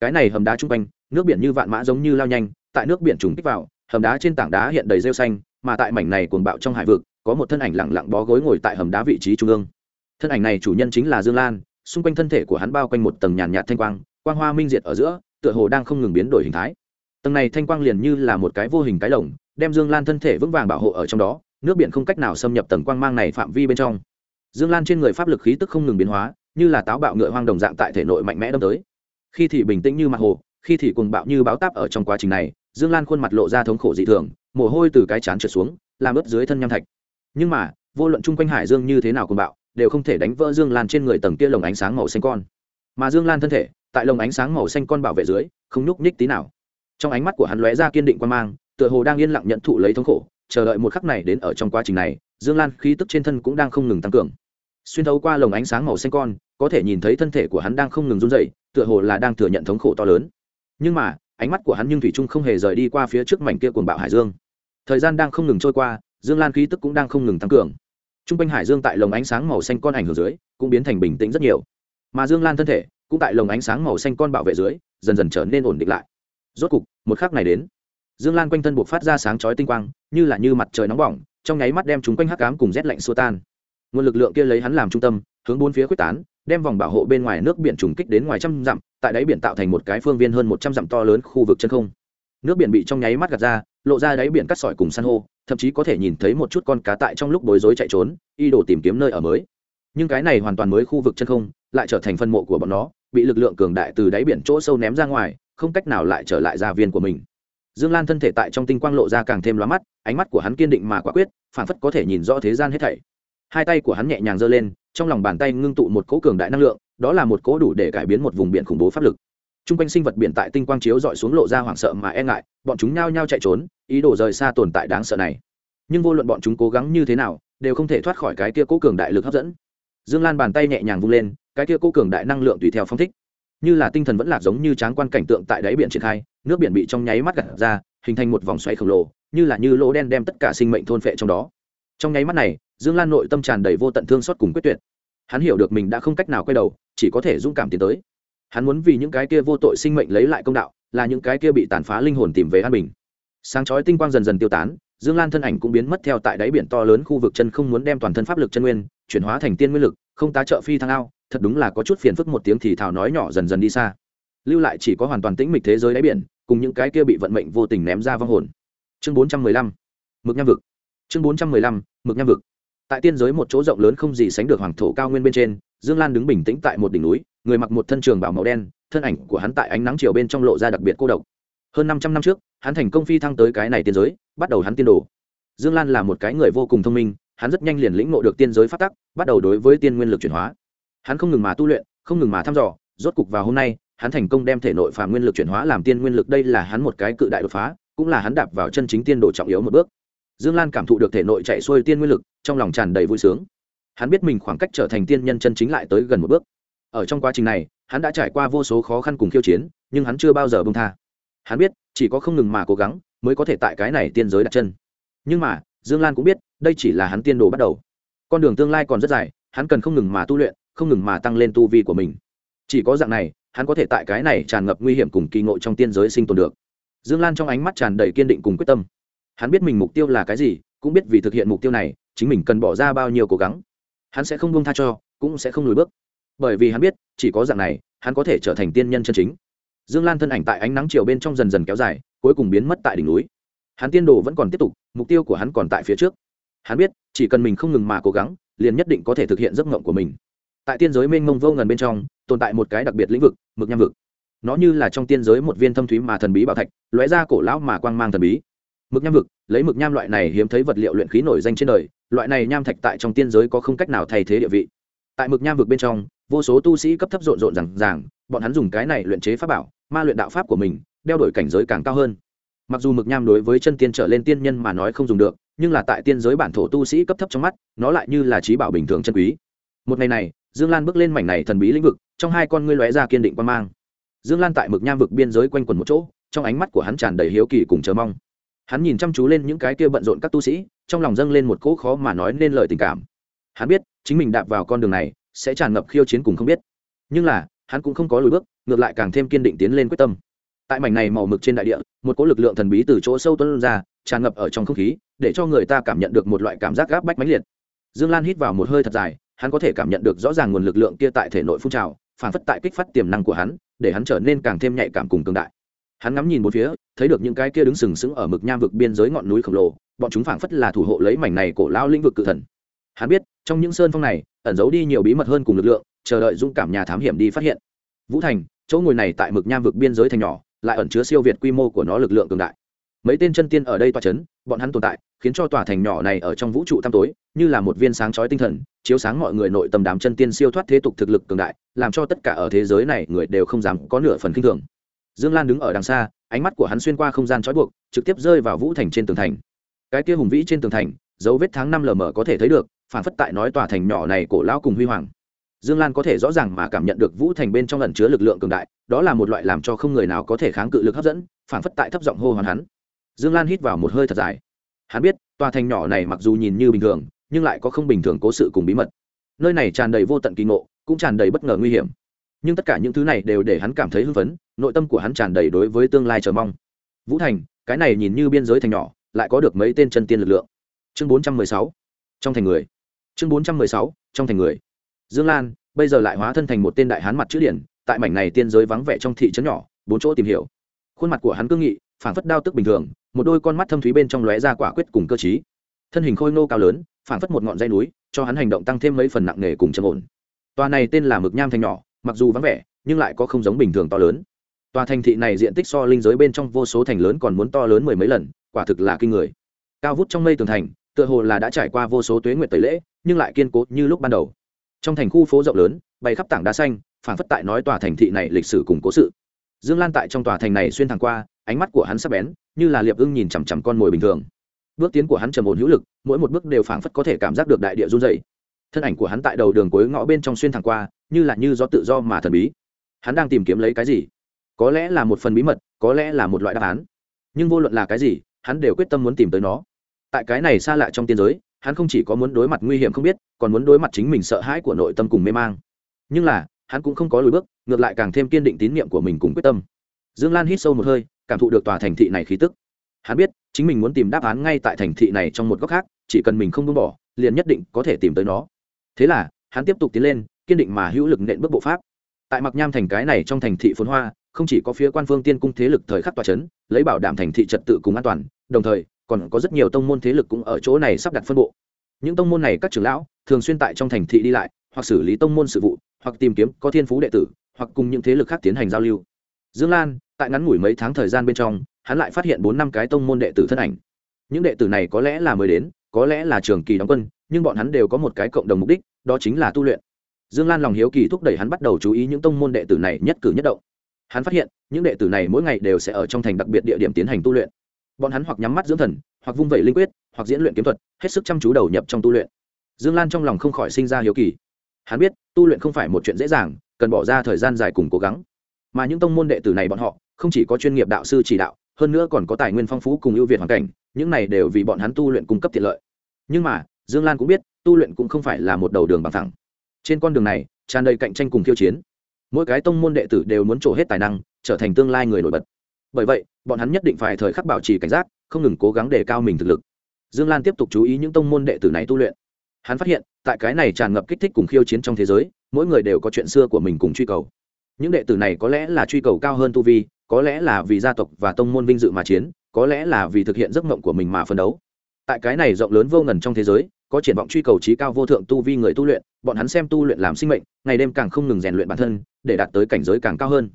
Cái này hầm đá chung quanh, nước biển như vạn mã giống như lao nhanh, tại nước biển trùng kích vào, hầm đá trên tảng đá hiện đầy rêu xanh, mà tại mảnh này cuồng bạo trong hải vực, có một thân ảnh lẳng lặng bó gối ngồi tại hầm đá vị trí trung ương. Thân ảnh này chủ nhân chính là dương lan, xung quanh thân thể của hắn bao quanh một tầng nhàn nhạt thanh quang quang hoa minh diệt ở giữa, tựa hồ đang không ngừng biến đổi hình thái. Tầng này thanh quang liền như là một cái vô hình cái lồng, đem dương lan thân thể vững vàng bảo hộ ở trong đó, nước biển không cách nào xâm nhập tầng quang mang này phạm vi bên trong. Dương lan trên người pháp lực khí tức không ngừng biến hóa như là táo bạo ngựa hoang đồng dạng tại thể nội mạnh mẽ đâm tới. Khi thì bình tĩnh như mặt hồ, khi thì cuồng bạo như báo táp ở trong quá trình này, dương lan khuôn mặt lộ ra thống khổ dị thường, mồ hôi từ cái chán trượt xuống, làm ướt dưới thân nham thạch. Nhưng mà, vô luận chung quanh hải dương như thế nào cuồng bạo, đều không thể đánh vỡ dương lan trên người tầng kia lồng ánh sáng màu xanh con. Mà dương lan thân thể, tại lồng ánh sáng màu xanh con bảo vệ dưới, không nhúc nhích tí nào. Trong ánh mắt của hắn lóe ra kiên định quan mang, tựa hồ đang yên lặng nhận thụ lấy thống khổ, chờ đợi một khắc này đến ở trong quá trình này, dương lan khí tức trên thân cũng đang không ngừng tăng cường xuyên thấu qua lồng ánh sáng màu xanh con, có thể nhìn thấy thân thể của hắn đang không ngừng run dậy tựa hồ là đang thừa nhận thống khổ to lớn. Nhưng mà, ánh mắt của hắn nhưng thủy trung không hề rời đi qua phía trước mảnh kia cuồng bạo hải dương. Thời gian đang không ngừng trôi qua, dương lan khí tức cũng đang không ngừng tăng cường. T r u n g quanh hải dương tại lồng ánh sáng màu xanh con ảnh hưởng dưới, cũng biến thành bình tĩnh rất nhiều. Mà dương lan thân thể, cũng tại lồng ánh sáng màu xanh con bảo vệ dưới, dần dần trở nên ổn định lại. Rốt cục, một khắc này đến, dương lan quanh thân buộc phát ra sáng chói tinh quang, như là như mặt trời nóng bỏng, trong nháy mắt đem chúng quanh hắc cám cùng rét lạnh xua tan nguồn lực lượng kia lấy hắn làm trung tâm, hướng bốn phía quyết tán, đem vòng bảo hộ bên ngoài nước biển trùng kích đến ngoài trăm dặm, tại đáy biển tạo thành một cái phương viên hơn một trăm dặm to lớn khu vực chân không. Nước biển bị trong nháy mắt gạt ra, lộ ra đáy biển cắt sỏi cùng san hô, thậm chí có thể nhìn thấy một chút con cá tại trong lúc bối rối chạy trốn y đổ tìm kiếm nơi ở mới. Nhưng cái này hoàn toàn mới khu vực chân không, lại trở thành phân mộ của bọn nó, bị lực lượng cường đại từ đáy biển chỗ sâu ném ra ngoài, không cách nào lại trở lại gia viên của mình. Dương lan thân thể tại trong tinh quang lộ ra càng thêm lóa mắt, ánh mắt của hắn kiên định mà quả quyết phản phất có thể nhìn rõ thế gian hết thảy hai tay của hắn nhẹ nhàng giơ lên, trong lòng bàn tay ngưng tụ một cỗ cường đại năng lượng, đó là một cỗ đủ để cải biến một vùng biển khủng bố pháp lực. T r u n g quanh sinh vật biển tại tinh quang chiếu dọi xuống lộ ra hoảng sợ mà e ngại, bọn chúng nhao nhao chạy trốn, ý đồ rời xa tồn tại đáng sợ này. Nhưng vô luận bọn chúng cố gắng như thế nào, đều không thể thoát khỏi cái kia cố cường đại lực hấp dẫn. Dương lan bàn tay nhẹ nhàng vung lên, cái kia cố cường đại năng lượng tùy theo phong thích. Như là tinh thần vẫn lạc giống như tráng quan cảnh tượng tại đáy biển triển khai, nước biển bị trong nháy mắt gặt ra, hình thành một vòng xoay khổng lồ, như là như lỗ đen đem tất cả sinh mệnh thôn phệ trong đó. Trong nháy mắt này dương lan nội tâm tràn đầy vô tận thương xót cùng quyết tuyệt. Hắn hiểu được mình đã không cách nào quay đầu, chỉ có thể dũng cảm tiến tới. Hắn muốn vì những cái kia vô tội sinh mệnh lấy lại công đạo, là những cái kia bị tàn phá linh hồn tìm về an bình. Sáng chói tinh quang dần dần tiêu tán, dương lan thân ảnh cũng biến mất theo tại đáy biển to lớn khu vực chân không muốn đem toàn thân pháp lực chân nguyên chuyển hóa thành tiên nguyên lực, không tá trợ phi thăng ao, thật đúng là có chút phiền phức một tiếng thì thào nói nhỏ dần dần đi xa. Lưu lại chỉ có hoàn toàn tĩnh mịch thế giới đáy biển, cùng những cái kia bị vận mệnh vô tình ném ra vong hồn. Chương bốn trăm mười lăm, mực nham vực. Chương bốn trăm mười lăm, mực nham vực tại tiên giới một chỗ rộng lớn không gì sánh được hoàng thổ cao nguyên bên trên, dương lan đứng bình tĩnh tại một đỉnh núi, người mặc một thân trường bảo màu đen, thân ảnh của hắn tại ánh nắng chiều bên trong lộ ra đặc biệt cô độc. Hơn năm trăm năm trước, hắn thành công phi thăng tới cái này tiên giới, bắt đầu hắn tiên đồ. Dương lan là một cái người vô cùng thông minh, hắn rất nhanh liền lĩnh ngộ được tiên giới phát tắc, bắt đầu đối với tiên nguyên lực chuyển hóa. Hắn không ngừng mà tu luyện, không ngừng mà thăm dò, rốt cục vào hôm nay, hắn thành công đem thể nội phà nguyên lực chuyển hóa làm tiên nguyên lực. Đây là hắn một cái cự đại đột phá, cũng là hắn đạp vào chân chính tiên đồ trọng yếu một bước dương lan cảm thụ được thể nội chạy xuôi tiên nguyên lực, trong lòng tràn đầy vui sướng. Hắn biết mình khoảng cách trở thành tiên nhân chân chính lại tới gần một bước. Ở trong quá trình này, hắn đã trải qua vô số khó khăn cùng khiêu chiến, nhưng hắn chưa bao giờ bông tha. Hắn biết, chỉ có không ngừng mà cố gắng, mới có thể tại cái này tiên giới đặt chân. Nhưng mà, dương lan cũng biết, đây chỉ là hắn tiên đồ bắt đầu. Con đường tương lai còn rất dài, hắn cần không ngừng mà tu luyện, không ngừng mà tăng lên tu vi của mình. Chỉ có dạng này, hắn có thể tại cái này tràn ngập nguy hiểm cùng kỳ ngộ trong tiên giới sinh tồn được. Dương lan trong ánh mắt tràn đầy kiên định cùng quyết tâm hắn biết mình mục tiêu là cái gì, cũng biết vì thực hiện mục tiêu này, chính mình cần bỏ ra bao nhiêu cố gắng. Hắn sẽ không buông tha cho, cũng sẽ không lùi bước. Bởi vì hắn biết, chỉ có dạng này, hắn có thể trở thành tiên nhân chân chính. Dương lan thân ảnh tại ánh nắng chiều bên trong dần dần kéo dài, cuối cùng biến mất tại đỉnh núi. Hắn tiên đồ vẫn còn tiếp tục, mục tiêu của hắn còn tại phía trước. Hắn biết, chỉ cần mình không ngừng mà cố gắng, liền nhất định có thể thực hiện giấc ngộng của mình. Tại tiên giới mênh mông vô ngần bên trong, tồn tại một cái đặc biệt lĩnh vực, mực nham vực. Nó như là trong tiên giới một viên thâm thúy mà thần bí bảo thạch, lóe ra cổ lão mà quang mang thần bí mực nham vực, lấy mực nham loại này hiếm thấy vật liệu luyện khí nổi danh trên đời, loại này nham thạch tại trong tiên giới có không cách nào thay thế địa vị. Tại mực nham vực bên trong, vô số tu sĩ cấp thấp rộn rộn rằng ràng, bọn hắn dùng cái này luyện chế pháp bảo, ma luyện đạo pháp của mình, đeo đổi cảnh giới càng cao hơn. Mặc dù mực nham đối với chân tiên trở lên tiên nhân mà nói không dùng được, nhưng là tại tiên giới bản thổ tu sĩ cấp thấp trong mắt, nó lại như là trí bảo bình thường chân quý. Một ngày này, dương lan bước lên mảnh này thần bí lĩnh vực, trong hai con ngươi lóe ra kiên định quan mang. Dương lan tại mực nham vực biên giới quanh quần một chỗ, trong ánh mắt của hắn tràn đầy hiếu kỳ cùng chờ mong hắn nhìn chăm chú lên những cái kia bận rộn các tu sĩ, trong lòng dâng lên một cỗ khó mà nói nên lời tình cảm. Hắn biết, chính mình đạp vào con đường này, sẽ tràn ngập khiêu chiến cùng không biết. Nhưng là, hắn cũng không có lùi bước, ngược lại càng thêm kiên định tiến lên quyết tâm. Tại mảnh này màu mực trên đại địa, một cỗ lực lượng thần bí từ chỗ sâu tuân ra, tràn ngập ở trong không khí, để cho người ta cảm nhận được một loại cảm giác gáp bách mãnh liệt. Dương lan hít vào một hơi thật dài, hắn có thể cảm nhận được rõ ràng nguồn lực lượng kia tại thể nội phun trào, phản phất tại kích phát tiềm năng của hắn, để hắn trở nên càng thêm nhạy cảm cùng cường đại. Hắn ngắm nhìn một phía thấy được những cái kia đứng sừng sững ở mực nham vực biên giới ngọn núi khổng lồ, bọn chúng phảng phất là thủ hộ lấy mảnh này cổ lao lĩnh vực cự thần. Hắn biết, trong những sơn phong này, ẩn giấu đi nhiều bí mật hơn cùng lực lượng, chờ đợi dũng cảm nhà thám hiểm đi phát hiện. Vũ thành, chỗ ngồi này tại mực nham vực biên giới thành nhỏ, lại ẩn chứa siêu việt quy mô của nó lực lượng cường đại. Mấy tên chân tiên ở đây tòa c h ấ n bọn hắn tồn tại, khiến cho tòa thành nhỏ này ở trong vũ trụ tăm tối, như là một viên sáng chói tinh thần, chiếu sáng mọi người nội tâm đám chân tiên siêu thoát thế tục thực lực cường đại, làm cho tất cả ở thế giới này người đều không dám có nửa phần k i n h thường. Dương lan đứng ở đằng xa ánh mắt của hắn xuyên qua không gian trói buộc, trực tiếp rơi vào vũ thành trên tường thành. Cái kia hùng vĩ trên tường thành, dấu vết tháng năm lờ mờ có thể thấy được, phản phất tại nói tòa thành nhỏ này cổ lão cùng huy hoàng. Dương lan có thể rõ ràng mà cảm nhận được vũ thành bên trong lần chứa lực lượng cường đại, đó là một loại làm cho không người nào có thể kháng cự lực hấp dẫn, phản phất tại thấp giọng hô hoàn hắn. Dương lan hít vào một hơi thật dài. Hắn biết, tòa thành nhỏ này mặc dù nhìn như bình thường, nhưng lại có không bình thường cố sự cùng bí mật. Nơi này tràn đầy vô tận kỳ ngộ, cũng tràn đầy bất ngờ nguy hiểm. Nhưng tất cả những thứ này đều để hắn cảm thấy hưng phấn nội tâm của hắn tràn đầy đối với tương lai chờ mong. Vũ thành, cái này nhìn như biên giới thành nhỏ, lại có được mấy tên chân tiên lực lượng? Chương bốn trăm mười sáu, trong thành người. Chương bốn trăm mười sáu, trong thành người. Dương lan, bây giờ lại hóa thân thành một tên đại hán mặt chữ điển, tại mảnh này tiên giới vắng vẻ trong thị trấn nhỏ, bốn chỗ tìm hiểu. Khuôn mặt của hắn cương nghị, phảng phất đao tức bình thường, một đôi con mắt thâm thúy bên trong lóe ra quả quyết cùng cơ trí. thân hình khôi ngô cao lớn, phảng phất một ngọn dây núi, cho hắn hành động tăng thêm mấy phần nặng nề cùng trầm ổn. Tòa này tên là mực nham thành nhỏ, mặc dù vắng vẻ, nhưng lại có không giống bình thường to lớn tòa thành thị này diện tích so linh giới bên trong vô số thành lớn còn muốn to lớn mười mấy lần, quả thực là kinh người. Cao vút trong mây tường thành, tựa hồ là đã trải qua vô số tuế nguyệt tẩy lễ, nhưng lại kiên cố như lúc ban đầu. Trong thành khu phố rộng lớn bay khắp tảng đá xanh, phản phất tại nói tòa thành thị này lịch sử cùng cố sự. Dương lan tại trong tòa thành này xuyên thẳng qua, ánh mắt của hắn sắp bén, như là liệp ưng nhìn chằm chằm con mồi bình thường. Bước tiến của hắn trầm ổn hữu lực, mỗi một bước đều phảng phất có thể cảm giác được đại địa run dày thân ảnh của hắn tại đầu đường cuối ngõ bên trong xuyên thẳng qua, như là như do tự do mà thần bí. Hắn đang tìm kiếm lấy cái gì? Có lẽ là một phần bí mật, có lẽ là một loại đáp án. Nhưng vô luận là cái gì, hắn đều quyết tâm muốn tìm tới nó. Tại cái này xa lạ trong tiên giới, hắn không chỉ có muốn đối mặt nguy hiểm không biết, còn muốn đối mặt chính mình sợ hãi của nội tâm cùng mê mang. Nhưng là, hắn cũng không có lùi bước, ngược lại càng thêm kiên định tín nhiệm của mình cùng quyết tâm. Dương lan hít sâu một hơi, cảm thụ được tòa thành thị này khí tức. Hắn biết, chính mình muốn tìm đáp án ngay tại thành thị này trong một góc khác, chỉ cần mình không buông bỏ, liền nhất định có thể tìm tới nó. Thế là, hắn tiếp tục tiến lên, kiên định mà hữu lực nện bước bộ pháp. Tại mặc nham thành cái này trong thành thị phồn hoa không chỉ có phía quan phương tiên cung thế lực thời khắc tòa c h ấ n lấy bảo đảm thành thị trật tự cùng an toàn, đồng thời, còn có rất nhiều tông môn thế lực cũng ở chỗ này sắp đặt phân bộ. Những tông môn này các trưởng lão, thường xuyên tại trong thành thị đi lại, hoặc xử lý tông môn sự vụ, hoặc tìm kiếm có thiên phú đệ tử, hoặc cùng những thế lực khác tiến hành giao lưu. Dương lan, tại ngắn ngủi mấy tháng thời gian bên trong, hắn lại phát hiện bốn năm cái tông môn đệ tử thân ảnh. Những đệ tử này có lẽ là mới đến, có lẽ là trường kỳ đóng quân, nhưng bọn hắn đều có một cái cộng đồng mục đích, đó chính là tu luyện. Dương lan lòng hiếu kỳ thúc đẩy hắn bắt đầu chú ý những tông môn đệ tử này nhất cử nhất động hắn phát hiện, những đệ tử này mỗi ngày đều sẽ ở trong thành đặc biệt địa điểm tiến hành tu luyện. Bọn hắn hoặc nhắm mắt dưỡng thần, hoặc vung vẩy linh quyết, hoặc diễn luyện kiếm thuật, hết sức chăm chú đầu nhập trong tu luyện. Dương lan trong lòng không khỏi sinh ra hiếu kỳ. Hắn biết, tu luyện không phải một chuyện dễ dàng, cần bỏ ra thời gian dài cùng cố gắng. Mà những tông môn đệ tử này bọn họ, không chỉ có chuyên nghiệp đạo sư chỉ đạo, hơn nữa còn có tài nguyên phong phú cùng ưu việt hoàn cảnh, những này đều vì bọn hắn tu luyện cung cấp tiện lợi. Nhưng mà, dương lan cũng biết, tu luyện cũng không phải là một đầu đường bằng thẳng. Trên con đường này, tràn đầy cạnh tranh cùng khiêu chiến mỗi cái tông môn đệ tử đều muốn trổ hết tài năng, trở thành tương lai người nổi bật. Bởi vậy, bọn hắn nhất định phải thời khắc bảo trì cảnh giác, không ngừng cố gắng đề cao mình thực lực. Dương lan tiếp tục chú ý những tông môn đệ tử này tu luyện. Hắn phát hiện, tại cái này tràn ngập kích thích cùng khiêu chiến trong thế giới, mỗi người đều có chuyện xưa của mình cùng truy cầu. Những đệ tử này có lẽ là truy cầu cao hơn tu vi, có lẽ là vì gia tộc và tông môn vinh dự mà chiến, có lẽ là vì thực hiện giấc mộng của mình mà phấn đấu. Tại cái này rộng lớn vô ngần trong thế giới, có triển vọng truy cầu trí cao vô thượng tu vi người tu luyện bọn hắn xem tu luyện làm sinh mệnh, ngày đêm càng không ngừng rèn luyện bản thân, để đạt tới cảnh giới càng cao hơn.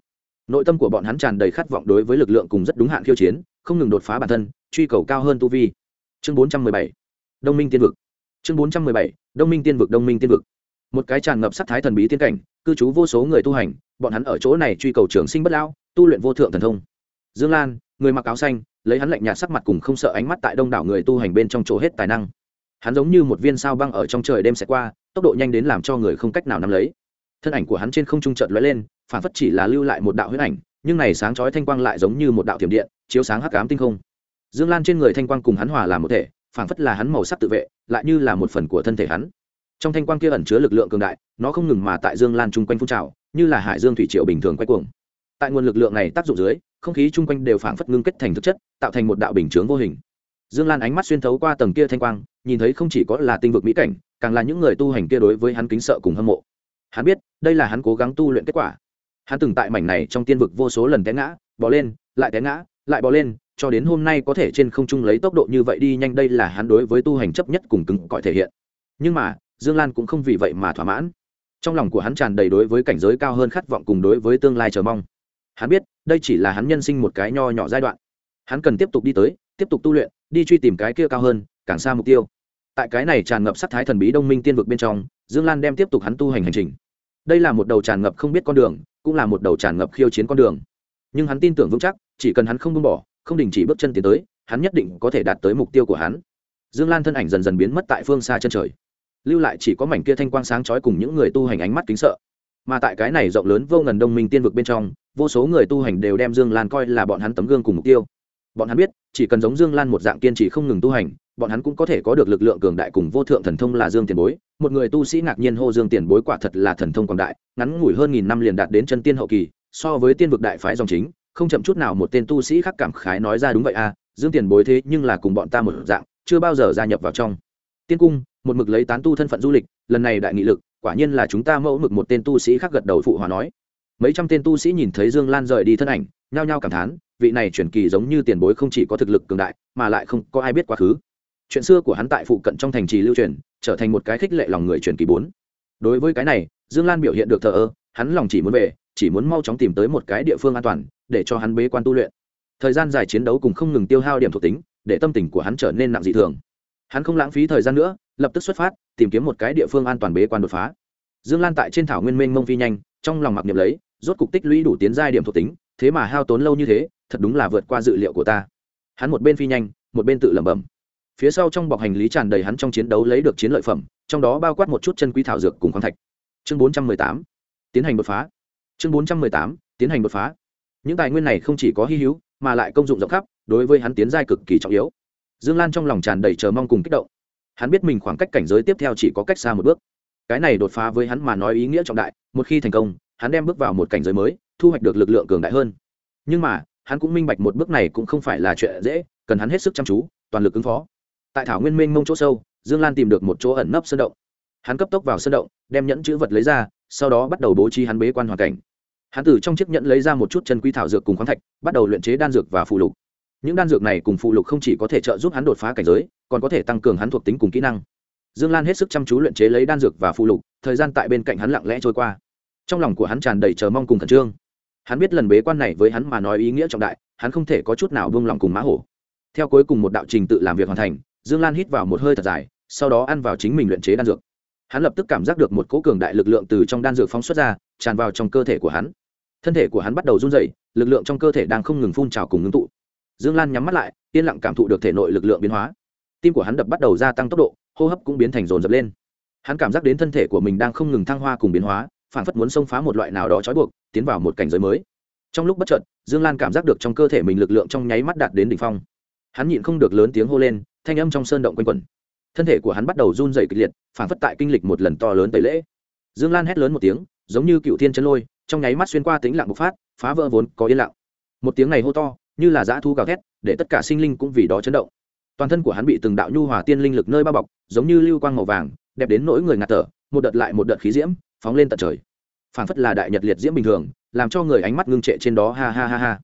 Nội tâm của bọn hắn tràn đầy khát vọng đối với lực lượng cùng rất đúng hạn khiêu chiến, không ngừng đột phá bản thân, truy cầu cao hơn tu vi. Chương bốn trăm mười bảy, đông minh tiên vực. Chương bốn trăm mười bảy, đông minh tiên vực, đông minh tiên vực. Một cái tràn ngập sắc thái thần bí tiên cảnh, cư trú vô số người tu hành, bọn hắn ở chỗ này truy cầu trường sinh bất lão, tu luyện vô thượng thần thông. Dương lan, người mặc áo xanh, lấy hắn lạnh nhạt sắc mặt cùng không sợ ánh mắt tại đông đảo người tu hành bên trong chỗ hết tài năng. Hắn giống như một viên sao băng ở trong trời đêm sẽ qua tốc độ nhanh đến làm cho người không cách nào nắm lấy. Thân ảnh của hắn trên không trung chợt lóe lên, phản phất chỉ là lưu lại một đạo huyết ảnh, nhưng này sáng chói thanh quang lại giống như một đạo thiểm điện, chiếu sáng hắc ám tinh không. Dương lan trên người thanh quang cùng hắn hòa làm một thể, phản phất là hắn màu sắc tự vệ, lại như là một phần của thân thể hắn. Trong thanh quang kia ẩn chứa lực lượng cường đại, nó không ngừng mà tại dương lan chung quanh phun trào, như là hải dương thủy triệu bình thường quay cuồng. Tại nguồn lực lượng này tác dụng dưới, không khí chung quanh đều phản phất ngưng kết thành thực chất, tạo thành một đạo bình chướng vô hình. Dương lan ánh mắt xuyên thấu qua tầng kia thanh quang, nhìn thấy không chỉ có là tinh vực mỹ cảnh càng là những người tu hành kia đối với hắn kính sợ cùng hâm mộ. Hắn biết, đây là hắn cố gắng tu luyện kết quả. Hắn từng tại mảnh này trong tiên vực vô số lần té ngã bỏ lên, lại té ngã, lại bỏ lên, cho đến hôm nay có thể trên không trung lấy tốc độ như vậy đi nhanh, đây là hắn đối với tu hành chấp nhất cùng cứng cỏi thể hiện. Nhưng mà, dương lan cũng không vì vậy mà thỏa mãn. Trong lòng của hắn tràn đầy đối với cảnh giới cao hơn khát vọng cùng đối với tương lai chờ mong. Hắn biết, đây chỉ là hắn nhân sinh một cái nho nhỏ giai đoạn. Hắn cần tiếp tục đi tới, tiếp tục tu luyện, đi truy tìm cái kia cao hơn, càng xa mục tiêu tại cái này tràn ngập sắc thái thần bí đông minh tiên vực bên trong, dương lan đem tiếp tục hắn tu hành hành trình. Đây là một đầu tràn ngập không biết con đường, cũng là một đầu tràn ngập khiêu chiến con đường. Nhưng hắn tin tưởng vững chắc, chỉ cần hắn không buông bỏ, không đình chỉ bước chân tiến tới, hắn nhất định có thể đạt tới mục tiêu của hắn. Dương lan thân ảnh dần dần biến mất tại phương xa chân trời. Lưu lại chỉ có mảnh kia thanh quang sáng chói cùng những người tu hành ánh mắt kính sợ. Mà tại cái này rộng lớn vô ngần đông minh tiên vực bên trong, vô số người tu hành đều đem dương lan coi là bọn hắn tấm gương cùng mục tiêu bọn hắn biết, chỉ cần giống dương lan một dạng kiên trì không ngừng tu hành, bọn hắn cũng có thể có được lực lượng cường đại cùng vô thượng thần thông là dương tiền bối. Một người tu sĩ ngạc nhiên hô dương tiền bối quả thật là thần thông quảng đại, ngắn ngủi hơn nghìn năm liền đạt đến chân tiên hậu kỳ, so với tiên vực đại phái dòng chính, không chậm chút nào một tên tu sĩ khác cảm khái nói ra đúng vậy a dương tiền bối thế nhưng là cùng bọn ta một dạng, chưa bao giờ gia nhập vào trong. Tiên cung, một mực lấy tán tu thân phận du lịch, lần này đại nghị lực, quả nhiên là chúng ta mẫu mực một tên tu sĩ khác gật đầu phụ hòa nói. Mấy trăm tên tu sĩ nhìn thấy dương lan rời đi thân ảnh, nhao nhao cảm thán vị này chuyển kỳ giống như tiền bối không chỉ có thực lực cường đại, mà lại không có ai biết quá khứ. Chuyện xưa của hắn tại phụ cận trong thành trì lưu truyền, trở thành một cái khích lệ lòng người truyền kỳ bốn. Đối với cái này, dương lan biểu hiện được thờ ơ, hắn lòng chỉ muốn về, chỉ muốn mau chóng tìm tới một cái địa phương an toàn, để cho hắn bế quan tu luyện. Thời gian dài chiến đấu cùng không ngừng tiêu hao điểm thuộc tính, để tâm tình của hắn trở nên nặng dị thường. Hắn không lãng phí thời gian nữa, lập tức xuất phát, tìm kiếm một cái địa phương an toàn bế quan đột phá. Dương lan tại trên thảo nguyên minh mông phi nhanh, trong lòng mặc niệm lấy, rốt cục tích lũy đủ tiến giai điểm thuộc tính, thế mà hao tốn lâu như thế thật đúng là vượt qua dự liệu của ta. Hắn một bên phi nhanh, một bên tự lẩm bẩm. Phía sau trong bọc hành lý tràn đầy hắn trong chiến đấu lấy được chiến lợi phẩm, trong đó bao quát một chút chân quý thảo dược cùng khoáng thạch. Chương bốn trăm mười tám, tiến hành đột phá. Chương bốn trăm mười tám, tiến hành đột phá. Những tài nguyên này không chỉ có hy hữu, mà lại công dụng rộng khắp, đối với hắn tiến giai cực kỳ trọng yếu. Dương lan trong lòng tràn đầy chờ mong cùng kích động. Hắn biết mình khoảng cách cảnh giới tiếp theo chỉ có cách xa một bước. Cái này đột phá với hắn mà nói ý nghĩa trọng đại, một khi thành công, hắn đem bước vào một cảnh giới mới, thu hoạch được lực lượng cường đại hơn. Nhưng mà hắn cũng minh bạch một bước này cũng không phải là chuyện dễ, cần hắn hết sức chăm chú, toàn lực ứng phó. Tại thảo nguyên minh mông chỗ sâu, dương lan tìm được một chỗ ẩn nấp sơn động. Hắn cấp tốc vào sơn động, đem nhẫn chữ vật lấy ra, sau đó bắt đầu bố trí hắn bế quan hoàn cảnh. Hắn từ trong chiếc nhẫn lấy ra một chút chân quý thảo dược cùng khoáng thạch, bắt đầu luyện chế đan dược và phụ lục. Những đan dược này cùng phụ lục không chỉ có thể trợ giúp hắn đột phá cảnh giới, còn có thể tăng cường hắn thuộc tính cùng kỹ năng. Dương lan hết sức chăm chú luyện chế lấy đan dược và phụ lục, thời gian tại bên cạnh hắn lặng lẽ trôi qua. Trong lòng của hắn tràn đầy chờ mong cùng khẩn trương hắn biết lần bế quan này với hắn mà nói ý nghĩa trọng đại, hắn không thể có chút nào buông lòng cùng mã hổ. Theo cuối cùng một đạo trình tự làm việc hoàn thành, dương lan hít vào một hơi thật dài, sau đó ăn vào chính mình luyện chế đan dược. Hắn lập tức cảm giác được một cỗ cường đại lực lượng từ trong đan dược phóng xuất ra, tràn vào trong cơ thể của hắn. Thân thể của hắn bắt đầu run dày lực lượng trong cơ thể đang không ngừng phun trào cùng ngưng tụ. Dương lan nhắm mắt lại, yên lặng cảm thụ được thể nội lực lượng biến hóa. Tim của hắn đập bắt đầu gia tăng tốc độ, hô hấp cũng biến thành rồn rập lên. Hắn cảm giác đến thân thể của mình đang không ngừng thăng hoa cùng biến hóa phản phất muốn xông phá một loại nào đó trói buộc, tiến vào một cảnh giới mới. Trong lúc bất chợt, dương lan cảm giác được trong cơ thể mình lực lượng trong nháy mắt đạt đến đ ỉ n h phong. Hắn nhịn không được lớn tiếng hô lên, thanh âm trong sơn động quanh quẩn. Thân thể của hắn bắt đầu run dày kịch liệt phản phất tại kinh lịch một lần to lớn tẩy lễ. Dương lan hét lớn một tiếng, giống như cựu thiên chân lôi, trong nháy mắt xuyên qua tính lặng bộc phát, phá vỡ vốn có yên lặng. Một tiếng này hô to, như là dã thu gào thét, để tất cả sinh linh cũng vì đó chấn động. Toàn thân của hắn bị từng đạo nhu hòa tiên linh lực nơi bao bọc, giống như lưu quang màu vàng, đẹp đến nỗi người ngạt thở, một đợt lại một đợt khí diễm phóng lên tận trời. Phảng phất là đại nhật liệt diễm bình thường, làm cho người ánh mắt ngưng trệ trên đó, ha ha ha ha.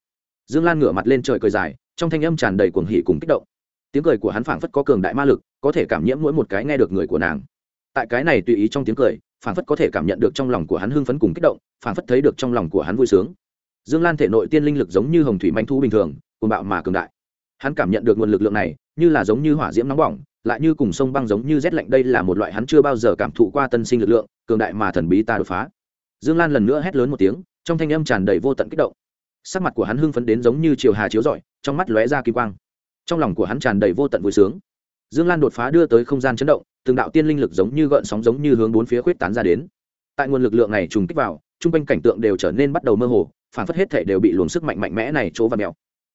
Dương lan ngửa mặt lên trời cười dài, trong thanh âm tràn đầy cuồng hỉ cùng kích động. Tiếng cười của hắn phảng phất có cường đại ma lực, có thể cảm nhiễm mỗi một cái nghe được người của nàng. Tại cái này tùy ý trong tiếng cười, phảng phất có thể cảm nhận được trong lòng của hắn hưng phấn cùng kích động, phảng phất thấy được trong lòng của hắn vui sướng. Dương lan thể nội tiên linh lực giống như hồng thủy manh thu bình thường, cuồng bạo mà cường đại. Hắn cảm nhận được nguồn lực lượng này, như là giống như hỏa diễm nóng bỏng lại như cùng sông băng giống như rét lạnh, đây là một loại hắn chưa bao giờ cảm thụ qua tân sinh lực lượng, cường đại mà thần bí ta đột phá. Dương lan lần nữa hét lớn một tiếng, trong thanh âm tràn đầy vô tận kích động. Sắc mặt của hắn hưng phấn đến giống như chiều hà chiếu rọi, trong mắt lóe ra kỳ quang. Trong lòng của hắn tràn đầy vô tận vui sướng. Dương lan đột phá đưa tới không gian chấn động, từng đạo tiên linh lực giống như gợn sóng giống như hướng bốn phía khuyết tán ra đến. Tại nguồn lực lượng này trùng kích vào chung quanh cảnh tượng đều trở nên bắt đầu mơ hồ, phản phất hết thể đều bị luồng sức mạnh mạnh mẽ này chỗ và mèo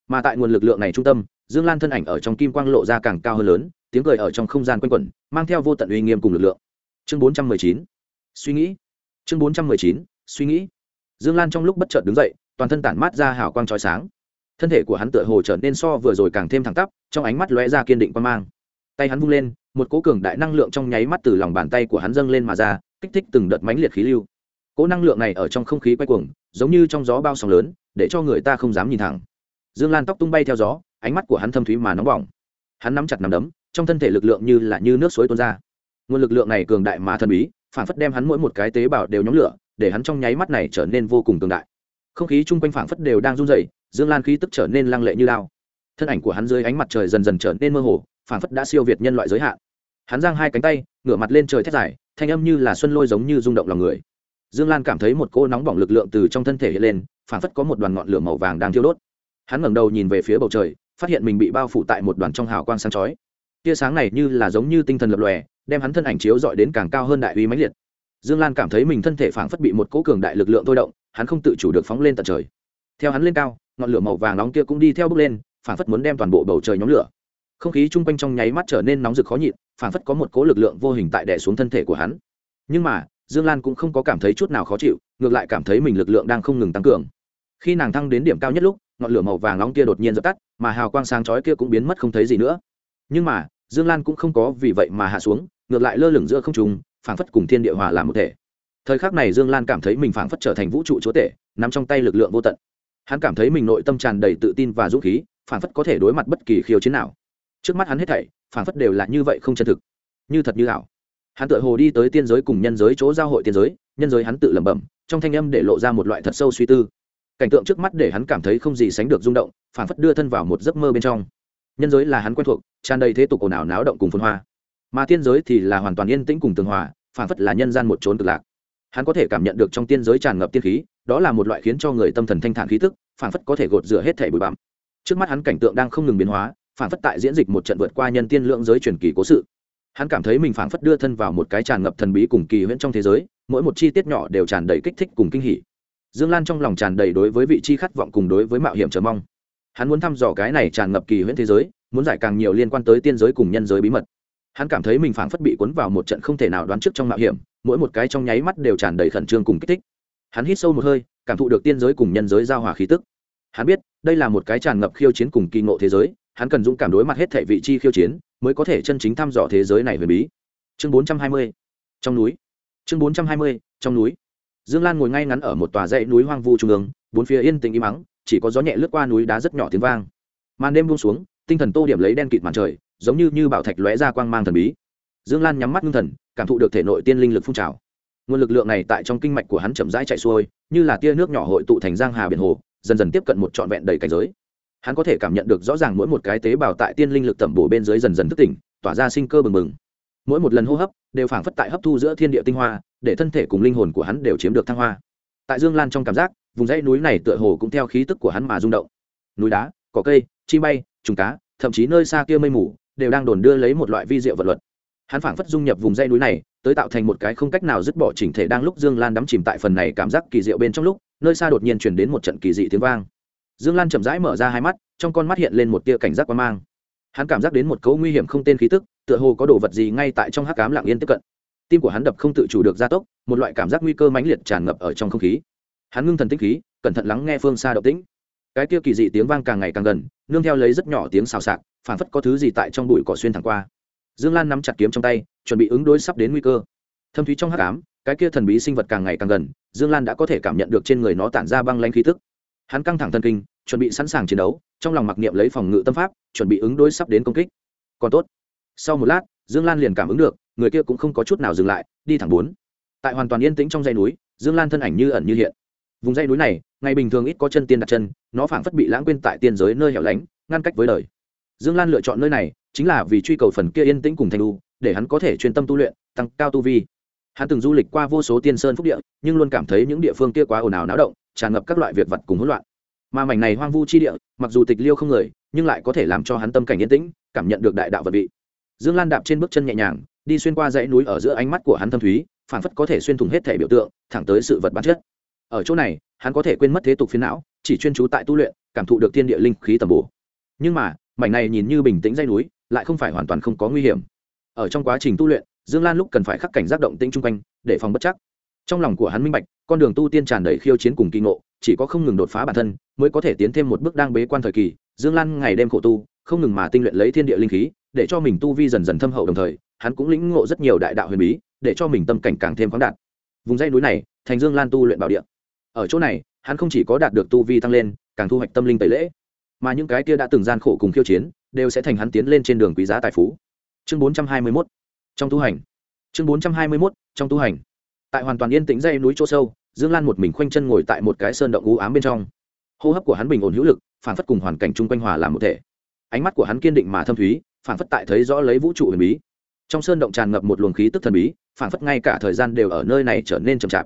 mà tại nguồn lực lượng này trung tâm, dương lan thân ảnh ở trong kim quang lộ ra càng cao hơn lớn, tiếng cười ở trong không gian quanh quẩn, mang theo vô tận uy nghiêm cùng lực lượng. Chương bốn trăm mười chín, suy nghĩ. Chương bốn trăm mười chín, suy nghĩ. Dương lan trong lúc bất chợt đứng dậy, toàn thân tản mát ra hào quang trói sáng. Thân thể của hắn tựa hồ trở nên so vừa rồi càng thêm thẳng tắp, trong ánh mắt lóe ra kiên định quan mang. Tay hắn vung lên, một cỗ cường đại năng lượng trong nháy mắt từ lòng bàn tay của hắn dâng lên mà ra, kích thích từng đợt mánh liệt khí lưu. Cỗ năng lượng này ở trong không khí quay cuồng, giống như trong gió bao sóng lớn, để cho người ta không dám nhìn thẳng dương lan tóc tung bay theo gió, ánh mắt của hắn thâm thúy mà nóng bỏng. Hắn nắm chặt nắm đấm, trong thân thể lực lượng như là như nước suối tuôn ra. Nguồn lực lượng này cường đại mà thần bí, phản phất đem hắn mỗi một cái tế bào đều nhóm lửa, để hắn trong nháy mắt này trở nên vô cùng cường đại. Không khí chung quanh phảng phất đều đang run rẩy, dương lan khí tức trở nên lăng lệ như lao. Thân ảnh của hắn dưới ánh mặt trời dần dần trở nên mơ hồ phảng phất đã siêu việt nhân loại giới hạn. Hắn giang hai cánh tay, ngửa mặt lên trời thét dài, thanh âm như là xuân lôi giống như rung động lòng người. Dương lan cảm thấy một cô nóng bỏng lực lượng từ trong thân thể hiện lên phảng phất có một đoàn ngọn lửa màu vàng đang thiêu đốt hắn ngẩng đầu nhìn về phía bầu trời, phát hiện mình bị bao phủ tại một đoàn trong hào quang sáng chói. Tia sáng này như là giống như tinh thần lập lòe, đem hắn thân ảnh chiếu dọi đến càng cao hơn đại uy mãnh liệt. Dương lan cảm thấy mình thân thể phảng phất bị một cỗ cường đại lực lượng thôi động, hắn không tự chủ được phóng lên tận trời. Theo hắn lên cao, ngọn lửa màu vàng nóng kia cũng đi theo bước lên, phảng phất muốn đem toàn bộ bầu trời nhóm lửa. Không khí chung quanh trong nháy mắt trở nên nóng rực khó nhịn, phảng phất có một cỗ lực lượng vô hình tại đè xuống thân thể của hắn. Nhưng mà, dương lan cũng không có cảm thấy chút nào khó chịu, ngược lại cảm thấy mình lực lượng đang không ngừng tăng cường. Khi nàng thăng đến điểm cao nhất lúc ngọn lửa màu vàng nóng kia đột nhiên dập tắt, mà hào quang sáng chói kia cũng biến mất không thấy gì nữa. Nhưng mà, dương lan cũng không có vì vậy mà hạ xuống, ngược lại lơ lửng giữa không trung, phảng phất cùng thiên địa hòa làm một thể. Thời khắc này dương lan cảm thấy mình phảng phất trở thành vũ trụ chúa tể, nắm trong tay lực lượng vô tận. Hắn cảm thấy mình nội tâm tràn đầy tự tin và dũng khí, phảng phất có thể đối mặt bất kỳ khiêu chiến nào. Trước mắt hắn hết thảy, phảng phất đều là như vậy không chân thực, như thật như ảo. Hắn tự hồ đi tới tiên giới cùng nhân giới chỗ giao hội tiên giới, nhân giới hắn tự lẩm bẩm, trong thanh âm để lộ ra một loại thật sâu suy tư cảnh tượng trước mắt để hắn cảm thấy không gì sánh được rung động, phảng phất đưa thân vào một giấc mơ bên trong. Nhân giới là hắn quen thuộc, tràn đầy thế tục ồn ào náo động cùng phân hoa. Mà tiên giới thì là hoàn toàn yên tĩnh cùng tường hòa, phảng phất là nhân gian một trốn cực lạc. Hắn có thể cảm nhận được trong tiên giới tràn ngập tiên khí, đó là một loại khiến cho người tâm thần thanh thản khí tức, phảng phất có thể gột rửa hết thể bụi bặm. Trước mắt hắn cảnh tượng đang không ngừng biến hóa, phảng phất tại diễn dịch một trận vượt qua nhân tiên lượng giới truyền kỳ cố sự. Hắn cảm thấy mình phảng phất đưa thân vào một cái tràn ngập thần bí cùng kỳ huyễn trong thế giới, mỗi một chi tiết nhỏ đều tràn đầy kích thích cùng kinh hỉ dương lan trong lòng tràn đầy đối với vị chi khát vọng cùng đối với mạo hiểm chờ mong. Hắn muốn thăm dò cái này tràn ngập kỳ huyễn thế giới, muốn giải càng nhiều liên quan tới tiên giới cùng nhân giới bí mật. Hắn cảm thấy mình phảng phất bị cuốn vào một trận không thể nào đoán trước trong mạo hiểm, mỗi một cái trong nháy mắt đều tràn đầy khẩn trương cùng kích thích. Hắn hít sâu một hơi, cảm thụ được tiên giới cùng nhân giới giao hòa khí tức. Hắn biết, đây là một cái tràn ngập khiêu chiến cùng kỳ ngộ thế giới, hắn cần dũng cảm đối mặt hết thệ vị chi khiêu chiến, mới có thể chân chính thăm dò thế giới này huyền bí. Chương 420 trong núi. Chương 420 trong núi dương lan ngồi ngay ngắn ở một tòa dãy núi hoang vu trung ương, bốn phía yên tĩnh im mắng chỉ có gió nhẹ lướt qua núi đá rất nhỏ tiếng vang. Màn đêm buông xuống, tinh thần tô điểm lấy đen kịt màn trời, giống như như bảo thạch lóe ra quang mang thần bí. Dương lan nhắm mắt ngưng thần, cảm thụ được thể nội tiên linh lực phun trào. Nguồn lực lượng này tại trong kinh mạch của hắn chậm rãi chạy xuôi, như là tia nước nhỏ hội tụ thành giang hà biển hồ, dần dần tiếp cận một trọn vẹn đầy cảnh giới. Hắn có thể cảm nhận được rõ ràng mỗi một cái tế bào tại tiên linh lực tẩm bổ bên dưới dần dần thức tỉnh, tỏa ra sinh cơ bừng bừng. Mỗi một lần hô hấp đều phảng phất tại hấp thu giữa thiên địa tinh hoa, để thân thể cùng linh hồn của hắn đều chiếm được thăng hoa. Tại dương lan trong cảm giác, vùng dãy núi này tựa hồ cũng theo khí tức của hắn mà rung động. Núi đá, cỏ cây, chi bay, trùng cá, thậm chí nơi xa kia mây mù, đều đang đồn đưa lấy một loại vi diệu vật luật. Hắn phảng phất dung nhập vùng dãy núi này, tới tạo thành một cái không cách nào dứt bỏ chỉnh thể đang lúc dương lan đắm chìm tại phần này cảm giác kỳ diệu bên trong lúc, nơi xa đột nhiên chuyển đến một trận kỳ dị tiếng vang. Dương lan chậm rãi mở ra hai mắt, trong con mắt hiện lên một tia cảnh giác quan mang. Hắn cảm giác đến một cấu nguy hiểm không tên khí tức tựa hồ có đồ vật gì ngay tại trong hắc cám lặng yên tiếp cận. Tim của hắn đập không tự chủ được gia tốc, một loại cảm giác nguy cơ mãnh liệt tràn ngập ở trong không khí. Hắn ngưng thần tích khí, cẩn thận lắng nghe phương xa động tĩnh. Cái kia kỳ dị tiếng vang càng ngày càng gần, nương theo lấy rất nhỏ tiếng xào xạc phản phất có thứ gì tại trong bụi cỏ xuyên thẳng qua. Dương lan nắm chặt kiếm trong tay, chuẩn bị ứng đối sắp đến nguy cơ. Thâm thúy trong hắc ám, cái kia thần bí sinh vật càng ngày càng gần, dương lan đã có thể cảm nhận được trên người nó tản ra băng lanh khí tức. Hắn căng thẳng thần kinh, chuẩn bị sẵn sàng chiến đấu, trong lòng mặc niệm lấy phòng ngự tâm pháp, chuẩn bị ứng đối sắp đến công kích. Còn tốt sau một lát, dương lan liền cảm ứng được, người kia cũng không có chút nào dừng lại, đi thẳng bốn. Tại hoàn toàn yên tĩnh trong dãy núi, dương lan thân ảnh như ẩn như hiện. Vùng dãy núi này, ngày bình thường ít có chân tiên đặt chân, nó phảng phất bị lãng quên tại tiên giới nơi hẻo lánh, ngăn cách với đời. Dương lan lựa chọn nơi này, chính là vì truy cầu phần kia yên tĩnh cùng thanh lu để hắn có thể chuyên tâm tu luyện, tăng cao tu vi. Hắn từng du lịch qua vô số tiên sơn phúc địa, nhưng luôn cảm thấy những địa phương kia quá ồn ào náo động, tràn ngập các loại việc vật cùng hỗn loạn. Mà mảnh này hoang vu chi địa, mặc dù tịch liêu không người, nhưng lại có thể làm cho hắn tâm cảnh yên tĩnh, cảm nhận được đại đạo vật vị dương lan đạp trên bước chân nhẹ nhàng, đi xuyên qua dãy núi ở giữa ánh mắt của hắn thâm thúy phản phất có thể xuyên thủng hết thể biểu tượng, thẳng tới sự vật bản chất. Ở chỗ này, hắn có thể quên mất thế tục phiến não, chỉ chuyên trú tại tu luyện, cảm thụ được thiên địa linh khí tầm bổ. Nhưng mà, mảnh này nhìn như bình tĩnh dây núi, lại không phải hoàn toàn không có nguy hiểm. Ở trong quá trình tu luyện, dương lan lúc cần phải khắc cảnh giác động tĩnh chung quanh, để phòng bất chắc. Trong lòng của hắn minh bạch, con đường tu tiên tràn đầy khiêu chiến cùng kỳ ngộ, chỉ có không ngừng đột phá bản thân, mới có thể tiến thêm một bước đang bế quan thời kỳ. Dương lan ngày đêm khổ tu, không ngừng mà tinh luyện lấy thiên địa linh khí để cho mình tu vi dần dần thâm hậu đồng thời, hắn cũng lĩnh ngộ rất nhiều đại đạo huyền bí, để cho mình tâm cảnh càng thêm khoáng đạt. Vùng dãy núi này, thành dương lan tu luyện bảo địa. Ở chỗ này, hắn không chỉ có đạt được tu vi tăng lên, càng thu hoạch tâm linh tẩy lễ. Mà những cái kia đã từng gian khổ cùng khiêu chiến, đều sẽ thành hắn tiến lên trên đường quý giá tài phú. Chương 421 trong tu hành. Chương 421 trong tu hành. Tại hoàn toàn yên tĩnh dây núi chỗ sâu, dương lan một mình khoanh chân ngồi tại một cái sơn động u ám bên trong. Hô hấp của hắn bình ổn hữu lực, phản phất cùng hoàn cảnh chung quanh hòa làm một thể. Ánh mắt của hắn kiên định mà thâm thúy phản phất tại thấy rõ lấy vũ trụ huyền bí. Trong sơn động tràn ngập một luồng khí tức thần bí phản phất ngay cả thời gian đều ở nơi này trở nên chậm chạp.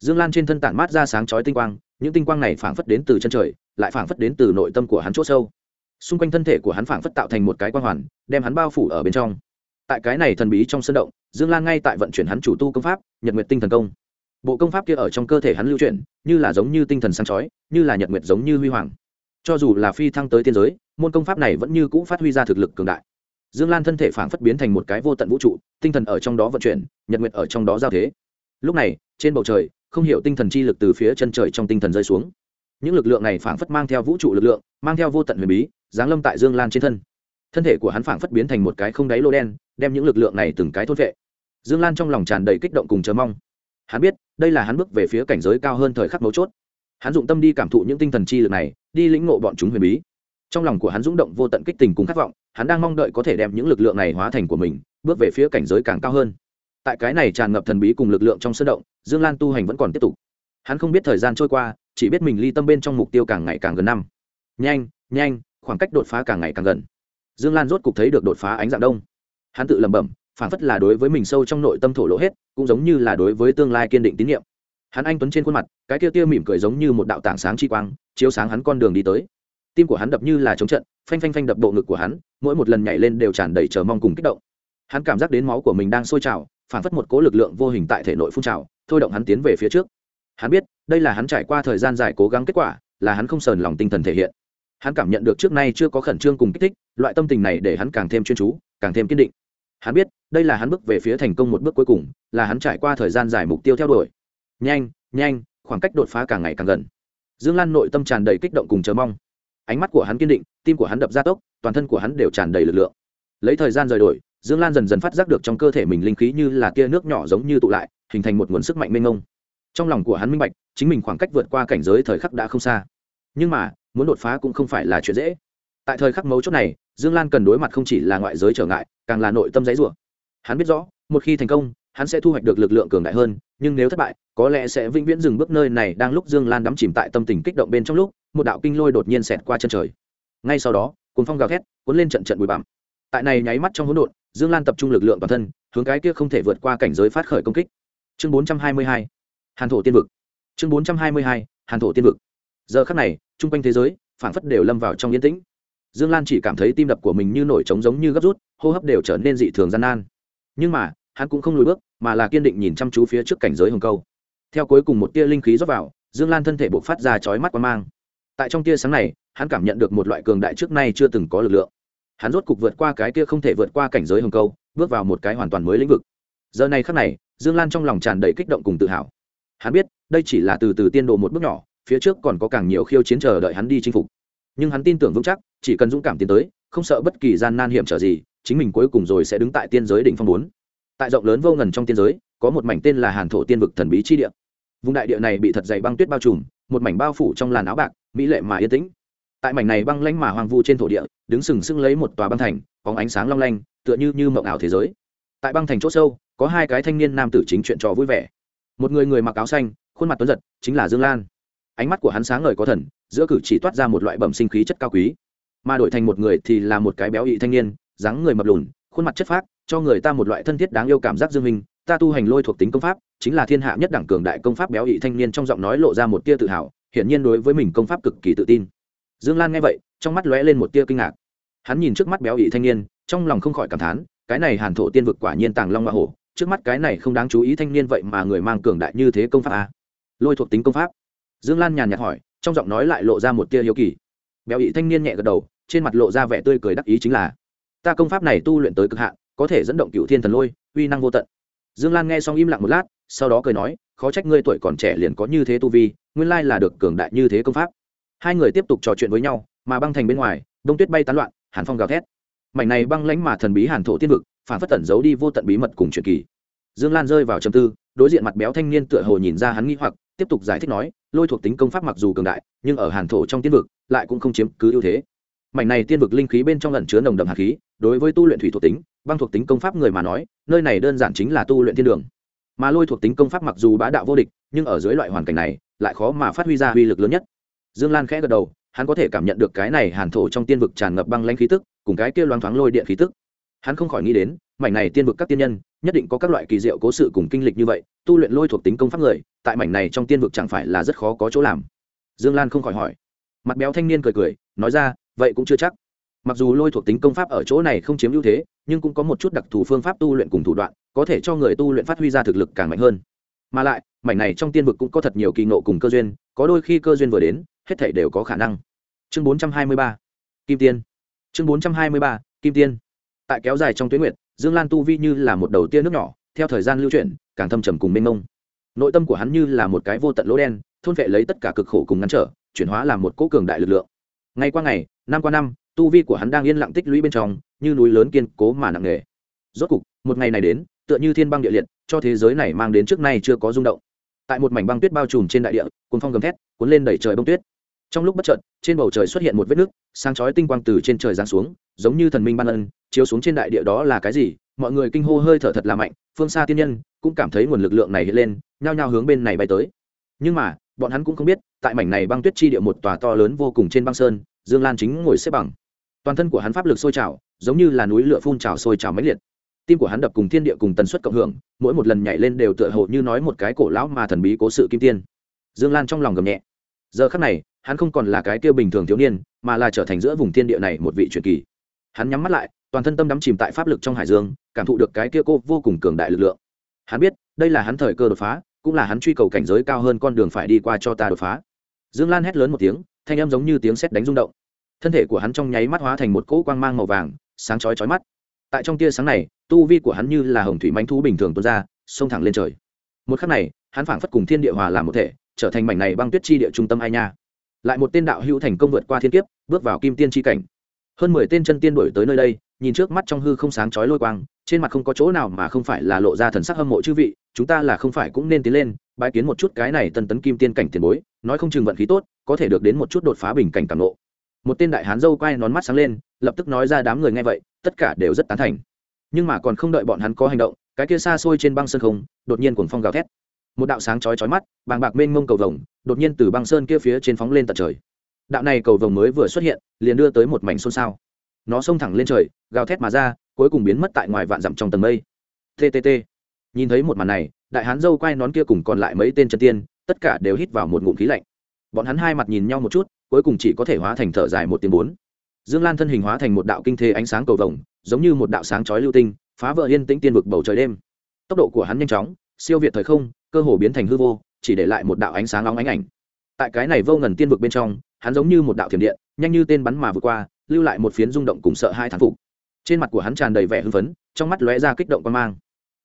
Dương lan trên thân tản mát ra sáng chói tinh quang, những tinh quang này phản phất đến từ chân trời, lại phản phất đến từ nội tâm của hắn chỗ sâu. Xung quanh thân thể của hắn phản phất tạo thành một cái quang hoàn, đem hắn bao phủ ở bên trong. Tại cái này thần bí trong sân động, dương lan ngay tại vận chuyển hắn chủ tu công pháp, nhật nguyệt tinh thần công. Bộ công pháp kia ở trong cơ thể hắn lưu chuyển, như là giống như tinh thần sáng chói, như là nhật nguyệt giống như huy hoàng. Cho dù là phi thăng tới tiên giới, môn công pháp này vẫn như cũ phát huy ra thực lực cường đại dương lan thân thể phảng phất biến thành một cái vô tận vũ trụ, tinh thần ở trong đó vận chuyển, nhật nguyệt ở trong đó giao thế. Lúc này, trên bầu trời, không hiểu tinh thần chi lực từ phía chân trời trong tinh thần rơi xuống. Những lực lượng này phảng phất mang theo vũ trụ lực lượng, mang theo vô tận huyền bí, giáng lâm tại dương lan trên thân. Thân thể của hắn phảng phất biến thành một cái không đáy lô đen, đem những lực lượng này từng cái thôn vệ. Dương lan trong lòng tràn đầy kích động cùng chờ mong. Hắn biết, đây là hắn bước về phía cảnh giới cao hơn thời khắc mấu chốt. Hắn dụng tâm đi cảm thụ những tinh thần chi lực này, đi lĩnh ngộ bọn chúng huyền bí. Trong lòng của hắn rung động vô tận kích tình cùng khát vọng hắn đang mong đợi có thể đem những lực lượng này hóa thành của mình, bước về phía cảnh giới càng cao hơn. Tại cái này tràn ngập thần bí cùng lực lượng trong sân động, dương lan tu hành vẫn còn tiếp tục. Hắn không biết thời gian trôi qua, chỉ biết mình ly tâm bên trong mục tiêu càng ngày càng gần năm. Nhanh nhanh, khoảng cách đột phá càng ngày càng gần. Dương lan rốt cục thấy được đột phá ánh dạng đông. Hắn tự lẩm bẩm, phản phất là đối với mình sâu trong nội tâm thổ lộ hết, cũng giống như là đối với tương lai kiên định tín nhiệm. Hắn anh tuấn trên khuôn mặt, cái kia tia mỉm cười giống như một đạo tảng sáng chi quang, chiếu sáng hắn con đường đi tới tim của hắn đập như là chống trận, phanh phanh phanh đập bộ ngực của hắn, mỗi một lần nhảy lên đều tràn đầy chờ mong cùng kích động. Hắn cảm giác đến máu của mình đang sôi trào phản phất một cố lực lượng vô hình tại thể nội phun trào, thôi động hắn tiến về phía trước. Hắn biết, đây là hắn trải qua thời gian dài cố gắng kết quả, là hắn không sờn lòng tinh thần thể hiện. Hắn cảm nhận được trước nay chưa có khẩn trương cùng kích thích, loại tâm tình này để hắn càng thêm chuyên chú, càng thêm kiên định. Hắn biết, đây là hắn bước về phía thành công một bước cuối cùng, là hắn trải qua thời gian dài mục tiêu theo đuổi. Nhanh nhanh, khoảng cách đột phá càng ngày càng gần. Dương lan nội tâm tràn đầy kích động cùng chờ mong ánh mắt của hắn kiên định, tim của hắn đập ra tốc, toàn thân của hắn đều tràn đầy lực lượng. Lấy thời gian rời đổi, dương lan dần dần phát giác được trong cơ thể mình linh khí như là tia nước nhỏ giống như tụ lại, hình thành một nguồn sức mạnh mênh mông. Trong lòng của hắn minh bạch, chính mình khoảng cách vượt qua cảnh giới thời khắc đã không xa. Nhưng mà, muốn đột phá cũng không phải là chuyện dễ. Tại thời khắc mấu chốt này, dương lan cần đối mặt không chỉ là ngoại giới trở ngại, càng là nội tâm giấy rủa. Hắn biết rõ, một khi thành công, hắn sẽ thu hoạch được lực lượng cường đại hơn, nhưng nếu thất bại, có lẽ sẽ vĩnh viễn dừng bước nơi này đang lúc dương lan đắm chìm tại tâm tình kích động bên trong lúc một đạo kinh lôi đột nhiên xẹt qua chân trời. Ngay sau đó cùng phong gào thét, cuốn lên trận trận bụi bặm. Tại này nháy mắt trong hỗn độn, dương lan tập trung lực lượng toàn thân, hướng cái kia không thể vượt qua cảnh giới phát khởi công kích. Chương bốn trăm hai mươi hai, hàn thổ tiên vực. Chương bốn trăm hai mươi hai, hàn thổ tiên vực. Giờ khắc này, chung quanh thế giới, phảng phất đều lâm vào trong yên tĩnh. Dương lan chỉ cảm thấy tim đập của mình như nổi trống giống như gấp rút, hô hấp đều trở nên dị thường gian nan. Nhưng mà, hắn cũng không lùi bước, mà là kiên định nhìn chăm chú phía trước cảnh giới hồng câu. Theo cuối cùng một tia linh khí rót vào, dương lan thân thể buộc phát ra chói mắt quan mang tại trong tia sáng này, hắn cảm nhận được một loại cường đại trước nay chưa từng có lực lượng. Hắn rốt cục vượt qua cái kia không thể vượt qua cảnh giới hồng câu, bước vào một cái hoàn toàn mới lĩnh vực. Giờ này khắc này, dương lan trong lòng tràn đầy kích động cùng tự hào. Hắn biết, đây chỉ là từ từ tiên độ một bước nhỏ, phía trước còn có càng nhiều khiêu chiến chờ đợi hắn đi chinh phục. Nhưng hắn tin tưởng vững chắc, chỉ cần dũng cảm tiến tới, không sợ bất kỳ gian nan hiểm trở gì, chính mình cuối cùng rồi sẽ đứng tại tiên giới đỉnh phong bốn. Tại rộng lớn vô ngần trong tiên giới, có một mảnh tên là hàn thổ tiên vực thần bí chi địa. Vùng đại địa này bị thật dày băng tuyết bao trùm, một mảnh bao phủ trong làn áo bạc mỹ lệ mà yên tĩnh. Tại mảnh này băng lanh mà hoang vu trên thổ địa, đứng sừng sững lấy một tòa băng thành có ánh sáng long lanh, tựa như như mộng ảo thế giới. Tại băng thành chỗ sâu, có hai cái thanh niên nam tử chính chuyện trò vui vẻ. Một người người mặc áo xanh, khuôn mặt tuấn giật, chính là dương lan. Ánh mắt của hắn sáng ngời có thần, giữa cử chỉ toát ra một loại bẩm sinh khí chất cao quý. Mà đổi thành một người thì là một cái béo ị thanh niên, dáng người mập lùn, khuôn mặt chất phác, cho người ta một loại thân thiết đáng yêu cảm giác dương minh. Ta tu hành lôi thuộc tính công pháp, chính là thiên hạ nhất đẳng cường đại công pháp béo ị thanh niên trong giọng nói lộ ra một tia tự hào hiển nhiên đối với mình công pháp cực kỳ tự tin. Dương lan nghe vậy, trong mắt lóe lên một tia kinh ngạc. Hắn nhìn trước mắt béo ị thanh niên, trong lòng không khỏi cảm thán, cái này hàn thổ tiên vực quả nhiên tàng long hoa hổ, trước mắt cái này không đáng chú ý thanh niên vậy mà người mang cường đại như thế công pháp a lôi thuộc tính công pháp. Dương lan nhàn nhạt hỏi, trong giọng nói lại lộ ra một tia hiếu kỳ. Béo ị thanh niên nhẹ gật đầu, trên mặt lộ ra vẻ tươi cười đắc ý chính là, ta công pháp này tu luyện tới cực hạn, có thể dẫn động cựu thiên thần lôi, uy năng vô tận. Dương lan nghe xong im lặng một lát sau đó cười nói, khó trách ngươi tuổi còn trẻ liền có như thế tu vi, nguyên lai là được cường đại như thế công pháp. Hai người tiếp tục trò chuyện với nhau, mà băng thành bên ngoài, đông tuyết bay tán loạn, hàn phong gào thét. Mảnh này băng lãnh mà thần bí hàn thổ tiên vực, phản phất tẩn giấu đi vô tận bí mật cùng truyền kỳ. Dương lan rơi vào trầm tư, đối diện mặt béo thanh niên tựa hồ nhìn ra hắn nghi hoặc, tiếp tục giải thích nói, lôi thuộc tính công pháp mặc dù cường đại, nhưng ở hàn thổ trong tiên vực, lại cũng không chiếm cứ ưu thế. Mảnh này tiên vực linh khí bên trong lẩn chứa nồng đậm hạt khí, đối với tu luyện thủy thuộc tính, băng thuộc tính công pháp người mà nói, nơi này đơn giản chính là tu luyện thiên đường mà lôi thuộc tính công pháp mặc dù bá đạo vô địch, nhưng ở dưới loại hoàn cảnh này, lại khó mà phát huy ra uy lực lớn nhất. Dương lan khẽ gật đầu, hắn có thể cảm nhận được cái này hàn thổ trong tiên vực tràn ngập băng lanh khí tức, cùng cái kia loáng thoáng lôi điện khí tức. Hắn không khỏi nghĩ đến, mảnh này tiên vực các tiên nhân, nhất định có các loại kỳ diệu cố sự cùng kinh lịch như vậy, tu luyện lôi thuộc tính công pháp người, tại mảnh này trong tiên vực chẳng phải là rất khó có chỗ làm. Dương lan không khỏi hỏi. Mặt béo thanh niên cười cười, nói ra, vậy cũng chưa chắc. Mặc dù lôi thuộc tính công pháp ở chỗ này không chiếm ưu thế, nhưng cũng có một chút đặc thù phương pháp tu luyện cùng thủ đoạn có thể cho người tu luyện phát huy ra thực lực càng mạnh hơn. Mà lại, mảnh này trong tiên vực cũng có thật nhiều kỳ nộ cùng cơ duyên, có đôi khi cơ duyên vừa đến, hết thảy đều có khả năng. Chương 423 kim tiên. Chương 423 kim tiên. Tại kéo dài trong tuyến nguyệt, dương lan tu vi như là một đầu tia nước nhỏ, theo thời gian lưu chuyển, càng thâm trầm cùng mênh mông. Nội tâm của hắn như là một cái vô tận lỗ đen, thôn vệ lấy tất cả cực khổ cùng ngăn trở, chuyển hóa làm một cỗ cường đại lực lượng. Ngày qua ngày, năm qua năm, tu vi của hắn đang yên lặng tích lũy bên trong, như núi lớn kiên cố mà nặng nề. Rốt cục, một ngày này đến tựa như thiên băng địa liệt, cho thế giới này mang đến trước nay chưa có rung động. Tại một mảnh băng tuyết bao trùm trên đại địa, cuốn phong gầm thét, cuốn lên đẩy trời bông tuyết. Trong lúc bất chợt, trên bầu trời xuất hiện một vết nước, sáng chói tinh quang từ trên trời giáng xuống, giống như thần minh ban ân, chiếu xuống trên đại địa đó là cái gì? Mọi người kinh hô hơi thở thật là mạnh, phương xa tiên nhân cũng cảm thấy nguồn lực lượng này hiện lên, nhao nhao hướng bên này bay tới. Nhưng mà, bọn hắn cũng không biết, tại mảnh này băng tuyết chi địa một tòa to lớn vô cùng trên băng sơn, dương lan chính ngồi xếp bằng. Toàn thân của hắn pháp lực sôi trào, giống như là núi lửa phun trào sôi trào mãnh liệt tim của hắn đập cùng thiên địa cùng tần suất cộng hưởng, mỗi một lần nhảy lên đều tựa hồ như nói một cái cổ lão mà thần bí cố sự kim tiên. Dương lan trong lòng gầm nhẹ. Giờ khắc này, hắn không còn là cái kia bình thường thiếu niên, mà là trở thành giữa vùng thiên địa này một vị truyền kỳ. Hắn nhắm mắt lại, toàn thân tâm đắm chìm tại pháp lực trong hải dương, cảm thụ được cái kia cô vô cùng cường đại lực lượng. Hắn biết, đây là hắn thời cơ đột phá, cũng là hắn truy cầu cảnh giới cao hơn con đường phải đi qua cho ta đột phá. Dương lan hét lớn một tiếng, thanh âm giống như tiếng sét đánh rung động. Thân thể của hắn trong nháy mắt hóa thành một cỗ quang mang màu vàng, sáng chói chói mắt. Tại trong tia sáng này tu vi của hắn như là hồng thủy manh thú bình thường tuôn ra, xông thẳng lên trời. Một khắc này, hắn phảng phất cùng thiên địa hòa làm một thể, trở thành mảnh này băng tuyết chi địa trung tâm ai nha. Lại một tên đạo hữu thành công vượt qua thiên kiếp, bước vào kim tiên chi cảnh. Hơn mười tên chân tiên đổi tới nơi đây, nhìn trước mắt trong hư không sáng chói lôi quang, trên mặt không có chỗ nào mà không phải là lộ ra thần sắc hâm mộ chư vị, chúng ta là không phải cũng nên tiến lên bãi kiến một chút cái này tân tấn kim tiên cảnh tiền bối, nói không chừng vận khí tốt, có thể được đến một chút đột phá bình cảnh càng lộ một tên đại hán dâu quay nón mắt sáng lên, lập tức nói ra đám người nghe vậy, tất cả đều rất tán thành nhưng mà còn không đợi bọn hắn có hành động, cái kia xa xôi trên băng sơn không, đột nhiên cuồng phong gào thét. Một đạo sáng chói chói mắt, bàng bạc mênh mông cầu vồng, đột nhiên từ băng sơn kia phía trên phóng lên tận trời. Đạo này cầu vồng mới vừa xuất hiện, liền đưa tới một mảnh xôn xao. Nó xông thẳng lên trời, gào thét mà ra, cuối cùng biến mất tại ngoài vạn dặm trong tầng mây. Ttt nhìn thấy một màn này, đại hán dâu quay nón kia cùng còn lại mấy tên chân tiên, tất cả đều hít vào một ngụm khí lạnh. Bọn hắn hai mặt nhìn nhau một chút, cuối cùng chỉ có thể hóa thành thở dài một tiếng bốn dương lan thân hình hóa thành một đạo kinh thế ánh sáng cầu vồng, giống như một đạo sáng chói lưu tinh, phá vỡ yên tĩnh tiên vực bầu trời đêm. Tốc độ của hắn nhanh chóng, siêu việt thời không, cơ hồ biến thành hư vô, chỉ để lại một đạo ánh sáng nóng ánh ảnh. Tại cái này vô ngần tiên vực bên trong, hắn giống như một đạo thiểm điện, nhanh như tên bắn mà vượt qua, lưu lại một phiến rung động cùng sợ hai thán phục. Trên mặt của hắn tràn đầy vẻ hưng phấn, trong mắt lóe ra kích động quan mang.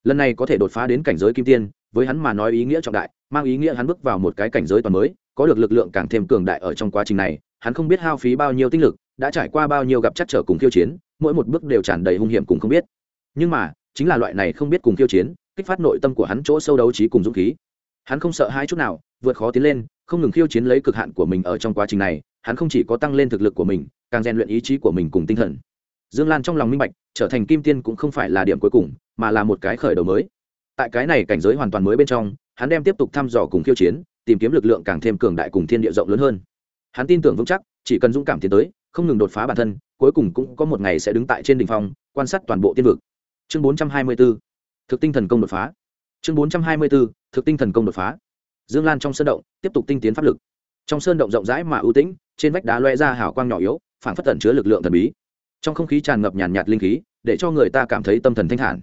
Lần này có thể đột phá đến cảnh giới kim tiên, với hắn mà nói ý nghĩa trọng đại, mang ý nghĩa hắn bước vào một cái cảnh giới toàn mới, có được lực lượng càng thêm cường đại ở trong quá trình này hắn không biết hao phí bao nhiêu tinh lực, đã trải qua bao nhiêu gặp chắc trở cùng khiêu chiến, mỗi một bước đều tràn đầy hung hiểm cùng không biết. Nhưng mà, chính là loại này không biết cùng khiêu chiến, kích phát nội tâm của hắn chỗ sâu đấu trí cùng dũng khí. Hắn không sợ hai chút nào, vượt khó tiến lên, không ngừng khiêu chiến lấy cực hạn của mình ở trong quá trình này, hắn không chỉ có tăng lên thực lực của mình, càng rèn luyện ý chí của mình cùng tinh thần. Dương lan trong lòng minh bạch, trở thành kim tiên cũng không phải là điểm cuối cùng, mà là một cái khởi đầu mới. Tại cái này cảnh giới hoàn toàn mới bên trong, hắn đem tiếp tục thăm dò cùng khiêu chiến, tìm kiếm lực lượng càng thêm cường đại cùng thiên địa rộng lớn hơn hắn tin tưởng vững chắc chỉ cần dũng cảm tiến tới không ngừng đột phá bản thân cuối cùng cũng có một ngày sẽ đứng tại trên đỉnh phong quan sát toàn bộ tiên vực. Chương 424 thực tinh thần công đột phá. Chương 424 thực tinh thần công đột phá. Dương lan trong sơn động tiếp tục tinh tiến pháp lực. Trong sơn động rộng rãi mà ưu tĩnh trên vách đá loe ra hào quang nhỏ yếu phản phất tẩn chứa lực lượng thần bí. Trong không khí tràn ngập nhàn nhạt, linh khí để cho người ta cảm thấy tâm thần thanh thản.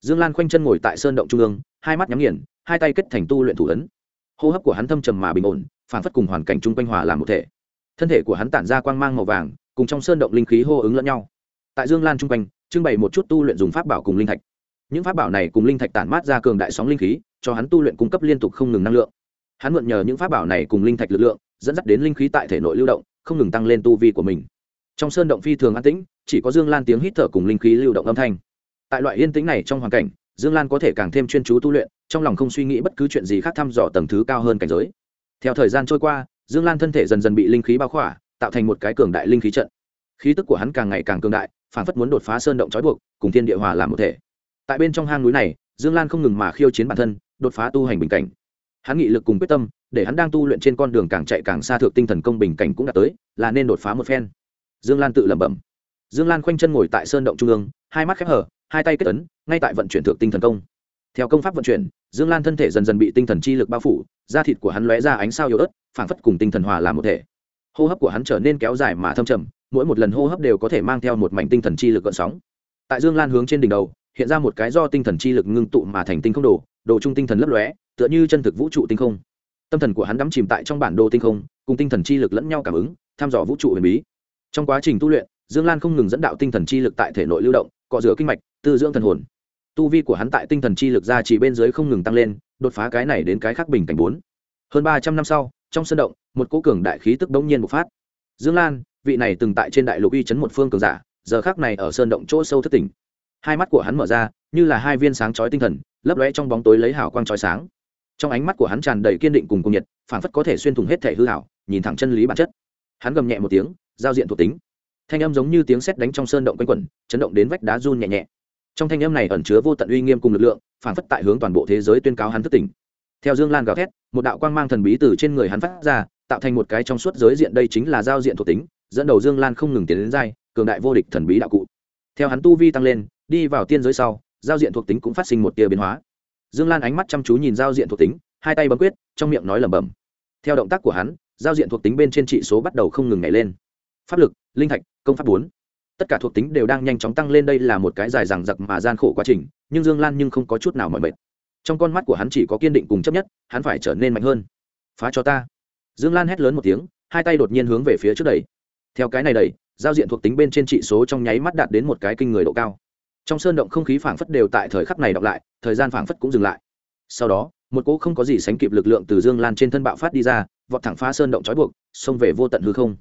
Dương lan khoanh chân ngồi tại sơn động trung ương hai mắt nhắm nghiền hai tay kết thành tu luyện thủ ấn. Hô hấp của hắn thâm trầm mà bình ổn phản phất cùng hoàn cảnh chung quanh hòa làm một thể. Thân thể của hắn tản ra quang mang màu vàng, cùng trong sơn động linh khí hô ứng lẫn nhau. Tại dương lan trung quanh, trưng bày một chút tu luyện dùng pháp bảo cùng linh thạch. Những pháp bảo này cùng linh thạch tản mát ra cường đại sóng linh khí, cho hắn tu luyện cung cấp liên tục không ngừng năng lượng. Hắn mượn nhờ những pháp bảo này cùng linh thạch lực lượng, dẫn dắt đến linh khí tại thể nội lưu động, không ngừng tăng lên tu vi của mình. Trong sơn động phi thường an tĩnh, chỉ có dương lan tiếng hít thở cùng linh khí lưu động âm thanh. Tại loại yên tĩnh này trong hoàn cảnh, dương lan có thể càng thêm chuyên chú tu luyện, trong lòng không suy nghĩ bất cứ chuyện gì khác thăm dò tầng thứ cao hơn cảnh giới theo thời gian trôi qua, dương lan thân thể dần dần bị linh khí bao khỏa, tạo thành một cái cường đại linh khí trận. Khí tức của hắn càng ngày càng cường đại, phản phất muốn đột phá sơn động trói buộc, cùng thiên địa hòa làm một thể. Tại bên trong hang núi này, dương lan không ngừng mà khiêu chiến bản thân, đột phá tu hành bình cảnh. Hắn nghị lực cùng quyết tâm, để hắn đang tu luyện trên con đường càng chạy càng xa thượng tinh thần công bình cảnh cũng đã tới, là nên đột phá một phen. Dương lan tự lẩm bẩm. Dương lan khoanh chân ngồi tại sơn động trung ương, hai mắt khép hở, hai tay kết ấn, ngay tại vận chuyển thượng tinh thần công theo công pháp vận chuyển, dương lan thân thể dần dần bị tinh thần chi lực bao phủ, da thịt của hắn lóe ra ánh sao yếu ớt, phảng phất cùng tinh thần hòa làm một thể. Hô hấp của hắn trở nên kéo dài mà thâm trầm, mỗi một lần hô hấp đều có thể mang theo một mảnh tinh thần chi lực gợn sóng. Tại dương lan hướng trên đỉnh đầu, hiện ra một cái do tinh thần chi lực ngưng tụ mà thành tinh không đồ đồ trung tinh thần lấp lóe, tựa như chân thực vũ trụ tinh không. Tâm thần của hắn đắm chìm tại trong bản đồ tinh không, cùng tinh thần chi lực lẫn nhau cảm ứng thăm dò vũ trụ huyền bí. Trong quá trình tu luyện, dương lan không ngừng dẫn đạo tinh thần chi lực tại thể nội lưu động, cọ rửa kinh mạch, tư dưỡng thần hồn tu vi của hắn tại tinh thần chi lực ra chỉ bên dưới không ngừng tăng lên, đột phá cái này đến cái khác bình cảnh bốn. Hơn ba trăm năm sau, trong sân động, một cố cường đại khí tức đống nhiên bộc phát. Dương lan, vị này từng tại trên đại lục uy chấn một phương cường giả, giờ khác này ở sơn động chỗ sâu thất tỉnh. Hai mắt của hắn mở ra, như là hai viên sáng chói tinh thần, lấp lóe trong bóng tối lấy hào quang chói sáng. Trong ánh mắt của hắn tràn đầy kiên định cùng cung nhiệt phản phất có thể xuyên thủng hết thể hư hảo nhìn thẳng chân lý bản chất. Hắn gầm nhẹ một tiếng, giao diện thuộc tính. Thanh âm giống như tiếng sét đánh trong sơn động quanh quẩn, chấn động đến vách đá run nhẹ nhẹ trong thanh âm này ẩn chứa vô tận uy nghiêm cùng lực lượng phản phất tại hướng toàn bộ thế giới tuyên cáo hắn thất tỉnh. Theo dương lan gào thét, một đạo quang mang thần bí từ trên người hắn phát ra, tạo thành một cái trong suốt giới diện đây chính là giao diện thuộc tính, dẫn đầu dương lan không ngừng tiến đến giai, cường đại vô địch thần bí đạo cụ. Theo hắn tu vi tăng lên, đi vào tiên giới sau, giao diện thuộc tính cũng phát sinh một tia biến hóa. Dương lan ánh mắt chăm chú nhìn giao diện thuộc tính, hai tay bấm quyết, trong miệng nói lẩm bẩm. Theo động tác của hắn, giao diện thuộc tính bên trên trị số bắt đầu không ngừng nhảy lên. Pháp lực, linh thạch, công pháp bốn tất cả thuộc tính đều đang nhanh chóng tăng lên, đây là một cái dài dằng dặc mà gian khổ quá trình, nhưng dương lan nhưng không có chút nào mỏi mệt. Trong con mắt của hắn chỉ có kiên định cùng chấp nhất, hắn phải trở nên mạnh hơn. Phá cho ta. Dương lan hét lớn một tiếng, hai tay đột nhiên hướng về phía trước đẩy. Theo cái này đẩy, giao diện thuộc tính bên trên trị số trong nháy mắt đạt đến một cái kinh người độ cao. Trong sơn động không khí phảng phất đều tại thời khắc này đọc lại, thời gian phảng phất cũng dừng lại. Sau đó, một cỗ không có gì sánh kịp lực lượng từ dương lan trên thân bạo phát đi ra, vọt thẳng phá sơn động trói buộc, xông về vô tận hư không.